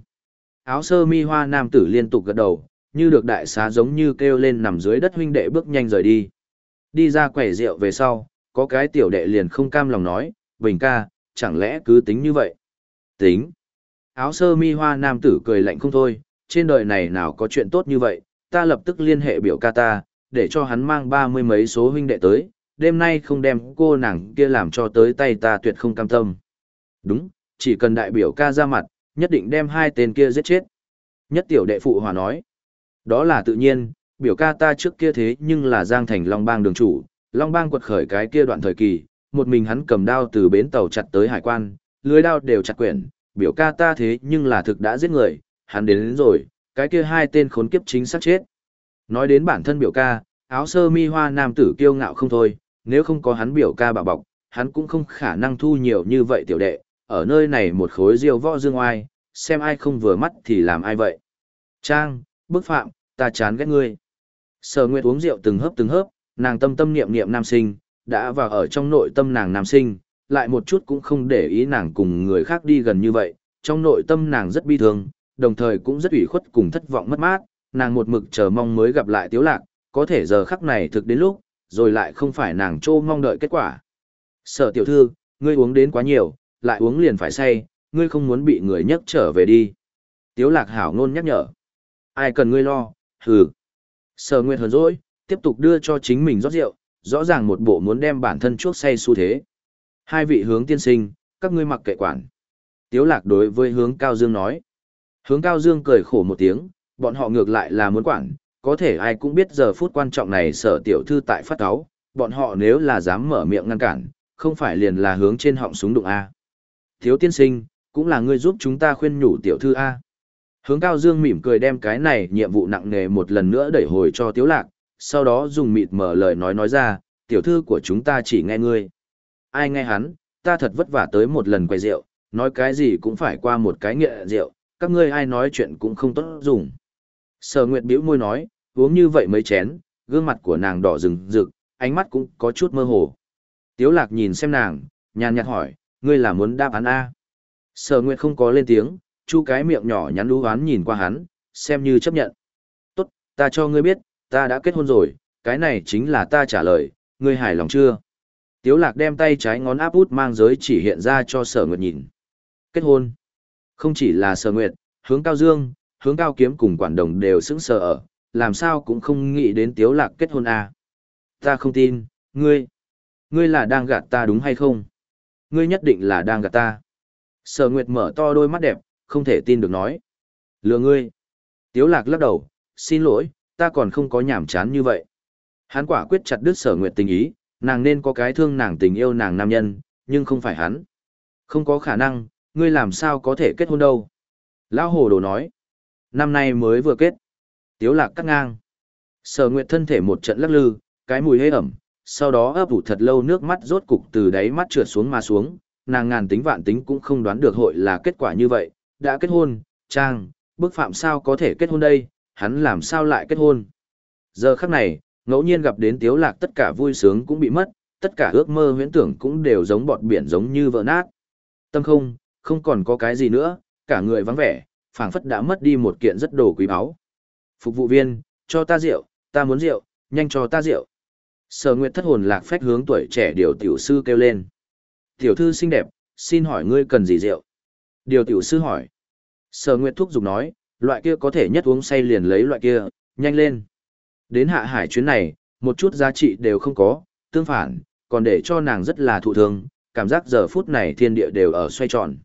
Speaker 1: Áo sơ mi hoa nam tử liên tục gật đầu, như được đại xá giống như kêu lên nằm dưới đất huynh đệ bước nhanh rời đi. Đi ra quẻ rượu về sau, có cái tiểu đệ liền không cam lòng nói, Bình ca, chẳng lẽ cứ tính như vậy? Tính. Áo sơ mi hoa nam tử cười lạnh không thôi, trên đời này nào có chuyện tốt như vậy, ta lập tức liên hệ biểu ca ta, để cho hắn mang ba mươi mấy số huynh đệ tới, đêm nay không đem cô nàng kia làm cho tới tay ta tuyệt không cam tâm. Đúng, chỉ cần đại biểu ca ra mặt, nhất định đem hai tên kia giết chết. Nhất tiểu đệ phụ hòa nói. Đó là tự nhiên, biểu ca ta trước kia thế nhưng là Giang Thành Long Bang đường chủ, Long Bang quật khởi cái kia đoạn thời kỳ, một mình hắn cầm đao từ bến tàu chặt tới hải quan, lưới đao đều chặt quyển, biểu ca ta thế nhưng là thực đã giết người, hắn đến, đến rồi, cái kia hai tên khốn kiếp chính xác chết. Nói đến bản thân biểu ca, áo sơ mi hoa nam tử kiêu ngạo không thôi, nếu không có hắn biểu ca bảo bọc, hắn cũng không khả năng thu nhiều như vậy tiểu đệ, ở nơi này một khối diêu võ dương oai, xem ai không vừa mắt thì làm ai vậy. Trang, bức phạm, ta chán ghét ngươi. Sở Nguyệt uống rượu từng hớp từng hớp, nàng tâm tâm niệm niệm nam sinh, đã vào ở trong nội tâm nàng nam sinh, lại một chút cũng không để ý nàng cùng người khác đi gần như vậy, trong nội tâm nàng rất bi thương, đồng thời cũng rất ủy khuất cùng thất vọng mất mát, nàng một mực chờ mong mới gặp lại Tiếu Lạc, có thể giờ khắc này thực đến lúc, rồi lại không phải nàng trô mong đợi kết quả. Sở tiểu thư, ngươi uống đến quá nhiều, lại uống liền phải say, ngươi không muốn bị người nhấc trở về đi. Tiếu lạc hảo ngôn nhắc nhở. Ai cần ngươi lo, hừ. Sở Nguyệt hờn dỗi, tiếp tục đưa cho chính mình rót rượu, rõ ràng một bộ muốn đem bản thân chuốc say xu thế. Hai vị hướng tiên sinh, các ngươi mặc kệ quản. Tiếu lạc đối với hướng Cao Dương nói. Hướng Cao Dương cười khổ một tiếng, bọn họ ngược lại là muốn quản, có thể ai cũng biết giờ phút quan trọng này sở tiểu thư tại phát áo, bọn họ nếu là dám mở miệng ngăn cản, không phải liền là hướng trên họng súng đụng A. Thiếu tiên sinh, cũng là ngươi giúp chúng ta khuyên nhủ tiểu thư A. Hướng Cao Dương mỉm cười đem cái này nhiệm vụ nặng nề một lần nữa đẩy hồi cho Tiếu Lạc, sau đó dùng mịt mở lời nói nói ra, tiểu thư của chúng ta chỉ nghe ngươi. Ai nghe hắn, ta thật vất vả tới một lần quay rượu, nói cái gì cũng phải qua một cái nghệ rượu, các ngươi ai nói chuyện cũng không tốt dùng. Sở Nguyệt bĩu môi nói, uống như vậy mấy chén, gương mặt của nàng đỏ rừng rực, ánh mắt cũng có chút mơ hồ. Tiếu lạc nhìn xem nàng, nhàn nhạt hỏi, ngươi là muốn đáp án A. Sở Nguyệt không có lên tiếng, chu cái miệng nhỏ nhắn lú hoán nhìn qua hắn, xem như chấp nhận. Tốt, ta cho ngươi biết, ta đã kết hôn rồi, cái này chính là ta trả lời, ngươi hài lòng chưa? Tiếu lạc đem tay trái ngón áp út mang giới chỉ hiện ra cho sở nguyệt nhìn. Kết hôn. Không chỉ là sở nguyệt, hướng cao dương, hướng cao kiếm cùng quản đồng đều sững sờ ở, làm sao cũng không nghĩ đến tiếu lạc kết hôn à. Ta không tin, ngươi, ngươi là đang gạt ta đúng hay không? Ngươi nhất định là đang gạt ta. Sở Nguyệt mở to đôi mắt đẹp, không thể tin được nói. Lừa ngươi. Tiếu lạc lắc đầu, xin lỗi, ta còn không có nhảm chán như vậy. Hắn quả quyết chặt đứt sở nguyệt tình ý, nàng nên có cái thương nàng tình yêu nàng nam nhân, nhưng không phải hắn. Không có khả năng, ngươi làm sao có thể kết hôn đâu. Lão hồ đồ nói. Năm nay mới vừa kết. Tiếu lạc cắt ngang. Sở nguyệt thân thể một trận lắc lư, cái mùi hế ẩm, sau đó ấp ủ thật lâu nước mắt rốt cục từ đáy mắt trượt xuống mà xuống, nàng ngàn tính vạn tính cũng không đoán được hội là kết quả như vậy, đã kết hôn, trang, bức phạm sao có thể kết hôn đây, hắn làm sao lại kết hôn. Giờ khắc này, ngẫu nhiên gặp đến tiếu lạc tất cả vui sướng cũng bị mất, tất cả ước mơ huyễn tưởng cũng đều giống bọt biển giống như vỡ nát. Tâm không, không còn có cái gì nữa, cả người vắng vẻ, phảng phất đã mất đi một kiện rất đồ quý báu. Phục vụ viên, cho ta rượu, ta muốn rượu, nhanh cho ta rượu. Sở Nguyệt thất hồn lạc phách hướng tuổi trẻ điều tiểu sư kêu lên. Tiểu thư xinh đẹp, xin hỏi ngươi cần gì rượu? Điều tiểu sư hỏi. Sở Nguyệt thúc Dục nói, loại kia có thể nhất uống say liền lấy loại kia, nhanh lên. Đến hạ hải chuyến này, một chút giá trị đều không có, tương phản, còn để cho nàng rất là thụ thương, cảm giác giờ phút này thiên địa đều ở xoay tròn.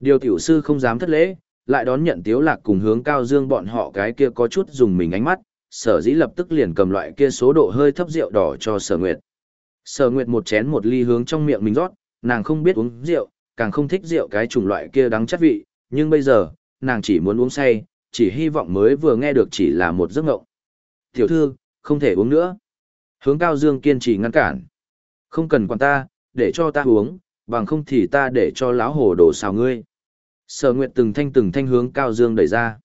Speaker 1: Điều tiểu sư không dám thất lễ, lại đón nhận tiếu lạc cùng hướng cao dương bọn họ cái kia có chút dùng mình ánh mắt, sở dĩ lập tức liền cầm loại kia số độ hơi thấp rượu đỏ cho sở nguyệt. Sở nguyệt một chén một ly hướng trong miệng mình rót, nàng không biết uống rượu, càng không thích rượu cái chủng loại kia đắng chất vị, nhưng bây giờ, nàng chỉ muốn uống say, chỉ hy vọng mới vừa nghe được chỉ là một giấc mộng. Tiểu thư, không thể uống nữa. Hướng Cao Dương kiên trì ngăn cản. Không cần quản ta, để cho ta uống, bằng không thì ta để cho lão hồ đổ xào ngươi. Sở Nguyệt từng thanh từng thanh hướng Cao Dương đẩy ra.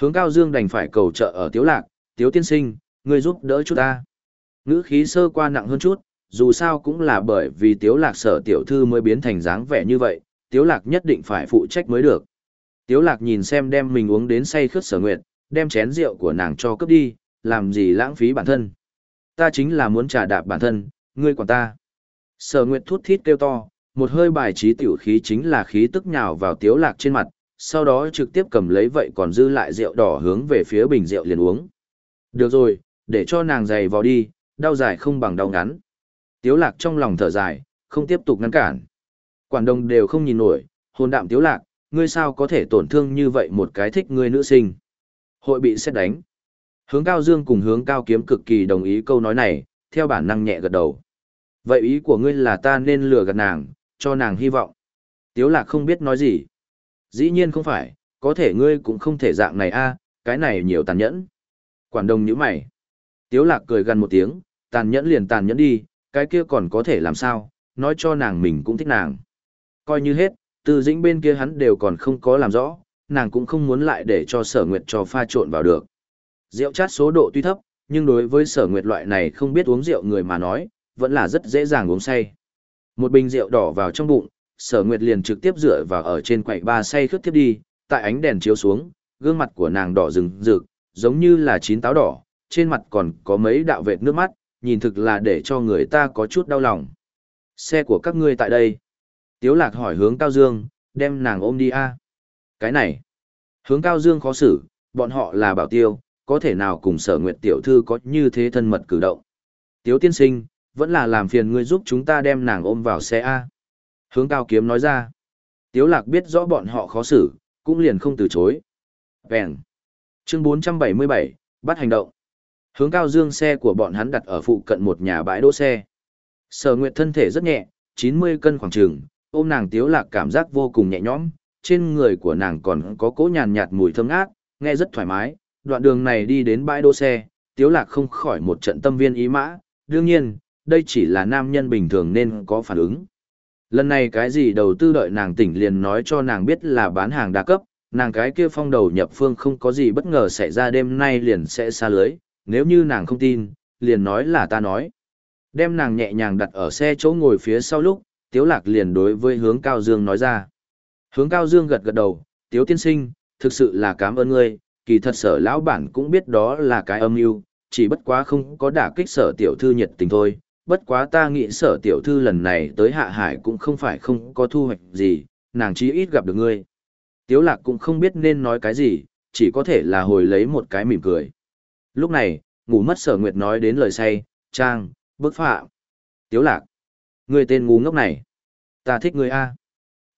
Speaker 1: Hướng Cao Dương đành phải cầu trợ ở Tiếu Lạc, Tiếu Tiên Sinh, ngươi giúp đỡ chút ta. Ngữ khí sơ qua nặng hơn chút, dù sao cũng là bởi vì Tiếu Lạc sở tiểu thư mới biến thành dáng vẻ như vậy, Tiếu Lạc nhất định phải phụ trách mới được. Tiếu lạc nhìn xem đem mình uống đến say khướt sở nguyệt, đem chén rượu của nàng cho cướp đi, làm gì lãng phí bản thân. Ta chính là muốn trả đạp bản thân, ngươi quản ta. Sở nguyệt thút thít kêu to, một hơi bài trí tiểu khí chính là khí tức nhào vào tiếu lạc trên mặt, sau đó trực tiếp cầm lấy vậy còn dư lại rượu đỏ hướng về phía bình rượu liền uống. Được rồi, để cho nàng giày vào đi, đau dài không bằng đau ngắn. Tiếu lạc trong lòng thở dài, không tiếp tục ngăn cản. Quản Đông đều không nhìn nổi, hồn đạm tiếu lạc, ngươi sao có thể tổn thương như vậy một cái thích ngươi nữ sinh. Hội bị xét đánh. Hướng Cao Dương cùng hướng Cao Kiếm cực kỳ đồng ý câu nói này, theo bản năng nhẹ gật đầu. Vậy ý của ngươi là ta nên lừa gạt nàng, cho nàng hy vọng. Tiếu lạc không biết nói gì. Dĩ nhiên không phải, có thể ngươi cũng không thể dạng này a, cái này nhiều tàn nhẫn. Quản Đông nhíu mày. Tiếu lạc cười gần một tiếng, tàn nhẫn liền tàn nhẫn đi, cái kia còn có thể làm sao, nói cho nàng mình cũng thích nàng. Coi như hết, từ dĩnh bên kia hắn đều còn không có làm rõ, nàng cũng không muốn lại để cho sở nguyệt cho pha trộn vào được. Rượu chát số độ tuy thấp, nhưng đối với sở nguyệt loại này không biết uống rượu người mà nói, vẫn là rất dễ dàng uống say. Một bình rượu đỏ vào trong bụng, sở nguyệt liền trực tiếp dựa vào ở trên quậy ba say khướt tiếp đi, tại ánh đèn chiếu xuống, gương mặt của nàng đỏ rừng rực, giống như là chín táo đỏ, trên mặt còn có mấy đạo vệt nước mắt, nhìn thực là để cho người ta có chút đau lòng. Xe của các ngươi tại đây. Tiếu lạc hỏi hướng Cao Dương, đem nàng ôm đi a Cái này. Hướng Cao Dương khó xử, bọn họ là bảo tiêu, có thể nào cùng sở nguyệt tiểu thư có như thế thân mật cử động. Tiếu tiên sinh, vẫn là làm phiền ngươi giúp chúng ta đem nàng ôm vào xe A. Hướng Cao Kiếm nói ra. Tiếu lạc biết rõ bọn họ khó xử, cũng liền không từ chối. Vẹn. Chương 477, bắt hành động. Hướng Cao Dương xe của bọn hắn đặt ở phụ cận một nhà bãi đỗ xe. Sở Nguyệt thân thể rất nhẹ, 90 cân khoảng trường, ôm nàng Tiếu Lạc cảm giác vô cùng nhẹ nhõm, trên người của nàng còn có cỗ nhàn nhạt mùi thơm ngát, nghe rất thoải mái. Đoạn đường này đi đến bãi đỗ xe, Tiếu Lạc không khỏi một trận tâm viên ý mã, đương nhiên, đây chỉ là nam nhân bình thường nên có phản ứng. Lần này cái gì đầu tư đợi nàng tỉnh liền nói cho nàng biết là bán hàng đa cấp, nàng cái kia phong đầu nhập phương không có gì bất ngờ xảy ra đêm nay liền sẽ xa lưới, nếu như nàng không tin, liền nói là ta nói. Đem nàng nhẹ nhàng đặt ở xe chỗ ngồi phía sau lúc, Tiếu Lạc liền đối với hướng Cao Dương nói ra. Hướng Cao Dương gật gật đầu, Tiếu Tiên Sinh, thực sự là cảm ơn ngươi, kỳ thật sở lão bản cũng biết đó là cái âm mưu, chỉ bất quá không có đả kích sở tiểu thư nhiệt tình thôi, bất quá ta nghĩ sở tiểu thư lần này tới hạ hải cũng không phải không có thu hoạch gì, nàng chí ít gặp được ngươi. Tiếu lạc cũng không biết nên nói cái gì, chỉ có thể là hồi lấy một cái mỉm cười. Lúc này, ngủ mất sở nguyệt nói đến lời say, trang, bức phạ. Tiếu lạc. Ngươi tên ngu ngốc này. Ta thích ngươi a.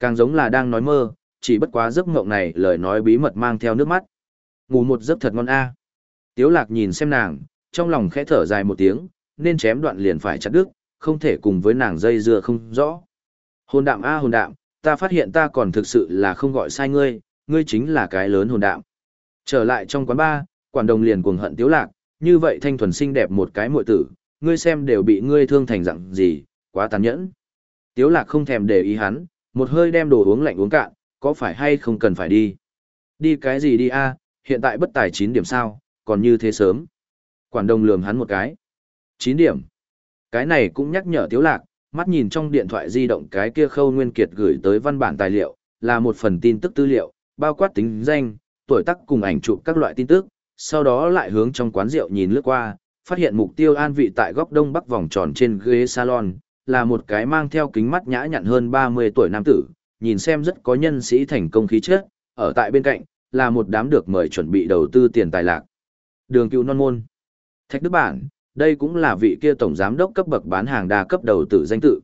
Speaker 1: Càng giống là đang nói mơ, chỉ bất quá giấc mộng này lời nói bí mật mang theo nước mắt. Ngủ một giấc thật ngon a. Tiếu lạc nhìn xem nàng, trong lòng khẽ thở dài một tiếng, nên chém đoạn liền phải chặt đứt, không thể cùng với nàng dây dưa không rõ. Hồn đạm a hồn đạm, ta phát hiện ta còn thực sự là không gọi sai ngươi, ngươi chính là cái lớn hồn đạm. Trở lại trong quán ba, quản đồng liền cuồng hận tiếu lạc, như vậy thanh thuần xinh đẹp một cái muội tử, ngươi xem đều bị ngươi thương thành dạng gì, quá tàn nhẫn. Tiếu lạc không thèm để ý hắn, một hơi đem đồ uống lạnh uống cạn, có phải hay không cần phải đi. Đi cái gì đi a? hiện tại bất tài 9 điểm sao, còn như thế sớm. Quản đồng lườm hắn một cái. 9 điểm. Cái này cũng nhắc nhở Tiếu Lạc, mắt nhìn trong điện thoại di động cái kia khâu nguyên kiệt gửi tới văn bản tài liệu, là một phần tin tức tư liệu, bao quát tính danh, tuổi tác cùng ảnh chụp các loại tin tức, sau đó lại hướng trong quán rượu nhìn lướt qua, phát hiện mục tiêu an vị tại góc đông bắc vòng tròn trên ghế salon, là một cái mang theo kính mắt nhã nhặn hơn 30 tuổi nam tử, nhìn xem rất có nhân sĩ thành công khí chất, ở tại bên cạnh, là một đám được mời chuẩn bị đầu tư tiền tài lạc. Đường cựu non môn. Thạch Đức Bản, đây cũng là vị kia tổng giám đốc cấp bậc bán hàng đa cấp đầu tử danh tự.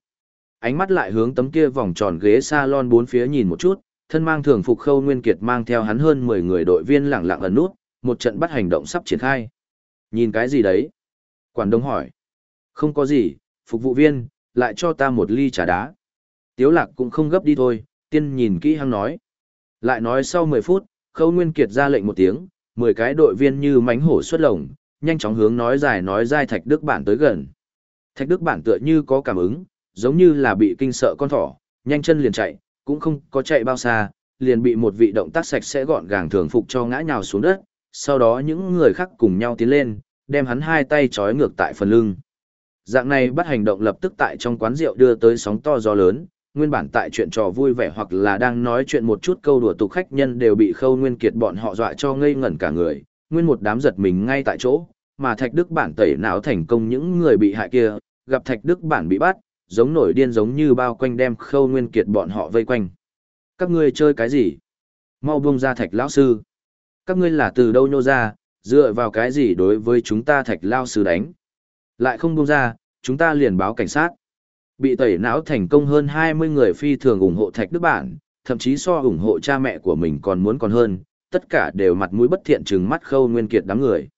Speaker 1: Ánh mắt lại hướng tấm kia vòng tròn ghế salon bốn phía nhìn một chút, thân mang thường phục khâu nguyên kiệt mang theo hắn hơn 10 người đội viên lặng lặng ẩn nút, một trận bắt hành động sắp triển khai. Nhìn cái gì đấy? Quản đông hỏi. Không có gì, phục vụ viên, lại cho ta một ly trà đá. Tiếu lạc cũng không gấp đi thôi, tiên nhìn kỹ hăng nói. Lại nói sau 10 phút, khâu nguyên kiệt ra lệnh một tiếng, 10 cái đội viên như mánh hổ xuất lồng, nhanh chóng hướng nói dài nói dai Thạch Đức Bản tới gần. Thạch Đức Bản tựa như có cảm ứng, giống như là bị kinh sợ con thỏ, nhanh chân liền chạy, cũng không có chạy bao xa, liền bị một vị động tác sạch sẽ gọn gàng thường phục cho ngã nhào xuống đất, sau đó những người khác cùng nhau tiến lên, đem hắn hai tay trói ngược tại phần lưng. Dạng này bắt hành động lập tức tại trong quán rượu đưa tới sóng to gió lớn, nguyên bản tại chuyện trò vui vẻ hoặc là đang nói chuyện một chút câu đùa tục khách nhân đều bị khâu nguyên kiệt bọn họ dọa cho ngây ngẩn cả người, nguyên một đám giật mình ngay tại chỗ, mà Thạch Đức Bản tẩy não thành công những người bị hại kia, gặp Thạch Đức Bản bị bắt, giống nổi điên giống như bao quanh đem khâu nguyên kiệt bọn họ vây quanh. Các ngươi chơi cái gì? Mau buông ra Thạch Lão Sư. Các ngươi là từ đâu nhô ra, dựa vào cái gì đối với chúng ta Thạch lao Sư đánh? Lại không buông ra, chúng ta liền báo cảnh sát. Bị tẩy não thành công hơn 20 người phi thường ủng hộ Thạch Đức Bản, thậm chí so ủng hộ cha mẹ của mình còn muốn còn hơn, tất cả đều mặt mũi bất thiện trừng mắt khâu nguyên kiệt đám người.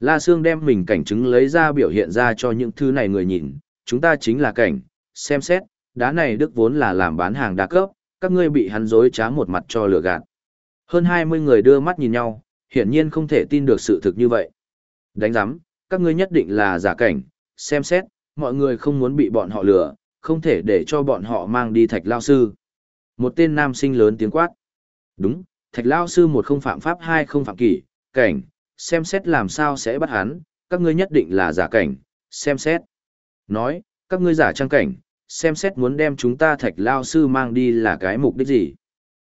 Speaker 1: La Sương đem mình cảnh chứng lấy ra biểu hiện ra cho những thứ này người nhìn, chúng ta chính là cảnh, xem xét, đá này đức vốn là làm bán hàng đa cấp, các ngươi bị hắn dối trá một mặt cho lừa gạt. Hơn 20 người đưa mắt nhìn nhau, hiển nhiên không thể tin được sự thực như vậy. Đánh giám, các ngươi nhất định là giả cảnh, xem xét, mọi người không muốn bị bọn họ lừa, không thể để cho bọn họ mang đi thạch lao sư. Một tên nam sinh lớn tiếng quát. Đúng, thạch lao sư một không phạm pháp hai không phạm kỷ, cảnh, xem xét làm sao sẽ bắt hắn, các ngươi nhất định là giả cảnh, xem xét. Nói, các ngươi giả trang cảnh, xem xét muốn đem chúng ta thạch lao sư mang đi là cái mục đích gì.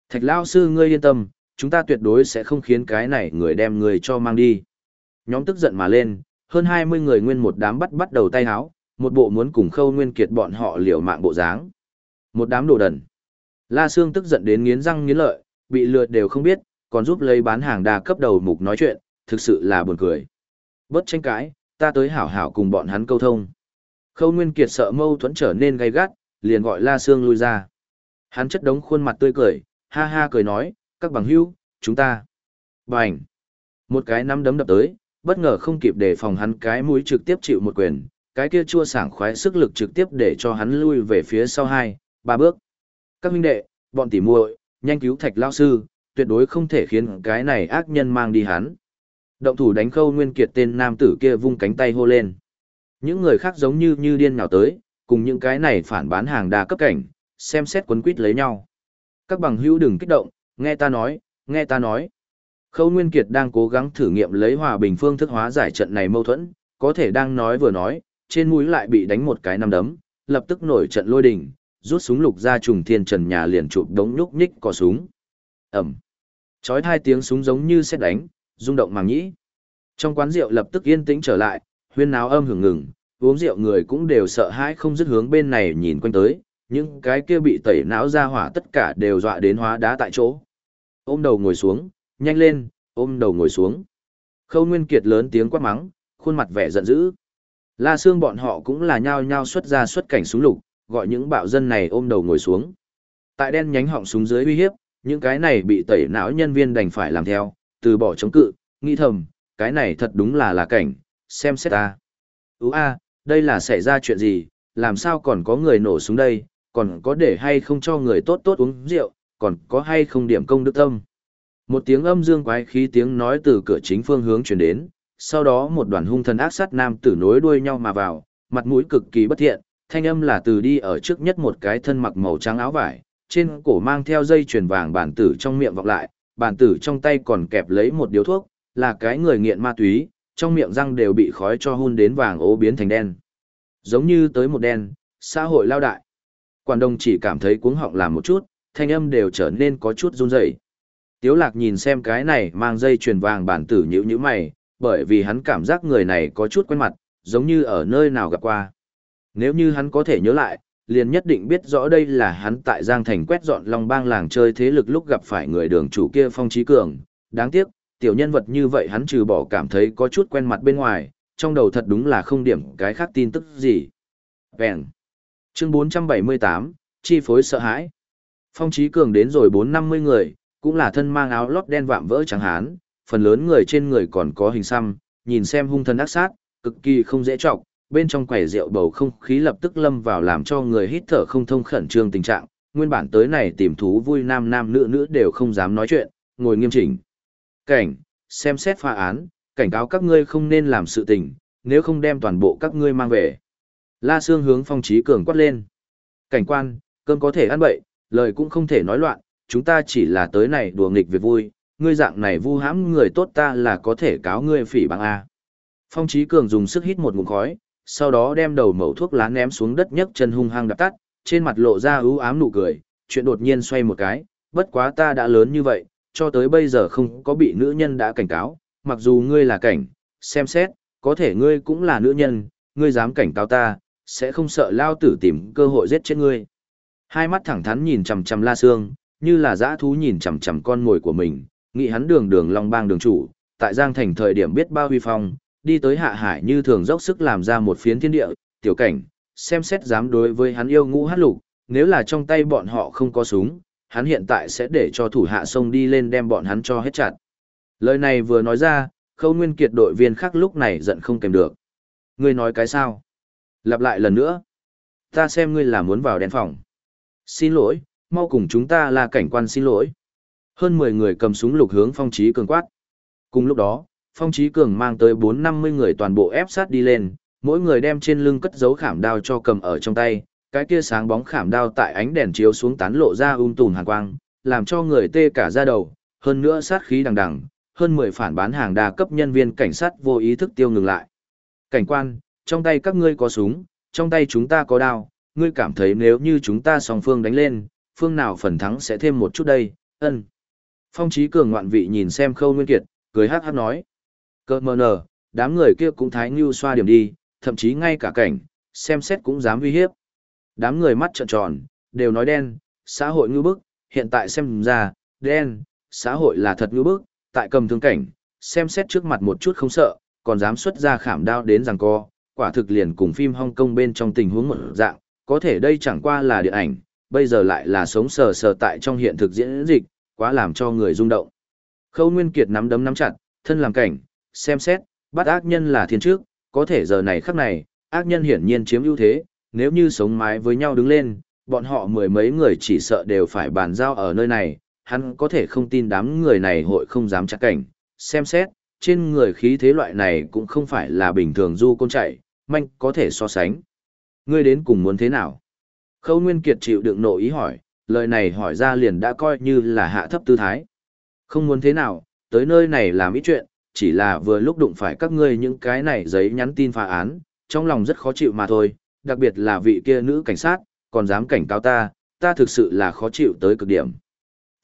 Speaker 1: Thạch lao sư ngươi yên tâm, chúng ta tuyệt đối sẽ không khiến cái này người đem người cho mang đi. Nhóm tức giận mà lên, hơn 20 người nguyên một đám bắt bắt đầu tay háo, một bộ muốn cùng khâu nguyên kiệt bọn họ liều mạng bộ dáng. Một đám đồ đần. La Sương tức giận đến nghiến răng nghiến lợi, bị lừa đều không biết, còn giúp lấy bán hàng đa cấp đầu mục nói chuyện, thực sự là buồn cười. Bớt tranh cãi, ta tới hảo hảo cùng bọn hắn câu thông. Khâu Nguyên Kiệt sợ mâu thuẫn trở nên gay gắt, liền gọi La Sương lui ra. Hắn chất đống khuôn mặt tươi cười, ha ha cười nói, các bằng hữu, chúng ta. Bành! Một cái nắm đấm đập tới, bất ngờ không kịp để phòng hắn cái mũi trực tiếp chịu một quyền, cái kia chua sảng khoái sức lực trực tiếp để cho hắn lui về phía sau hai, ba bước. Các huynh đệ, bọn tỉ muội, nhanh cứu thạch lao sư, tuyệt đối không thể khiến cái này ác nhân mang đi hắn. Động thủ đánh khâu nguyên kiệt tên nam tử kia vung cánh tay hô lên. Những người khác giống như như điên nào tới, cùng những cái này phản bán hàng đa cấp cảnh, xem xét quấn quýt lấy nhau. Các bằng hữu đừng kích động, nghe ta nói, nghe ta nói. Khâu Nguyên Kiệt đang cố gắng thử nghiệm lấy hòa bình phương thức hóa giải trận này mâu thuẫn, có thể đang nói vừa nói, trên mũi lại bị đánh một cái năm đấm, lập tức nổi trận lôi đình, rút súng lục ra trùng thiên trần nhà liền chụp đống nhúc nhích cò súng. Ẩm. Chói hai tiếng súng giống như xét đánh, rung động màng nhĩ. Trong quán rượu lập tức yên tĩnh trở lại, huyên náo âm hưởng ngừng, uống rượu người cũng đều sợ hãi không dứt hướng bên này nhìn quanh tới, những cái kia bị tẩy não ra hỏa tất cả đều dọa đến hóa đá tại chỗ. Ôm đầu ngồi xuống, nhanh lên, ôm đầu ngồi xuống. Khâu Nguyên Kiệt lớn tiếng quát mắng, khuôn mặt vẻ giận dữ. La Sương bọn họ cũng là nhao nhao xuất ra xuất cảnh súng lục, gọi những bạo dân này ôm đầu ngồi xuống. Tại đen nhánh họng súng dưới uy hiếp, những cái này bị tẩy não nhân viên đành phải làm theo, từ bỏ chống cự, nghĩ thầm, cái này thật đúng là là cảnh, xem xét ta. Ú a, đây là xảy ra chuyện gì, làm sao còn có người nổ súng đây, còn có để hay không cho người tốt tốt uống rượu, còn có hay không điểm công đức tâm. Một tiếng âm dương quái khí tiếng nói từ cửa chính phương hướng truyền đến, sau đó một đoàn hung thần ác sát nam tử nối đuôi nhau mà vào, mặt mũi cực kỳ bất thiện, thanh âm là từ đi ở trước nhất một cái thân mặc màu trắng áo vải, trên cổ mang theo dây chuyền vàng bản tử trong miệng vọng lại, bản tử trong tay còn kẹp lấy một điếu thuốc, là cái người nghiện ma túy, trong miệng răng đều bị khói cho hun đến vàng ố biến thành đen. Giống như tới một đen, xã hội lao đại. Quản đồng chỉ cảm thấy cuống họng làm một chút, thanh âm đều trở nên có chút run rẩy. Tiếu lạc nhìn xem cái này mang dây chuyền vàng bản tử nhữ như mày, bởi vì hắn cảm giác người này có chút quen mặt, giống như ở nơi nào gặp qua. Nếu như hắn có thể nhớ lại, liền nhất định biết rõ đây là hắn tại Giang Thành quét dọn Long Bang làng chơi thế lực lúc gặp phải người đường chủ kia Phong Trí Cường. Đáng tiếc, tiểu nhân vật như vậy hắn trừ bỏ cảm thấy có chút quen mặt bên ngoài, trong đầu thật đúng là không điểm cái khác tin tức gì. Vẹn. Chương 478, chi phối sợ hãi. Phong Trí Cường đến rồi 450 người, cũng là thân mang áo lót đen vạm vỡ trắng hán, phần lớn người trên người còn có hình xăm, nhìn xem hung thân ác sát, cực kỳ không dễ trọng, bên trong quầy rượu bầu không khí lập tức lâm vào làm cho người hít thở không thông khẩn trương tình trạng, nguyên bản tới này tìm thú vui nam nam nữ nữ đều không dám nói chuyện, ngồi nghiêm chỉnh. Cảnh, xem xét phá án, cảnh cáo các ngươi không nên làm sự tình, nếu không đem toàn bộ các ngươi mang về. La Sương hướng phong trí cường quát lên. Cảnh quan, cơm có thể ăn bậy, lời cũng không thể nói loạn, chúng ta chỉ là tới này đùa nghịch việc vui, ngươi dạng này vu hãm người tốt ta là có thể cáo ngươi phỉ bằng A. Phong trí cường dùng sức hít một ngụm khói, sau đó đem đầu mẩu thuốc lá ném xuống đất nhấc chân hung hăng đập tắt, trên mặt lộ ra ưu ám nụ cười, chuyện đột nhiên xoay một cái, bất quá ta đã lớn như vậy, cho tới bây giờ không có bị nữ nhân đã cảnh cáo, mặc dù ngươi là cảnh, xem xét, có thể ngươi cũng là nữ nhân, ngươi dám cảnh cáo ta, sẽ không sợ lao tử tìm cơ hội giết chết ngươi. Hai mắt thẳng thắn nhìn chằm chằm La Sương, như là dã thú nhìn chằm chằm con mồi của mình, nghĩ hắn đường đường long bang đường chủ, tại Giang Thành thời điểm biết bao huy phong, đi tới hạ hải như thường dốc sức làm ra một phiến thiên địa, tiểu cảnh, xem xét dám đối với hắn yêu ngũ hát lục, nếu là trong tay bọn họ không có súng, hắn hiện tại sẽ để cho thủ hạ sông đi lên đem bọn hắn cho hết chặt. Lời này vừa nói ra, khâu nguyên kiệt đội viên khác lúc này giận không kèm được. Ngươi nói cái sao? Lặp lại lần nữa. Ta xem ngươi là muốn vào đèn phòng. Xin lỗi, mau cùng chúng ta là cảnh quan xin lỗi. Hơn 10 người cầm súng lục hướng phong trí cường quát. Cùng lúc đó, phong trí cường mang tới 450 người toàn bộ ép sát đi lên, mỗi người đem trên lưng cất giấu khảm đao cho cầm ở trong tay, cái kia sáng bóng khảm đao tại ánh đèn chiếu xuống tán lộ ra um tùm hàn quang, làm cho người tê cả da đầu, hơn nữa sát khí đằng đằng, hơn 10 phản bán hàng đa cấp nhân viên cảnh sát vô ý thức tiêu ngừng lại. Cảnh quan, trong tay các ngươi có súng, trong tay chúng ta có đao, ngươi cảm thấy nếu như chúng ta song phương đánh lên, phương nào phần thắng sẽ thêm một chút đây, ân. Phong trí cường ngoạn vị nhìn xem khâu nguyên kiệt, cười hát hát nói. Cơ mờ nở, đám người kia cũng thái ngưu xoa điểm đi, thậm chí ngay cả cảnh, xem xét cũng dám uy hiếp. Đám người mắt trợn tròn, đều nói đen, xã hội ngư bức, hiện tại xem ra, đen, xã hội là thật ngư bức, tại cầm thương cảnh, xem xét trước mặt một chút không sợ, còn dám xuất ra khảm đao đến rằng co, quả thực liền cùng phim Hong Kong bên trong tình huống một dạng, có thể đây chẳng qua là điện ảnh, bây giờ lại là sống sờ sờ tại trong hiện thực diễn dịch, quá làm cho người rung động. Khâu Nguyên Kiệt nắm đấm nắm chặt, thân làm cảnh, xem xét, bắt ác nhân là thiên trước, có thể giờ này khắc này, ác nhân hiển nhiên chiếm ưu thế, nếu như sống mái với nhau đứng lên, bọn họ mười mấy người chỉ sợ đều phải bàn giao ở nơi này, hắn có thể không tin đám người này hội không dám chắc cảnh, xem xét, trên người khí thế loại này cũng không phải là bình thường du côn chạy, manh có thể so sánh. Ngươi đến cùng muốn thế nào? Khâu Nguyên Kiệt chịu đựng nộ ý hỏi, lời này hỏi ra liền đã coi như là hạ thấp tư thái. Không muốn thế nào, tới nơi này làm ít chuyện, chỉ là vừa lúc đụng phải các ngươi những cái này giấy nhắn tin phá án, trong lòng rất khó chịu mà thôi, đặc biệt là vị kia nữ cảnh sát, còn dám cảnh cáo ta, ta thực sự là khó chịu tới cực điểm.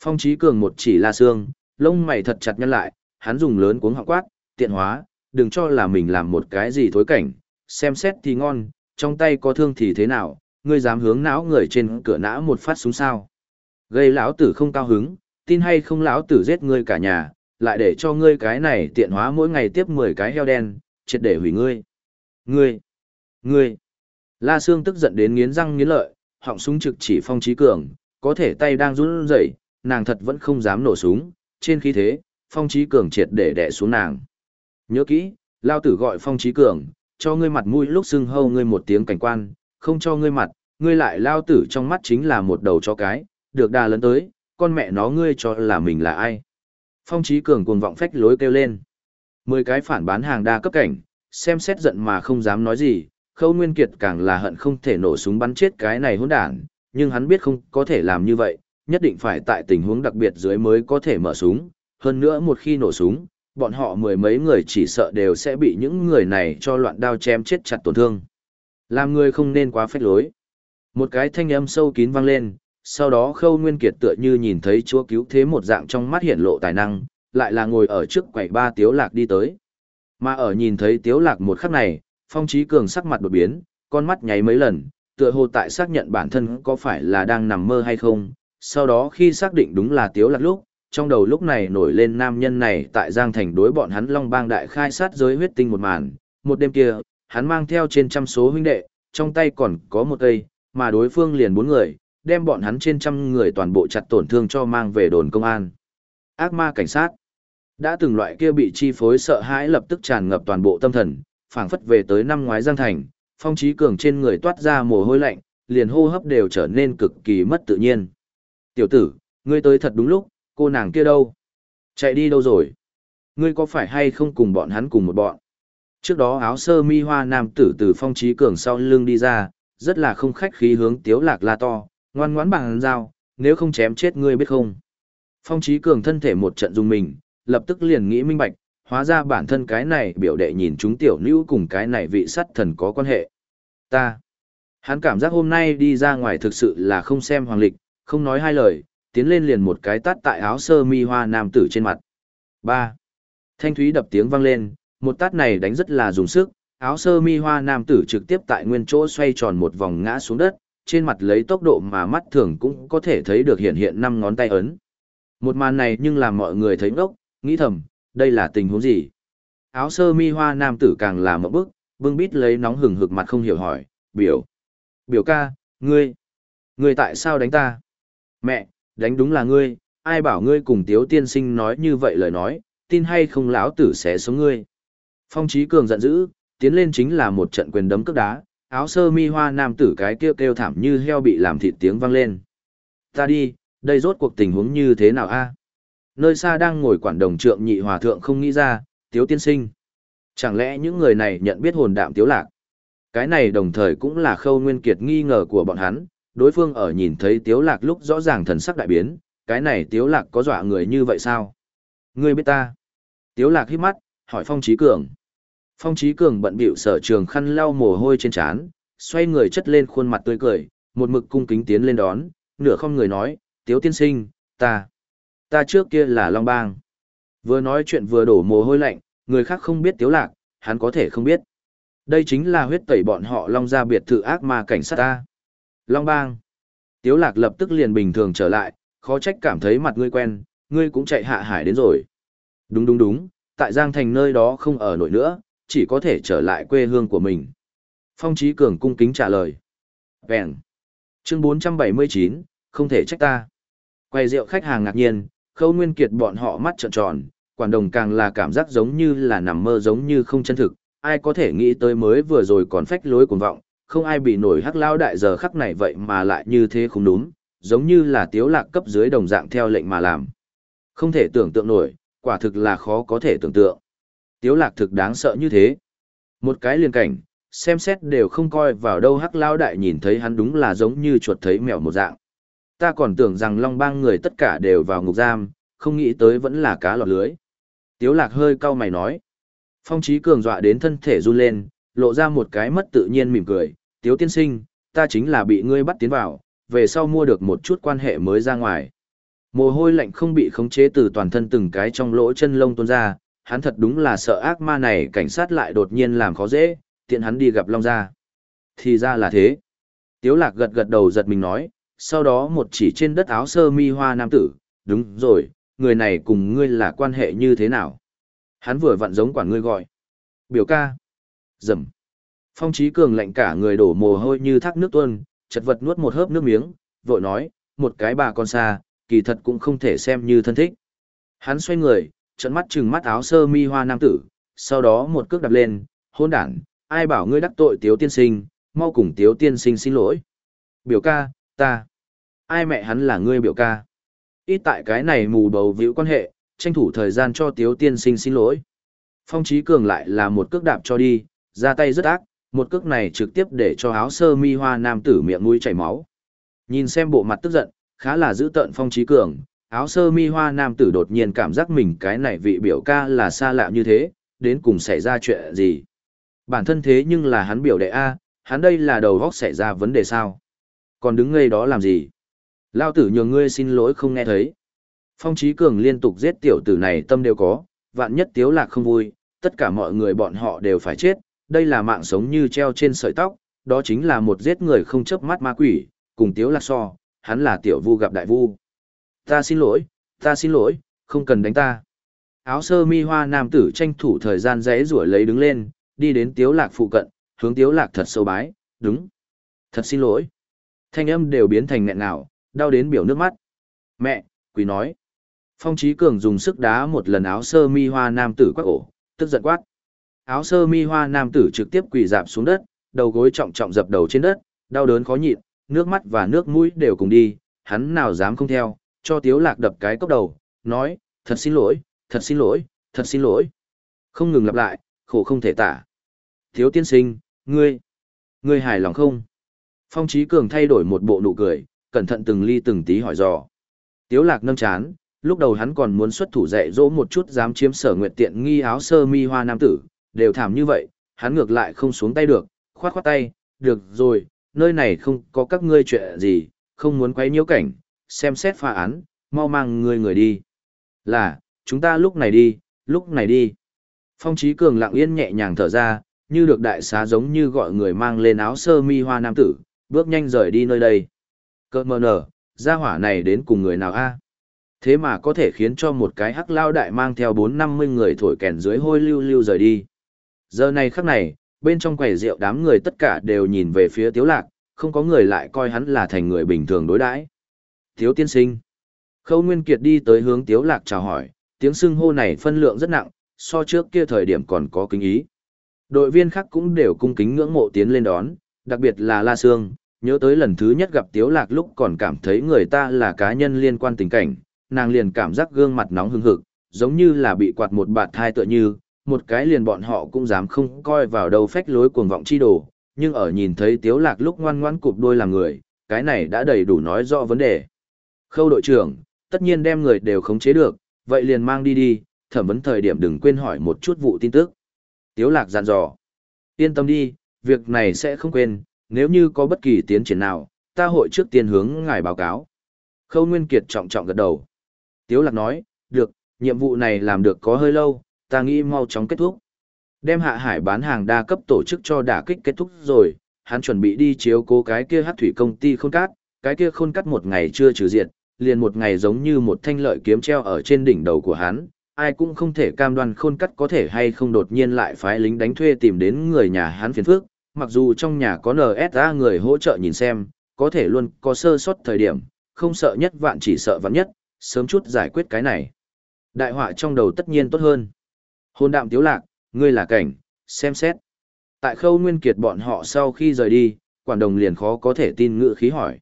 Speaker 1: Phong Chí Cường một chỉ la xương, lông mày thật chặt nhăn lại, hắn dùng lớn cuống họng quát, tiện hóa, đừng cho là mình làm một cái gì thối cảnh, xem xét thì ngon, trong tay có thương thì thế nào, ngươi dám hướng não người trên cửa nã một phát súng sao. Gây lão tử không cao hứng, tin hay không lão tử giết ngươi cả nhà, lại để cho ngươi cái này tiện hóa mỗi ngày tiếp 10 cái heo đen, triệt để hủy ngươi. Ngươi, ngươi. La Sương tức giận đến nghiến răng nghiến lợi, họng súng trực chỉ phong trí cường, có thể tay đang run rẩy, nàng thật vẫn không dám nổ súng, trên khí thế, phong trí cường triệt để đè xuống nàng. Nhớ kỹ, lao tử gọi phong trí cường, cho ngươi mặt mũi lúc xưng hâu ngươi một tiếng cảnh quan, không cho ngươi mặt, ngươi lại lao tử trong mắt chính là một đầu cho cái, được đà lớn tới, con mẹ nó ngươi cho là mình là ai. Phong trí cường cuồng vọng phách lối kêu lên. Mười cái phản bán hàng đa cấp cảnh, xem xét giận mà không dám nói gì, khâu nguyên kiệt càng là hận không thể nổ súng bắn chết cái này hỗn đản, nhưng hắn biết không có thể làm như vậy, nhất định phải tại tình huống đặc biệt dưới mới có thể mở súng, hơn nữa một khi nổ súng, bọn họ mười mấy người chỉ sợ đều sẽ bị những người này cho loạn đao chém chết chặt tổn thương. Làm người không nên quá phách lối. Một cái thanh âm sâu kín vang lên, sau đó khâu nguyên kiệt tựa như nhìn thấy chúa cứu thế một dạng trong mắt hiện lộ tài năng, lại là ngồi ở trước quầy ba tiếu lạc đi tới. Mà ở nhìn thấy tiếu lạc một khắc này, phong trí cường sắc mặt đột biến, con mắt nháy mấy lần, tựa hồ tại xác nhận bản thân có phải là đang nằm mơ hay không. Sau đó khi xác định đúng là tiếu lạc lúc, trong đầu lúc này nổi lên nam nhân này tại Giang Thành đối bọn hắn Long Bang đại khai sát giới huyết tinh một màn. Một đêm kia, hắn mang theo trên trăm số huynh đệ, trong tay còn có một cây, mà đối phương liền bốn người, đem bọn hắn trên trăm người toàn bộ chặt tổn thương cho mang về đồn công an. Ác ma cảnh sát. Đã từng loại kia bị chi phối sợ hãi lập tức tràn ngập toàn bộ tâm thần, phảng phất về tới năm ngoái Giang Thành, phong trí cường trên người toát ra mồ hôi lạnh, liền hô hấp đều trở nên cực kỳ mất tự nhiên. Tiểu tử, ngươi tới thật đúng lúc, cô nàng kia đâu? Chạy đi đâu rồi? Ngươi có phải hay không cùng bọn hắn cùng một bọn? Trước đó áo sơ mi hoa nam tử từ phong trí cường sau lưng đi ra, rất là không khách khí hướng tiếu lạc la to, ngoan ngoãn bằng dao, nếu không chém chết ngươi biết không? Phong trí cường thân thể một trận dùng mình, lập tức liền nghĩ minh bạch, hóa ra bản thân cái này biểu đệ nhìn chúng tiểu nữ cùng cái này vị sắt thần có quan hệ. Ta. Hắn cảm giác hôm nay đi ra ngoài thực sự là không xem hoàng lịch, không nói hai lời, tiến lên liền một cái tát tại áo sơ mi hoa nam tử trên mặt. 3. Thanh thúy đập tiếng vang lên, một tát này đánh rất là dùng sức, áo sơ mi hoa nam tử trực tiếp tại nguyên chỗ xoay tròn một vòng ngã xuống đất, trên mặt lấy tốc độ mà mắt thường cũng có thể thấy được hiện hiện năm ngón tay ấn. Một màn này nhưng làm mọi người thấy ngốc, nghĩ thầm, đây là tình huống gì? Áo sơ mi hoa nam tử càng là một bức, bưng bít lấy nóng hừng hực mặt không hiểu hỏi, biểu. Biểu ca, ngươi, ngươi tại sao đánh ta? Mẹ, đánh đúng là ngươi, ai bảo ngươi cùng tiếu tiên sinh nói như vậy lời nói, tin hay không lão tử sẽ sống ngươi. Phong trí cường giận dữ, tiến lên chính là một trận quyền đấm cước đá, áo sơ mi hoa nam tử cái kêu kêu thảm như heo bị làm thịt tiếng vang lên. Ta đi, đây rốt cuộc tình huống như thế nào a? Nơi xa đang ngồi quản đồng trượng nhị hòa thượng không nghĩ ra, tiếu tiên sinh. Chẳng lẽ những người này nhận biết hồn đạm tiếu lạc? Cái này đồng thời cũng là khâu nguyên kiệt nghi ngờ của bọn hắn, đối phương ở nhìn thấy tiếu lạc lúc rõ ràng thần sắc đại biến, cái này tiếu lạc có dọa người như vậy sao? Ngươi biết ta? Tiếu lạc hít mắt, hỏi Phong Chí Cường. Phong Chí Cường bận bịu sở trường khăn lau mồ hôi trên trán, xoay người chất lên khuôn mặt tươi cười, một mực cung kính tiến lên đón, nửa không người nói, tiếu tiên sinh, ta, ta trước kia là Long Bang. Vừa nói chuyện vừa đổ mồ hôi lạnh, người khác không biết tiếu lạc, hắn có thể không biết. Đây chính là huyết tẩy bọn họ Long gia biệt thự ác ma cảnh sát ta. Long Bang. Tiếu lạc lập tức liền bình thường trở lại, khó trách cảm thấy mặt ngươi quen, ngươi cũng chạy hạ hải đến rồi. Đúng đúng đúng, tại Giang Thành nơi đó không ở nổi nữa, chỉ có thể trở lại quê hương của mình. Phong Chí Cường cung kính trả lời. Vẹn. Chương 479, không thể trách ta. Quay rượu khách hàng ngạc nhiên, khâu nguyên kiệt bọn họ mắt trợn tròn, quản đồng càng là cảm giác giống như là nằm mơ giống như không chân thực, ai có thể nghĩ tới mới vừa rồi còn phách lối cuồng vọng, không ai bị nổi hắc lao đại giờ khắc này vậy mà lại như thế không đúng, giống như là tiếu lạc cấp dưới đồng dạng theo lệnh mà làm. Không thể tưởng tượng nổi, quả thực là khó có thể tưởng tượng. Tiếu lạc thực đáng sợ như thế. Một cái liên cảnh, xem xét đều không coi vào đâu hắc lao đại nhìn thấy hắn đúng là giống như chuột thấy mèo một dạng. Ta còn tưởng rằng long bang người tất cả đều vào ngục giam, không nghĩ tới vẫn là cá lọt lưới. Tiếu lạc hơi cau mày nói. Phong trí cường dọa đến thân thể run lên, lộ ra một cái mất tự nhiên mỉm cười. Tiếu tiên sinh, ta chính là bị ngươi bắt tiến vào, về sau mua được một chút quan hệ mới ra ngoài. Mồ hôi lạnh không bị khống chế từ toàn thân từng cái trong lỗ chân lông tuôn ra, hắn thật đúng là sợ ác ma này cảnh sát lại đột nhiên làm khó dễ, tiện hắn đi gặp Long Gia. Thì ra là thế. Tiếu lạc gật gật đầu giật mình nói, sau đó một chỉ trên đất áo sơ mi hoa nam tử, đúng rồi, người này cùng ngươi là quan hệ như thế nào? Hắn vừa vặn giống quản ngươi gọi. Biểu ca. Dầm. Phong Chí cường lạnh cả người đổ mồ hôi như thác nước tuôn, chật vật nuốt một hớp nước miếng, vội nói, một cái bà con xa, kỳ thật cũng không thể xem như thân thích. Hắn xoay người, trận mắt trừng mắt áo sơ mi hoa nam tử, sau đó một cước đạp lên, hôn đản, ai bảo ngươi đắc tội tiếu tiên sinh, mau cùng tiếu tiên sinh xin lỗi. Biểu ca, ta. Ai mẹ hắn là ngươi biểu ca. Ít tại cái này mù bầu víu quan hệ, tranh thủ thời gian cho tiếu tiên sinh xin lỗi. Phong trí cường lại là một cước đạp cho đi, ra tay rất ác, một cước này trực tiếp để cho áo sơ mi hoa nam tử miệng mũi chảy máu. Nhìn xem bộ mặt tức giận, khá là dữ tợn phong trí cường, áo sơ mi hoa nam tử đột nhiên cảm giác mình cái này vị biểu ca là xa lạ như thế, đến cùng xảy ra chuyện gì. Bản thân thế nhưng là hắn biểu đệ A, hắn đây là đầu góc xảy ra vấn đề sao. Còn đứng ngây đó làm gì? Lao tử nhường ngươi xin lỗi không nghe thấy. Phong trí cường liên tục giết tiểu tử này tâm đều có, vạn nhất tiếu lạc không vui, tất cả mọi người bọn họ đều phải chết, đây là mạng sống như treo trên sợi tóc, đó chính là một giết người không chớp mắt ma quỷ, cùng tiếu lạc so, hắn là tiểu vu gặp đại vu. Ta xin lỗi, ta xin lỗi, không cần đánh ta. Áo sơ mi hoa nam tử tranh thủ thời gian rẽ rủa lấy đứng lên, đi đến tiếu lạc phụ cận, hướng tiếu lạc thật sâu bái, đúng. Thật xin lỗi. Thanh âm đều biến thành nghẹn ngào, đau đến biểu nước mắt. Mẹ, quỳ nói. Phong trí cường dùng sức đá một lần áo sơ mi hoa nam tử quát ổ, tức giận quát. Áo sơ mi hoa nam tử trực tiếp quỳ dạp xuống đất, đầu gối trọng trọng dập đầu trên đất, đau đớn khó nhịn, nước mắt và nước mũi đều cùng đi, hắn nào dám không theo, cho tiếu lạc đập cái cốc đầu, nói, thật xin lỗi, thật xin lỗi, thật xin lỗi. Không ngừng lặp lại, khổ không thể tả. Thiếu tiên sinh, ngươi, ngươi hài lòng không? Phong trí cường thay đổi một bộ nụ cười, cẩn thận từng ly từng tí hỏi dò. Tiếu lạc nâng chán, lúc đầu hắn còn muốn xuất thủ dạy dỗ một chút dám chiếm sở nguyện tiện nghi áo sơ mi hoa nam tử, đều thảm như vậy, hắn ngược lại không xuống tay được, khoát khoát tay, được rồi, nơi này không có các ngươi chuyện gì, không muốn quấy nhiễu cảnh, xem xét phá án, mau mang người người đi. Là, chúng ta lúc này đi, lúc này đi. Phong trí cường lặng yên nhẹ nhàng thở ra, như được đại xá giống như gọi người mang lên áo sơ mi hoa nam tử, bước nhanh rời đi nơi đây. Cơ mờ nở, gia hỏa này đến cùng người nào a? Thế mà có thể khiến cho một cái hắc lao đại mang theo bốn năm mươi người thổi kèn dưới hôi lưu lưu rời đi. Giờ này khắc này, bên trong quầy rượu đám người tất cả đều nhìn về phía tiếu lạc, không có người lại coi hắn là thành người bình thường đối đãi. Tiếu tiên sinh. Khâu Nguyên Kiệt đi tới hướng tiếu lạc chào hỏi, tiếng sưng hô này phân lượng rất nặng, so trước kia thời điểm còn có kính ý. Đội viên khác cũng đều cung kính ngưỡng mộ tiến lên đón, đặc biệt là La Sương, nhớ tới lần thứ nhất gặp Tiếu Lạc lúc còn cảm thấy người ta là cá nhân liên quan tình cảnh, nàng liền cảm giác gương mặt nóng hừng hực, giống như là bị quạt một bạt thai tựa như, một cái liền bọn họ cũng dám không coi vào đâu phách lối cuồng vọng chi đồ, nhưng ở nhìn thấy Tiếu Lạc lúc ngoan ngoãn cụp đôi làm người, cái này đã đầy đủ nói rõ vấn đề. Khâu đội trưởng, tất nhiên đem người đều khống chế được, vậy liền mang đi đi, thẩm vấn thời điểm đừng quên hỏi một chút vụ tin tức. Tiếu lạc dặn dò. Yên tâm đi, việc này sẽ không quên, nếu như có bất kỳ tiến triển nào, ta hội trước tiên hướng ngài báo cáo. Khâu Nguyên Kiệt trọng trọng gật đầu. Tiếu lạc nói, được, nhiệm vụ này làm được có hơi lâu, ta nghĩ mau chóng kết thúc. Đem hạ hải bán hàng đa cấp tổ chức cho đả kích kết thúc rồi, hắn chuẩn bị đi chiếu cố cái kia hát thủy công ty khôn cát, cái kia khôn cắt một ngày chưa trừ diệt, liền một ngày giống như một thanh lợi kiếm treo ở trên đỉnh đầu của hắn, ai cũng không thể cam đoan khôn cắt có thể hay không đột nhiên lại phái lính đánh thuê tìm đến người nhà hắn phiền phức, mặc dù trong nhà có NSA người hỗ trợ nhìn xem, có thể luôn có sơ sót thời điểm, không sợ nhất vạn chỉ sợ vạn nhất, sớm chút giải quyết cái này. Đại họa trong đầu tất nhiên tốt hơn. Hôn đạm tiếu lạc, ngươi là cảnh, xem xét. Tại khâu nguyên kiệt bọn họ sau khi rời đi, quản đồng liền khó có thể tin ngự khí hỏi.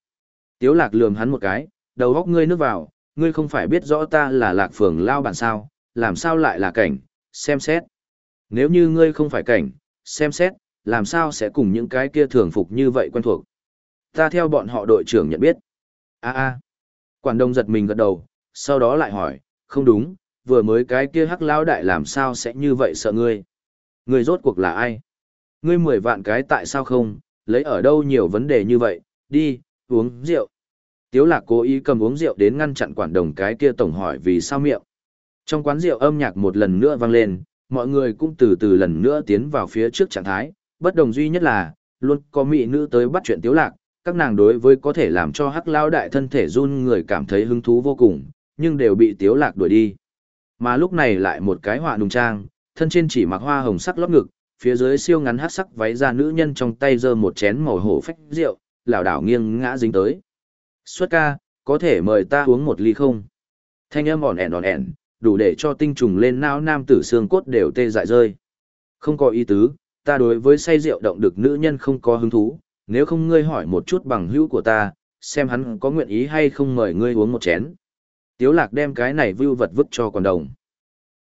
Speaker 1: Tiếu lạc lườm hắn một cái, đầu góc ngươi nước vào, ngươi không phải biết rõ ta là lạc phường lao bản sao, làm sao lại là cảnh, xem xét. Nếu như ngươi không phải cảnh, xem xét, làm sao sẽ cùng những cái kia thường phục như vậy quen thuộc. Ta theo bọn họ đội trưởng nhận biết. a a Quản đồng giật mình gật đầu, sau đó lại hỏi, không đúng, vừa mới cái kia hắc lão đại làm sao sẽ như vậy sợ ngươi. Ngươi rốt cuộc là ai? Ngươi mười vạn cái tại sao không, lấy ở đâu nhiều vấn đề như vậy, đi, uống rượu. Tiếu lạc cố ý cầm uống rượu đến ngăn chặn quản đồng cái kia tổng hỏi vì sao miệng. Trong quán rượu âm nhạc một lần nữa vang lên, mọi người cũng từ từ lần nữa tiến vào phía trước trạng thái, bất đồng duy nhất là, luôn có mỹ nữ tới bắt chuyện tiếu lạc, các nàng đối với có thể làm cho hắc lao đại thân thể run người cảm thấy hứng thú vô cùng, nhưng đều bị tiếu lạc đuổi đi. Mà lúc này lại một cái họa nùng trang, thân trên chỉ mặc hoa hồng sắc lót ngực, phía dưới siêu ngắn hát sắc váy da nữ nhân trong tay giơ một chén màu hổ phách rượu, lảo đảo nghiêng ngã dính tới. Xuất ca, có thể mời ta uống một ly không? Thanh âm ỏn ẻn ỏn ẻn, đủ để cho tinh trùng lên não nam tử xương cốt đều tê dại rơi. Không có ý tứ, ta đối với say rượu động được nữ nhân không có hứng thú, nếu không ngươi hỏi một chút bằng hữu của ta, xem hắn có nguyện ý hay không mời ngươi uống một chén. Tiếu lạc đem cái này vưu vật vứt cho quần đồng.